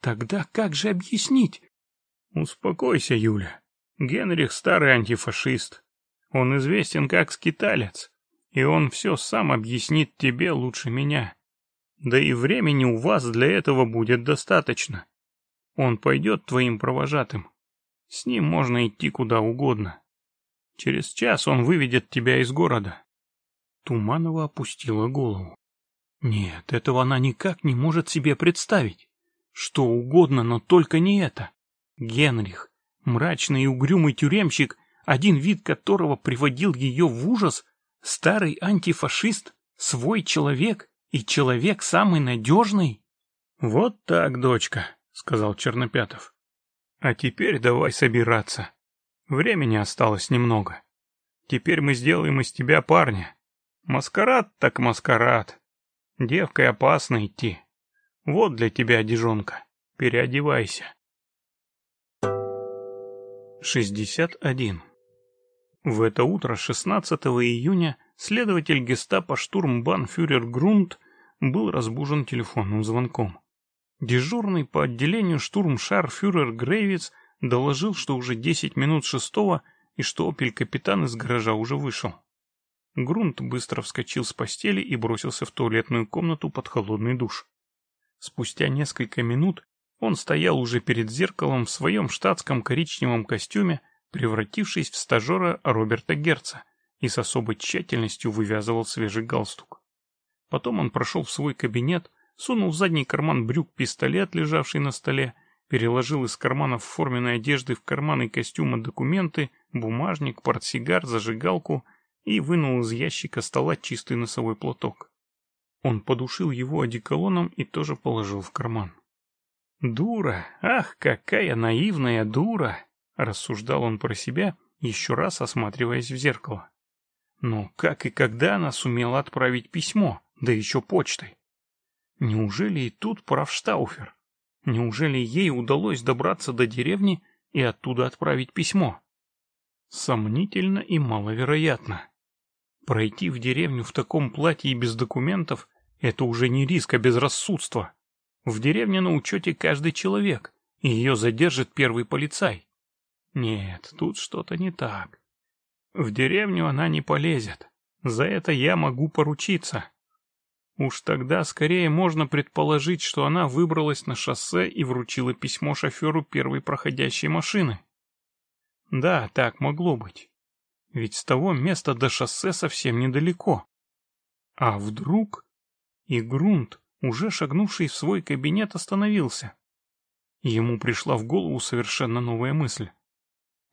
S2: «Тогда как же объяснить?» «Успокойся, Юля. Генрих — старый антифашист. Он известен как скиталец, и он все сам объяснит тебе лучше меня. Да и времени у вас для этого будет достаточно. Он пойдет твоим провожатым. С ним можно идти куда угодно. Через час он выведет тебя из города». Туманова опустила голову. Нет, этого она никак не может себе представить. Что угодно, но только не это. Генрих, мрачный и угрюмый тюремщик, один вид которого приводил ее в ужас, старый антифашист, свой человек и человек самый надежный. — Вот так, дочка, — сказал Чернопятов. — А теперь давай собираться. Времени осталось немного. Теперь мы сделаем из тебя парня. Маскарад так маскарад. Девкой опасно идти. Вот для тебя одежонка. Переодевайся. 61. В это утро 16 июня следователь гестапо штурмбанфюрер Грунт был разбужен телефонным звонком. Дежурный по отделению штурмшарфюрер Грейвиц доложил, что уже 10 минут шестого и что опель-капитан из гаража уже вышел. Грунт быстро вскочил с постели и бросился в туалетную комнату под холодный душ. Спустя несколько минут он стоял уже перед зеркалом в своем штатском коричневом костюме, превратившись в стажера Роберта Герца, и с особой тщательностью вывязывал свежий галстук. Потом он прошел в свой кабинет, сунул в задний карман брюк пистолет, лежавший на столе, переложил из карманов форменной одежды в карманы костюма документы, бумажник, портсигар, зажигалку — и вынул из ящика стола чистый носовой платок. Он подушил его одеколоном и тоже положил в карман. «Дура! Ах, какая наивная дура!» — рассуждал он про себя, еще раз осматриваясь в зеркало. Но как и когда она сумела отправить письмо, да еще почтой? Неужели и тут прав Штауфер? Неужели ей удалось добраться до деревни и оттуда отправить письмо? Сомнительно и маловероятно. Пройти в деревню в таком платье и без документов – это уже не риск, а безрассудство. В деревне на учете каждый человек, и ее задержит первый полицай. Нет, тут что-то не так. В деревню она не полезет. За это я могу поручиться. Уж тогда скорее можно предположить, что она выбралась на шоссе и вручила письмо шоферу первой проходящей машины. Да, так могло быть. Ведь с того места до шоссе совсем недалеко. А вдруг... И грунт, уже шагнувший в свой кабинет, остановился. Ему пришла в голову совершенно новая мысль.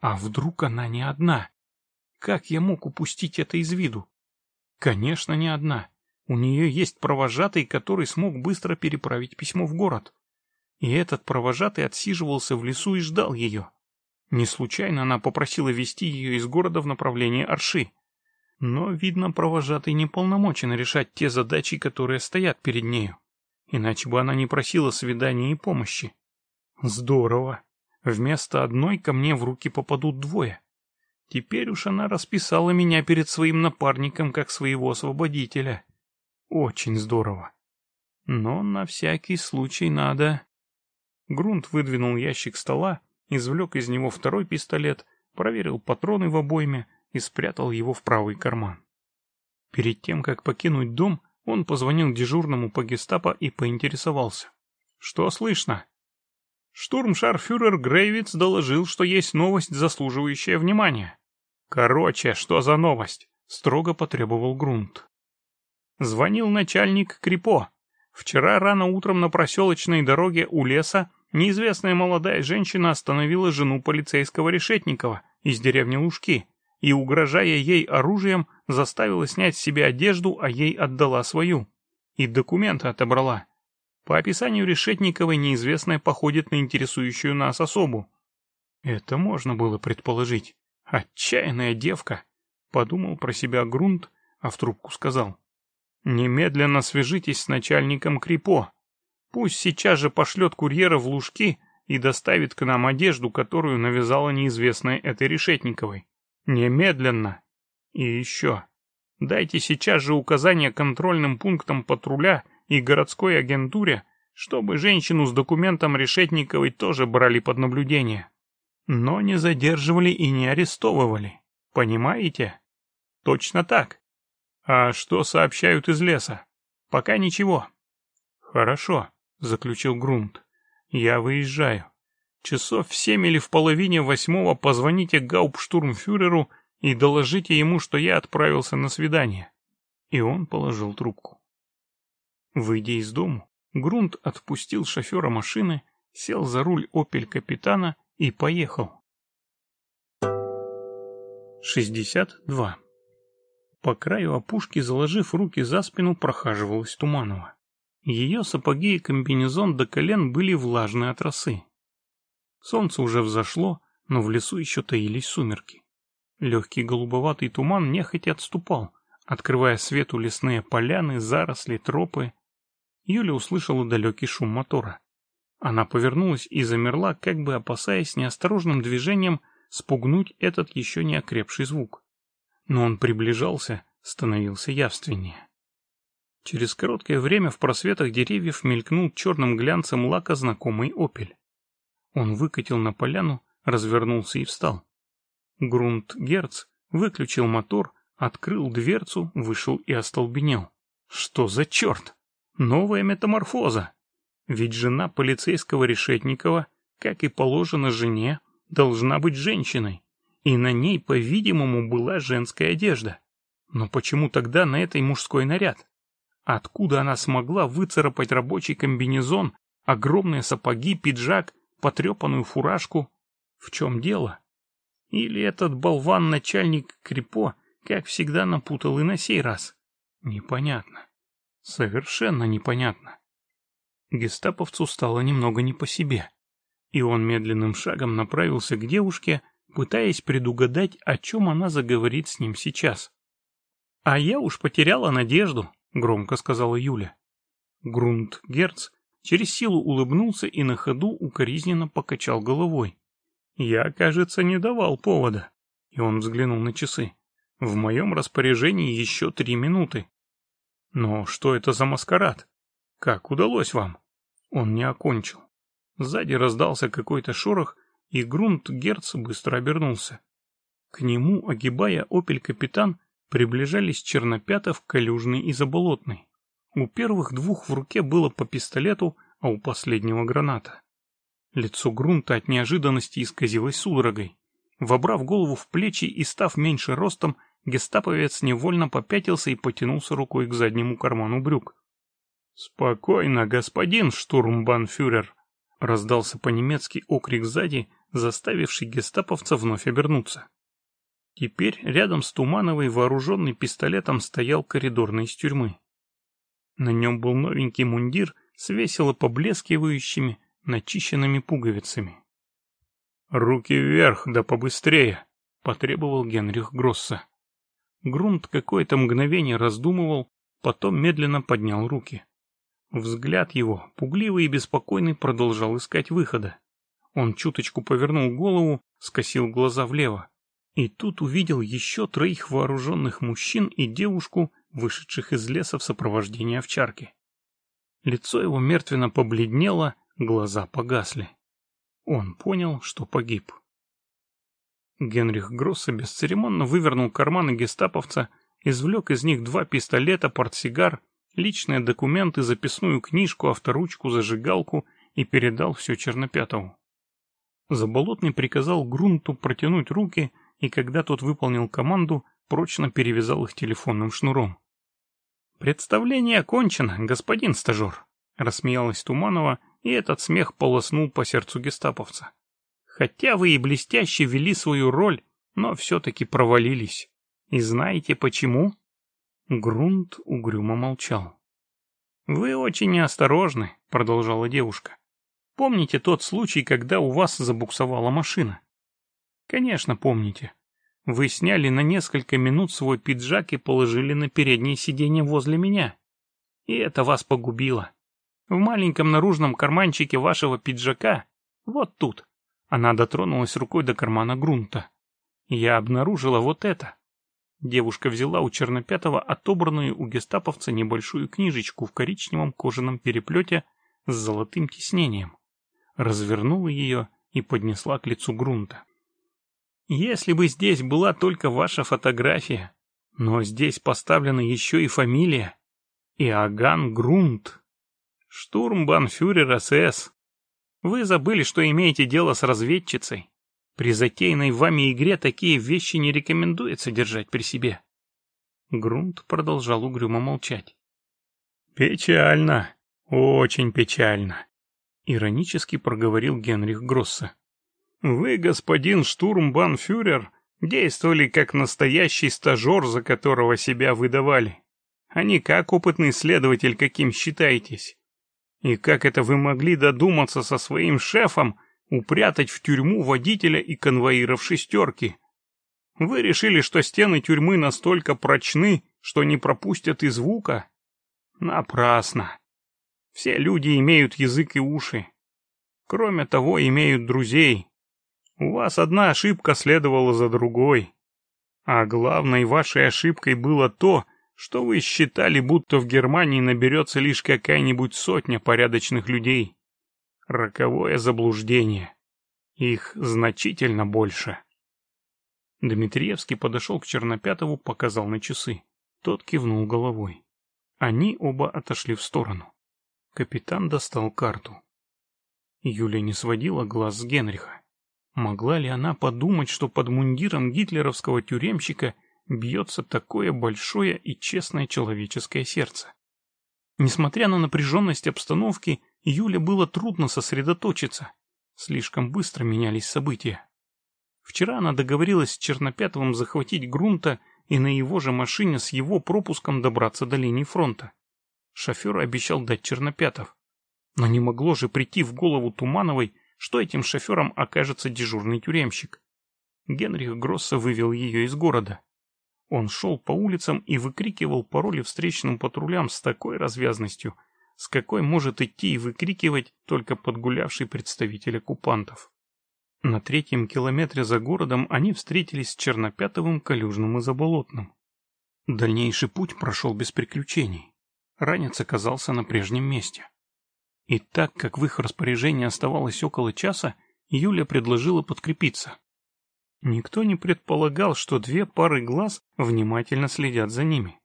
S2: А вдруг она не одна? Как я мог упустить это из виду? Конечно, не одна. У нее есть провожатый, который смог быстро переправить письмо в город. И этот провожатый отсиживался в лесу и ждал ее. Не случайно она попросила вести ее из города в направлении Арши. Но, видно, провожатый не полномочен решать те задачи, которые стоят перед нею. Иначе бы она не просила свидания и помощи. Здорово. Вместо одной ко мне в руки попадут двое. Теперь уж она расписала меня перед своим напарником как своего освободителя. Очень здорово. Но на всякий случай надо... Грунт выдвинул ящик стола, извлек из него второй пистолет, проверил патроны в обойме и спрятал его в правый карман. Перед тем, как покинуть дом, он позвонил дежурному по гестапо и поинтересовался. «Что слышно?» Штурмшарфюрер Грейвиц доложил, что есть новость, заслуживающая внимания. «Короче, что за новость?» — строго потребовал Грунт. Звонил начальник Крипо. Вчера рано утром на проселочной дороге у леса неизвестная молодая женщина остановила жену полицейского Решетникова из деревни Лужки и, угрожая ей оружием, заставила снять с себя одежду, а ей отдала свою. И документы отобрала. По описанию Решетниковой неизвестная походит на интересующую нас особу. Это можно было предположить. Отчаянная девка. Подумал про себя Грунт, а в трубку сказал. Немедленно свяжитесь с начальником Крипо. Пусть сейчас же пошлет курьера в Лужки и доставит к нам одежду, которую навязала неизвестная этой Решетниковой. Немедленно. И еще. Дайте сейчас же указания контрольным пунктам патруля и городской агентуре, чтобы женщину с документом Решетниковой тоже брали под наблюдение. Но не задерживали и не арестовывали. Понимаете? Точно так. А что сообщают из леса? Пока ничего. Хорошо заключил Грунт. «Я выезжаю. Часов в семь или в половине восьмого позвоните гауптштурмфюреру и доложите ему, что я отправился на свидание». И он положил трубку. Выйдя из дому, Грунт отпустил шофера машины, сел за руль «Опель» капитана и поехал. 62. По краю опушки, заложив руки за спину, прохаживалась Туманова. Ее сапоги и комбинезон до колен были влажны от росы. Солнце уже взошло, но в лесу еще таились сумерки. Легкий голубоватый туман нехотя отступал, открывая свету лесные поляны, заросли, тропы. Юля услышала далекий шум мотора. Она повернулась и замерла, как бы опасаясь неосторожным движением спугнуть этот еще не окрепший звук. Но он приближался, становился явственнее. Через короткое время в просветах деревьев мелькнул черным глянцем лака знакомый опель. Он выкатил на поляну, развернулся и встал. Грунт Герц выключил мотор, открыл дверцу, вышел и остолбенел. Что за черт? Новая метаморфоза! Ведь жена полицейского Решетникова, как и положено жене, должна быть женщиной, и на ней, по-видимому, была женская одежда. Но почему тогда на этой мужской наряд? Откуда она смогла выцарапать рабочий комбинезон, огромные сапоги, пиджак, потрепанную фуражку? В чем дело? Или этот болван-начальник Крипо, как всегда, напутал и на сей раз? Непонятно. Совершенно непонятно. Гестаповцу стало немного не по себе, и он медленным шагом направился к девушке, пытаясь предугадать, о чем она заговорит с ним сейчас. «А я уж потеряла надежду», — громко сказала Юля. Грунт-Герц через силу улыбнулся и на ходу укоризненно покачал головой. «Я, кажется, не давал повода». И он взглянул на часы. «В моем распоряжении еще три минуты». «Но что это за маскарад? Как удалось вам?» Он не окончил. Сзади раздался какой-то шорох, и грунт Герц быстро обернулся. К нему, огибая опель-капитан, Приближались Чернопятов, Калюжный и Заболотный. У первых двух в руке было по пистолету, а у последнего граната. Лицо грунта от неожиданности исказилось судорогой. Вобрав голову в плечи и став меньше ростом, гестаповец невольно попятился и потянулся рукой к заднему карману брюк. «Спокойно, господин штурмбанфюрер!» — раздался по-немецки окрик сзади, заставивший гестаповца вновь обернуться. Теперь рядом с Тумановой, вооруженный пистолетом, стоял коридорный из тюрьмы. На нем был новенький мундир с весело поблескивающими, начищенными пуговицами. «Руки вверх, да побыстрее!» — потребовал Генрих Гросса. Грунт какое-то мгновение раздумывал, потом медленно поднял руки. Взгляд его, пугливый и беспокойный, продолжал искать выхода. Он чуточку повернул голову, скосил глаза влево. И тут увидел еще троих вооруженных мужчин и девушку, вышедших из леса в сопровождении овчарки. Лицо его мертвенно побледнело, глаза погасли. Он понял, что погиб. Генрих Гросса бесцеремонно вывернул карманы гестаповца, извлек из них два пистолета, портсигар, личные документы, записную книжку, авторучку, зажигалку и передал все Чернопятову. Заболотный приказал Грунту протянуть руки — и когда тот выполнил команду, прочно перевязал их телефонным шнуром. «Представление окончено, господин стажер», — рассмеялась Туманова, и этот смех полоснул по сердцу гестаповца. «Хотя вы и блестяще вели свою роль, но все-таки провалились. И знаете почему?» Грунт угрюмо молчал. «Вы очень неосторожны», — продолжала девушка. «Помните тот случай, когда у вас забуксовала машина? Конечно, помните. Вы сняли на несколько минут свой пиджак и положили на переднее сиденье возле меня. И это вас погубило. В маленьком наружном карманчике вашего пиджака, вот тут, она дотронулась рукой до кармана грунта. Я обнаружила вот это. Девушка взяла у Чернопятого отобранную у гестаповца небольшую книжечку в коричневом кожаном переплете с золотым тиснением. Развернула ее и поднесла к лицу грунта. Если бы здесь была только ваша фотография, но здесь поставлена еще и фамилия. Иоганн Грунт. Штурмбанфюрер СС. Вы забыли, что имеете дело с разведчицей. При затеянной вами игре такие вещи не рекомендуется держать при себе. Грунт продолжал угрюмо молчать. «Печально, очень печально», — иронически проговорил Генрих Гросса. Вы, господин штурмбанфюрер, действовали как настоящий стажер, за которого себя выдавали, а не как опытный следователь, каким считаетесь. И как это вы могли додуматься со своим шефом упрятать в тюрьму водителя и в шестерки? Вы решили, что стены тюрьмы настолько прочны, что не пропустят и звука? Напрасно. Все люди имеют язык и уши. Кроме того, имеют друзей, у вас одна ошибка следовала за другой. А главной вашей ошибкой было то, что вы считали, будто в Германии наберется лишь какая-нибудь сотня порядочных людей. Роковое заблуждение. Их значительно больше. Дмитриевский подошел к Чернопятову, показал на часы. Тот кивнул головой. Они оба отошли в сторону. Капитан достал карту. Юля не сводила глаз с Генриха. Могла ли она подумать, что под мундиром гитлеровского тюремщика бьется такое большое и честное человеческое сердце? Несмотря на напряженность обстановки, Юле было трудно сосредоточиться. Слишком быстро менялись события. Вчера она договорилась с Чернопятовым захватить грунта и на его же машине с его пропуском добраться до линии фронта. Шофер обещал дать Чернопятов. Но не могло же прийти в голову Тумановой, что этим шофером окажется дежурный тюремщик. Генрих Гросса вывел ее из города. Он шел по улицам и выкрикивал пароли встречным патрулям с такой развязностью, с какой может идти и выкрикивать только подгулявший представитель оккупантов. На третьем километре за городом они встретились с Чернопятовым, Калюжным и Заболотным. Дальнейший путь прошел без приключений. Ранец оказался на прежнем месте. И так как в их распоряжении оставалось около часа, Юля предложила подкрепиться. Никто не предполагал, что две пары глаз внимательно следят за ними.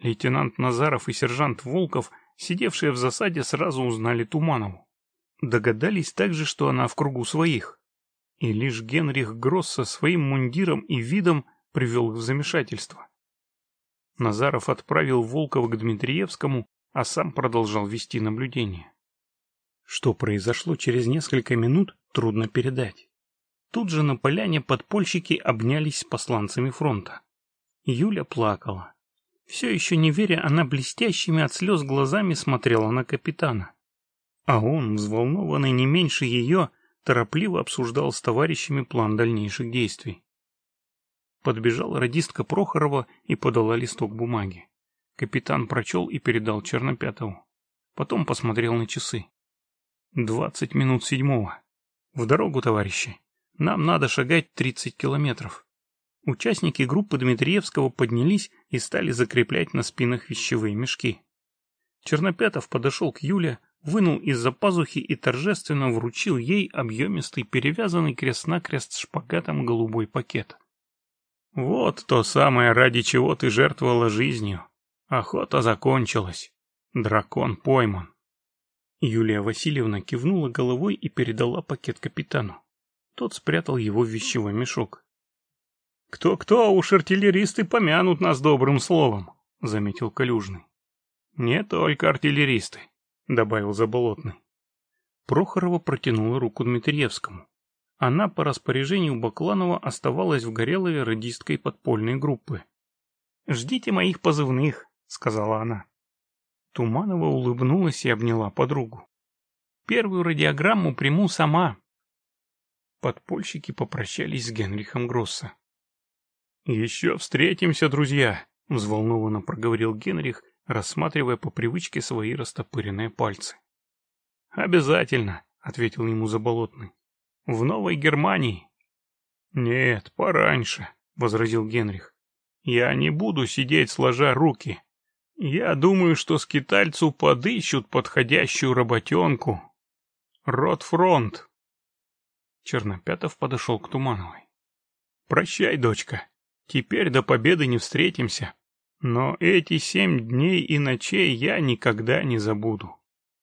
S2: Лейтенант Назаров и сержант Волков, сидевшие в засаде, сразу узнали Туманову. Догадались также, что она в кругу своих. И лишь Генрих Гросс со своим мундиром и видом привел их в замешательство. Назаров отправил Волкова к Дмитриевскому, а сам продолжал вести наблюдение. Что произошло через несколько минут, трудно передать. Тут же на поляне подпольщики обнялись с посланцами фронта. Юля плакала. Все еще не веря, она блестящими от слез глазами смотрела на капитана. А он, взволнованный не меньше ее, торопливо обсуждал с товарищами план дальнейших действий. Подбежала радистка Прохорова и подала листок бумаги. Капитан прочел и передал Чернопятову. Потом посмотрел на часы. «Двадцать минут седьмого. В дорогу, товарищи. Нам надо шагать тридцать километров». Участники группы Дмитриевского поднялись и стали закреплять на спинах вещевые мешки. Чернопятов подошел к Юле, вынул из-за пазухи и торжественно вручил ей объемистый, перевязанный крест-накрест шпагатом голубой пакет. «Вот то самое, ради чего ты жертвовала жизнью. Охота закончилась. Дракон пойман». Юлия Васильевна кивнула головой и передала пакет капитану. Тот спрятал его в вещевой мешок. «Кто-кто, а уж артиллеристы помянут нас добрым словом», — заметил Калюжный. «Не только артиллеристы», — добавил Заболотный. Прохорова протянула руку Дмитриевскому. Она по распоряжению Бакланова оставалась в Горелове радисткой подпольной группы. «Ждите моих позывных», — сказала она. Туманова улыбнулась и обняла подругу. «Первую радиограмму приму сама». Подпольщики попрощались с Генрихом Гросса. «Еще встретимся, друзья!» — взволнованно проговорил Генрих, рассматривая по привычке свои растопыренные пальцы. «Обязательно!» — ответил ему Заболотный. «В Новой Германии!» «Нет, пораньше!» — возразил Генрих. «Я не буду сидеть, сложа руки!» Я думаю, что скитальцу подыщут подходящую работенку. Ротфронт. Чернопятов подошел к Тумановой. Прощай, дочка. Теперь до победы не встретимся. Но эти семь дней и ночей я никогда не забуду.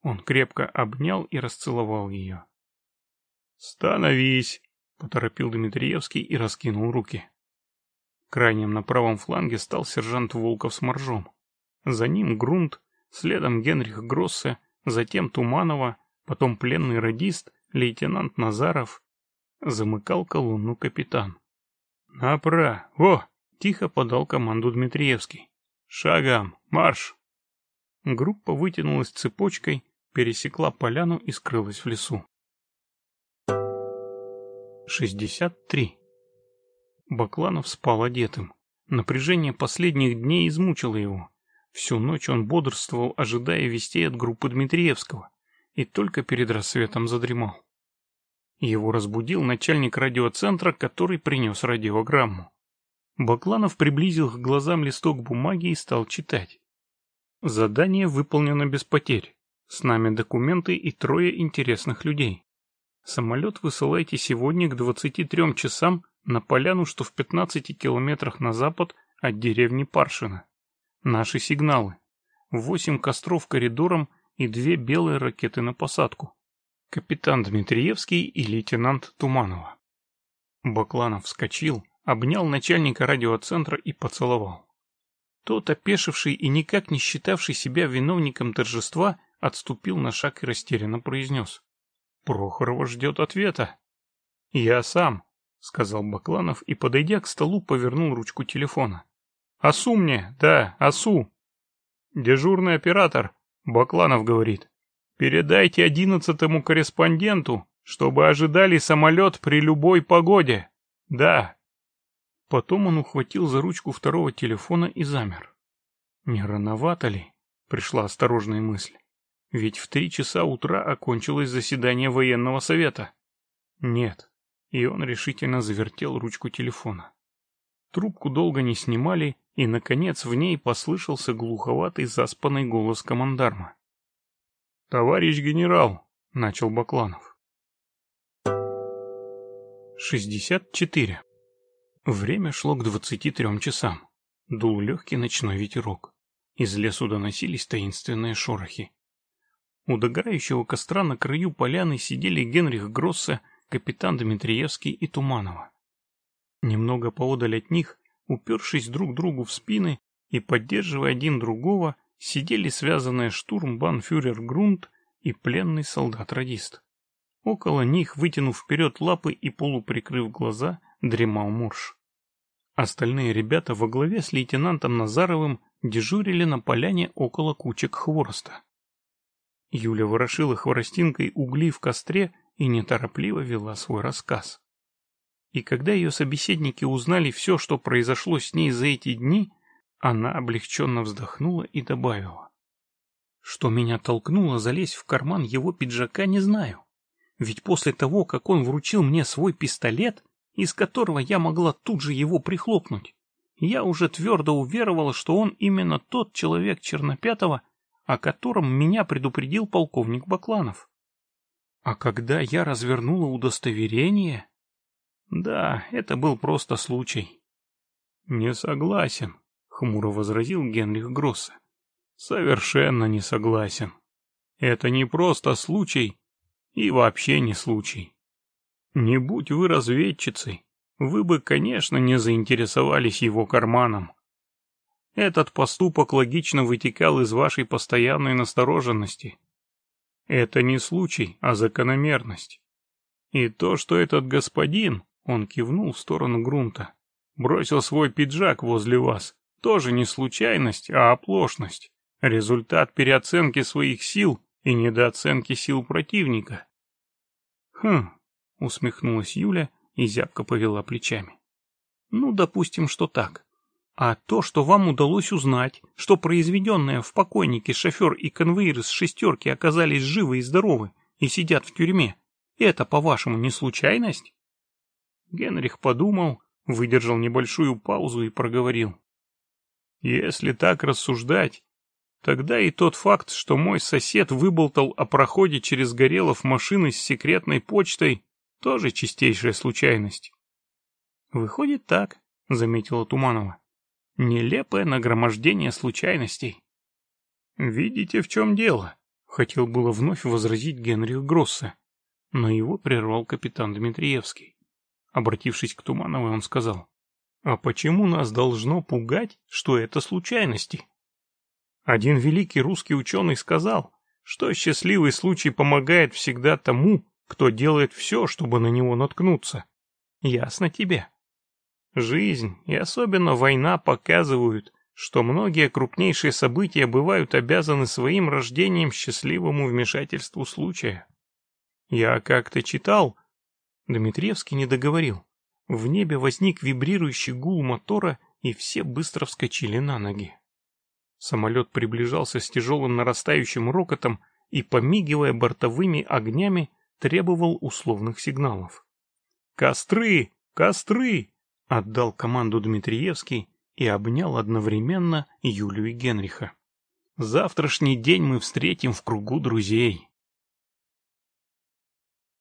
S2: Он крепко обнял и расцеловал ее. «Становись!» — поторопил Дмитриевский и раскинул руки. Крайним на правом фланге стал сержант Волков с моржом. За ним Грунт, следом Генрих Гроссе, затем Туманова, потом пленный радист, лейтенант Назаров. Замыкал колонну капитан. «Напра! Во!» — тихо подал команду Дмитриевский. «Шагом! Марш!» Группа вытянулась цепочкой, пересекла поляну и скрылась в лесу. 63. Бакланов спал одетым. Напряжение последних дней измучило его. Всю ночь он бодрствовал, ожидая вестей от группы Дмитриевского, и только перед рассветом задремал. Его разбудил начальник радиоцентра, который принес радиограмму. Бакланов приблизил к глазам листок бумаги и стал читать. Задание выполнено без потерь. С нами документы и трое интересных людей. Самолет высылайте сегодня к 23 часам на поляну, что в 15 километрах на запад от деревни Паршина. Наши сигналы. Восемь костров коридором и две белые ракеты на посадку. Капитан Дмитриевский и лейтенант Туманова. Бакланов вскочил, обнял начальника радиоцентра и поцеловал. Тот, опешивший и никак не считавший себя виновником торжества, отступил на шаг и растерянно произнес. «Прохорова ждет ответа». «Я сам», — сказал Бакланов и, подойдя к столу, повернул ручку телефона. «Асу мне, да, Асу!» «Дежурный оператор», — Бакланов говорит. «Передайте одиннадцатому корреспонденту, чтобы ожидали самолет при любой погоде. Да». Потом он ухватил за ручку второго телефона и замер. «Не рановато ли?» — пришла осторожная мысль. «Ведь в три часа утра окончилось заседание военного совета». «Нет». И он решительно завертел ручку телефона. Трубку долго не снимали, и, наконец, в ней послышался глуховатый заспанный голос командарма. «Товарищ генерал!» — начал Бакланов. 64. Время шло к 23 часам. Дул легкий ночной ветерок. Из лесу доносились таинственные шорохи. У догорающего костра на краю поляны сидели Генрих Гроссе, капитан Дмитриевский и Туманова. Немного поодаль от них упершись друг другу в спины и поддерживая один другого, сидели связанные штурмбанфюрер Грунт и пленный солдат-радист. Около них, вытянув вперед лапы и полуприкрыв глаза, дремал морж. Остальные ребята во главе с лейтенантом Назаровым дежурили на поляне около кучек хвороста. Юля ворошила хворостинкой угли в костре и неторопливо вела свой рассказ. И когда ее собеседники узнали все, что произошло с ней за эти дни, она облегченно вздохнула и добавила. Что меня толкнуло залезть в карман его пиджака, не знаю. Ведь после того, как он вручил мне свой пистолет, из которого я могла тут же его прихлопнуть, я уже твердо уверовала, что он именно тот человек Чернопятого, о котором меня предупредил полковник Бакланов. А когда я развернула удостоверение, да, это был просто случай. Не согласен, хмуро возразил Генрих Гросса. Совершенно не согласен. Это не просто случай и вообще не случай. Не будь вы разведчицей, вы бы, конечно, не заинтересовались его карманом. Этот поступок логично вытекал из вашей постоянной настороженности. Это не случай, а закономерность. И то, что этот господин он кивнул в сторону грунта. «Бросил свой пиджак возле вас. Тоже не случайность, а оплошность. Результат переоценки своих сил и недооценки сил противника». «Хм», — усмехнулась Юля и зябко повела плечами. «Ну, допустим, что так. А то, что вам удалось узнать, что произведенные в покойнике шофер и конвейер из шестерки оказались живы и здоровы и сидят в тюрьме, это, по-вашему, не случайность?» Генрих подумал, выдержал небольшую паузу и проговорил. «Если так рассуждать, тогда и тот факт, что мой сосед выболтал о проходе через Горелов машины с секретной почтой, тоже чистейшая случайность». «Выходит так», — заметила Туманова. «Нелепое нагромождение случайностей». «Видите, в чем дело?» — хотел было вновь возразить Генрих Гросса, но его прервал капитан Дмитриевский. Обратившись к Тумановой, он сказал. «А почему нас должно пугать, что это случайности?» Один великий русский ученый сказал, что счастливый случай помогает всегда тому, кто делает все, чтобы на него наткнуться. Ясно тебе? Жизнь и особенно война показывают, что многие крупнейшие события бывают обязаны своим рождением счастливому вмешательству случая. Я как-то читал, Дмитриевский не договорил. В небе возник вибрирующий гул мотора, и все быстро вскочили на ноги. Самолет приближался с тяжелым нарастающим рокотом и, помигивая бортовыми огнями, требовал условных сигналов. «Костры! Костры!» — отдал команду Дмитриевский и обнял одновременно Юлю и Генриха. «Завтрашний день мы встретим в кругу друзей».